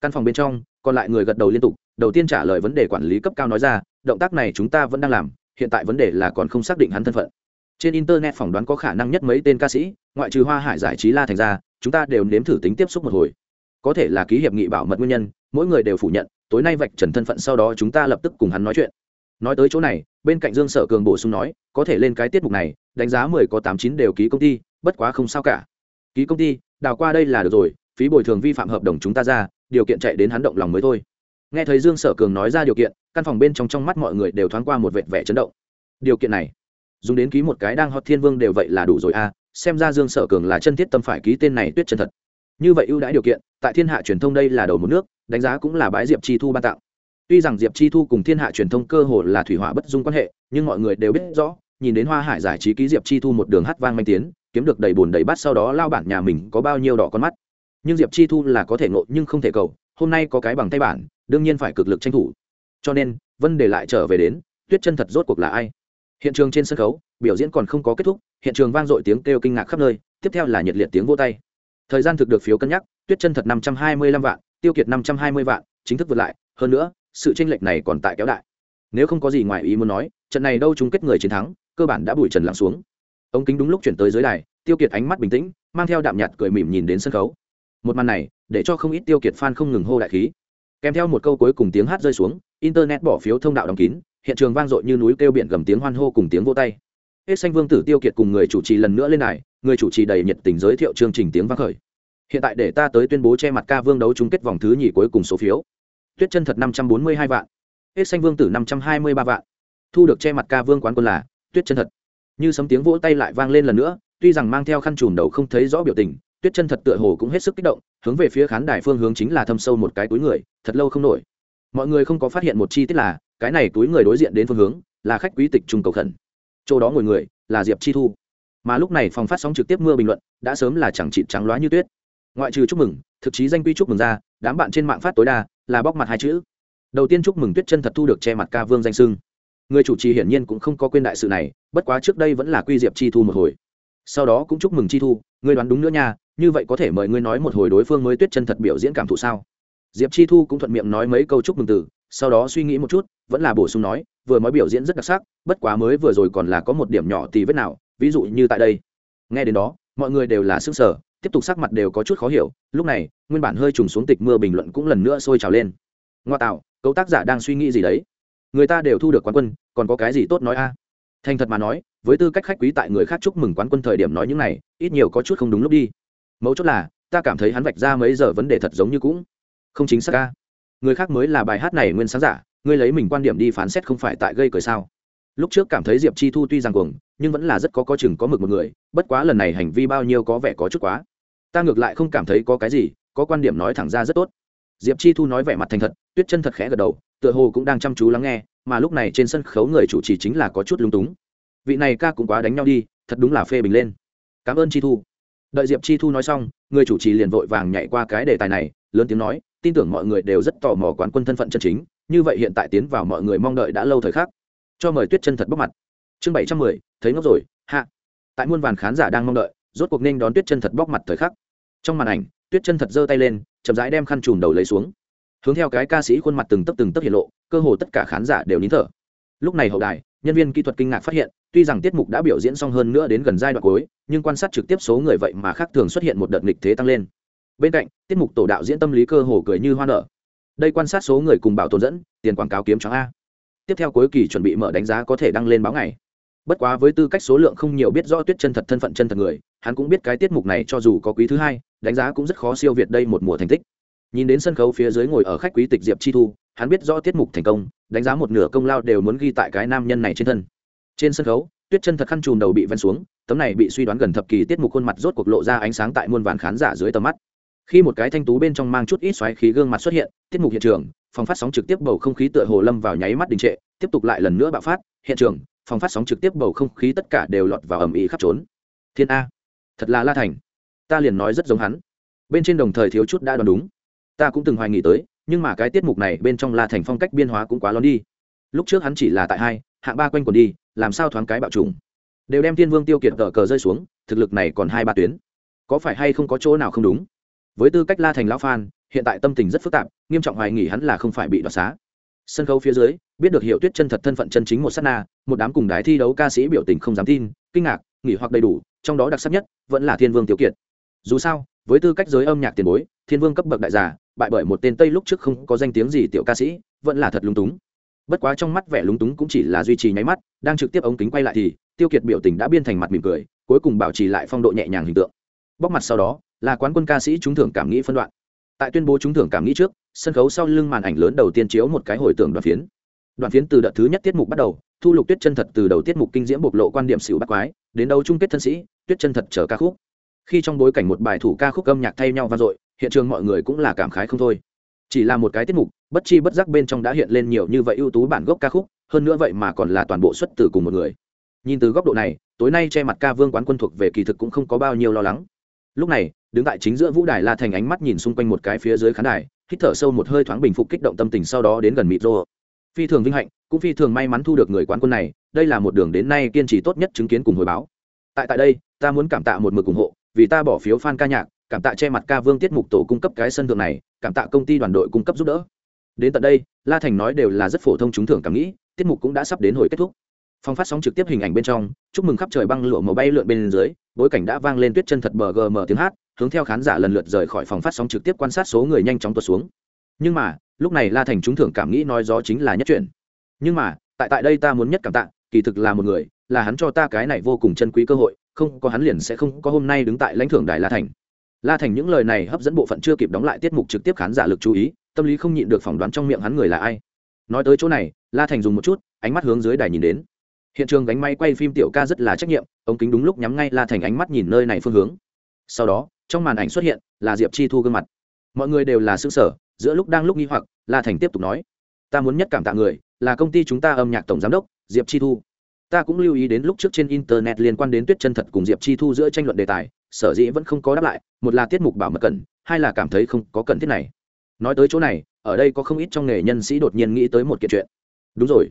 Căn phòng bên trong còn lại người gật đầu liên tục, đầu tiên trả lời vấn đề quản lý cấp cao nói ra, động tác này chúng ta vẫn đang làm, hiện tại vấn đề là còn không xác định hắn thân phận. Trên internet phỏng đoán có khả năng nhất mấy tên ca sĩ, ngoại trừ hoa hải giải trí la thành ra, chúng ta đều nếm thử tính tiếp xúc một hồi. Có thể là ký hiệp nghị bảo mật nguyên nhân, mỗi người đều phủ nhận, tối nay vạch trần thân phận sau đó chúng ta lập tức cùng hắn nói chuyện. Nói tới chỗ này, bên cạnh dương sở cường bổ sung nói, có thể lên cái tiết mục này, đánh giá mười có tám chín đều ký công ty, bất quá không sao cả. Ký công ty, đào qua đây là được rồi phí bồi thường vi phạm hợp đồng chúng ta ra điều kiện chạy đến hắn động lòng mới thôi. Nghe thấy dương sở cường nói ra điều kiện căn phòng bên trong trong mắt mọi người đều thoáng qua một vệt vẻ chấn động. Điều kiện này dùng đến ký một cái đang hot thiên vương đều vậy là đủ rồi a à, xem ra dương sở cường là chân thiết tâm phải ký tên này tuyết chân thật. Như vậy ưu đãi điều kiện tại thiên hạ truyền thông đây là đầu một nước đánh giá cũng là bãi diệp chi thu ban tặng. Tuy rằng diệp chi thu cùng thiên hạ truyền thông cơ hồ là thủy hỏa bất dung quan hệ nhưng mọi người đều biết rõ nhìn đến hoa hải giải trí ký diệp chi thu một đường hát vang manh tiến kiếm được đầy bùn đầy bát sau đó lao bản nhà mình có bao nhiêu đỏ con mắt nhưng diệp chi thu là có thể ngộ nhưng không thể cầu, hôm nay có cái bằng tay bản, đương nhiên phải cực lực tranh thủ. Cho nên, vân để lại trở về đến, tuyết chân thật rốt cuộc là ai? Hiện trường trên sân khấu, biểu diễn còn không có kết thúc, hiện trường vang dội tiếng kêu kinh ngạc khắp nơi, tiếp theo là nhiệt liệt tiếng vô tay. Thời gian thực được phiếu cân nhắc, tuyết chân thật năm trăm hai mươi lăm vạn, tiêu kiệt năm trăm hai mươi vạn, chính thức vượt lại, hơn nữa, sự tranh lệch này còn tại kéo đại. Nếu không có gì ngoài ý muốn nói, trận này đâu chung kết người chiến thắng, cơ bản đã bụi trần lặng xuống. Ống kính đúng lúc chuyển tới dưới đài, tiêu kiệt ánh mắt bình tĩnh, mang theo đạm nhạt cười mỉm nhìn đến sân khấu một màn này để cho không ít tiêu kiệt fan không ngừng hô đại khí. Kèm theo một câu cuối cùng tiếng hát rơi xuống, internet bỏ phiếu thông đạo đóng kín, hiện trường vang dội như núi kêu biển gầm tiếng hoan hô cùng tiếng vô tay. Hết xanh vương tử tiêu kiệt cùng người chủ trì lần nữa lên đài, người chủ trì đầy nhiệt tình giới thiệu chương trình tiếng vang khởi. Hiện tại để ta tới tuyên bố che mặt ca vương đấu chung kết vòng thứ nhì cuối cùng số phiếu. Tuyết chân thật năm trăm bốn mươi hai vạn, hết xanh vương tử năm trăm hai mươi ba vạn. Thu được che mặt ca vương quán quân là tuyết chân thật. Như sấm tiếng vỗ tay lại vang lên lần nữa, tuy rằng mang theo khăn trùm đầu không thấy rõ biểu tình tuyết chân thật tựa hồ cũng hết sức kích động, hướng về phía khán đài phương hướng chính là thâm sâu một cái túi người, thật lâu không nổi. Mọi người không có phát hiện một chi tiết là, cái này túi người đối diện đến phương hướng, là khách quý tịch trung cầu khẩn. Chỗ đó ngồi người, là diệp chi thu. Mà lúc này phòng phát sóng trực tiếp mưa bình luận, đã sớm là chẳng chịt trắng loá như tuyết. Ngoại trừ chúc mừng, thực chí danh quy chúc mừng ra, đám bạn trên mạng phát tối đa, là bóc mặt hai chữ. Đầu tiên chúc mừng tuyết chân thật thu được che mặt ca vương danh sưng. Người chủ trì hiển nhiên cũng không có quên đại sự này, bất quá trước đây vẫn là quy diệp chi thu một hồi. Sau đó cũng chúc mừng chi thu ngươi đoán đúng nữa nha, như vậy có thể mời ngươi nói một hồi đối phương mới tuyết chân thật biểu diễn cảm thụ sao? Diệp chi thu cũng thuận miệng nói mấy câu chúc mừng từ, sau đó suy nghĩ một chút, vẫn là bổ sung nói, vừa mới biểu diễn rất đặc sắc, bất quá mới vừa rồi còn là có một điểm nhỏ thì vết nào, ví dụ như tại đây. Nghe đến đó, mọi người đều là sức sở tiếp tục sắc mặt đều có chút khó hiểu, lúc này, nguyên bản hơi trùng xuống tịch mưa bình luận cũng lần nữa sôi trào lên. Ngoa tạo, cấu tác giả đang suy nghĩ gì đấy? Người ta đều thu được quán quân, còn có cái gì tốt nói a? Thành thật mà nói, với tư cách khách quý tại người khác chúc mừng quán quân thời điểm nói những này, ít nhiều có chút không đúng lúc đi. Mấu chốt là, ta cảm thấy hắn vạch ra mấy giờ vấn đề thật giống như cũng không chính xác ca người khác mới là bài hát này nguyên sáng giả, ngươi lấy mình quan điểm đi phán xét không phải tại gây cười sao? Lúc trước cảm thấy diệp chi thu tuy rằng cuồng, nhưng vẫn là rất có có chừng có mực một người, bất quá lần này hành vi bao nhiêu có vẻ có chút quá. Ta ngược lại không cảm thấy có cái gì, có quan điểm nói thẳng ra rất tốt. Diệp chi thu nói vẻ mặt thành thật, tuyết chân thật khẽ gật đầu tựa hồ cũng đang chăm chú lắng nghe, mà lúc này trên sân khấu người chủ trì chính là có chút lúng túng. Vị này ca cũng quá đánh nhau đi, thật đúng là phê bình lên. Cảm ơn chi thu. Đợi diệp chi thu nói xong, người chủ trì liền vội vàng nhảy qua cái đề tài này, lớn tiếng nói, tin tưởng mọi người đều rất tò mò quán quân thân phận chân chính, như vậy hiện tại tiến vào mọi người mong đợi đã lâu thời khắc. Cho mời tuyết chân thật bóc mặt. Chương bảy trăm mười, thấy ngốc rồi, hạ. Tại muôn vàn khán giả đang mong đợi, rốt cuộc nên đón tuyết chân thật bóc mặt thời khắc. Trong màn ảnh, tuyết chân thật giơ tay lên, chậm rãi đem khăn trùm đầu lấy xuống hướng theo cái ca sĩ khuôn mặt từng tấc từng tấc hiện lộ, cơ hồ tất cả khán giả đều nín thở. Lúc này hậu đài, nhân viên kỹ thuật kinh ngạc phát hiện, tuy rằng tiết mục đã biểu diễn xong hơn nữa đến gần giai đoạn cuối, nhưng quan sát trực tiếp số người vậy mà khác thường xuất hiện một đợt nghịch thế tăng lên. Bên cạnh, tiết mục tổ đạo diễn tâm lý cơ hồ cười như hoa nở. Đây quan sát số người cùng bảo tồn dẫn, tiền quảng cáo kiếm cho a. Tiếp theo cuối kỳ chuẩn bị mở đánh giá có thể đăng lên báo ngày. Bất quá với tư cách số lượng không nhiều biết rõ tuyết chân thật thân phận chân thật người, hắn cũng biết cái tiết mục này cho dù có quý thứ hai, đánh giá cũng rất khó siêu việt đây một mùa thành tích nhìn đến sân khấu phía dưới ngồi ở khách quý tịch diệp chi thu, hắn biết rõ tiết mục thành công, đánh giá một nửa công lao đều muốn ghi tại cái nam nhân này trên thân. Trên sân khấu, tuyết chân thật khăn chùm đầu bị ven xuống, tấm này bị suy đoán gần thập kỳ tiết mục khuôn mặt rốt cuộc lộ ra ánh sáng tại muôn vàn khán giả dưới tầm mắt. Khi một cái thanh tú bên trong mang chút ít xoáy khí gương mặt xuất hiện, tiết mục hiện trường, phòng phát sóng trực tiếp bầu không khí tựa hồ lâm vào nháy mắt đình trệ, tiếp tục lại lần nữa bạo phát, hiện trường, phòng phát sóng trực tiếp bầu không khí tất cả đều lọt vào ầm ĩ khắp trốn. Thiên a, thật là la thành. Ta liền nói rất giống hắn. Bên trên đồng thời thiếu chút đã đoán đúng ta cũng từng hoài nghi tới, nhưng mà cái tiết mục này bên trong la thành phong cách biên hóa cũng quá lón đi. Lúc trước hắn chỉ là tại hai, hạng ba quanh quần đi, làm sao thoáng cái bạo trùng. Đều đem thiên vương tiêu kiệt tờ cờ rơi xuống, thực lực này còn hai ba tuyến. Có phải hay không có chỗ nào không đúng? Với tư cách la thành lão phan hiện tại tâm tình rất phức tạp, nghiêm trọng hoài nghỉ hắn là không phải bị đoạt xá. Sân khấu phía dưới, biết được hiệu tuyết chân thật thân phận chân chính một s á t na, một đám cùng đái thi đấu ca sĩ biểu tình không dám tin, kinh ngạc, nghỉ hoặc đầy đủ, trong đó đặc sắc nhất vẫn là thiên vương tiêu kiệt. Dù sao, với tư cách giới âm nhạc tiền bối, thiên vương cấp bậc đại giả bại bởi một tên tây lúc trước không có danh tiếng gì tiểu ca sĩ, vẫn là thật lúng túng. Bất quá trong mắt vẻ lúng túng cũng chỉ là duy trì nháy mắt, đang trực tiếp ống kính quay lại thì, tiêu kiệt biểu tình đã biên thành mặt mỉm cười, cuối cùng bảo trì lại phong độ nhẹ nhàng hình tượng. Bóc mặt sau đó, là quán quân ca sĩ trúng thưởng cảm nghĩ phân đoạn. Tại tuyên bố trúng thưởng cảm nghĩ trước, sân khấu sau lưng màn ảnh lớn đầu tiên chiếu một cái hồi tưởng đoạn phiến. Đoạn phiến từ đợt thứ nhất tiết mục bắt đầu, thu lục tuyết chân thật từ đầu tiết mục kinh diễm bộc lộ quan điểm xỉu bắt quái, đến đầu chung kết thân sĩ, tuyết chân thật chờ ca khúc. Khi trong bối cảnh một bài thủ ca khúc âm nhạc thay nhau vang dội hiện trường mọi người cũng là cảm khái không thôi. Chỉ là một cái tiết mục, bất chi bất giác bên trong đã hiện lên nhiều như vậy ưu tú bản gốc ca khúc, hơn nữa vậy mà còn là toàn bộ xuất từ cùng một người. Nhìn từ góc độ này, tối nay che mặt ca vương quán quân thuộc về kỳ thực cũng không có bao nhiêu lo lắng. Lúc này, đứng tại chính giữa vũ đài la thành ánh mắt nhìn xung quanh một cái phía dưới khán đài, hít thở sâu một hơi thoáng bình phục kích động tâm tình sau đó đến gần mịt rô. Phi thường vinh hạnh, cũng phi thường may mắn thu được người quán quân này, đây là một đường đến nay kiên trì tốt nhất chứng kiến cùng hồi báo. Tại tại đây, ta muốn cảm tạ một mực ủng hộ, vì ta bỏ phiếu fan ca nhạc cảm tạ che mặt ca vương tiết mục tổ cung cấp cái sân thượng này, cảm tạ công ty đoàn đội cung cấp giúp đỡ. Đến tận đây, la thành nói đều là rất phổ thông trúng thưởng cảm nghĩ, tiết mục cũng đã sắp đến hồi kết thúc. Phong phát sóng trực tiếp hình ảnh bên trong, chúc mừng khắp trời băng lụa màu bay lượn bên dưới, bối cảnh đã vang lên tuyết chân thật bờ gm tiếng hát, hướng theo khán giả lần lượt rời khỏi phòng phát sóng trực tiếp quan sát số người nhanh chóng tuột xuống. Nhưng mà, lúc này la thành trúng thưởng cảm nghĩ nói gió chính là nhất chuyện. Nhưng mà, tại tại đây ta muốn nhất cảm tạ, kỳ thực là một người, là hắn cho ta cái này vô cùng chân quý cơ hội, không có hắn liền sẽ không có hôm nay đứng tại lãnh thưởng đài la thành la thành những lời này hấp dẫn bộ phận chưa kịp đóng lại tiết mục trực tiếp khán giả lực chú ý, tâm lý không nhịn được phỏng đoán trong miệng hắn người là ai. Nói tới chỗ này, la thành dùng một chút, ánh mắt hướng dưới đài nhìn đến. Hiện trường gánh máy quay phim tiểu ca rất là trách nhiệm ống kính đúng lúc nhắm ngay la thành ánh mắt nhìn nơi này phương hướng. Sau đó, trong màn ảnh xuất hiện, là diệp chi thu gương mặt. Mọi người đều là xứ sở giữa lúc đang lúc nghi hoặc, la thành tiếp tục nói, ta muốn nhất cảm tạ người, là công ty chúng ta âm nhạc tổng giám đốc, diệp chi thu ta cũng lưu ý đến lúc trước trên internet liên quan đến tuyết chân thật cùng diệp chi thu giữa tranh luận đề tài, sở dĩ vẫn không có đáp lại, một là tiết mục bảo mật cần, hai là cảm thấy không có cần thiết này. Nói tới chỗ này, ở đây có không ít trong nghề nhân sĩ đột nhiên nghĩ tới một kiện chuyện. Đúng rồi,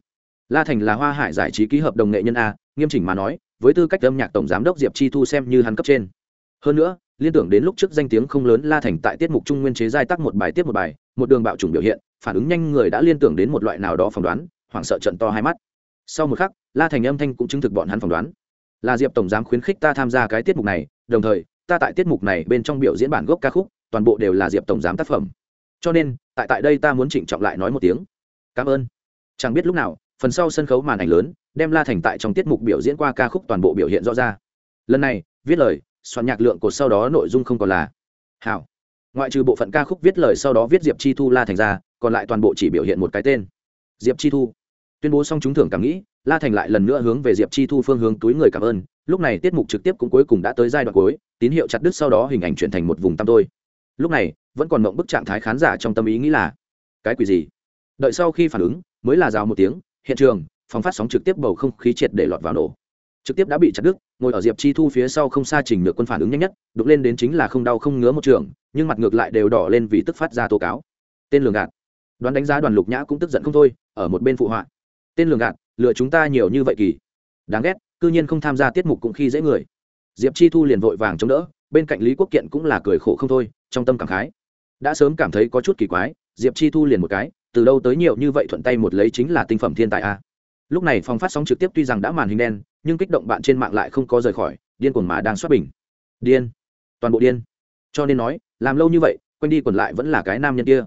la thành là hoa hải giải trí ký hợp đồng nghệ nhân a, nghiêm chỉnh mà nói, với tư cách âm nhạc tổng giám đốc diệp chi thu xem như hắn cấp trên. Hơn nữa, liên tưởng đến lúc trước danh tiếng không lớn la thành tại tiết mục trung nguyên chế giai tắc một bài tiếp một bài, một đường bạo chủng biểu hiện, phản ứng nhanh người đã liên tưởng đến một loại nào đó phỏng đoán, hoảng sợ trận to hai mắt. Sau một khắc la thành âm thanh cũng chứng thực bọn hắn phỏng đoán. Là diệp tổng giám khuyến khích ta tham gia cái tiết mục này, đồng thời, ta tại tiết mục này bên trong biểu diễn bản gốc ca khúc, toàn bộ đều là diệp tổng giám tác phẩm. Cho nên, tại tại đây ta muốn trịnh trọng lại nói một tiếng. Cảm ơn. Chẳng biết lúc nào, phần sau sân khấu màn ảnh lớn, đem la thành tại trong tiết mục biểu diễn qua ca khúc toàn bộ biểu hiện rõ ra. Lần này, viết lời, soạn nhạc lượng cột sau đó nội dung không còn là hảo. Ngoại trừ bộ phận ca khúc viết lời sau đó viết diệp chi thu la thành ra, còn lại toàn bộ chỉ biểu hiện một cái tên. Diệp chi thu. Tuyên bố xong trúng thưởng cảm nghĩ la thành lại lần nữa hướng về diệp chi thu phương hướng túi người cảm ơn. Lúc này tiết mục trực tiếp cũng cuối cùng đã tới giai đoạn cuối, tín hiệu chặt đứt sau đó hình ảnh chuyển thành một vùng tăm tôi. Lúc này, vẫn còn mộng bức trạng thái khán giả trong tâm ý nghĩ là, cái quỷ gì? Đợi sau khi phản ứng, mới là rào một tiếng, hiện trường, phòng phát sóng trực tiếp bầu không khí triệt để lọt vào nổ. Trực tiếp đã bị chặt đứt, ngồi ở diệp chi thu phía sau không xa trình được quân phản ứng nhanh nhất, đục lên đến chính là không đau không ngứa một trường, nhưng mặt ngược lại đều đỏ lên vì tức phát ra tố cáo. Tên lường gạt. Đoán đánh giá đoàn lục nhã cũng tức giận không thôi, ở một bên phụ họa. Tên lường gạt lừa chúng ta nhiều như vậy kỳ. Đáng ghét, cư nhiên không tham gia tiết mục cũng khi dễ người. Diệp chi thu liền vội vàng chống đỡ, bên cạnh lý quốc kiện cũng là cười khổ không thôi, trong tâm cảm khái. Đã sớm cảm thấy có chút kỳ quái, diệp chi thu liền một cái, từ đâu tới nhiều như vậy thuận tay một lấy chính là tinh phẩm thiên tài a. Lúc này phòng phát sóng trực tiếp tuy rằng đã màn hình đen, nhưng kích động bạn trên mạng lại không có rời khỏi, điên cuồng mà đang xuất bình. Điên. Toàn bộ điên. Cho nên nói, làm lâu như vậy quanh đi quẩn lại vẫn là cái nam nhân kia.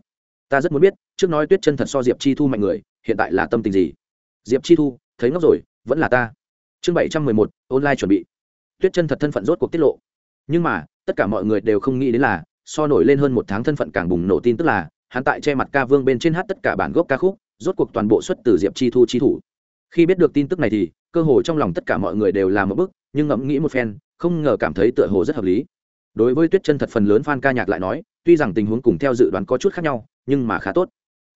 Ta rất muốn biết, trước nói tuyết chân thật so diệp chi thu mạnh người, hiện tại là tâm tình gì? Diệp chi thu, thấy ngốc rồi, vẫn là ta. Chương bảy trăm mười một, online chuẩn bị. Tuyết chân thật thân phận rốt cuộc tiết lộ. Nhưng mà, tất cả mọi người đều không nghĩ đến là, so nổi lên hơn một tháng thân phận càng bùng nổ tin tức là, hắn tại che mặt ca vương bên trên hát tất cả bản gốc ca khúc, rốt cuộc toàn bộ xuất từ diệp chi thu chi thủ. Khi biết được tin tức này thì, cơ hồ trong lòng tất cả mọi người đều làm một bức, nhưng ngẫm nghĩ một phen, không ngờ cảm thấy tựa hồ rất hợp lý. Đối với tuyết chân thật phần lớn fan ca nhạc lại nói, tuy rằng tình huống cùng theo dự đoán có chút khác nhau, nhưng mà khá tốt.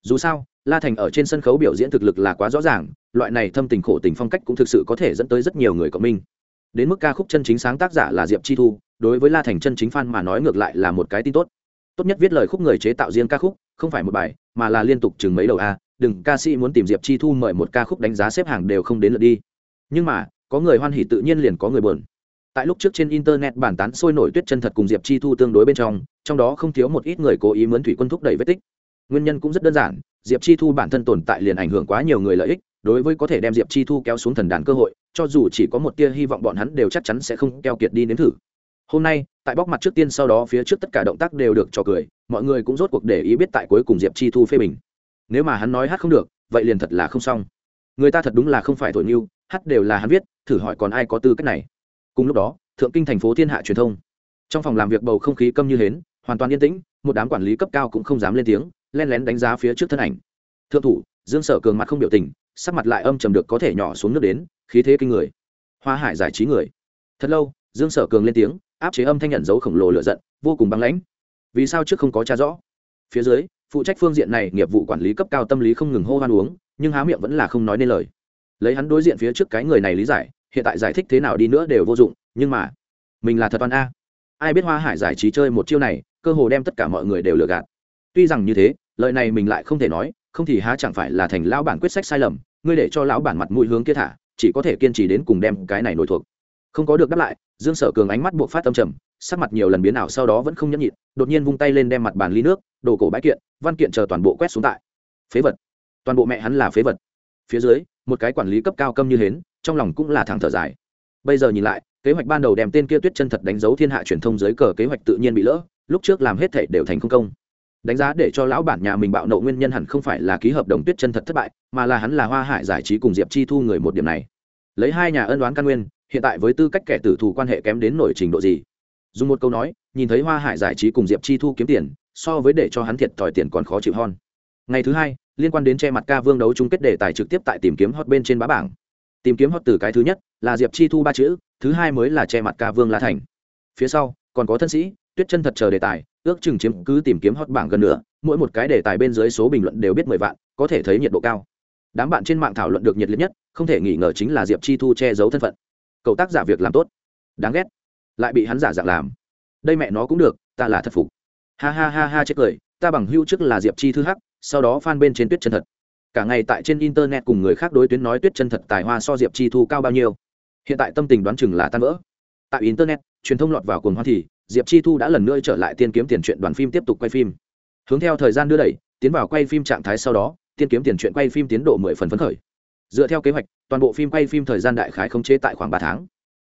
Dù sao, la thành ở trên sân khấu biểu diễn thực lực là quá rõ ràng loại này thâm tình khổ tình phong cách cũng thực sự có thể dẫn tới rất nhiều người cộng minh. Đến mức ca khúc chân chính sáng tác giả là diệp chi thu, đối với la thành chân chính fan mà nói ngược lại là một cái tin tốt. Tốt nhất viết lời khúc người chế tạo riêng ca khúc, không phải một bài, mà là liên tục chừng mấy đầu a, đừng, ca sĩ muốn tìm diệp chi thu mời một ca khúc đánh giá xếp hàng đều không đến lượt đi. Nhưng mà, có người hoan hỉ tự nhiên liền có người buồn. Tại lúc trước trên internet bản tán sôi nổi tuyết chân thật cùng diệp chi thu tương đối bên trong trong đó không thiếu một ít người cố ý mướn thủy quân thúc đẩy vết tích. Nguyên nhân cũng rất đơn giản, diệp chi thu bản thân tồn tại liền ảnh hưởng quá nhiều người lợi ích đối với có thể đem diệp chi thu kéo xuống thần đàn cơ hội, cho dù chỉ có một tia hy vọng bọn hắn đều chắc chắn sẽ không keo kiệt đi đến thử. Hôm nay, tại bóc mặt trước tiên sau đó phía trước tất cả động tác đều được cho cười, mọi người cũng rốt cuộc để ý biết tại cuối cùng diệp chi thu phê bình. Nếu mà hắn nói hát không được, vậy liền thật là không xong. Người ta thật đúng là không phải thổi mưu hát đều là hắn viết, thử hỏi còn ai có tư cách này. Cùng lúc đó, thượng kinh thành phố thiên hạ truyền thông. Trong phòng làm việc bầu không khí câm như hến, hoàn toàn yên tĩnh, một đám quản lý cấp cao cũng không dám lên tiếng len lén đánh giá phía trước thân ảnh thượng thủ, dương sở cường mặt không biểu tình, sắc mặt lại âm trầm được có thể nhỏ xuống nước đến, khí thế kinh người. Hoa hải giải trí người. Thật lâu, dương sở cường lên tiếng, áp chế âm thanh nhận dấu khổng lồ lựa giận, vô cùng băng lãnh. Vì sao trước không có cha rõ? Phía dưới, phụ trách phương diện này nghiệp vụ quản lý cấp cao tâm lý không ngừng hô hoan uống, nhưng há miệng vẫn là không nói nên lời. Lấy hắn đối diện phía trước cái người này lý giải, hiện tại giải thích thế nào đi nữa đều vô dụng, nhưng mà, mình là thật toàn a. Ai biết hoa hải giải trí chơi một chiêu này, cơ hồ đem tất cả mọi người đều lừa gạt. Tuy rằng như thế lợi này mình lại không thể nói không thì há chẳng phải là thành lão bản quyết sách sai lầm, ngươi để cho lão bản mặt mũi hướng kia thả, chỉ có thể kiên trì đến cùng đem cái này nổi thuộc. Không có được đáp lại, dương sở cường ánh mắt buộc phát tâm trầm, sắc mặt nhiều lần biến ảo sau đó vẫn không nhẫn nhịn, đột nhiên vung tay lên đem mặt bàn ly nước, đồ cổ bãi kiện, văn kiện chờ toàn bộ quét xuống tại. Phế vật. Toàn bộ mẹ hắn là phế vật. Phía dưới, một cái quản lý cấp cao câm như hến, trong lòng cũng là thẳng thở dài. Bây giờ nhìn lại, kế hoạch ban đầu đem tên kia tuyết chân thật đánh dấu thiên hạ truyền thông dưới cờ kế hoạch tự nhiên bị lỡ, lúc trước làm hết thể đều thành không công đánh giá để cho lão bản nhà mình bạo nộ nguyên nhân hẳn không phải là ký hợp đồng tuyết chân thật thất bại, mà là hắn là hoa hải giải trí cùng diệp chi thu người một điểm này. Lấy hai nhà ân đoán căn nguyên, hiện tại với tư cách kẻ tử thù quan hệ kém đến nổi trình độ gì? Dùng một câu nói, nhìn thấy hoa hải giải trí cùng diệp chi thu kiếm tiền, so với để cho hắn thiệt thòi tiền còn khó chịu hơn. Ngày thứ hai, liên quan đến che mặt ca vương đấu chung kết đề tài trực tiếp tại tìm kiếm hot bên trên bá bảng. Tìm kiếm hot từ cái thứ nhất là diệp chi thu ba chữ, thứ hai mới là che mặt ca vương la thành. Phía sau, còn có thân sĩ, tuyết chân thật chờ đề tài ước chừng chiếm cứ tìm kiếm hot bảng gần nửa, mỗi một cái đề tài bên dưới số bình luận đều biết mười vạn có thể thấy nhiệt độ cao. Đám bạn trên mạng thảo luận được nhiệt liệt nhất không thể nghi ngờ chính là diệp chi thu che giấu thân phận. Cậu tác giả việc làm tốt. Đáng ghét. Lại bị hắn giả dạng làm. Đây mẹ nó cũng được ta là thật phục. Ha ha ha ha chết cười ta bằng hưu trước là diệp chi thư hắc sau đó fan bên trên tuyết chân thật. Cả ngày tại trên internet cùng người khác đối tuyến nói tuyết chân thật tài hoa so diệp chi thu cao bao nhiêu. Hiện tại tâm tình đoán chừng là tan vỡ. Tại internet truyền thông lọt vào cuồng hoa thì diệp chi thu đã lần nữa trở lại tiên kiếm tiền truyện đoàn phim tiếp tục quay phim. Hướng theo thời gian đưa đẩy, tiến vào quay phim trạng thái sau đó, tiên kiếm tiền truyện quay phim tiến độ mười phần phấn khởi. Dựa theo kế hoạch, toàn bộ phim quay phim thời gian đại khái khống chế tại khoảng ba tháng.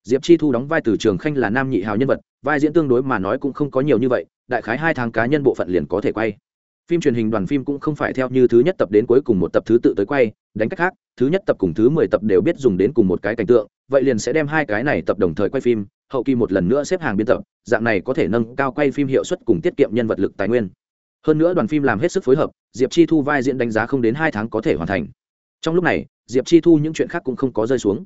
Diệp chi thu đóng vai từ trường khanh là nam nhị hào nhân vật, vai diễn tương đối mà nói cũng không có nhiều như vậy, đại khái hai tháng cá nhân bộ phận liền có thể quay. Phim truyền hình đoàn phim cũng không phải theo như thứ nhất tập đến cuối cùng một tập thứ tự tới quay, đánh cách khác, thứ nhất tập cùng thứ mười tập đều biết dùng đến cùng một cái cảnh tượng, vậy liền sẽ đem hai cái này tập đồng thời quay phim hậu kỳ một lần nữa xếp hàng biên tập, dạng này có thể nâng cao quay phim hiệu suất cùng tiết kiệm nhân vật lực tài nguyên. Hơn nữa đoàn phim làm hết sức phối hợp, diệp chi thu vai diễn đánh giá không đến hai tháng có thể hoàn thành. Trong lúc này, diệp chi thu những chuyện khác cũng không có rơi xuống.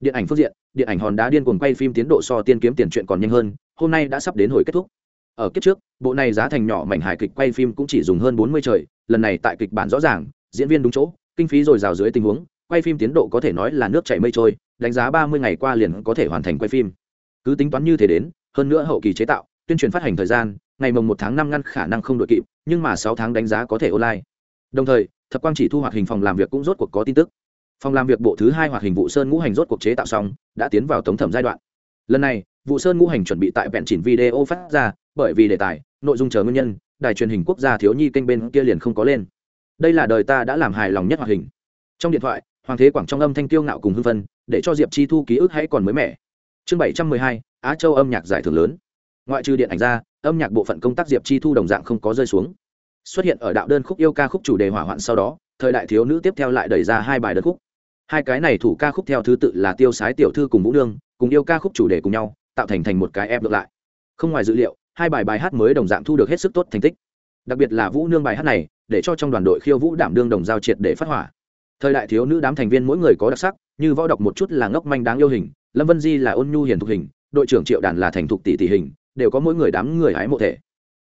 Điện ảnh phương diện, điện ảnh hòn đá điên cuồng quay phim tiến độ so tiên kiếm tiền chuyện còn nhanh hơn, hôm nay đã sắp đến hồi kết thúc. Ở kiếp trước, bộ này giá thành nhỏ mảnh hài kịch quay phim cũng chỉ dùng hơn bốn mươi trời, lần này tại kịch bản rõ ràng, diễn viên đúng chỗ, kinh phí dồi dào dưới tình huống, quay phim tiến độ có thể nói là nước chảy mây trôi, đánh giá ba mươi ngày qua liền có thể hoàn thành quay phim cứ tính toán như thế đến, hơn nữa hậu kỳ chế tạo, tuyên truyền phát hành thời gian, ngày mồng một tháng năm ngăn khả năng không đội kịp, nhưng mà sáu tháng đánh giá có thể online. Đồng thời, thập quang chỉ thu hoạt hình phòng làm việc cũng rốt cuộc có tin tức. Phòng làm việc bộ thứ hai hoạt hình vụ sơn ngũ hành rốt cuộc chế tạo xong, đã tiến vào tống thẩm giai đoạn. Lần này vụ sơn ngũ hành chuẩn bị tại vẹn chỉnh video phát ra, bởi vì đề tài, nội dung chờ nguyên nhân, đài truyền hình quốc gia thiếu nhi kênh bên kia liền không có lên. Đây là đời ta đã làm hài lòng nhất hoạt hình. Trong điện thoại, hoàng thế quảng trong âm thanh tiêu ngạo cùng hưng phân để cho diệp chi thu ký ức hãy còn mới mẻ chương bảy trăm mười hai, á châu âm nhạc giải thưởng lớn. Ngoại trừ điện ảnh ra, âm nhạc bộ phận công tác diệp chi thu đồng dạng không có rơi xuống. Xuất hiện ở đạo đơn khúc yêu ca khúc chủ đề hỏa hoạn sau đó, thời đại thiếu nữ tiếp theo lại đẩy ra hai bài đơn khúc. Hai cái này thủ ca khúc theo thứ tự là tiêu sái tiểu thư cùng vũ Nương, cùng yêu ca khúc chủ đề cùng nhau, tạo thành thành một cái ép ngược lại. Không ngoài dữ liệu, hai bài bài hát mới đồng dạng thu được hết sức tốt thành tích. Đặc biệt là vũ nương bài hát này, để cho trong đoàn đội khiêu vũ đảm đương đồng giao triệt để phát hỏa. Thời đại thiếu nữ đám thành viên mỗi người có đặc sắc, như võ đọc một chút là ngốc manh đáng yêu hình lâm vân di là ôn nhu hiền thục hình, đội trưởng triệu đàn là thành thục tỷ tỷ hình, đều có mỗi người đám người hái mộ thể.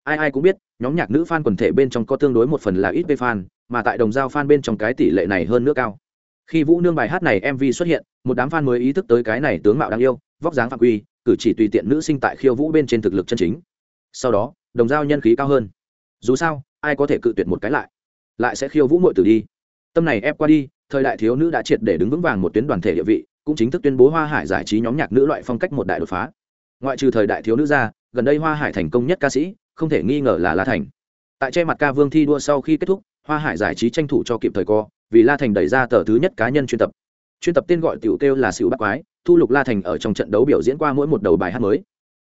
Ai ai cũng biết, nhóm nhạc nữ fan quần thể bên trong có tương đối một phần là ít về fan, mà tại đồng giao fan bên trong cái tỷ lệ này hơn nữa cao. Khi vũ nương bài hát này mv xuất hiện, một đám fan mới ý thức tới cái này tướng mạo đáng yêu, vóc dáng phạm quy, cử chỉ tùy tiện nữ sinh tại khiêu vũ bên trên thực lực chân chính. Sau đó, đồng giao nhân khí cao hơn. Dù sao, ai có thể cự tuyệt một cái lại? Lại sẽ khiêu vũ mội tử đi. Tâm này ép qua đi, thời đại thiếu nữ đã triệt để đứng vững vàng một tuyến đoàn thể địa vị cũng chính thức tuyên bố hoa hải giải trí nhóm nhạc nữ loại phong cách một đại đột phá. Ngoại trừ thời đại thiếu nữ ra, gần đây hoa hải thành công nhất ca sĩ, không thể nghi ngờ là la thành. Tại che mặt ca vương thi đua sau khi kết thúc, hoa hải giải trí tranh thủ cho kịp thời co, vì la thành đẩy ra tờ thứ nhất cá nhân chuyên tập. Chuyên tập tên gọi tiểu kêu là sự bắt quái, thu lục la thành ở trong trận đấu biểu diễn qua mỗi một đầu bài hát mới.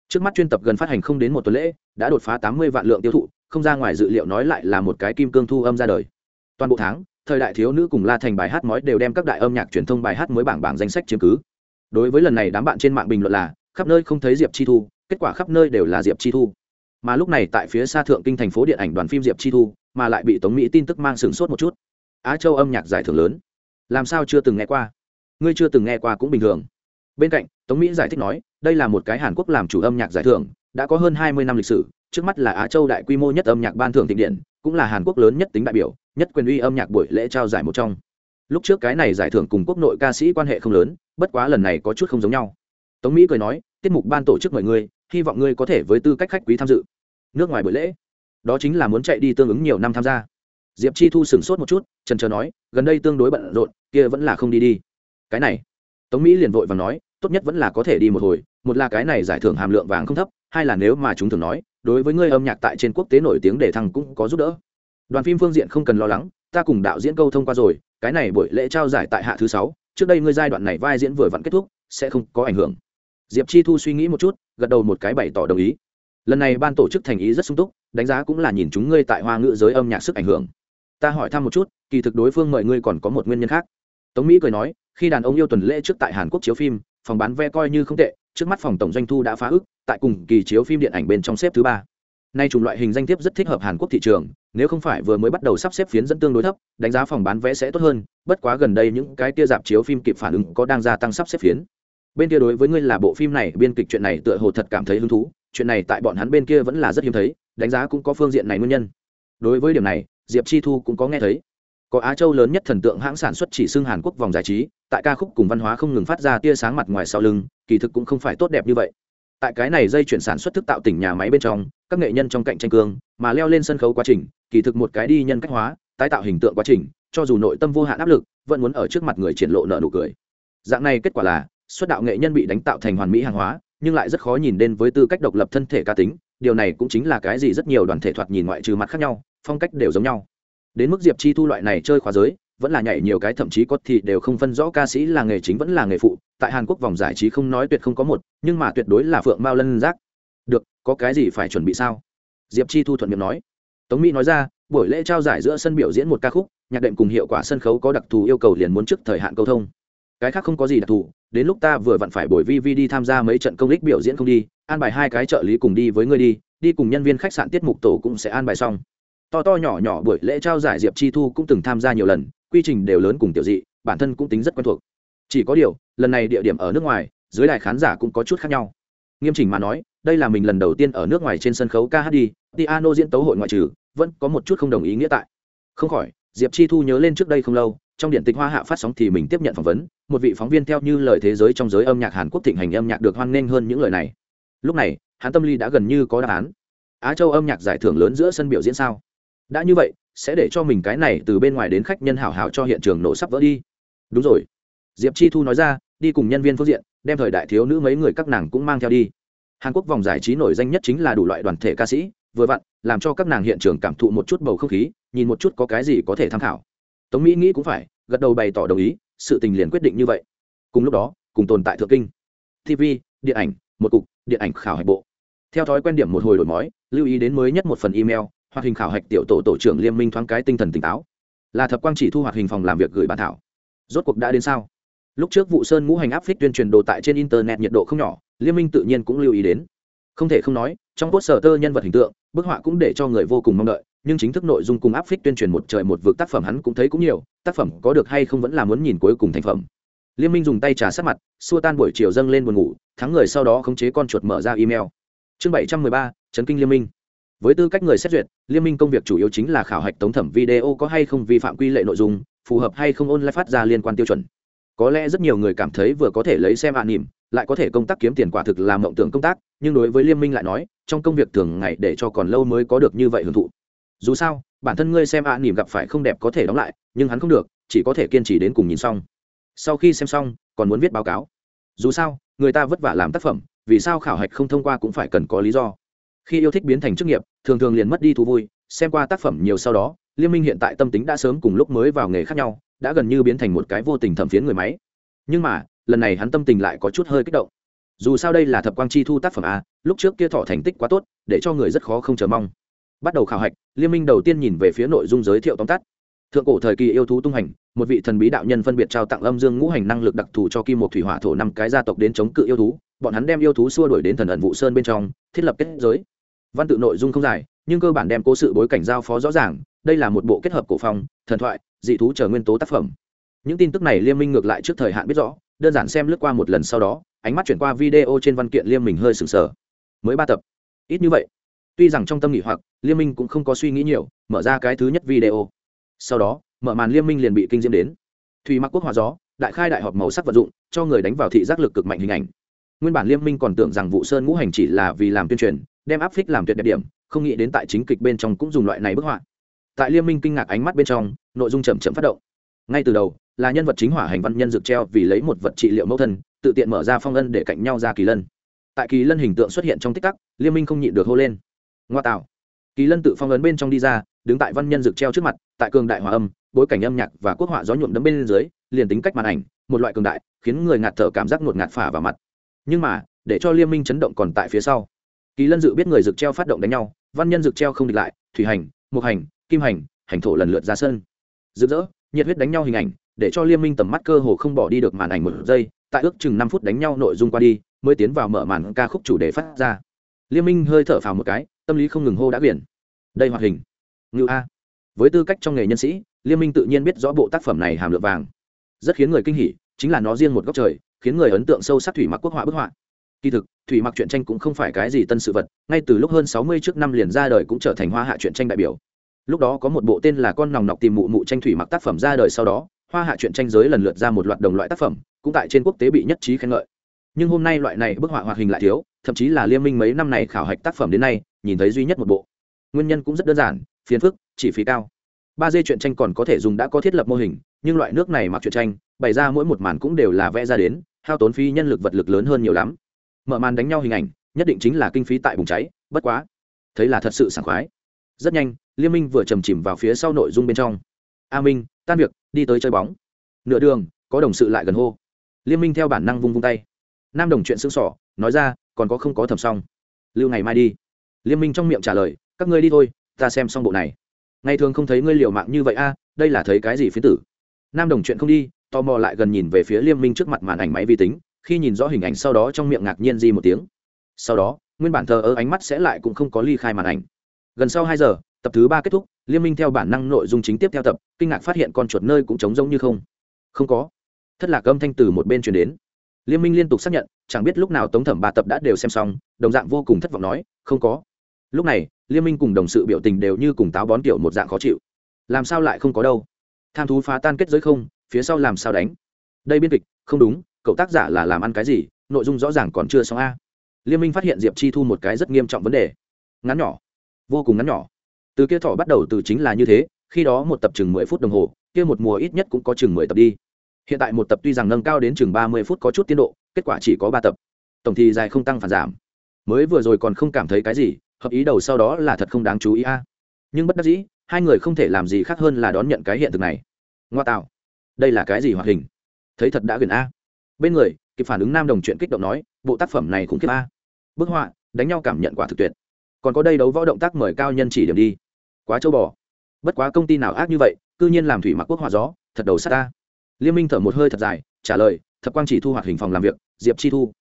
Trước mắt chuyên tập gần phát hành không đến một tuần lễ, đã đột phá tám mươi vạn lượng tiêu thụ, không ra ngoài dự liệu nói lại là một cái kim cương thu âm ra đời. Toàn bộ tháng thời đại thiếu nữ cùng la thành bài hát nói đều đem các đại âm nhạc truyền thông bài hát mới bảng bảng danh sách chiếm cứ. Đối với lần này đám bạn trên mạng bình luận là, khắp nơi không thấy diệp chi thu, kết quả khắp nơi đều là diệp chi thu. Mà lúc này tại phía xa thượng kinh thành phố điện ảnh đoàn phim diệp chi thu, mà lại bị tống mỹ tin tức mang sừng sốt một chút. Á châu âm nhạc giải thưởng lớn. Làm sao chưa từng nghe qua? Ngươi chưa từng nghe qua cũng bình thường. Bên cạnh, tống mỹ giải thích nói, đây là một cái hàn quốc làm chủ âm nhạc giải thưởng, đã có hơn hai mươi năm lịch sử, trước mắt là á châu đại quy mô nhất âm nhạc ban thưởng thịnh điện cũng là hàn quốc lớn nhất tính đại biểu, nhất quyền uy âm nhạc buổi lễ trao giải một trong. Lúc trước cái này giải thưởng cùng quốc nội ca sĩ quan hệ không lớn, bất quá lần này có chút không giống nhau. Tống mỹ cười nói, tiết mục ban tổ chức mời ngươi, hy vọng ngươi có thể với tư cách khách quý tham dự. Nước ngoài buổi lễ, đó chính là muốn chạy đi tương ứng nhiều năm tham gia. Diệp chi thu sửng sốt một chút trần trờ nói, gần đây tương đối bận rộn, kia vẫn là không đi đi. Cái này, tống mỹ liền vội và nói, tốt nhất vẫn là có thể đi một hồi, một là cái này giải thưởng hàm lượng vàng không thấp, hai là nếu mà chúng thường nói đối với ngươi âm nhạc tại trên quốc tế nổi tiếng để thằng cũng có giúp đỡ. Đoàn phim phương diện không cần lo lắng, ta cùng đạo diễn câu thông qua rồi, cái này buổi lễ trao giải tại hạ thứ sáu, trước đây ngươi giai đoạn này vai diễn vừa vặn kết thúc, sẽ không có ảnh hưởng. Diệp chi thu suy nghĩ một chút, gật đầu một cái bày tỏ đồng ý. Lần này ban tổ chức thành ý rất sung túc, đánh giá cũng là nhìn chúng ngươi tại hoa ngữ giới âm nhạc sức ảnh hưởng. Ta hỏi thăm một chút, kỳ thực đối phương mời ngươi còn có một nguyên nhân khác. Tống mỹ cười nói, khi đàn ông yêu tuần lễ trước tại hàn quốc chiếu phim, phòng bán vé coi như không tệ trước mắt phòng tổng doanh thu đã phá ức, tại cùng kỳ chiếu phim điện ảnh bên trong xếp thứ ba. Nay chủng loại hình danh thiếp rất thích hợp hàn quốc thị trường, nếu không phải vừa mới bắt đầu sắp xếp phiến dẫn tương đối thấp, đánh giá phòng bán vé sẽ tốt hơn, bất quá gần đây những cái tia dạp chiếu phim kịp phản ứng có đang gia tăng sắp xếp phiến. Bên kia đối với ngươi là bộ phim này, biên kịch chuyện này tựa hồ thật cảm thấy hứng thú, chuyện này tại bọn hắn bên kia vẫn là rất hiếm thấy, đánh giá cũng có phương diện này nguyên nhân. Đối với điểm này, diệp chi thu cũng có nghe thấy. Có á châu lớn nhất thần tượng hãng sản xuất chỉ xưng hàn quốc vòng giải trí, tại ca khúc cùng văn hóa không ngừng phát ra tia sáng mặt ngoài sau lưng kỳ thực cũng không phải tốt đẹp như vậy. Tại cái này dây chuyển sản xuất thức tạo tỉnh nhà máy bên trong, các nghệ nhân trong cạnh tranh cương, mà leo lên sân khấu quá trình, kỳ thực một cái đi nhân cách hóa, tái tạo hình tượng quá trình, cho dù nội tâm vô hạn áp lực, vẫn muốn ở trước mặt người triển lộ nợ nụ cười. Dạng này kết quả là, xuất đạo nghệ nhân bị đánh tạo thành hoàn mỹ hàng hóa, nhưng lại rất khó nhìn đến với tư cách độc lập thân thể cá tính, điều này cũng chính là cái gì rất nhiều đoàn thể thoạt nhìn ngoại trừ mặt khác nhau, phong cách đều giống nhau. Đến mức diệp chi thu loại này chơi khóa giới vẫn là nhảy nhiều cái, thậm chí có thì đều không phân rõ ca sĩ là nghề chính vẫn là nghề phụ. Tại hàn quốc vòng giải trí không nói tuyệt không có một, nhưng mà tuyệt đối là phượng mao lân giác. Được, có cái gì phải chuẩn bị sao? Diệp chi thu thuận miệng nói. Tống mỹ nói ra, buổi lễ trao giải giữa sân biểu diễn một ca khúc, nhạc đệm cùng hiệu quả sân khấu có đặc thù yêu cầu liền muốn trước thời hạn câu thông. Cái khác không có gì đặc thù, đến lúc ta vừa vặn phải buổi vi vi đi tham gia mấy trận công lích biểu diễn không đi, an bài hai cái trợ lý cùng đi với ngươi đi đi cùng nhân viên khách sạn tiết mục tổ cũng sẽ an bài xong. To to nhỏ nhỏ buổi lễ trao giải diệp chi thu cũng từng tham gia nhiều lần quy trình đều lớn cùng tiểu dị, bản thân cũng tính rất quen thuộc. Chỉ có điều, lần này địa điểm ở nước ngoài, dưới đài khán giả cũng có chút khác nhau. Nghiêm chỉnh mà nói, đây là mình lần đầu tiên ở nước ngoài trên sân khấu ca hát đi, piano diễn tấu hội ngoại trừ, vẫn có một chút không đồng ý nghĩa tại. Không khỏi, diệp chi thu nhớ lên trước đây không lâu, trong điện tịch hoa hạ phát sóng thì mình tiếp nhận phỏng vấn, một vị phóng viên theo như lời thế giới trong giới âm nhạc hàn quốc thịnh hành âm nhạc được hoan nghênh hơn những lời này. Lúc này, hắn tâm lý đã gần như có đáp án. Á châu âm nhạc giải thưởng lớn giữa sân biểu diễn sao? Đã như vậy, sẽ để cho mình cái này từ bên ngoài đến khách nhân hảo hảo cho hiện trường nổ sắp vỡ đi. Đúng rồi. Diệp chi thu nói ra, đi cùng nhân viên phương diện, đem thời đại thiếu nữ mấy người các nàng cũng mang theo đi. Hàn quốc vòng giải trí nổi danh nhất chính là đủ loại đoàn thể ca sĩ, vừa vặn, làm cho các nàng hiện trường cảm thụ một chút bầu không khí, nhìn một chút có cái gì có thể tham khảo. Tống mỹ nghĩ cũng phải, gật đầu bày tỏ đồng ý, sự tình liền quyết định như vậy. Cùng lúc đó, cùng tồn tại thượng kinh tv điện ảnh, một cục, điện ảnh khảo hạch bộ. Theo thói quen điểm một hồi đổi mói lưu ý đến mới nhất một phần email hoạt hình khảo hạch tiểu tổ tổ trưởng liên minh thoáng cái tinh thần tỉnh táo. Là thập quang chỉ thu hoạt hình phòng làm việc gửi bản thảo. Rốt cuộc đã đến sao? Lúc trước vụ sơn ngũ hành áp phích tuyên truyền đồ tại trên internet nhiệt độ không nhỏ liên minh tự nhiên cũng lưu ý đến. Không thể không nói, trong cốt sở tơ nhân vật hình tượng, bức họa cũng để cho người vô cùng mong đợi, nhưng chính thức nội dung cùng áp phích tuyên truyền một trời một vực tác phẩm hắn cũng thấy cũng nhiều, tác phẩm có được hay không vẫn là muốn nhìn cuối cùng thành phẩm. Liên minh dùng tay trà sát mặt, xua tan buổi chiều dâng lên buồn ngủ, thắng người sau đó khống chế con chuột mở ra email. Chương bảy trăm mười ba, chấn kinh liên minh với tư cách người xét duyệt, liên minh công việc chủ yếu chính là khảo hạch tống thẩm video có hay không vi phạm quy lệ nội dung, phù hợp hay không online phát ra liên quan tiêu chuẩn. Có lẽ rất nhiều người cảm thấy vừa có thể lấy xem ạ nỉm lại có thể công tác kiếm tiền quả thực làm mộng tưởng công tác, nhưng đối với liên minh lại nói, trong công việc thường ngày để cho còn lâu mới có được như vậy hưởng thụ. Dù sao, bản thân ngươi xem ạ nỉm gặp phải không đẹp có thể đóng lại, nhưng hắn không được, chỉ có thể kiên trì đến cùng nhìn xong. Sau khi xem xong, còn muốn viết báo cáo. Dù sao, người ta vất vả làm tác phẩm, vì sao khảo hạch không thông qua cũng phải cần có lý do khi yêu thích biến thành chức nghiệp, thường thường liền mất đi thú vui, xem qua tác phẩm nhiều sau đó, liên minh hiện tại tâm tính đã sớm cùng lúc mới vào nghề khác nhau, đã gần như biến thành một cái vô tình thẩm phiến người máy. Nhưng mà, lần này hắn tâm tình lại có chút hơi kích động. Dù sao đây là thập quang chi thu tác phẩm a, lúc trước kia thọ thành tích quá tốt, để cho người rất khó không chờ mong. Bắt đầu khảo hạch, liên minh đầu tiên nhìn về phía nội dung giới thiệu tóm tắt. Thượng cổ thời kỳ yêu thú tung hành, một vị thần bí đạo nhân phân biệt trao tặng âm dương ngũ hành năng lực đặc thù cho kim một thủy hỏa thổ năm cái gia tộc đến chống cự yêu thú. Bọn hắn đem yêu thú xua đuổi đến thần ẩn vụ sơn bên trong, thiết lập kết giới văn tự nội dung không dài, nhưng cơ bản đem cố sự bối cảnh giao phó rõ ràng, đây là một bộ kết hợp cổ phong, thần thoại, dị thú chờ nguyên tố tác phẩm. Những tin tức này liên minh ngược lại trước thời hạn biết rõ, đơn giản xem lướt qua một lần sau đó, ánh mắt chuyển qua video trên văn kiện liêm Minh hơi sừng sờ. Mới ba tập. Ít như vậy. Tuy rằng trong tâm nghị hoặc liên minh cũng không có suy nghĩ nhiều, mở ra cái thứ nhất video. Sau đó, mở màn liên minh liền bị kinh diễm đến. Thủy mặc quốc hòa gió, đại khai đại họp màu sắc vật dụng, cho người đánh vào thị giác lực cực mạnh hình ảnh. Nguyên bản liên minh còn tưởng rằng vụ sơn ngũ hành chỉ là vì làm tuyên truyền đem áp phích làm tuyệt đẹp điểm, không nghĩ đến tại chính kịch bên trong cũng dùng loại này bức họa. Tại liên minh kinh ngạc ánh mắt bên trong, nội dung chậm chậm phát động. Ngay từ đầu, là nhân vật chính hỏa hành văn nhân dược treo vì lấy một vật trị liệu mẫu thân, tự tiện mở ra phong ân để cạnh nhau ra kỳ lân. Tại kỳ lân hình tượng xuất hiện trong tích tắc liên minh không nhịn được hô lên. Ngoa tạo. Kỳ lân tự phong ấn bên trong đi ra, đứng tại văn nhân dược treo trước mặt, tại cường đại hòa âm, bối cảnh âm nhạc và quốc họa gió nhuộm đấm bên dưới, liền tính cách màn ảnh, một loại cường đại, khiến người ngạt thở cảm giác ngột ngạt phả vào mặt. Nhưng mà, để cho liên minh chấn động còn tại phía sau kỳ lân dự biết người dược treo phát động đánh nhau, văn nhân dược treo không địch lại, thủy hành mục hành, kim hành hành thổ lần lượt ra sân. Rực rỡ, nhiệt huyết đánh nhau hình ảnh, để cho liên minh tầm mắt cơ hồ không bỏ đi được màn ảnh một giây, tại ước chừng năm phút đánh nhau nội dung qua đi, mới tiến vào mở màn ca khúc chủ đề phát ra. Liên minh hơi thở phào một cái, tâm lý không ngừng hô đã biển. Đây hoạt hình. Ngự a. Với tư cách trong nghề nhân sĩ liên minh tự nhiên biết rõ bộ tác phẩm này hàm lượng vàng. Rất khiến người kinh hỉ, chính là nó riêng một góc trời, khiến người ấn tượng sâu sắc thủy mặc quốc họa bức họa kỳ thực, thủy mặc truyện tranh cũng không phải cái gì tân sự vật, ngay từ lúc hơn sáu mươi trước năm liền ra đời cũng trở thành hoa hạ truyện tranh đại biểu. Lúc đó có một bộ tên là con nòng nọc tìm mụ mụ tranh thủy mặc tác phẩm ra đời sau đó, hoa hạ truyện tranh giới lần lượt ra một loạt đồng loại tác phẩm, cũng tại trên quốc tế bị nhất trí khen ngợi. Nhưng hôm nay loại này bức họa hoạt hình lại thiếu, thậm chí là liên minh mấy năm này khảo hạch tác phẩm đến nay, nhìn thấy duy nhất một bộ. Nguyên nhân cũng rất đơn giản, phiền phức, chỉ phí cao. Ba d truyện tranh còn có thể dùng đã có thiết lập mô hình, nhưng loại nước này mặc truyện tranh, bày ra mỗi một màn cũng đều là vẽ ra đến, hao tốn phí nhân lực vật lực lớn hơn nhiều lắm mở màn đánh nhau hình ảnh, nhất định chính là kinh phí tại bùng cháy, bất quá. Thấy là thật sự sảng khoái. Rất nhanh, liên minh vừa trầm chìm vào phía sau nội dung bên trong. A minh, tan việc, đi tới chơi bóng. Nửa đường, có đồng sự lại gần hô. Liên minh theo bản năng vung vung tay. Nam đồng chuyện xương sỏ nói ra, còn có không có thầm xong. Lưu ngày mai đi. Liên minh trong miệng trả lời, các ngươi đi thôi, ta xem xong bộ này. Ngày thường không thấy ngươi liều mạng như vậy a, đây là thấy cái gì phía tử. Nam đồng chuyện không đi, tò mò lại gần nhìn về phía liên minh trước mặt màn ảnh máy vi tính khi nhìn rõ hình ảnh sau đó trong miệng ngạc nhiên di một tiếng. Sau đó, nguyên bản thờ ơ ánh mắt sẽ lại cũng không có ly khai màn ảnh. Gần sau hai giờ, tập thứ ba kết thúc liên minh theo bản năng nội dung chính tiếp theo tập, kinh ngạc phát hiện con chuột nơi cũng trống rỗng như không. Không có. Thất lạc âm thanh từ một bên truyền đến. Liên minh liên tục xác nhận, chẳng biết lúc nào tống thẩm ba tập đã đều xem xong, đồng dạng vô cùng thất vọng nói, không có. Lúc này liên minh cùng đồng sự biểu tình đều như cùng táo bón kiểu một dạng khó chịu. Làm sao lại không có đâu? Tham thú phá tan kết giới không, phía sau làm sao đánh? Đây biên kịch, không đúng cậu tác giả là làm ăn cái gì, nội dung rõ ràng còn chưa xong a. Liên minh phát hiện diệp chi thu một cái rất nghiêm trọng vấn đề. Ngắn nhỏ. Vô cùng ngắn nhỏ. Từ kia thỏ bắt đầu từ chính là như thế, khi đó một tập chừng mười phút đồng hồ, kia một mùa ít nhất cũng có chừng mười tập đi. Hiện tại một tập tuy rằng nâng cao đến chừng ba mươi phút có chút tiến độ, kết quả chỉ có ba tập. Tổng thì dài không tăng phản giảm. Mới vừa rồi còn không cảm thấy cái gì, hợp ý đầu sau đó là thật không đáng chú ý a. Nhưng bất đắc dĩ, hai người không thể làm gì khác hơn là đón nhận cái hiện thực này. Ngoa tạo. Đây là cái gì hoạt hình? Thấy thật đã gần a bên người, kịp phản ứng nam đồng chuyện kích động nói, bộ tác phẩm này cũng kiếp a. Bức họa, đánh nhau cảm nhận quả thực tuyệt. Còn có đây đấu võ động tác mời cao nhân chỉ điểm đi. Quá châu bò. Bất quá công ty nào ác như vậy, cư nhiên làm thủy mặc quốc họa gió, thật đầu sát ta liên minh thở một hơi thật dài, trả lời, thập quang chỉ thu hoạt hình phòng làm việc, diệp chi thu.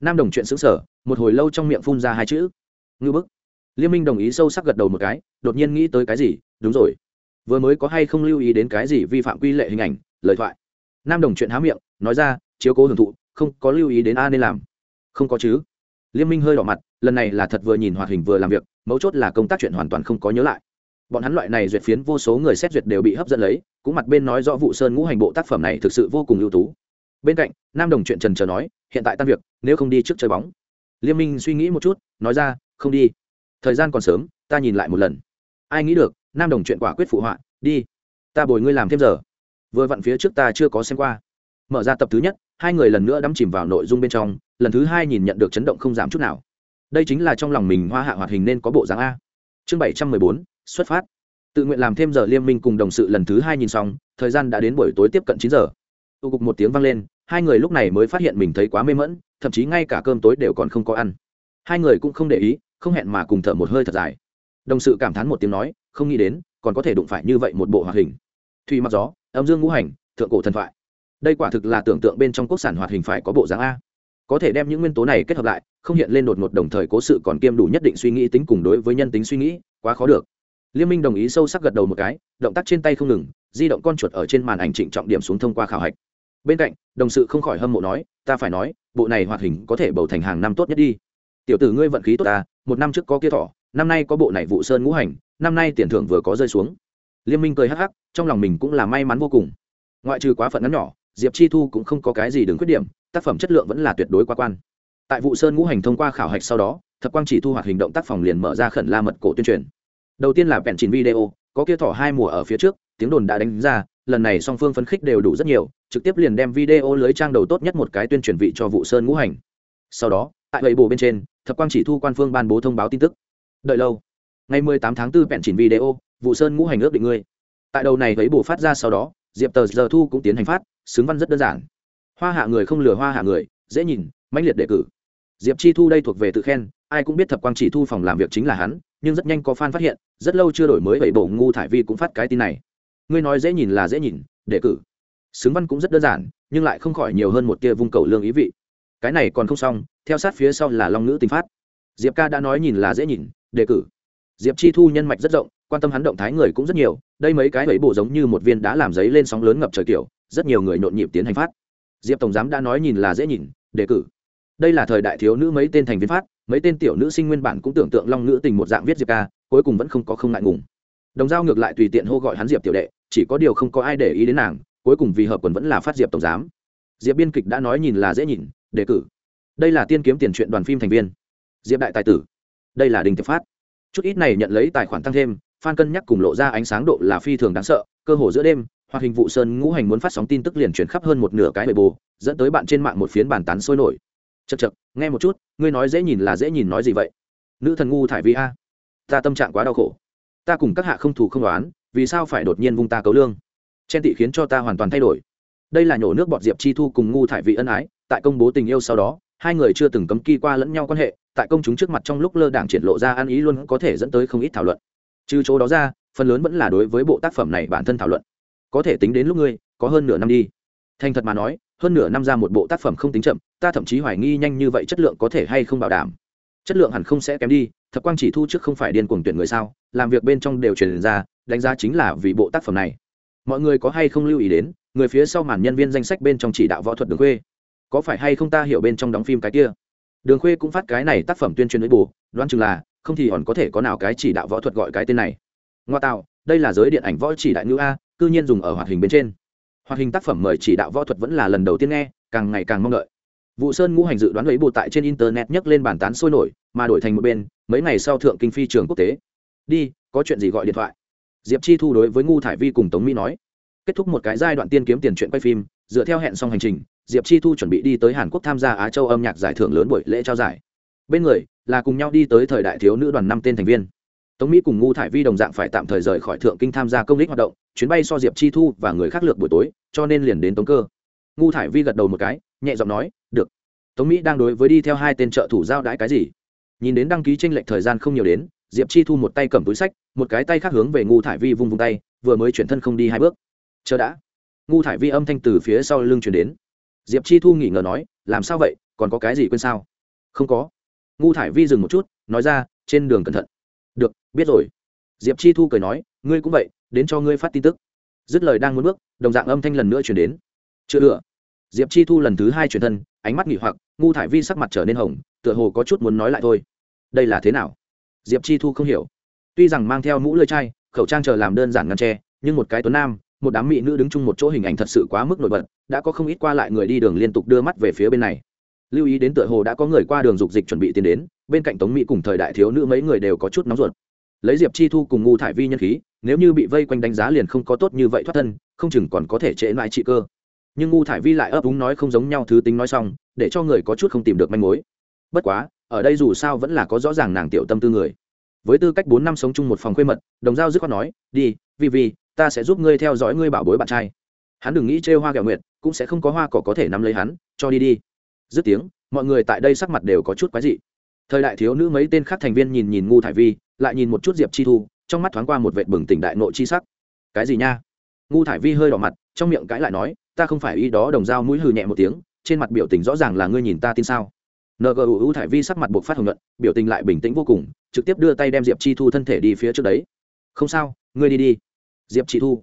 Nam đồng chuyện xứng sở một hồi lâu trong miệng phun ra hai chữ, ngư bức. Liên minh đồng ý sâu sắc gật đầu một cái, đột nhiên nghĩ tới cái gì, đúng rồi, vừa mới có hay không lưu ý đến cái gì vi phạm quy lệ hình ảnh, lời thoại. Nam đồng chuyện há miệng, nói ra chiếu cố hưởng thụ, không có lưu ý đến a nên làm. Không có chứ. Liên minh hơi đỏ mặt, lần này là thật vừa nhìn hoạt hình vừa làm việc, mấu chốt là công tác chuyện hoàn toàn không có nhớ lại. Bọn hắn loại này duyệt phiến vô số người xét duyệt đều bị hấp dẫn lấy, cũng mặt bên nói rõ vụ sơn ngũ hành bộ tác phẩm này thực sự vô cùng ưu tú. Bên cạnh, nam đồng chuyện trần trờ nói, hiện tại tan việc, nếu không đi trước chơi bóng. Liên minh suy nghĩ một chút, nói ra, không đi. Thời gian còn sớm, ta nhìn lại một lần. Ai nghĩ được, nam đồng chuyện quả quyết phụ họa, đi. Ta bồi ngươi làm thêm giờ. Vừa vặn phía trước ta chưa có xem qua. Mở ra tập thứ nhất hai người lần nữa đắm chìm vào nội dung bên trong, lần thứ hai nhìn nhận được chấn động không giảm chút nào. Đây chính là trong lòng mình hoa hạ hoạt hình nên có bộ dáng a. Chương bảy trăm mười bốn, xuất phát. Tự nguyện làm thêm giờ liên minh cùng đồng sự lần thứ hai nhìn xong, thời gian đã đến buổi tối tiếp cận chín giờ. Tụ cục một tiếng vang lên, hai người lúc này mới phát hiện mình thấy quá mê mẫn thậm chí ngay cả cơm tối đều còn không có ăn. Hai người cũng không để ý, không hẹn mà cùng thở một hơi thật dài. Đồng sự cảm thán một tiếng nói, không nghĩ đến, còn có thể đụng phải như vậy một bộ hoạt hình. Thủy mặc gió, âm dương ngũ hành, thượng cổ thần thoại đây quả thực là tưởng tượng bên trong quốc sản hoạt hình phải có bộ dáng a. Có thể đem những nguyên tố này kết hợp lại, không hiện lên đột ngột đồng thời cố sự còn kiêm đủ nhất định suy nghĩ tính cùng đối với nhân tính suy nghĩ, quá khó được. Liên minh đồng ý sâu sắc gật đầu một cái, động tác trên tay không ngừng, di động con chuột ở trên màn ảnh trịnh trọng điểm xuống thông qua khảo hạch. Bên cạnh, đồng sự không khỏi hâm mộ nói, ta phải nói, bộ này hoạt hình có thể bầu thành hàng năm tốt nhất đi. Tiểu tử ngươi vận khí tốt ta, một năm trước có kia thỏ, năm nay có bộ này vụ sơn ngũ hành, năm nay tiền thưởng vừa có rơi xuống. Liên minh cười hắc hắc, trong lòng mình cũng là may mắn vô cùng. Ngoại trừ quá phận ngắn nhỏ diệp chi thu cũng không có cái gì đứng khuyết điểm, tác phẩm chất lượng vẫn là tuyệt đối quá quan. Tại vụ sơn ngũ hành thông qua khảo hạch sau đó, thập quang chỉ thu hoạch hình động tác phòng liền mở ra khẩn la mật cổ tuyên truyền. Đầu tiên là vẹn chỉnh video, có kia thỏ hai mùa ở phía trước, tiếng đồn đã đánh ra, lần này song phương phấn khích đều đủ rất nhiều, trực tiếp liền đem video lưới trang đầu tốt nhất một cái tuyên truyền vị cho vụ sơn ngũ hành. Sau đó, tại bảy bộ bên trên, thập quang chỉ thu quan phương ban bố thông báo tin tức. Đợi lâu. Ngày 18 tháng 4 vẹn chỉnh video, vụ sơn ngũ hành ước định ngươi. Tại đầu này thấy bổ phát ra sau đó diệp tờ giờ thu cũng tiến hành phát, xứng văn rất đơn giản. Hoa hạ người không lừa hoa hạ người, dễ nhìn, mãnh liệt đề cử. Diệp chi thu đây thuộc về tự khen, ai cũng biết thập quang chỉ thu phòng làm việc chính là hắn, nhưng rất nhanh có fan phát hiện, rất lâu chưa đổi mới vậy bộ ngu thải vi cũng phát cái tin này. Ngươi nói dễ nhìn là dễ nhìn, đề cử. Xứng văn cũng rất đơn giản, nhưng lại không khỏi nhiều hơn một tia vung cầu lương ý vị. Cái này còn không xong, theo sát phía sau là long ngữ tình phát. Diệp ca đã nói nhìn là dễ nhìn, đề cử. Diệp chi thu nhân mạch rất rộng quan tâm hắn động thái người cũng rất nhiều, đây mấy cái ấy bộ giống như một viên đã làm giấy lên sóng lớn ngập trời kiểu, rất nhiều người nhộn nhịp tiến hành phát. Diệp tổng giám đã nói nhìn là dễ nhìn, đề cử. Đây là thời đại thiếu nữ mấy tên thành viên phát, mấy tên tiểu nữ sinh nguyên bản cũng tưởng tượng long nữ tình một dạng viết diệp ca, cuối cùng vẫn không có không ngại ngùng. Đồng giao ngược lại tùy tiện hô gọi hắn diệp tiểu đệ, chỉ có điều không có ai để ý đến nàng, cuối cùng vì hợp quần vẫn là phát diệp tổng giám. Diệp biên kịch đã nói nhìn là dễ nhìn, đề cử. Đây là tiên kiếm tiền truyện đoàn phim thành viên. Diệp đại tài tử. Đây là đình tiệp phát. Chút ít này nhận lấy tài khoản tăng thêm phan cân nhắc cùng lộ ra ánh sáng độ là phi thường đáng sợ, cơ hồ giữa đêm, hoạt hình vụ sơn ngũ hành muốn phát sóng tin tức liền chuyển khắp hơn một nửa cái bề bồ dẫn tới bạn trên mạng một phiến bàn tán sôi nổi. Chật chật nghe một chút, ngươi nói dễ nhìn là dễ nhìn nói gì vậy? Nữ thần ngu thải vi a. Ta tâm trạng quá đau khổ. Ta cùng các hạ không thù không đoán vì sao phải đột nhiên vung ta cấu lương? Chen tị khiến cho ta hoàn toàn thay đổi. Đây là nhổ nước bọt diệp chi thu cùng ngu thải vị ân ái, tại công bố tình yêu sau đó, hai người chưa từng cấm kỳ qua lẫn nhau quan hệ, tại công chúng trước mặt trong lúc lơ đảng triển lộ ra ăn ý luôn có thể dẫn tới không ít thảo luận trừ chỗ đó ra, phần lớn vẫn là đối với bộ tác phẩm này bản thân thảo luận. Có thể tính đến lúc ngươi, có hơn nửa năm đi. Thành thật mà nói, hơn nửa năm ra một bộ tác phẩm không tính chậm, ta thậm chí hoài nghi nhanh như vậy chất lượng có thể hay không bảo đảm. Chất lượng hẳn không sẽ kém đi, thập quang chỉ thu trước không phải điên cuồng tuyển người sao, làm việc bên trong đều truyền ra, đánh giá chính là vì bộ tác phẩm này. Mọi người có hay không lưu ý đến, người phía sau màn nhân viên danh sách bên trong chỉ đạo võ thuật đường khuê. Có phải hay không ta hiểu bên trong đóng phim cái kia? Đường khuê cũng phát cái này tác phẩm tuyên truyền với bù, đoán chừng là không thì hòn có thể có nào cái chỉ đạo võ thuật gọi cái tên này. Ngoa tạo, đây là giới điện ảnh võ chỉ đại ngữ a, cư nhiên dùng ở hoạt hình bên trên. Hoạt hình tác phẩm mời chỉ đạo võ thuật vẫn là lần đầu tiên nghe, càng ngày càng mong đợi. Vụ sơn ngũ hành dự đoán lấy bù tại trên internet nhấc lên bàn tán sôi nổi, mà đổi thành một bên, mấy ngày sau thượng kinh phi trường quốc tế. Đi, có chuyện gì gọi điện thoại? Diệp chi thu đối với ngu thải vi cùng tống mỹ nói. Kết thúc một cái giai đoạn tiên kiếm tiền chuyện quay phim, dựa theo hẹn xong hành trình, diệp chi thu chuẩn bị đi tới hàn quốc tham gia á châu âm nhạc giải thưởng lớn buổi lễ trao giải bên người, là cùng nhau đi tới thời đại thiếu nữ đoàn năm tên thành viên. Tống mỹ cùng ngu thải vi đồng dạng phải tạm thời rời khỏi thượng kinh tham gia công lý hoạt động, chuyến bay so diệp chi thu và người khác lược buổi tối, cho nên liền đến tống cơ. Ngu thải vi gật đầu một cái, nhẹ giọng nói, được. Tống mỹ đang đối với đi theo hai tên trợ thủ giao đãi cái gì? Nhìn đến đăng ký tranh lệch thời gian không nhiều đến, diệp chi thu một tay cầm túi sách, một cái tay khác hướng về ngu thải vi vung vung tay, vừa mới chuyển thân không đi hai bước. Chờ đã. Ngu thải vi âm thanh từ phía sau lưng chuyển đến. Diệp chi thu nghỉ ngờ nói, làm sao vậy? Còn có cái gì quên sao? Không có ngu thải vi dừng một chút, nói ra, trên đường cẩn thận. Được, biết rồi. Diệp chi thu cười nói, ngươi cũng vậy, đến cho ngươi phát tin tức. Dứt lời đang muốn bước, đồng dạng âm thanh lần nữa chuyển đến. Chưa ựa diệp chi thu lần thứ hai chuyển thân, ánh mắt nghỉ hoặc, ngu thải vi sắc mặt trở nên hồng, tựa hồ có chút muốn nói lại thôi. Đây là thế nào? Diệp chi thu không hiểu. Tuy rằng mang theo mũ lơi chai, khẩu trang chờ làm đơn giản ngăn tre nhưng một cái tuấn nam, một đám mỹ nữ đứng chung một chỗ hình ảnh thật sự quá mức nổi bật, đã có không ít qua lại người đi đường liên tục đưa mắt về phía bên này lưu ý đến tựa hồ đã có người qua đường dục dịch chuẩn bị tiến đến, bên cạnh tống mỹ cùng thời đại thiếu nữ mấy người đều có chút nóng ruột. Lấy diệp chi thu cùng ngu thải vi nhân khí, nếu như bị vây quanh đánh giá liền không có tốt như vậy thoát thân, không chừng còn có thể trễ lại trị cơ. Nhưng ngu thải vi lại ấp úng nói không giống nhau thứ tính nói xong, để cho người có chút không tìm được manh mối. Bất quá, ở đây dù sao vẫn là có rõ ràng nàng tiểu tâm tư người. Với tư cách bốn năm sống chung một phòng khuê mật, đồng giao dứt khoát nói, đi vì vì ta sẽ giúp ngươi theo dõi ngươi bảo bối bạn trai. Hắn đừng nghĩ trêu hoa kẹo nguyệt, cũng sẽ không có hoa cỏ có thể nắm lấy hắn, cho đi đi dứt tiếng, mọi người tại đây sắc mặt đều có chút quái dị. Thời đại thiếu nữ mấy tên khác thành viên nhìn nhìn ngu thải vi, lại nhìn một chút diệp chi thu, trong mắt thoáng qua một vệ bừng tỉnh đại nội chi sắc. Cái gì nha? Ngu thải vi hơi đỏ mặt, trong miệng cãi lại nói, ta không phải y đó đồng dao mũi hừ nhẹ một tiếng, trên mặt biểu tình rõ ràng là ngươi nhìn ta tin sao? Ngu thải vi sắc mặt buộc phát hồng luận biểu tình lại bình tĩnh vô cùng, trực tiếp đưa tay đem diệp chi thu thân thể đi phía trước đấy. Không sao, ngươi đi đi. Diệp chi thu